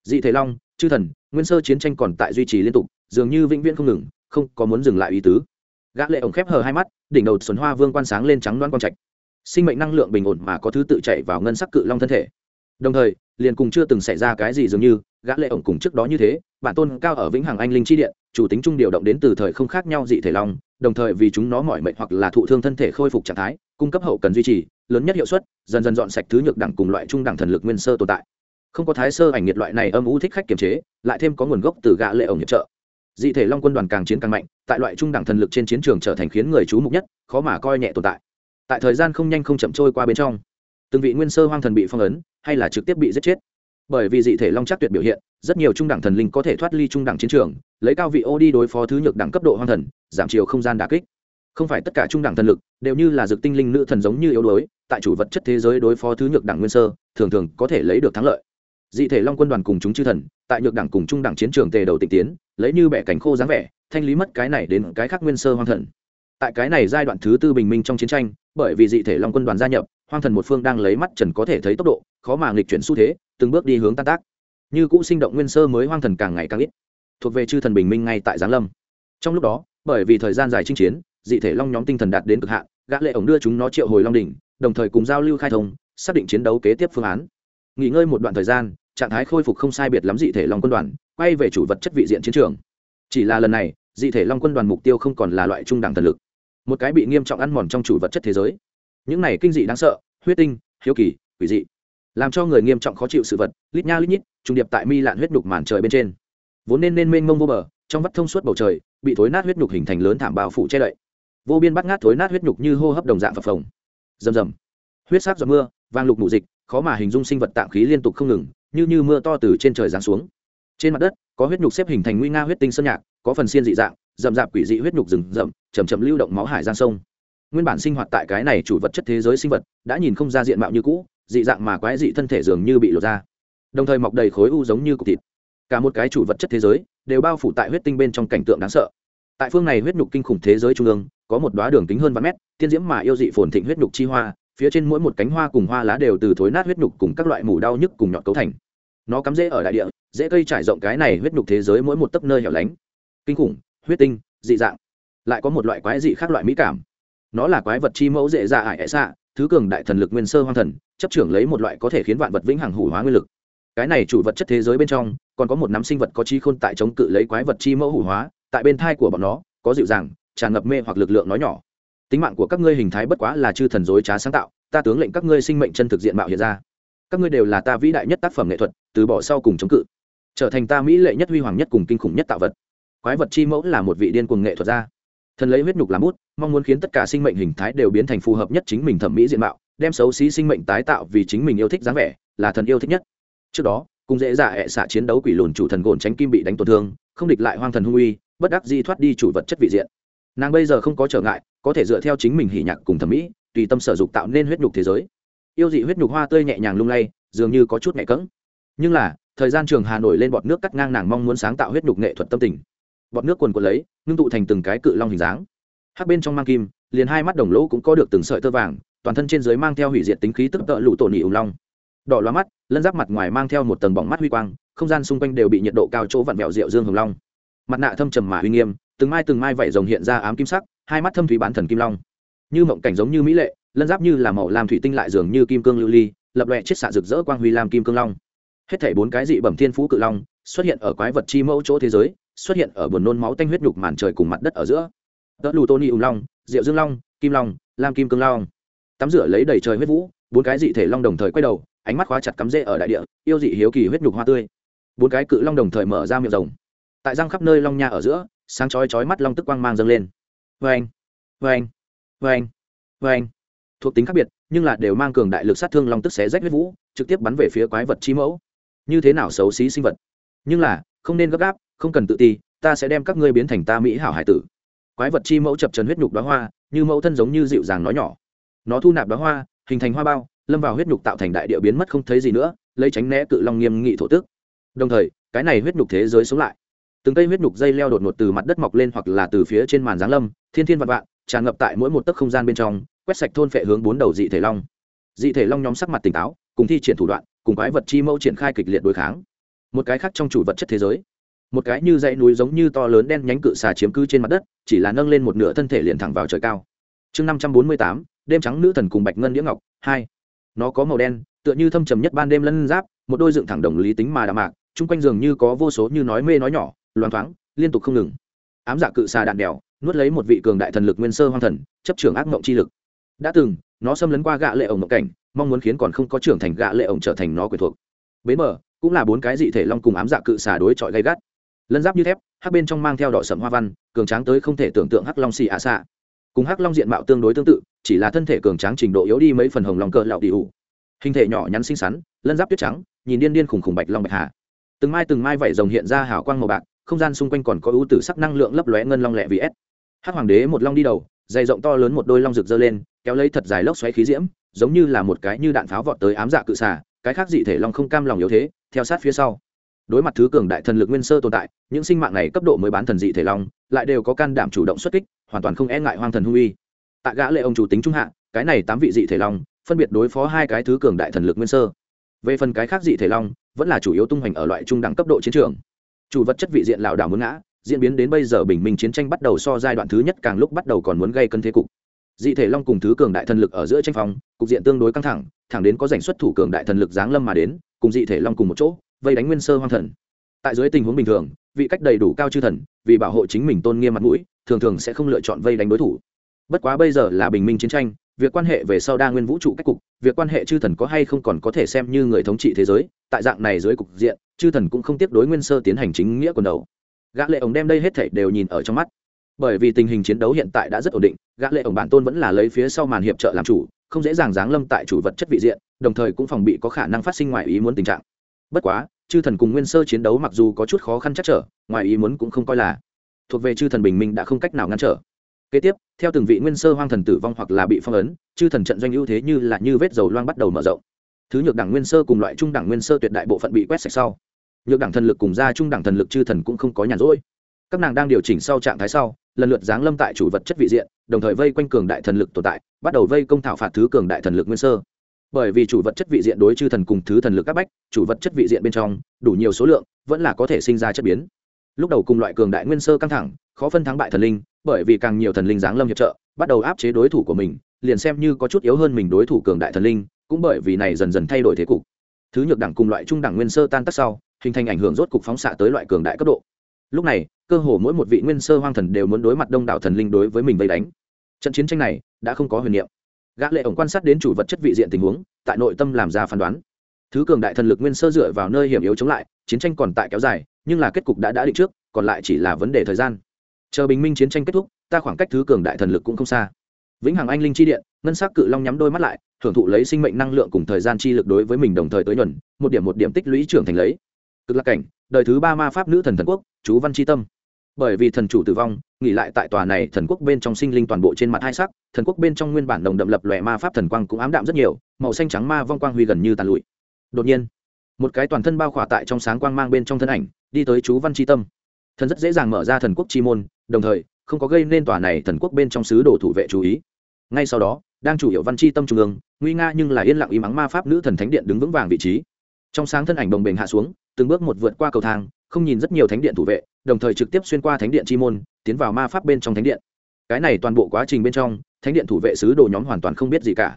dị thể long, chư thần, nguyên sơ chiến tranh còn tại duy trì liên tục, dường như vĩnh viễn không ngừng, không có muốn dừng lại ý tứ gã lệ ổng khép hờ hai mắt, đỉnh đầu xuân hoa vương quan sáng lên trắng loan quang trạch. Sinh mệnh năng lượng bình ổn mà có thứ tự chạy vào ngân sắc cự long thân thể. Đồng thời, liền cùng chưa từng xảy ra cái gì dường như, gã lệ ổng cùng trước đó như thế, bản tôn cao ở vĩnh hằng anh linh chi điện, chủ tính trung điều động đến từ thời không khác nhau dị thể long, đồng thời vì chúng nó mỏi mệt hoặc là thụ thương thân thể khôi phục trạng thái, cung cấp hậu cần duy trì, lớn nhất hiệu suất, dần dần dọn sạch thứ nhược đẳng cùng loại trung đẳng thần lực nguyên sơ tồn tại. Không có thái sơ ảnh nhiệt loại này âm u thích khách kiềm chế, lại thêm có nguồn gốc từ gã lệ ổng hiệp trợ dị thể long quân đoàn càng chiến càng mạnh, tại loại trung đẳng thần lực trên chiến trường trở thành khiến người chú mục nhất, khó mà coi nhẹ tồn tại. Tại thời gian không nhanh không chậm trôi qua bên trong, từng vị nguyên sơ hoang thần bị phong ấn, hay là trực tiếp bị giết chết. Bởi vì dị thể long chắc tuyệt biểu hiện, rất nhiều trung đẳng thần linh có thể thoát ly trung đẳng chiến trường, lấy cao vị ô đi đối phó thứ nhược đẳng cấp độ hoang thần, giảm chiều không gian đà kích. Không phải tất cả trung đẳng thần lực đều như là dược tinh linh nữ thần giống như yếu đuối, tại chủ vật chất thế giới đối phó thứ nhược đẳng nguyên sơ, thường thường có thể lấy được thắng lợi dị thể long quân đoàn cùng chúng chư thần, tại nhược đẳng cùng trung đẳng chiến trường tề đầu tịch tiến, lấy như bẻ cánh khô dáng vẻ, thanh lý mất cái này đến cái khác nguyên sơ hoang thần. Tại cái này giai đoạn thứ tư bình minh trong chiến tranh, bởi vì dị thể long quân đoàn gia nhập, hoang thần một phương đang lấy mắt trần có thể thấy tốc độ, khó mà nghịch chuyển xu thế, từng bước đi hướng tan tác. Như cũ sinh động nguyên sơ mới hoang thần càng ngày càng ít, thuộc về chư thần bình minh ngay tại giáng lâm. Trong lúc đó, bởi vì thời gian dài chinh chiến, dị thể long nhóm tinh thần đạt đến cực hạn, gã lệ ổng đưa chúng nó triệu hồi long đỉnh, đồng thời cùng giao lưu khai thông, xác định chiến đấu kế tiếp phương án nghỉ ngơi một đoạn thời gian, trạng thái khôi phục không sai biệt lắm dị thể long quân đoàn, quay về chủ vật chất vị diện chiến trường. Chỉ là lần này, dị thể long quân đoàn mục tiêu không còn là loại trung đẳng thần lực, một cái bị nghiêm trọng ăn mòn trong chủ vật chất thế giới. Những này kinh dị đáng sợ, huyết tinh, hiếu kỳ, quỷ dị, làm cho người nghiêm trọng khó chịu sự vật, lít nha lít nhít, trùng điệp tại mi lạn huyết nhục màn trời bên trên. Vốn nên nên mênh mông vô bờ, trong vắt thông suốt bầu trời, bị thối nát huyết nhục hình thành lớn thảm bao phủ che đậy. Vô biên bắt ngát thối nát huyết nhục như hô hấp đồng dạng phập phồng. Rầm rầm. Huyết sắc giọt mưa vang lục mù dịch khó mà hình dung sinh vật tạm khí liên tục không ngừng, như như mưa to từ trên trời giáng xuống. Trên mặt đất, có huyết nhục xếp hình thành nguy nga huyết tinh sơn nhạc, có phần xiên dị dạng, rậm rạp quỷ dị huyết nhục rừng rậm chầm chậm lưu động máu hải giang sông. Nguyên bản sinh hoạt tại cái này chủ vật chất thế giới sinh vật, đã nhìn không ra diện mạo như cũ, dị dạng mà quái dị thân thể dường như bị lột ra. Đồng thời mọc đầy khối u giống như cục thịt. Cả một cái chủ vật chất thế giới đều bao phủ tại huyết tinh bên trong cảnh tượng đáng sợ. Tại phương này huyết nhục kinh khủng thế giới trung ương, có một đoá đường kính hơn vạn mét, tiên diễm mà yêu dị phồn thịnh huyết nhục chi hoa phía trên mỗi một cánh hoa cùng hoa lá đều từ thối nát huyết nhục cùng các loại mủ đau nhức cùng nhọn cấu thành. Nó cắm rễ ở đại địa dễ cây trải rộng cái này huyết nhục thế giới mỗi một tấc nơi hẻo lánh. Kinh khủng, huyết tinh, dị dạng. Lại có một loại quái dị khác loại mỹ cảm. Nó là quái vật chi mẫu dễ dạ ải ẻ xạ, thứ cường đại thần lực nguyên sơ hoang thần, chấp trưởng lấy một loại có thể khiến vạn vật vĩnh hằng hủ hóa nguyên lực. Cái này chủ vật chất thế giới bên trong, còn có một nắm sinh vật có chi khôn tại chống cự lấy quái vật chi mẫu hủ hóa, tại bên thai của bọn nó, có dịu dàng, tràn ngập mê hoặc lực lượng nói nhỏ tính mạng của các ngươi hình thái bất quá là chư thần dối trá sáng tạo, ta tướng lệnh các ngươi sinh mệnh chân thực diện mạo hiện ra. Các ngươi đều là ta vĩ đại nhất tác phẩm nghệ thuật, từ bỏ sau cùng chống cự, trở thành ta mỹ lệ nhất huy hoàng nhất cùng kinh khủng nhất tạo vật. Quái vật chi mẫu là một vị điên cuồng nghệ thuật gia. Thần lấy huyết nhục làm bút, mong muốn khiến tất cả sinh mệnh hình thái đều biến thành phù hợp nhất chính mình thẩm mỹ diện mạo, đem xấu xí sinh mệnh tái tạo vì chính mình yêu thích dáng vẻ, là thần yêu thích nhất. Trước đó, cùng dễ dạ hệ xạ chiến đấu quỷ lùn chủ thần gồn tránh kim bị đánh tổn thương, không địch lại hoang thần hung uy, bất đắc di thoát đi chủ vật chất vị diện nàng bây giờ không có trở ngại, có thể dựa theo chính mình hỉ nhạc cùng thẩm mỹ, tùy tâm sở dục tạo nên huyết nhục thế giới. Yêu dị huyết nhục hoa tươi nhẹ nhàng lung lay, dường như có chút nhẹ cẫng. Nhưng là, thời gian trường hà nổi lên bọt nước cắt ngang nàng mong muốn sáng tạo huyết nhục nghệ thuật tâm tình. Bọt nước quần quần lấy, ngưng tụ thành từng cái cự long hình dáng. Hắc bên trong mang kim, liền hai mắt đồng lỗ cũng có được từng sợi tơ vàng, toàn thân trên dưới mang theo hủy diệt tính khí tức tợ lụ tổ nỉ ủng long. Đỏ loa mắt, lân giáp mặt ngoài mang theo một tầng bỏng mắt huy quang, không gian xung quanh đều bị nhiệt độ cao chỗ vặn vẹo rượu dương hồng long. Mặt nạ thâm trầm mà uy nghiêm từng mai từng mai vảy rồng hiện ra ám kim sắc, hai mắt thâm thủy bán thần kim long. Như mộng cảnh giống như mỹ lệ, lân giáp như là màu làm thủy tinh lại dường như kim cương lưu ly, lập loẹ chiết xạ rực rỡ quang huy làm kim cương long. Hết thảy bốn cái dị bẩm thiên phú cự long xuất hiện ở quái vật chi mẫu chỗ thế giới, xuất hiện ở buồn nôn máu tanh huyết nhục màn trời cùng mặt đất ở giữa. Tớ lù tôn y ung long, diệu dương long, kim long, lam kim cương long. Tắm rửa lấy đầy trời huyết vũ, bốn cái dị thể long đồng thời quay đầu, ánh mắt khóa chặt cắm rễ ở đại địa, yêu dị hiếu kỳ huyết nhục hoa tươi. Bốn cái cự long đồng thời mở ra miệng rồng. Tại răng khắp nơi long nha ở giữa sáng chói chói mắt long tức quang mang dâng lên. Vê anh vê anh vê anh vê anh thuộc tính khác biệt, nhưng là đều mang cường đại lực sát thương long tức xé rách huyết vũ, trực tiếp bắn về phía quái vật chi mẫu. Như thế nào xấu xí sinh vật? Nhưng là, không nên gấp gáp, không cần tự ti, ta sẽ đem các ngươi biến thành ta mỹ hảo hải tử. Quái vật chi mẫu chập trần huyết nhục đóa hoa, như mẫu thân giống như dịu dàng nói nhỏ. Nó thu nạp đóa hoa, hình thành hoa bao, lâm vào huyết nhục tạo thành đại địa biến mất không thấy gì nữa, lấy tránh né cự long nghiêm nghị thổ tức. Đồng thời, cái này huyết nhục thế giới sống lại từng cây huyết nhục dây leo đột ngột từ mặt đất mọc lên hoặc là từ phía trên màn giáng lâm, thiên thiên vạn vạn, tràn ngập tại mỗi một tấc không gian bên trong, quét sạch thôn phệ hướng bốn đầu dị thể long. Dị thể long nhóm sắc mặt tỉnh táo, cùng thi triển thủ đoạn, cùng quái vật chi mẫu triển khai kịch liệt đối kháng. Một cái khác trong chủ vật chất thế giới. Một cái như dãy núi giống như to lớn đen nhánh cự xà chiếm cứ trên mặt đất, chỉ là nâng lên một nửa thân thể liền thẳng vào trời cao. Chương năm trăm bốn mươi tám, đêm trắng nữ thần cùng bạch ngân đĩa ngọc, hai. Nó có màu đen, tựa như thâm trầm nhất ban đêm lân giáp, một đôi dựng thẳng đồng lý tính mà đạm mạc, chung quanh giường như có vô số như nói mê nói nhỏ loan thoáng, liên tục không ngừng. Ám dạ cự xà đạn đèo, nuốt lấy một vị cường đại thần lực nguyên sơ hoang thần, chấp trưởng ác mộng chi lực. Đã từng, nó xâm lấn qua gạ lệ ổng mộng cảnh, mong muốn khiến còn không có trưởng thành gạ lệ ổng trở thành nó quyền thuộc. Bến mở cũng là bốn cái dị thể long cùng ám dạ cự xà đối chọi gay gắt. Lân giáp như thép, hắc bên trong mang theo đỏ sầm hoa văn, cường tráng tới không thể tưởng tượng hắc long xì ạ xạ. Cùng hắc long diện mạo tương đối tương tự, chỉ là thân thể cường tráng trình độ yếu đi mấy phần hồng lòng cờ lạo đi ủ. Hình thể nhỏ nhắn xinh xắn, lân giáp tuyết trắng, nhìn điên điên khủng khủng bạch long bạch hà. Từng mai từng mai vảy rồng hiện ra hào quang màu bạc không gian xung quanh còn có ưu tử sắc năng lượng lấp lóe ngân long lẹ vì s hắc hoàng đế một long đi đầu, dày rộng to lớn một đôi long rực dơ lên, kéo lấy thật dài lốc xoáy khí diễm, giống như là một cái như đạn pháo vọt tới ám dạ cự xả. cái khác dị thể long không cam lòng yếu thế, theo sát phía sau. Đối mặt thứ cường đại thần lực nguyên sơ tồn tại, những sinh mạng này cấp độ mới bán thần dị thể long, lại đều có can đảm chủ động xuất kích, hoàn toàn không e ngại hoang thần hung uy. Tại gã lệ ông chủ tính trung hạ, cái này tám vị dị thể long, phân biệt đối phó hai cái thứ cường đại thần lực nguyên sơ. Về phần cái khác dị thể long, vẫn là chủ yếu tung hoành ở loại trung đẳng cấp độ chiến trường chủ vật chất vị diện lảo đảo muốn ngã, diễn biến đến bây giờ bình minh chiến tranh bắt đầu so giai đoạn thứ nhất càng lúc bắt đầu còn muốn gây cân thế cục. Dị thể long cùng thứ cường đại thần lực ở giữa tranh phòng cục diện tương đối căng thẳng thẳng đến có giành xuất thủ cường đại thần lực giáng lâm mà đến, cùng dị thể long cùng một chỗ, vây đánh nguyên sơ hoang thần. Tại dưới tình huống bình thường, vị cách đầy đủ cao chư thần, vì bảo hộ chính mình tôn nghiêm mặt mũi, thường thường sẽ không lựa chọn vây đánh đối thủ. Bất quá bây giờ là bình minh chiến tranh việc quan hệ về sau đa nguyên vũ trụ cách cục, việc quan hệ chư thần có hay không còn có thể xem như người thống trị thế giới, tại dạng này dưới cục diện, chư thần cũng không tiếp đối nguyên sơ tiến hành chính nghĩa quần đầu. Gã lệ ổng đem đây hết thảy đều nhìn ở trong mắt. Bởi vì tình hình chiến đấu hiện tại đã rất ổn định, gã lệ ổng bản tôn vẫn là lấy phía sau màn hiệp trợ làm chủ, không dễ dàng giáng lâm tại chủ vật chất vị diện, đồng thời cũng phòng bị có khả năng phát sinh ngoài ý muốn tình trạng. Bất quá, chư thần cùng nguyên sơ chiến đấu mặc dù có chút khó khăn chắc trở, ngoài ý muốn cũng không coi là. Thuộc về chư thần bình minh đã không cách nào ngăn trở kế tiếp, theo từng vị nguyên sơ hoang thần tử vong hoặc là bị phong ấn, chư thần trận doanh ưu thế như là như vết dầu loang bắt đầu mở rộng. Thứ nhược đẳng nguyên sơ cùng loại trung đẳng nguyên sơ tuyệt đại bộ phận bị quét sạch sau. Nhược đẳng thần lực cùng ra trung đẳng thần lực chư thần cũng không có nhàn rỗi. Các nàng đang điều chỉnh sau trạng thái sau, lần lượt giáng lâm tại chủ vật chất vị diện, đồng thời vây quanh cường đại thần lực tồn tại, bắt đầu vây công thảo phạt thứ cường đại thần lực nguyên sơ. Bởi vì chủ vật chất vị diện đối chư thần cùng thứ thần lực các bách, chủ vật chất vị diện bên trong, đủ nhiều số lượng, vẫn là có thể sinh ra chất biến lúc đầu cùng loại cường đại nguyên sơ căng thẳng, khó phân thắng bại thần linh, bởi vì càng nhiều thần linh giáng lâm hiệp trợ, bắt đầu áp chế đối thủ của mình, liền xem như có chút yếu hơn mình đối thủ cường đại thần linh, cũng bởi vì này dần dần thay đổi thế cục. Thứ nhược đẳng cùng loại trung đẳng nguyên sơ tan tác sau, hình thành ảnh hưởng rốt cục phóng xạ tới loại cường đại cấp độ. Lúc này, cơ hồ mỗi một vị nguyên sơ hoang thần đều muốn đối mặt đông đảo thần linh đối với mình vây đánh. Trận chiến tranh này đã không có huyền niệm. Gã lệ ổng quan sát đến chủ vật chất vị diện tình huống, tại nội tâm làm ra phán đoán. Thứ cường đại thần lực nguyên sơ dựa vào nơi hiểm yếu chống lại chiến tranh còn tại kéo dài, nhưng là kết cục đã đã định trước, còn lại chỉ là vấn đề thời gian. Chờ bình minh chiến tranh kết thúc, ta khoảng cách thứ cường đại thần lực cũng không xa. Vĩnh hằng anh linh chi điện, ngân sắc cự long nhắm đôi mắt lại, thưởng thụ lấy sinh mệnh năng lượng cùng thời gian chi lực đối với mình đồng thời tới nhuần, một điểm một điểm tích lũy trưởng thành lấy. Cực lạc cảnh, đời thứ ba ma pháp nữ thần thần quốc, chú văn chi tâm. Bởi vì thần chủ tử vong, nghỉ lại tại tòa này thần quốc bên trong sinh linh toàn bộ trên mặt hai sắc, thần quốc bên trong nguyên bản đồng đậm lập lòe ma pháp thần quang cũng ám đạm rất nhiều, màu xanh trắng ma vong quang huy gần như tàn lụi. Đột nhiên một cái toàn thân bao khỏa tại trong sáng quang mang bên trong thân ảnh, đi tới chú văn tri tâm. Thần rất dễ dàng mở ra thần quốc chi môn, đồng thời, không có gây nên tòa này thần quốc bên trong sứ đồ thủ vệ chú ý. Ngay sau đó, đang chủ hiệu văn chi tâm trung ương, nguy nga nhưng là yên lặng im mắng ma pháp nữ thần thánh điện đứng vững vàng vị trí. Trong sáng thân ảnh đồng bình hạ xuống, từng bước một vượt qua cầu thang, không nhìn rất nhiều thánh điện thủ vệ, đồng thời trực tiếp xuyên qua thánh điện chi môn, tiến vào ma pháp bên trong thánh điện. Cái này toàn bộ quá trình bên trong, thánh điện thủ vệ sứ đồ nhóm hoàn toàn không biết gì cả.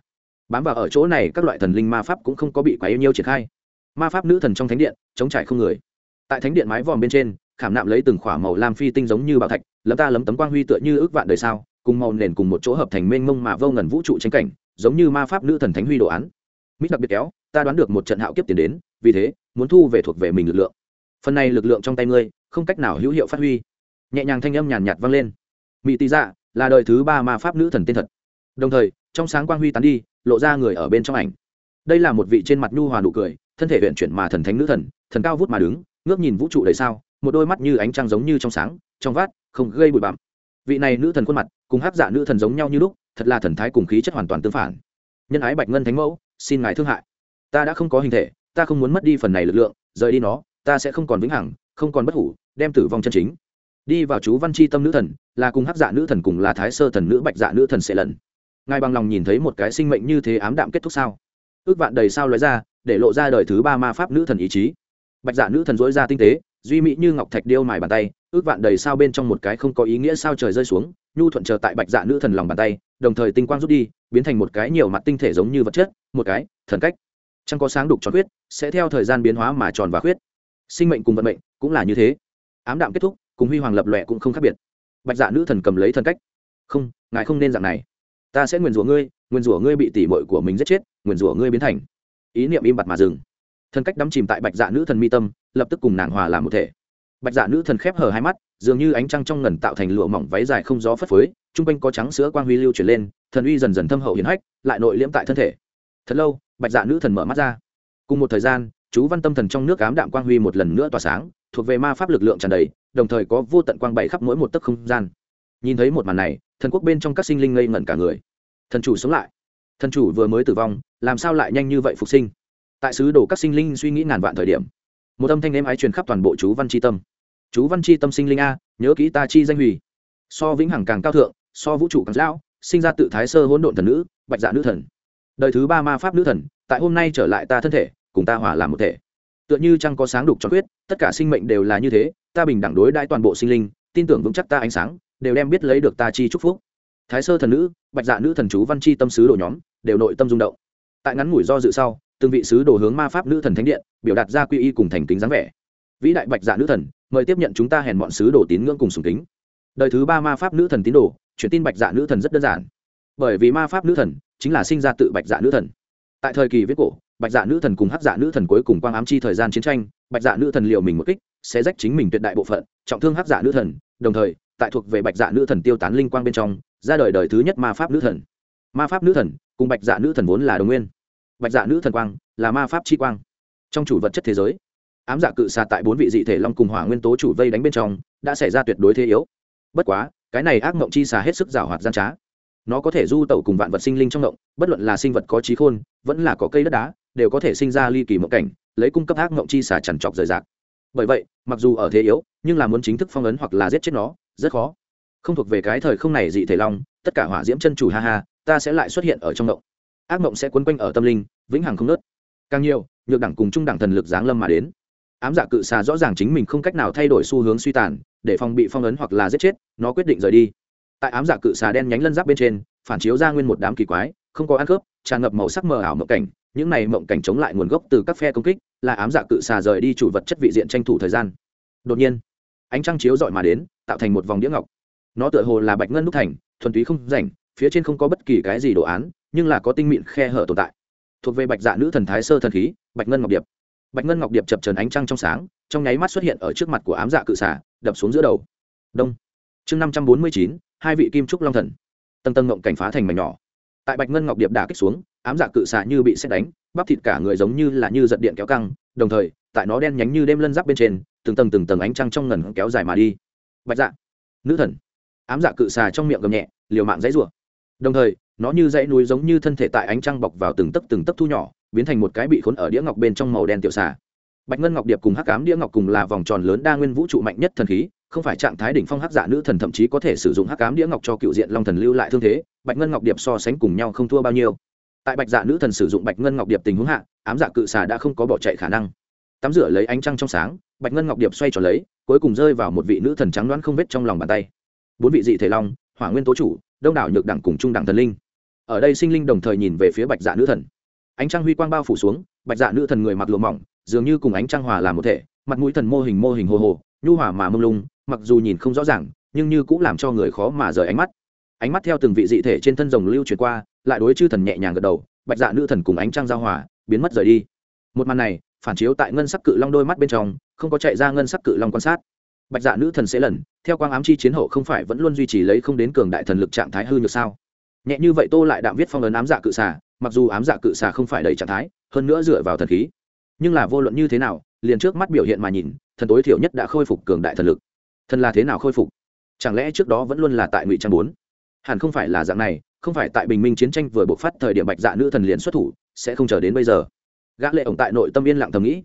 Bám vào ở chỗ này, các loại thần linh ma pháp cũng không có bị quá yêu nhiêu triển khai ma pháp nữ thần trong thánh điện, chống trải không người. Tại thánh điện mái vòm bên trên, khảm nạm lấy từng khỏa màu lam phi tinh giống như bảo thạch, lấm ta lấm tấm quang huy tựa như ước vạn đời sao, cùng màu nền cùng một chỗ hợp thành mênh mông mà vô ngần vũ trụ tranh cảnh, giống như ma pháp nữ thần thánh huy đồ án. Mít đặc biệt kéo, ta đoán được một trận hạo kiếp tiền đến, vì thế, muốn thu về thuộc về mình lực lượng. Phần này lực lượng trong tay ngươi, không cách nào hữu hiệu phát huy. Nhẹ nhàng thanh âm nhàn nhạt vang lên. Mỹ tý dạ là đời thứ ba ma pháp nữ thần tên thật. Đồng thời, trong sáng quang huy tán đi, lộ ra người ở bên trong ảnh. Đây là một vị trên mặt nhu hòa nụ cười thân thể huyện chuyển mà thần thánh nữ thần thần cao vút mà đứng, ngước nhìn vũ trụ đầy sao, một đôi mắt như ánh trăng giống như trong sáng, trong vát không gây bụi bặm. Vị này nữ thần khuôn mặt, cùng hát giả dạ nữ thần giống nhau như lúc, thật là thần thái cùng khí chất hoàn toàn tương phản. Nhân ái bạch ngân thánh mẫu, xin ngài thương hại. Ta đã không có hình thể, ta không muốn mất đi phần này lực lượng, rời đi nó, ta sẽ không còn vĩnh hằng, không còn bất hủ, đem tử vong chân chính. Đi vào chú văn chi tâm nữ thần, là cùng hát giả dạ nữ thần cùng là thái sơ thần nữ bạch dạ nữ thần sẽ lần ngài bằng lòng nhìn thấy một cái sinh mệnh như thế ám đạm kết thúc sao? Ước vạn đầy sao lóe ra để lộ ra đời thứ ba ma pháp nữ thần ý chí. Bạch dạ nữ thần dối ra tinh tế, duy mỹ như ngọc thạch điêu mài bàn tay, ước vạn đầy sao bên trong một cái không có ý nghĩa sao trời rơi xuống, nhu thuận chờ tại bạch dạ nữ thần lòng bàn tay, đồng thời tinh quang rút đi, biến thành một cái nhiều mặt tinh thể giống như vật chất, một cái thần cách. Chẳng có sáng đục tròn khuyết sẽ theo thời gian biến hóa mà tròn và khuyết. Sinh mệnh cùng vận mệnh cũng là như thế. Ám đạm kết thúc, cùng huy hoàng lập lòe cũng không khác biệt. Bạch dạ nữ thần cầm lấy thần cách. Không, ngài không nên dạng này. Ta sẽ nguyền rủa ngươi, nguyền rủa ngươi bị tỉ mội của mình giết chết, nguyền rủa ngươi biến thành ý niệm im bặt mà dừng. Thần cách đắm chìm tại bạch dạ nữ thần mi tâm, lập tức cùng nàng hòa làm một thể. Bạch dạ nữ thần khép hờ hai mắt, dường như ánh trăng trong ngần tạo thành lụa mỏng váy dài không gió phất phới, chung quanh có trắng sữa quang huy lưu chuyển lên, thần uy dần dần thâm hậu hiến hách, lại nội liễm tại thân thể. Thật lâu, bạch dạ nữ thần mở mắt ra. Cùng một thời gian, chú văn tâm thần trong nước ám đạm quang huy một lần nữa tỏa sáng, thuộc về ma pháp lực lượng tràn đầy, đồng thời có vô tận quang bày khắp mỗi một tấc không gian. Nhìn thấy một màn này, thần quốc bên trong các sinh linh ngây ngẩn cả người. Thần chủ sống lại thần chủ vừa mới tử vong, làm sao lại nhanh như vậy phục sinh? Tại sứ đồ các sinh linh suy nghĩ ngàn vạn thời điểm, một âm thanh êm ái truyền khắp toàn bộ chú văn c h i tâm. Chú văn c h i tâm sinh linh a, nhớ kỹ ta chi danh hủy. So vĩnh hằng càng cao thượng, so vũ trụ càng lão, sinh ra tự thái sơ hỗn độn thần nữ, bạch dạ nữ thần. Đời thứ ba ma pháp nữ thần, tại hôm nay trở lại ta thân thể, cùng ta hòa làm một thể. Tựa như trăng có sáng đục cho quyết tất cả sinh mệnh đều là như thế, ta bình đẳng đối đãi toàn bộ sinh linh, tin tưởng vững chắc ta ánh sáng, đều đem biết lấy được ta chi chúc phúc thái sơ thần nữ, bạch dạ nữ thần chú văn chi tâm sứ đồ nhóm, đều nội tâm rung động. Tại ngắn ngủi do dự sau, từng vị sứ đồ hướng ma pháp nữ thần thánh điện, biểu đạt ra quy y cùng thành kính dáng vẻ. Vĩ đại bạch dạ nữ thần, mời tiếp nhận chúng ta hèn bọn sứ đồ tín ngưỡng cùng sùng kính. Đời thứ ba ma pháp nữ thần tín đồ chuyển tin bạch dạ nữ thần rất đơn giản. Bởi vì ma pháp nữ thần chính là sinh ra tự bạch dạ nữ thần. Tại thời kỳ viết cổ, bạch dạ nữ thần cùng hắc dạ nữ thần cuối cùng quang ám chi thời gian chiến tranh, bạch dạ nữ thần liệu mình một kích, sẽ rách chính mình tuyệt đại bộ phận, trọng thương hắc dạ nữ thần, đồng thời, tại thuộc về bạch dạ nữ thần tiêu tán linh quang bên trong ra đời đời thứ nhất ma pháp nữ thần. Ma pháp nữ thần cùng bạch dạ nữ thần vốn là đồng nguyên. Bạch dạ nữ thần quang là ma pháp chi quang. Trong chủ vật chất thế giới, ám dạ cự xạ tại bốn vị dị thể long cùng hỏa nguyên tố chủ vây đánh bên trong, đã xảy ra tuyệt đối thế yếu. Bất quá, cái này ác mộng chi xà hết sức giảo hoạt gian trá. Nó có thể du tẩu cùng vạn vật sinh linh trong mộng, bất luận là sinh vật có trí khôn, vẫn là có cây đất đá, đều có thể sinh ra ly kỳ mộng cảnh, lấy cung cấp ác mộng chi xà chằn trọc rời rạc. Bởi vậy, mặc dù ở thế yếu, nhưng là muốn chính thức phong ấn hoặc là giết chết nó, rất khó không thuộc về cái thời không này dị thể long, tất cả hỏa diễm chân chủ ha ha, ta sẽ lại xuất hiện ở trong động ác mộng sẽ quấn quanh ở tâm linh, vĩnh hằng không nớt càng nhiều, nhược đẳng cùng trung đẳng thần lực giáng lâm mà đến. Ám giả cự xà rõ ràng chính mình không cách nào thay đổi xu hướng suy tàn, để phòng bị phong ấn hoặc là giết chết, nó quyết định rời đi. Tại ám giả cự xà đen nhánh lân giáp bên trên, phản chiếu ra nguyên một đám kỳ quái, không có ăn khớp, tràn ngập màu sắc mờ ảo mộng cảnh, những này mộng cảnh chống lại nguồn gốc từ các phe công kích, là ám giả cự xà rời đi chủ vật chất vị diện tranh thủ thời gian. Đột nhiên, ánh trăng chiếu dọi mà đến, tạo thành một vòng đĩa ngọc nó tựa hồ là bạch ngân đúc thành, thuần túy không rảnh, phía trên không có bất kỳ cái gì đồ án, nhưng là có tinh mịn khe hở tồn tại. Thuộc về bạch dạ nữ thần thái sơ thần khí, bạch ngân ngọc điệp. Bạch ngân ngọc điệp chập trần ánh trăng trong sáng, trong nháy mắt xuất hiện ở trước mặt của ám dạ cự xả đập xuống giữa đầu. Đông. Chương năm trăm bốn mươi chín, hai vị kim trúc long thần. Tầng tầng ngộng cảnh phá thành mảnh nhỏ. Tại bạch ngân ngọc điệp đả kích xuống, ám dạ cự xả như bị xét đánh, bắp thịt cả người giống như là như giật điện kéo căng, đồng thời, tại nó đen nhánh như đêm lân giáp bên trên, từng tầng từng tầng ánh trăng trong ngần kéo dài mà đi. Bạch dạ nữ thần ám dạ cự xà trong miệng gầm nhẹ, liều mạng dãy rủa. Đồng thời, nó như dãy núi giống như thân thể tại ánh trăng bọc vào từng tấc từng tấc thu nhỏ, biến thành một cái bị khốn ở đĩa ngọc bên trong màu đen tiểu xà. Bạch ngân ngọc điệp cùng hắc Ám đĩa ngọc cùng là vòng tròn lớn đa nguyên vũ trụ mạnh nhất thần khí, không phải trạng thái đỉnh phong hắc dạ nữ thần thậm chí có thể sử dụng hắc Ám đĩa ngọc cho cựu diện long thần lưu lại thương thế, bạch ngân ngọc điệp so sánh cùng nhau không thua bao nhiêu. Tại bạch dạ nữ thần sử dụng bạch ngân ngọc điệp tình huống hạ, ám dạ cự xà đã không có bỏ chạy khả năng. Tắm rửa lấy ánh trăng trong sáng, bạch ngân ngọc điệp xoay tròn lấy, cuối cùng rơi vào một vị nữ thần trắng đoán không vết trong lòng bàn tay bốn vị dị thể long, hỏa nguyên tố chủ, đông đảo nhược đẳng cùng trung đẳng thần linh. Ở đây sinh linh đồng thời nhìn về phía bạch dạ nữ thần. Ánh trăng huy quang bao phủ xuống, bạch dạ nữ thần người mặc lụa mỏng, dường như cùng ánh trăng hòa làm một thể, mặt mũi thần mô hình mô hình hồ hồ, nhu hòa mà mông lung, mặc dù nhìn không rõ ràng, nhưng như cũng làm cho người khó mà rời ánh mắt. Ánh mắt theo từng vị dị thể trên thân rồng lưu chuyển qua, lại đối chư thần nhẹ nhàng gật đầu, bạch dạ nữ thần cùng ánh trăng giao hòa, biến mất rời đi. Một màn này, phản chiếu tại ngân sắc cự long đôi mắt bên trong, không có chạy ra ngân sắc cự long quan sát bạch dạ nữ thần sẽ lần, theo quang ám chi chiến hậu không phải vẫn luôn duy trì lấy không đến cường đại thần lực trạng thái hư nhược sao? Nhẹ như vậy tô lại đạm viết phong ấn ám dạ cự xà, mặc dù ám dạ cự xà không phải đầy trạng thái, hơn nữa dựa vào thần khí. Nhưng là vô luận như thế nào, liền trước mắt biểu hiện mà nhìn, thần tối thiểu nhất đã khôi phục cường đại thần lực. Thần là thế nào khôi phục? Chẳng lẽ trước đó vẫn luôn là tại ngụy trang bốn? Hẳn không phải là dạng này, không phải tại bình minh chiến tranh vừa bộc phát thời điểm bạch dạ nữ thần liền xuất thủ, sẽ không chờ đến bây giờ. Gã lệ ổng tại nội tâm yên lặng thầm nghĩ.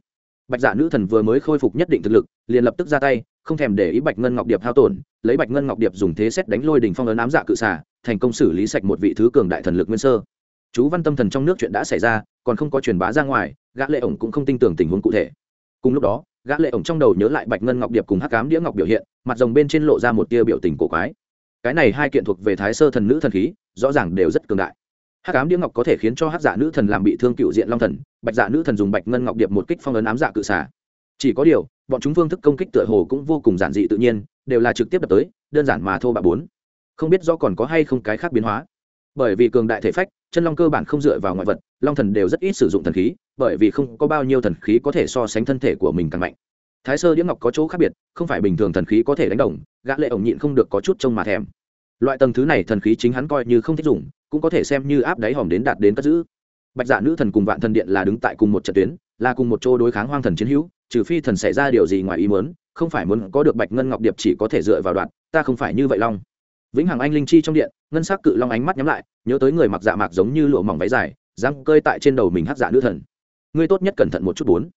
Bạch dạ nữ thần vừa mới khôi phục nhất định thực lực, liền lập tức ra tay không thèm để ý bạch ngân ngọc điệp hao tổn lấy bạch ngân ngọc điệp dùng thế xét đánh lôi đỉnh phong ấn ám dạ cự xả, thành công xử lý sạch một vị thứ cường đại thần lực nguyên sơ. Chú văn tâm thần trong nước chuyện đã xảy ra còn không có truyền bá ra ngoài gã lệ ổng cũng không tin tưởng tình huống cụ thể. Cùng lúc đó gã lệ ổng trong đầu nhớ lại bạch ngân ngọc điệp cùng hắc ám đĩa ngọc biểu hiện mặt rồng bên trên lộ ra một tia biểu tình cổ quái. Cái này hai kiện thuộc về thái sơ thần nữ thần khí rõ ràng đều rất cường đại. Hắc ám đĩa ngọc có thể khiến cho hắc dạ nữ thần làm bị thương cựu diện long thần bạch dạ nữ thần dùng bạch ngân ngọc điệp một kích phong ấn ám dạ cự xả chỉ có điều, bọn chúng phương thức công kích tựa hồ cũng vô cùng giản dị tự nhiên, đều là trực tiếp đập tới, đơn giản mà thô bạo bốn. Không biết do còn có hay không cái khác biến hóa. Bởi vì cường đại thể phách, chân long cơ bản không dựa vào ngoại vật, long thần đều rất ít sử dụng thần khí, bởi vì không có bao nhiêu thần khí có thể so sánh thân thể của mình càng mạnh. Thái sơ đĩa ngọc có chỗ khác biệt, không phải bình thường thần khí có thể đánh đồng, gã lệ ổng nhịn không được có chút trông mà thèm. Loại tầng thứ này thần khí chính hắn coi như không thích dùng, cũng có thể xem như áp đáy hòm đến đạt đến cất giữ. Bạch dạ nữ thần cùng vạn thần điện là đứng tại cùng một trận tuyến, là cùng một chỗ đối kháng hoang thần chiến hữu trừ phi thần xảy ra điều gì ngoài ý muốn, không phải muốn có được bạch ngân ngọc điệp chỉ có thể dựa vào đoạn, ta không phải như vậy, long. Vĩnh hằng anh linh chi trong điện, ngân sắc cự long ánh mắt nhắm lại, nhớ tới người mặc dạ mạc giống như lụa mỏng váy dài, răng cơi tại trên đầu mình hát dạ nữ thần. Ngươi tốt nhất cẩn thận một chút bốn.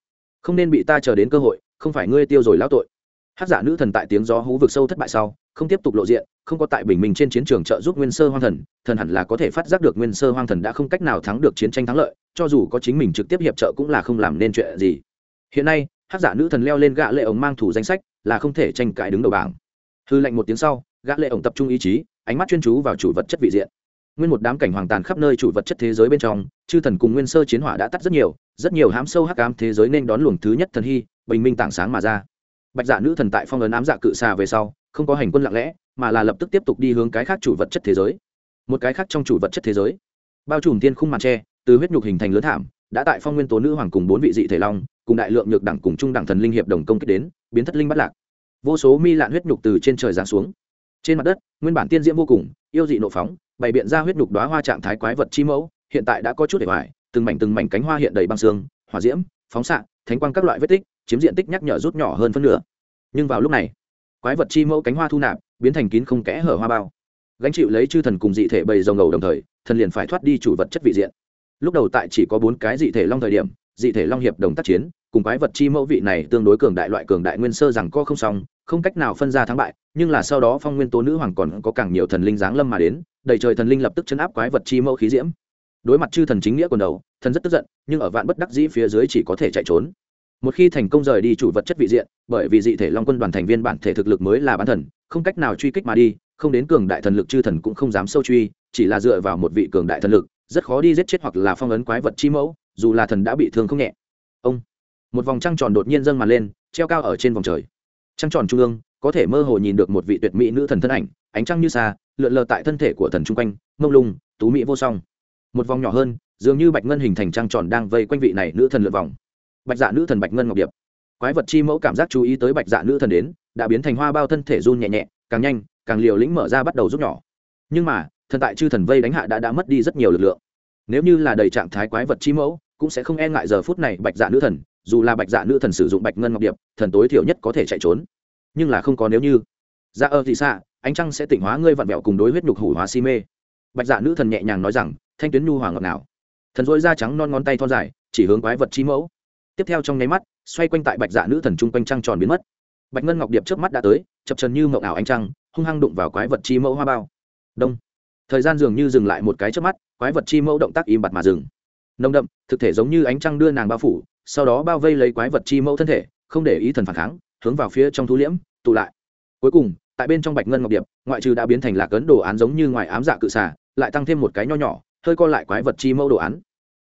Không nên bị ta chờ đến cơ hội, không phải ngươi tiêu rồi lão tội. Hát dạ nữ thần tại tiếng gió hú vực sâu thất bại sau, không tiếp tục lộ diện, không có tại bình minh trên chiến trường trợ giúp nguyên sơ hoang thần thần hẳn là có thể phát giác được nguyên sơ hoang thần đã không cách nào thắng được chiến tranh thắng lợi, cho dù có chính mình trực tiếp hiệp trợ cũng là không làm nên chuyện gì. Hiện nay hát giả nữ thần leo lên gã lệ ổng mang thủ danh sách, là không thể tranh cãi đứng đầu bảng. Hư lệnh một tiếng sau, gã lệ ổng tập trung ý chí, ánh mắt chuyên chú vào chủ vật chất vị diện. Nguyên một đám cảnh hoàng tàn khắp nơi chủ vật chất thế giới bên trong, chư thần cùng nguyên sơ chiến hỏa đã tắt rất nhiều rất nhiều hám sâu hắc ám thế giới nên đón luồng thứ nhất thần hy, bình minh tảng sáng mà ra. Bạch dạ nữ thần tại phong ấn ám dạ cự xà về sau, không có hành quân lặng lẽ, mà là lập tức tiếp tục đi hướng cái khác chủ vật chất thế giới. Một cái khác trong chủ vật chất thế giới. Bao trùm tiên khung màn tre, từ huyết nhục hình thành lớn thảm, đã tại phong nguyên tố nữ hoàng cùng bốn vị dị thể long cùng đại lượng nhược đẳng cùng trung đẳng thần linh hiệp đồng công kích đến, biến thất linh bắt lạc. Vô số mi lạn huyết nhục từ trên trời giáng xuống. Trên mặt đất, nguyên bản tiên diễm vô cùng, yêu dị nộ phóng, bày biện ra huyết nhục đoá hoa trạng thái quái vật chi mẫu, hiện tại đã có chút để hoài, từng mảnh từng mảnh cánh hoa hiện đầy băng xương, hỏa diễm, phóng xạ, thánh quang các loại vết tích, chiếm diện tích nhắc nhở rút nhỏ hơn phân nửa. Nhưng vào lúc này, quái vật chi mẫu cánh hoa thu nạp, biến thành kín không kẽ hở hoa bao. Gánh chịu lấy chư thần cùng dị thể bầy rồng ngầu đồng thời, thần liền phải thoát đi chủ vật chất vị diện. Lúc đầu tại chỉ có bốn cái dị thể long thời điểm, dị thể long hiệp đồng tác chiến cùng quái vật chi mẫu vị này tương đối cường đại loại cường đại nguyên sơ rằng co không xong, không cách nào phân ra thắng bại, nhưng là sau đó phong nguyên tố nữ hoàng còn có càng nhiều thần linh giáng lâm mà đến, đầy trời thần linh lập tức chấn áp quái vật chi mẫu khí diễm. Đối mặt chư thần chính nghĩa quần đầu, thần rất tức giận, nhưng ở vạn bất đắc dĩ phía dưới chỉ có thể chạy trốn. Một khi thành công rời đi chủ vật chất vị diện, bởi vì dị thể long quân đoàn thành viên bản thể thực lực mới là bán thần, không cách nào truy kích mà đi, không đến cường đại thần lực chư thần cũng không dám sâu truy, chỉ là dựa vào một vị cường đại thần lực, rất khó đi giết chết hoặc là phong ấn quái vật chi mẫu, dù là thần đã bị thương không nhẹ. Ông một vòng trăng tròn đột nhiên dâng mà lên, treo cao ở trên vòng trời. Trăng tròn trung ương, có thể mơ hồ nhìn được một vị tuyệt mỹ nữ thần thân ảnh, ánh trăng như xa, lượn lờ tại thân thể của thần chung quanh, mông lung, tú mỹ vô song. Một vòng nhỏ hơn, dường như bạch ngân hình thành trăng tròn đang vây quanh vị này nữ thần lượn vòng. Bạch dạ nữ thần bạch ngân ngọc điệp. Quái vật chi mẫu cảm giác chú ý tới bạch dạ nữ thần đến, đã biến thành hoa bao thân thể run nhẹ nhẹ, càng nhanh, càng liều lĩnh mở ra bắt đầu rút nhỏ. Nhưng mà, thần tại chư thần vây đánh hạ đã đã mất đi rất nhiều lực lượng. Nếu như là đầy trạng thái quái vật chi mẫu, cũng sẽ không e ngại giờ phút này bạch dạ nữ thần dù là bạch dạ nữ thần sử dụng bạch ngân ngọc điệp, thần tối thiểu nhất có thể chạy trốn. Nhưng là không có nếu như. Dạ ơ thì xa ánh trăng sẽ tỉnh hóa ngươi vặn vẹo cùng đối huyết nhục hủ hóa si mê. Bạch dạ nữ thần nhẹ nhàng nói rằng, thanh tuyến nhu hoàng ngọt nào thần dối da trắng non ngón tay thon dài, chỉ hướng quái vật chi mẫu. Tiếp theo trong nháy mắt, xoay quanh tại bạch dạ nữ thần chung quanh trăng tròn biến mất. Bạch ngân ngọc điệp trước mắt đã tới, chập trần như mậu ảo ánh trăng, hung hăng đụng vào quái vật chi mẫu hoa bao. Đông. Thời gian dường như dừng lại một cái trước mắt, quái vật chi mẫu động tác im bặt mà dừng. Nồng đậm, thực thể giống như ánh trăng đưa nàng bao phủ sau đó bao vây lấy quái vật chi mẫu thân thể, không để ý thần phản kháng, hướng vào phía trong thú liễm, tụ lại. Cuối cùng, tại bên trong bạch ngân ngọc điệp, ngoại trừ đã biến thành lạc ấn đồ án giống như ngoài ám dạ cự xà, lại tăng thêm một cái nho nhỏ, hơi co lại quái vật chi mẫu đồ án.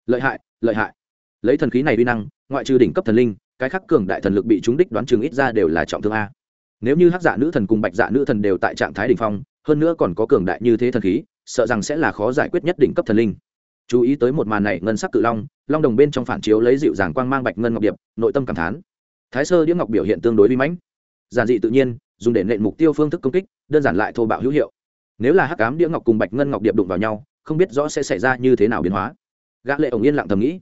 Lợi hại lợi hại. Lấy thần khí này uy năng, ngoại trừ đỉnh cấp thần linh, cái khắc cường đại thần lực bị chúng đích đoán chừng ít ra đều là trọng thương a. Nếu như hắc dạ nữ thần cùng bạch dạ nữ thần đều tại trạng thái đ ỉ n h phong, hơn nữa còn có cường đại như thế thần khí, sợ rằng sẽ là khó giải quyết nhất đỉnh cấp thần linh chú ý tới một màn này, ngân sắc cự long long đồng bên trong phản chiếu lấy dịu dàng quang mang bạch ngân ngọc điệp, nội tâm cảm thán. Thái sơ đĩa ngọc biểu hiện tương đối vi mãnh. Giản dị tự nhiên, dùng để nện mục tiêu phương thức công kích, đơn giản lại thô bạo hữu hiệu. Nếu là hắc cám đĩa ngọc cùng bạch ngân ngọc điệp đụng vào nhau, không biết rõ sẽ xảy ra như thế nào biến hóa. Gã lệ ổng yên lặng thầm nghĩ.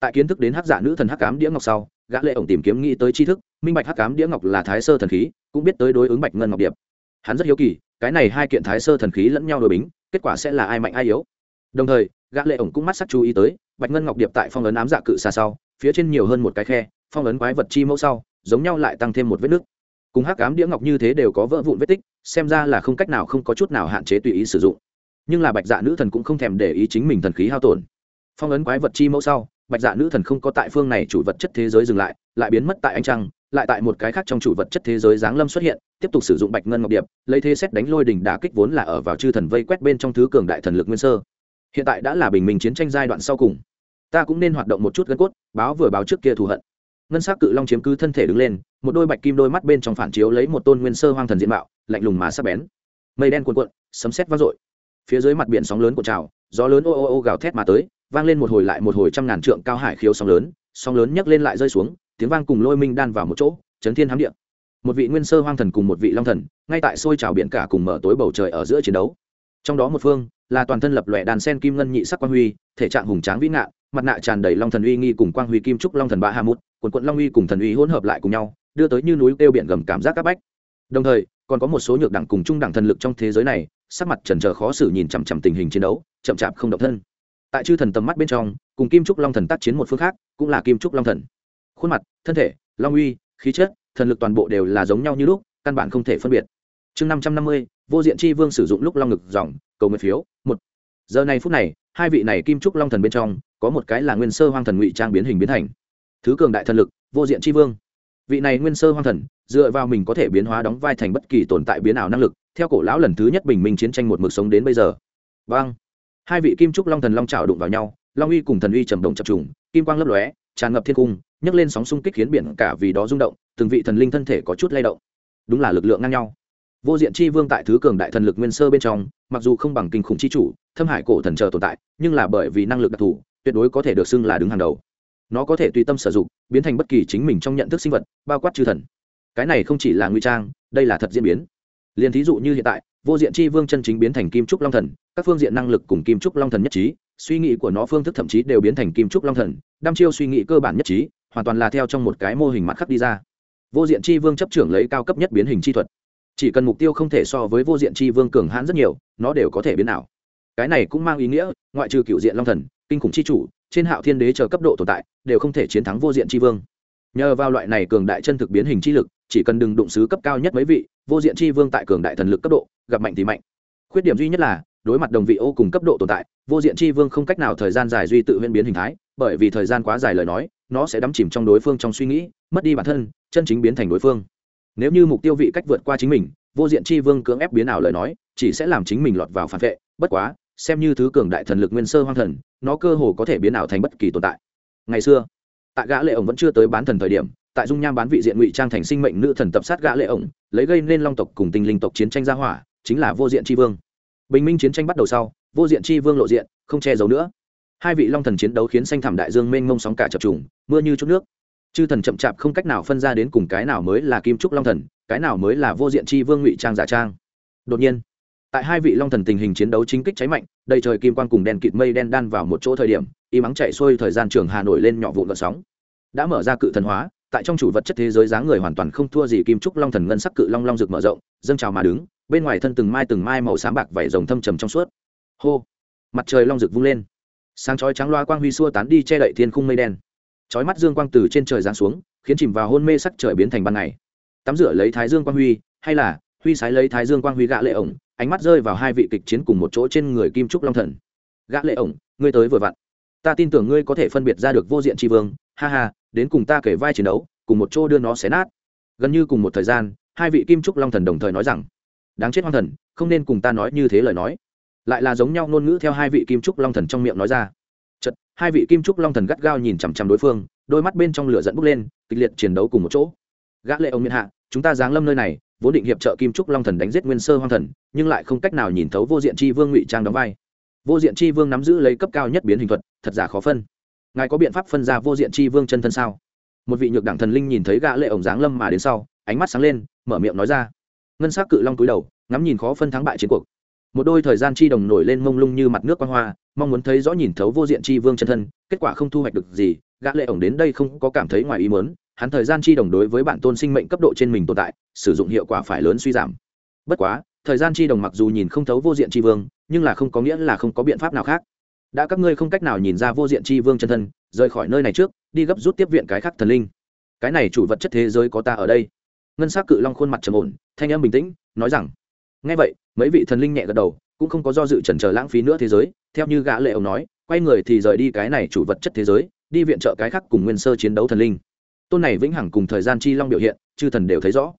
Tại kiến thức đến hắc giả nữ thần hắc cám đĩa ngọc sau, gã lệ ổng tìm kiếm nghĩ tới tri thức, minh bạch hắc cám đĩa ngọc là thái sơ thần khí, cũng biết tới đối ứng bạch ngân ngọc điệp. Hắn rất hiếu kỳ, cái này hai kiện thái sơ thần khí lẫn nhau đối bính, kết quả sẽ là ai mạnh ai yếu. Đồng thời gã lệ ổng cũng mắt sắc chú ý tới, bạch ngân ngọc điệp tại phong ấn ám dạ cự xa sau, phía trên nhiều hơn một cái khe, phong ấn quái vật chi mẫu sau, giống nhau lại tăng thêm một vết nước. Cùng hắc ám đĩa ngọc như thế đều có vỡ vụn vết tích, xem ra là không cách nào không có chút nào hạn chế tùy ý sử dụng. Nhưng là bạch dạ nữ thần cũng không thèm để ý chính mình thần khí hao tổn. Phong ấn quái vật chi mẫu sau, bạch dạ nữ thần không có tại phương này chủ vật chất thế giới dừng lại lại biến mất tại ánh trăng, lại tại một cái khác trong chủ vật chất thế giới giáng lâm xuất hiện, tiếp tục sử dụng bạch ngân ngọc điệp, lấy thế xét đánh lôi đỉnh đả kích vốn là ở vào chư thần vây quét bên trong thứ cường đại thần lực nguyên sơ hiện tại đã là bình minh chiến tranh giai đoạn sau cùng. Ta cũng nên hoạt động một chút gân cốt, báo vừa báo trước kia thù hận. Ngân s á c cự long chiếm cứ thân thể đứng lên, một đôi bạch kim đôi mắt bên trong phản chiếu lấy một tôn nguyên sơ hoang thần diện mạo, lạnh lùng mà sắp bén. Mây đen cuồn cuộn, sấm sét vang dội. Phía dưới mặt biển sóng lớn của trào, gió lớn ô ô ô gào thét mà tới, vang lên một hồi lại một hồi trăm ngàn trượng cao hải khiếu sóng lớn sóng lớn nhấc lên lại rơi xuống, tiếng vang cùng lôi minh đan vào một chỗ, chấn thiên hám điện một vị nguyên sơ hoang thần cùng một vị long thần, ngay tại xôi trào biển cả cùng mở tối bầu trời ở giữa chiến đấu trong đó một phương là toàn thân lập lòe đàn sen kim ngân nhị sắc quang huy, thể trạng hùng tráng vĩ ngạn mặt nạ tràn đầy long thần uy nghi cùng quang huy kim trúc long thần ba hà mút, quần quận long uy cùng thần uy hỗn hợp lại cùng nhau, đưa tới như núi kêu biển gầm cảm giác các bách. Đồng thời, còn có một số nhược đẳng cùng trung đẳng thần lực trong thế giới này, sắc mặt trần trờ khó xử nhìn chằm chằm tình hình chiến đấu, chậm chạp không động thân. Tại chư thần tầm mắt bên trong, cùng kim trúc long thần tác chiến một phương khác, cũng là kim trúc long thần. Khuôn mặt, thân thể, long uy, khí chất, thần lực toàn bộ đều là giống nhau như lúc, căn bản không thể phân biệt. Chương năm trăm năm mươi vô diện chi vương sử dụng lúc long ngực dòng, cầu nguyện phiếu, một. Giờ này phút này, hai vị này kim trúc long thần bên trong, có một cái là nguyên sơ hoang thần ngụy trang biến hình biến thành. Thứ cường đại thần lực, vô diện chi vương. Vị này nguyên sơ hoang thần, dựa vào mình có thể biến hóa đóng vai thành bất kỳ tồn tại biến ảo năng lực, theo cổ lão lần thứ nhất bình minh chiến tranh một mực sống đến bây giờ. Vang hai vị kim trúc long thần long trào đụng vào nhau, long uy cùng thần uy trầm động chập trùng, kim quang lấp lóe, tràn ngập thiên cung, nhấc lên sóng xung kích khiến biển cả vì đó rung động, từng vị thần linh thân thể có chút lay động. Đúng là lực lượng ngang nhau vô diện chi vương tại thứ cường đại thần lực nguyên sơ bên trong, mặc dù không bằng kinh khủng chi chủ, thâm hải cổ thần chờ tồn tại, nhưng là bởi vì năng lực đặc thù, tuyệt đối có thể được xưng là đứng hàng đầu. Nó có thể tùy tâm sử dụng, biến thành bất kỳ chính mình trong nhận thức sinh vật, bao quát chư thần. Cái này không chỉ là nguy trang, đây là thật diễn biến. Liền thí dụ như hiện tại, vô diện chi vương chân chính biến thành kim trúc long thần, các phương diện năng lực cùng kim trúc long thần nhất trí, suy nghĩ của nó phương thức thậm chí đều biến thành kim trúc long thần, đăm chiêu suy nghĩ cơ bản nhất trí, hoàn toàn là theo trong một cái mô hình mặt khắc đi ra. Vô diện chi vương chấp trưởng lấy cao cấp nhất biến hình chi thuật chỉ cần mục tiêu không thể so với vô diện chi vương cường hãn rất nhiều, nó đều có thể biến ảo. Cái này cũng mang ý nghĩa, ngoại trừ cựu diện long thần, kinh khủng chi chủ, trên hạo thiên đế chờ cấp độ tồn tại, đều không thể chiến thắng vô diện chi vương. Nhờ vào loại này cường đại chân thực biến hình chi lực, chỉ cần đừng đụng xứ cấp cao nhất mấy vị, vô diện chi vương tại cường đại thần lực cấp độ, gặp mạnh thì mạnh. Khuyết điểm duy nhất là, đối mặt đồng vị ô cùng cấp độ tồn tại, vô diện chi vương không cách nào thời gian dài duy tự huyễn biến hình thái, bởi vì thời gian quá dài lời nói, nó sẽ đắm chìm trong đối phương trong suy nghĩ, mất đi bản thân, chân chính biến thành đối phương nếu như mục tiêu vị cách vượt qua chính mình, vô diện chi vương cưỡng ép biến ảo lời nói, chỉ sẽ làm chính mình lọt vào phản vệ. Bất quá, xem như thứ cường đại thần lực nguyên sơ hoang thần, nó cơ hồ có thể biến ảo thành bất kỳ tồn tại. Ngày xưa, tại gã lệ ổng vẫn chưa tới bán thần thời điểm, tại dung nham bán vị diện ngụy trang thành sinh mệnh nữ thần tập sát gã lệ ổng, lấy gây nên long tộc cùng tinh linh tộc chiến tranh gia hỏa, chính là vô diện chi vương. Bình minh chiến tranh bắt đầu sau, vô diện chi vương lộ diện, không che giấu nữa. Hai vị long thần chiến đấu khiến xanh thảm đại dương mênh mông sóng cả chập trùng, mưa như chút nước chư thần chậm chạp không cách nào phân ra đến cùng cái nào mới là kim trúc long thần, cái nào mới là vô diện chi vương ngụy trang giả trang. Đột nhiên, tại hai vị long thần tình hình chiến đấu chính kích cháy mạnh, đầy trời kim quan cùng đèn kịt mây đen đan vào một chỗ thời điểm, y mắng chạy xuôi thời gian trường hà nổi lên nhỏ vụn vận sóng. Đã mở ra cự thần hóa, tại trong chủ vật chất thế giới dáng người hoàn toàn không thua gì kim trúc long thần ngân sắc cự long long rực mở rộng, dâng trào mà đứng, bên ngoài thân từng mai từng mai màu xám bạc vảy rồng thâm trầm trong suốt. Hô! Mặt trời long rực vung lên. Sáng chói trắng loa quang huy xua tán đi che đậy thiên khung mây đen chói mắt dương quang từ trên trời giáng xuống, khiến chìm vào hôn mê sắc trời biến thành ban ngày. Tắm rửa lấy thái dương quang huy, hay là huy sái lấy thái dương quang huy gã lệ ổng, ánh mắt rơi vào hai vị kịch chiến cùng một chỗ trên người kim trúc long thần. Gã lệ ổng, ngươi tới vừa vặn. Ta tin tưởng ngươi có thể phân biệt ra được vô diện tri vương, ha ha, đến cùng ta kể vai chiến đấu, cùng một chỗ đưa nó xé nát. Gần như cùng một thời gian, hai vị kim trúc long thần đồng thời nói rằng, đáng chết hoang thần, không nên cùng ta nói như thế lời nói. Lại là giống nhau ngôn ngữ theo hai vị kim trúc long thần trong miệng nói ra hai vị kim trúc long thần gắt gao nhìn chằm chằm đối phương, đôi mắt bên trong lửa dẫn bốc lên, kịch liệt chiến đấu cùng một chỗ. Gã lệ ông miên hạ, chúng ta giáng lâm nơi này, vốn định hiệp trợ kim trúc long thần đánh giết nguyên sơ hoang thần, nhưng lại không cách nào nhìn thấu vô diện chi vương ngụy trang đóng vai. Vô diện chi vương nắm giữ lấy cấp cao nhất biến hình thuật, thật giả khó phân. Ngài có biện pháp phân ra vô diện chi vương chân thân sao? Một vị nhược đẳng thần linh nhìn thấy gã lệ ổng giáng lâm mà đến sau, ánh mắt sáng lên, mở miệng nói ra. Ngân sắc cự long cúi đầu, ngắm nhìn khó phân thắng bại chiến cuộc. Một đôi thời gian chi đồng nổi lên mông lung như mặt nước quan hoa mong muốn thấy rõ nhìn thấu vô diện chi vương chân thân, kết quả không thu hoạch được gì, gã lệ ổng đến đây không có cảm thấy ngoài ý muốn, hắn thời gian chi đồng đối với bản tôn sinh mệnh cấp độ trên mình tồn tại, sử dụng hiệu quả phải lớn suy giảm. Bất quá, thời gian chi đồng mặc dù nhìn không thấu vô diện chi vương, nhưng là không có nghĩa là không có biện pháp nào khác. Đã các ngươi không cách nào nhìn ra vô diện chi vương chân thân, rời khỏi nơi này trước, đi gấp rút tiếp viện cái khác thần linh. Cái này chủ vật chất thế giới có ta ở đây. Ngân s á c cự long khuôn mặt trầm ổn, thanh âm bình tĩnh, nói rằng ngay vậy, mấy vị thần linh nhẹ gật đầu, cũng không có do dự trần trờ lãng phí nữa thế giới theo như gã lệ ông nói, quay người thì rời đi cái này chủ vật chất thế giới, đi viện trợ cái khác cùng nguyên sơ chiến đấu thần linh. Tôn này vĩnh hằng cùng thời gian chi long biểu hiện, chư thần đều thấy rõ.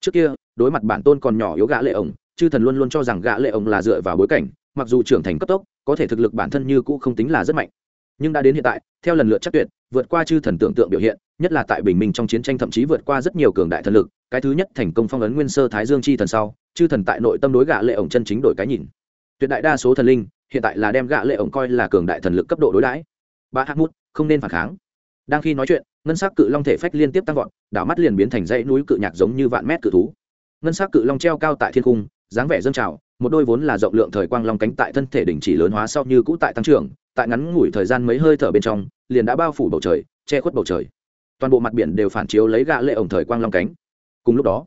Trước kia, đối mặt bản tôn còn nhỏ yếu gã lệ ổng chư thần luôn luôn cho rằng gã lệ ổng là dựa vào bối cảnh, mặc dù trưởng thành cấp tốc, có thể thực lực bản thân như cũ không tính là rất mạnh. Nhưng đã đến hiện tại, theo lần lượt chắc tuyệt, vượt qua chư thần tưởng tượng biểu hiện, nhất là tại bình minh trong chiến tranh thậm chí vượt qua rất nhiều cường đại thần lực, cái thứ nhất thành công phong ấn nguyên sơ thái dương chi thần sau, chư thần tại nội tâm đối Gã lệ ổng chân chính đổi cái nhìn. Tuyệt đại đa số thần linh hiện tại là đem gạ lệ ổng coi là cường đại thần lực cấp độ đối đãi. Ba hắc mút, không nên phản kháng. Đang khi nói chuyện, ngân sắc cự long thể phách liên tiếp tăng vọt, đảo mắt liền biến thành dãy núi cự nhạc giống như vạn mét cự thú. Ngân sắc cự long treo cao tại thiên cung dáng vẻ dâng trào, một đôi vốn là rộng lượng thời quang long cánh tại thân thể đỉnh chỉ lớn hóa sau như cũ tại tăng trưởng, tại ngắn ngủi thời gian mấy hơi thở bên trong, liền đã bao phủ bầu trời, che khuất bầu trời. Toàn bộ mặt biển đều phản chiếu lấy gạ lệ ổng thời quang long cánh. Cùng lúc đó,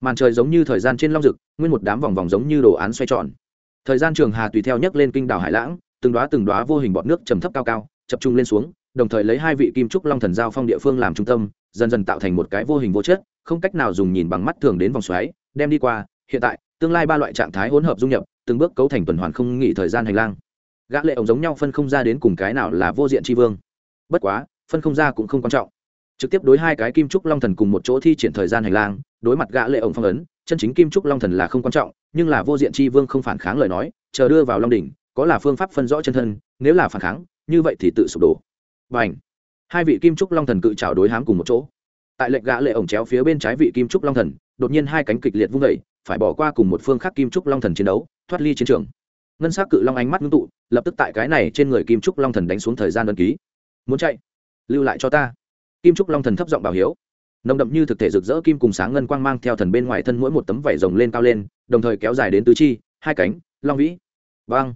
màn trời giống như thời gian trên long rực, nguyên một đám vòng vòng giống như đồ án xoay tròn thời gian trường hà tùy theo nhấc lên kinh đảo hải lãng, từng đoá từng đoá vô hình bọt nước trầm thấp cao cao, chập trung lên xuống, đồng thời lấy hai vị kim trúc long thần giao phong địa phương làm trung tâm, dần dần tạo thành một cái vô hình vô chất, không cách nào dùng nhìn bằng mắt thường đến vòng xoáy, đem đi qua, hiện tại, tương lai ba loại trạng thái hỗn hợp dung nhập, từng bước cấu thành tuần hoàn không nghỉ thời gian hành lang. Gã lệ ổng giống nhau phân không ra đến cùng cái nào là vô diện chi vương. Bất quá, phân không ra cũng không quan trọng. Trực tiếp đối hai cái kim trúc long thần cùng một chỗ thi triển thời gian hành lang, đối mặt gã lệ ổng phong ấn, chân chính kim trúc long thần là không quan trọng nhưng là vô diện chi vương không phản kháng lời nói chờ đưa vào long đỉnh có là phương pháp phân rõ chân thân nếu là phản kháng như vậy thì tự sụp đổ. Bành, hai vị kim trúc long thần cự trào đối hám cùng một chỗ. Tại lệnh gã lệ ổng chéo phía bên trái vị kim trúc long thần đột nhiên hai cánh kịch liệt vung vẩy phải bỏ qua cùng một phương khác kim trúc long thần chiến đấu thoát ly chiến trường. Ngân sắc cự long ánh mắt ngưng tụ lập tức tại cái này trên người kim trúc long thần đánh xuống thời gian đơn ký. Muốn chạy? Lưu lại cho ta. Kim trúc long thần thấp giọng bảo hiếu nồng đậm như thực thể rực rỡ kim cùng sáng ngân quang mang theo thần bên ngoài thân mỗi một tấm vảy rồng lên cao lên, đồng thời kéo dài đến tứ chi, hai cánh, long vĩ. Vang.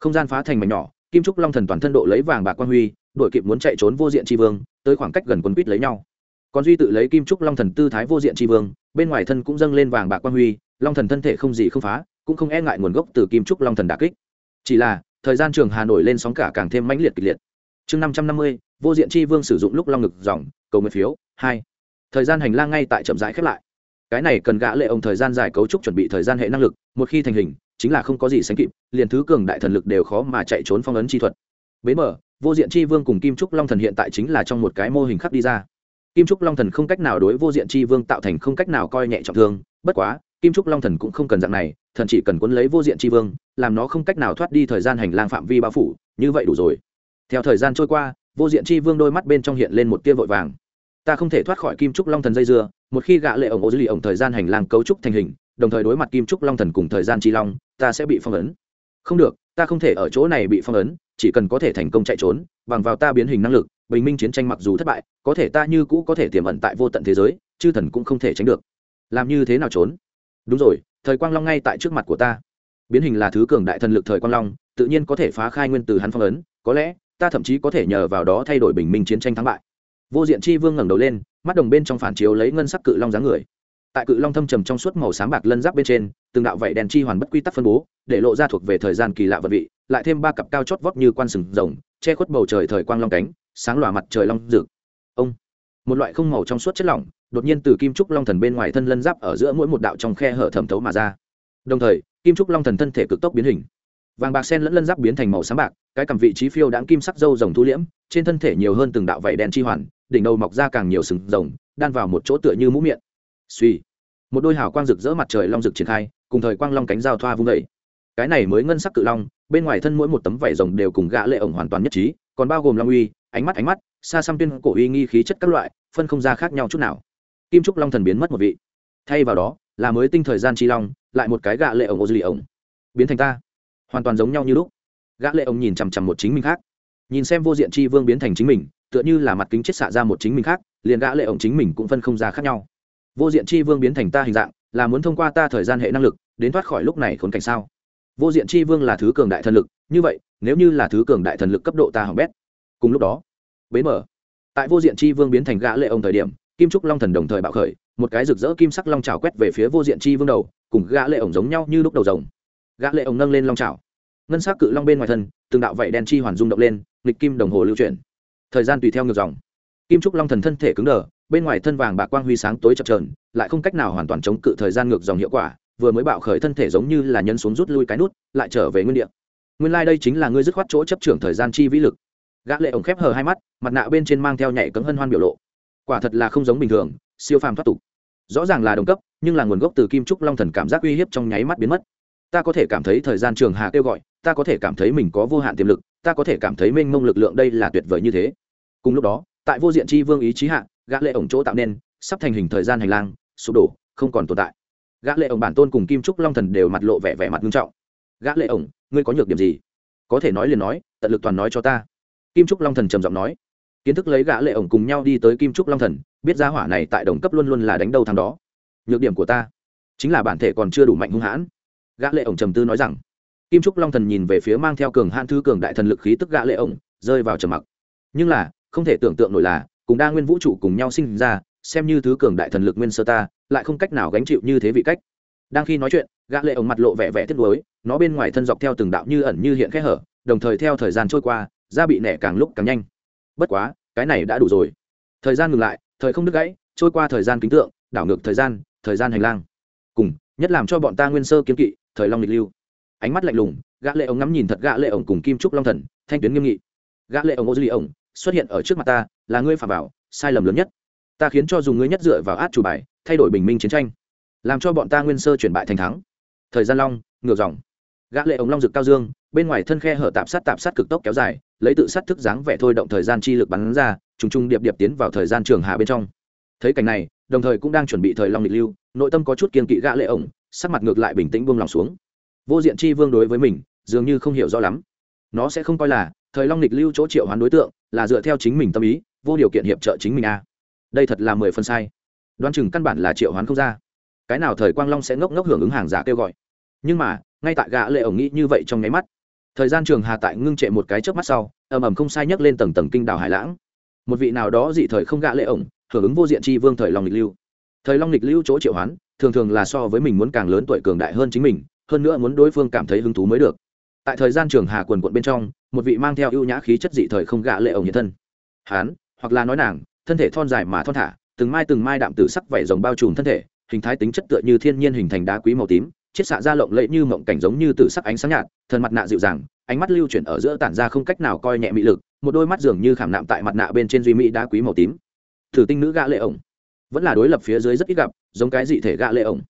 Không gian phá thành mảnh nhỏ, kim trúc long thần toàn thân độ lấy vàng bạc quang huy, đội kịp muốn chạy trốn vô diện tri vương, tới khoảng cách gần quấn quýt lấy nhau. Còn duy tự lấy kim trúc long thần tư thái vô diện tri vương, bên ngoài thân cũng dâng lên vàng bạc quang huy, long thần thân thể không gì không phá, cũng không e ngại nguồn gốc từ kim trúc long thần đà kích. Chỉ là, thời gian trường hà nổi lên sóng cả càng thêm mãnh liệt kịch liệt. Chương năm trăm năm mươi, vô diện tri vương sử dụng lúc long ngực dòng, cầu nguyện phiếu, hai thời gian hành lang ngay tại chậm rãi khép lại. Cái này cần gã lệ ông thời gian dài cấu trúc chuẩn bị thời gian hệ năng lực, một khi thành hình, chính là không có gì sánh kịp, liền thứ cường đại thần lực đều khó mà chạy trốn phong ấn chi thuật. Bế mở, vô diện chi vương cùng kim trúc long thần hiện tại chính là trong một cái mô hình khắc đi ra. Kim trúc long thần không cách nào đối vô diện chi vương tạo thành không cách nào coi nhẹ trọng thương, bất quá, kim trúc long thần cũng không cần dạng này, thần chỉ cần cuốn lấy vô diện chi vương, làm nó không cách nào thoát đi thời gian hành lang phạm vi bao phủ, như vậy đủ rồi. Theo thời gian trôi qua, vô diện chi vương đôi mắt bên trong hiện lên một tia vội vàng ta không thể thoát khỏi kim trúc long thần dây dưa, một khi gạ lệ ổng ô dư lì ổng thời gian hành lang cấu trúc thành hình, đồng thời đối mặt kim trúc long thần cùng thời gian tri long, ta sẽ bị phong ấn. Không được, ta không thể ở chỗ này bị phong ấn, chỉ cần có thể thành công chạy trốn, bằng vào ta biến hình năng lực, bình minh chiến tranh mặc dù thất bại, có thể ta như cũ có thể tiềm ẩn tại vô tận thế giới, chư thần cũng không thể tránh được. Làm như thế nào trốn? Đúng rồi, thời quang long ngay tại trước mặt của ta. Biến hình là thứ cường đại thần lực thời quang long, tự nhiên có thể phá khai nguyên từ hắn phong ấn, có lẽ, ta thậm chí có thể nhờ vào đó thay đổi bình minh chiến tranh thắng bại vô diện chi vương ngẩng đầu lên, mắt đồng bên trong phản chiếu lấy ngân sắc cự long dáng người. Tại cự long thâm trầm trong suốt màu sáng bạc lân giáp bên trên, từng đạo vảy đèn chi hoàn bất quy tắc phân bố, để lộ ra thuộc về thời gian kỳ lạ vật vị, lại thêm ba cặp cao chót vót như quan sừng rồng, che khuất bầu trời thời quang long cánh, sáng lòa mặt trời long rực. Ông, một loại không màu trong suốt chất lỏng, đột nhiên từ kim trúc long thần bên ngoài thân lân giáp ở giữa mỗi một đạo trong khe hở thẩm thấu mà ra. Đồng thời, kim trúc long thần thân thể cực tốc biến hình. Vàng bạc sen lẫn lân giáp biến thành màu sáng bạc, cái cầm vị trí phiêu đãng kim sắc dâu rồng thu liễm, trên thân thể nhiều hơn từng đạo vảy đen chi hoàn đỉnh đầu mọc ra càng nhiều sừng rồng, đan vào một chỗ tựa như mũ miệng. Suy một đôi hào quang rực rỡ mặt trời long rực triển khai, cùng thời quang long cánh giao thoa vung vẩy cái này mới ngân sắc cự long, bên ngoài thân mỗi một tấm vảy rồng đều cùng gã lệ ổng hoàn toàn nhất trí, còn bao gồm long uy, ánh mắt ánh mắt, xa xăm tuyên cổ uy nghi khí chất các loại, phân không ra khác nhau chút nào. Kim trúc long thần biến mất một vị. Thay vào đó, là mới tinh thời gian chi long, lại một cái gã lệ ổng ô dư lì ổng. Biến thành ta. Hoàn toàn giống nhau như lúc. Gã lệ ổng nhìn chằm chằm một chính mình khác. Nhìn xem vô diện chi vương biến thành chính mình tựa như là mặt kính chết xạ ra một chính mình khác, liền gã lệ ổng chính mình cũng phân không ra khác nhau. Vô diện chi vương biến thành ta hình dạng, là muốn thông qua ta thời gian hệ năng lực, đến thoát khỏi lúc này khốn cảnh sao? Vô diện chi vương là thứ cường đại thần lực, như vậy, nếu như là thứ cường đại thần lực cấp độ ta hỏng bét. Cùng lúc đó, bế mở. Tại vô diện chi vương biến thành gã lệ ông thời điểm, kim trúc long thần đồng thời bạo khởi, một cái rực rỡ kim sắc long trào quét về phía vô diện chi vương đầu, cùng gã lệ ổng giống nhau như lúc đầu rồng. Gã lệ ổng nâng lên long trào ngân sắc cự long bên ngoài thân, từng đạo vậy đen chi hoàn dung động lên, nghịch kim đồng hồ lưu chuyển thời gian tùy theo ngược dòng. Kim trúc long thần thân thể cứng đờ, bên ngoài thân vàng bạc quang huy sáng tối chập trờn lại không cách nào hoàn toàn chống cự thời gian ngược dòng hiệu quả, vừa mới bạo khởi thân thể giống như là nhân xuống rút lui cái nút, lại trở về nguyên địa. Nguyên lai、like、đây chính là ngươi dứt khoát chỗ chấp trưởng thời gian chi vĩ lực. Gã lệ ổng khép hờ hai mắt, mặt nạ bên trên mang theo nhảy cấm hân hoan biểu lộ. Quả thật là không giống bình thường, siêu phàm thoát tục. Rõ ràng là đồng cấp, nhưng là nguồn gốc từ kim trúc long thần cảm giác uy hiếp trong nháy mắt biến mất. Ta có thể cảm thấy thời gian trường hà kêu gọi, ta có thể cảm thấy mình có vô hạn tiềm lực, ta có thể cảm thấy mênh mông lực lượng đây là tuyệt vời như thế cùng lúc đó, tại vô diện chi vương ý chí hạ, gã lệ ổng chỗ tạo nên, sắp thành hình thời gian hành lang, sụp đổ, không còn tồn tại. Gã lệ ổng bản tôn cùng kim trúc long thần đều mặt lộ vẻ vẻ mặt nghiêm trọng. Gã lệ ổng, ngươi có nhược điểm gì? Có thể nói liền nói, tận lực toàn nói cho ta. Kim trúc long thần trầm giọng nói. Kiến thức lấy gã lệ ổng cùng nhau đi tới kim trúc long thần, biết gia hỏa này tại đồng cấp luôn luôn là đánh đầu thằng đó. Nhược điểm của ta, chính là bản thể còn chưa đủ mạnh hung hãn. Gã lệ ổng trầm tư nói rằng. Kim trúc long thần nhìn về phía mang theo cường hãn thư cường đại thần lực khí tức gã lệ ổng, rơi vào trầm mặc. Nhưng là không thể tưởng tượng nổi là, cùng đa nguyên vũ trụ cùng nhau sinh ra, xem như thứ cường đại thần lực nguyên sơ ta, lại không cách nào gánh chịu như thế vị cách. Đang khi nói chuyện, gã lệ ổng mặt lộ vẻ vẻ tiếc nuối, nó bên ngoài thân dọc theo từng đạo như ẩn như hiện khe hở, đồng thời theo thời gian trôi qua, da bị nẻ càng lúc càng nhanh. Bất quá, cái này đã đủ rồi. Thời gian ngừng lại, thời không đứt gãy, trôi qua thời gian kính tượng, đảo ngược thời gian thời gian hành lang. Cùng, nhất làm cho bọn ta nguyên sơ kiếm kỵ, thời long lịch lưu. Ánh mắt lạnh lùng, gã lệ ổng ngắm nhìn thật gã lệ ổng cùng kim trúc long thần, thanh tuyến nghiêm nghị. Gã lệ ổng ô duy ổng xuất hiện ở trước mặt ta, là ngươi phạm bảo sai lầm lớn nhất. Ta khiến cho dùng ngươi nhất dựa vào át chủ bài, thay đổi bình minh chiến tranh, làm cho bọn ta nguyên sơ chuyển bại thành thắng. Thời gian long, ngược dòng. Gã lệ ống long rực cao dương, bên ngoài thân khe hở tạp sát tạp sát cực tốc kéo dài, lấy tự sát thức dáng vẻ thôi động thời gian chi lực bắn ra, trùng trùng điệp điệp tiến vào thời gian trường hạ bên trong. Thấy cảnh này, đồng thời cũng đang chuẩn bị thời long lịch lưu, nội tâm có chút kiên kỵ gã lệ ống sắc mặt ngược lại bình tĩnh buông lòng xuống. Vô diện chi vương đối với mình, dường như không hiểu rõ lắm. Nó sẽ không coi là thời long lịch lưu chỗ triệu hoán đối tượng là dựa theo chính mình tâm ý, vô điều kiện hiệp trợ chính mình a. À. đây thật là mười phần sai. Đoán chừng căn bản là triệu hoán không ra. Cái nào thời quang long sẽ ngốc ngốc hưởng ứng hàng giả kêu gọi. Nhưng mà, ngay tại gã lệ ổng nghĩ như vậy trong nháy mắt, thời gian trường hà tại ngưng trệ một cái chớp mắt sau, ầm ầm không sai nhấc lên tầng tầng kinh đảo hải lãng. Một vị nào đó dị thời không gã lệ ổng, hưởng ứng vô diện chi vương thời long lịch lưu. Thời long lịch lưu chỗ triệu hoán, thường thường là so với mình muốn càng lớn tuổi cường đại hơn chính mình, hơn nữa muốn đối phương cảm thấy hứng thú mới được. Tại thời gian trường hà quần quận bên trong một vị mang theo ưu nhã khí chất dị thời không gạ lệ ổng nhiệt thân. Hán, hoặc là nói nàng, thân thể thon dài mà thon thả, từng mai từng mai đạm tử sắc vảy rồng bao trùm thân thể, hình thái tính chất tựa như thiên nhiên hình thành đá quý màu tím, chiết xạ ra lộng lẫy như mộng cảnh giống như tử sắc ánh sáng nhạt thân mặt nạ dịu dàng, ánh mắt lưu chuyển ở giữa tản ra không cách nào coi nhẹ mị lực, một đôi mắt dường như khảm nạm tại mặt nạ bên trên duy mỹ đá quý màu tím. Thử tinh nữ gã lệ ổng vẫn là đối lập phía dưới rất ít gặp, giống cái dị thể gã lệ ổng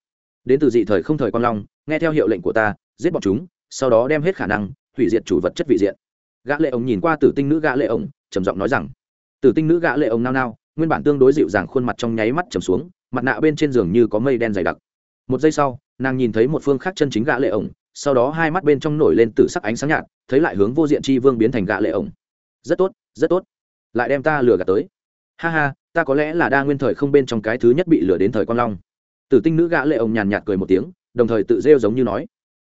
đến từ dị thời không thời quan long, nghe theo hiệu lệnh của ta, giết bọn chúng, sau đó đem hết khả năng, hủy diệt chủ vật chất vị diện gã lệ ổng nhìn qua tử tinh nữ gã lệ ổng, trầm giọng nói rằng, tử tinh nữ gã lệ ổng nao nao, nguyên bản tương đối dịu dàng khuôn mặt trong nháy mắt trầm xuống, mặt nạ bên trên giường như có mây đen dày đặc. Một giây sau, nàng nhìn thấy một phương khác chân chính gã lệ ổng, sau đó hai mắt bên trong nổi lên tử sắc ánh sáng nhạt, thấy lại hướng vô diện chi vương biến thành gã lệ ổng. Rất tốt rất tốt, lại đem ta lừa gạt tới. Ha ha, ta có lẽ là đa nguyên thời không bên trong cái thứ nhất bị lừa đến thời quang long. Tử tinh nữ gã lệ ổng nhàn nhạt cười một tiếng, đồng thời tự rêu giống như nói,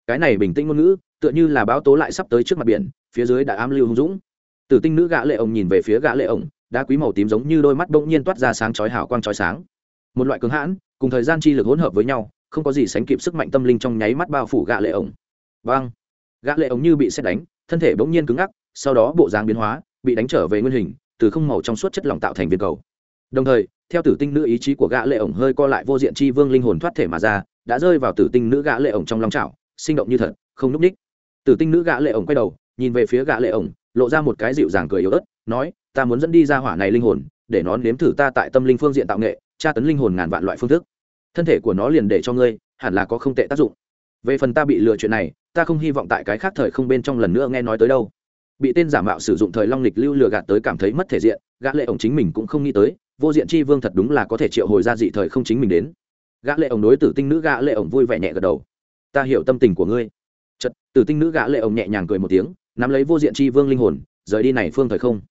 cái này bình tĩnh ngôn ngữ, tựa như là báo tố lại sắp tới trước mặt biển phía dưới đã ám lưu hung dũng. Tử tinh nữ gã lệ ổng nhìn về phía gã lệ ổng, đá quý màu tím giống như đôi mắt bỗng nhiên toát ra sáng chói hào quang chói sáng. Một loại cứng hãn, cùng thời gian chi lực hỗn hợp với nhau, không có gì sánh kịp sức mạnh tâm linh trong nháy mắt bao phủ gã lệ ổng. Vang gã lệ ổng như bị xét đánh, thân thể bỗng nhiên cứng ngắc, sau đó bộ dáng biến hóa, bị đánh trở về nguyên hình, từ không màu trong suốt chất lỏng tạo thành viên cầu. Đồng thời, theo tử tinh nữ ý chí của gã lệ ổng hơi co lại vô diện chi vương linh hồn thoát thể mà ra, đã rơi vào tử tinh nữ gã lệ ổng trong lòng chảo, sinh động như thật, không núp đích tử tinh nữ gã lệ ổng quay đầu nhìn về phía gã lệ ổng, lộ ra một cái dịu dàng cười yếu ớt, nói, ta muốn dẫn đi ra hỏa này linh hồn, để nó nếm thử ta tại tâm linh phương diện tạo nghệ, tra tấn linh hồn ngàn vạn loại phương thức. Thân thể của nó liền để cho ngươi, hẳn là có không tệ tác dụng. Về phần ta bị lừa chuyện này, ta không hy vọng tại cái khác thời không bên trong lần nữa nghe nói tới đâu. Bị tên giả mạo sử dụng thời long lịch lưu lừa gạt tới cảm thấy mất thể diện, gã lệ ổng chính mình cũng không nghĩ tới, vô diện chi vương thật đúng là có thể triệu hồi ra dị thời không chính mình đến. Gã lệ ổng đối tử tinh nữ gã lệ ổng vui vẻ nhẹ gật đầu. Ta hiểu tâm tình của ngươi. Chật tử tinh nữ gã lệ ổng nhẹ nhàng cười một tiếng nắm lấy vô diện chi vương linh hồn, rời đi này phương thời không.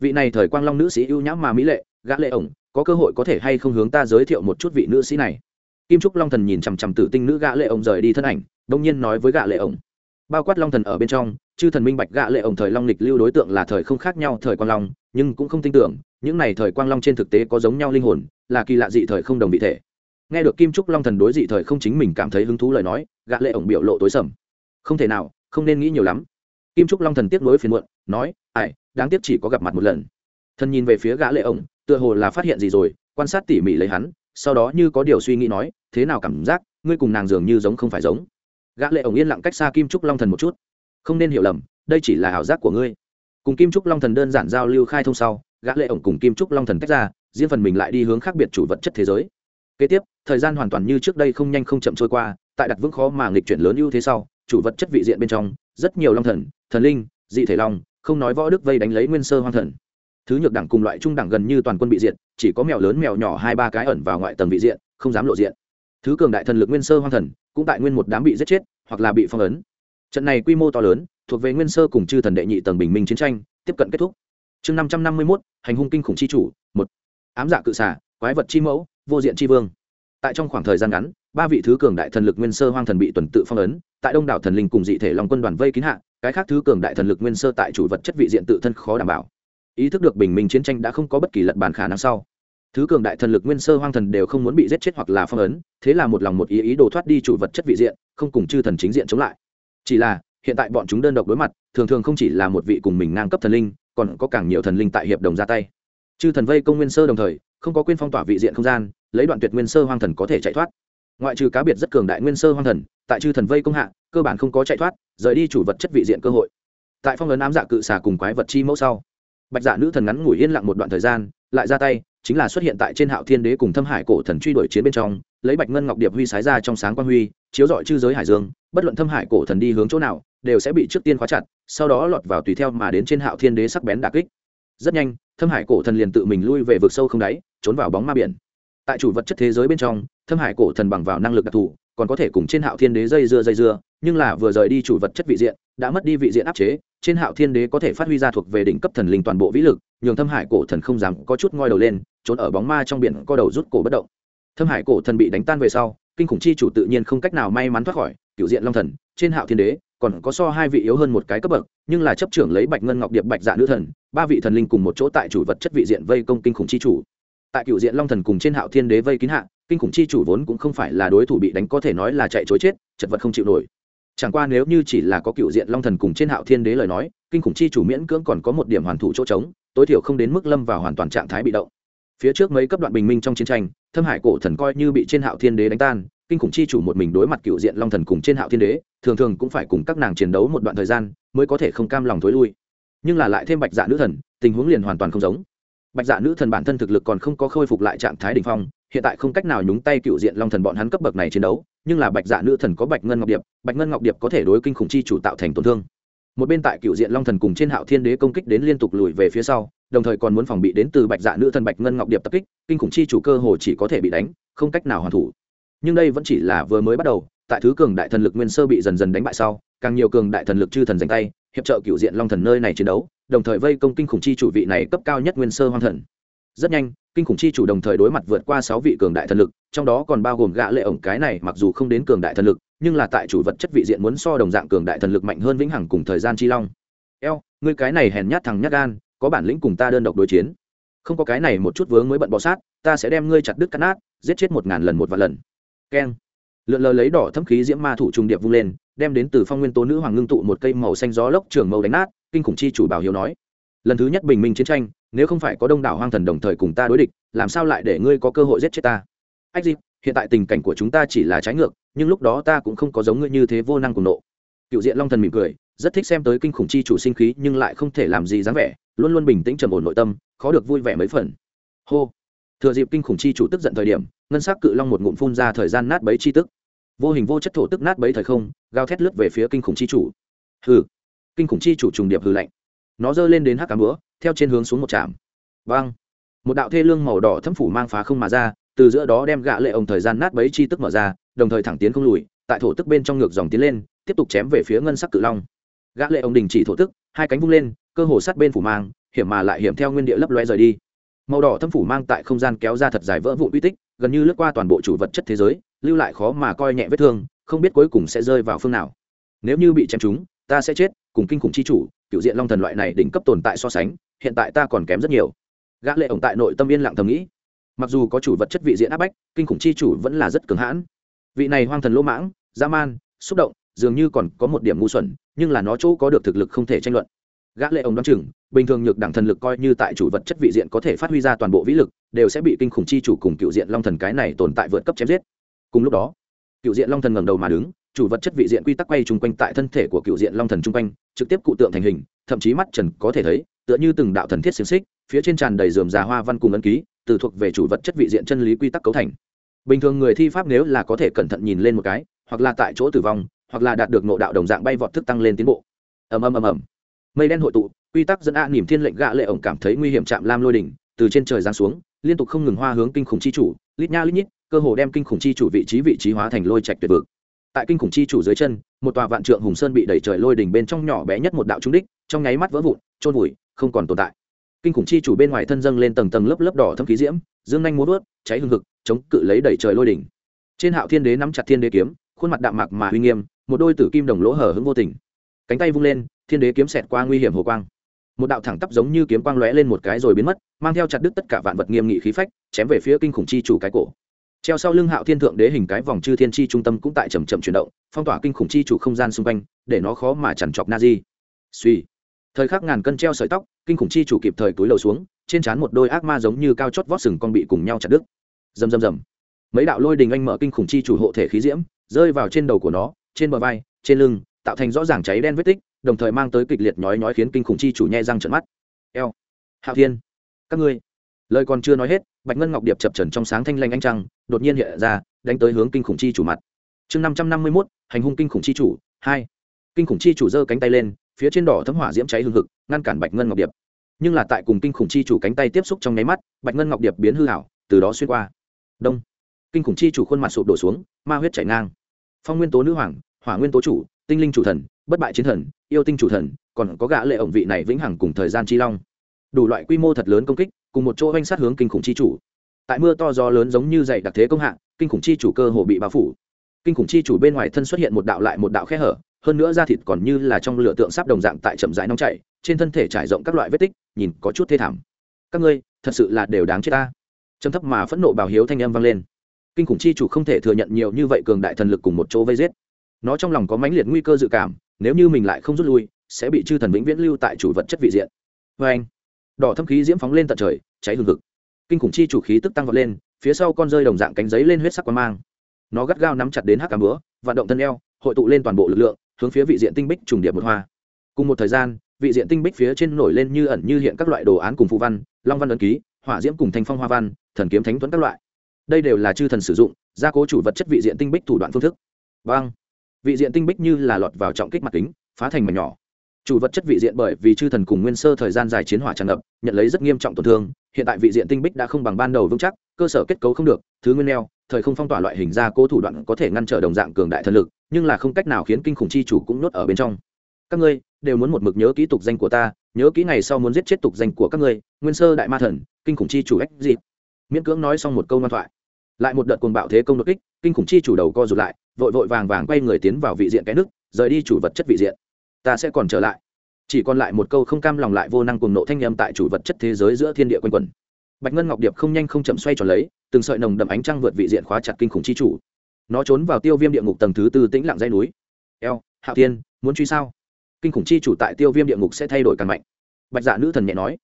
Vị này thời quang long nữ sĩ ưu nhãm mà mỹ lệ, gã lệ ổng, có cơ hội có thể hay không hướng ta giới thiệu một chút vị nữ sĩ này? Kim trúc long thần nhìn chằm chằm tử tinh nữ gã lệ ổng rời đi thân ảnh, đông nhiên nói với gã lệ ổng. Bao quát long thần ở bên trong, chư thần minh bạch gã lệ ổng thời long lịch lưu đối tượng là thời không khác nhau thời quang long, nhưng cũng không tin tưởng, những này thời quang long trên thực tế có giống nhau linh hồn, là kỳ lạ dị thời không đồng vị thể. Nghe được kim trúc long thần đối dị thời không chính mình cảm thấy hứng thú lời nói, gã lệ ổng biểu lộ tối sầm. Không thể nào, không nên nghĩ nhiều lắm kim trúc long thần tiếp nối phiền muộn, nói, ai, đáng tiếc chỉ có gặp mặt một lần. Thần nhìn về phía gã lệ ổng, tựa hồ là phát hiện gì rồi, quan sát tỉ mỉ lấy hắn, sau đó như có điều suy nghĩ nói, thế nào cảm giác, ngươi cùng nàng dường như giống không phải giống. Gã lệ ổng yên lặng cách xa kim trúc long thần một chút. Không nên hiểu lầm, đây chỉ là ảo giác của ngươi. Cùng kim trúc long thần đơn giản giao lưu khai thông sau, gã lệ ổng cùng kim trúc long thần tách ra, riêng phần mình lại đi hướng khác biệt chủ vật chất thế giới. Kế tiếp, thời gian hoàn toàn như trước đây không nhanh không chậm trôi qua, tại đặt vững khó mà nghịch chuyển lớn ưu thế sau, chủ vật chất vị diện bên trong, rất nhiều long thần thần linh, dị thể long, không nói võ đức vây đánh lấy nguyên sơ hoang thần. Thứ nhược đẳng cùng loại trung đẳng gần như toàn quân bị diện chỉ có mèo lớn mèo nhỏ hai ba cái ẩn vào ngoại tầng vị diện, không dám lộ diện. Thứ cường đại thần lực nguyên sơ hoang thần, cũng tại nguyên một đám bị giết chết, hoặc là bị phong ấn. Trận này quy mô to lớn, thuộc về nguyên sơ cùng chư thần đệ nhị tầng bình minh chiến tranh, tiếp cận kết thúc. Chương năm trăm năm mươi mốt, hành hung kinh khủng chi chủ, một. Ám dạ cự xả quái vật chi mẫu, vô diện chi vương. Tại trong khoảng thời gian ngắn, ba vị thứ cường đại thần lực nguyên sơ hoang thần bị tuần tự phong ấn, tại đông đảo thần linh cùng dị thể long quân đoàn vây kín hạ cái khác thứ cường đại thần lực nguyên sơ tại chủ vật chất vị diện tự thân khó đảm bảo. Ý thức được bình minh chiến tranh đã không có bất kỳ lật bàn khả năng sau. Thứ cường đại thần lực nguyên sơ hoang thần đều không muốn bị giết chết hoặc là phong ấn, thế là một lòng một ý ý đồ thoát đi chủ vật chất vị diện, không cùng chư thần chính diện chống lại. Chỉ là, hiện tại bọn chúng đơn độc đối mặt, thường thường không chỉ là một vị cùng mình ngang cấp thần linh, còn có càng nhiều thần linh tại hiệp đồng ra tay. Chư thần vây công nguyên sơ đồng thời, không có quyên phong tỏa vị diện không gian, lấy đoạn tuyệt nguyên sơ hoang thần có thể chạy thoát ngoại trừ cá biệt rất cường đại nguyên sơ hoang thần, tại chư thần vây công hạ, cơ bản không có chạy thoát, rời đi chủ vật chất vị diện cơ hội. Tại phong ấn ám dạ cự xà cùng quái vật chi mẫu sau, bạch dạ nữ thần ngắn ngủi yên lặng một đoạn thời gian, lại ra tay, chính là xuất hiện tại trên hạo thiên đế cùng thâm hải cổ thần truy đuổi chiến bên trong, lấy bạch ngân ngọc điệp huy sái ra trong sáng quan huy, chiếu dọi chư giới hải dương, bất luận thâm hải cổ thần đi hướng chỗ nào, đều sẽ bị trước tiên khóa chặt, sau đó lọt vào tùy theo mà đến trên hạo thiên đế sắc bén đà kích. Rất nhanh, thâm hải cổ thần liền tự mình lui về vực sâu không đáy, trốn vào bóng ma biển tại chủ vật chất thế giới bên trong, thâm hải cổ thần bằng vào năng lực đặc thù, còn có thể cùng trên hạo thiên đế dây dưa dây dưa, nhưng là vừa rời đi chủ vật chất vị diện, đã mất đi vị diện áp chế, trên hạo thiên đế có thể phát huy ra thuộc về đỉnh cấp thần linh toàn bộ vĩ lực, nhường thâm hải cổ thần không dám có chút ngoi đầu lên, trốn ở bóng ma trong biển co đầu rút cổ bất động. Thâm hải cổ thần bị đánh tan về sau, kinh khủng chi chủ tự nhiên không cách nào may mắn thoát khỏi cựu diện long thần, trên hạo thiên đế, còn có so hai vị yếu hơn một cái cấp bậc, nhưng là chấp trưởng lấy bạch ngân ngọc điệp bạch dạ nữ thần, ba vị thần linh cùng một chỗ tại chủ vật chất vị diện vây công kinh khủng chi chủ tại cựu diện long thần cùng trên hạo thiên đế vây kín hạ, kinh khủng chi chủ vốn cũng không phải là đối thủ bị đánh có thể nói là chạy chối chết, chật vật không chịu nổi. Chẳng qua nếu như chỉ là có cựu diện long thần cùng trên hạo thiên đế lời nói, kinh khủng chi chủ miễn cưỡng còn có một điểm hoàn thủ chỗ trống, tối thiểu không đến mức lâm vào hoàn toàn trạng thái bị động. Phía trước mấy cấp đoạn bình minh trong chiến tranh, thâm hải cổ thần coi như bị trên hạo thiên đế đánh tan, kinh khủng chi chủ một mình đối mặt cựu diện long thần cùng trên hạo thiên đế, thường thường cũng phải cùng các nàng chiến đấu một đoạn thời gian, mới có thể không cam lòng thối lui. Nhưng là lại thêm bạch dạ nữ thần, tình huống liền hoàn toàn không giống bạch dạ nữ thần bản thân thực lực còn không có khôi phục lại trạng thái đ ỉ n h phong, hiện tại không cách nào nhúng tay cựu diện long thần bọn hắn cấp bậc này chiến đấu, nhưng là bạch dạ nữ thần có bạch ngân ngọc điệp, bạch ngân ngọc điệp có thể đối kinh khủng chi chủ tạo thành tổn thương. Một bên tại cựu diện long thần cùng trên hạo thiên đế công kích đến liên tục lùi về phía sau, đồng thời còn muốn phòng bị đến từ bạch dạ nữ thần bạch ngân ngọc điệp tập kích, kinh khủng chi chủ cơ hồ chỉ có thể bị đánh, không cách nào hoàn thủ. Nhưng đây vẫn chỉ là vừa mới bắt đầu, tại thứ cường đại thần lực nguyên sơ bị dần dần đánh bại sau, càng nhiều cường đại thần lực chư thần giành tay, hiệp trợ cựu diện long thần nơi này chiến đấu đồng thời vây công kinh khủng chi chủ vị này cấp cao nhất nguyên sơ hoang thần. Rất nhanh, kinh khủng chi chủ đồng thời đối mặt vượt qua sáu vị cường đại thần lực, trong đó còn bao gồm gã lệ ổng cái này mặc dù không đến cường đại thần lực, nhưng là tại chủ vật chất vị diện muốn so đồng dạng cường đại thần lực mạnh hơn vĩnh hằng cùng thời gian chi long. Eo, ngươi cái này hèn nhát thằng nhát gan, có bản lĩnh cùng ta đơn độc đối chiến. Không có cái này một chút vướng mới bận bọ sát, ta sẽ đem ngươi chặt đứt cắt nát, giết chết một ngàn lần một vạn lần. Keng. Lượn lờ lấy đỏ thâm khí diễm ma thủ trung điệp vung lên, đem đến từ phong nguyên tố nữ hoàng ngưng tụ một cây màu xanh gió lốc trường màu đánh nát kinh khủng chi chủ bảo hiếu nói, lần thứ nhất bình minh chiến tranh, nếu không phải có đông đảo hoang thần đồng thời cùng ta đối địch, làm sao lại để ngươi có cơ hội giết chết ta? Ách dịp hiện tại tình cảnh của chúng ta chỉ là trái ngược, nhưng lúc đó ta cũng không có giống ngươi như thế vô năng cùng nộ. Cựu diện long thần mỉm cười, rất thích xem tới kinh khủng chi chủ sinh khí nhưng lại không thể làm gì dáng vẻ, luôn luôn bình tĩnh trầm ổn nội tâm, khó được vui vẻ mấy phần. Hô. Thừa dịp kinh khủng chi chủ tức giận thời điểm, ngân s ắ c cự long một ngụm phun ra thời gian nát bấy chi tức. Vô hình vô chất thổ tức nát bấy thời không, gào thét lướt về phía kinh khủng chi chủ. Hừ kinh khủng chi chủ trùng điệp hư lạnh. Nó giơ lên đến hắc cám búa, theo trên hướng xuống một trạm. Vang! Một đạo thê lương màu đỏ thâm phủ mang phá không mà ra, từ giữa đó đem gạ lệ ông thời gian nát bấy chi tức mở ra, đồng thời thẳng tiến không lùi, tại thổ tức bên trong ngược dòng tiến lên, tiếp tục chém về phía ngân sắc cự long. Gã lệ ông đình chỉ thổ tức, hai cánh vung lên, cơ hồ sát bên phủ mang, hiểm mà lại hiểm theo nguyên địa lấp loe rời đi. Màu đỏ thâm phủ mang tại không gian kéo ra thật dài vỡ vụn uy tích, gần như lướt qua toàn bộ chủ vật chất thế giới, lưu lại khó mà coi nhẹ vết thương, không biết cuối cùng sẽ rơi vào phương nào. Nếu như bị chém trúng ta sẽ chết, cùng kinh khủng chi chủ, cựu diện long thần loại này đỉnh cấp tồn tại so sánh, hiện tại ta còn kém rất nhiều. Gã lệ ổng tại nội tâm yên lặng thầm nghĩ. Mặc dù có chủ vật chất vị diện áp bách, kinh khủng chi chủ vẫn là rất cứng hãn. Vị này hoang thần lỗ mãng, dã man, xúc động, dường như còn có một điểm ngu xuẩn, nhưng là nó chỗ có được thực lực không thể tranh luận. Gã lệ ổng đoán chừng, bình thường nhược đẳng thần lực coi như tại chủ vật chất vị diện có thể phát huy ra toàn bộ vĩ lực, đều sẽ bị kinh khủng chi chủ cùng cựu diện long thần cái này tồn tại vượt cấp chém giết. Cùng lúc đó, cựu diện long thần ngẩng đầu mà đứng chủ vật chất vị diện quy tắc quay chung quanh tại thân thể của cựu diện long thần chung quanh, trực tiếp cụ tượng thành hình, thậm chí mắt trần có thể thấy, tựa như từng đạo thần thiết xiềng xích, phía trên tràn đầy dườm già hoa văn cùng ấn ký, từ thuộc về chủ vật chất vị diện chân lý quy tắc cấu thành. Bình thường người thi pháp nếu là có thể cẩn thận nhìn lên một cái, hoặc là tại chỗ tử vong, hoặc là đạt được nộ đạo đồng dạng bay vọt thức tăng lên tiến bộ. Ầm ầm ầm ầm. Mây đen hội tụ, quy tắc dẫn a nỉm thiên lệnh gạ lệ ổng cảm thấy nguy hiểm chạm lam lôi đỉnh, từ trên trời giáng xuống, liên tục không ngừng hoa hướng kinh khủng chi chủ, lít nha lít nhít, cơ hồ đem kinh khủng chi chủ vị trí vị trí hóa thành lôi trạch tuyệt vực tại kinh khủng chi chủ dưới chân, một tòa vạn trượng hùng sơn bị đẩy trời lôi đỉnh bên trong nhỏ bé nhất một đạo trúng đích, trong nháy mắt vỡ vụn trôn vùi, không còn tồn tại. Kinh khủng chi chủ bên ngoài thân dâng lên tầng tầng lớp lớp đỏ thâm khí diễm, dương nhanh múa vớt cháy hừng hực, chống cự lấy đẩy trời lôi đỉnh. Trên hạo thiên đế nắm chặt thiên đế kiếm, khuôn mặt đạm mạc mà uy nghiêm, một đôi tử kim đồng lỗ hở hứng vô tình. Cánh tay vung lên, thiên đế kiếm xẹt qua nguy hiểm hồ quang. Một đạo thẳng tắp giống như kiếm quang lóe lên một cái rồi biến mất, mang theo chặt đứt tất cả vạn vật nghiêm nghị khí phách, chém về phía kinh khủng chi chủ cái cổ treo sau lưng hạo thiên thượng đế hình cái vòng chư thiên chi trung tâm cũng tại chầm chậm chuyển động, phong tỏa kinh khủng chi chủ không gian xung quanh, để nó khó mà chẳng chọc na di suy thời khắc ngàn cân treo sợi tóc, kinh khủng chi chủ kịp thời túi lầu xuống, trên trán một đôi ác ma giống như cao chót vót sừng con bị cùng nhau chặt đứt. Rầm rầm rầm. Mấy đạo lôi đình anh mở kinh khủng chi chủ hộ thể khí diễm, rơi vào trên đầu của nó, trên bờ vai, trên lưng, tạo thành rõ ràng cháy đen vết tích, đồng thời mang tới kịch liệt nhói nhói khiến kinh khủng chi chủ nhẹ răng trợn mắt. Eo. Hạo thiên. Các ngươi. Lời còn chưa nói hết, bạch ngân ngọc điệp chập trần trong sáng thanh lanh anh trăng đột nhiên hiện ra, đánh tới hướng kinh khủng chi chủ mặt. Chương năm trăm năm mươi mốt, hành hung kinh khủng chi chủ, hai. Kinh khủng chi chủ giơ cánh tay lên, phía trên đỏ thấm hỏa diễm cháy hừng hực, ngăn cản bạch ngân ngọc điệp. Nhưng là tại cùng kinh khủng chi chủ cánh tay tiếp xúc trong nháy mắt, bạch ngân ngọc điệp biến hư hảo từ đó xuyên qua. Đông. Kinh khủng chi chủ khuôn mặt sụp đổ xuống, ma huyết chảy ngang. Phong nguyên tố nữ hoàng, hỏa nguyên tố chủ, tinh linh chủ thần, bất bại chiến thần, yêu tinh chủ thần, còn có gã lệ ổng vị này vĩnh hằng cùng thời gian chi long. Đủ loại quy mô thật lớn công kích, cùng một chỗ oanh sát hướng kinh khủng chi chủ tại mưa to gió lớn giống như dày đặc thế công hạng, kinh khủng chi chủ cơ hồ bị bao phủ. Kinh khủng chi chủ bên ngoài thân xuất hiện một đạo lại một đạo khe hở, hơn nữa da thịt còn như là trong lửa tượng sáp đồng dạng tại chậm rãi nóng chảy, trên thân thể trải rộng các loại vết tích, nhìn có chút thê thảm. Các ngươi, thật sự là đều đáng chết ta. Trầm thấp mà phẫn nộ bào hiếu thanh âm vang lên. Kinh khủng chi chủ không thể thừa nhận nhiều như vậy cường đại thần lực cùng một chỗ vây giết. Nó trong lòng có mãnh liệt nguy cơ dự cảm, nếu như mình lại không rút lui, sẽ bị chư thần vĩnh viễn lưu tại chủ vật chất vị diện. Vê anh đỏ thâm khí diễm phóng lên tận trời, cháy hừng hực kinh khủng chi chủ khí tức tăng vọt lên, phía sau con rơi đồng dạng cánh giấy lên huyết sắc quang mang. Nó gắt gao nắm chặt đến hắc cá búa, vận động thân eo, hội tụ lên toàn bộ lực lượng, hướng phía vị diện tinh bích trùng điệp một hoa. Cùng một thời gian, vị diện tinh bích phía trên nổi lên như ẩn như hiện các loại đồ án cùng phù văn, long văn ấn ký, hỏa diễm cùng thanh phong hoa văn, thần kiếm thánh tuấn các loại. Đây đều là chư thần sử dụng, gia cố chủ vật chất vị diện tinh bích thủ đoạn phương thức. Vâng vị diện tinh bích như là lọt vào trọng kích mặt kính, phá thành mảnh nhỏ. Chủ vật chất vị diện bởi vì chư thần cùng nguyên sơ thời gian dài chiến hỏa tràn ngập, nhận lấy rất nghiêm trọng tổn thương hiện tại vị diện tinh bích đã không bằng ban đầu vững chắc cơ sở kết cấu không được thứ nguyên neo thời không phong tỏa loại hình ra, cố thủ đoạn có thể ngăn trở đồng dạng cường đại thần lực nhưng là không cách nào khiến kinh khủng chi chủ cũng nuốt ở bên trong. Các ngươi đều muốn một mực nhớ kỹ tục danh của ta nhớ kỹ ngày sau muốn giết chết tục danh của các ngươi nguyên sơ đại ma thần kinh khủng chi chủ ách dịp miễn cưỡng nói xong một câu ngoan thoại. Lại một đợt cuồng bạo thế công đột kích kinh khủng chi chủ đầu co rụt lại vội vội vàng vàng quay người tiến vào vị diện cái nước rời đi chủ vật chất vị diện. Ta sẽ còn trở lại chỉ còn lại một câu không cam lòng lại vô năng cùng nộ thanh nhâm tại chủ vật chất thế giới giữa thiên địa quanh quẩn. Bạch ngân ngọc điệp không nhanh không chậm xoay tròn lấy, từng sợi nồng đậm ánh trăng vượt vị diện khóa chặt kinh khủng chi chủ. Nó trốn vào tiêu viêm địa ngục tầng thứ tư tĩnh lặng dây núi. Eo, hạo tiên muốn truy sao? Kinh khủng chi chủ tại tiêu viêm địa ngục sẽ thay đổi càng mạnh. Bạch dạ nữ thần nhẹ nói,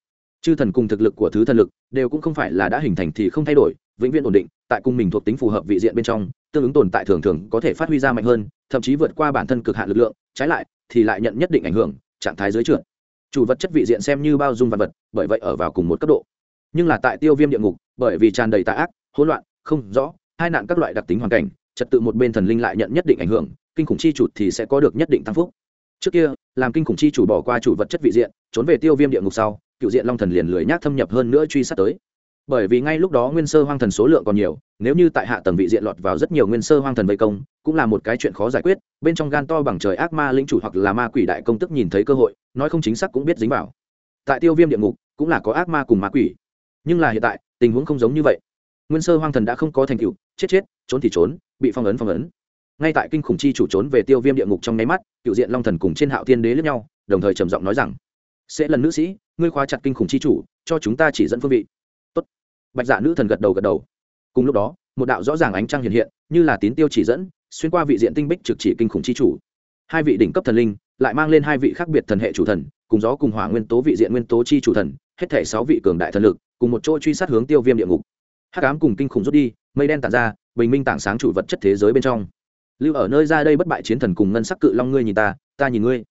chư thần cùng thực lực của thứ thần lực đều cũng không phải là đã hình thành thì không thay đổi, vĩnh viễn ổn định, tại cung mình thuộc tính phù hợp vị diện bên trong, tương ứng tồn tại thường thường có thể phát huy ra mạnh hơn, thậm chí vượt qua bản thân cực hạn lực lượng, trái lại thì lại nhận nhất định ảnh hưởng trạng thái dưới trượt. Chủ vật chất vị diện xem như bao dung vật vật, bởi vậy ở vào cùng một cấp độ. Nhưng là tại tiêu viêm địa ngục, bởi vì tràn đầy tà ác, hỗn loạn, không rõ, hai nạn các loại đặc tính hoàn cảnh, trật tự một bên thần linh lại nhận nhất định ảnh hưởng, kinh khủng chi chủ thì sẽ có được nhất định tăng phúc. Trước kia, làm kinh khủng chi chủ bỏ qua chủ vật chất vị diện, trốn về tiêu viêm địa ngục sau, cựu diện long thần liền lười nhác thâm nhập hơn nữa truy sát tới bởi vì ngay lúc đó nguyên sơ hoang thần số lượng còn nhiều, nếu như tại hạ tầng vị diện lọt vào rất nhiều nguyên sơ hoang thần vây công, cũng là một cái chuyện khó giải quyết, bên trong gan to bằng trời ác ma linh chủ hoặc là ma quỷ đại công tức nhìn thấy cơ hội, nói không chính xác cũng biết dính vào. Tại tiêu viêm địa ngục, cũng là có ác ma cùng ma quỷ. Nhưng là hiện tại, tình huống không giống như vậy. Nguyên sơ hoang thần đã không có thành tựu, chết chết, trốn thì trốn, bị phong ấn phong ấn. Ngay tại kinh khủng chi chủ trốn về tiêu viêm địa ngục trong nháy mắt, cựu diện long thần cùng trên hạo tiên đế lẫn nhau, đồng thời trầm giọng nói rằng, sẽ lần nữ sĩ, ngươi khóa chặt kinh khủng chi chủ, cho chúng ta chỉ dẫn phương vị bạch dạ nữ thần gật đầu gật đầu. Cùng lúc đó, một đạo rõ ràng ánh trăng hiện hiện, như là tín tiêu chỉ dẫn, xuyên qua vị diện tinh bích trực chỉ kinh khủng chi chủ. Hai vị đỉnh cấp thần linh lại mang lên hai vị khác biệt thần hệ chủ thần, cùng gió cùng hỏa nguyên tố vị diện nguyên tố chi chủ thần, hết thể sáu vị cường đại thần lực, cùng một chỗ truy sát hướng tiêu viêm địa ngục. Hắc ám cùng kinh khủng rút đi, mây đen tản ra, bình minh tảng sáng chủ vật chất thế giới bên trong. Lưu ở nơi ra đây bất bại chiến thần cùng ngân sắc cự long ngươi nhìn ta ta nhìn ngươi.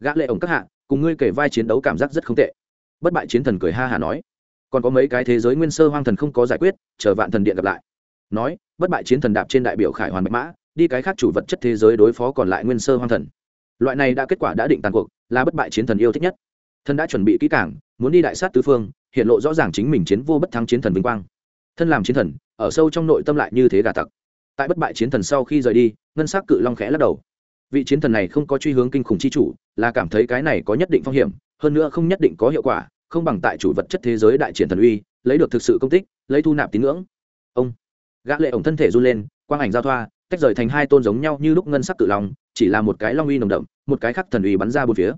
Gã lệ ổng các hạ, cùng ngươi kể vai chiến đấu cảm giác rất không tệ. Bất bại chiến thần cười ha hà nói còn có mấy cái thế giới nguyên sơ hoang thần không có giải quyết, chờ vạn thần điện gặp lại. Nói, bất bại chiến thần đạp trên đại biểu khải hoàn bạch mã, đi cái khác chủ vật chất thế giới đối phó còn lại nguyên sơ hoang thần. Loại này đã kết quả đã định tàn cuộc, là bất bại chiến thần yêu thích nhất. Thần đã chuẩn bị kỹ cảng muốn đi đại sát tứ phương, hiện lộ rõ ràng chính mình chiến vô bất thắng chiến thần vinh quang. Thân làm chiến thần, ở sâu trong nội tâm lại như thế gà tặc. Tại bất bại chiến thần sau khi rời đi, ngân s ắ c cự long khẽ lắc đầu. Vị chiến thần này không có truy hướng kinh khủng chi chủ, là cảm thấy cái này có nhất định phong hiểm, hơn nữa không nhất định có hiệu quả không bằng tại chủ vật chất thế giới đại triển thần uy, lấy được thực sự công tích, lấy thu nạp tín ngưỡng. Ông gã lệ ổng thân thể run lên, quang ảnh giao thoa, tách rời thành hai tôn giống nhau như lúc ngân sắc cự long, chỉ là một cái long uy nồng đậm, một cái khác thần uy bắn ra bốn phía.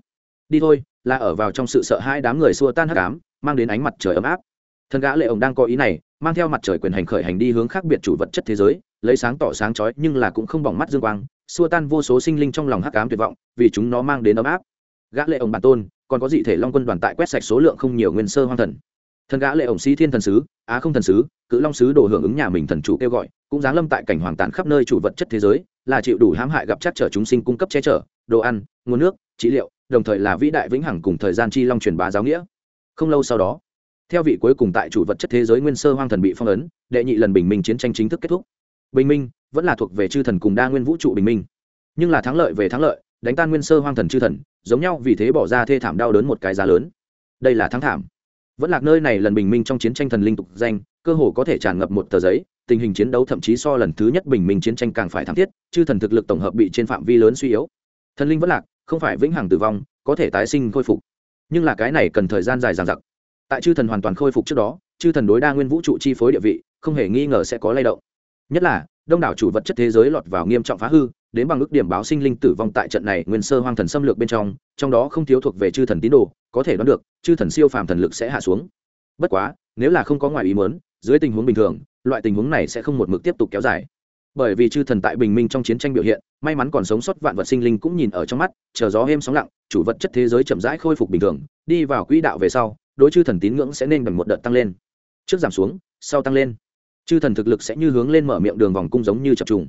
Đi thôi, là ở vào trong sự sợ hai đám người xua tan hắc ám, mang đến ánh mặt trời ấm áp. Thần gã lệ ổng đang có ý này, mang theo mặt trời quyền hành khởi hành đi hướng khác biệt chủ vật chất thế giới, lấy sáng tỏ sáng chói nhưng là cũng không bỏng mắt dương quang, xua tan vô số sinh linh trong lòng hắc ám tuyệt vọng, vì chúng nó mang đến ấm áp. Gã lệ ổng bản tôn còn có dị thể long quân đoàn tại quét sạch số lượng không nhiều nguyên sơ hoang thần. Thần gã lệ ổng sĩ thiên thần sứ, á không thần sứ, cự long sứ đổ hưởng ứng nhà mình thần chủ kêu gọi, cũng giáng lâm tại cảnh hoàng tàn khắp nơi chủ vật chất thế giới, là chịu đủ hãm hại gặp chắc trở chúng sinh cung cấp che chở, đồ ăn, nguồn nước, trị liệu, đồng thời là vĩ đại vĩnh hằng cùng thời gian chi long truyền bá giáo nghĩa. Không lâu sau đó, theo vị cuối cùng tại chủ vật chất thế giới nguyên sơ hoang thần bị phong ấn, đệ nhị lần bình minh chiến tranh chính thức kết thúc. Bình minh vẫn là thuộc về chư thần cùng đa nguyên vũ trụ bình minh, nhưng là thắng lợi về thắng lợi, đánh tan nguyên sơ hoang thần chư thần giống nhau vì thế bỏ ra thê thảm đau đớn một cái giá lớn. Đây là thắng thảm. Vẫn lạc nơi này lần bình minh trong chiến tranh thần linh tục danh, cơ hồ có thể tràn ngập một tờ giấy, tình hình chiến đấu thậm chí so lần thứ nhất bình minh chiến tranh càng phải thắng thiết, chư thần thực lực tổng hợp bị trên phạm vi lớn suy yếu. Thần linh vẫn lạc, không phải vĩnh hằng tử vong, có thể tái sinh khôi phục. Nhưng là cái này cần thời gian dài dằng dặc. Tại chư thần hoàn toàn khôi phục trước đó, chư thần đối đa nguyên vũ trụ chi phối địa vị, không hề nghi ngờ sẽ có lay động. Nhất là, đông đảo chủ vật chất thế giới lọt vào nghiêm trọng phá hư đến bằng ước điểm báo sinh linh tử vong tại trận này nguyên sơ hoang thần xâm lược bên trong trong đó không thiếu thuộc về chư thần tín đồ, có thể đoán được, chư thần siêu phàm thần lực sẽ hạ xuống. Bất quá, nếu là không có ngoài ý muốn, dưới tình huống bình thường, loại tình huống này sẽ không một mực tiếp tục kéo dài. Bởi vì chư thần tại bình minh trong chiến tranh biểu hiện, may mắn còn sống sót vạn vật sinh linh cũng nhìn ở trong mắt, chờ gió êm sóng lặng, chủ vật chất thế giới chậm rãi khôi phục bình thường, đi vào quỹ đạo về sau, đối chư thần tín ngưỡng sẽ nên bằng một đợt tăng lên. Trước giảm xuống, sau tăng lên. Chư thần thực lực sẽ như hướng lên mở miệng đường vòng cung giống như chập trùng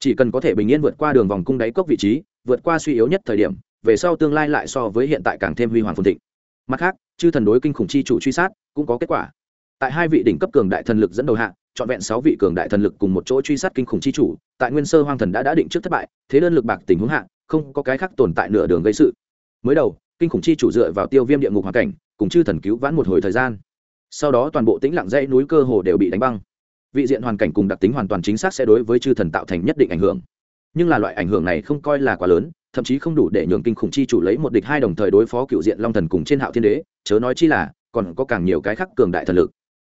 chỉ cần có thể bình yên vượt qua đường vòng cung đáy cốc vị trí, vượt qua suy yếu nhất thời điểm, về sau tương lai lại so với hiện tại càng thêm huy hoàng phồn thịnh. Mặt khác, chư thần đối kinh khủng chi chủ truy sát, cũng có kết quả. Tại hai vị đỉnh cấp cường đại thần lực dẫn đầu hạ, trọn vẹn sáu vị cường đại thần lực cùng một chỗ truy sát kinh khủng chi chủ, tại nguyên sơ hoang thần đã đã định trước thất bại, thế đơn lực bạc tình huống hạ, không có cái khác tồn tại nửa đường gây sự. Mới đầu, kinh khủng chi chủ dựa vào tiêu viêm địa ngục hoàn cảnh, cùng chư thần cứu vãn một hồi thời gian. Sau đó toàn bộ tĩnh lặng dãy núi cơ hồ đều bị đánh băng vị diện hoàn cảnh cùng đặc tính hoàn toàn chính xác sẽ đối với chư thần tạo thành nhất định ảnh hưởng. Nhưng là loại ảnh hưởng này không coi là quá lớn, thậm chí không đủ để nhường kinh khủng chi chủ lấy một địch hai đồng thời đối phó cựu diện long thần cùng trên hạo thiên đế, chớ nói chi là, còn có càng nhiều cái khác cường đại thần lực.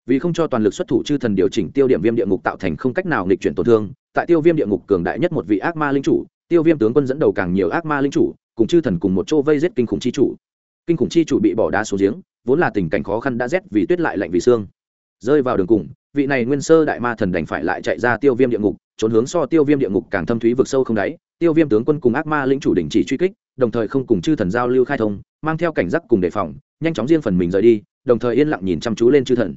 Vì không cho toàn lực xuất thủ chư thần điều chỉnh tiêu điểm viêm địa ngục tạo thành không cách nào nghịch chuyển tổn thương, tại tiêu viêm địa ngục cường đại nhất một vị ác ma linh chủ, tiêu viêm tướng quân dẫn đầu càng nhiều ác ma linh chủ, cùng chư thần cùng một chỗ vây giết kinh khủng chi chủ. Kinh khủng chi chủ bị bỏ đá xuống giếng, vốn là tình cảnh khó khăn đã rét vì tuyết lại lạnh vì xương rơi vào đường cùng, vị này nguyên sơ đại ma thần đành phải lại chạy ra tiêu viêm địa ngục, trốn hướng so tiêu viêm địa ngục càng thâm thúy vực sâu không đáy. Tiêu viêm tướng quân cùng ác ma lĩnh chủ đình chỉ truy kích, đồng thời không cùng chư thần giao lưu khai thông, mang theo cảnh giác cùng đề phòng, nhanh chóng riêng phần mình rời đi, đồng thời yên lặng nhìn chăm chú lên chư thần.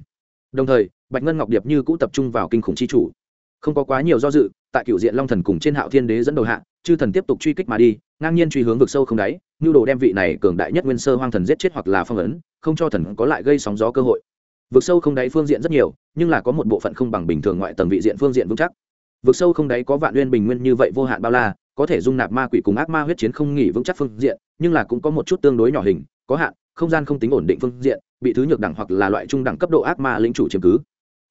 Đồng thời, bạch ngân ngọc điệp như cũ tập trung vào kinh khủng chi chủ. Không có quá nhiều do dự, tại cựu diện long thần cùng trên hạo thiên đế dẫn đầu hạ, chư thần tiếp tục truy kích mà đi, ngang nhiên truy hướng vực sâu không đáy, nhu đồ đem vị này cường đại nhất nguyên sơ hoang thần giết chết hoặc là phong ấn, không cho thần có lại gây sóng gió cơ hội vực sâu không đáy phương diện rất nhiều, nhưng là có một bộ phận không bằng bình thường ngoại tầng vị diện phương diện vững chắc. Vực sâu không đáy có vạn nguyên bình nguyên như vậy vô hạn bao la, có thể dung nạp ma quỷ cùng ác ma huyết chiến không nghỉ vững chắc phương diện, nhưng là cũng có một chút tương đối nhỏ hình, có hạn, không gian không tính ổn định phương diện, bị thứ nhược đẳng hoặc là loại trung đẳng cấp độ ác ma lĩnh chủ chiếm cứ.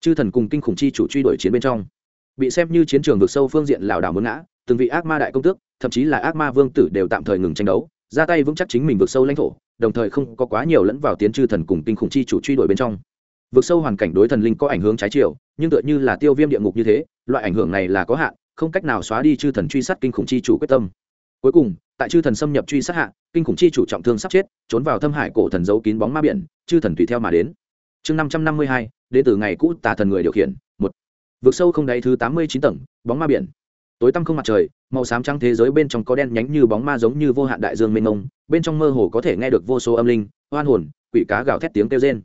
Chư thần cùng kinh khủng chi chủ truy đuổi chiến bên trong. Bị xem như chiến trường vực sâu phương diện lảo đảo muốn ngã, từng vị ác ma đại công tước, thậm chí là ác ma vương tử đều tạm thời ngừng tranh đấu, ra tay vững chắc chính mình vực sâu lãnh thổ, đồng thời không có quá nhiều lẫn vào tiến chư thần cùng kinh khủng chi chủ truy đuổi bên trong vực sâu hoàn cảnh đối thần linh có ảnh hưởng trái chiều, nhưng tựa như là tiêu viêm địa ngục như thế, loại ảnh hưởng này là có hạn, không cách nào xóa đi chư thần truy sát kinh khủng chi chủ quyết tâm. Cuối cùng, tại chư thần xâm nhập truy sát hạ, kinh khủng chi chủ trọng thương sắp chết, trốn vào thâm hải cổ thần giấu kín bóng ma biển, chư thần tùy theo mà đến. Chương năm trăm năm mươi hai, đến từ ngày cũ tà thần người điều khiển, một. Vực sâu không đáy thứ tám mươi chín tầng, bóng ma biển. Tối tăm không mặt trời, màu xám trắng thế giới bên trong có đen nhánh như bóng ma giống như vô hạn đại dương mênh mông, bên trong mơ hồ có thể nghe được vô số âm linh, oan hồn, quỷ cá gào thét tiếng kêu rên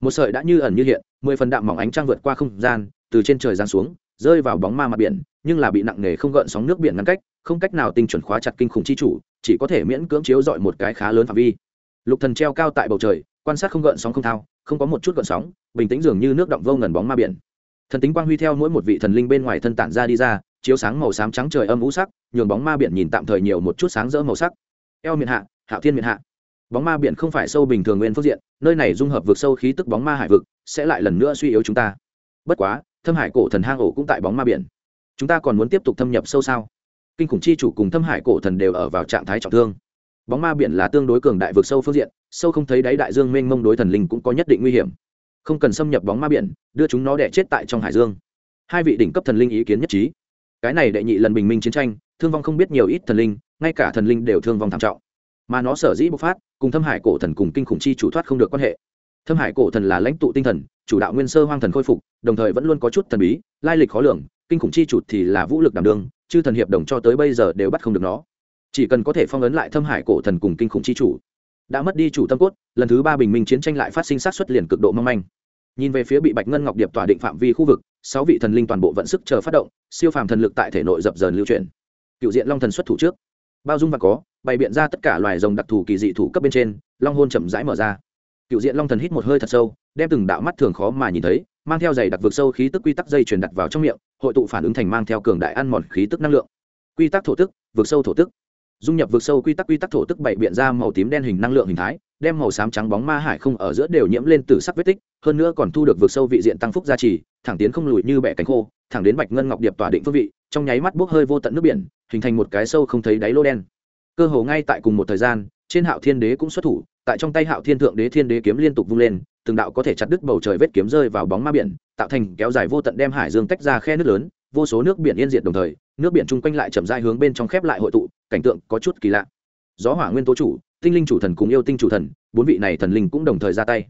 một sợi đã như ẩn như hiện, mười phần đạm mỏng ánh trăng vượt qua không gian, từ trên trời giáng xuống, rơi vào bóng ma mặt biển, nhưng là bị nặng nề không gợn sóng nước biển ngăn cách, không cách nào tinh chuẩn khóa chặt kinh khủng chi chủ, chỉ có thể miễn cưỡng chiếu dọi một cái khá lớn phạm vi. Lục thần treo cao tại bầu trời, quan sát không gợn sóng không thao, không có một chút gợn sóng, bình tĩnh dường như nước động vô ngần bóng ma biển. Thần tính quang huy theo mỗi một vị thần linh bên ngoài thân tản ra đi ra, chiếu sáng màu xám trắng trời âm u sắc, nhường bóng ma biển nhìn tạm thời nhiều một chút sáng rỡ màu sắc. Eo miền hạ, hạo thiên miền hạ bóng ma biển không phải sâu bình thường nguyên phương diện, nơi này dung hợp vực sâu khí tức bóng ma hải vực, sẽ lại lần nữa suy yếu chúng ta. Bất quá, thâm hải cổ thần hang ổ cũng tại bóng ma biển. Chúng ta còn muốn tiếp tục thâm nhập sâu sao? Kinh khủng chi chủ cùng thâm hải cổ thần đều ở vào trạng thái trọng thương. Bóng ma biển là tương đối cường đại vực sâu phương diện, sâu không thấy đáy đại dương mênh mông đối thần linh cũng có nhất định nguy hiểm. Không cần xâm nhập bóng ma biển, đưa chúng nó đẻ chết tại trong hải dương. Hai vị đỉnh cấp thần linh ý kiến nhất trí. Cái này đệ nhị lần bình minh chiến tranh, thương vong không biết nhiều ít thần linh, ngay cả thần linh đều thương vong thảm trọng. Mà nó sở dĩ bộc phát cùng thâm hải cổ thần cùng kinh khủng chi chủ thoát không được quan hệ. Thâm hải cổ thần là lãnh tụ tinh thần, chủ đạo nguyên sơ hoang thần khôi phục, đồng thời vẫn luôn có chút thần bí, lai lịch khó lường, kinh khủng chi chủ thì là vũ lực đảm đương, chư thần hiệp đồng cho tới bây giờ đều bắt không được nó. Chỉ cần có thể phong ấn lại thâm hải cổ thần cùng kinh khủng chi chủ, đã mất đi chủ tâm cốt, lần thứ ba bình minh chiến tranh lại phát sinh sát xuất liền cực độ mong manh. Nhìn về phía bị bạch ngân ngọc điệp tỏa định phạm vi khu vực, sáu vị thần linh toàn bộ vận sức chờ phát động, siêu phàm thần lực tại thể nội dập dờn lưu truyền cựu diện long thần xuất thủ trước. Bao dung và có bày biện ra tất cả loài rồng đặc thù kỳ dị thủ cấp bên trên, long hôn chậm rãi mở ra. Cựu diện long thần hít một hơi thật sâu, đem từng đạo mắt thường khó mà nhìn thấy, mang theo giày đặc vực sâu khí tức quy tắc dây truyền đặt vào trong miệng, hội tụ phản ứng thành mang theo cường đại ăn mòn khí tức năng lượng. Quy tắc thổ tức, vực sâu thổ tức. Dung nhập vực sâu quy tắc quy tắc thổ tức bảy biện ra màu tím đen hình năng lượng hình thái, đem màu xám trắng bóng ma hải không ở giữa đều nhiễm lên từ sắc vết tích, hơn nữa còn thu được vực sâu vị diện tăng phúc gia trì, thẳng tiến không lùi như bẻ cánh khô, thẳng đến bạch ngân ngọc điệp tỏa định phương vị, trong nháy mắt bốc hơi vô tận nước biển, hình thành một cái sâu không thấy đáy lô đen cơ hồ ngay tại cùng một thời gian, trên hạo thiên đế cũng xuất thủ, tại trong tay hạo thiên thượng đế thiên đế kiếm liên tục vung lên, từng đạo có thể chặt đứt bầu trời vết kiếm rơi vào bóng ma biển, tạo thành kéo dài vô tận đem hải dương tách ra khe nước lớn, vô số nước biển yên diệt đồng thời, nước biển chung quanh lại chậm rãi hướng bên trong khép lại hội tụ, cảnh tượng có chút kỳ lạ. Gió hỏa nguyên tố chủ, tinh linh chủ thần cùng yêu tinh chủ thần, bốn vị này thần linh cũng đồng thời ra tay.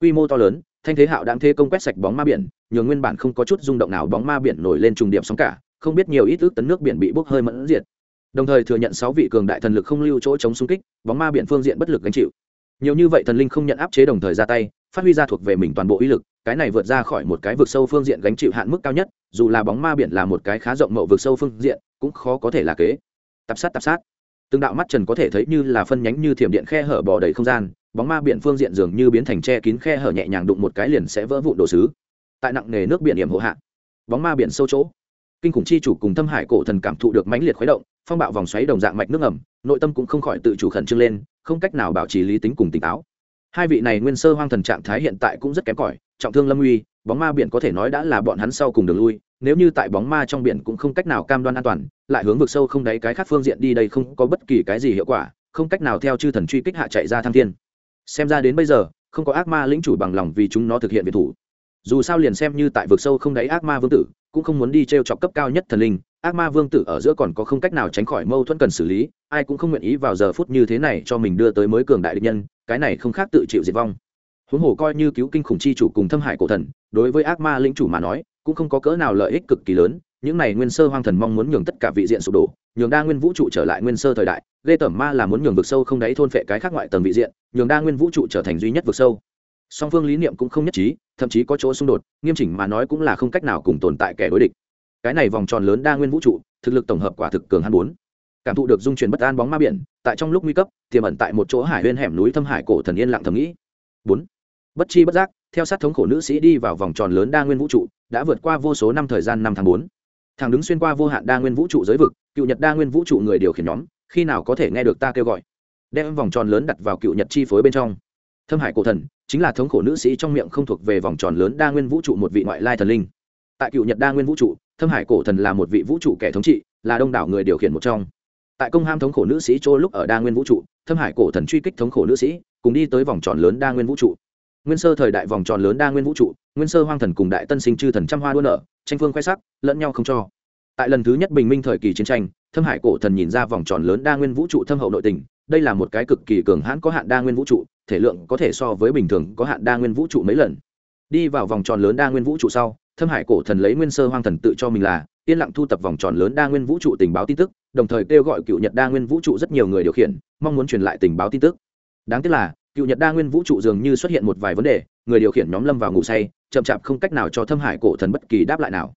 Quy mô to lớn, thanh thế hạo đang thế công quét sạch bóng ma biển, nhường nguyên bản không có chút rung động nào bóng ma biển nổi lên trùng điểm sóng cả, không biết nhiều ít ước tấn nước biển bị bốc hơi mẫn diệt đồng thời thừa nhận sáu vị cường đại thần lực không lưu chỗ chống xung kích, bóng ma biển phương diện bất lực gánh chịu. Nhiều như vậy thần linh không nhận áp chế đồng thời ra tay, phát huy ra thuộc về mình toàn bộ uy lực, cái này vượt ra khỏi một cái vực sâu phương diện gánh chịu hạn mức cao nhất, dù là bóng ma biển là một cái khá rộng mậu vực sâu phương diện, cũng khó có thể là kế. Tập sát tập sát. Từng đạo mắt trần có thể thấy như là phân nhánh như thiểm điện khe hở bò đầy không gian, bóng ma biển phương diện dường như biến thành che kín khe hở nhẹ nhàng đụng một cái liền sẽ vỡ vụn đồ sứ. Tại nặng nề nước biển điểm hộ hạ, bóng ma biển sâu chỗ, kinh khủng chi chủ cùng thâm hải cổ thần cảm thụ được mãnh liệt khuấy động phong bạo vòng xoáy đồng dạng mạch nước ẩm nội tâm cũng không khỏi tự chủ khẩn trương lên, không cách nào bảo trì lý tính cùng tỉnh táo. Hai vị này nguyên sơ hoang thần trạng thái hiện tại cũng rất kém cỏi, trọng thương lâm uy, bóng ma biển có thể nói đã là bọn hắn sau cùng đường lui, nếu như tại bóng ma trong biển cũng không cách nào cam đoan an toàn, lại hướng vực sâu không đáy cái khác phương diện đi đây không có bất kỳ cái gì hiệu quả, không cách nào theo chư thần truy kích hạ chạy ra thăng thiên. Xem ra đến bây giờ, không có ác ma lĩnh chủ bằng lòng vì chúng nó thực hiện việc thủ. Dù sao liền xem như tại vực sâu không đáy ác ma vương tử, cũng không muốn đi t r e o chọc cấp cao nhất thần linh ác ma vương tử ở giữa còn có không cách nào tránh khỏi mâu thuẫn cần xử lý, ai cũng không nguyện ý vào giờ phút như thế này cho mình đưa tới mới cường đại địch nhân, cái này không khác tự chịu diệt vong. Huống hồ coi như cứu kinh khủng chi chủ cùng thâm hại cổ thần, đối với ác ma lĩnh chủ mà nói, cũng không có cỡ nào lợi ích cực kỳ lớn, những này nguyên sơ hoang thần mong muốn nhường tất cả vị diện sụp đổ, nhường đa nguyên vũ trụ trở lại nguyên sơ thời đại, ghê tởm ma là muốn nhường vực sâu không đáy thôn phệ cái khác ngoại tầng vị diện, nhường đa nguyên vũ trụ trở thành duy nhất vực sâu. Song phương lý niệm cũng không nhất trí, thậm chí có chỗ xung đột, nghiêm chỉnh mà nói cũng là không cách nào cùng tồn tại kẻ đối địch cái này vòng tròn lớn đa nguyên vũ trụ, thực lực tổng hợp quả thực cường hắn bốn. Cảm thụ được dung chuyển bất an bóng ma biển, tại trong lúc nguy cấp, tiềm ẩn tại một chỗ hải huyên hẻm núi thâm hải cổ thần yên lặng thầm nghĩ. Bốn. Bất chi bất giác, theo sát thống khổ nữ sĩ đi vào vòng tròn lớn đa nguyên vũ trụ, đã vượt qua vô số năm thời gian năm tháng bốn. Thằng đứng xuyên qua vô hạn đa nguyên vũ trụ giới vực, cựu nhật đa nguyên vũ trụ người điều khiển nhóm, khi nào có thể nghe được ta kêu gọi? Đem vòng tròn lớn đặt vào cựu nhật chi phối bên trong. Thâm hải cổ thần, chính là thống khổ nữ sĩ trong miệng không thuộc về vòng tròn lớn đa nguyên vũ trụ một vị ngoại lai thần linh. Tại cựu nhật đa nguyên vũ trụ thâm hải cổ thần là một vị vũ trụ kẻ thống trị, là đông đảo người điều khiển một trong. Tại công ham thống khổ nữ sĩ chỗ lúc ở đa nguyên vũ trụ, thâm hải cổ thần truy kích thống khổ nữ sĩ, cùng đi tới vòng tròn lớn đa nguyên vũ trụ. Nguyên sơ thời đại vòng tròn lớn đa nguyên vũ trụ, nguyên sơ hoang thần cùng đại tân sinh chư thần trăm hoa đua nở, tranh phương khoe sắc, lẫn nhau không cho. Tại lần thứ nhất bình minh thời kỳ chiến tranh, thâm hải cổ thần nhìn ra vòng tròn lớn đa nguyên vũ trụ thâm hậu nội tình, đây là một cái cực kỳ cường hãn có hạn đa nguyên vũ trụ, thể lượng có thể so với bình thường có hạn đa nguyên vũ trụ mấy lần. Đi vào vòng tròn lớn đa nguyên vũ trụ sau thâm hải cổ thần lấy nguyên sơ hoang thần tự cho mình là, yên lặng thu tập vòng tròn lớn đa nguyên vũ trụ tình báo tin tức, đồng thời kêu gọi cựu nhật đa nguyên vũ trụ rất nhiều người điều khiển, mong muốn truyền lại tình báo tin tức. Đáng tiếc là, cựu nhật đa nguyên vũ trụ dường như xuất hiện một vài vấn đề, người điều khiển nhóm lâm vào ngủ say, chậm chạp không cách nào cho thâm hải cổ thần bất kỳ đáp lại nào.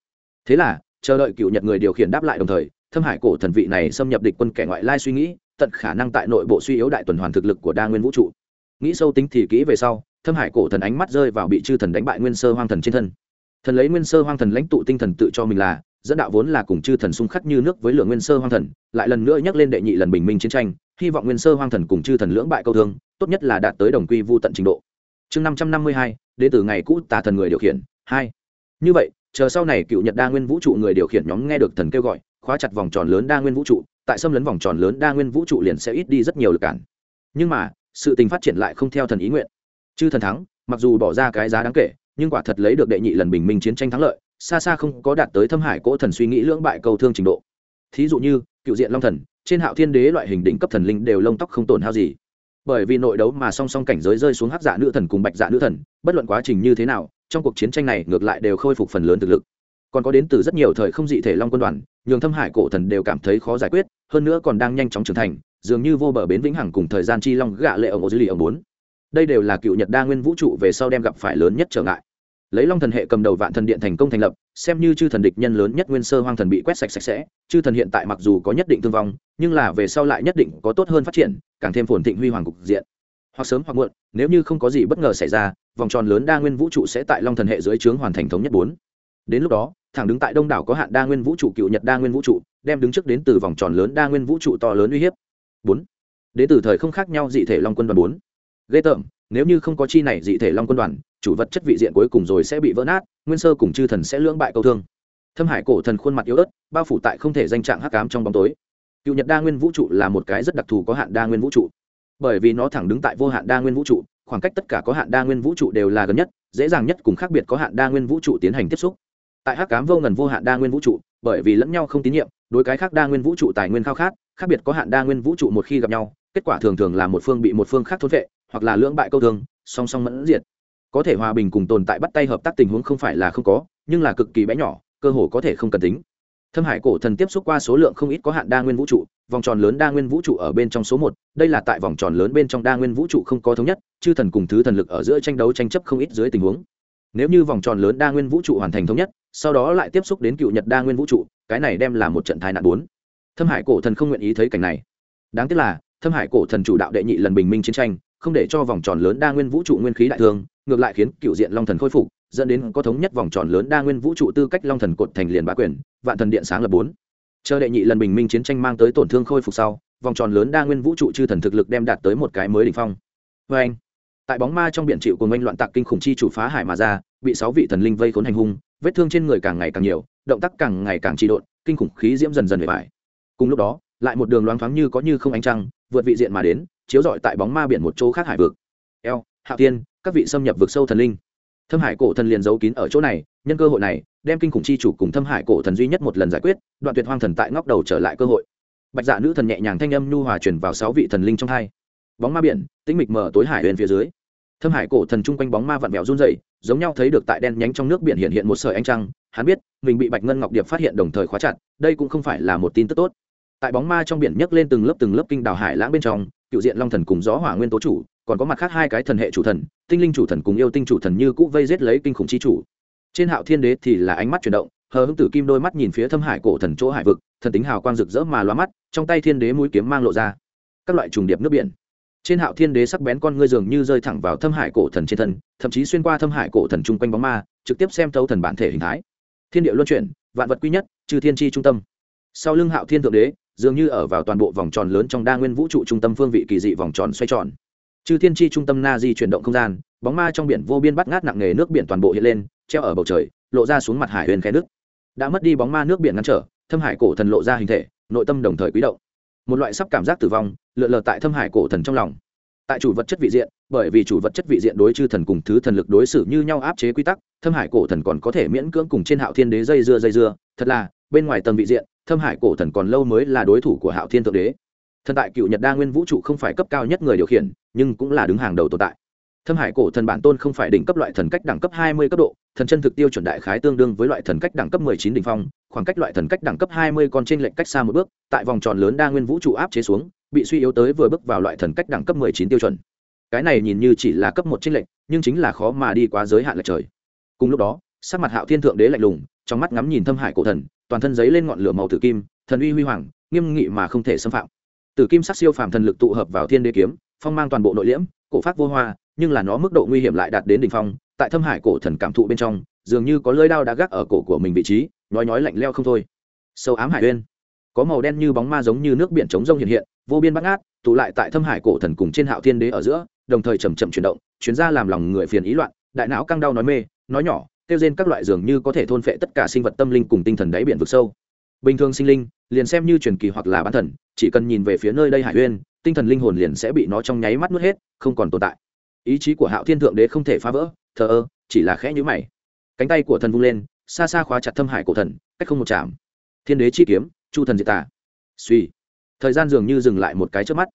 Thế là, chờ đợi cựu nhật người điều khiển đáp lại đồng thời, thâm hải cổ thần vị này xâm nhập địch quân kẻ ngoại lai suy nghĩ, tận khả năng tại nội bộ suy yếu đại tuần hoàn thực lực của đa nguyên vũ trụ. Nghĩ sâu tính thì kỹ về sau, thâm hải cổ thần ánh mắt rơi vào bị chư thần đánh bại nguyên sơ hoang thần trên thân thần lấy nguyên sơ hoang thần lãnh tụ tinh thần tự cho mình là, dẫn đạo vốn là cùng chư thần xung khắc như nước với lượng nguyên sơ hoang thần, lại lần nữa nhắc lên đệ nhị lần bình minh chiến tranh, hy vọng nguyên sơ hoang thần cùng chư thần lưỡng bại câu thương, tốt nhất là đạt tới đồng quy vô tận trình độ. Chương năm trăm năm mươi hai đến từ ngày cũ tà thần người điều khiển, hai. Như vậy, chờ sau này cựu nhật đa nguyên vũ trụ người điều khiển nhóm nghe được thần kêu gọi, khóa chặt vòng tròn lớn đa nguyên vũ trụ, tại xâm lấn vòng tròn lớn đa nguyên vũ trụ liền sẽ ít đi rất nhiều lực cản. Nhưng mà, sự tình phát triển lại không theo thần ý nguyện. Chư thần thắng, mặc dù bỏ ra cái giá đáng kể nhưng quả thật lấy được đệ nhị lần bình minh chiến tranh thắng lợi, xa xa không có đạt tới thâm hải cỗ thần suy nghĩ lưỡng bại câu thương trình độ. Thí dụ như, cựu diện long thần, trên hạo thiên đế loại hình đỉnh cấp thần linh đều lông tóc không tổn hao gì. Bởi vì nội đấu mà song song cảnh giới rơi xuống hắc dạ nữ thần cùng bạch dạ nữ thần, bất luận quá trình như thế nào, trong cuộc chiến tranh này ngược lại đều khôi phục phần lớn thực lực. Còn có đến từ rất nhiều thời không dị thể long quân đoàn, nhường thâm hải cổ thần đều cảm thấy khó giải quyết, hơn nữa còn đang nhanh chóng trưởng thành, dường như vô bờ bến vĩnh hằng cùng thời gian chi long gạ lệ ở ô dư lì ông bốn. Đây đều là cựu nhật đa nguyên vũ trụ về sau đem gặp phải lớn nhất trở ngại lấy long thần hệ cầm đầu vạn thần điện thành công thành lập, xem như chư thần địch nhân lớn nhất nguyên sơ hoang thần bị quét sạch sạch sẽ, chư thần hiện tại mặc dù có nhất định thương vong, nhưng là về sau lại nhất định có tốt hơn phát triển, càng thêm phồn thịnh huy hoàng cục diện. Hoặc sớm hoặc muộn, nếu như không có gì bất ngờ xảy ra, vòng tròn lớn đa nguyên vũ trụ sẽ tại long thần hệ dưới trướng hoàn thành thống nhất bốn. Đến lúc đó, thẳng đứng tại đông đảo có hạn đa nguyên vũ trụ cựu nhật đa nguyên vũ trụ, đem đứng trước đến từ vòng tròn lớn đa nguyên vũ trụ to lớn uy hiếp. Bốn. Đến từ thời không khác nhau dị thể long quân đoàn bốn. Ghê tởm, nếu như không có chi này dị thể long quân đoàn chủ vật chất vị diện cuối cùng rồi sẽ bị vỡ nát, nguyên sơ cùng chư thần sẽ lưỡng bại câu thương. Thâm hải cổ thần khuôn mặt yếu ớt, bao phủ tại không thể danh trạng hắc cám trong bóng tối. Cựu nhật đa nguyên vũ trụ là một cái rất đặc thù có hạn đa nguyên vũ trụ. Bởi vì nó thẳng đứng tại vô hạn đa nguyên vũ trụ, khoảng cách tất cả có hạn đa nguyên vũ trụ đều là gần nhất, dễ dàng nhất cùng khác biệt có hạn đa nguyên vũ trụ tiến hành tiếp xúc. Tại hắc cám vô ngần vô hạn đa nguyên vũ trụ, bởi vì lẫn nhau không tín nhiệm, đối cái khác đa nguyên vũ trụ tài nguyên khao khát, khác biệt có hạn đa nguyên vũ trụ một khi gặp nhau, kết quả thường thường là một phương bị một phương khác thốt vệ, hoặc là lưỡng bại câu thương, song song mẫn diệt có thể hòa bình cùng tồn tại bắt tay hợp tác tình huống không phải là không có, nhưng là cực kỳ bé nhỏ, cơ hồ có thể không cần tính. Thâm hải cổ thần tiếp xúc qua số lượng không ít có hạn đa nguyên vũ trụ, vòng tròn lớn đa nguyên vũ trụ ở bên trong số một, đây là tại vòng tròn lớn bên trong đa nguyên vũ trụ không có thống nhất, chư thần cùng thứ thần lực ở giữa tranh đấu tranh chấp không ít dưới tình huống. Nếu như vòng tròn lớn đa nguyên vũ trụ hoàn thành thống nhất, sau đó lại tiếp xúc đến cựu nhật đa nguyên vũ trụ, cái này đem là một trận tai nạn bốn. Thâm hải cổ thần không nguyện ý thấy cảnh này. Đáng tiếc là, thâm hải cổ thần chủ đạo đệ nhị lần bình minh chiến tranh, không để cho vòng tròn lớn đa nguyên vũ trụ nguyên khí đại thương ngược lại khiến cựu diện long thần khôi phục, dẫn đến có thống nhất vòng tròn lớn đa nguyên vũ trụ tư cách long thần cột thành liền bá quyền, vạn thần điện sáng lập bốn. Chờ đệ nhị lần bình minh chiến tranh mang tới tổn thương khôi phục sau, vòng tròn lớn đa nguyên vũ trụ chư thần thực lực đem đạt tới một cái mới đỉnh phong. Vê anh, tại bóng ma trong biển chịu cùng oanh loạn tạc kinh khủng chi chủ phá hải mà ra, bị sáu vị thần linh vây khốn hành hung, vết thương trên người càng ngày càng nhiều, động tác càng ngày càng trị độn, kinh khủng khí diễm dần dần về bài cùng lúc đó, lại một đường loáng thoáng như có như không ánh trăng, vượt vị diện mà đến, chiếu rọi tại bóng ma biển một chỗ khác hải vực. Eo hạ tiên các vị xâm nhập vực sâu thần linh. Thâm hải cổ thần liền giấu kín ở chỗ này, nhân cơ hội này, đem kinh khủng chi chủ cùng thâm hải cổ thần duy nhất một lần giải quyết, đoạn tuyệt hoang thần tại ngóc đầu trở lại cơ hội. Bạch dạ nữ thần nhẹ nhàng thanh âm nhu hòa chuyển vào sáu vị thần linh trong hai. Bóng ma biển, tĩnh mịch mở tối hải bên phía dưới. Thâm hải cổ thần chung quanh bóng ma vặn vẹo run dày giống nhau thấy được tại đen nhánh trong nước biển hiện hiện một sợi ánh trăng, hắn biết, mình bị bạch ngân ngọc điệp phát hiện đồng thời khóa chặt, đây cũng không phải là một tin tức tốt. Tại bóng ma trong biển nhấc lên từng lớp từng lớp kinh đào hải lãng bên trong, cựu diện long thần cùng gió hỏa nguyên tố chủ còn có mặt khác hai cái thần hệ chủ thần, tinh linh chủ thần cùng yêu tinh chủ thần như cũ vây giết lấy kinh khủng chi chủ. Trên hạo thiên đế thì là ánh mắt chuyển động, hờ hưng tử kim đôi mắt nhìn phía thâm hải cổ thần chỗ hải vực, thần tính hào quang rực rỡ mà loa mắt, trong tay thiên đế mũi kiếm mang lộ ra. Các loại trùng điệp nước biển. Trên hạo thiên đế sắc bén con ngươi dường như rơi thẳng vào thâm hải cổ thần trên thân, thậm chí xuyên qua thâm hải cổ thần chung quanh bóng ma, trực tiếp xem thấu thần bản thể hình thái. Thiên địa luân chuyển, vạn vật quy nhất, trừ thiên tri trung tâm. Sau lưng hạo thiên thượng đế, dường như ở vào toàn bộ vòng tròn lớn trong đa nguyên vũ trụ trung tâm phương vị kỳ dị vòng tròn xoay tròn chư thiên tri trung tâm na di chuyển động không gian, bóng ma trong biển vô biên bắt ngát nặng nề nước biển toàn bộ hiện lên, treo ở bầu trời, lộ ra xuống mặt hải huyền khe nước. Đã mất đi bóng ma nước biển ngăn trở, thâm hải cổ thần lộ ra hình thể, nội tâm đồng thời quý động. Một loại sắp cảm giác tử vong, lượn lờ tại thâm hải cổ thần trong lòng. Tại chủ vật chất vị diện, bởi vì chủ vật chất vị diện đối chư thần cùng thứ thần lực đối xử như nhau áp chế quy tắc, thâm hải cổ thần còn có thể miễn cưỡng cùng trên hạo thiên đế dây dưa dây dưa. Thật là, bên ngoài tầng vị diện, thâm hải cổ thần còn lâu mới là đối thủ của hạo thiên thượng đế thần tại cựu nhật đa nguyên vũ trụ không phải cấp cao nhất người điều khiển, nhưng cũng là đứng hàng đầu tồn tại. Thâm hải cổ thần bản tôn không phải đỉnh cấp loại thần cách đẳng cấp hai mươi cấp độ, thần chân thực tiêu chuẩn đại khái tương đương với loại thần cách đẳng cấp mười chín đ ỉ n h phong, khoảng cách loại thần cách đẳng cấp hai mươi còn trên lệnh cách xa một bước, tại vòng tròn lớn đa nguyên vũ trụ áp chế xuống, bị suy yếu tới vừa bước vào loại thần cách đẳng cấp mười chín tiêu chuẩn. Cái này nhìn như chỉ là cấp một trên lệnh nhưng chính là khó mà đi quá giới hạn lệch trời. Cùng lúc đó, sắc mặt hạo thiên thượng đế lạnh lùng, trong mắt ngắm nhìn thâm hải cổ thần, toàn thân giấy lên ngọn lửa màu tử kim, thần uy huy hoàng, nghiêm nghị mà không thể xâm phạm tử kim sắc siêu phàm thần lực tụ hợp vào thiên đế kiếm, phong mang toàn bộ nội liễm, cổ phát vô hoa, nhưng là nó mức độ nguy hiểm lại đạt đến đỉnh phong, tại thâm hải cổ thần cảm thụ bên trong, dường như có lưỡi đao đã gác ở cổ của mình vị trí, nhói nhói lạnh lẽo không thôi. Sâu ám hải uyên, có màu đen như bóng ma giống như nước biển trống rông hiện hiện, vô biên bắt ngát, tụ lại tại thâm hải cổ thần cùng trên hạo thiên đế ở giữa, đồng thời chậm chậm chuyển động chuyến ra làm lòng người phiền ý loạn, đại não căng đau nói mê, nói nhỏ tiêu diệt các loại dường như có thể thôn phệ tất cả sinh vật tâm linh cùng tinh thần đáy biển vực sâu bình thường sinh linh, liền xem như truyền kỳ hoặc là bán thần, chỉ cần nhìn về phía nơi đây hải uyên, tinh thần linh hồn liền sẽ bị nó trong nháy mắt nuốt hết, không còn tồn tại. Ý chí của hạo thiên thượng đế không thể phá vỡ, thờ ơ, chỉ là khẽ nhữ mày. Cánh tay của thần vung lên, xa xa khóa chặt thâm hải cổ thần, cách không một chạm thiên đế chi kiếm, chu thần diệt tả suy. Thời gian dường như dừng lại một cái trước mắt.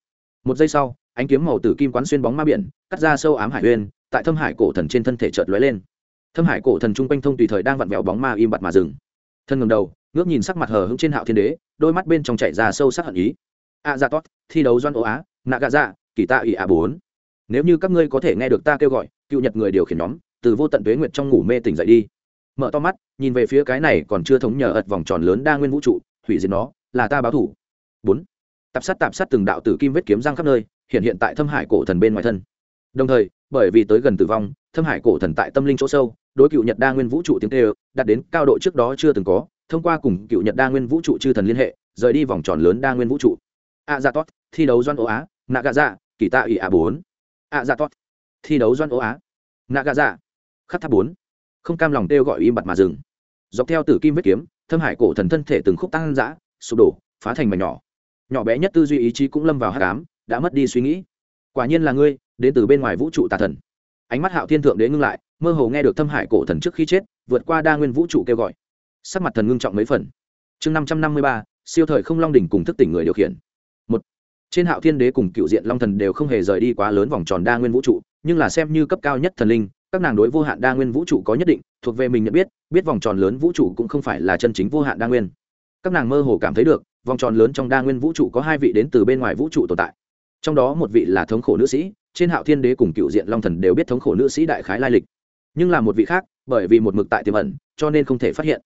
Một giây sau, ánh kiếm màu tử kim quán xuyên bóng ma biển, cắt ra sâu ám hải uyên, tại thâm hải cổ thần trên thân thể chợt lóe lên. Thâm hải cổ thần trung quanh thông tùy thời đang vặn vẹo bóng ma im bặt mà dừng. Thân ngầm đầu ngước nhìn sắc mặt hờ hững trên hạo thiên đế đôi mắt bên trong chảy ra sâu sắc hận ý. A dạ à, tốt thi đấu doan ô á nạ gà dạ kỳ tạ ỷ a bốn. Nếu như các ngươi có thể nghe được ta kêu gọi cựu nhật người điều khiển nhóm từ vô tận tuế nguyệt trong ngủ mê tỉnh dậy đi. Mở to mắt nhìn về phía cái này còn chưa thống nhờ ật vòng tròn lớn đa nguyên vũ trụ hủy diệt nó là ta báo thủ. Bốn. Tạp sát tạp sát từng đạo tử kim vết kiếm răng khắp nơi hiện hiện tại thâm hải cổ thần bên ngoài thân. Đồng thời bởi vì tới gần tử vong thâm hải cổ thần tại tâm linh chỗ sâu đối cựu nhật đa nguyên vũ trụ tiếng tê đạt đến cao độ trước đó chưa từng có thông qua cùng cựu nhật đa nguyên vũ trụ chư thần liên hệ, rời đi vòng tròn lớn đa nguyên vũ trụ. A dạ tốt thi đấu doan ô á nạ gà dạ kỳ tạ ỉ a bốn. A dạ tốt thi đấu doan ô á nạ gà dạ khắc tháp bốn. Không cam lòng kêu gọi im bặt mà dừng. Dọc theo tử kim vết kiếm, thâm hải cổ thần thân thể từng khúc tăng dã, sụp đổ, phá thành mảnh nhỏ. Nhỏ bé nhất tư duy ý chí cũng lâm vào hát cám đã mất đi suy nghĩ. Quả nhiên là ngươi, đến từ bên ngoài vũ trụ tà thần. Ánh mắt hạo thiên thượng đế ngưng lại, mơ hồ nghe được thâm hải cổ thần trước khi chết, vượt qua đa nguyên vũ trụ kêu gọi sắc mặt thần ngưng trọng mấy phần. Chương năm trăm năm mươi ba, siêu thời không long đỉnh cùng thức tỉnh người điều khiển. Một, trên hạo thiên đế cùng cựu diện long thần đều không hề rời đi quá lớn vòng tròn đa nguyên vũ trụ, nhưng là xem như cấp cao nhất thần linh, các nàng đối vô hạn đa nguyên vũ trụ có nhất định, thuộc về mình nhận biết biết vòng tròn lớn vũ trụ cũng không phải là chân chính vô hạn đa nguyên. Các nàng mơ hồ cảm thấy được, vòng tròn lớn trong đa nguyên vũ trụ có hai vị đến từ bên ngoài vũ trụ tồn tại. Trong đó một vị là thống khổ nữ sĩ, trên hạo thiên đế cùng cựu diện long thần đều biết thống khổ nữ sĩ đại khái lai lịch. Nhưng là một vị khác, bởi vì một mực tại tiềm ẩn, cho nên không thể phát hiện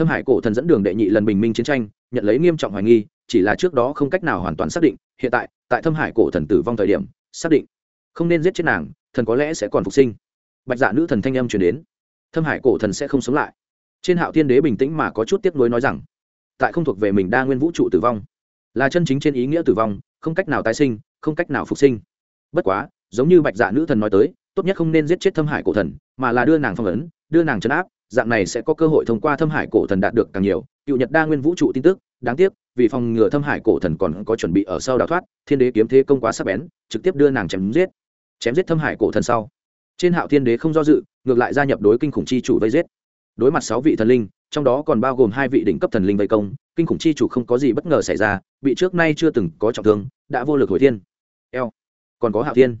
thâm hải cổ thần dẫn đường đệ nhị lần bình minh chiến tranh, nhận lấy nghiêm trọng hoài nghi, chỉ là trước đó không cách nào hoàn toàn xác định, hiện tại tại thâm hải cổ thần tử vong thời điểm, xác định không nên giết chết nàng, thần có lẽ sẽ còn phục sinh. Bạch dạ nữ thần thanh âm truyền đến. Thâm hải cổ thần sẽ không sống lại. Trên hạo thiên đế bình tĩnh mà có chút tiếc nuối nói rằng, tại không thuộc về mình đa nguyên vũ trụ tử vong, là chân chính trên ý nghĩa tử vong, không cách nào tái sinh, không cách nào phục sinh. Bất quá, giống như bạch dạ nữ thần nói tới, tốt nhất không nên giết chết thâm hải cổ thần, mà là đưa nàng phong ấn, đưa nàng chấn áp dạng này sẽ có cơ hội thông qua thâm hải cổ thần đạt được càng nhiều. Cựu nhật đa nguyên vũ trụ tin tức, đáng tiếc, vì phòng ngừa thâm hải cổ thần còn có chuẩn bị ở sau đào thoát, thiên đế kiếm thế công quá sắc bén, trực tiếp đưa nàng chém giết. Chém giết thâm hải cổ thần sau. Trên hạo thiên đế không do dự, ngược lại gia nhập đối kinh khủng chi chủ vây giết. Đối mặt sáu vị thần linh, trong đó còn bao gồm hai vị đỉnh cấp thần linh vây công, kinh khủng chi chủ không có gì bất ngờ xảy ra, bị trước nay chưa từng có trọng thương, đã vô lực hồi thiên. Eo, còn có hạo thiên.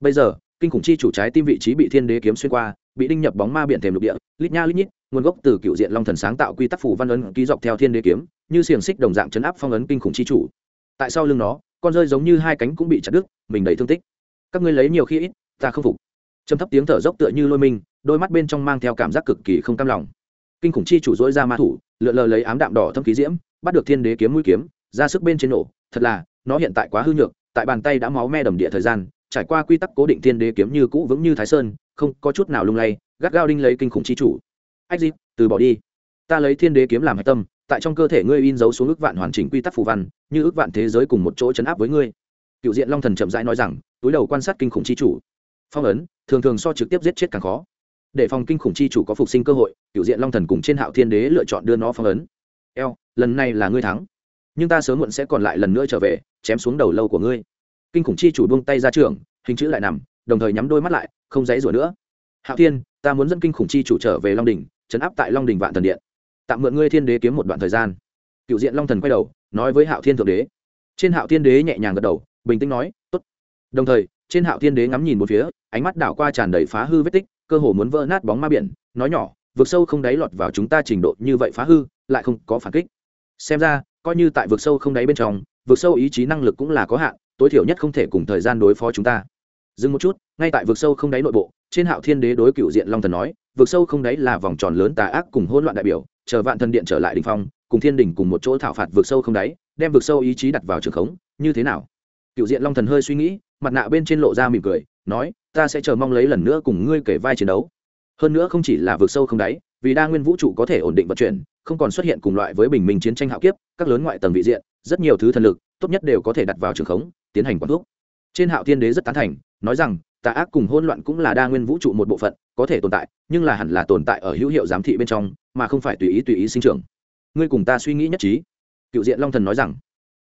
Bây giờ, kinh khủng chi chủ trái tim vị trí bị thiên đế kiếm xuyên qua bị đinh nhập bóng ma biển thềm lục địa, lít nha lít nhít, nguồn gốc từ cựu diện long thần sáng tạo quy tắc phủ văn ấn ký dọc theo thiên đế kiếm, như xiềng xích đồng dạng chấn áp phong ấn kinh khủng chi chủ. Tại sau lưng nó, con rơi giống như hai cánh cũng bị chặt đứt, mình đầy thương tích. Các ngươi lấy nhiều khi ít, ta không phục. Trầm thấp tiếng thở dốc tựa như lôi mình đôi mắt bên trong mang theo cảm giác cực kỳ không cam lòng. Kinh khủng chi chủ dỗi ra ma thủ, lượn lờ lấy ám đạm đỏ thâm khí diễm, bắt được thiên đế kiếm mũi kiếm, ra sức bên trên nổ. Thật là, nó hiện tại quá hư nhược, tại bàn tay đã máu me đầm địa thời gian, trải qua quy tắc cố định thiên đế kiếm như cũ vững như thái sơn không có chút nào lung lay, gắt gao đinh lấy kinh khủng chi chủ. Ách dịp từ bỏ đi. Ta lấy thiên đế kiếm làm hạch tâm, tại trong cơ thể ngươi in dấu xuống ước vạn hoàn chỉnh quy tắc phù văn, như ước vạn thế giới cùng một chỗ chấn áp với ngươi. Cựu diện long thần chậm rãi nói rằng, túi đầu quan sát kinh khủng chi chủ. Phong ấn, thường thường so trực tiếp giết chết càng khó. Để phòng kinh khủng chi chủ có phục sinh cơ hội, cựu diện long thần cùng trên hạo thiên đế lựa chọn đưa nó phong ấn. Eo, lần này là ngươi thắng. Nhưng ta sớm muộn sẽ còn lại lần nữa trở về, chém xuống đầu lâu của ngươi. Kinh khủng chi chủ buông tay ra trường, hình chữ lại nằm, đồng thời nhắm đôi mắt lại không dãy rủa nữa. Hạo thiên, ta muốn dẫn kinh khủng chi chủ trở về long đình chấn áp tại long đình vạn thần điện. Tạm mượn ngươi thiên đế kiếm một đoạn thời gian. Cựu diện long thần quay đầu, nói với hạo thiên thượng đế. Trên hạo thiên đế nhẹ nhàng gật đầu, bình tĩnh nói t ố t đồng thời, trên hạo thiên đế ngắm nhìn một phía, ánh mắt đảo qua tràn đầy phá hư vết tích, cơ hồ muốn vỡ nát bóng ma biển, nói nhỏ, vực sâu không đáy lọt vào chúng ta trình độ như vậy phá hư, lại không có phản kích. Xem ra, coi như tại vực sâu không đáy bên trong, vực sâu ý chí năng lực cũng là có hạn, tối thiểu nhất không thể cùng thời gian đối phó chúng ta dừng một chút, ngay tại vực sâu không đáy nội bộ, trên hạo thiên đế đối cựu diện long thần nói, vực sâu không đáy là vòng tròn lớn tà ác cùng hỗn loạn đại biểu, chờ vạn thần điện trở lại đình phong, cùng thiên đình cùng một chỗ thảo phạt vực sâu không đáy, đem vực sâu ý chí đặt vào trường khống, như thế nào? Cựu diện long thần hơi suy nghĩ, mặt nạ bên trên lộ ra mỉm cười, nói, ta sẽ chờ mong lấy lần nữa cùng ngươi kể vai chiến đấu. Hơn nữa không chỉ là vực sâu không đáy, vì đa nguyên vũ trụ có thể ổn định vận chuyển, không còn xuất hiện cùng loại với bình minh chiến tranh hạo kiếp, các lớn ngoại tầng vị diện, rất nhiều thứ thần lực, tốt nhất đều có thể đặt vào trường khống, tiến hành quản thuốc trên hạo thiên đế rất tán thành nói rằng, tà ác cùng hỗn loạn cũng là đa nguyên vũ trụ một bộ phận, có thể tồn tại, nhưng là hẳn là tồn tại ở hữu hiệu giám thị bên trong, mà không phải tùy ý tùy ý sinh trưởng. Ngươi cùng ta suy nghĩ nhất trí. Cựu diện long thần nói rằng.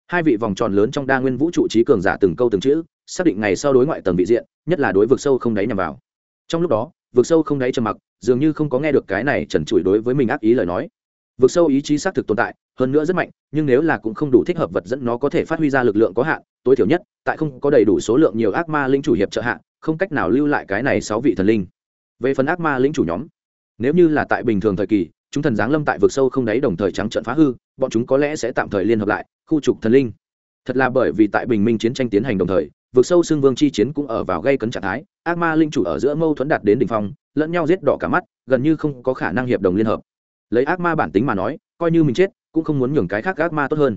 Hai vị vòng tròn lớn trong đa nguyên vũ trụ trí cường giả từng câu từng chữ, xác định ngày sau đối ngoại tầng vị diện, nhất là đối vực sâu không đáy nhằm vào. Trong lúc đó, vực sâu không đáy trầm mặc, dường như không có nghe được cái này trần trụi đối với mình ác ý lời nói. Vực sâu ý chí xác thực tồn tại, hơn nữa rất mạnh, nhưng nếu là cũng không đủ thích hợp vật dẫn nó có thể phát huy ra lực lượng có hạn tối thiểu nhất tại không có đầy đủ số lượng nhiều ác ma linh chủ hiệp trợ hạ, không cách nào lưu lại cái này sáu vị thần linh. Về phần ác ma linh chủ nhóm nếu như là tại bình thường thời kỳ chúng thần giáng lâm tại vực sâu không đáy đồng thời trắng trận phá hư bọn chúng có lẽ sẽ tạm thời liên hợp lại khu trục thần linh. Thật là bởi vì tại bình minh chiến tranh tiến hành đồng thời vực sâu xương vương chi chiến cũng ở vào gây cấn trạng thái ác ma linh chủ ở giữa mâu thuẫn đạt đến đ ỉ n h phong lẫn nhau giết đỏ cả mắt gần như không có khả năng hiệp đồng liên hợp. Lấy ác ma bản tính mà nói coi như mình chết cũng không muốn nhường cái khác ác ma tốt hơn.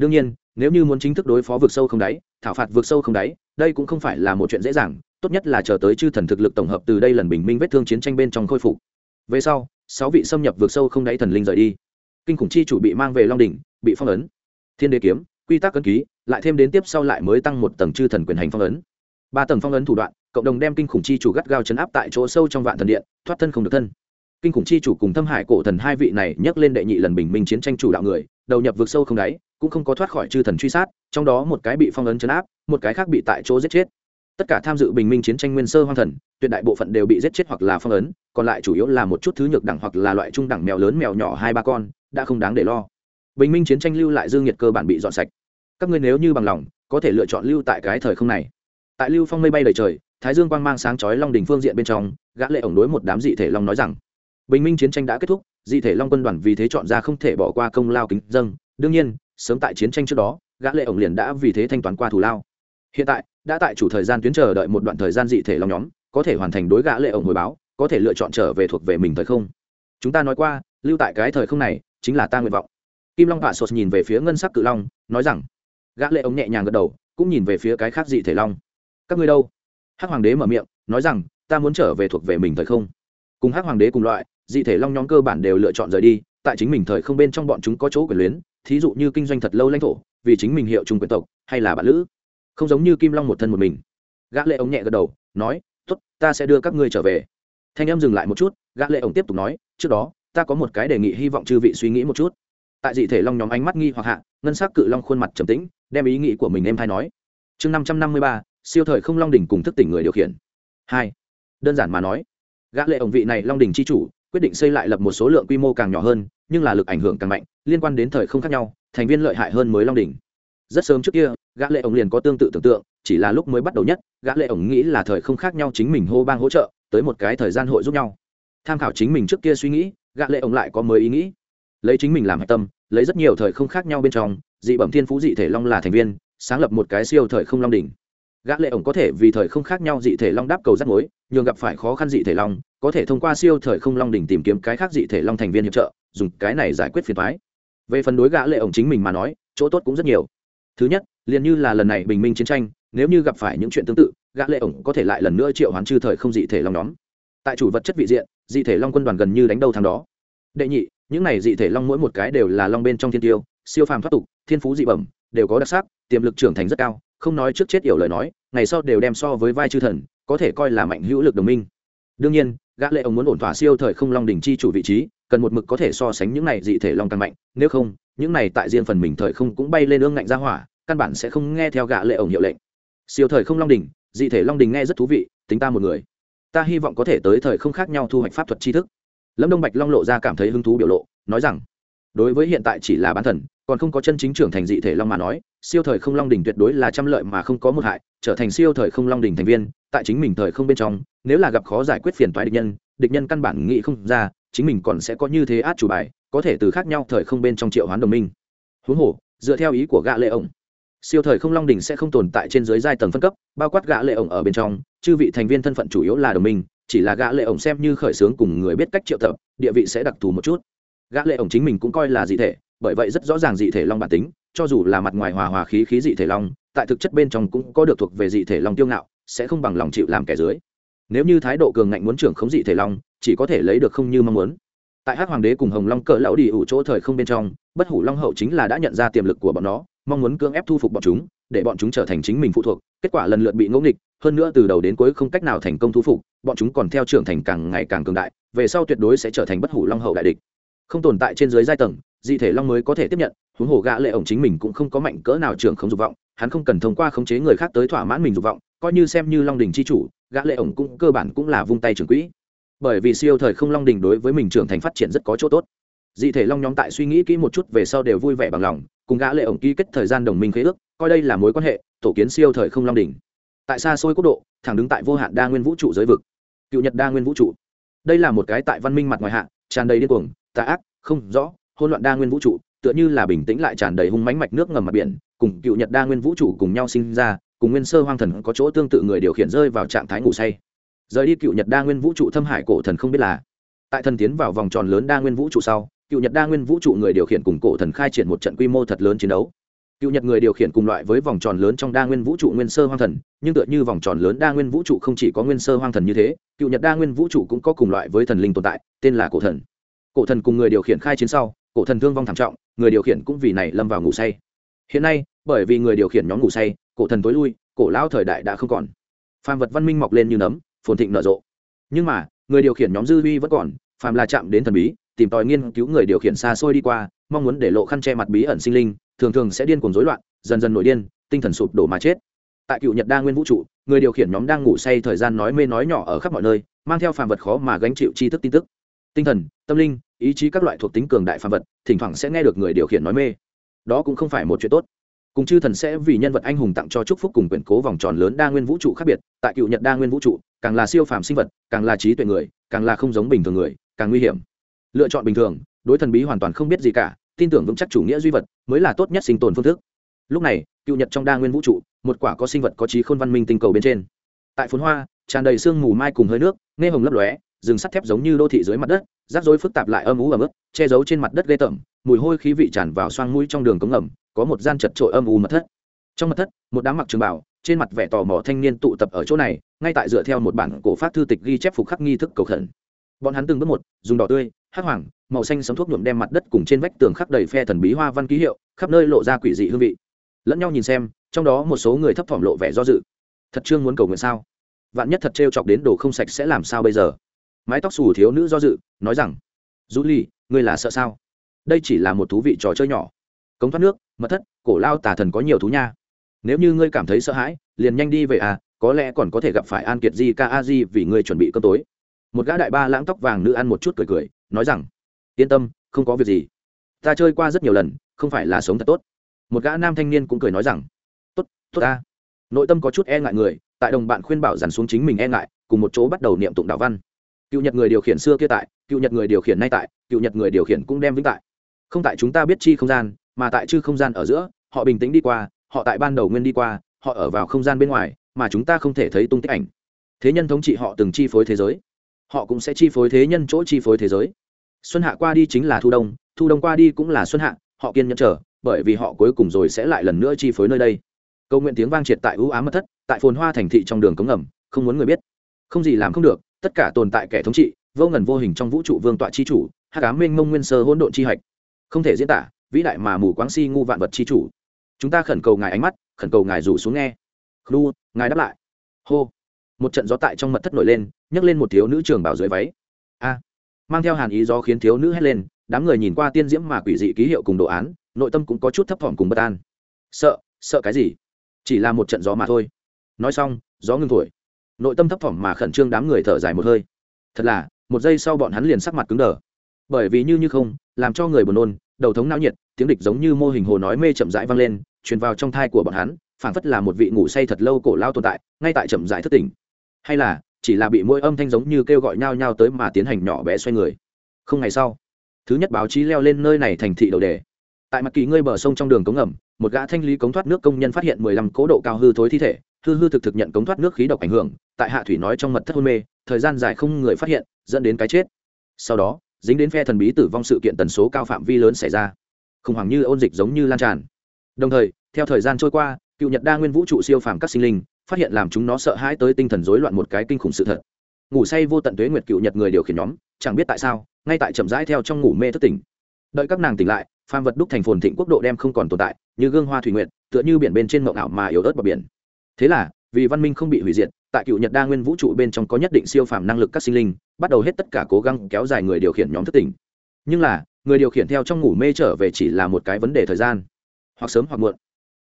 Đương nhiên nếu như muốn chính thức đối phó vực sâu không đáy, thảo phạt vực sâu không đáy, đây cũng không phải là một chuyện dễ dàng, tốt nhất là chờ tới chư thần thực lực tổng hợp từ đây lần bình minh vết thương chiến tranh bên trong khôi phục. Về sau, sáu vị xâm nhập vượt sâu không đáy thần linh rời đi. Kinh khủng chi chủ bị mang về long đỉnh, bị phong ấn. Thiên đế kiếm, quy tắc cân ký, lại thêm đến tiếp sau lại mới tăng một tầng chư thần quyền hành phong ấn. Ba tầng phong ấn thủ đoạn, cộng đồng đem kinh khủng chi chủ gắt gao chấn áp tại chỗ sâu trong vạn thần điện, thoát thân không được thân. Kinh khủng chi chủ cùng thâm hải cổ thần hai vị này nhắc lên đệ nhị lần bình minh chiến tranh chủ đạo người, đầu nhập vượt sâu không đáy cũng không có thoát khỏi chư thần truy sát, trong đó một cái bị phong ấn chấn áp, một cái khác bị tại chỗ giết chết. Tất cả tham dự bình minh chiến tranh nguyên sơ hoang thần, tuyệt đại bộ phận đều bị giết chết hoặc là phong ấn, còn lại chủ yếu là một chút thứ nhược đẳng hoặc là loại trung đẳng mèo lớn mèo nhỏ hai ba con, đã không đáng để lo. Bình minh chiến tranh lưu lại dương nhiệt cơ bản bị dọn sạch. Các ngươi nếu như bằng lòng, có thể lựa chọn lưu tại cái thời không này. Tại lưu phong mây bay đầy trời, thái dương quang mang sáng chói long đình phương diện bên trong, gã lệ ổng đối một đám dị thể long nói rằng, bình minh chiến tranh đã kết thúc, dị thể long quân đoàn vì thế chọn ra không thể bỏ qua công lao kính dâng đương nhiên sớm tại chiến tranh trước đó, gã lệ ổng liền đã vì thế thanh toán qua thù lao. Hiện tại, đã tại chủ thời gian tuyến chờ đợi một đoạn thời gian dị thể long nhóm, có thể hoàn thành đối gã lệ ổng hồi báo, có thể lựa chọn trở về thuộc về mình thời không. Chúng ta nói qua, lưu tại cái thời không này, chính là ta nguyện vọng. Kim long vạ sột nhìn về phía ngân sắc cự long, nói rằng, gã lệ ổng nhẹ nhàng gật đầu, cũng nhìn về phía cái khác dị thể long. Các ngươi đâu? Hắc hoàng đế mở miệng, nói rằng, ta muốn trở về thuộc về mình thời không. Cùng hắc hoàng đế cùng loại, dị thể long nhóm cơ bản đều lựa chọn rời đi, tại chính mình thời không bên trong bọn chúng có chỗ quyền luyến thí dụ như kinh doanh thật lâu lãnh thổ, vì chính mình hiệu trung quyền tộc, hay là bạn lữ. Không giống như kim long một thân một mình. Gã lệ ông nhẹ gật đầu, nói, tốt, ta sẽ đưa các ngươi trở về. Thanh em dừng lại một chút, gã lệ ông tiếp tục nói, trước đó, ta có một cái đề nghị hy vọng chư vị suy nghĩ một chút. Tại dị thể long nhóm ánh mắt nghi hoặc hạ, ngân sắc cự long khuôn mặt trầm tĩnh, đem ý nghĩ của mình em thay nói, chương năm trăm năm mươi ba, siêu thời không long đỉnh cùng thức tỉnh người điều khiển. Hai. Đơn giản mà nói, gã lệ ổng vị này long đỉnh chi chủ, quyết định xây lại lập một số lượng quy mô càng nhỏ hơn, nhưng là lực ảnh hưởng càng mạnh liên quan đến thời không khác nhau, thành viên lợi hại hơn mới long đỉnh. Rất sớm trước kia, gã lệ ổng liền có tương tự tưởng tượng, chỉ là lúc mới bắt đầu nhất, gã lệ ổng nghĩ là thời không khác nhau chính mình hô bang hỗ trợ, tới một cái thời gian hội giúp nhau. Tham khảo chính mình trước kia suy nghĩ, gã lệ ổng lại có mới ý nghĩ. Lấy chính mình làm hạch tâm, lấy rất nhiều thời không khác nhau bên trong, dị bẩm thiên phú dị thể long là thành viên, sáng lập một cái siêu thời không long đỉnh. Gã lệ ổng có thể vì thời không khác nhau dị thể long đáp cầu rắc mối, nhường gặp phải khó khăn dị thể long, có thể thông qua siêu thời không long đỉnh tìm kiếm cái khác dị thể long thành viên hiệp trợ, dùng cái này giải quyết phiền toái về phần đối gã lệ ổng chính mình mà nói, chỗ tốt cũng rất nhiều. Thứ nhất, liền như là lần này bình minh chiến tranh, nếu như gặp phải những chuyện tương tự, gã lệ ổng có thể lại lần nữa triệu hoán chư thời không dị thể long nhóm. Tại chủ vật chất vị diện, dị thể long quân đoàn gần như đánh đầu thằng đó. Đệ nhị, những này dị thể long mỗi một cái đều là long bên trong thiên tiêu, siêu phàm thoát tục, thiên phú dị bẩm, đều có đặc sắc, tiềm lực trưởng thành rất cao, không nói trước chết yểu lời nói, ngày sau đều đem so với vai chư thần, có thể coi là mạnh hữu lực đồng minh đương nhiên, gã lệ ông muốn ổn thỏa siêu thời không long đỉnh chi chủ vị trí, cần một mực có thể so sánh những này dị thể long càng mạnh, nếu không, những này tại riêng phần mình thời không cũng bay lên ương ngạnh ra hỏa, căn bản sẽ không nghe theo gã lệ ổng hiệu lệnh. Siêu thời không long đỉnh, dị thể long đỉnh nghe rất thú vị, tính ta một người. Ta hy vọng có thể tới thời không khác nhau thu hoạch pháp thuật tri thức. Lâm đông bạch long lộ ra cảm thấy hứng thú biểu lộ, nói rằng đối với hiện tại chỉ là bán thần, còn không có chân chính trưởng thành dị thể long mà nói, siêu thời không long đỉnh tuyệt đối là trăm lợi mà không có một hại, trở thành siêu thời không long đỉnh thành viên, tại chính mình thời không bên trong, nếu là gặp khó giải quyết phiền toái địch nhân địch nhân căn bản nghĩ không ra, chính mình còn sẽ có như thế át chủ bài, có thể từ khác nhau thời không bên trong triệu hoán đồng minh. Huống hồ, dựa theo ý của gã lệ ổng, siêu thời không long đỉnh sẽ không tồn tại trên dưới giai tầng phân cấp, bao quát gã lệ ổng ở bên trong, chư vị thành viên thân phận chủ yếu là đồng minh, chỉ là gã lệ ổng xem như khởi sướng cùng người biết cách triệu tập, địa vị sẽ đặc thù một chút gã lệ ổng chính mình cũng coi là dị thể, bởi vậy rất rõ ràng dị thể long bản tính, cho dù là mặt ngoài hòa hòa khí khí dị thể long, tại thực chất bên trong cũng có được thuộc về dị thể long tiêu ngạo, sẽ không bằng lòng chịu làm kẻ dưới. Nếu như thái độ cường ngạnh muốn trưởng khống dị thể long, chỉ có thể lấy được không như mong muốn. Tại hắc hoàng đế cùng hồng long cỡ lão đi ủ chỗ thời không bên trong, bất hủ long hậu chính là đã nhận ra tiềm lực của bọn nó, mong muốn cưỡng ép thu phục bọn chúng, để bọn chúng trở thành chính mình phụ thuộc, kết quả lần lượt bị ngỗ nghịch, hơn nữa từ đầu đến cuối không cách nào thành công thu phục, bọn chúng còn theo trưởng thành càng ngày càng cường đại, về sau tuyệt đối sẽ trở thành bất hủ long hậu đại địch không tồn tại trên dưới giai tầng, dị thể long mới có thể tiếp nhận, huống hồ gã lệ ổng chính mình cũng không có mạnh cỡ nào trưởng không dục vọng, hắn không cần thông qua khống chế người khác tới thỏa mãn mình dục vọng, coi như xem như long đình chi chủ, gã lệ ổng cũng cơ bản cũng là vung tay trưởng quỹ. Bởi vì siêu thời không long đình đối với mình trưởng thành phát triển rất có chỗ tốt. Dị thể long nhóm tại suy nghĩ kỹ một chút về sau đều vui vẻ bằng lòng, cùng gã lệ ổng ký kết thời gian đồng minh khế ước, coi đây là mối quan hệ, tổ kiến siêu thời không long đỉnh. Tại xa xôi quốc độ, thẳng đứng tại vô hạn đa nguyên vũ trụ giới vực. Cựu nhật đa nguyên vũ trụ. Đây là một cái tại văn minh mặt ngoài hạ, tràn đầy điên cuồng tà ác, không rõ, hỗn loạn đa nguyên vũ trụ, tựa như là bình tĩnh lại tràn đầy hung mãnh mạch nước ngầm mặt biển, cùng cựu nhật đa nguyên vũ trụ cùng nhau sinh ra, cùng nguyên sơ hoang thần có chỗ tương tự người điều khiển rơi vào trạng thái ngủ say. Rời đi cựu nhật đa nguyên vũ trụ thâm hải cổ thần không biết là. Tại thần tiến vào vòng tròn lớn đa nguyên vũ trụ sau, cựu nhật đa nguyên vũ trụ người điều khiển cùng cổ thần khai triển một trận quy mô thật lớn chiến đấu. Cựu nhật người điều khiển cùng loại với vòng tròn lớn trong đa nguyên vũ trụ nguyên sơ hoang thần, nhưng tựa như vòng tròn lớn đa nguyên vũ trụ không chỉ có nguyên sơ hoang thần như thế, cựu nhật đa nguyên vũ trụ cũng có cùng loại với thần linh tồn tại, tên là cổ thần cổ thần cùng người điều khiển khai chiến sau, cổ thần thương vong thảm trọng, người điều khiển cũng vì này lâm vào ngủ say. Hiện nay, bởi vì người điều khiển nhóm ngủ say, cổ thần tối lui, cổ lao thời đại đã không còn. Phàm vật văn minh mọc lên như nấm, phồn thịnh nở rộ. Nhưng mà, người điều khiển nhóm dư huy vẫn còn, phàm là chạm đến thần bí, tìm tòi nghiên cứu người điều khiển xa xôi đi qua, mong muốn để lộ khăn che mặt bí ẩn sinh linh, thường thường sẽ điên cuồng rối loạn, dần dần nổi điên, tinh thần sụp đổ mà chết. Tại cựu nhật đa nguyên vũ trụ, người điều khiển nhóm đang ngủ say thời gian nói mê nói nhỏ ở khắp mọi nơi, mang theo phàm vật khó mà gánh chịu tri thức tin tức tinh thần, tâm linh, ý chí các loại thuộc tính cường đại phàm vật, thỉnh thoảng sẽ nghe được người điều khiển nói mê. Đó cũng không phải một chuyện tốt. Cùng chư thần sẽ vì nhân vật anh hùng tặng cho chúc phúc cùng quyển cố vòng tròn lớn đa nguyên vũ trụ khác biệt, tại cựu nhật đa nguyên vũ trụ, càng là siêu phàm sinh vật, càng là trí tuệ người, càng là không giống bình thường người, càng nguy hiểm. Lựa chọn bình thường, đối thần bí hoàn toàn không biết gì cả, tin tưởng vững chắc chủ nghĩa duy vật, mới là tốt nhất sinh tồn phương thức. Lúc này, cựu nhật trong đa nguyên vũ trụ, một quả có sinh vật có trí khôn văn minh tinh cầu bên trên. Tại phốn hoa, tràn đầy sương mù mai cùng hơi nước, nghe hồng lấp lóe rừng sắt thép giống như đô thị dưới mặt đất rác rối phức tạp lại âm ú ẩm ướt, che giấu trên mặt đất ghê tởm, mùi hôi khí vị tràn vào xoang mũi trong đường cống ngầm, có một gian chật trội âm u mật thất. Trong mật thất, một đám mặc trường bảo, trên mặt vẻ tò mò thanh niên tụ tập ở chỗ này, ngay tại dựa theo một bản cổ phát thư tịch ghi chép phục khắc nghi thức cầu khẩn. Bọn hắn từng bước một, dùng đỏ tươi, hắc hoàng, màu xanh sấm thuốc nhuộm đem mặt đất cùng trên vách tường khắc đầy phe thần bí hoa văn ký hiệu, khắp nơi lộ ra quỷ dị hương vị. Lẫn nhau nhìn xem, trong đó một số người thấp thỏm lộ vẻ do dự. Thật chương muốn cầu nguyện sao? Vạn nhất thật trêu chọc đến đồ không sạch sẽ làm sao bây giờ? Mái tóc xù thiếu nữ do dự, nói rằng du ly ngươi là sợ sao? Đây chỉ là một thú vị trò chơi nhỏ. Cống thoát nước, mật thất, cổ lao tà thần có nhiều thú nha. Nếu như ngươi cảm thấy sợ hãi, liền nhanh đi về à có lẽ còn có thể gặp phải an kiệt di ca a di vì ngươi chuẩn bị cơm tối. Một gã đại ba lãng tóc vàng nữ ăn một chút cười cười, nói rằng, yên tâm, không có việc gì. Ta chơi qua rất nhiều lần, không phải là sống thật tốt. Một gã nam thanh niên cũng cười nói rằng, tốt tốt ta. Nội tâm có chút e ngại người, tại đồng bạn khuyên bảo dằn xuống chính mình e ngại, cùng một chỗ bắt đầu niệm tụng đạo văn cựu nhật người điều khiển xưa kia tại, cựu nhật người điều khiển nay tại, cựu nhật người điều khiển cũng đem vĩnh tại. Không tại chúng ta biết chi không gian, mà tại chư không gian ở giữa, họ bình tĩnh đi qua, họ tại ban đầu nguyên đi qua, họ ở vào không gian bên ngoài, mà chúng ta không thể thấy tung tích ảnh. Thế nhân thống trị họ từng chi phối thế giới. Họ cũng sẽ chi phối thế nhân chỗ chi phối thế giới. Xuân hạ qua đi chính là thu đông thu đông qua đi cũng là xuân hạ, họ kiên nhẫn chờ, bởi vì họ cuối cùng rồi sẽ lại lần nữa chi phối nơi đây. Câu nguyện tiếng vang triệt tại ưu ám mất thất, tại phồn hoa thành thị trong đường cống ngầm, không muốn người biết. Không gì làm không được tất cả tồn tại kẻ thống trị, vô ngần vô hình trong vũ trụ vương tọa chi chủ hát cá minh mông nguyên sơ hỗn độn chi hạch. Không thể diễn tả, vĩ đại mà mù quáng si ngu vạn vật chi chủ. Chúng ta khẩn cầu ngài ánh mắt, khẩn cầu ngài rủ xuống nghe. Lu ngài đáp lại. Hô. Một trận gió tại trong mật thất nổi lên, nhấc lên một thiếu nữ trường bảo dưới váy. A. Mang theo hàn ý gió khiến thiếu nữ hét lên, đám người nhìn qua tiên diễm mà quỷ dị ký hiệu cùng đồ án, nội tâm cũng có chút thấp thỏm cùng bất an. Sợ sợ cái gì? Chỉ là một trận gió mà thôi. Nói xong, gió ngưng thổi nội tâm thấp thỏm mà khẩn trương đám người thở dài một hơi. Thật là, một giây sau bọn hắn liền sắc mặt cứng đờ. Bởi vì như như không, làm cho người buồn nôn, đầu thống não nhiệt, tiếng địch giống như mô hình hồ nói mê chậm rãi vang lên, truyền vào trong thai của bọn hắn, phảng phất là một vị ngủ say thật lâu cổ lao tồn tại, ngay tại chậm rãi thất tỉnh. Hay là, chỉ là bị mỗi âm thanh giống như kêu gọi nhau nhau tới mà tiến hành nhỏ bé xoay người. Không ngày sau, thứ nhất báo chí leo lên nơi này thành thị đầu đề. Tại mặt kỳ ngơi bờ sông trong đường cống ngầm, một gã thanh lý cống thoát nước công nhân phát hiện mười lăm cố độ cao hư thối thi thể hư hư thực thực nhận cống thoát nước khí độc ảnh hưởng tại hạ thủy nói trong mật thất hôn mê thời gian dài không người phát hiện dẫn đến cái chết. Sau đó dính đến phe thần bí tử vong sự kiện tần số cao phạm vi lớn xảy ra. Khủng hoảng như ôn dịch giống như lan tràn. Đồng thời theo thời gian trôi qua cựu nhật đa nguyên vũ trụ siêu phàm các sinh linh phát hiện làm chúng nó sợ hãi tới tinh thần rối loạn một cái kinh khủng sự thật. Ngủ say vô tận tuế nguyệt cựu nhật người điều khiển nhóm chẳng biết tại sao ngay tại chậm rãi theo trong ngủ mê thất tỉnh. Đợi các nàng tỉnh lại phàm vật đúc thành phồn thịnh quốc độ đem không còn tồn tại như gương hoa thủy nguyệt, tựa như biển bên trên mộng ảo mà yếu ớt bờ biển thế là, vì văn minh không bị hủy diệt, tại cựu nhật đa nguyên vũ trụ bên trong có nhất định siêu phàm năng lực các sinh linh, bắt đầu hết tất cả cố gắng kéo dài người điều khiển nhóm thất tỉnh. Nhưng là, người điều khiển theo trong ngủ mê trở về chỉ là một cái vấn đề thời gian. Hoặc sớm hoặc muộn.